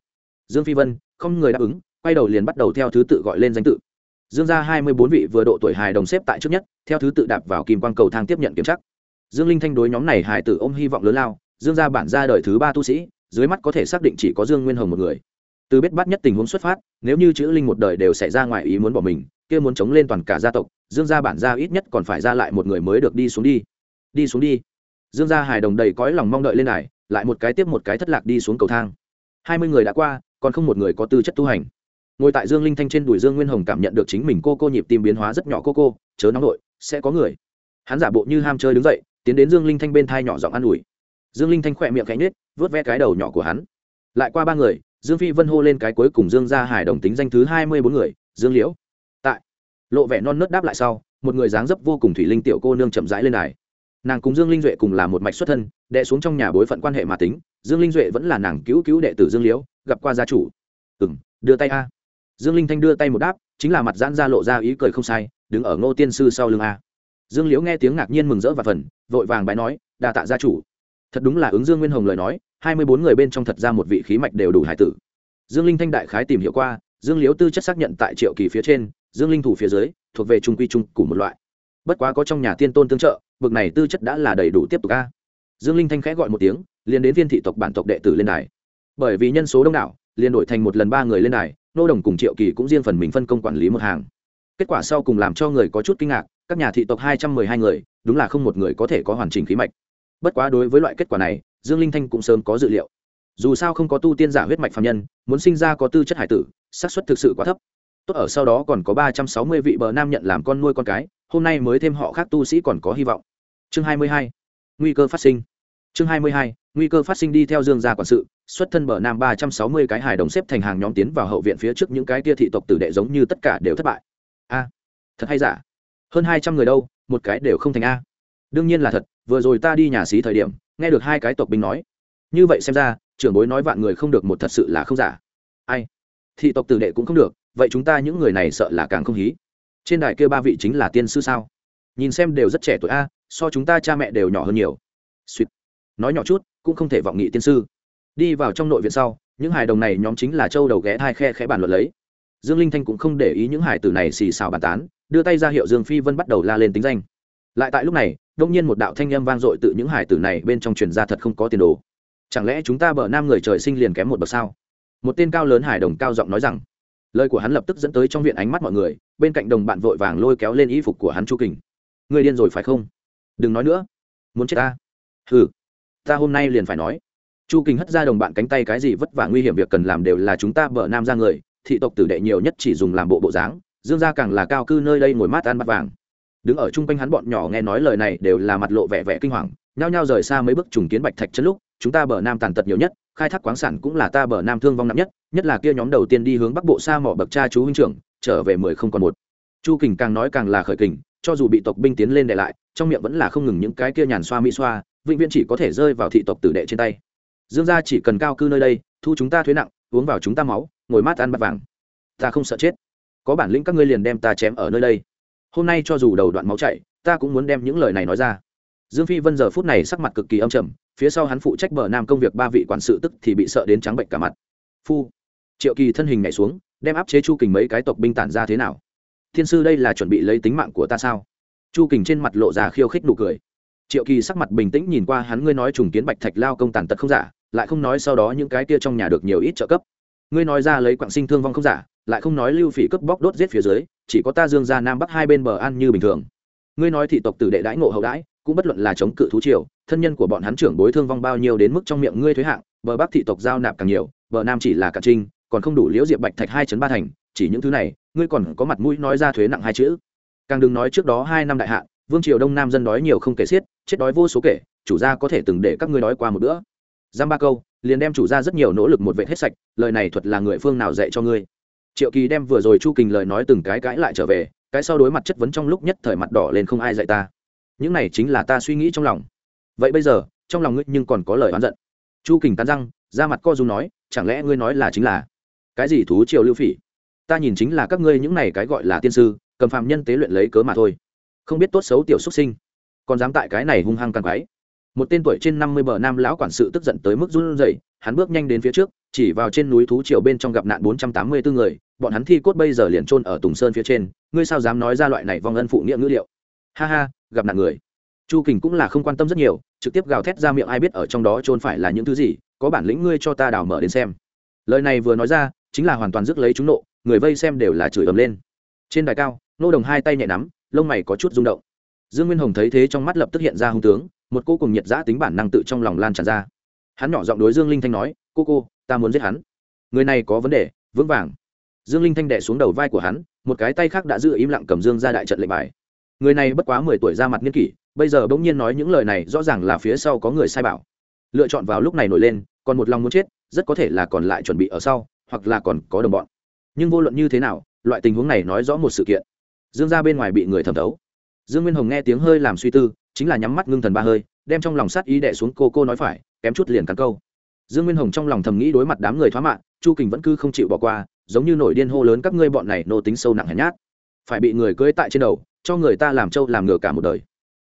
Dương phi vân, không người đáp ứng, quay đầu liền bắt đầu theo thứ tự gọi lên danh tự. Dương ra hai mươi bốn vị vừa độ tuổi hài đồng xếp tại trước nhất, theo thứ tự đạp vào kim quang cầu thang tiếp nhận kiểm tra. Dương linh thanh đối nhóm này hài tử ôm hy vọng lớn lao, dương ra bản ra đời thứ ba tu sĩ, dưới mắt có thể xác định chỉ có dương nguyên hồng một người. Từ biết bắt nhất tình huống xuất phát, nếu như chữ linh một đời đều xảy ra ngoài ý muốn bỏ mình kia muốn chống lên toàn cả gia tộc, dương gia bản gia ít nhất còn phải ra lại một người mới được đi xuống đi. Đi xuống đi. Dương gia hài đồng đầy cõi lòng mong đợi lên này lại một cái tiếp một cái thất lạc đi xuống cầu thang. Hai mươi người đã qua, còn không một người có tư chất tu hành. Ngồi tại dương linh thanh trên đùi dương nguyên hồng cảm nhận được chính mình cô cô nhịp tim biến hóa rất nhỏ cô cô, chớ nóng nội, sẽ có người. Hắn giả bộ như ham chơi đứng dậy, tiến đến dương linh thanh bên thai nhỏ giọng an ủi. Dương linh thanh khỏe miệng cánh nết vớt ve cái đầu nhỏ của hắn. Lại qua ba người, dương phi vân hô lên cái cuối cùng dương gia hải đồng tính danh thứ hai mươi bốn người, dương liễu lộ vẻ non nớt đáp lại sau, một người dáng dấp vô cùng thủy linh tiểu cô nương chậm rãi lên đài. Nàng cùng dương linh duệ cùng là một mạch xuất thân đệ xuống trong nhà bối phận quan hệ mà tính, dương linh duệ vẫn là nàng cứu cứu đệ tử dương liễu, gặp qua gia chủ. Ừ m đưa tay a. Dương linh thanh đưa tay một đáp, chính là mặt giãn ra lộ ra ý cười không sai, đứng ở ngô tiên sư sau lưng a. Dương liễu nghe tiếng ngạc nhiên mừng rỡ và phần, vội vàng bái nói đà tạ gia chủ. Thật đúng là ứng dương nguyên hồng lời nói, hai mươi bốn người bên trong thật ra một vị khí mạch đều đủ hải tử. Dương linh thanh đại khái tìm hiểu qua dương liễu tư chất xác nhận tại triệu kỳ phía trên, dương linh thủ phía dưới, thuộc về trung quy trung cùng một loại. Bất quá có trong nhà tiên tôn tương trợ, bực này tư chất đã là đầy đủ tiếp tục ca dương linh thanh khẽ gọi một tiếng, liền đến viên thị tộc bản tộc đệ tử lên đài. Bởi vì nhân số đông đảo, liền đổi thành một lần ba người lên đài, nô đồng cùng triệu kỳ cũng riêng phần mình phân công quản lý một hàng. Kết quả sau cùng làm cho người có chút kinh ngạc, các nhà thị tộc hai trăm mười hai người, đúng là không một người có thể có hoàn chỉnh khí mạch. Bất quá đối với loại kết quả này, dương linh thanh cũng sớm có dự liệu. Dù sao không có tu tiên giả huyết mạch phạm nhân, muốn sinh ra có tư chất hải tử xác suất thực sự quá thấp. Tốt, ở sau đó còn có ba trăm sáu mươi vị bờ nam nhận làm con nuôi con cái, hôm nay mới thêm họ khác tu sĩ còn có hy vọng. Chương hai mươi hai, nguy cơ phát sinh. Chương hai mươi hai, nguy cơ phát sinh đi theo dương gia quản sự, xuất thân bờ nam ba trăm sáu mươi cái hài đồng xếp thành hàng nhóm tiến vào hậu viện phía trước những cái tia thị tộc tử đệ giống như tất cả đều thất bại. A, thật hay giả? Hơn hai trăm người đâu, một cái đều không thành a. Đương nhiên là thật, vừa rồi ta đi nhà xí thời điểm, nghe được hai cái tộc binh nói. Như vậy xem ra, trưởng bối nói vạn người không được một thật sự là không giả. Ai? Thị tộc tử đệ cũng không được, vậy chúng ta những người này sợ là càng không hí. Trên đài kia ba vị chính là tiên sư sao? Nhìn xem đều rất trẻ tuổi a, so chúng ta cha mẹ đều nhỏ hơn nhiều. Suýt nói nhỏ chút, cũng không thể vọng nghị tiên sư. Đi vào trong nội viện sau, những hài đồng này nhóm chính là châu đầu ghé hai khe khẽ bàn luận lấy. Dương linh thanh cũng không để ý những hài tử này xì xào bàn tán, đưa tay ra hiệu dương phi vân bắt đầu la lên tính danh. Lại tại lúc này đông nhiên một đạo thanh âm vang dội tự những hài tử này bên trong truyền ra thật không có tiền đồ. Chẳng lẽ chúng ta bờ nam người trời sinh liền kém một bậc sao? Một tên cao lớn hài đồng cao giọng nói rằng, lời của hắn lập tức dẫn tới trong viện ánh mắt mọi người, bên cạnh đồng bạn vội vàng lôi kéo lên y phục của hắn chu kình. Người điên rồi phải không? Đừng nói nữa. Muốn chết ta? Ừ ta hôm nay liền phải nói. Chu kình hất ra đồng bạn cánh tay cái gì vất vả nguy hiểm việc cần làm đều là chúng ta bờ nam ra người, thị tộc tử đệ nhiều nhất chỉ dùng làm bộ bộ dáng, dương gia càng là cao cư nơi đây ngồi mát ăn bắt vàng. Đứng ở chung quanh hắn bọn nhỏ nghe nói lời này đều là mặt lộ vẻ vẻ kinh hoàng, nhao nhao rời xa mấy bước trùng kiến bạch thạch chân lúc, chúng ta bờ nam tàn tật nhiều nhất khai thác khoáng sản cũng là ta bờ nam thương vong nặng nhất nhất là kia nhóm đầu tiên đi hướng bắc bộ xa mỏ bậc cha chú huynh trưởng, trở về mười không còn một. Chu kình càng nói càng là khởi kình, cho dù bị tộc binh tiến lên để lại, trong miệng vẫn là không ngừng những cái kia nhàn xoa mỹ xoa, vĩnh viễn chỉ có thể rơi vào thị tộc tử đệ trên tay. Dương gia chỉ cần cao cư nơi đây, thu chúng ta thuế nặng, uống vào chúng ta máu, ngồi mát ăn bát vàng. Ta không sợ chết. Có bản lĩnh các ngươi liền đem ta chém ở nơi đây. Hôm nay cho dù đầu đoạn máu chảy, ta cũng muốn đem những lời này nói ra. Dương phi vân giờ phút này sắc mặt cực kỳ âm trầm phía sau hắn phụ trách bờ nam công việc ba vị quản sự tức thì bị sợ đến trắng bệnh cả mặt. Phu, triệu kỳ thân hình nhảy xuống, đem áp chế chu kình mấy cái tộc binh tản ra thế nào? Thiên sư đây là chuẩn bị lấy tính mạng của ta sao? Chu kình trên mặt lộ ra khiêu khích nụ cười. Triệu kỳ sắc mặt bình tĩnh nhìn qua hắn, ngươi nói trùng kiến bạch thạch lao công tàn tật không giả, lại không nói sau đó những cái kia trong nhà được nhiều ít trợ cấp. Ngươi nói ra lấy quạng sinh thương vong không giả, lại không nói lưu phỉ cướp bóc đốt giết phía dưới, chỉ có ta dương ra nam bắc hai bên bờ ăn như bình thường. Ngươi nói thị tộc tử đệ đãi ngộ hậu đãi cũng bất luận là chống cự thú triều, thân nhân của bọn hắn trưởng bối thương vong bao nhiêu đến mức trong miệng ngươi thuế hạng, bờ bắc thị tộc giao nạp càng nhiều, bờ nam chỉ là cả trinh, còn không đủ liễu diệp bạch thạch hai chấn ba thành, chỉ những thứ này, ngươi còn có mặt mũi nói ra thuế nặng hai chữ. Càng đừng nói trước đó hai năm đại hạn vương triều đông nam dân đói nhiều không kể xiết, chết đói vô số kể, chủ gia có thể từng để các ngươi đói qua một bữa. Giam ba câu, liền đem chủ gia rất nhiều nỗ lực một vệ hết sạch, lời này thuật là người phương nào dạy cho ngươi? Triệu kỳ đem vừa rồi chu kình lời nói từng cái cãi lại trở về, cái sau đối mặt chất vấn trong lúc nhất thời mặt đỏ lên không ai dạy ta những này chính là ta suy nghĩ trong lòng. Vậy bây giờ, trong lòng ngươi nhưng còn có lời oán giận. Chu kình cắn răng ra mặt co dung nói, chẳng lẽ ngươi nói là chính là cái gì thú triều lưu phỉ? Ta nhìn chính là các ngươi những này cái gọi là tiên sư, cầm phạm nhân tế luyện lấy cớ mà thôi. Không biết tốt xấu tiểu xuất sinh, còn dám tại cái này hung hăng càng quái. Một tên tuổi trên năm mươi bờ nam lão quản sự tức giận tới mức run rẩy, hắn bước nhanh đến phía trước, chỉ vào trên núi thú triều bên trong gặp nạn bốn trăm tám mươi bốn người, bọn hắn thi cốt bây giờ liền trôn ở tùng sơn phía trên, ngươi sao dám nói ra loại này vong ân phụ nghĩa ngữ liệu? Ha ha gặp nạn người. Chu kình cũng là không quan tâm rất nhiều, trực tiếp gào thét ra miệng ai biết ở trong đó trôn phải là những thứ gì, có bản lĩnh ngươi cho ta đào mở đến xem. Lời này vừa nói ra, chính là hoàn toàn rước lấy chúng nộ, người vây xem đều là chửi ầm lên. Trên đài cao, nô đồng hai tay nhẹ nắm, lông mày có chút rung động. Dương nguyên hồng thấy thế trong mắt lập tức hiện ra hung tướng, một cô cùng nhiệt giã tính bản năng tự trong lòng lan tràn ra. Hắn nhỏ giọng đối dương linh thanh nói, cô cô, ta muốn giết hắn. Người này có vấn đề, vững vàng. Dương linh thanh đẻ xuống đầu vai của hắn, một cái tay khác đã giữ im lặng cầm dương ra đại trận lệnh bài người này bất quá mười tuổi ra mặt nghiên kỷ, bây giờ bỗng nhiên nói những lời này rõ ràng là phía sau có người sai bảo. Lựa chọn vào lúc này nổi lên, còn một lòng muốn chết, rất có thể là còn lại chuẩn bị ở sau, hoặc là còn có đồng bọn. Nhưng vô luận như thế nào, loại tình huống này nói rõ một sự kiện. Dương ra bên ngoài bị người thẩm thấu. Dương nguyên hồng nghe tiếng hơi làm suy tư, chính là nhắm mắt ngưng thần ba hơi, đem trong lòng sát ý đẻ xuống cô cô nói phải, kém chút liền cắn câu. Dương nguyên hồng trong lòng thầm nghĩ đối mặt đám người thoá mạng chu kình vẫn cứ không chịu bỏ qua, giống như nổi điên hô lớn các ngươi bọn này nô tính sâu nặng hèn nhát. Phải bị người cưỡi tại trên đầu cho người ta làm trâu làm ngựa cả một đời.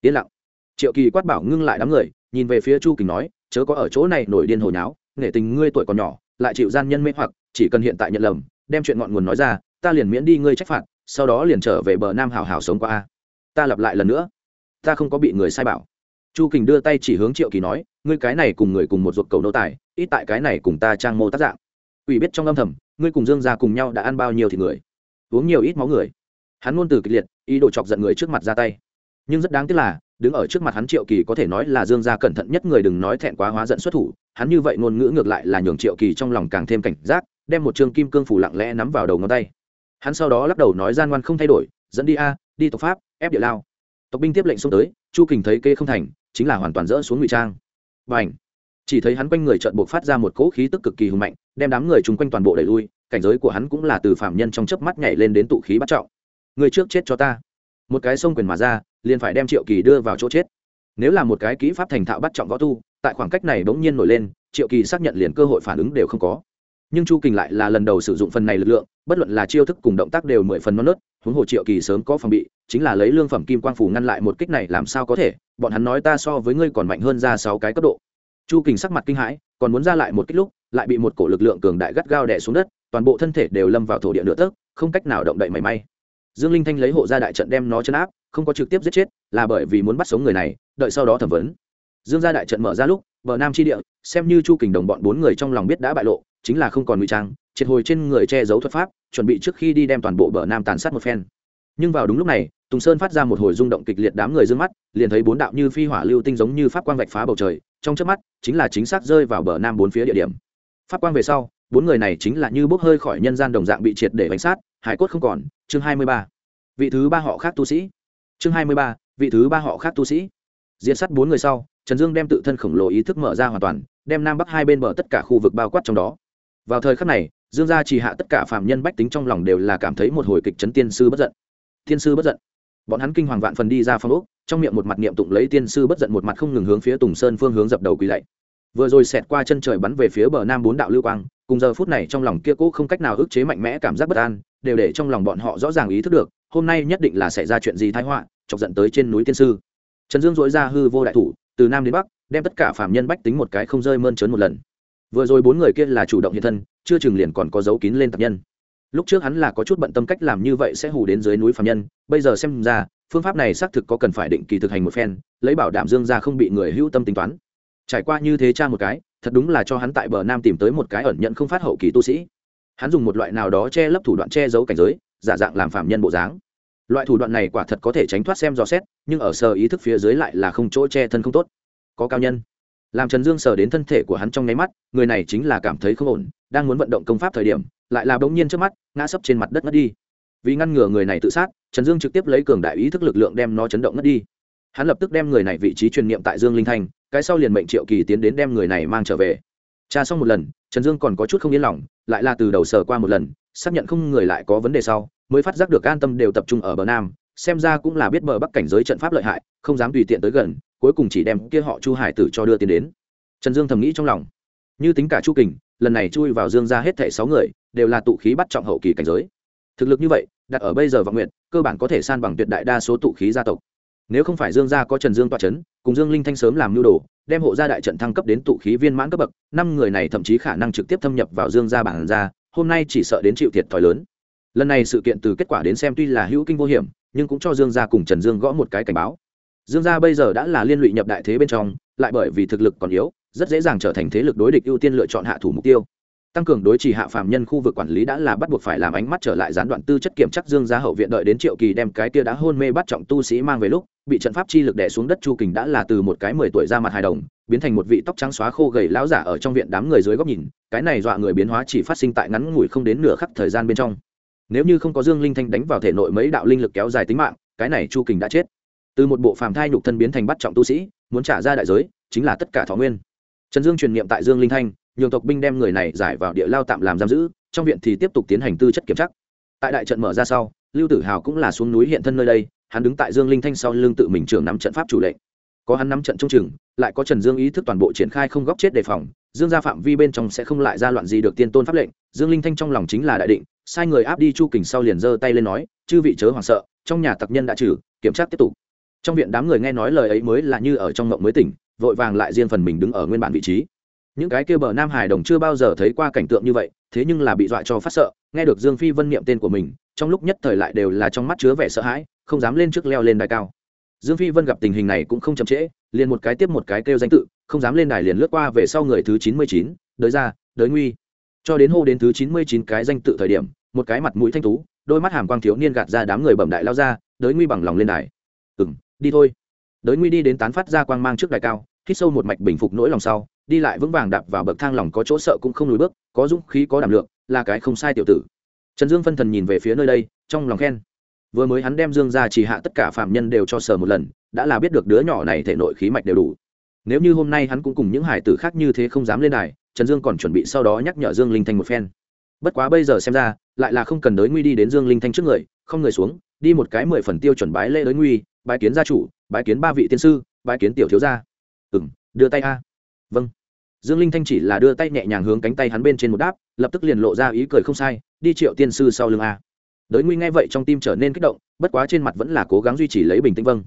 Yên lặng. Triệu kỳ quát bảo ngưng lại đám người, nhìn về phía chu kình nói, chớ có ở chỗ này nổi điên hồi nháo, nể tình ngươi tuổi còn nhỏ, lại chịu gian nhân mê hoặc, chỉ cần hiện tại nhận lầm, đem chuyện ngọn nguồn nói ra, ta liền miễn đi ngươi trách phạt, sau đó liền trở về bờ nam hảo hảo sống qua a. Ta lặp lại lần nữa. Ta không có bị người sai bảo. Chu kình đưa tay chỉ hướng triệu kỳ nói, ngươi cái này cùng người cùng một ruột cầu nô tài, ít tại cái này cùng ta trang mô tác dạng. Ủy biết trong âm thầm, ngươi cùng dương ra cùng nhau đã ăn bao nhiêu thì người, uống nhiều ít máu người. Hắn ngôn từ kịch liệt ý đồ chọc giận người trước mặt ra tay. Nhưng rất đáng tiếc là, đứng ở trước mặt hắn triệu kỳ có thể nói là dương gia cẩn thận nhất người đừng nói thẹn quá hóa giận xuất thủ, hắn như vậy ngôn ngữ ngược lại là nhường triệu kỳ trong lòng càng thêm cảnh giác, đem một chương kim cương phủ lặng lẽ nắm vào đầu ngón tay. Hắn sau đó lắc đầu nói gian ngoan không thay đổi, dẫn đi a, đi tộc pháp, ép địa lao. Tộc binh tiếp lệnh xuống tới, chu kình thấy kê không thành, chính là hoàn toàn dỡ xuống ngụy trang. Và ảnh chỉ thấy hắn quanh người trợn buộc phát ra một cỗ khí tức cực kỳ hùng mạnh, đem đám người chung quanh toàn bộ đẩy lui, cảnh giới của hắn cũng là từ phạm nhân trong chớp mắt nhảy lên đến tụ khí bắt trọng người trước chết cho ta. Một cái sông quyền mà ra, liền phải đem triệu kỳ đưa vào chỗ chết. Nếu là một cái kỹ pháp thành thạo bắt trọng võ tu, tại khoảng cách này bỗng nhiên nổi lên, triệu kỳ xác nhận liền cơ hội phản ứng đều không có. Nhưng chu kình lại là lần đầu sử dụng phần này lực lượng, bất luận là chiêu thức cùng động tác đều mười phần non nớt, huống hồ triệu kỳ sớm có phòng bị, chính là lấy lương phẩm kim quang phủ ngăn lại một kích này làm sao có thể, bọn hắn nói ta so với ngươi còn mạnh hơn ra sáu cái cấp độ. Chu kình sắc mặt kinh hãi, còn muốn ra lại một kích lúc, lại bị một cổ lực lượng cường đại gắt gao đè xuống đất, toàn bộ thân thể đều lâm vào thổ địa nửa tấc, không cách nào động đậy mảy may dương linh thanh lấy hộ ra đại trận đem nó chấn áp, không có trực tiếp giết chết, là bởi vì muốn bắt sống người này, đợi sau đó thẩm vấn. Dương gia đại trận mở ra lúc, bờ nam tri địa, xem như chu kình đồng bọn bốn người trong lòng biết đã bại lộ, chính là không còn ngụy trang, triệt hồi trên người che giấu thuật pháp, chuẩn bị trước khi đi đem toàn bộ bờ nam tàn sát một phen. Nhưng vào đúng lúc này, tùng sơn phát ra một hồi rung động kịch liệt đám người d ư ơ n g mắt, liền thấy bốn đạo như phi hỏa lưu tinh giống như pháp quang vạch phá bầu trời, trong trước mắt, chính là chính xác rơi vào bờ nam bốn phía địa điểm. Pháp quang về sau, bốn người này chính là như bốc hơi khỏi nhân gian đồng dạng bị triệt để bánh sát hải cốt không còn, chương hai mươi ba. Vị thứ ba họ khác tu sĩ. Chương hai mươi ba, vị thứ ba họ khác tu sĩ. Diễn sát bốn người sau, trần dương đem tự thân khổng lồ ý thức mở ra hoàn toàn, đem nam bắc hai bên bờ tất cả khu vực bao quát trong đó. Vào thời khắc này, dương gia chỉ hạ tất cả phạm nhân bách tính trong lòng đều là cảm thấy một hồi kịch chấn tiên sư bất giận. Tiên sư bất giận. Bọn hắn kinh hoàng vạn phần đi ra phong ốc, trong miệng một mặt niệm tụng lấy tiên sư bất giận một mặt không ngừng hướng phía tùng sơn phương hướng dập đầu quỳ lạy vừa rồi xẹt qua chân trời bắn về phía bờ nam bốn đạo lưu quang, cùng giờ phút này trong lòng kia cũ không cách nào ức chế mạnh mẽ cảm giác bất an đều để trong lòng bọn họ rõ ràng ý thức được, hôm nay nhất định là xảy ra chuyện gì thái họa, chọc giận tới trên núi tiên sư. Trần dương dối ra hư vô đại thủ, từ nam đến bắc, đem tất cả phạm nhân bách tính một cái không rơi mơn trớn một lần. Vừa rồi bốn người kia là chủ động hiện thân, chưa chừng liền còn có dấu kín lên tập nhân. Lúc trước hắn là có chút bận tâm cách làm như vậy sẽ hù đến dưới núi phạm nhân, bây giờ xem ra, phương pháp này xác thực có cần phải định kỳ thực hành một phen, lấy bảo đảm dương ra không bị người hữu tâm tính toán. Trải qua như thế cha một cái, thật đúng là cho hắn tại bờ nam tìm tới một cái ẩn nhận không phát hậu kỳ tu sĩ hắn dùng một loại nào đó che lấp thủ đoạn che giấu cảnh giới, giả dạng làm phạm nhân bộ dáng. Loại thủ đoạn này quả thật có thể tránh thoát xem dò xét, nhưng ở sơ ý thức phía dưới lại là không chỗ che thân không tốt. Có cao nhân. Làm trần dương sờ đến thân thể của hắn trong nháy mắt, người này chính là cảm thấy không ổn, đang muốn vận động công pháp thời điểm, lại là bỗng nhiên trước mắt, ngã sấp trên mặt đất ngất đi. Vì ngăn ngừa người này tự sát, trần dương trực tiếp lấy cường đại ý thức lực lượng đem nó chấn động ngất đi. Hắn lập tức đem người này vị trí truyền niệm tại dương linh thanh cái sau liền mệnh triệu kỳ tiến đến đem người này mang trở về tra xong một lần, trần dương còn có chút không yên lòng, lại là từ đầu sờ qua một lần, xác nhận không người lại có vấn đề sau, mới phát giác được an tâm đều tập trung ở bờ nam, xem ra cũng là biết bờ bắc cảnh giới trận pháp lợi hại, không dám tùy tiện tới gần, cuối cùng chỉ đem kia họ chu hải tử cho đưa tiền đến. Trần dương thầm nghĩ trong lòng. Như tính cả chu kình, lần này chui vào dương ra hết thảy sáu người, đều là tụ khí bắt trọng hậu kỳ cảnh giới. Thực lực như vậy, đặt ở bây giờ vọng nguyện cơ bản có thể san bằng tuyệt đại đa số tụ khí gia tộc nếu không phải dương gia có trần dương toa c h ấ n cùng dương linh thanh sớm làm nhu đồ đem hộ gia đại trận thăng cấp đến tụ khí viên mãn cấp bậc năm người này thậm chí khả năng trực tiếp thâm nhập vào dương gia bản gia, hôm nay chỉ sợ đến chịu thiệt thòi lớn. Lần này sự kiện từ kết quả đến xem tuy là hữu kinh vô hiểm nhưng cũng cho dương gia cùng trần dương gõ một cái cảnh báo. Dương gia bây giờ đã là liên lụy nhập đại thế bên trong lại bởi vì thực lực còn yếu rất dễ dàng trở thành thế lực đối địch ưu tiên lựa chọn hạ thủ mục tiêu tăng cường đối trì hạ phạm nhân khu vực quản lý đã là bắt buộc phải làm ánh mắt trở lại gián đoạn tư chất kiểm chắc dương gia hậu viện đợi đến triệu kỳ đem cái tia đã hôn mê bắt trọng tu sĩ mang về lúc, bị trận pháp chi lực đè xuống đất chu kình đã là từ một cái mười tuổi ra mặt hài đồng, biến thành một vị tóc trắng xóa khô gầy lão giả ở trong viện đám người dưới góc nhìn, cái này dọa người biến hóa chỉ phát sinh tại ngắn ngủi không đến nửa khắc thời gian bên trong. Nếu như không có dương linh thanh đánh vào thể nội mấy đạo linh lực kéo dài tính mạng, cái này chu kình đã chết. Từ một bộ phàm thai nhục thân biến thành bắt trọng tu sĩ, muốn trả ra đại giới, chính là tất cả thọ nguyên. Trần dương truyền niệm tại dương linh thanh nhường tộc binh đem người này giải vào địa lao tạm làm giam giữ, trong viện thì tiếp tục tiến hành tư chất kiểm tra. Tại đại trận mở ra sau, lưu tử hào cũng là xuống núi hiện thân nơi đây, hắn đứng tại dương linh thanh sau lưng tự mình trưởng nắm trận pháp chủ lệnh. Có hắn nắm trận trung trường lại có trần dương ý thức toàn bộ triển khai không góc chết đề phòng, dương gia phạm vi bên trong sẽ không lại ra loạn gì được tiên tôn pháp lệnh, dương linh thanh trong lòng chính là đại định, sai người áp đi chu kình sau liền giơ tay lên nói, chư vị chớ hoảng sợ, trong nhà tặc nhân đã trừ, kiểm tra tiếp tục. Trong viện đám người nghe nói lời ấy mới là như ở trong mộng mới tỉnh, vội vàng lại riêng phần mình đứng ở nguyên bản vị trí những cái kia bờ nam hải đồng chưa bao giờ thấy qua cảnh tượng như vậy, thế nhưng là bị dọa cho phát sợ, nghe được dương phi vân niệm tên của mình, trong lúc nhất thời lại đều là trong mắt chứa vẻ sợ hãi, không dám lên trước leo lên đài cao. Dương phi vân gặp tình hình này cũng không chậm trễ, liền một cái tiếp một cái kêu danh tự, không dám lên đài liền lướt qua về sau người thứ chín mươi chín, đới ra, đới nguy. Cho đến hô đến thứ chín mươi chín cái danh tự thời điểm, một cái mặt mũi thanh tú, đôi mắt hàm quang thiếu niên gạt ra đám người bẩm đại lao ra, đới nguy bằng lòng lên đài. Ừ m đi thôi. Đới nguy đi đến tán phát ra quang mang trước đài cao, hít sâu một mạch bình phục nỗi lòng sau đi lại vững vàng đạp vào bậc thang lòng có chỗ sợ cũng không lùi bước, có dũng khí có đảm lượng, là cái không sai tiểu tử. Trần dương phân thần nhìn về phía nơi đây, trong lòng khen. Vừa mới hắn đem dương ra chỉ hạ tất cả phạm nhân đều cho sờ một lần, đã là biết được đứa nhỏ này thể nội khí mạch đều đủ. Nếu như hôm nay hắn cũng cùng những hải tử khác như thế không dám lên đài, trần dương còn chuẩn bị sau đó nhắc nhở dương linh thanh một phen. Bất quá bây giờ xem ra, lại là không cần đới nguy đi đến dương linh thanh trước người, không người xuống, đi một cái mười phần tiêu chuẩn bái lễ đới nguy, bái kiến gia chủ, bái kiến ba vị tiên sư, bái kiến tiểu thiếu gia. Ừ m đưa tay a. Vâng dương linh thanh chỉ là đưa tay nhẹ nhàng hướng cánh tay hắn bên trên một đáp, lập tức liền lộ ra ý cười không sai, đi triệu tiên sư sau lưng a. Đới nguy nghe vậy trong tim trở nên kích động, bất quá trên mặt vẫn là cố gắng duy trì lấy bình tĩnh vâng.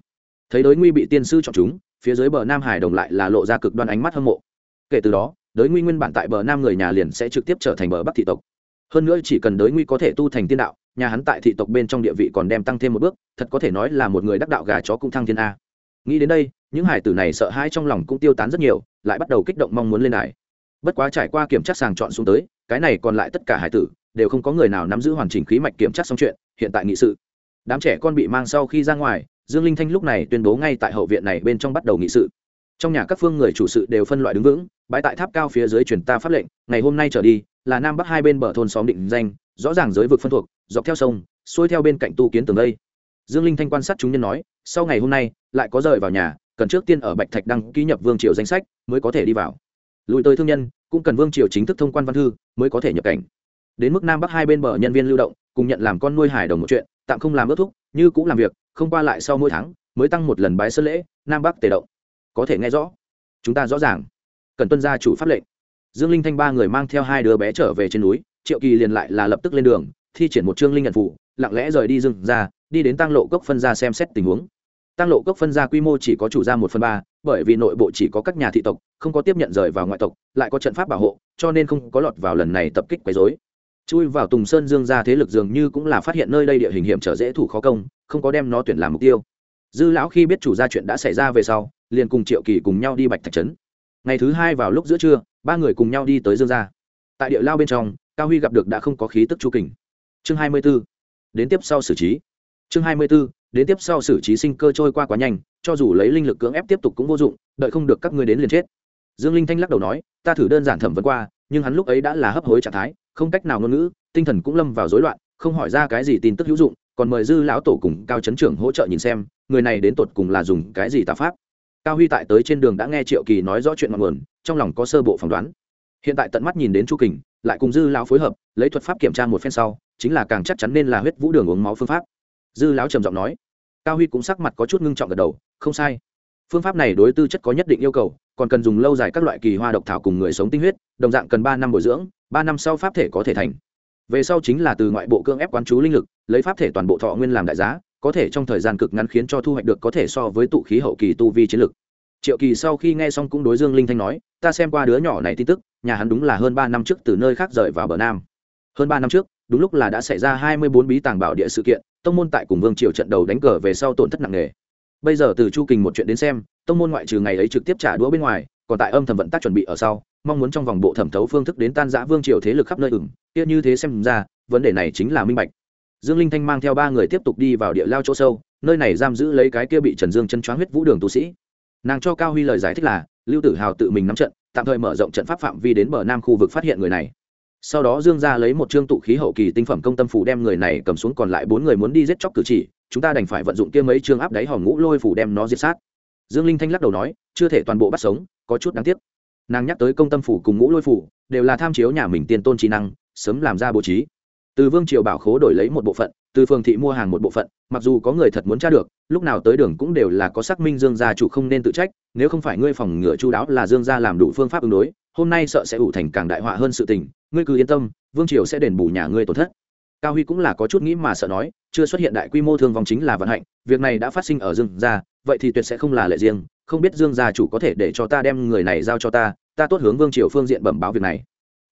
Thấy đới nguy bị tiên sư chọn chúng, phía dưới bờ nam hải đồng lại là lộ ra cực đoan ánh mắt hâm mộ. Kể từ đó, đới nguy nguyên bản tại bờ nam người nhà liền sẽ trực tiếp trở thành bờ bắc thị tộc. Hơn nữa chỉ cần đới nguy có thể tu thành tiên đạo, nhà hắn tại thị tộc bên trong địa vị còn đem tăng thêm một bước, thật có thể nói là một người đắc đạo gà chó cũng thăng thiên a. Nghĩ đến đây những hải tử này sợ hãi trong lòng cũng tiêu tán rất nhiều, lại bắt đầu kích động mong muốn lên đài. Bất quá trải qua kiểm tra sàng chọn xuống tới, cái này còn lại tất cả hải tử, đều không có người nào nắm giữ hoàn chỉnh khí mạch kiểm tra xong chuyện, hiện tại nghị sự. Đám trẻ con bị mang sau khi ra ngoài, dương linh thanh lúc này tuyên bố ngay tại hậu viện này bên trong bắt đầu nghị sự. Trong nhà các phương người chủ sự đều phân loại đứng vững, bãi tại tháp cao phía dưới truyền ta pháp lệnh, ngày hôm nay trở đi, là nam bắc hai bên bờ thôn xóm định danh, rõ ràng giới vực phân thuộc, dọc theo sông, xuôi theo bên cạnh tu kiến tường đây. Dương linh thanh quan sát chúng nhân nói, sau ngày hôm nay, lại có rời vào nhà cần trước tiên ở bạch thạch đăng ký nhập vương triều danh sách mới có thể đi vào. Lùi tới thương nhân, cũng cần vương triều chính thức thông quan văn thư mới có thể nhập cảnh. Đến mức nam bắc hai bên bờ nhân viên lưu động, cùng nhận làm con nuôi hải đồng một chuyện, tạm không làm ước thúc, như cũng làm việc, không qua lại sau mỗi tháng, mới tăng một lần bái sơ lễ, nam bắc tề động. Có thể nghe rõ. Chúng ta rõ ràng. Cần tuân gia chủ pháp lệnh. Dương linh thanh ba người mang theo hai đứa bé trở về trên núi, triệu kỳ liền lại là lập tức lên đường, thi triển một chương linh nhận phủ lặng lẽ rời đi dừng ra, đi đến tăng lộ cốc phân ra xem xét tình huống tăng lộ cốc phân ra quy mô chỉ có chủ gia một phần ba, bởi vì nội bộ chỉ có các nhà thị tộc, không có tiếp nhận rời vào ngoại tộc, lại có trận pháp bảo hộ, cho nên không có lọt vào lần này tập kích quấy dối chui vào tùng sơn dương ra thế lực dường như cũng là phát hiện nơi đây địa hình hiểm trở dễ thủ khó công, không có đem nó tuyển làm mục tiêu. Dư lão khi biết chủ gia chuyện đã xảy ra về sau, liền cùng triệu kỳ cùng nhau đi bạch thạch trấn. Ngày thứ hai vào lúc giữa trưa, ba người cùng nhau đi tới dương gia. Tại địa lao bên trong, cao huy gặp được đã không có khí tức chu kình. Chương hai mươi b ố đến tiếp sau xử trí. Chương hai mươi b ố đến tiếp sau xử trí sinh cơ trôi qua quá nhanh, cho dù lấy linh lực cưỡng ép tiếp tục cũng vô dụng, đợi không được các ngươi đến liền chết. Dương linh thanh lắc đầu nói, ta thử đơn giản thẩm vấn qua, nhưng hắn lúc ấy đã là hấp hối trạng thái, không cách nào ngôn ngữ, tinh thần cũng lâm vào rối loạn, không hỏi ra cái gì tin tức hữu dụng, còn mời dư lão tổ cùng cao chấn trưởng hỗ trợ nhìn xem, người này đến tột cùng là dùng cái gì tà pháp. Cao huy tại tới trên đường đã nghe triệu kỳ nói rõ chuyện ngọn nguồn, trong lòng có sơ bộ phỏng đoán. Hiện tại tận mắt nhìn đến chu kình, lại cùng dư lão phối hợp, lấy thuật pháp kiểm tra một phen sau, chính là càng chắc chắn nên là huyết vũ đường uống máu phương pháp. Dư lão trầm giọng nói cao huy cũng sắc mặt có chút ngưng trọng gật đầu, không sai. Phương pháp này đối tư chất có nhất định yêu cầu, còn cần dùng lâu dài các loại kỳ hoa độc thảo cùng người sống tinh huyết, đồng dạng cần ba năm bồi dưỡng, ba năm sau pháp thể có thể thành. Về sau chính là từ ngoại bộ cưỡng ép quán chú linh lực, lấy pháp thể toàn bộ thọ nguyên làm đại giá, có thể trong thời gian cực ngắn khiến cho thu hoạch được có thể so với tụ khí hậu kỳ tu vi chiến lực. Triệu kỳ sau khi nghe xong cũng đối dương linh thanh nói, ta xem qua đứa nhỏ này tin tức, nhà hắn đúng là hơn ba năm trước từ nơi khác rời vào bờ nam. Hơn ba năm trước đúng lúc là đã xảy ra hai mươi bốn bí tàng bảo địa sự kiện, tông môn tại cùng vương triều trận đầu đánh cờ về sau tổn thất nặng nề. Bây giờ từ chu kình một chuyện đến xem, tông môn ngoại trừ ngày ấy trực tiếp trả đũa bên ngoài, còn tại âm thầm vận tác chuẩn bị ở sau, mong muốn trong vòng bộ thẩm thấu phương thức đến tan giã vương triều thế lực khắp nơi ửng, kia như thế xem ra, vấn đề này chính là minh bạch. Dương linh thanh mang theo ba người tiếp tục đi vào địa lao chỗ sâu, nơi này giam giữ lấy cái kia bị trần dương chân choáng huyết vũ đường tu sĩ. Nàng cho cao huy lời giải thích là, lưu tử hào tự mình nắm trận, tạm thời mở rộng trận pháp phạm vi đến bờ nam khu vực phát hiện người này sau đó dương ra lấy một chương tụ khí hậu kỳ tinh phẩm công tâm phủ đem người này cầm xuống, còn lại bốn người muốn đi giết chóc cử chỉ, chúng ta đành phải vận dụng kia mấy chương áp đáy hòm ngũ lôi phủ đem nó diệt sát. Dương linh thanh lắc đầu nói, chưa thể toàn bộ bắt sống, có chút đáng tiếc. Nàng nhắc tới công tâm phủ cùng ngũ lôi phủ, đều là tham chiếu nhà mình tiên tôn trí năng, sớm làm ra bố trí. Từ vương triều bảo khố đổi lấy một bộ phận, từ phường thị mua hàng một bộ phận, mặc dù có người thật muốn tra được, lúc nào tới đường cũng đều là có xác minh dương gia chủ không nên tự trách, nếu không phải ngươi phòng ngừa chu đáo là dương gia làm đủ phương pháp ứng đối, hôm nay sợ sẽ ủ thành càng đại họa hơn sự tình ngươi cứ yên tâm, vương triều sẽ đền bù nhà ngươi tổn thất. Cao huy cũng là có chút nghĩ mà sợ nói, chưa xuất hiện đại quy mô thương vong chính là vận hạnh, việc này đã phát sinh ở dương gia, vậy thì tuyệt sẽ không là lệ riêng, không biết dương gia chủ có thể để cho ta đem người này giao cho ta ta tốt hướng vương triều phương diện bẩm báo việc này.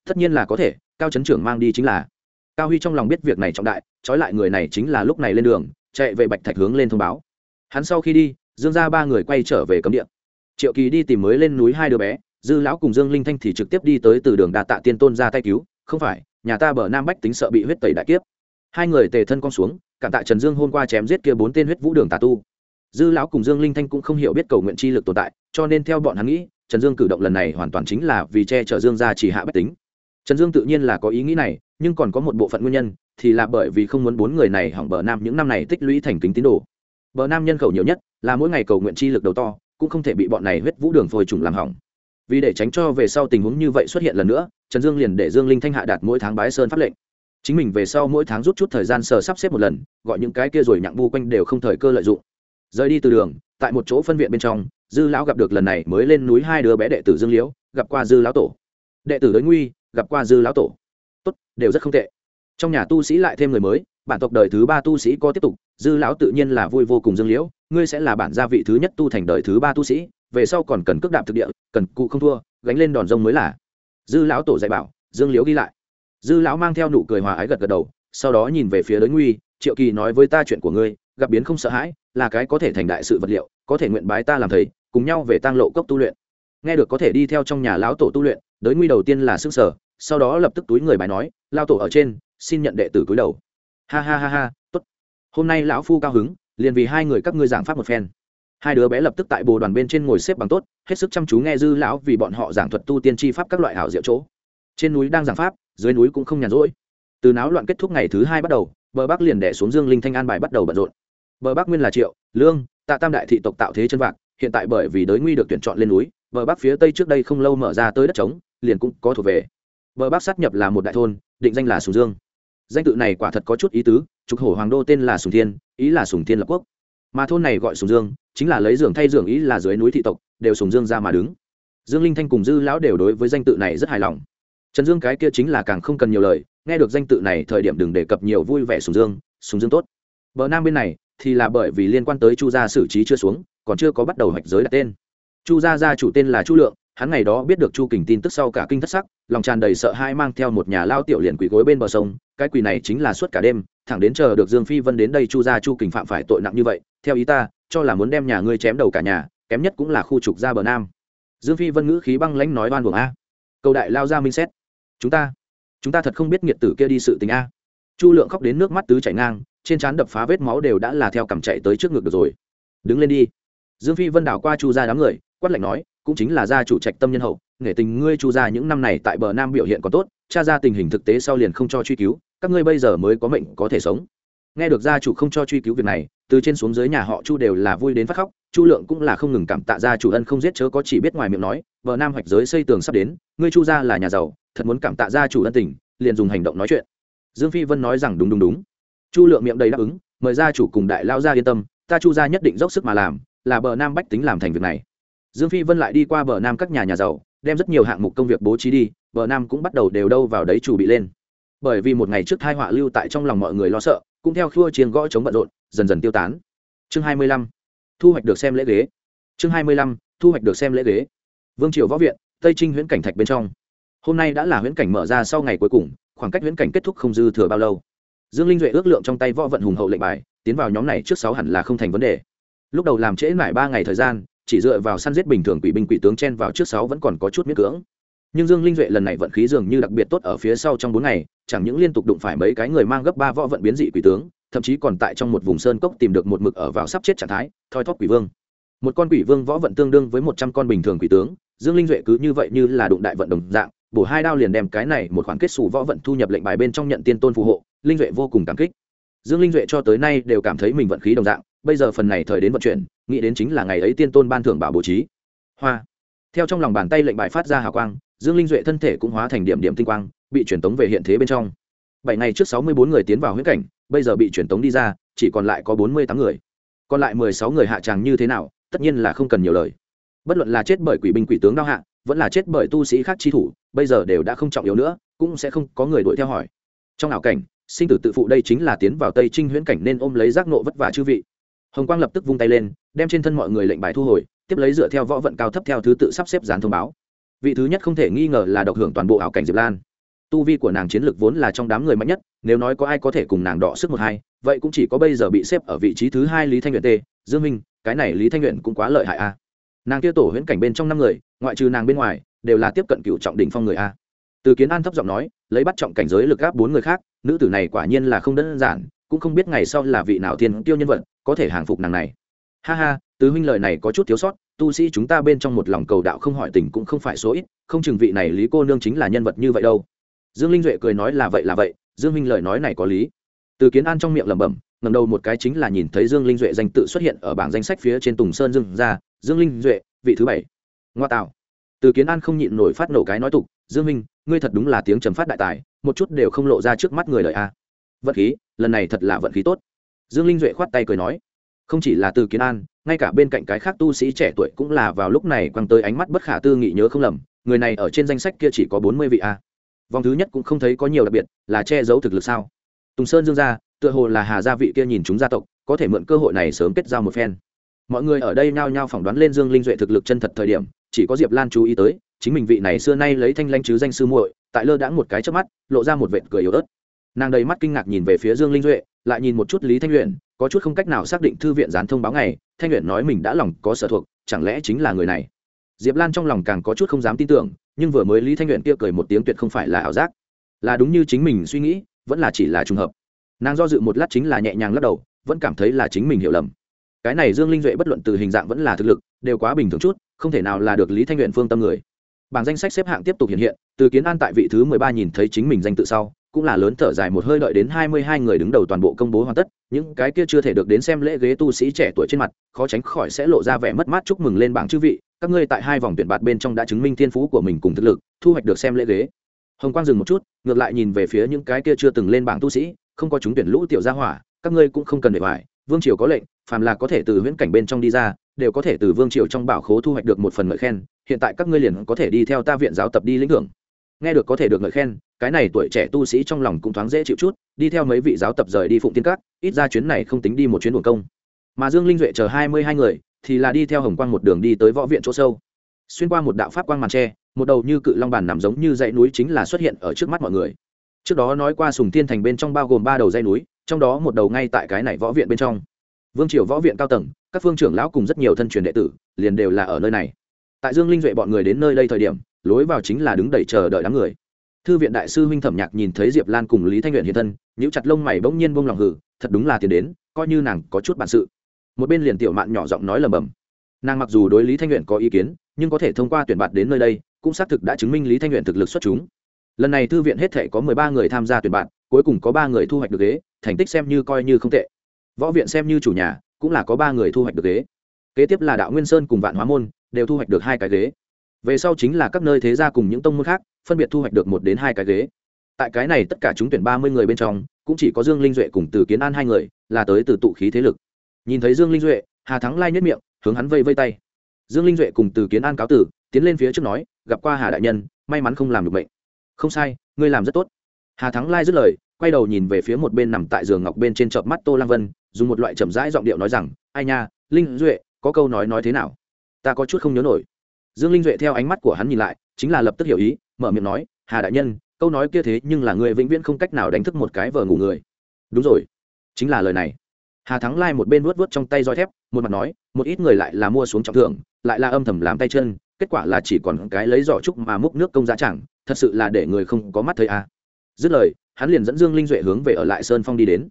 Tất nhiên là có thể, cao Trấn trưởng mang đi chính là. Cao huy trong lòng biết việc này trọng đại, trói lại người này chính là lúc này lên đường, chạy về bạch thạch hướng lên thông báo. Hắn sau khi đi, dương ra ba người quay trở về cấm địa. Triệu kỳ đi tìm mới lên núi hai đứa bé dư lão cùng dương linh thanh thì trực tiếp đi tới từ đường đa tạ tiên tôn ra tay cứu. Không phải, nhà ta bờ nam bách tính sợ bị huyết tẩy đại kiếp. Hai người tề thân con xuống cạn tạ trần dương hôm qua chém giết kia bốn tên huyết vũ đường tà tu. Dư lão cùng dương linh thanh cũng không hiểu biết cầu nguyện chi lực tồn tại, cho nên theo bọn hắn nghĩ, trần dương cử động lần này hoàn toàn chính là vì che chở dương gia chỉ hạ bách tính. Trần dương tự nhiên là có ý nghĩ này, nhưng còn có một bộ phận nguyên nhân, thì là bởi vì không muốn bốn người này hỏng bờ nam những năm này tích lũy thành kính tín đồ. Bờ nam nhân khẩu nhiều nhất, là mỗi ngày cầu nguyện chi lực đầu to, cũng không thể bị bọn này huyết vũ đường phôi trùng làm hỏng vì để tránh cho về sau tình huống như vậy xuất hiện lần nữa, trần dương liền để dương linh thanh hạ đạt mỗi tháng bái sơn pháp lệnh. Chính mình về sau mỗi tháng rút chút thời gian sờ sắp xếp một lần, gọi những cái kia rồi nhặng bu quanh đều không thời cơ lợi dụng. Rời đi từ đường, tại một chỗ phân viện bên trong, dư lão gặp được lần này mới lên núi hai đứa bé đệ tử dương liễu, gặp qua dư lão tổ. Đệ tử đới nguy, gặp qua dư lão tổ. Tốt, đều rất không tệ. Trong nhà tu sĩ lại thêm người mới, bản tộc đời thứ ba tu sĩ có tiếp tục, dư lão tự nhiên là vui vô cùng dương liễu, ngươi sẽ là bản gia vị thứ nhất tu thành đời thứ ba tu sĩ về sau còn cần cước đạp thực địa, cần cụ không thua, gánh lên đòn rông mới là. Dư lão tổ dạy bảo, dương liễu ghi lại. Dư lão mang theo nụ cười hòa ái gật gật đầu, sau đó nhìn về phía đới nguy, triệu kỳ nói với ta chuyện của ngươi, gặp biến không sợ hãi, là cái có thể thành đại sự vật liệu, có thể nguyện bái ta làm thầy, cùng nhau về tang lộ cốc tu luyện. Nghe được có thể đi theo trong nhà lão tổ tu luyện, đới nguy đầu tiên là xương sở sau đó lập tức túi người bài nói lao tổ ở trên, xin nhận đệ tử cúi đầu. Ha ha ha ha, tốt. Hôm nay lão phu cao hứng, liền vì hai người các ngươi giảng pháp một phen hai đứa bé lập tức tại bồ đoàn bên trên ngồi xếp bằng tốt, hết sức chăm chú nghe dư lão vì bọn họ giảng thuật tu tiên tri pháp các loại hảo diệu chỗ. Trên núi đang giảng pháp, dưới núi cũng không nhàn rỗi. Từ náo loạn kết thúc ngày thứ hai bắt đầu, bờ bắc liền đẻ xuống dương linh thanh an bài bắt đầu bận rộn. Bờ bắc nguyên là triệu, lương, tạ tam đại thị tộc tạo thế chân vạc, hiện tại bởi vì đới nguy được tuyển chọn lên núi, bờ bắc phía tây trước đây không lâu mở ra tới đất trống, liền cũng có thuộc về. Bờ bắc sát nhập là một đại thôn, định danh là sùng dương. Danh tự này quả thật có chút ý tứ, trục hổ hoàng đô tên là sùng thiên, ý là sùng thiên lập quốc mà thôn này gọi sùng dương, chính là lấy giường thay giường ý là dưới núi thị tộc, đều sùng dương ra mà đứng. Dương linh thanh cùng dư lão đều đối với danh tự này rất hài lòng. Trần dương cái kia chính là càng không cần nhiều lời, nghe được danh tự này thời điểm đừng đề cập nhiều vui vẻ sùng dương sùng dương tốt. Bờ nam bên này thì là bởi vì liên quan tới chu gia xử trí chưa xuống, còn chưa có bắt đầu hoạch giới đặt tên. Chu gia gia chủ tên là chu lượng, hắn ngày đó biết được chu kình tin tức sau cả kinh thất sắc, lòng tràn đầy sợ hãi mang theo một nhà lao tiểu liền quỷ gối bên bờ sông, cái quỷ này chính là suốt cả đêm thẳng đến chờ được dương phi vân đến đây chu gia chu kình phạm phải tội nặng như vậy, theo ý ta, cho là muốn đem nhà ngươi chém đầu cả nhà, kém nhất cũng là khu trục ra bờ nam. Dương phi vân ngữ khí băng lãnh nói oan buồng a. Cầu đại lao ra minh xét. Chúng ta chúng ta thật không biết nghiệt tử kia đi sự tình a. Chu lượng khóc đến nước mắt tứ chảy ngang, trên trán đập phá vết máu đều đã là theo cảm chạy tới trước ngực được rồi. Đứng lên đi. Dương phi vân đảo qua chu ra đám người, quát lạnh nói, cũng chính là gia chủ trạch tâm nhân hậu nghệ tình ngươi chu ra những năm này tại bờ nam biểu hiện còn tốt tra ra tình hình thực tế sau liền không cho truy cứu các ngươi bây giờ mới có mệnh có thể sống. Nghe được gia chủ không cho truy cứu việc này, từ trên xuống dưới nhà họ chu đều là vui đến phát khóc, chu lượng cũng là không ngừng cảm tạ gia chủ ân không giết chớ có chỉ biết ngoài miệng nói bờ nam hoạch giới xây tường sắp đến, ngươi chu gia là nhà giàu, thật muốn cảm tạ gia chủ ân tình, liền dùng hành động nói chuyện. Dương phi vân nói rằng đúng đúng đúng. Chu lượng miệng đầy đáp ứng, mời gia chủ cùng đại lao gia yên tâm, ta chu gia nhất định dốc sức mà làm, là bờ nam bách tính làm thành việc này. Dương phi vân lại đi qua bờ nam các nhà nhà giàu, đem rất nhiều hạng mục công việc bố trí đi, bờ nam cũng bắt đầu đều đâu vào đấy chủ bị lên bởi vì một ngày trước thai họa lưu tại trong lòng mọi người lo sợ, cũng theo khua chiên gõ chống bận rộn, dần dần tiêu tán. Chương hai mươi lăm, thu hoạch được xem lễ ghế. Chương hai mươi lăm, thu hoạch được xem lễ ghế. Vương triều võ viện, tây trinh huyễn cảnh thạch bên trong. Hôm nay đã là huyễn cảnh mở ra sau ngày cuối cùng, khoảng cách huyễn cảnh kết thúc không dư thừa bao lâu. Dương linh duệ ước lượng trong tay võ vận hùng hậu lệnh bài, tiến vào nhóm này trước sáu hẳn là không thành vấn đề. Lúc đầu làm trễ mãi ba ngày thời gian, chỉ dựa vào săn giết bình thường quỷ binh quỷ tướng chen vào trước sáu vẫn còn có chút miễn cưỡng nhưng dương linh duệ lần này vận khí dường như đặc biệt tốt ở phía sau trong bốn ngày, chẳng những liên tục đụng phải mấy cái người mang gấp ba võ vận biến dị quỷ tướng, thậm chí còn tại trong một vùng sơn cốc tìm được một mực ở vào sắp chết trạng thái, thoi thóp quỷ vương. Một con quỷ vương võ vận tương đương với một trăm con bình thường quỷ tướng, dương linh duệ cứ như vậy như là đụng đại vận đồng dạng, bổ hai đao liền đem cái này một khoản kết xù võ vận thu nhập lệnh bài bên trong nhận tiên tôn phù hộ, linh duệ vô cùng cảm kích. Dương linh duệ cho tới nay đều cảm thấy mình vận khí đồng dạng, bây giờ phần này thời đến vận chuyển, nghĩ đến chính là ngày ấy tiên tôn ban thưởng bảo bố trí. Hoa. Theo trong lòng bàn tay lệnh bài phát ra hào quang dương linh duệ thân thể cũng hóa thành điểm điểm tinh quang, bị truyền tống về hiện thế bên trong. Bảy ngày trước sáu mươi bốn người tiến vào huyết cảnh, bây giờ bị truyền tống đi ra, chỉ còn lại có bốn mươi tám người. Còn lại mười sáu người hạ tràng như thế nào, tất nhiên là không cần nhiều lời. Bất luận là chết bởi quỷ binh quỷ tướng đao hạ, vẫn là chết bởi tu sĩ khác chi thủ, bây giờ đều đã không trọng yếu nữa, cũng sẽ không có người đuổi theo hỏi. Trong ảo cảnh, sinh tử tự phụ đây chính là tiến vào tây trinh huyễn cảnh nên ôm lấy giác nộ vất vả chư vị. Hồng quang lập tức vung tay lên, đem trên thân mọi người lệnh bài thu hồi, tiếp lấy dựa theo võ vận cao thấp theo thứ tự sắp xếp dán thông báo vị thứ nhất không thể nghi ngờ là độc hưởng toàn bộ ảo cảnh diệp lan. Tu vi của nàng chiến lược vốn là trong đám người mạnh nhất, nếu nói có ai có thể cùng nàng đọ sức một hai, vậy cũng chỉ có bây giờ bị xếp ở vị trí thứ hai lý thanh nguyện t. Dương minh, cái này lý thanh nguyện cũng quá lợi hại a. Nàng kia tổ huyễn cảnh bên trong năm người, ngoại trừ nàng bên ngoài, đều là tiếp cận cựu trọng đỉnh phong người a. Từ kiến an thấp giọng nói, lấy bắt trọng cảnh giới lực gáp bốn người khác, nữ tử này quả nhiên là không đơn giản, cũng không biết ngày sau là vị nào thiên tiêu nhân vật, có thể hàng phục nàng này. Ha ha tứ huynh lời này có chút thiếu sót, tu sĩ chúng ta bên trong một lòng cầu đạo không hỏi tình cũng không phải số ít, không chừng vị này lý cô nương chính là nhân vật như vậy đâu. Dương linh duệ cười nói là vậy là vậy, dương minh lời nói này có lý. Từ kiến an trong miệng lẩm bẩm ngầm đầu một cái chính là nhìn thấy dương linh duệ danh tự xuất hiện ở bảng danh sách phía trên tùng sơn dương ra dương linh duệ, vị thứ bảy. Ngoa tạo. Từ kiến an không nhịn nổi phát nổ cái nói tục, dương minh, ngươi thật đúng là tiếng trầm phát đại tài, một chút đều không lộ ra trước mắt người lợi a. Vận khí, lần này thật là vận khí tốt. Dương linh duệ khoát tay cười nói không chỉ là từ kiến an, ngay cả bên cạnh cái khác tu sĩ trẻ tuổi cũng là vào lúc này quăng tới ánh mắt bất khả tư nghị nhớ không lầm, người này ở trên danh sách kia chỉ có bốn mươi vị a. Vòng thứ nhất cũng không thấy có nhiều đặc biệt, là che giấu thực lực sao? Tùng sơn dương gia, tựa hồ là hà gia vị kia nhìn chúng gia tộc, có thể mượn cơ hội này sớm kết giao một phen. Mọi người ở đây nhao nhao phỏng đoán lên dương linh duệ thực lực chân thật thời điểm, chỉ có diệp lan chú ý tới, chính mình vị này xưa nay lấy thanh lanh chứ danh sư muội, tại lơ đãng một cái trước mắt, lộ ra một vệt cười yếu ớt. Nàng đầy mắt kinh ngạc nhìn về phía dương linh duệ, lại nhìn một chút lý thanh luyện có chút không cách nào xác định thư viện gián thông báo ngày, thanh luyện nói mình đã lòng có sở thuộc, chẳng lẽ chính là người này? Diệp lan trong lòng càng có chút không dám tin tưởng, nhưng vừa mới lý thanh luyện kia cười một tiếng tuyệt không phải là ảo giác. Là đúng như chính mình suy nghĩ, vẫn là chỉ là trùng hợp. Nàng do dự một lát chính là nhẹ nhàng lắc đầu, vẫn cảm thấy là chính mình hiểu lầm. Cái này dương linh duệ bất luận từ hình dạng vẫn là thực lực, đều quá bình thường chút, không thể nào là được lý thanh luyện phương tâm người. Bảng danh sách xếp hạng tiếp tục hiện hiện, từ kiến an tại vị thứ mười ba nhìn thấy chính mình danh tự sau cũng là lớn thở dài một hơi đợi đến hai mươi hai người đứng đầu toàn bộ công bố hoàn tất, những cái kia chưa thể được đến xem lễ ghế tu sĩ trẻ tuổi trên mặt, khó tránh khỏi sẽ lộ ra vẻ mất mát chúc mừng lên bảng chư vị, các ngươi tại hai vòng tuyển bạt bên trong đã chứng minh thiên phú của mình cùng thực lực, thu hoạch được xem lễ ghế. Hồng quang dừng một chút, ngược lại nhìn về phía những cái kia chưa từng lên bảng tu sĩ, không có chúng tuyển lũ tiểu gia hỏa, các ngươi cũng không cần để hoài, vương triều có lệnh, phàm là có thể từ huyễn cảnh bên trong đi ra, đều có thể từ vương triều trong bảo khố thu hoạch được một phần ngợi khen, hiện tại các ngươi liền có thể đi theo ta viện giáo tập đi lĩnh hưởng nghe được có thể được ngợi khen cái này tuổi trẻ tu sĩ trong lòng cũng thoáng dễ chịu chút, đi theo mấy vị giáo tập rời đi phụng tiên các, ít ra chuyến này không tính đi một chuyến buồn công. Mà dương linh duệ chờ hai mươi hai người, thì là đi theo hồng quang một đường đi tới võ viện chỗ sâu. Xuyên qua một đạo pháp quang màn tre, một đầu như cự long bàn nằm giống như dãy núi chính là xuất hiện ở trước mắt mọi người. Trước đó nói qua sùng tiên thành bên trong bao gồm ba đầu dây núi, trong đó một đầu ngay tại cái này võ viện bên trong. Vương triều võ viện cao tầng, các phương trưởng lão cùng rất nhiều thân truyền đệ tử, liền đều là ở nơi này. Tại dương linh duệ bọn người đến nơi đây thời điểm, lối vào chính là đứng đẩy chờ đợi đám người thư viện đại sư huynh thẩm nhạc nhìn thấy diệp lan cùng lý thanh luyện hiện thân, nhíu chặt lông mày bỗng nhiên bông lòng hử thật đúng là tiền đến, coi như nàng có chút bản sự. Một bên liền tiểu mạn nhỏ giọng nói lầm bầm. Nàng mặc dù đối lý thanh luyện có ý kiến, nhưng có thể thông qua tuyển bạt đến nơi đây, cũng xác thực đã chứng minh lý thanh luyện thực lực xuất chúng. Lần này thư viện hết thể có mười ba người tham gia tuyển bạt, cuối cùng có ba người thu hoạch được ghế, thành tích xem như coi như không tệ. Võ viện xem như chủ nhà, cũng là có ba người thu hoạch được ghế. Kế tiếp là đạo nguyên sơn cùng vạn hóa môn, đều thu hoạch được hai cái ghế về sau chính là các nơi thế gia cùng những tông môn khác, phân biệt thu hoạch được một đến hai cái ghế. Tại cái này tất cả chúng tuyển ba mươi người bên trong, cũng chỉ có dương linh duệ cùng từ kiến an hai người, là tới từ tụ khí thế lực. Nhìn thấy dương linh duệ, hà thắng lai nhất miệng, hướng hắn vây vây tay. Dương linh duệ cùng từ kiến an cáo tử, tiến lên phía trước nói, gặp qua hà đại nhân, may mắn không làm được bệnh không sai, ngươi làm rất tốt. Hà thắng lai dứt lời, quay đầu nhìn về phía một bên nằm tại giường ngọc bên trên chợp mắt tô lam vân, dùng một loại chậm rãi giọng điệu nói rằng, ai nha, linh duệ, có câu nói nói thế nào? Ta có chút không nhớ nổi dương linh duệ theo ánh mắt của hắn nhìn lại, chính là lập tức hiểu ý, mở miệng nói, hà đại nhân, câu nói kia thế nhưng là người vĩnh viễn không cách nào đánh thức một cái vờ ngủ người. Đúng rồi, chính là lời này. Hà thắng lai một bên vuốt vuốt trong tay roi thép, một mặt nói, một ít người lại là mua xuống trọng thượng lại là âm thầm làm tay chân, kết quả là chỉ còn cái lấy giỏ trúc mà múc nước công giá chẳng, thật sự là để người không có mắt thấy à. dứt lời, hắn liền dẫn dương linh duệ hướng về ở lại sơn phong đi đến.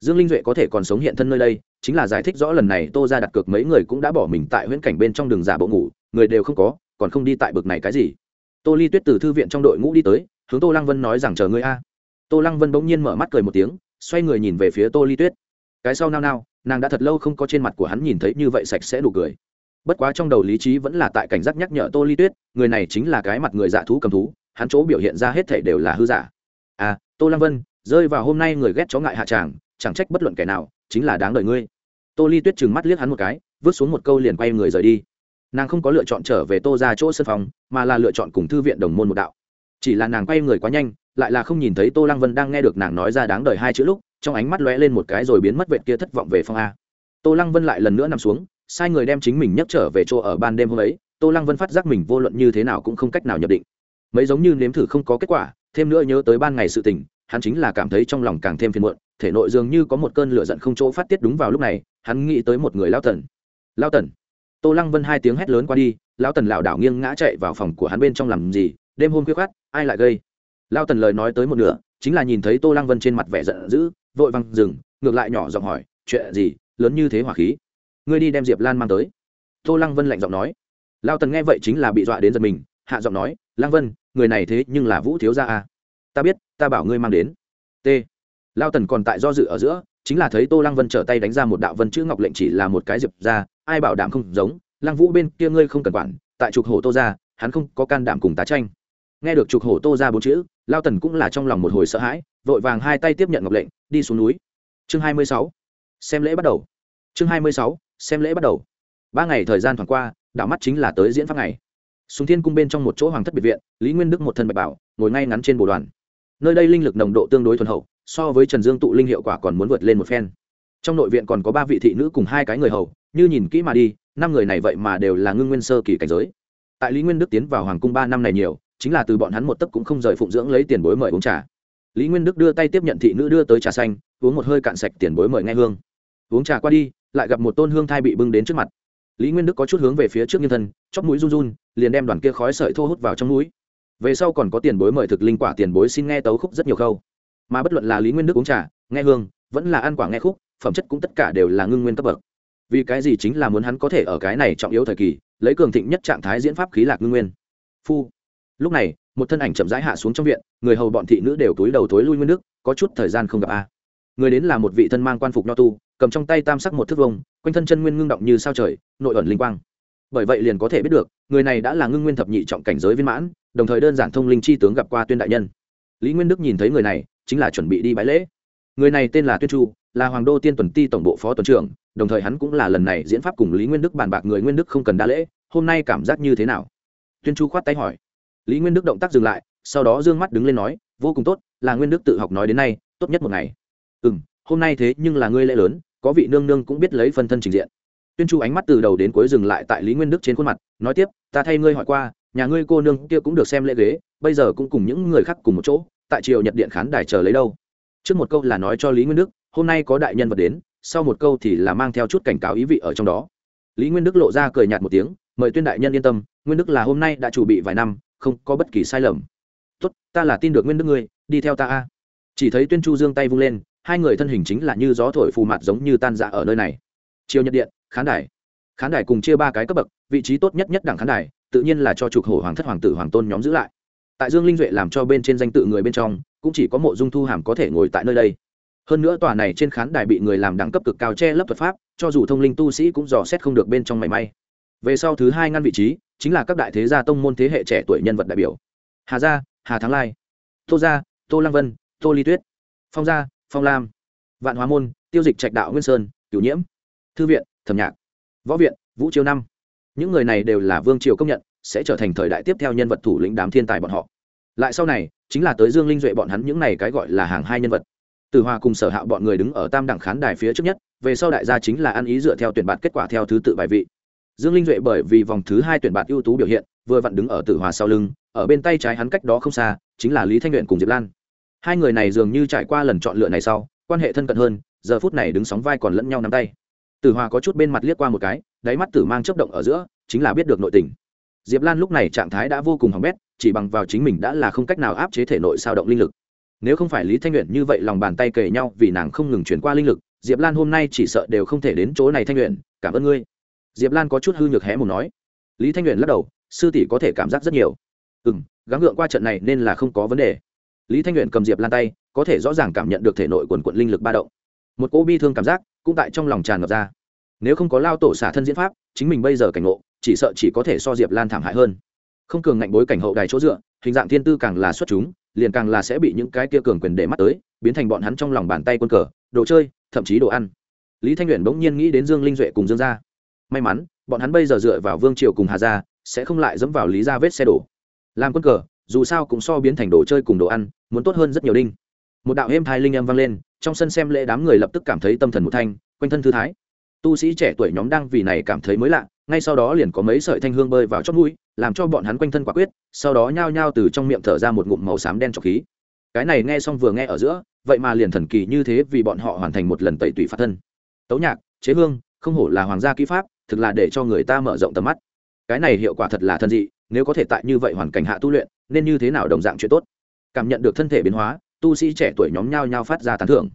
Dương linh duệ có thể còn sống hiện thân nơi đây, chính là giải thích rõ lần này tô ra đặt cược mấy người cũng đã bỏ mình tại huyễn cảnh bên trong đường giả bộ ngủ người đều không có, còn không đi tại bực này cái gì? Tô ly tuyết từ thư viện trong đội ngũ đi tới, hướng tô lăng vân nói rằng, chờ ngươi a. Tô lăng vân bỗng nhiên mở mắt cười một tiếng, xoay người nhìn về phía tô ly tuyết. Cái sau nao nao, nàng đã thật lâu không có trên mặt của hắn nhìn thấy như vậy sạch sẽ đủ cười. Bất quá trong đầu lý trí vẫn là tại cảnh giác nhắc nhở tô ly tuyết, người này chính là cái mặt người dạ thú cầm thú, hắn chỗ biểu hiện ra hết thể đều là hư giả. À tô lăng vân, rơi vào hôm nay người ghét chó ngại hạ tràng, chẳng trách bất luận kẻ nào, chính là đáng đợi ngươi. Tô ly tuyết chừng mắt liếc hắn một cái, vứt xuống một câu liền quay người rời đi nàng không có lựa chọn trở về tô ra chỗ sân phòng, mà là lựa chọn cùng thư viện đồng môn một đạo. Chỉ là nàng quay người quá nhanh, lại là không nhìn thấy tô lăng vân đang nghe được nàng nói ra đáng đời hai chữ lúc, trong ánh mắt lóe lên một cái rồi biến mất vệt kia thất vọng về phong a. Tô lăng vân lại lần nữa nằm xuống, sai người đem chính mình nhấc trở về chỗ ở ban đêm hôm ấy, tô lăng vân phát giác mình vô luận như thế nào cũng không cách nào nhập định. Mấy giống như nếm thử không có kết quả, thêm nữa nhớ tới ban ngày sự tình, hắn chính là cảm thấy trong lòng càng thêm phiền muộn, thể nội dường như có một cơn lửa giận không chỗ phát tiết đúng vào lúc này, hắn nghĩ tới một người lao tần. Lao tần tô lăng vân hai tiếng hét lớn qua đi lao tần lảo đảo nghiêng ngã chạy vào phòng của hắn bên trong làm gì, đêm hôm khuya khát ai lại gây? Lao tần lời nói tới một nửa, chính là nhìn thấy tô lăng vân trên mặt vẻ giận dữ, vội văng dừng, ngược lại nhỏ giọng hỏi, chuyện gì? Lớn như thế hỏa khí? Ngươi đi đem diệp lan mang tới. Tô lăng vân lạnh giọng nói. Lao tần nghe vậy chính là bị dọa đến giật mình, hạ giọng nói, lăng vân, người này thế nhưng là vũ thiếu gia à. ta biết, ta bảo ngươi mang đến. T. Lao tần còn tại do dự ở giữa, chính là thấy tô lăng vân trở tay đánh ra một đạo vân chữ ngọc lệnh chỉ là một cái diệp ra ai bảo đảm không giống, lăng vũ bên kia ngươi không cần quản, tại trục hổ tô ra hắn không có can đảm cùng tá tranh. Nghe được trục hổ tô ra bốn chữ, lao tần cũng là trong lòng một hồi sợ hãi, vội vàng hai tay tiếp nhận ngọc lệnh, đi xuống núi. Chương hai mươi sáu, xem lễ bắt đầu. Chương hai mươi sáu, xem lễ bắt đầu. Ba ngày thời gian thoảng qua, đảo mắt chính là tới diễn pháp ngày. Sùng thiên cung bên trong một chỗ hoàng thất biệt viện, lý nguyên đức một thân bạch bảo, ngồi ngay ngắn trên bồ đoàn. Nơi đây linh lực nồng độ tương đối thuần hậu, so với trần dương tụ linh hiệu quả còn muốn vượt lên một phen trong nội viện còn có ba vị thị nữ cùng hai cái người hầu, như nhìn kỹ mà đi, năm người này vậy mà đều là ngưng nguyên sơ kỳ cảnh giới. Tại lý nguyên đức tiến vào hoàng cung ba năm này nhiều, chính là từ bọn hắn một tấc cũng không rời phụng dưỡng lấy tiền bối mời uống trà. Lý nguyên đức đưa tay tiếp nhận thị nữ đưa tới trà xanh, uống một hơi cạn sạch tiền bối mời nghe hương. Uống trà qua đi, lại gặp một tôn hương thai bị bưng đến trước mặt. Lý nguyên đức có chút hướng về phía trước nhân thân chóc mũi run run, liền đem đoàn kia khói sợi thô hút vào trong mũi. Về sau còn có tiền bối mời thực linh quả, tiền bối xin nghe tấu khúc rất nhiều khâu. Mà bất luận là lý nguyên đức uống trà, nghe hương, vẫn là ăn quả nghe khúc phẩm chất cũng tất cả đều là ngưng nguyên cấp bậc. Vì cái gì chính là muốn hắn có thể ở cái này trọng yếu thời kỳ, lấy cường thịnh nhất trạng thái diễn pháp khí lạc ngưng nguyên? Phu. Lúc này, một thân ảnh chậm rãi hạ xuống trong viện, người hầu bọn thị nữ đều túi đầu tối lui nguyên đức, có chút thời gian không gặp a. Người đến là một vị thân mang quan phục nho tu, cầm trong tay tam sắc một thước vông, quanh thân chân nguyên ngưng động như sao trời, nội ẩn linh quang. Bởi vậy liền có thể biết được, người này đã là ngưng nguyên thập nhị trọng cảnh giới viên mãn, đồng thời đơn giản thông linh chi tướng gặp qua tuyên đại nhân. Lý nguyên đức nhìn thấy người này, chính là chuẩn bị đi bãi lễ. Người này tên là tuyên chu là hoàng đô tiên tuần ti tổng bộ phó tuần trưởng, đồng thời hắn cũng là lần này diễn pháp cùng lý nguyên đức bàn bạc người nguyên đức không cần đa lễ, hôm nay cảm giác như thế nào? Tuyên chu khoát tay hỏi. Lý nguyên đức động tác dừng lại, sau đó d ư ơ n g mắt đứng lên nói, vô cùng tốt, là nguyên đức tự học nói đến nay, tốt nhất một ngày. Ừ m hôm nay thế nhưng là ngươi lễ lớn, có vị nương nương cũng biết lấy phân thân trình diện. Tuyên chu ánh mắt từ đầu đến cuối dừng lại tại lý nguyên đức trên khuôn mặt, nói tiếp, ta thay ngươi hỏi qua, nhà ngươi cô nương kia cũng được xem lễ ghế, bây giờ cũng cùng những người khác cùng một chỗ, tại triều nhật điện khán đài chờ lấy đâu? Trước một câu là nói cho lý nguyên đức hôm nay có đại nhân vật đến, sau một câu thì là mang theo chút cảnh cáo ý vị ở trong đó. Lý nguyên đức lộ ra cười nhạt một tiếng, mời tuyên đại nhân yên tâm, nguyên đức là hôm nay đã chuẩn bị vài năm, không có bất kỳ sai lầm. Tốt, ta là tin được nguyên đức ngươi, đi theo ta a. Chỉ thấy tuyên chu dương tay vung lên, hai người thân hình chính là như gió thổi phù mặt giống như tan dạ ở nơi này. Chiều nhật điện, khán đài. Khán đài cùng chia ba cái cấp bậc, vị trí tốt nhất nhất đẳng khán đài, tự nhiên là cho trục hổ hoàng thất hoàng tử hoàng tôn nhóm giữ lại. Tại dương linh duệ làm cho bên trên danh tự người bên trong, cũng chỉ có mộ dung thu hàm có thể ngồi tại nơi đây hơn nữa tòa này trên khán đài bị người làm đẳng cấp cực cao che lấp thuật pháp, cho dù thông linh tu sĩ cũng dò xét không được bên trong mảy may. Về sau thứ hai ngăn vị trí, chính là các đại thế gia tông môn thế hệ trẻ tuổi nhân vật đại biểu. Hà gia, hà thắng lai, tô gia, tô lăng vân, tô ly tuyết, phong gia, phong lam, vạn hóa môn, tiêu dịch trạch đạo nguyên sơn, cửu nhiễm, thư viện, thẩm nhạc, võ viện, vũ chiêu năm. Những người này đều là vương triều công nhận, sẽ trở thành thời đại tiếp theo nhân vật thủ lĩnh đám thiên tài bọn họ. Lại sau này, chính là tới dương linh duệ bọn hắn những này cái gọi là hàng hai nhân vật. Tử hòa cùng sở hạ bọn người đứng ở tam đẳng khán đài phía trước nhất, về sau đại gia chính là ăn ý dựa theo tuyển bạt kết quả theo thứ tự bài vị. Dương linh duệ bởi vì vòng thứ hai tuyển bạt ưu tú biểu hiện, vừa vặn đứng ở tử hòa sau lưng, ở bên tay trái hắn cách đó không xa, chính là lý thanh luyện cùng diệp lan. Hai người này dường như trải qua lần chọn lựa này sau, quan hệ thân cận hơn, giờ phút này đứng sóng vai còn lẫn nhau nắm tay. Tử hòa có chút bên mặt liếc qua một cái, đáy mắt tử mang chấp động ở giữa, chính là biết được nội tình. Diệp lan lúc này trạng thái đã vô cùng hỏng bét, chỉ bằng vào chính mình đã là không cách nào áp chế thể nội sao động linh lực nếu không phải lý thanh luyện như vậy lòng bàn tay kề nhau vì nàng không ngừng chuyển qua linh lực, diệp lan hôm nay chỉ sợ đều không thể đến chỗ này thanh luyện cảm ơn ngươi. Diệp lan có chút hư nhược hé một nói. Lý thanh luyện lắc đầu, sư tỷ có thể cảm giác rất nhiều. Ừ m gắng gượng qua trận này nên là không có vấn đề. Lý thanh luyện cầm diệp lan tay, có thể rõ ràng cảm nhận được thể nội quần quận linh lực ba động. Một cỗ bi thương cảm giác cũng tại trong lòng tràn ngập ra. Nếu không có lao tổ xả thân diễn pháp, chính mình bây giờ cảnh ngộ, chỉ sợ chỉ có thể so diệp lan thảm hại hơn. Không cường ngạnh bối cảnh hậu đài chỗ dựa, hình dạng thiên tư càng là xuất chúng liền càng là sẽ bị những cái kia cường quyền để mắt tới, biến thành bọn hắn trong lòng bàn tay quân cờ, đồ chơi, thậm chí đồ ăn. Lý thanh luyện bỗng nhiên nghĩ đến dương linh duệ cùng dương gia. May mắn, bọn hắn bây giờ dựa vào vương triều cùng hà gia, sẽ không lại dẫm vào lý gia vết xe đổ. Làm quân cờ, dù sao cũng so biến thành đồ chơi cùng đồ ăn, muốn tốt hơn rất nhiều đinh. Một đạo êm thai linh âm vang lên, trong sân xem lễ đám người lập tức cảm thấy tâm thần một thanh, quanh thân thư thái. Tu sĩ trẻ tuổi nhóm đang vì này cảm thấy mới lạ, ngay sau đó liền có mấy sợi thanh hương bơi vào chót mũi làm cho bọn hắn quanh thân quả quyết, sau đó nhao nhao từ trong miệng thở ra một ngụm màu xám đen trọc khí. Cái này nghe xong vừa nghe ở giữa, vậy mà liền thần kỳ như thế vì bọn họ hoàn thành một lần tẩy tủy phát thân. Tấu nhạc, chế hương, không hổ là hoàng gia kỹ pháp, thực là để cho người ta mở rộng tầm mắt. Cái này hiệu quả thật là thân dị, nếu có thể tại như vậy hoàn cảnh hạ tu luyện, nên như thế nào đồng dạng chuyện tốt? Cảm nhận được thân thể biến hóa, tu sĩ trẻ tuổi nhóm nhao nhao phát ra tán thưởng.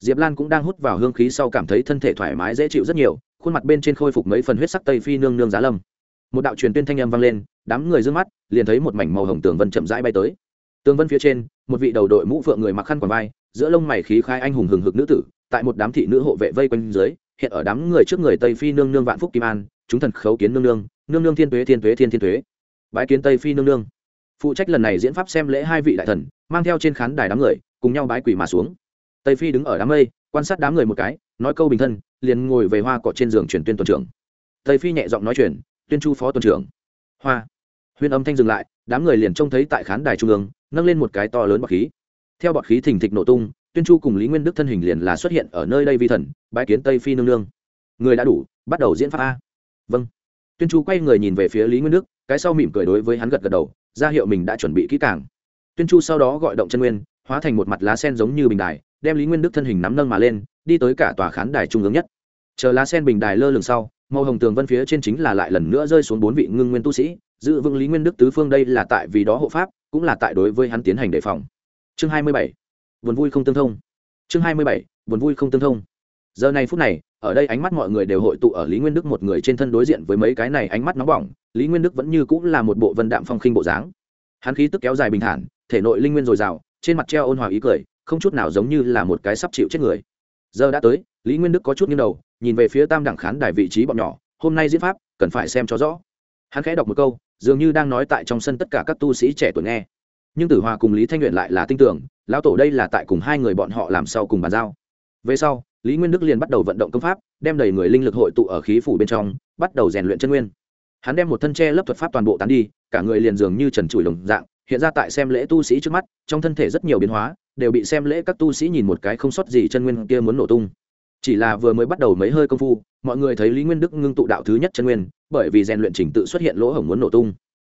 Diệp lan cũng đang hút vào hương khí sau cảm thấy thân thể thoải mái dễ chịu rất nhiều, khuôn mặt bên trên khôi phục mấy phần huyết sắc tây phi nương nương giá lâm một đạo truyền tuyên thanh âm vang lên, đám người d ư ơ n g mắt, liền thấy một mảnh màu hồng tường vân chậm rãi bay tới. Tường vân phía trên, một vị đầu đội mũ phượng người mặc khăn quàng vai, giữa lông mày khí khai anh hùng hừng hực nữ tử, tại một đám thị nữ hộ vệ vây quanh dưới, hiện ở đám người trước người tây phi nương nương vạn phúc kim an, chúng thần khấu kiến nương nương nương nương thiên tuế thiên tuế, thiên thiên tuế. Bái kiến tây phi nương nương. Phụ trách lần này diễn pháp xem lễ hai vị đại thần, mang theo trên khán đài đám người, cùng nhau bái quỷ mà xuống. Tây phi đứng ở đám mây, quan sát đám người một cái, nói câu bình thân, liền ngồi về hoa cọ trên giường truyền tuyên tuần trưởng. Tây phi nhẹ giọng nói chuyện tuyên chu phó tuần trưởng. Hoa. Huyên âm thanh dừng lại, đám người liền trông thấy tại khán đài trung ương, nâng lên một cái to lớn bọt khí. Theo bọt khí thình thịch nổ tung, tuyên chu cùng lý nguyên đức thân hình liền là xuất hiện ở nơi đây vi thần bãi kiến tây phi nương nương. Người đã đủ, bắt đầu diễn pháp a. Vâng. Tuyên chu quay người nhìn về phía lý nguyên đức, cái sau mỉm cười đối với hắn gật gật đầu, ra hiệu mình đã chuẩn bị kỹ càng. Tuyên chu sau đó gọi động chân nguyên, hóa thành một mặt lá sen giống như bình đài, đem lý nguyên đức thân hình nắm nâng mà lên, đi tới cả tòa khán đài trung ương nhất. Chờ lá sen bình đài lơ lửng sau màu hồng tường vân phía trên chính là lại lần nữa rơi xuống bốn vị ngưng nguyên tu sĩ, giữ vững lý nguyên đức tứ phương đây là tại vì đó hộ pháp, cũng là tại đối với hắn tiến hành đề phòng. Chương hai mươi bảy, buồn vui không tương thông. Chương hai mươi bảy, buồn vui không tương thông. Giờ này phút này, ở đây ánh mắt mọi người đều hội tụ ở lý nguyên đức một người trên thân đối diện với mấy cái này ánh mắt nóng bỏng, lý nguyên đức vẫn như cũng là một bộ vân đạm phong khinh bộ dáng. Hắn khí tức kéo dài bình thản, thể nội linh nguyên dồi dào, trên mặt treo ôn hòa ý cười, không chút nào giống như là một cái sắp chịu chết người. Giờ đã tới, lý nguyên đức có chút nghiêng đầu nhìn về phía tam đẳng khán đài vị trí bọn nhỏ, hôm nay diễn pháp, cần phải xem cho rõ. Hắn khẽ đọc một câu, dường như đang nói tại trong sân tất cả các tu sĩ trẻ tuổi nghe. Nhưng tử hòa cùng lý thanh luyện lại là tin tưởng, lão tổ đây là tại cùng hai người bọn họ làm sau cùng bàn giao. Về sau, lý nguyên đức liền bắt đầu vận động công pháp, đem đầy người linh lực hội tụ ở khí phủ bên trong, bắt đầu rèn luyện chân nguyên. Hắn đem một thân tre lớp thuật pháp toàn bộ tán đi, cả người liền dường như trần trụi lồng dạng, hiện ra tại xem lễ tu sĩ trước mắt, trong thân thể rất nhiều biến hóa, đều bị xem lễ các tu sĩ nhìn một cái không sót gì chân nguyên kia muốn nổ tung chỉ là vừa mới bắt đầu mấy hơi công phu, mọi người thấy lý nguyên đức ngưng tụ đạo thứ nhất chân nguyên, bởi vì rèn luyện trình tự xuất hiện lỗ hổng muốn nổ tung.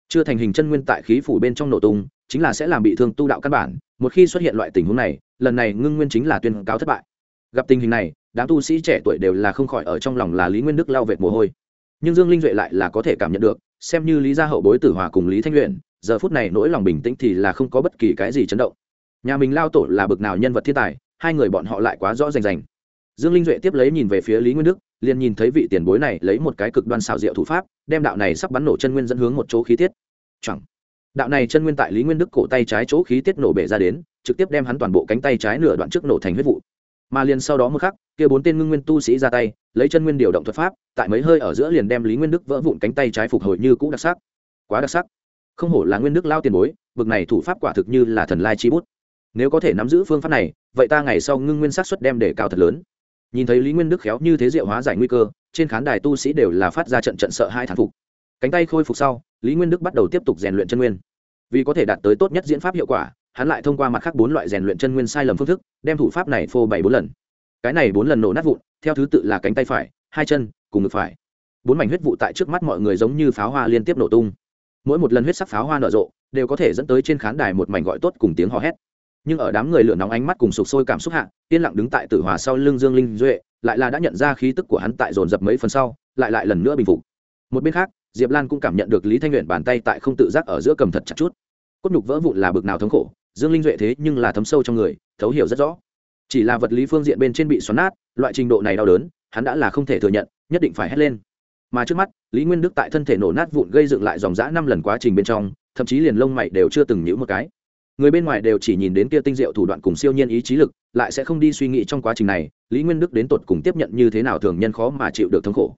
Chưa thành hình chân nguyên tại khí phủ bên trong nổ tung, chính là sẽ làm bị thương tu đạo căn bản, một khi xuất hiện loại tình huống này, lần này ngưng nguyên chính là tuyên cáo thất bại. Gặp tình hình này, đám tu sĩ trẻ tuổi đều là không khỏi ở trong lòng là lý nguyên đức lao vệt mồ hôi. Nhưng dương linh duệ lại là có thể cảm nhận được, xem như lý gia hậu bối tử hòa cùng lý thanh luyện giờ phút này nỗi lòng bình tĩnh thì là không có bất kỳ cái gì chấn động. Nhà mình lao tổ là bực nào nhân vật thiên tài, hai người bọn họ lại quá rõ rành rành dương linh duệ tiếp lấy nhìn về phía lý nguyên đức, liền nhìn thấy vị tiền bối này lấy một cái cực đoan xào diệu thủ pháp, đem đạo này sắp bắn nổ chân nguyên dẫn hướng một chỗ khí tiết. Chẳng, đạo này chân nguyên tại lý nguyên đức cổ tay trái chỗ khí tiết nổ bể ra đến, trực tiếp đem hắn toàn bộ cánh tay trái nửa đoạn trước nổ thành huyết vụ. Mà liền sau đó một khắc, kia bốn tên ngưng nguyên tu sĩ ra tay, lấy chân nguyên điều động thuật pháp, tại mấy hơi ở giữa liền đem lý nguyên đức vỡ vụn cánh tay trái phục hồi như cũ đặc sắc. Quá đặc sắc. Không hổ là nguyên đức lao tiền bối, bực này thủ pháp quả thực như là thần lai chi bút. Nếu có thể nắm giữ phương pháp này, vậy ta ngày sau ngưng nguyên sát xuất đem để cao thật lớn nhìn thấy lý nguyên đức khéo như thế diệu hóa giải nguy cơ, trên khán đài tu sĩ đều là phát ra trận trận sợ hai thán phục. Cánh tay khôi phục sau, lý nguyên đức bắt đầu tiếp tục rèn luyện chân nguyên. Vì có thể đạt tới tốt nhất diễn pháp hiệu quả, hắn lại thông qua mặt khác bốn loại rèn luyện chân nguyên sai lầm phương thức, đem thủ pháp này phô bảy bốn lần. Cái này bốn lần nổ nát vụn, theo thứ tự là cánh tay phải, hai chân, cùng ngực phải. Bốn mảnh huyết vụ tại trước mắt mọi người giống như pháo hoa liên tiếp nổ tung. Mỗi một lần huyết sắc pháo hoa nở rộ, đều có thể dẫn tới trên khán đài một mảnh gọi tốt cùng tiếng hò hét nhưng ở đám người lửa nóng ánh mắt cùng sục sôi cảm xúc hạ, yên lặng đứng tại tử hòa sau lưng dương linh duệ, lại là đã nhận ra khí tức của hắn tại dồn dập mấy phần sau, lại lại lần nữa bình phục. Một bên khác, diệp lan cũng cảm nhận được lý thanh luyện bàn tay tại không tự giác ở giữa cầm thật chặt chút. Cốt nhục vỡ vụn là bực nào thống khổ, dương linh duệ thế nhưng là thấm sâu trong người, thấu hiểu rất rõ. Chỉ là vật lý phương diện bên trên bị xoắn nát, loại trình độ này đau đớn, hắn đã là không thể thừa nhận, nhất định phải hét lên. Mà trước mắt, lý nguyên đức tại thân thể nổ nát vụn gây dựng lại dòng dã năm lần quá trình bên trong, thậm chí liền lông mày đều chưa từng nhữ một cái người bên ngoài đều chỉ nhìn đến kia tinh diệu thủ đoạn cùng siêu nhiên ý chí lực, lại sẽ không đi suy nghĩ trong quá trình này, lý nguyên đức đến tột cùng tiếp nhận như thế nào thường nhân khó mà chịu được thống khổ.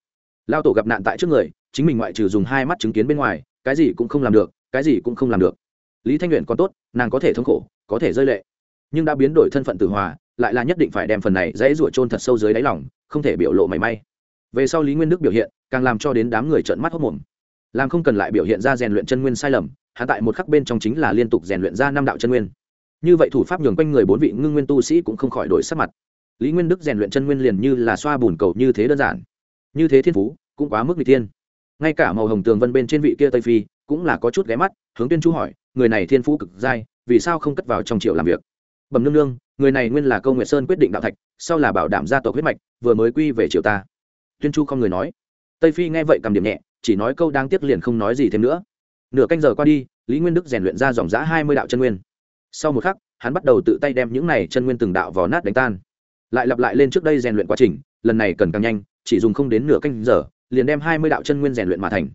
Lao tổ gặp nạn tại trước người, chính mình ngoại trừ dùng hai mắt chứng kiến bên ngoài, cái gì cũng không làm được, cái gì cũng không làm được. Lý thanh luyện còn tốt, nàng có thể thống khổ, có thể rơi lệ, nhưng đã biến đổi thân phận tử hòa, lại là nhất định phải đem phần này dãy rủa trôn thật sâu dưới đáy lòng, không thể biểu lộ mảy may. Về sau lý nguyên đức biểu hiện, càng làm cho đến đám người trợn mắt hốc mồm. Làm không cần lại biểu hiện ra rèn luyện chân nguyên sai lầm hạ tại một khắc bên trong chính là liên tục rèn luyện ra năm đạo chân nguyên. Như vậy thủ pháp nhường quanh người bốn vị ngưng nguyên tu sĩ cũng không khỏi đổi sắc mặt. Lý nguyên đức rèn luyện chân nguyên liền như là xoa bùn cầu như thế đơn giản. Như thế thiên phú, cũng quá mức n g thiên. Ngay cả màu hồng tường vân bên trên vị kia tây phi cũng là có chút ghé mắt, hướng tuyên chu hỏi, người này thiên phú cực dai, vì sao không cất vào trong triệu làm việc? Bẩm nương nương, người này nguyên là câu nguyệt sơn quyết định đạo thạch, sau là bảo đảm gia tộc huyết mạch, vừa mới quy về triều ta. Tuyên chu không người nói. Tây phi nghe vậy cầm điểm nhẹ, chỉ nói câu đang tiếc liền không nói gì thêm nữa nửa canh giờ qua đi, lý nguyên đức rèn luyện ra dòng giã hai mươi đạo chân nguyên. Sau một khắc, hắn bắt đầu tự tay đem những này chân nguyên từng đạo vào nát đánh tan. Lại lặp lại lên trước đây rèn luyện quá trình, lần này cần càng nhanh, chỉ dùng không đến nửa canh giờ, liền đem hai mươi đạo chân nguyên rèn luyện mà thành.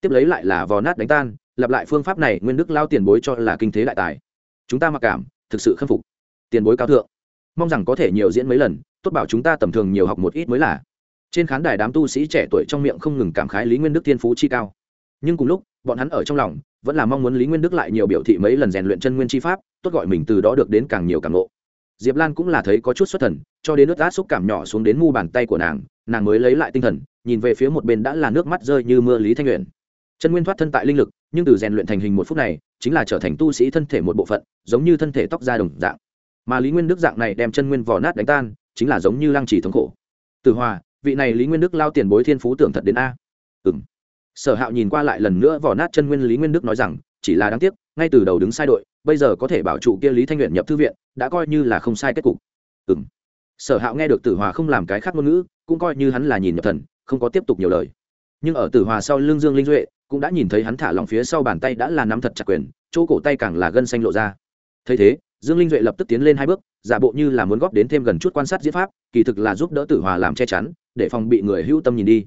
Tiếp lấy lại là vò nát đánh tan, lặp lại phương pháp này nguyên đức lao tiền bối cho là kinh thế đại tài. Chúng ta mặc cảm, thực sự khâm phục. Tiền bối cao thượng. Mong rằng có thể nhiều diễn mấy lần, tốt bảo chúng ta tầm thường nhiều học một ít mới là. Trên khán đài đám tu sĩ trẻ tuổi trong miệng không ngừng cảm khái lý nguyên đức tiên phú chi cao. Nhưng cùng lúc bọn hắn ở trong lòng, vẫn là mong muốn lý nguyên đức lại nhiều biểu thị mấy lần rèn luyện chân nguyên chi pháp, tốt gọi mình từ đó được đến càng nhiều càng ngộ. Diệp lan cũng là thấy có chút xuất thần, cho đến nước át xúc cảm nhỏ xuống đến mu bàn tay của nàng nàng mới lấy lại tinh thần, nhìn về phía một bên đã là nước mắt rơi như mưa lý thanh luyện chân nguyên thoát thân tại linh lực, nhưng từ rèn luyện thành hình một phút này, chính là trở thành tu sĩ thân thể một bộ phận, giống như thân thể tóc da đồng dạng. Mà lý nguyên đức dạng này đem chân nguyên vò nát đánh tan, chính là giống như lăng trì thống khổ. Từ hòa, vị này lý nguyên đức lao tiền bối thiên phú tưởng thật đến a. Ừ m sở hạo nhìn qua lại lần nữa vò nát chân nguyên lý nguyên đức nói rằng, chỉ là đáng tiếc, ngay từ đầu đứng sai đội, bây giờ có thể bảo trụ kia lý thanh nguyện nhập thư viện, đã coi như là không sai kết cục. Ừ m sở hạo nghe được tử hòa không làm cái khác ngôn ngữ, cũng coi như hắn là nhìn nhập thần, không có tiếp tục nhiều lời. Nhưng ở tử hòa sau lưng dương linh duệ, cũng đã nhìn thấy hắn thả lòng phía sau bàn tay đã là nắm thật chặt quyền, chỗ cổ tay càng là gân xanh lộ ra. Thấy thế, dương linh duệ lập tức tiến lên hai bước, giả bộ như là muốn góp đến thêm gần chút quan sát diễn pháp, kỳ thực là giúp đỡ tử hòa làm che chắn, để phòng bị người hữu tâm nhìn đi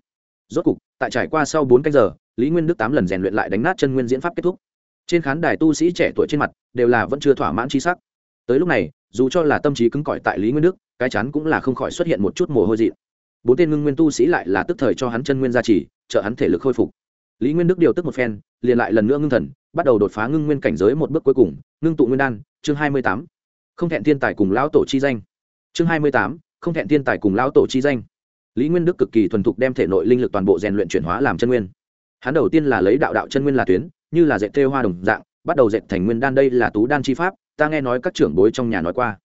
rốt cục, tại trải qua sau bốn canh giờ, lý nguyên đức tám lần rèn luyện lại đánh nát chân nguyên diễn pháp kết thúc. Trên khán đài tu sĩ trẻ tuổi trên mặt đều là vẫn chưa thỏa mãn trí sắc. Tới lúc này, dù cho là tâm trí cứng cỏi tại lý nguyên đức, cái chắn cũng là không khỏi xuất hiện một chút mồ hôi dị bốn tên ngưng nguyên tu sĩ lại là tức thời cho hắn chân nguyên gia trì, trợ hắn thể lực khôi phục. Lý nguyên đức điều tức một phen, liền lại lần nữa ngưng thần, bắt đầu đột phá ngưng nguyên cảnh giới một bước cuối cùng, ngưng tụ nguyên đan, chương hai mươi tám. Không thẹn thiên tài cùng lão tổ chi danh. Chương hai mươi tám, không thẹn thiên tài cùng lão tổ chi danh lý nguyên đức cực kỳ thuần thục đem thể nội linh lực toàn bộ rèn luyện chuyển hóa làm chân nguyên. Hắn đầu tiên là lấy đạo đạo chân nguyên là tuyến, như là dệt thêu hoa đồng dạng, bắt đầu dệt thành nguyên đan đây là tú đan chi pháp, ta nghe nói các trưởng bối trong nhà nói qua.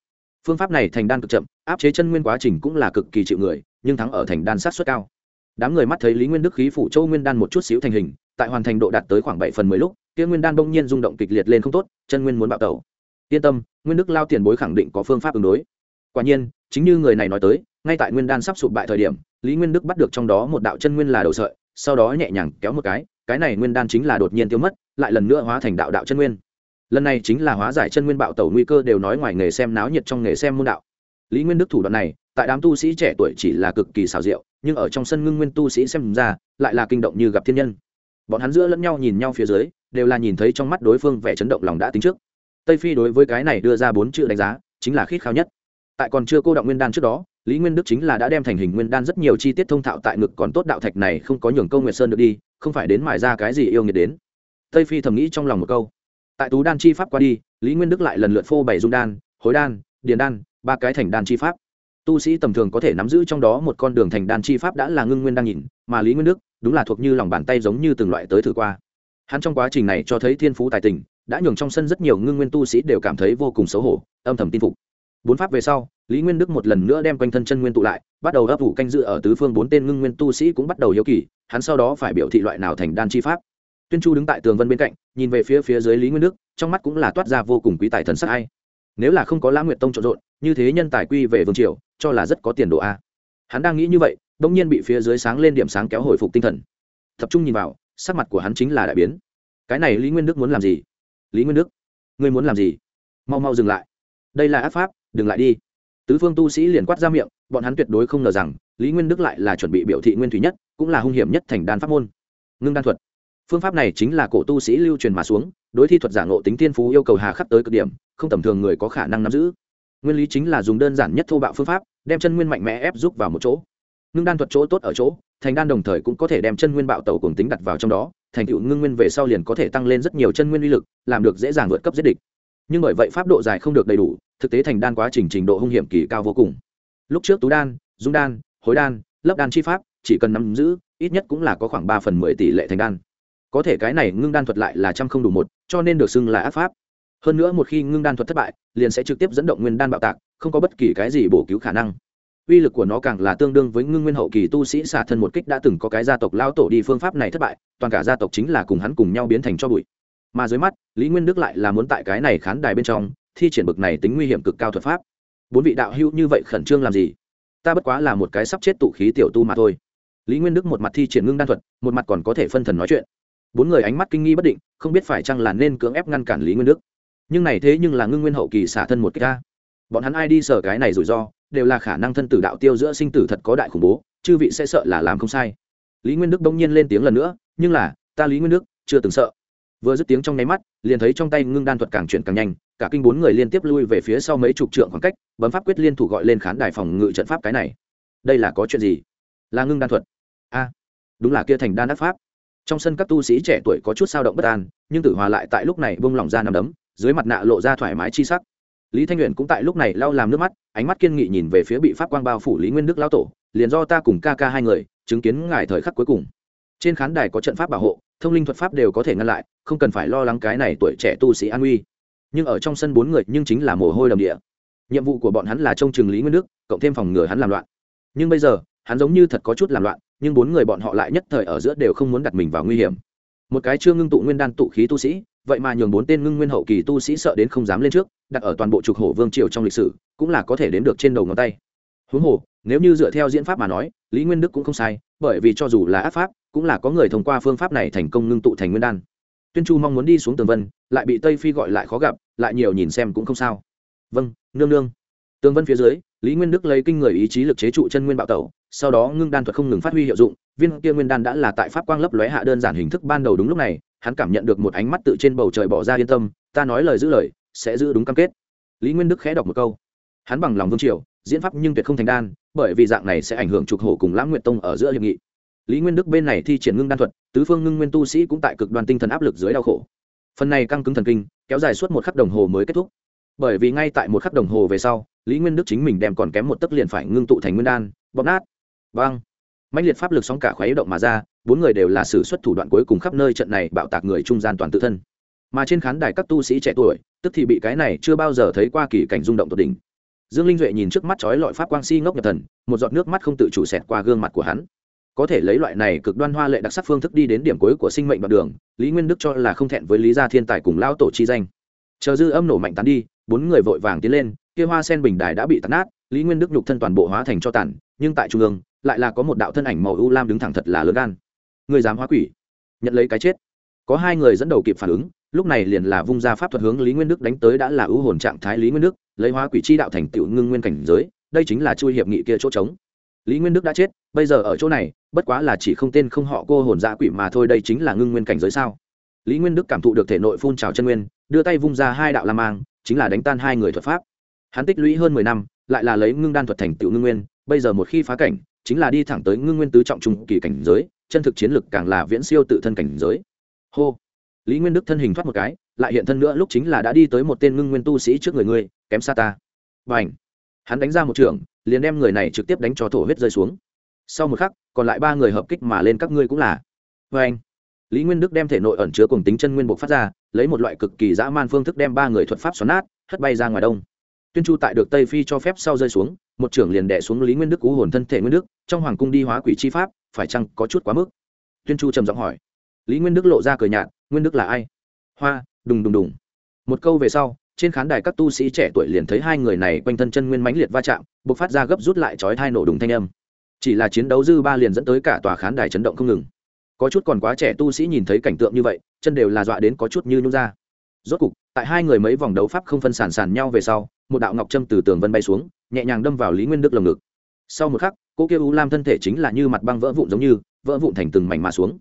Phương pháp này thành đan cực chậm, áp chế chân nguyên quá trình cũng là cực kỳ chịu người, nhưng thắng ở thành đan sát xuất cao. Đám người mắt thấy lý nguyên đức khí phủ châu nguyên đan một chút xíu thành hình, tại hoàn thành độ đạt tới khoảng bảy phần mười lúc, kia nguyên đan bỗng nhiên rung động kịch liệt lên không tốt, chân nguyên muốn bạo tẩu. Yên tâm, nguyên đức lao tiền bối khẳng định có phương pháp ứng đối. Quả nhiên chính như người này nói tới, ngay tại nguyên đan sắp sụp bại thời điểm, lý nguyên đức bắt được trong đó một đạo chân nguyên là đầu sợi, sau đó nhẹ nhàng kéo một cái cái này nguyên đan chính là đột nhiên tiêu mất, lại lần nữa hóa thành đạo đạo chân nguyên. Lần này chính là hóa giải chân nguyên bạo tẩu nguy cơ đều nói ngoài nghề xem náo nhiệt trong nghề xem môn đạo. Lý nguyên đức thủ đoạn này, tại đám tu sĩ trẻ tuổi chỉ là cực kỳ xảo diệu, nhưng ở trong sân ngưng nguyên tu sĩ xem ra, lại là kinh động như gặp thiên nhân. Bọn hắn giữa lẫn nhau nhìn nhau phía dưới, đều là nhìn thấy trong mắt đối phương vẻ chấn động lòng đã tính trước. Tây phi đối với cái này đưa ra bốn chữ đánh giá, chính là khít khao nhất tại còn chưa cô động nguyên đan trước đó, lý nguyên đức chính là đã đem thành hình nguyên đan rất nhiều chi tiết thông thạo tại ngực, còn tốt đạo thạch này không có nhường câu nguyệt sơn được đi, không phải đến mài ra cái gì yêu nghiệt đến. Tây phi thầm nghĩ trong lòng một câu. Tại tú đan chi pháp qua đi, lý nguyên đức lại lần lượt phô bày dung đan, hối đan, điền đan, ba cái thành đan chi pháp. Tu sĩ tầm thường có thể nắm giữ trong đó một con đường thành đan chi pháp đã là ngưng nguyên đang nhìn, mà lý nguyên đức, đúng là thuộc như lòng bàn tay giống như từng loại tới thử qua. Hắn trong quá trình này cho thấy thiên phú tài tình, đã nhường trong sân rất nhiều ngưng nguyên tu sĩ đều cảm thấy vô cùng xấu hổ, âm thầm tin phục bốn pháp về sau, lý nguyên đức một lần nữa đem quanh thân chân nguyên tụ lại, bắt đầu ấp ủ canh dự ở tứ phương bốn tên ngưng nguyên tu sĩ cũng bắt đầu hiếu kỳ, hắn sau đó phải biểu thị loại nào thành đan chi pháp. Tuyên chu đứng tại tường vân bên cạnh, nhìn về phía phía dưới lý nguyên đức, trong mắt cũng là toát ra vô cùng quý tài thần sắc ai nếu là không có lã nguyệt tông trộn rộn, như thế nhân tài quy về vương triều, cho là rất có tiền đồ a. Hắn đang nghĩ như vậy đông nhiên bị phía dưới sáng lên điểm sáng kéo hồi phục tinh thần. Tập trung nhìn vào, sắc mặt của hắn chính là đại biến. Cái này lý nguyên đức muốn làm gì? Lý nguyên đức, ngươi muốn làm gì? Mau mau dừng lại. Đây là áp pháp đừng lại đi. Tứ phương tu sĩ liền quát ra miệng, bọn hắn tuyệt đối không ngờ rằng lý nguyên đức lại là chuẩn bị biểu thị nguyên thủy nhất, cũng là hung hiểm nhất thành đan pháp môn. Ngưng đan thuật. Phương pháp này chính là cổ tu sĩ lưu truyền mà xuống, đối thi thuật giả ngộ tính tiên phú yêu cầu hà khắc tới cực điểm, không tầm thường người có khả năng nắm giữ. Nguyên lý chính là dùng đơn giản nhất thô bạo phương pháp, đem chân nguyên mạnh mẽ ép giúp vào một chỗ. Ngưng đan thuật chỗ tốt ở chỗ, thành đan đồng thời cũng có thể đem chân nguyên bạo tẩu cùng tính đặt vào trong đó, thành tựu ngưng nguyên về sau liền có thể tăng lên rất nhiều chân nguyên uy lực, làm được dễ dàng vượt cấp giết địch. Nhưng bởi vậy pháp độ dài không được đầy đủ thực tế thành đan quá trình trình độ hung hiểm kỳ cao vô cùng. Lúc trước tú đan, dung đan, hối đan, lấp đan chi pháp, chỉ cần nắm giữ, ít nhất cũng là có khoảng ba phần mười tỷ lệ thành đan. Có thể cái này ngưng đan thuật lại là trăm không đủ một, cho nên được xưng là áp pháp. Hơn nữa một khi ngưng đan thuật thất bại, liền sẽ trực tiếp dẫn động nguyên đan bạo tạc, không có bất kỳ cái gì bổ cứu khả năng. Uy lực của nó càng là tương đương với ngưng nguyên hậu kỳ tu sĩ xả thân một kích đã từng có cái gia tộc lao tổ đi phương pháp này thất bại, toàn cả gia tộc chính là cùng hắn cùng nhau biến thành cho bụi. Mà dưới mắt, lý nguyên đức lại là muốn tại cái này khán đài bên trong thi triển bực này tính nguy hiểm cực cao thuật pháp. Bốn vị đạo hữu như vậy khẩn trương làm gì? Ta bất quá là một cái sắp chết tụ khí tiểu tu mà thôi. Lý nguyên đức một mặt thi triển ngưng đan thuật, một mặt còn có thể phân thần nói chuyện. Bốn người ánh mắt kinh nghi bất định, không biết phải chăng là nên cưỡng ép ngăn cản lý nguyên đức. Nhưng này thế nhưng là ngưng nguyên hậu kỳ xả thân một cái ta bọn hắn ai đi sở cái này rủi ro, đều là khả năng thân tử đạo tiêu giữa sinh tử thật có đại khủng bố, chư vị sẽ sợ là làm không sai. Lý nguyên đức bỗng nhiên lên tiếng lần nữa, nhưng là, ta lý nguyên đức chưa từng sợ vừa dứt tiếng trong nháy mắt, liền thấy trong tay ngưng đan thuật càng chuyển càng nhanh, cả kinh bốn người liên tiếp lui về phía sau mấy chục trượng khoảng cách, bấm pháp quyết liên thủ gọi lên khán đài phòng ngự trận pháp cái này. Đây là có chuyện gì? Là ngưng đan thuật. A à, đúng là kia thành đan đắc pháp. Trong sân các tu sĩ trẻ tuổi có chút sao động bất an, nhưng tử hòa lại tại lúc này bông lỏng ra nằm đấm, dưới mặt nạ lộ ra thoải mái chi sắc. Lý thanh nguyện cũng tại lúc này lau làm nước mắt, ánh mắt kiên nghị nhìn về phía bị pháp quang bao phủ lý nguyên đức lao tổ, liền do ta cùng ca ca hai người, chứng kiến ngài thời khắc cuối cùng. Trên khán đài có trận pháp bảo hộ thông linh thuật pháp đều có thể ngăn lại, không cần phải lo lắng cái này tuổi trẻ tu sĩ an nguy. nhưng ở trong sân bốn người nhưng chính là mồ hôi đầm địa. Nhiệm vụ của bọn hắn là trông chừng lý nguyên đức, cộng thêm phòng ngừa hắn làm loạn. Nhưng bây giờ, hắn giống như thật có chút làm loạn, nhưng bốn người bọn họ lại nhất thời ở giữa đều không muốn đặt mình vào nguy hiểm. Một cái chưa ngưng tụ nguyên đan tụ khí tu sĩ, vậy mà nhường bốn tên ngưng nguyên hậu kỳ tu sĩ sợ đến không dám lên trước, đặt ở toàn bộ trục hổ vương triều trong lịch sử, cũng là có thể đến được trên đầu ngón tay. Huống hồ, nếu như dựa theo diễn pháp mà nói, lý nguyên đức cũng không sai, bởi vì cho dù là áp pháp cũng là có người thông qua phương pháp này thành công ngưng tụ thành nguyên đan. Tuyên chu mong muốn đi xuống tường vân, lại bị tây phi gọi lại khó gặp, lại nhiều nhìn xem cũng không sao. Vâng nương nương. Tường vân phía dưới, lý nguyên đức lấy kinh người ý chí lực chế trụ chân nguyên bạo tẩu, sau đó ngưng đan thuật không ngừng phát huy hiệu dụng, viên kia nguyên đan đã là tại pháp quang lấp lóe hạ đơn giản hình thức ban đầu đúng lúc này, hắn cảm nhận được một ánh mắt tự trên bầu trời bỏ ra yên tâm, ta nói lời giữ lời, sẽ giữ đúng cam kết. Lý nguyên đức khẽ đọc một câu. Hắn bằng lòng vương triều, diễn pháp nhưng tuyệt không thành đan, bởi vì dạng này sẽ ảnh hưởng trục hổ cùng lãng nguyện tông ở giữa hiệp nghị lý nguyên đức bên này thi triển ngưng đan thuật tứ phương ngưng nguyên tu sĩ cũng tại cực đoan tinh thần áp lực dưới đau khổ. Phần này căng cứng thần kinh kéo dài suốt một khắc đồng hồ mới kết thúc. Bởi vì ngay tại một khắc đồng hồ về sau lý nguyên đức chính mình đem còn kém một tấc liền phải ngưng tụ thành nguyên đan bóp nát. Băng, mạnh liệt pháp lực sóng cả khuấy động mà ra bốn người đều là sử xuất thủ đoạn cuối cùng khắp nơi trận này bạo tạc người trung gian toàn tự thân. Mà trên khán đài các tu sĩ trẻ tuổi tức thì bị cái này chưa bao giờ thấy qua kỳ cảnh rung động tột đỉnh. Dương linh duệ nhìn trước mắt chói lọi pháp quang si ngốc nhập thần một giọt nước mắt không tự chủ xẹt qua gương mặt của hắn có thể lấy loại này cực đoan hoa lệ đặc sắc phương thức đi đến điểm cuối của sinh mệnh đoạn đường, lý nguyên đức cho là không thẹn với lý gia thiên tài cùng lao tổ chi danh. Chờ dư âm nổ mạnh tán đi, bốn người vội vàng tiến lên, kia hoa sen bình đài đã bị tàn nát, lý nguyên đức nhục thân toàn bộ hóa thành cho tàn, nhưng tại trung ương, lại là có một đạo thân ảnh màu u lam đứng thẳng thật là lớn gan. Người dám hóa quỷ, nhận lấy cái chết. Có hai người dẫn đầu kịp phản ứng, lúc này liền là vung ra pháp thuật hướng lý nguyên đức đánh tới đã là ưu hồn trạng thái lý nguyên đức, lấy hóa quỷ chi đạo thành tựu ngưng nguyên cảnh giới, đây chính là chui hiệp nghị kia chỗ trống lý nguyên đức đã chết, bây giờ ở chỗ này, bất quá là chỉ không tên không họ cô hồn dạ quỷ mà thôi, đây chính là ngưng nguyên cảnh giới sao? Lý nguyên đức cảm thụ được thể nội phun trào chân nguyên, đưa tay vung ra hai đạo la mang, chính là đánh tan hai người thuật pháp. Hắn tích lũy hơn mười năm, lại là lấy ngưng đan thuật thành tựu ngưng nguyên, bây giờ một khi phá cảnh, chính là đi thẳng tới ngưng nguyên tứ trọng trung kỳ cảnh giới, chân thực chiến lực càng là viễn siêu tự thân cảnh giới. Hô! Lý nguyên đức thân hình thoát một cái, lại hiện thân nữa, lúc chính là đã đi tới một tên ngưng nguyên tu sĩ trước người ngươi, kém xa ta. Và ảnh hắn đánh ra một trường, liền đem người này trực tiếp đánh cho thổ huyết rơi xuống. Sau một khắc, còn lại ba người hợp kích mà lên các ngươi cũng là. Vê anh, lý nguyên đức đem thể nội ẩn chứa cùng tính chân nguyên buộc phát ra, lấy một loại cực kỳ dã man phương thức đem ba người thuật pháp xoắn nát, hất bay ra ngoài đông. Tuyên chu tại được tây phi cho phép sau rơi xuống, một trưởng liền đẻ xuống lý nguyên đức cú hồn thân thể nguyên đức, trong hoàng cung đi hóa quỷ chi pháp, phải chăng có chút quá mức? Tuyên chu trầm giọng hỏi. Lý nguyên đức lộ ra cười nhạt, nguyên đức là ai? Hoa, đùng đùng đùng. Một câu về sau trên khán đài các tu sĩ trẻ tuổi liền thấy hai người này quanh thân chân nguyên mãnh liệt va chạm buộc phát ra gấp rút lại chói thai nổ đùng thanh âm. Chỉ là chiến đấu dư ba liền dẫn tới cả tòa khán đài chấn động không ngừng. Có chút còn quá trẻ tu sĩ nhìn thấy cảnh tượng như vậy, chân đều là dọa đến có chút như nhung ra. Rốt cục, tại hai người mấy vòng đấu pháp không phân sản sản nhau về sau, một đạo ngọc trâm từ tường vân bay xuống, nhẹ nhàng đâm vào lý nguyên đức lồng ngực. Sau một khắc, cô kêu u lam thân thể chính là như mặt băng vỡ vụn giống như, vỡ vụn thành từng mảnh mà xuống.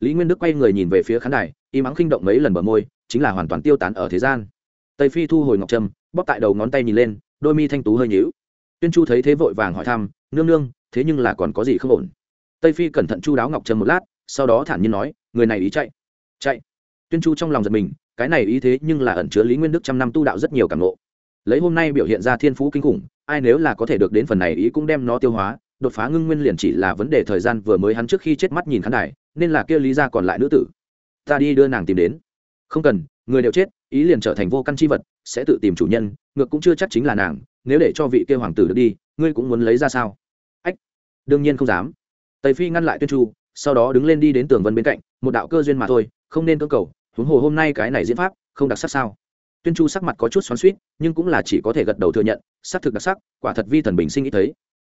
Lý nguyên đức quay người nhìn về phía khán đài y mắng khinh động mấy lần bờ môi, chính là hoàn toàn tiêu tán ở thế gian tây phi thu hồi ngọc trâm, bóp tại đầu ngón tay nhìn lên, đôi mi thanh tú hơi nhíu. Tuyên chu thấy thế vội vàng hỏi thăm, nương nương, thế nhưng là còn có gì không ổn? Tây phi cẩn thận chu đáo ngọc trâm một lát, sau đó thản nhiên nói, người này ý chạy. Chạy? Tuyên chu trong lòng giật mình, cái này ý thế nhưng là ẩn chứa lý nguyên đức trăm năm tu đạo rất nhiều cảm ngộ. Lấy hôm nay biểu hiện ra thiên phú kinh khủng, ai nếu là có thể được đến phần này ý cũng đem nó tiêu hóa, đột phá ngưng nguyên liền chỉ là vấn đề thời gian vừa mới hắn trước khi chết mắt nhìn khán đài, nên là kia lý ra còn lại nữ tử. Ta đi đưa nàng tìm đến. Không cần, người đều chết ý liền trở thành vô căn chi vật, sẽ tự tìm chủ nhân, ngược cũng chưa chắc chính là nàng, nếu để cho vị kia hoàng tử được đi, ngươi cũng muốn lấy ra sao? Ách, đương nhiên không dám. Tây phi ngăn lại tuyên chu, sau đó đứng lên đi đến tường vân bên cạnh, một đạo cơ duyên mà thôi, không nên cơ cầu, huống hồ hôm nay cái này diễn pháp, không đặc sắc sao? Tuyên chu sắc mặt có chút xoắn suýt nhưng cũng là chỉ có thể gật đầu thừa nhận, sắc thực đặc sắc, quả thật vi thần bình sinh nghĩ thấy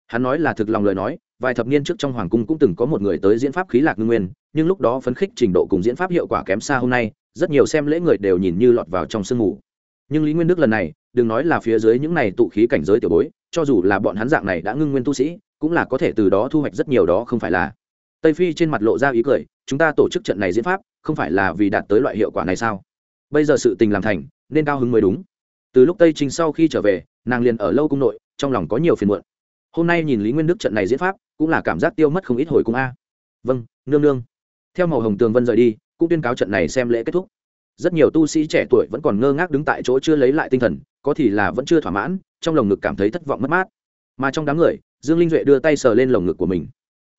hắn nói là thực lòng lời nói, vài thập niên trước trong hoàng cung cũng từng có một người tới diễn pháp khí lạc ngưng nguyên, nhưng lúc đó phấn khích trình độ cùng diễn pháp hiệu quả kém xa hôm nay, rất nhiều xem lễ người đều nhìn như lọt vào trong sương mù. Nhưng lý nguyên đức lần này, đừng nói là phía dưới những này tụ khí cảnh giới tiểu bối, cho dù là bọn hắn dạng này đã ngưng nguyên tu sĩ, cũng là có thể từ đó thu hoạch rất nhiều đó không phải là. Tây phi trên mặt lộ ra ý cười, chúng ta tổ chức trận này diễn pháp, không phải là vì đạt tới loại hiệu quả này sao? Bây giờ sự tình làm thành, nên cao hứng mới đúng. Từ lúc tây trình sau khi trở về, nàng liền ở lâu cung nội, trong lòng có nhiều phiền muộn hôm nay nhìn lý nguyên đức trận này diễn pháp cũng là cảm giác tiêu mất không ít hồi cung a vâng nương nương theo màu hồng tường vân rời đi cũng tuyên cáo trận này xem lễ kết thúc rất nhiều tu sĩ trẻ tuổi vẫn còn ngơ ngác đứng tại chỗ chưa lấy lại tinh thần có thì là vẫn chưa thỏa mãn trong lồng ngực cảm thấy thất vọng mất mát mà trong đám người dương linh duệ đưa tay sờ lên lồng ngực của mình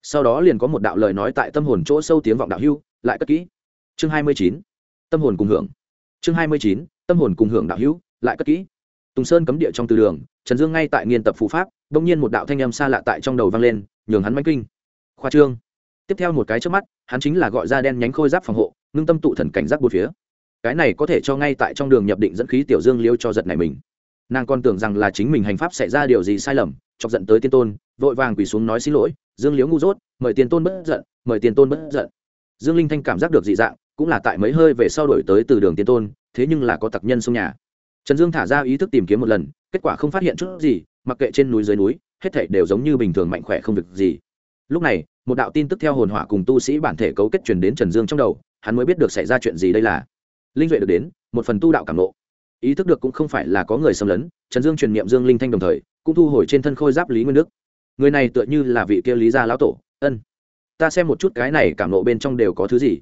sau đó liền có một đạo lời nói tại tâm hồn chỗ sâu tiếng vọng đạo hưu lại cất kỹ chương hai mươi chín tâm hồn cùng hưởng chương hai mươi chín tâm hồn cùng hưởng đạo hữu lại cất kỹ tùng sơn cấm địa trong từ đường, trần dương ngay tại nghiên tập phù pháp, bỗng nhiên một đạo thanh âm xa lạ tại trong đầu vang lên, nhường hắn mãnh kinh. Khoa trương. Tiếp theo một cái chớp mắt, hắn chính là gọi ra đen nhánh khôi giáp phòng hộ, ngưng tâm tụ thần cảnh giác bốn phía. Cái này có thể cho ngay tại trong đường nhập định dẫn khí tiểu dương liêu cho giật này mình. Nàng còn tưởng rằng là chính mình hành pháp xảy ra điều gì sai lầm, chọc giận tới tiên tôn, vội vàng quỳ xuống nói xin lỗi, dương liếu ngu dốt, mời tiên tôn bất giận, mời tiên tôn bất giận. Dương linh thanh cảm giác được dị dạng, cũng là tại mấy hơi về sau đổi tới từ đường tiên tôn, thế nhưng là có tặc nhân xông nhà trần dương thả ra ý thức tìm kiếm một lần kết quả không phát hiện chút gì mặc kệ trên núi dưới núi hết thảy đều giống như bình thường mạnh khỏe không việc gì. Lúc này một đạo tin tức theo hồn hỏa cùng tu sĩ bản thể cấu kết truyền đến trần dương trong đầu hắn mới biết được xảy ra chuyện gì đây là. Linh duệ được đến một phần tu đạo cảm ngộ, ý thức được cũng không phải là có người xâm lấn trần dương truyền niệm dương linh thanh đồng thời cũng thu hồi trên thân khôi giáp lý nguyên đức. Người này tựa như là vị kia lý gia lão tổ ân. Ta xem một chút cái này cảm nộ bên trong đều có thứ gì.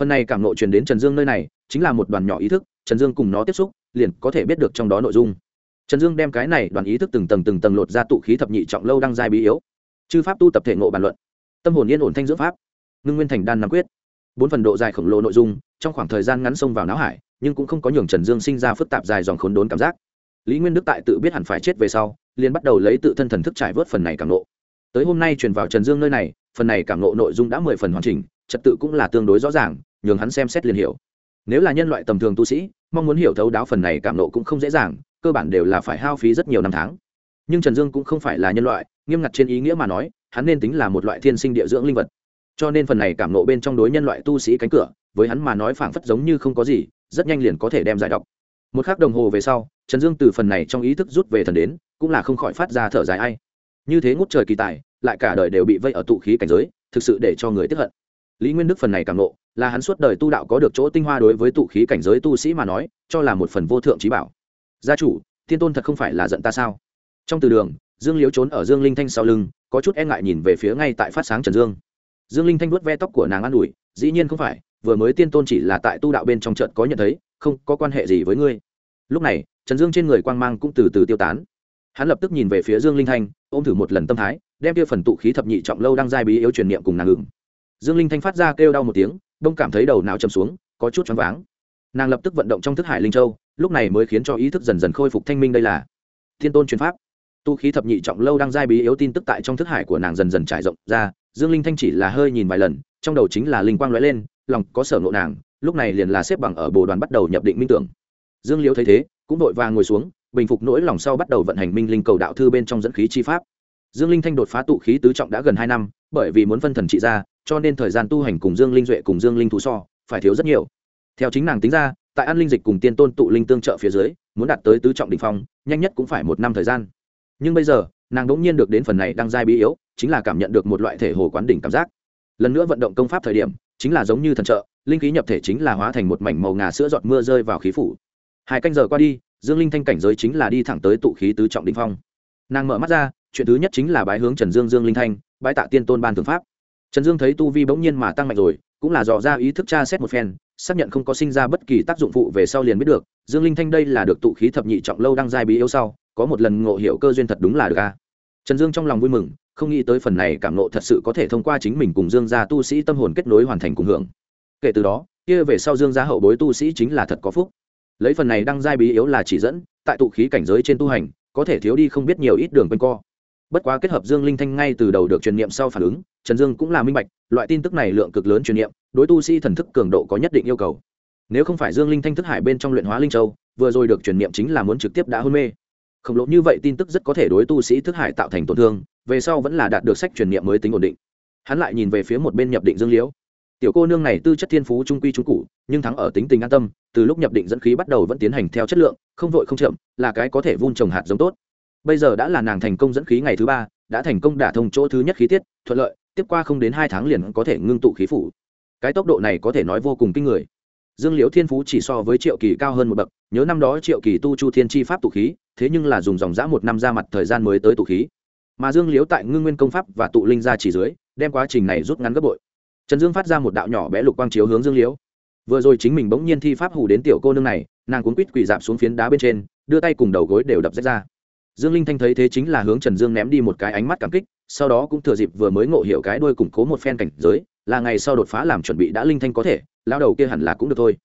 Phần này cảm nộ truyền đến trần dương nơi này chính là một đoàn nhỏ ý thức trần dương cùng nó tiếp xúc liền có thể biết được trong đó nội dung. Trần dương đem cái này đoàn ý thức từng tầng từng tầng lột ra tụ khí thập nhị trọng lâu đang giai bí yếu. Chư pháp tu tập thể ngộ bàn luận. Tâm hồn yên ổn thanh dưỡng pháp. Ngưng nguyên thành đan nam quyết. Bốn phần độ dài khổng lồ nội dung, trong khoảng thời gian ngắn xông vào não hải, nhưng cũng không có nhường trần dương sinh ra phức tạp dài dòng khốn đốn cảm giác. Lý nguyên đức tại tự biết hẳn phải chết về sau, liền bắt đầu lấy tự thân thần thức trải vớt phần này cảm nộ tới hôm nay truyền vào trần dương nơi này, phần này cảm nộ nội dung đã mười phần hoàn chỉnh, trật tự cũng là tương đối rõ ràng, nhường hắn xem xét liền hiểu nếu là nhân loại tầm thường tu sĩ, mong muốn hiểu thấu đáo phần này cảm nộ cũng không dễ dàng, cơ bản đều là phải hao phí rất nhiều năm tháng. Nhưng trần dương cũng không phải là nhân loại, nghiêm ngặt trên ý nghĩa mà nói, hắn nên tính là một loại thiên sinh địa dưỡng linh vật. Cho nên phần này cảm nộ bên trong đối nhân loại tu sĩ cánh cửa, với hắn mà nói phảng phất giống như không có gì, rất nhanh liền có thể đem giải đọc một k h ắ c đồng hồ về sau, trần dương từ phần này trong ý thức rút về thần đến, cũng là không khỏi phát ra thở dài ai. Như thế ngút trời kỳ tài, lại cả đời đều bị vây ở tụ khí cảnh giới, thực sự để cho người tiếp hận. Lý nguyên đức phần này cảm nộ là hắn suốt đời tu đạo có được chỗ tinh hoa đối với tụ khí cảnh giới tu sĩ mà nói, cho là một phần vô thượng trí bảo. Gia chủ, thiên tôn thật không phải là giận ta sao? Trong từ đường, dương liếu trốn ở dương linh thanh sau lưng, có chút e ngại nhìn về phía ngay tại phát sáng trần dương. Dương linh thanh vuốt ve tóc của nàng an ủi, dĩ nhiên không phải, vừa mới tiên tôn chỉ là tại tu đạo bên trong trận có nhận thấy, không có quan hệ gì với ngươi. Lúc này, trần dương trên người quang mang cũng từ từ tiêu tán. Hắn lập tức nhìn về phía dương linh thanh, ôm thử một lần tâm thái, đem kia phần tụ khí thập nhị trọng lâu đang giai bí yếu truyền niệm cùng nàng ngừng. Dương linh thanh phát ra kêu đau một tiếng đông cảm thấy đầu não chầm xuống, có chút choáng váng. Nàng lập tức vận động trong thức hải linh châu, lúc này mới khiến cho ý thức dần dần khôi phục thanh minh đây là thiên tôn truyền pháp. Tu khí thập nhị trọng lâu đang giai bí yếu tin tức tại trong thức hải của nàng dần dần trải rộng ra, dương linh thanh chỉ là hơi nhìn vài lần, trong đầu chính là linh quang lóe lên, lòng có sở ngộ nàng, lúc này liền là xếp bằng ở bồ đoàn bắt đầu nhập định minh tưởng. Dương liễu thấy thế, cũng vội vàng ngồi xuống, bình phục nỗi lòng sau bắt đầu vận hành minh linh cầu đạo thư bên trong dẫn khí chi pháp. Dương linh thanh đột phá tụ khí tứ trọng đã gần hai năm, bởi vì muốn phân thần trị ra cho nên thời gian tu hành cùng dương linh duệ cùng dương linh thú so, phải thiếu rất nhiều. Theo chính nàng tính ra, tại an linh dịch cùng tiên tôn tụ linh tương trợ phía dưới, muốn đạt tới tứ trọng đ ỉ n h phong, nhanh nhất cũng phải một năm thời gian. Nhưng bây giờ, nàng đ ỗ n g nhiên được đến phần này đang dai bí yếu, chính là cảm nhận được một loại thể hồ quán đỉnh cảm giác. Lần nữa vận động công pháp thời điểm, chính là giống như thần trợ, linh khí nhập thể chính là hóa thành một mảnh màu ngà sữa giọt mưa rơi vào khí phủ. Hai canh giờ qua đi, dương linh thanh cảnh giới chính là đi thẳng tới tụ khí tứ trọng đ ỉ n h phong. Nàng mở mắt ra, chuyện thứ nhất chính là bái hướng trần dương dương linh thanh, bái tạ tiên tôn ban thượng pháp trần dương thấy tu vi bỗng nhiên mà tăng mạnh rồi, cũng là dò ra ý thức tra xét một phen, xác nhận không có sinh ra bất kỳ tác dụng phụ về sau liền biết được, dương linh thanh đây là được tụ khí thập nhị trọng lâu đang giai bí yếu sau, có một lần ngộ hiểu cơ duyên thật đúng là được a. Trần dương trong lòng vui mừng, không nghĩ tới phần này cảm nộ thật sự có thể thông qua chính mình cùng dương gia tu sĩ tâm hồn kết nối hoàn thành cùng hưởng. Kể từ đó, kia về sau dương gia hậu bối tu sĩ chính là thật có phúc. Lấy phần này đăng giai bí yếu là chỉ dẫn, tại tụ khí cảnh giới trên tu hành, có thể thiếu đi không biết nhiều ít đường quanh co bất quá kết hợp dương linh thanh ngay từ đầu được truyền niệm sau phản ứng, trần dương cũng là minh bạch, loại tin tức này lượng cực lớn truyền niệm, đối tu sĩ thần thức cường độ có nhất định yêu cầu. Nếu không phải dương linh thanh thức hải bên trong luyện hóa linh châu, vừa rồi được truyền niệm chính là muốn trực tiếp đã hôn mê. Khổng lồ như vậy tin tức rất có thể đối tu sĩ thức hải tạo thành tổn thương, về sau vẫn là đạt được sách truyền niệm mới tính ổn định. Hắn lại nhìn về phía một bên nhập định dương liễu. Tiểu cô nương này tư chất thiên phú trung quy trung cụ, nhưng thắng ở tính tình an tâm, từ lúc nhập định dẫn khí bắt đầu vẫn tiến hành theo chất lượng, không vội không chậm, là cái có thể vun trồng hạt giống tốt bây giờ đã là nàng thành công dẫn khí ngày thứ ba, đã thành công đả thông chỗ thứ nhất khí tiết, thuận lợi, tiếp qua không đến hai tháng liền có thể ngưng tụ khí phủ. Cái tốc độ này có thể nói vô cùng kinh người. Dương liễu thiên phú chỉ so với triệu kỳ cao hơn một bậc, nhớ năm đó triệu kỳ tu chu thiên chi pháp tụ khí, thế nhưng là dùng dòng dã một năm ra mặt thời gian mới tới tụ khí. Mà dương liễu tại ngưng nguyên công pháp và tụ linh ra chỉ dưới, đem quá trình này rút ngắn gấp bội. Trần dương phát ra một đạo nhỏ bé lục quang chiếu hướng dương liễu. Vừa rồi chính mình bỗng nhiên thi pháp hủ đến tiểu cô nương này, nàng cuốn quýt quỳ dạp xuống phiến đá bên trên, đưa tay cùng đầu gối đều đập rách ra dương linh thanh thấy thế chính là hướng trần dương ném đi một cái ánh mắt cảm kích, sau đó cũng thừa dịp vừa mới ngộ hiểu cái đuôi củng cố một phen cảnh giới, là ngày sau đột phá làm chuẩn bị đã linh thanh có thể lao đầu kia hẳn là cũng được thôi.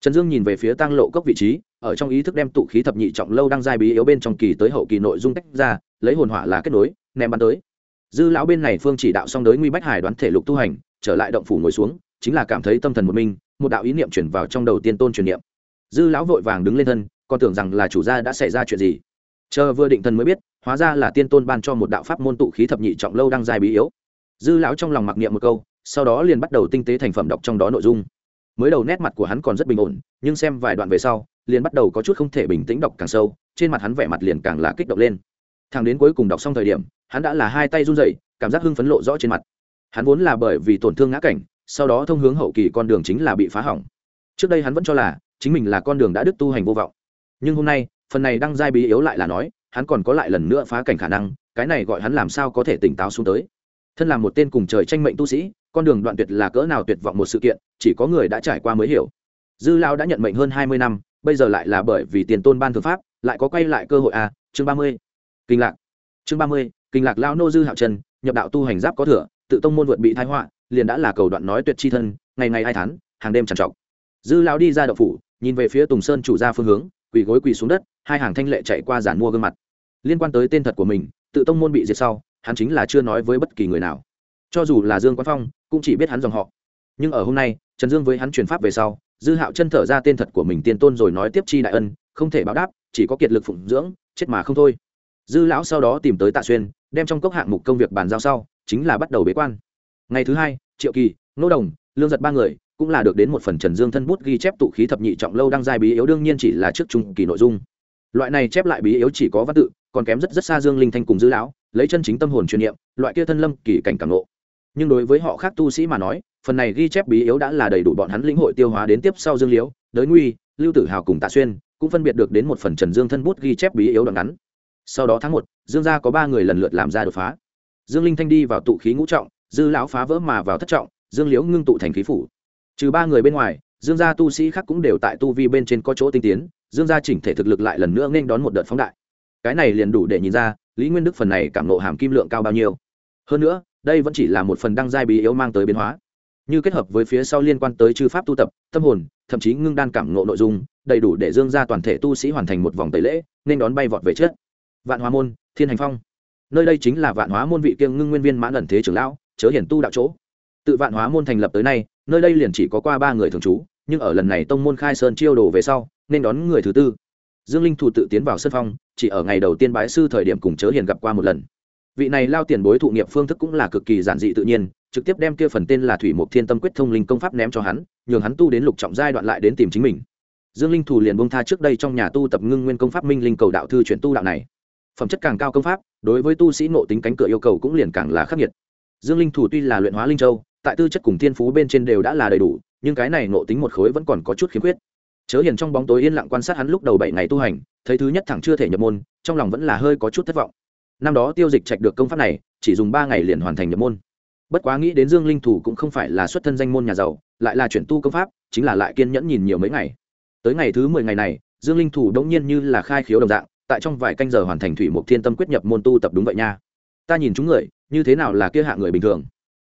Trần dương nhìn về phía tăng lộ cốc vị trí, ở trong ý thức đem tụ khí thập nhị trọng lâu đang giai bí yếu bên trong kỳ tới hậu kỳ nội dung tách ra, lấy hồn hỏa là kết nối, ném bắn tới. Dư lão bên này phương chỉ đạo xong đới nguy bách hải đoán thể lục tu hành, trở lại động phủ ngồi xuống, chính là cảm thấy tâm thần một mình, một đạo ý niệm chuyển vào trong đầu tiên tôn truyền niệm. Dư lão vội vàng đứng lên thân, còn tưởng rằng là chủ gia đã xảy ra chuyện gì chờ vừa định thần mới biết, hóa ra là tiên tôn ban cho một đạo pháp môn tụ khí thập nhị trọng lâu đang dài bí yếu. Dư lão trong lòng mặc niệm một câu, sau đó liền bắt đầu tinh tế thành phẩm đọc trong đó nội dung. Mới đầu nét mặt của hắn còn rất bình ổn, nhưng xem vài đoạn về sau, liền bắt đầu có chút không thể bình tĩnh đọc càng sâu, trên mặt hắn vẻ mặt liền càng là kích động lên. Thằng đến cuối cùng đọc xong thời điểm, hắn đã là hai tay run rẩy, cảm giác hưng phấn lộ rõ trên mặt. Hắn vốn là bởi vì tổn thương ngã cảnh, sau đó thông hướng hậu kỳ con đường chính là bị phá hỏng. Trước đây hắn vẫn cho là, chính mình là con đường đã đứt tu hành vô vọng. Nhưng hôm nay phần này đang giai bí yếu lại là nói hắn còn có lại lần nữa phá cảnh khả năng cái này gọi hắn làm sao có thể tỉnh táo xuống tới. Thân là một tên cùng trời tranh mệnh tu sĩ con đường đoạn tuyệt là cỡ nào tuyệt vọng một sự kiện chỉ có người đã trải qua mới hiểu. Dư lao đã nhận mệnh hơn hai mươi năm bây giờ lại là bởi vì tiền tôn ban thường pháp lại có quay lại cơ hội a à, chương ba mươi. Kinh lạc. Chương ba mươi kinh lạc lao nô dư hạo trần nhập đạo tu hành giáp có thừa tự tông môn vượt bị thái họa liền đã là cầu đoạn nói tuyệt chi thân ngày ngày hai tháng hàng đêm trằn trọc. Dư lao đi ra đậu phủ nhìn về phía tùng sơn chủ ra phương hướng quỳ gối quỳ xuống đất, hai hàng thanh lệ chạy qua giản mua gương mặt. Liên quan tới tên thật của mình, tự tông môn bị diệt sau, hắn chính là chưa nói với bất kỳ người nào. Cho dù là dương quan phong, cũng chỉ biết hắn dòng họ. Nhưng ở hôm nay, trần dương với hắn truyền pháp về sau, dư hạo chân thở ra tên thật của mình tiên tôn rồi nói tiếp chi đại ân, không thể báo đáp, chỉ có kiệt lực phụng dưỡng, chết mà không thôi. Dư lão sau đó tìm tới tạ xuyên, đem trong cốc hạng mục công việc bàn giao sau, chính là bắt đầu bế quan. Ngày thứ hai, triệu kỳ, nô đồng, lương giật ba người cũng là được đến một phần trần dương thân bút ghi chép tụ khí thập nhị trọng lâu đang giai bí yếu, đương nhiên chỉ là trước trung kỳ nội dung. Loại này chép lại bí yếu chỉ có văn tự, còn kém rất rất xa dương linh thanh cùng dư lão, lấy chân chính tâm hồn chuyên niệm, loại kia thân lâm kỳ cảnh cảm nộ nhưng đối với họ khác tu sĩ mà nói, phần này ghi chép bí yếu đã là đầy đủ bọn hắn lĩnh hội tiêu hóa đến tiếp sau dương liễu, đới nguy, lưu tử hào cùng tạ xuyên, cũng phân biệt được đến một phần trần dương thân bút ghi chép bí yếu đoạn ngắn. Sau đó tháng một, dương gia có ba người lần lượt làm ra đột phá. Dương linh thanh đi vào tụ khí ngũ trọng, dư lão phá vỡ mà vào thất trọng, dương liễu ngưng tụ thành khí phủ trừ ba người bên ngoài, dương gia tu sĩ khác cũng đều tại tu vi bên trên có chỗ tinh tiến, dương gia chỉnh thể thực lực lại lần nữa nên đón một đợt phóng đại. Cái này liền đủ để nhìn ra, lý nguyên đức phần này cảm nộ hàm kim lượng cao bao nhiêu. Hơn nữa, đây vẫn chỉ là một phần đăng giai bí yếu mang tới biến hóa. Như kết hợp với phía sau liên quan tới chư pháp tu tập, tâm hồn, thậm chí ngưng đan cảm nộ nội dung, đầy đủ để dương gia toàn thể tu sĩ hoàn thành một vòng tẩy lễ nên đón bay vọt về trước. Vạn hóa môn, thiên hành phong. Nơi đây chính là vạn hóa môn vị kiêng ngưng nguyên viên mãn ẩn thế trưởng lão, chớ hiển tu đạo chỗ. Tự vạn hóa môn thành lập tới nay nơi đây liền chỉ có qua ba người thường trú, nhưng ở lần này tông môn khai sơn chiêu đồ về sau, nên đón người thứ tư. Dương linh thủ tự tiến vào sân phong, chỉ ở ngày đầu tiên bái sư thời điểm cùng chớ hiền gặp qua một lần. Vị này lao tiền bối thụ nghiệp phương thức cũng là cực kỳ giản dị tự nhiên, trực tiếp đem kia phần tên là thủy mục thiên tâm quyết thông linh công pháp ném cho hắn, nhường hắn tu đến lục trọng giai đoạn lại đến tìm chính mình. Dương linh thủ liền bông tha trước đây trong nhà tu tập ngưng nguyên công pháp minh linh cầu đạo thư chuyển tu đạo này. Phẩm chất càng cao công pháp, đối với tu sĩ nộ tính cánh cửa yêu cầu cũng liền càng là khắc nghiệt. Dương linh thủ tuy là luyện hóa linh châu tại tư chất cùng thiên phú bên trên đều đã là đầy đủ, nhưng cái này nộ tính một khối vẫn còn có chút khiếm khuyết. Chớ hiền trong bóng tối yên lặng quan sát hắn lúc đầu bảy ngày tu hành, thấy thứ nhất thẳng chưa thể nhập môn, trong lòng vẫn là hơi có chút thất vọng. Năm đó tiêu dịch trạch được công pháp này, chỉ dùng ba ngày liền hoàn thành nhập môn. Bất quá nghĩ đến dương linh thủ cũng không phải là xuất thân danh môn nhà giàu, lại là chuyển tu công pháp, chính là lại kiên nhẫn nhìn nhiều mấy ngày. Tới ngày thứ mười ngày này, dương linh thủ đống nhiên như là khai khiếu đồng dạng, tại trong vài canh giờ hoàn thành thủy mục thiên tâm quyết nhập môn tu tập đúng vậy nha. Ta nhìn chúng người, như thế nào là kia hạ người bình thường?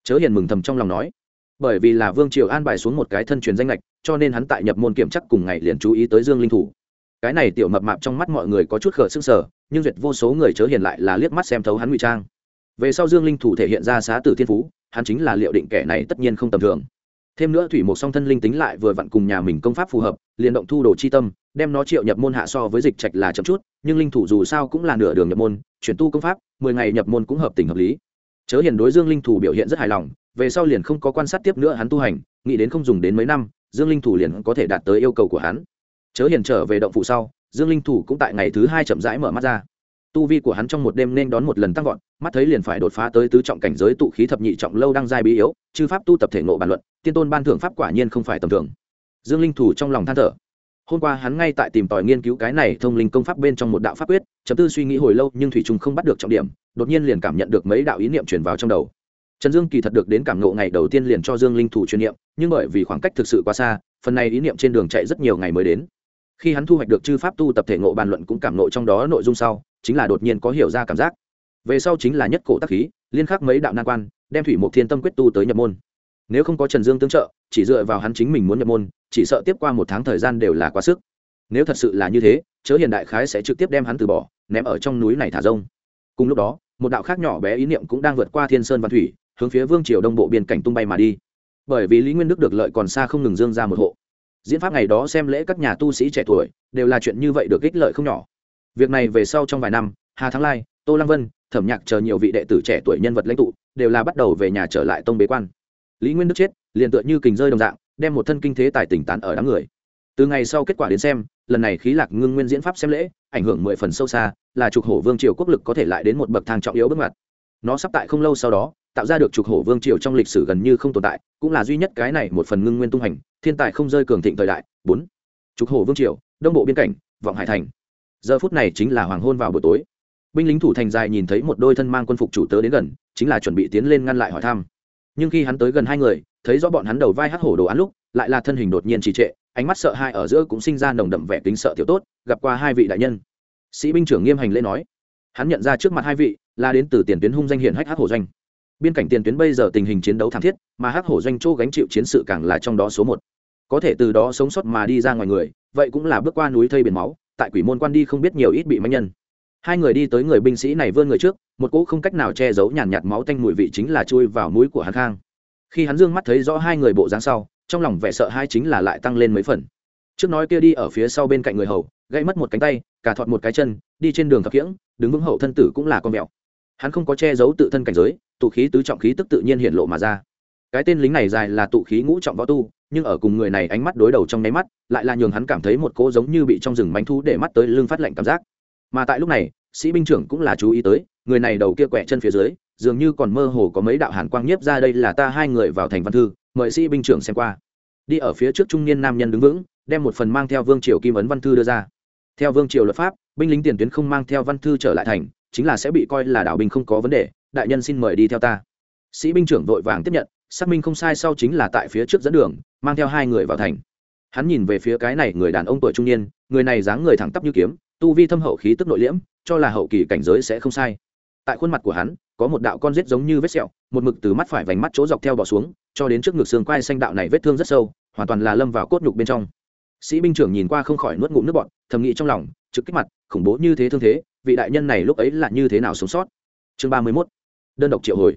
Chớ hiền mừng thầm trong lòng nói. Bởi vì là vương triều an bài xuống một cái thân truyền danh lệch cho nên hắn tại nhập môn kiểm chắc cùng ngày liền chú ý tới dương linh thủ. Cái này tiểu mập mạp trong mắt mọi người có chút khở sức sở nhưng duyệt vô số người chớ hiền lại là liếc mắt xem thấu hắn ngụy trang. Về sau dương linh thủ thể hiện ra xá tử thiên phú, hắn chính là liệu định kẻ này tất nhiên không tầm thường. Thêm nữa thủy một song thân linh tính lại vừa vặn cùng nhà mình công pháp phù hợp, liền động thu đồ chi tâm, đem nó triệu nhập môn hạ so với dịch trạch là chậm chút, nhưng linh thủ dù sao cũng là nửa đường nhập môn, chuyển tu công pháp, mười ngày nhập môn cũng hợp tình hợp lý chớ hiền đối dương linh thủ biểu hiện rất hài lòng, về sau liền không có quan sát tiếp nữa hắn tu hành, nghĩ đến không dùng đến mấy năm, dương linh thủ liền có thể đạt tới yêu cầu của hắn. Chớ hiền trở về động phủ sau, dương linh thủ cũng tại ngày thứ hai chậm rãi mở mắt ra. Tu vi của hắn trong một đêm nên đón một lần tăng vọt, mắt thấy liền phải đột phá tới tứ trọng cảnh giới tụ khí thập nhị trọng lâu đang giai bí yếu, chư pháp tu tập thể ngộ bàn luận, tiên tôn ban thưởng pháp quả nhiên không phải tầm thường. Dương linh thủ trong lòng than thở. Hôm qua hắn ngay tại tìm tòi nghiên cứu cái này thông linh công pháp bên trong một đạo pháp quyết, chấm tư suy nghĩ hồi lâu nhưng thủy trung không bắt được trọng điểm đột nhiên liền cảm nhận được mấy đạo ý niệm truyền vào trong đầu. Trần dương kỳ thật được đến cảm ngộ ngày đầu tiên liền cho dương linh thủ truyền niệm, nhưng bởi vì khoảng cách thực sự quá xa, phần này ý niệm trên đường chạy rất nhiều ngày mới đến. Khi hắn thu hoạch được chư pháp tu tập thể ngộ bàn luận cũng cảm ngộ trong đó nội dung sau, chính là đột nhiên có hiểu ra cảm giác. Về sau chính là nhất cổ tác khí, liên khắc mấy đạo nan quan, đem thủy mục thiên tâm quyết tu tới nhập môn. Nếu không có trần dương tương trợ, chỉ dựa vào hắn chính mình muốn nhập môn, chỉ sợ tiếp qua một tháng thời gian đều là quá sức. Nếu thật sự là như thế, chớ hiện đại khái sẽ trực tiếp đem hắn từ bỏ, ném ở trong núi này thả rông. Cùng lúc đó một đạo khác nhỏ bé ý niệm cũng đang vượt qua thiên sơn văn thủy, hướng phía vương triều đông bộ biên cảnh tung bay mà đi. Bởi vì lý nguyên đức được lợi còn xa không ngừng dương ra một hộ. Diễn pháp ngày đó xem lễ các nhà tu sĩ trẻ tuổi, đều là chuyện như vậy được ích lợi không nhỏ. Việc này về sau trong vài năm, hà thắng lai, tô lăng vân, thẩm nhạc chờ nhiều vị đệ tử trẻ tuổi nhân vật lãnh tụ, đều là bắt đầu về nhà trở lại tông bế quan. Lý nguyên đức chết, liền tựa như kình rơi đồng dạng, đem một thân kinh thế tài tỉnh tán ở đám người. Từ ngày sau kết quả đến xem, lần này khí lạc ngưng nguyên diễn pháp xem lễ, ảnh hưởng mười phần sâu xa là trục hổ vương triều quốc lực có thể lại đến một bậc thang trọng yếu bước ngoặt. Nó sắp tại không lâu sau đó, tạo ra được trục hổ vương triều trong lịch sử gần như không tồn tại, cũng là duy nhất cái này một phần ngưng nguyên tung hành, thiên tài không rơi cường thịnh thời đại. Bốn, trục hổ vương triều, đông bộ biên cảnh, vọng hải thành. Giờ phút này chính là hoàng hôn vào buổi tối. Binh lính thủ thành dài nhìn thấy một đôi thân mang quân phục chủ tớ đến gần, chính là chuẩn bị tiến lên ngăn lại hỏi thăm. Nhưng khi hắn tới gần hai người, thấy rõ bọn hắn đầu vai hắc hổ đồ án lúc, lại là thân hình đột nhiên trì trệ, ánh mắt sợ hai ở giữa cũng sinh ra nồng đậm vẻ tính sợ tiểu tốt, gặp qua hai vị đại nhân sĩ binh trưởng nghiêm hành lễ nói. Hắn nhận ra trước mặt hai vị là đến từ tiền tuyến hung danh hiển hách hắc hổ doanh. Biên cảnh tiền tuyến bây giờ tình hình chiến đấu thảm thiết mà hắc hổ doanh châu gánh chịu chiến sự càng là trong đó số một. Có thể từ đó sống sót mà đi ra ngoài người vậy cũng là bước qua núi thây biển máu tại quỷ môn quan đi không biết nhiều ít bị manh nhân. Hai người đi tới người binh sĩ này vươn người trước một cỗ không cách nào che giấu nhàn nhạt, máu tanh mùi vị chính là chui vào mũi của hắn khang. Khi hắn dương mắt thấy rõ hai người bộ dáng sau trong lòng vẻ sợ hai chính là lại tăng lên mấy phần. Trước nói kia đi ở phía sau bên cạnh người hầu gãy mất một cánh tay cả thọt một cái chân, đi trên đường thập kiễng, đứng vững hậu thân tử cũng là con mèo. Hắn không có che giấu tự thân cảnh giới, tụ khí tứ trọng khí tức tự nhiên hiện lộ mà ra. Cái tên lính này dài là tụ khí ngũ trọng võ tu, nhưng ở cùng người này ánh mắt đối đầu trong nháy mắt, lại là nhường hắn cảm thấy một cỗ giống như bị trong rừng bánh thu để mắt tới lưng phát lạnh cảm giác. Mà tại lúc này, sĩ binh trưởng cũng là chú ý tới, người này đầu kia quẹ chân phía dưới, dường như còn mơ hồ có mấy đạo hàn quang nhiếp ra đây là ta hai người vào thành văn thư, mời sĩ binh trưởng xem qua. Đi ở phía trước trung niên nam nhân đứng vững, đem một phần mang theo vương triều kim ấn văn thư đưa ra theo vương triều luật pháp, binh lính tiền tuyến không mang theo văn thư trở lại thành, chính là sẽ bị coi là đảo binh không có vấn đề, đại nhân xin mời đi theo ta. Sĩ binh trưởng vội vàng tiếp nhận, xác minh không sai sau chính là tại phía trước dẫn đường, mang theo hai người vào thành. Hắn nhìn về phía cái này người đàn ông tuổi trung niên, người này dáng người thẳng tắp như kiếm, tu vi thâm hậu khí tức nội liễm, cho là hậu kỳ cảnh giới sẽ không sai. Tại khuôn mặt của hắn, có một đạo con rết giống như vết sẹo, một mực từ mắt phải vành mắt chỗ dọc theo bỏ xuống, cho đến trước ngực xương quai xanh đạo này vết thương rất sâu, hoàn toàn là lâm vào cốt nhục bên trong sĩ binh trưởng nhìn qua không khỏi nuốt ngụm nước bọn thầm nghĩ trong lòng, trực kích mặt, khủng bố như thế thương thế, vị đại nhân này lúc ấy là như thế nào sống sót? Chương ba mươi mốt, đơn độc triệu hồi.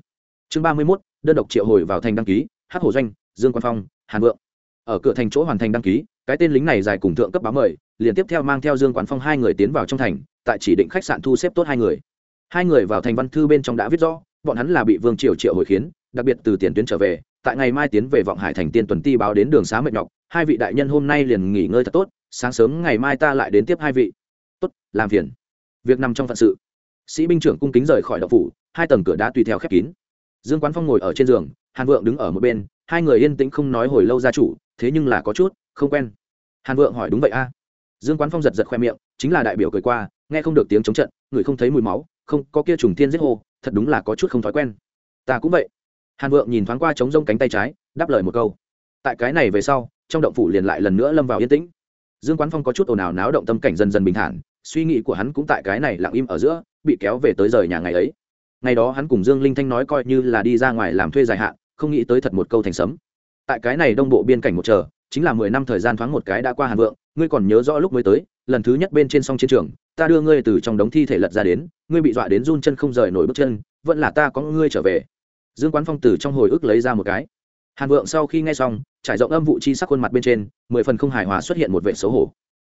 Chương ba mươi mốt, đơn độc triệu hồi vào thành đăng ký hát hồ doanh, dương quan phong, hàn vượng. Ở cửa thành chỗ hoàn thành đăng ký, cái tên lính này dài cùng thượng cấp báo mời, liền tiếp theo mang theo dương quán phong hai người tiến vào trong thành, tại chỉ định khách sạn thu xếp tốt hai người. Hai người vào thành văn thư bên trong đã viết rõ, bọn hắn là bị vương triều triệu hồi khiến, đặc biệt từ tiền tuyến trở về, tại ngày mai tiến về vọng hải thành tiên tuần ti báo đến đường xá mệt nhọc hai vị đại nhân hôm nay liền nghỉ ngơi thật tốt, sáng sớm ngày mai ta lại đến tiếp hai vị. Tốt, làm phiền. Việc nằm trong phận sự. Sĩ binh trưởng cung kính rời khỏi đậu phủ, hai tầng cửa đá tùy theo khép kín. Dương quán phong ngồi ở trên giường, hàn vượng đứng ở một bên, hai người yên tĩnh không nói hồi lâu gia chủ, thế nhưng là có chút không quen. Hàn vượng hỏi đúng vậy a? Dương quán phong giật giật khoe miệng, chính là đại biểu cười qua, nghe không được tiếng chống trận, người không thấy mùi máu, không, có kia trùng thiên giết hô, thật đúng là có chút không thói quen. Ta cũng vậy. Hàn vượng nhìn thoáng qua trống rông cánh tay trái, đáp lời một câu. Tại cái này về sau trong động phủ liền lại lần nữa lâm vào yên tĩnh. Dương quán phong có chút ồn ào náo động tâm cảnh dần dần bình thản, suy nghĩ của hắn cũng tại cái này lặng im ở giữa, bị kéo về tới rời nhà ngày ấy. Ngày đó hắn cùng dương linh thanh nói coi như là đi ra ngoài làm thuê dài hạn, không nghĩ tới thật một câu thành sấm. Tại cái này đông bộ biên cảnh một chờ, chính là mười năm thời gian thoáng một cái đã qua hàn vượng, ngươi còn nhớ rõ lúc mới tới, lần thứ nhất bên trên sông chiến trường, ta đưa ngươi từ trong đống thi thể lật ra đến, ngươi bị dọa đến run chân không rời nổi bước chân, vẫn là ta có ngươi trở về. Dương quán phong từ trong hồi ức lấy ra một cái hàn vượng sau khi nghe xong, trải rộng âm vụ chi sắc khuôn mặt bên trên, mười phần không hài hòa xuất hiện một vệ xấu hổ.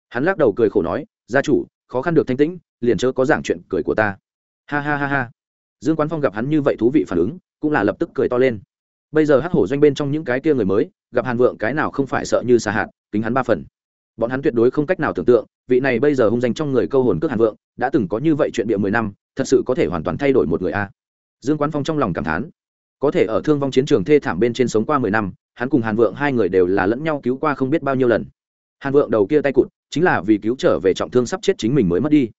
Hắn lắc đầu cười khổ nói, gia chủ, khó khăn được thanh tĩnh, liền chớ có giảng chuyện cười của ta. Ha ha ha ha. Dương quán phong gặp hắn như vậy thú vị phản ứng, cũng là lập tức cười to lên. Bây giờ hắc hổ doanh bên trong những cái kia người mới, gặp hàn vượng cái nào không phải sợ như xà hạt, kính hắn ba phần. Bọn hắn tuyệt đối không cách nào tưởng tượng, vị này bây giờ hung danh trong người câu hồn cước hàn vượng, đã từng có như vậy chuyện bịa mười năm, thật sự có thể hoàn toàn thay đổi một người a. Dương quán phong trong lòng cảm thán có thể ở thương vong chiến trường thê thảm bên trên sống qua mười năm, hắn cùng hàn vượng hai người đều là lẫn nhau cứu qua không biết bao nhiêu lần. Hàn vượng đầu kia tay cụt, chính là vì cứu trở về trọng thương sắp chết chính mình mới mất đi.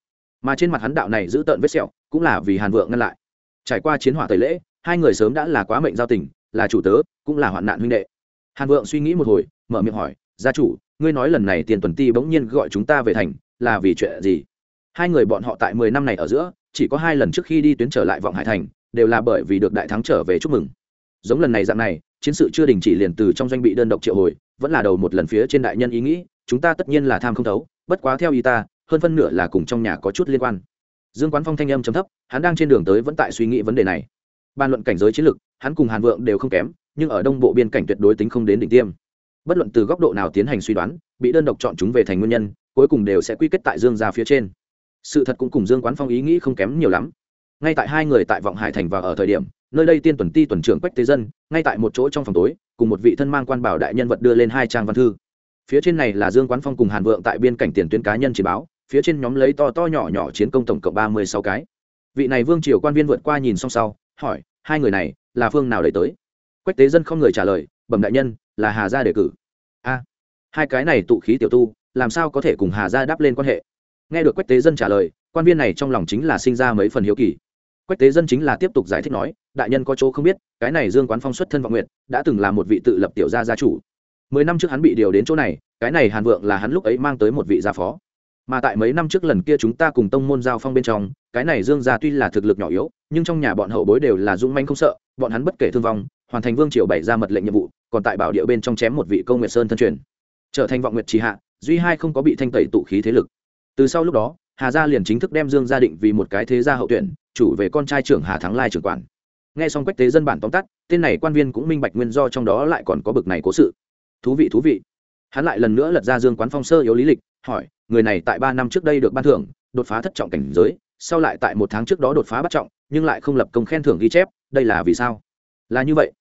Mà trên mặt hắn đạo này giữ tợn vết sẹo, cũng là vì hàn vượng ngăn lại. Trải qua chiến hỏa tẩy lễ, hai người sớm đã là quá mệnh giao tình, là chủ tớ, cũng là hoạn nạn huynh đệ. Hàn vượng suy nghĩ một hồi, mở miệng hỏi, gia chủ, ngươi nói lần này tiền tuần ti bỗng nhiên gọi chúng ta về thành, là vì chuyện gì? Hai người bọn họ tại mười năm này ở giữa, chỉ có hai lần trước khi đi tuyến trở lại vọng hải thành đều là bởi vì được đại thắng trở về chúc mừng. Giống lần này dạng này, chiến sự chưa đình chỉ liền từ trong doanh bị đơn độc triệu hồi, vẫn là đầu một lần phía trên đại nhân ý nghĩ, chúng ta tất nhiên là tham không thấu, bất quá theo ý ta, hơn phân nửa là cùng trong nhà có chút liên quan. Dương quán phong thanh âm chấm thấp, hắn đang trên đường tới vẫn tại suy nghĩ vấn đề này. Bàn luận cảnh giới chiến lược hắn cùng hàn vượng đều không kém, nhưng ở đông bộ biên cảnh tuyệt đối tính không đến đỉnh tiêm. Bất luận từ góc độ nào tiến hành suy đoán, bị đơn độc chọn chúng về thành nguyên nhân, cuối cùng đều sẽ quy kết tại dương ra phía trên. Sự thật cũng cùng dương quán phong ý nghĩ không kém nhiều lắm ngay tại hai người tại vọng hải thành và ở thời điểm, nơi đây tiên tuần ti tuần trưởng quách tế dân, ngay tại một chỗ trong phòng tối, cùng một vị thân mang quan bảo đại nhân vật đưa lên hai trang văn thư. Phía trên này là dương quán phong cùng hàn vượng tại biên cảnh tiền tuyến cá nhân chỉ báo, phía trên nhóm lấy to to nhỏ nhỏ chiến công tổng cộng ba mươi sáu cái. Vị này vương triều quan viên vượt qua nhìn xong sau, hỏi, hai người này, là phương nào đẩy tới? Quách tế dân không người trả lời, bẩm đại nhân, là hà gia đề cử. A, hai cái này tụ khí tiểu tu, làm sao có thể cùng hà gia đáp lên quan hệ? Nghe được quách tế dân trả lời, quan viên này trong lòng chính là sinh ra mấy phần hiếu kỳ quách tế dân chính là tiếp tục giải thích nói, đại nhân có chỗ không biết, cái này dương quán phong xuất thân vọng nguyện đã từng là một vị tự lập tiểu gia gia chủ. Mười năm trước hắn bị điều đến chỗ này, cái này hàn vượng là hắn lúc ấy mang tới một vị gia phó. Mà tại mấy năm trước lần kia chúng ta cùng tông môn giao phong bên trong, cái này dương gia tuy là thực lực nhỏ yếu, nhưng trong nhà bọn hậu bối đều là dũng manh không sợ, bọn hắn bất kể thương vong, hoàn thành vương triều bảy ra mật lệnh nhiệm vụ, còn tại bảo địa bên trong chém một vị công nguyệt sơn thân truyền. Trở thành vọng nguyệt trì hạ, duy hai không có bị thanh tẩy tụ khí thế lực. Từ sau lúc đó, hà gia liền chính thức đem dương gia định vì một cái thế gia hậu tuyển chủ về con trai trưởng hà thắng lai trưởng quản. Nghe xong quách tế dân bản tóm tắt, tên này quan viên cũng minh bạch nguyên do trong đó lại còn có bực này cố sự. Thú vị thú vị. Hắn lại lần nữa lật ra dương quán phong sơ yếu lý lịch, hỏi, người này tại ba năm trước đây được ban thưởng, đột phá thất trọng cảnh giới, sau lại tại một tháng trước đó đột phá bắt trọng, nhưng lại không lập công khen thưởng ghi chép, đây là vì sao? Là như vậy.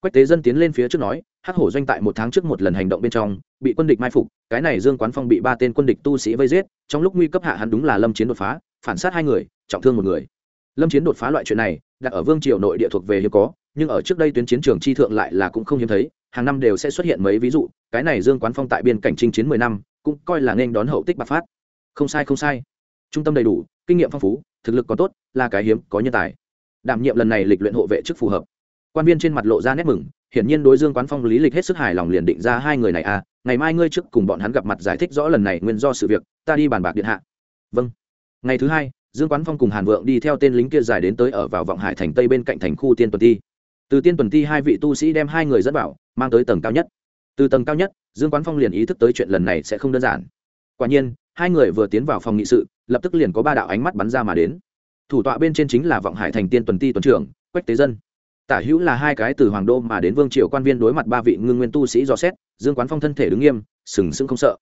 Quách tế dân tiến lên phía trước nói, hắc hổ doanh tại một tháng trước một lần hành động bên trong, bị quân địch mai phục, cái này dương quán phong bị ba tên quân địch tu sĩ vây giết, trong lúc nguy cấp hạ hắn đúng là lâm chiến đột phá, phản sát hai người, trọng thương một người lâm chiến đột phá loại chuyện này, đặt ở vương triều nội địa thuộc về hiếm có, nhưng ở trước đây tuyến chiến trường chi thượng lại là cũng không hiếm thấy, hàng năm đều sẽ xuất hiện mấy ví dụ, cái này dương quán phong tại biên cảnh chinh chiến mười năm, cũng coi là nên đón hậu tích bạc phát. Không sai không sai. Trung tâm đầy đủ, kinh nghiệm phong phú, thực lực còn tốt, là cái hiếm có nhân tài. Đảm nhiệm lần này lịch luyện hộ vệ chức phù hợp. Quan viên trên mặt lộ ra nét mừng, hiển nhiên đối dương quán phong lý lịch hết sức hài lòng liền định ra hai người này à ngày mai ngươi trước cùng bọn hắn gặp mặt giải thích rõ lần này nguyên do sự việc, ta đi bàn bạc điện hạ. Vâng. Ngày thứ hai dương quán phong cùng hàn vượng đi theo tên lính kia dài đến tới ở vào vọng hải thành tây bên cạnh thành khu tiên tuần ti. Từ tiên tuần ti hai vị tu sĩ đem hai người dẫn vào, mang tới tầng cao nhất. Từ tầng cao nhất, dương quán phong liền ý thức tới chuyện lần này sẽ không đơn giản. Quả nhiên, hai người vừa tiến vào phòng nghị sự, lập tức liền có ba đạo ánh mắt bắn ra mà đến. Thủ tọa bên trên chính là vọng hải thành tiên tuần ti tuần trưởng, quách tế dân. Tả hữu là hai cái từ hoàng đô mà đến vương triều quan viên đối mặt ba vị ngưng nguyên tu sĩ dò xét, dương quán phong thân thể đứng nghiêm, sừng sững không sợ.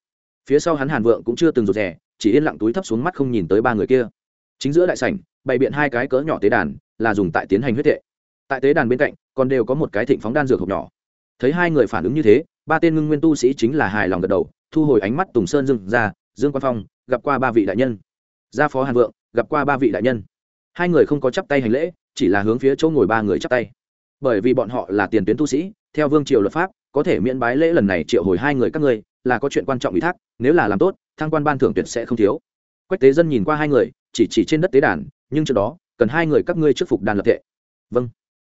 Phía sau hắn hàn vượng cũng chưa từng rụt rè, chỉ yên lặng túi thấp xuống mắt không nhìn tới ba người kia chính giữa đại sảnh, bày biện hai cái cỡ nhỏ tế đàn, là dùng tại tiến hành huyết thệ tại tế đàn bên cạnh, còn đều có một cái thịnh phóng đan dược hộp nhỏ. Thấy hai người phản ứng như thế, ba tên ngưng nguyên tu sĩ chính là hài lòng gật đầu, thu hồi ánh mắt tùng sơn dương ra, dương quan phong, gặp qua ba vị đại nhân. Gia phó hàn vượng, gặp qua ba vị đại nhân. Hai người không có chắp tay hành lễ, chỉ là hướng phía chỗ ngồi ba người chắp tay. Bởi vì bọn họ là tiền tuyến tu sĩ, theo vương triều luật pháp, có thể miễn bái lễ lần này triệu hồi hai người các ngươi, là có chuyện quan trọng ủy thác, nếu là làm tốt, thăng quan ban thưởng tuyệt sẽ không thiếu. Quách tế dân nhìn qua hai người chỉ chỉ trên đất tế đàn, nhưng trước đó, cần hai người các ngươi trước phục đàn lập thệ. Vâng.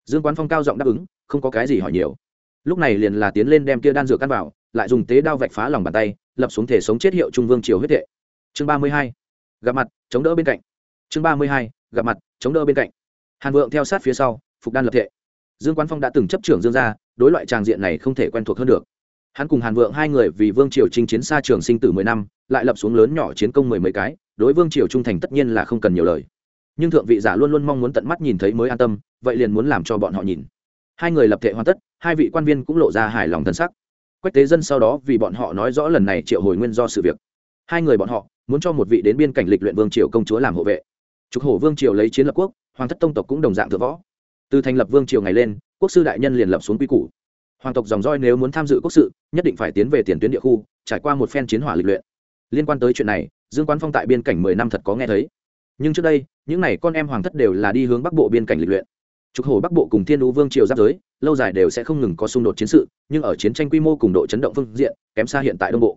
Dương quán phong cao giọng đáp ứng, không có cái gì hỏi nhiều. Lúc này liền là tiến lên đem kia đan dược căn vào, lại dùng tế đao vạch phá lòng bàn tay, lập xuống thể sống chết hiệu trung vương triều huyết thệ. Chương ba mươi hai. Gặp mặt, chống đỡ bên cạnh. Chương ba mươi hai. Gặp mặt, chống đỡ bên cạnh. Hàn vượng theo sát phía sau, phục đan lập thệ. Dương quán phong đã từng chấp trưởng dương gia, đối loại tràng diện này không thể quen thuộc hơn được. Hắn cùng hàn vượng hai người vì vương triều chinh chiến xa trường sinh tử mười năm, lại lập xuống lớn nhỏ chiến công mười mấy cái đối vương triều trung thành tất nhiên là không cần nhiều lời. Nhưng thượng vị giả luôn luôn mong muốn tận mắt nhìn thấy mới an tâm, vậy liền muốn làm cho bọn họ nhìn. Hai người lập thể hoàn tất, hai vị quan viên cũng lộ ra hài lòng thân sắc. Quách tế dân sau đó vì bọn họ nói rõ lần này triệu hồi nguyên do sự việc. Hai người bọn họ muốn cho một vị đến biên cảnh lịch luyện vương triều công chúa làm hộ vệ. Trục hổ vương triều lấy chiến lập quốc, hoàng thất tông tộc cũng đồng dạng thượng võ. Từ thành lập vương triều ngày lên, quốc sư đại nhân liền lập xuống quy củ. Hoàng tộc dòng roi nếu muốn tham dự quốc sự, nhất định phải tiến về tiền tuyến địa khu, trải qua một phen chiến hỏa lịch luyện. Liên quan tới chuyện này dương quán phong tại biên cảnh mười năm thật có nghe thấy. Nhưng trước đây, những n à y con em hoàng thất đều là đi hướng bắc bộ biên cảnh lịch luyện. Trục hồ bắc bộ cùng thiên đũ vương triều giáp giới, lâu dài đều sẽ không ngừng có xung đột chiến sự, nhưng ở chiến tranh quy mô cùng độ chấn động phương diện, kém xa hiện tại đông bộ.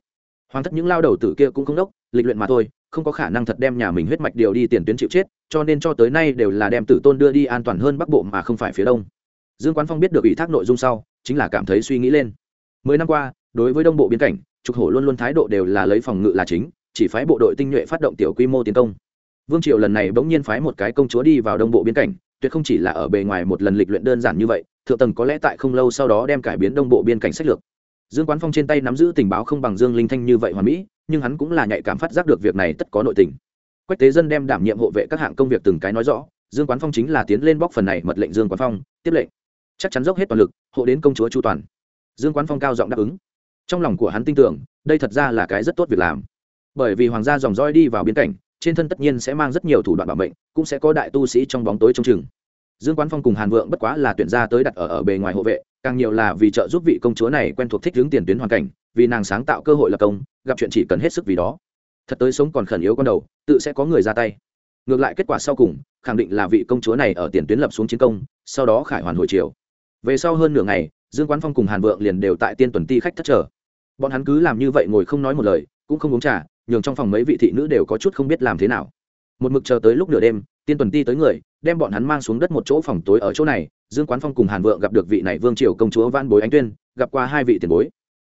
Hoàng thất những lao đầu tử kia cũng không đốc, lịch luyện mà thôi, không có khả năng thật đem nhà mình huyết mạch điều đi tiền tuyến chịu chết, cho nên cho tới nay đều là đem tử tôn đưa đi an toàn hơn bắc bộ mà không phải phía đông. Dương quán phong biết được ủy thác nội dung sau, chính là cảm thấy suy nghĩ lên. Mười năm qua, đối với đông bộ biên cảnh, trục hổ luôn luôn thái độ đều là lấy phòng ngự là chính chỉ phái bộ đội tinh nhuệ phát động tiểu quy mô tiến công. Vương triệu lần này bỗng nhiên phái một cái công chúa đi vào đông bộ biên cảnh, tuyệt không chỉ là ở bề ngoài một lần lịch luyện đơn giản như vậy, thượng tầng có lẽ tại không lâu sau đó đem cải biến đông bộ biên cảnh sách lược. Dương quán phong trên tay nắm giữ tình báo không bằng dương linh thanh như vậy hoàn mỹ, nhưng hắn cũng là nhạy cảm phát giác được việc này tất có nội tình. Quách tế dân đem đảm nhiệm hộ vệ các hạng công việc từng cái nói rõ, dương quán phong chính là tiến lên bóc phần này mật lệnh dương quán phong, tiếp lệnh. Chắc chắn dốc hết toàn lực, hộ đến công chúa chu toàn. Dương quán phong cao giọng đáp ứng. Trong lòng của hắn tin tưởng, đây thật ra là cái rất tốt việc làm bởi vì hoàng gia dòng roi đi vào biên cảnh, trên thân tất nhiên sẽ mang rất nhiều thủ đoạn bảo mệnh, cũng sẽ có đại tu sĩ trong bóng tối trong chừng. Dương quán phong cùng hàn vượng bất quá là tuyển gia tới đặt ở ở bề ngoài hộ vệ, càng nhiều là vì trợ giúp vị công chúa này quen thuộc thích hướng tiền tuyến hoàn cảnh, vì nàng sáng tạo cơ hội lập công, gặp chuyện chỉ cần hết sức vì đó. Thật tới sống còn khẩn yếu con đầu, tự sẽ có người ra tay. Ngược lại kết quả sau cùng, khẳng định là vị công chúa này ở tiền tuyến lập xuống chiến công, sau đó khải hoàn hồi chiều về sau hơn nửa ngày, dương quán phong cùng hàn vượng liền đều tại tiên tuần ti khách thất trở bọn hắn cứ làm như vậy ngồi không nói một lời, cũng không uống trà nhường trong phòng mấy vị thị nữ đều có chút không biết làm thế nào. Một mực chờ tới lúc nửa đêm, tiên tuần ti tới người, đem bọn hắn mang xuống đất một chỗ phòng tối ở chỗ này. Dương quán phong cùng hàn vượng gặp được vị này vương triều công chúa văn bối ánh tuyên, gặp qua hai vị tiền bối.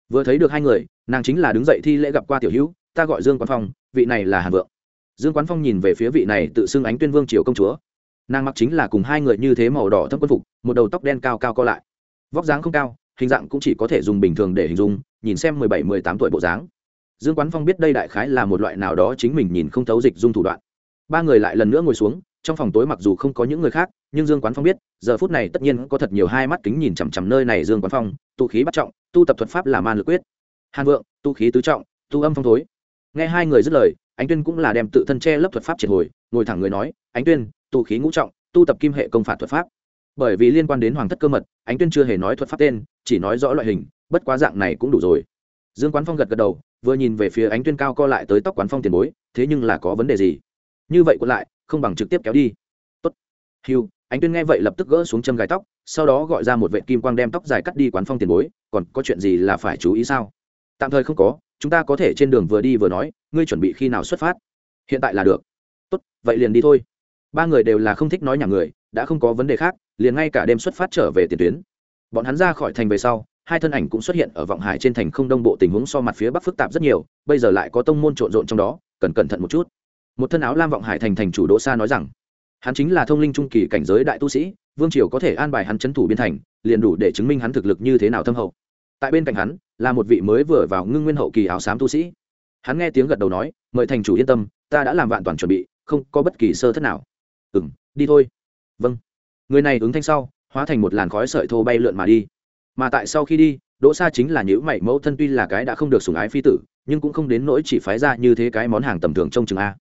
Vừa thấy được hai người, nàng chính là đứng dậy thi lễ gặp qua tiểu hữu, ta gọi dương quán phong, vị này là hàn vượng. Dương quán phong nhìn về phía vị này tự xưng ánh tuyên vương triều công chúa. Nàng mặc chính là cùng hai người như thế màu đỏ thâm quân phục, một đầu tóc đen cao cao co lại. Vóc dáng không cao, hình dạng cũng chỉ có thể dùng bình thường để hình dung, nhìn xem mười bảy, mười tám tuổi bộ dáng dương quán phong biết đây đại khái là một loại nào đó chính mình nhìn không thấu dịch dung thủ đoạn. Ba người lại lần nữa ngồi xuống, trong phòng tối mặc dù không có những người khác, nhưng dương quán phong biết, giờ phút này tất nhiên có thật nhiều hai mắt kính nhìn chằm chằm nơi này dương quán phong, tu khí bắt trọng, tu tập thuật pháp là man lực quyết. Hàn vượng, tu khí tứ trọng, tu âm phong thối. Nghe hai người dứt lời, ánh tuyên cũng là đem tự thân che lấp thuật pháp triệt hồi, ngồi thẳng người nói, ánh tuyên, tu khí ngũ trọng, tu tập kim hệ công phạt thuật pháp. Bởi vì liên quan đến hoàng thất cơ mật, ánh tuyên chưa hề nói thuật pháp tên, chỉ nói rõ loại hình, bất quá dạng này cũng đủ rồi dương quán phong gật gật đầu, vừa nhìn về phía ánh tuyên cao co lại tới tóc quán phong tiền bối, thế nhưng là có vấn đề gì? Như vậy còn lại, không bằng trực tiếp kéo đi. Tốt. Hiu ánh tuyên nghe vậy lập tức gỡ xuống châm gài tóc, sau đó gọi ra một vệ kim quang đem tóc dài cắt đi quán phong tiền bối, còn có chuyện gì là phải chú ý sao? Tạm thời không có, chúng ta có thể trên đường vừa đi vừa nói, ngươi chuẩn bị khi nào xuất phát? Hiện tại là được. Tốt, vậy liền đi thôi. Ba người đều là không thích nói nhà người, đã không có vấn đề khác, liền ngay cả đêm xuất phát trở về tiền tuyến. Bọn hắn ra khỏi thành về sau hai thân ảnh cũng xuất hiện ở vọng hải trên thành không đông bộ tình huống so mặt phía bắc phức tạp rất nhiều, bây giờ lại có tông môn trộn rộn trong đó, cần cẩn thận một chút. Một thân áo lam vọng hải thành thành chủ đỗ sa nói rằng, hắn chính là thông linh trung kỳ cảnh giới đại tu sĩ, vương triều có thể an bài hắn c thủ biên thành, liền đủ để chứng minh hắn thực lực như thế nào thâm hậu. Tại bên cạnh hắn, là một vị mới vừa vào ngưng nguyên hậu kỳ áo xám tu sĩ. Hắn nghe tiếng gật đầu nói, mời thành chủ yên tâm, ta đã làm vạn toàn chuẩn bị, không có bất kỳ sơ thất nào. Ừ m đi thôi. Vâng. Người này ứng thanh sau, hóa thành một làn khói sợi thô bay lượn mà đi mà tại sau khi đi, đỗ sa chính là những mảy mẫu thân tuy là cái đã không được sủng ái phi tử, nhưng cũng không đến nỗi chỉ phái ra như thế cái món hàng tầm thường trong chừng a.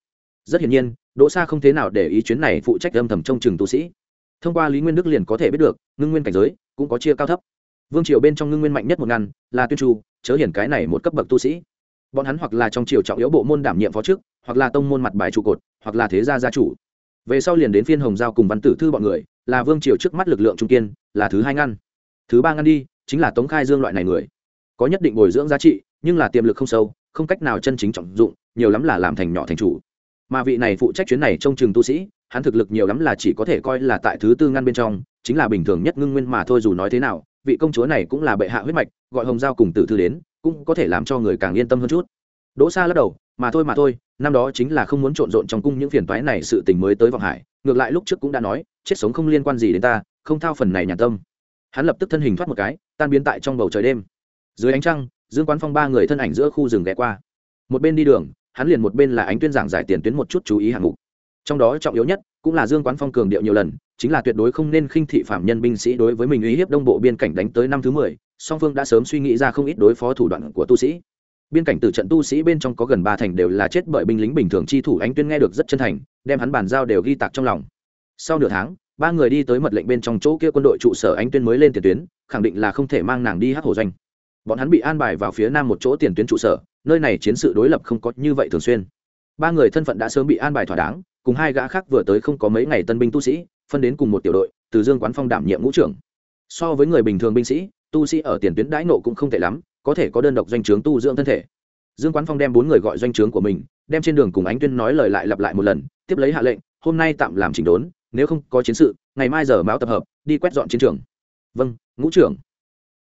Rất hiển nhiên, đỗ sa không thế nào để ý chuyến này phụ trách âm thầm trong chừng tu sĩ. Thông qua lý nguyên đức liền có thể biết được, ngưng nguyên cảnh giới cũng có chia cao thấp. Vương triều bên trong ngưng nguyên mạnh nhất một ngăn là tuyên tru chớ hiển cái này một cấp bậc tu sĩ. Bọn hắn hoặc là trong triều trọng yếu bộ môn đảm nhiệm phó chức, hoặc là tông môn mặt bài trụ cột, hoặc là thế gia gia chủ. Về sau liền đến phiên hồng giao cùng văn tử thư bọn người, là vương triều trước mắt lực lượng trung kiên, là thứ hai ngăn thứ ba ngăn đi, chính là tống khai dương loại này người. Có nhất định bồi dưỡng giá trị, nhưng là tiềm lực không sâu, không cách nào chân chính trọng dụng, nhiều lắm là làm thành nhỏ thành chủ. Mà vị này phụ trách chuyến này trong trường tu sĩ, hắn thực lực nhiều lắm là chỉ có thể coi là tại thứ tư ngăn bên trong, chính là bình thường nhất ngưng nguyên mà thôi dù nói thế nào, vị công chúa này cũng là bệ hạ huyết mạch, gọi hồng giao cùng tử thư đến, cũng có thể làm cho người càng yên tâm hơn chút. Đỗ xa lắc đầu, mà thôi mà thôi, năm đó chính là không muốn trộn rộn trong cung những phiền toái này sự tình mới tới vọng hải, ngược lại lúc trước cũng đã nói, chết sống không liên quan gì đến ta, không thao phần này nhà tâm hắn lập tức thân hình thoát một cái, tan biến tại trong bầu trời đêm. Dưới ánh trăng, dương quán phong ba người thân ảnh giữa khu rừng ghé qua. Một bên đi đường, hắn liền một bên là ánh tuyên giảng giải tiền tuyến một chút chú ý hạng mục. Trong đó trọng yếu nhất cũng là dương quán phong cường điệu nhiều lần, chính là tuyệt đối không nên khinh thị phạm nhân binh sĩ đối với mình uy hiếp đông bộ biên cảnh đánh tới năm thứ mười, song phương đã sớm suy nghĩ ra không ít đối phó thủ đoạn của tu sĩ. Biên cảnh từ trận tu sĩ bên trong có gần ba thành đều là chết bởi binh lính bình thường chi thủ, ánh tuyên nghe được rất chân thành, đem hắn bàn giao đều ghi tạc trong lòng. Sau nửa tháng ba người đi tới mật lệnh bên trong chỗ kia quân đội trụ sở ánh tuyên mới lên tiền tuyến, khẳng định là không thể mang nàng đi hát hồ doanh. Bọn hắn bị an bài vào phía nam một chỗ tiền tuyến trụ sở, nơi này chiến sự đối lập không có như vậy thường xuyên. Ba người thân phận đã sớm bị an bài thỏa đáng, cùng hai gã khác vừa tới không có mấy ngày tân binh tu sĩ, phân đến cùng một tiểu đội, từ dương quán phong đảm nhiệm ngũ trưởng. So với người bình thường binh sĩ, tu sĩ ở tiền tuyến đãi nộ cũng không tệ lắm, có thể có đơn độc doanh trướng tu dưỡng thân thể. Dương quán phong đem bốn người gọi doanh trướng của mình, đem trên đường cùng ánh tuyên nói lời lại lặp lại một lần, tiếp lấy hạ lệnh, hôm nay tạm làm chỉnh đốn nếu không có chiến sự, ngày mai giờ báo tập hợp, đi quét dọn chiến trường. Vâng ngũ trưởng.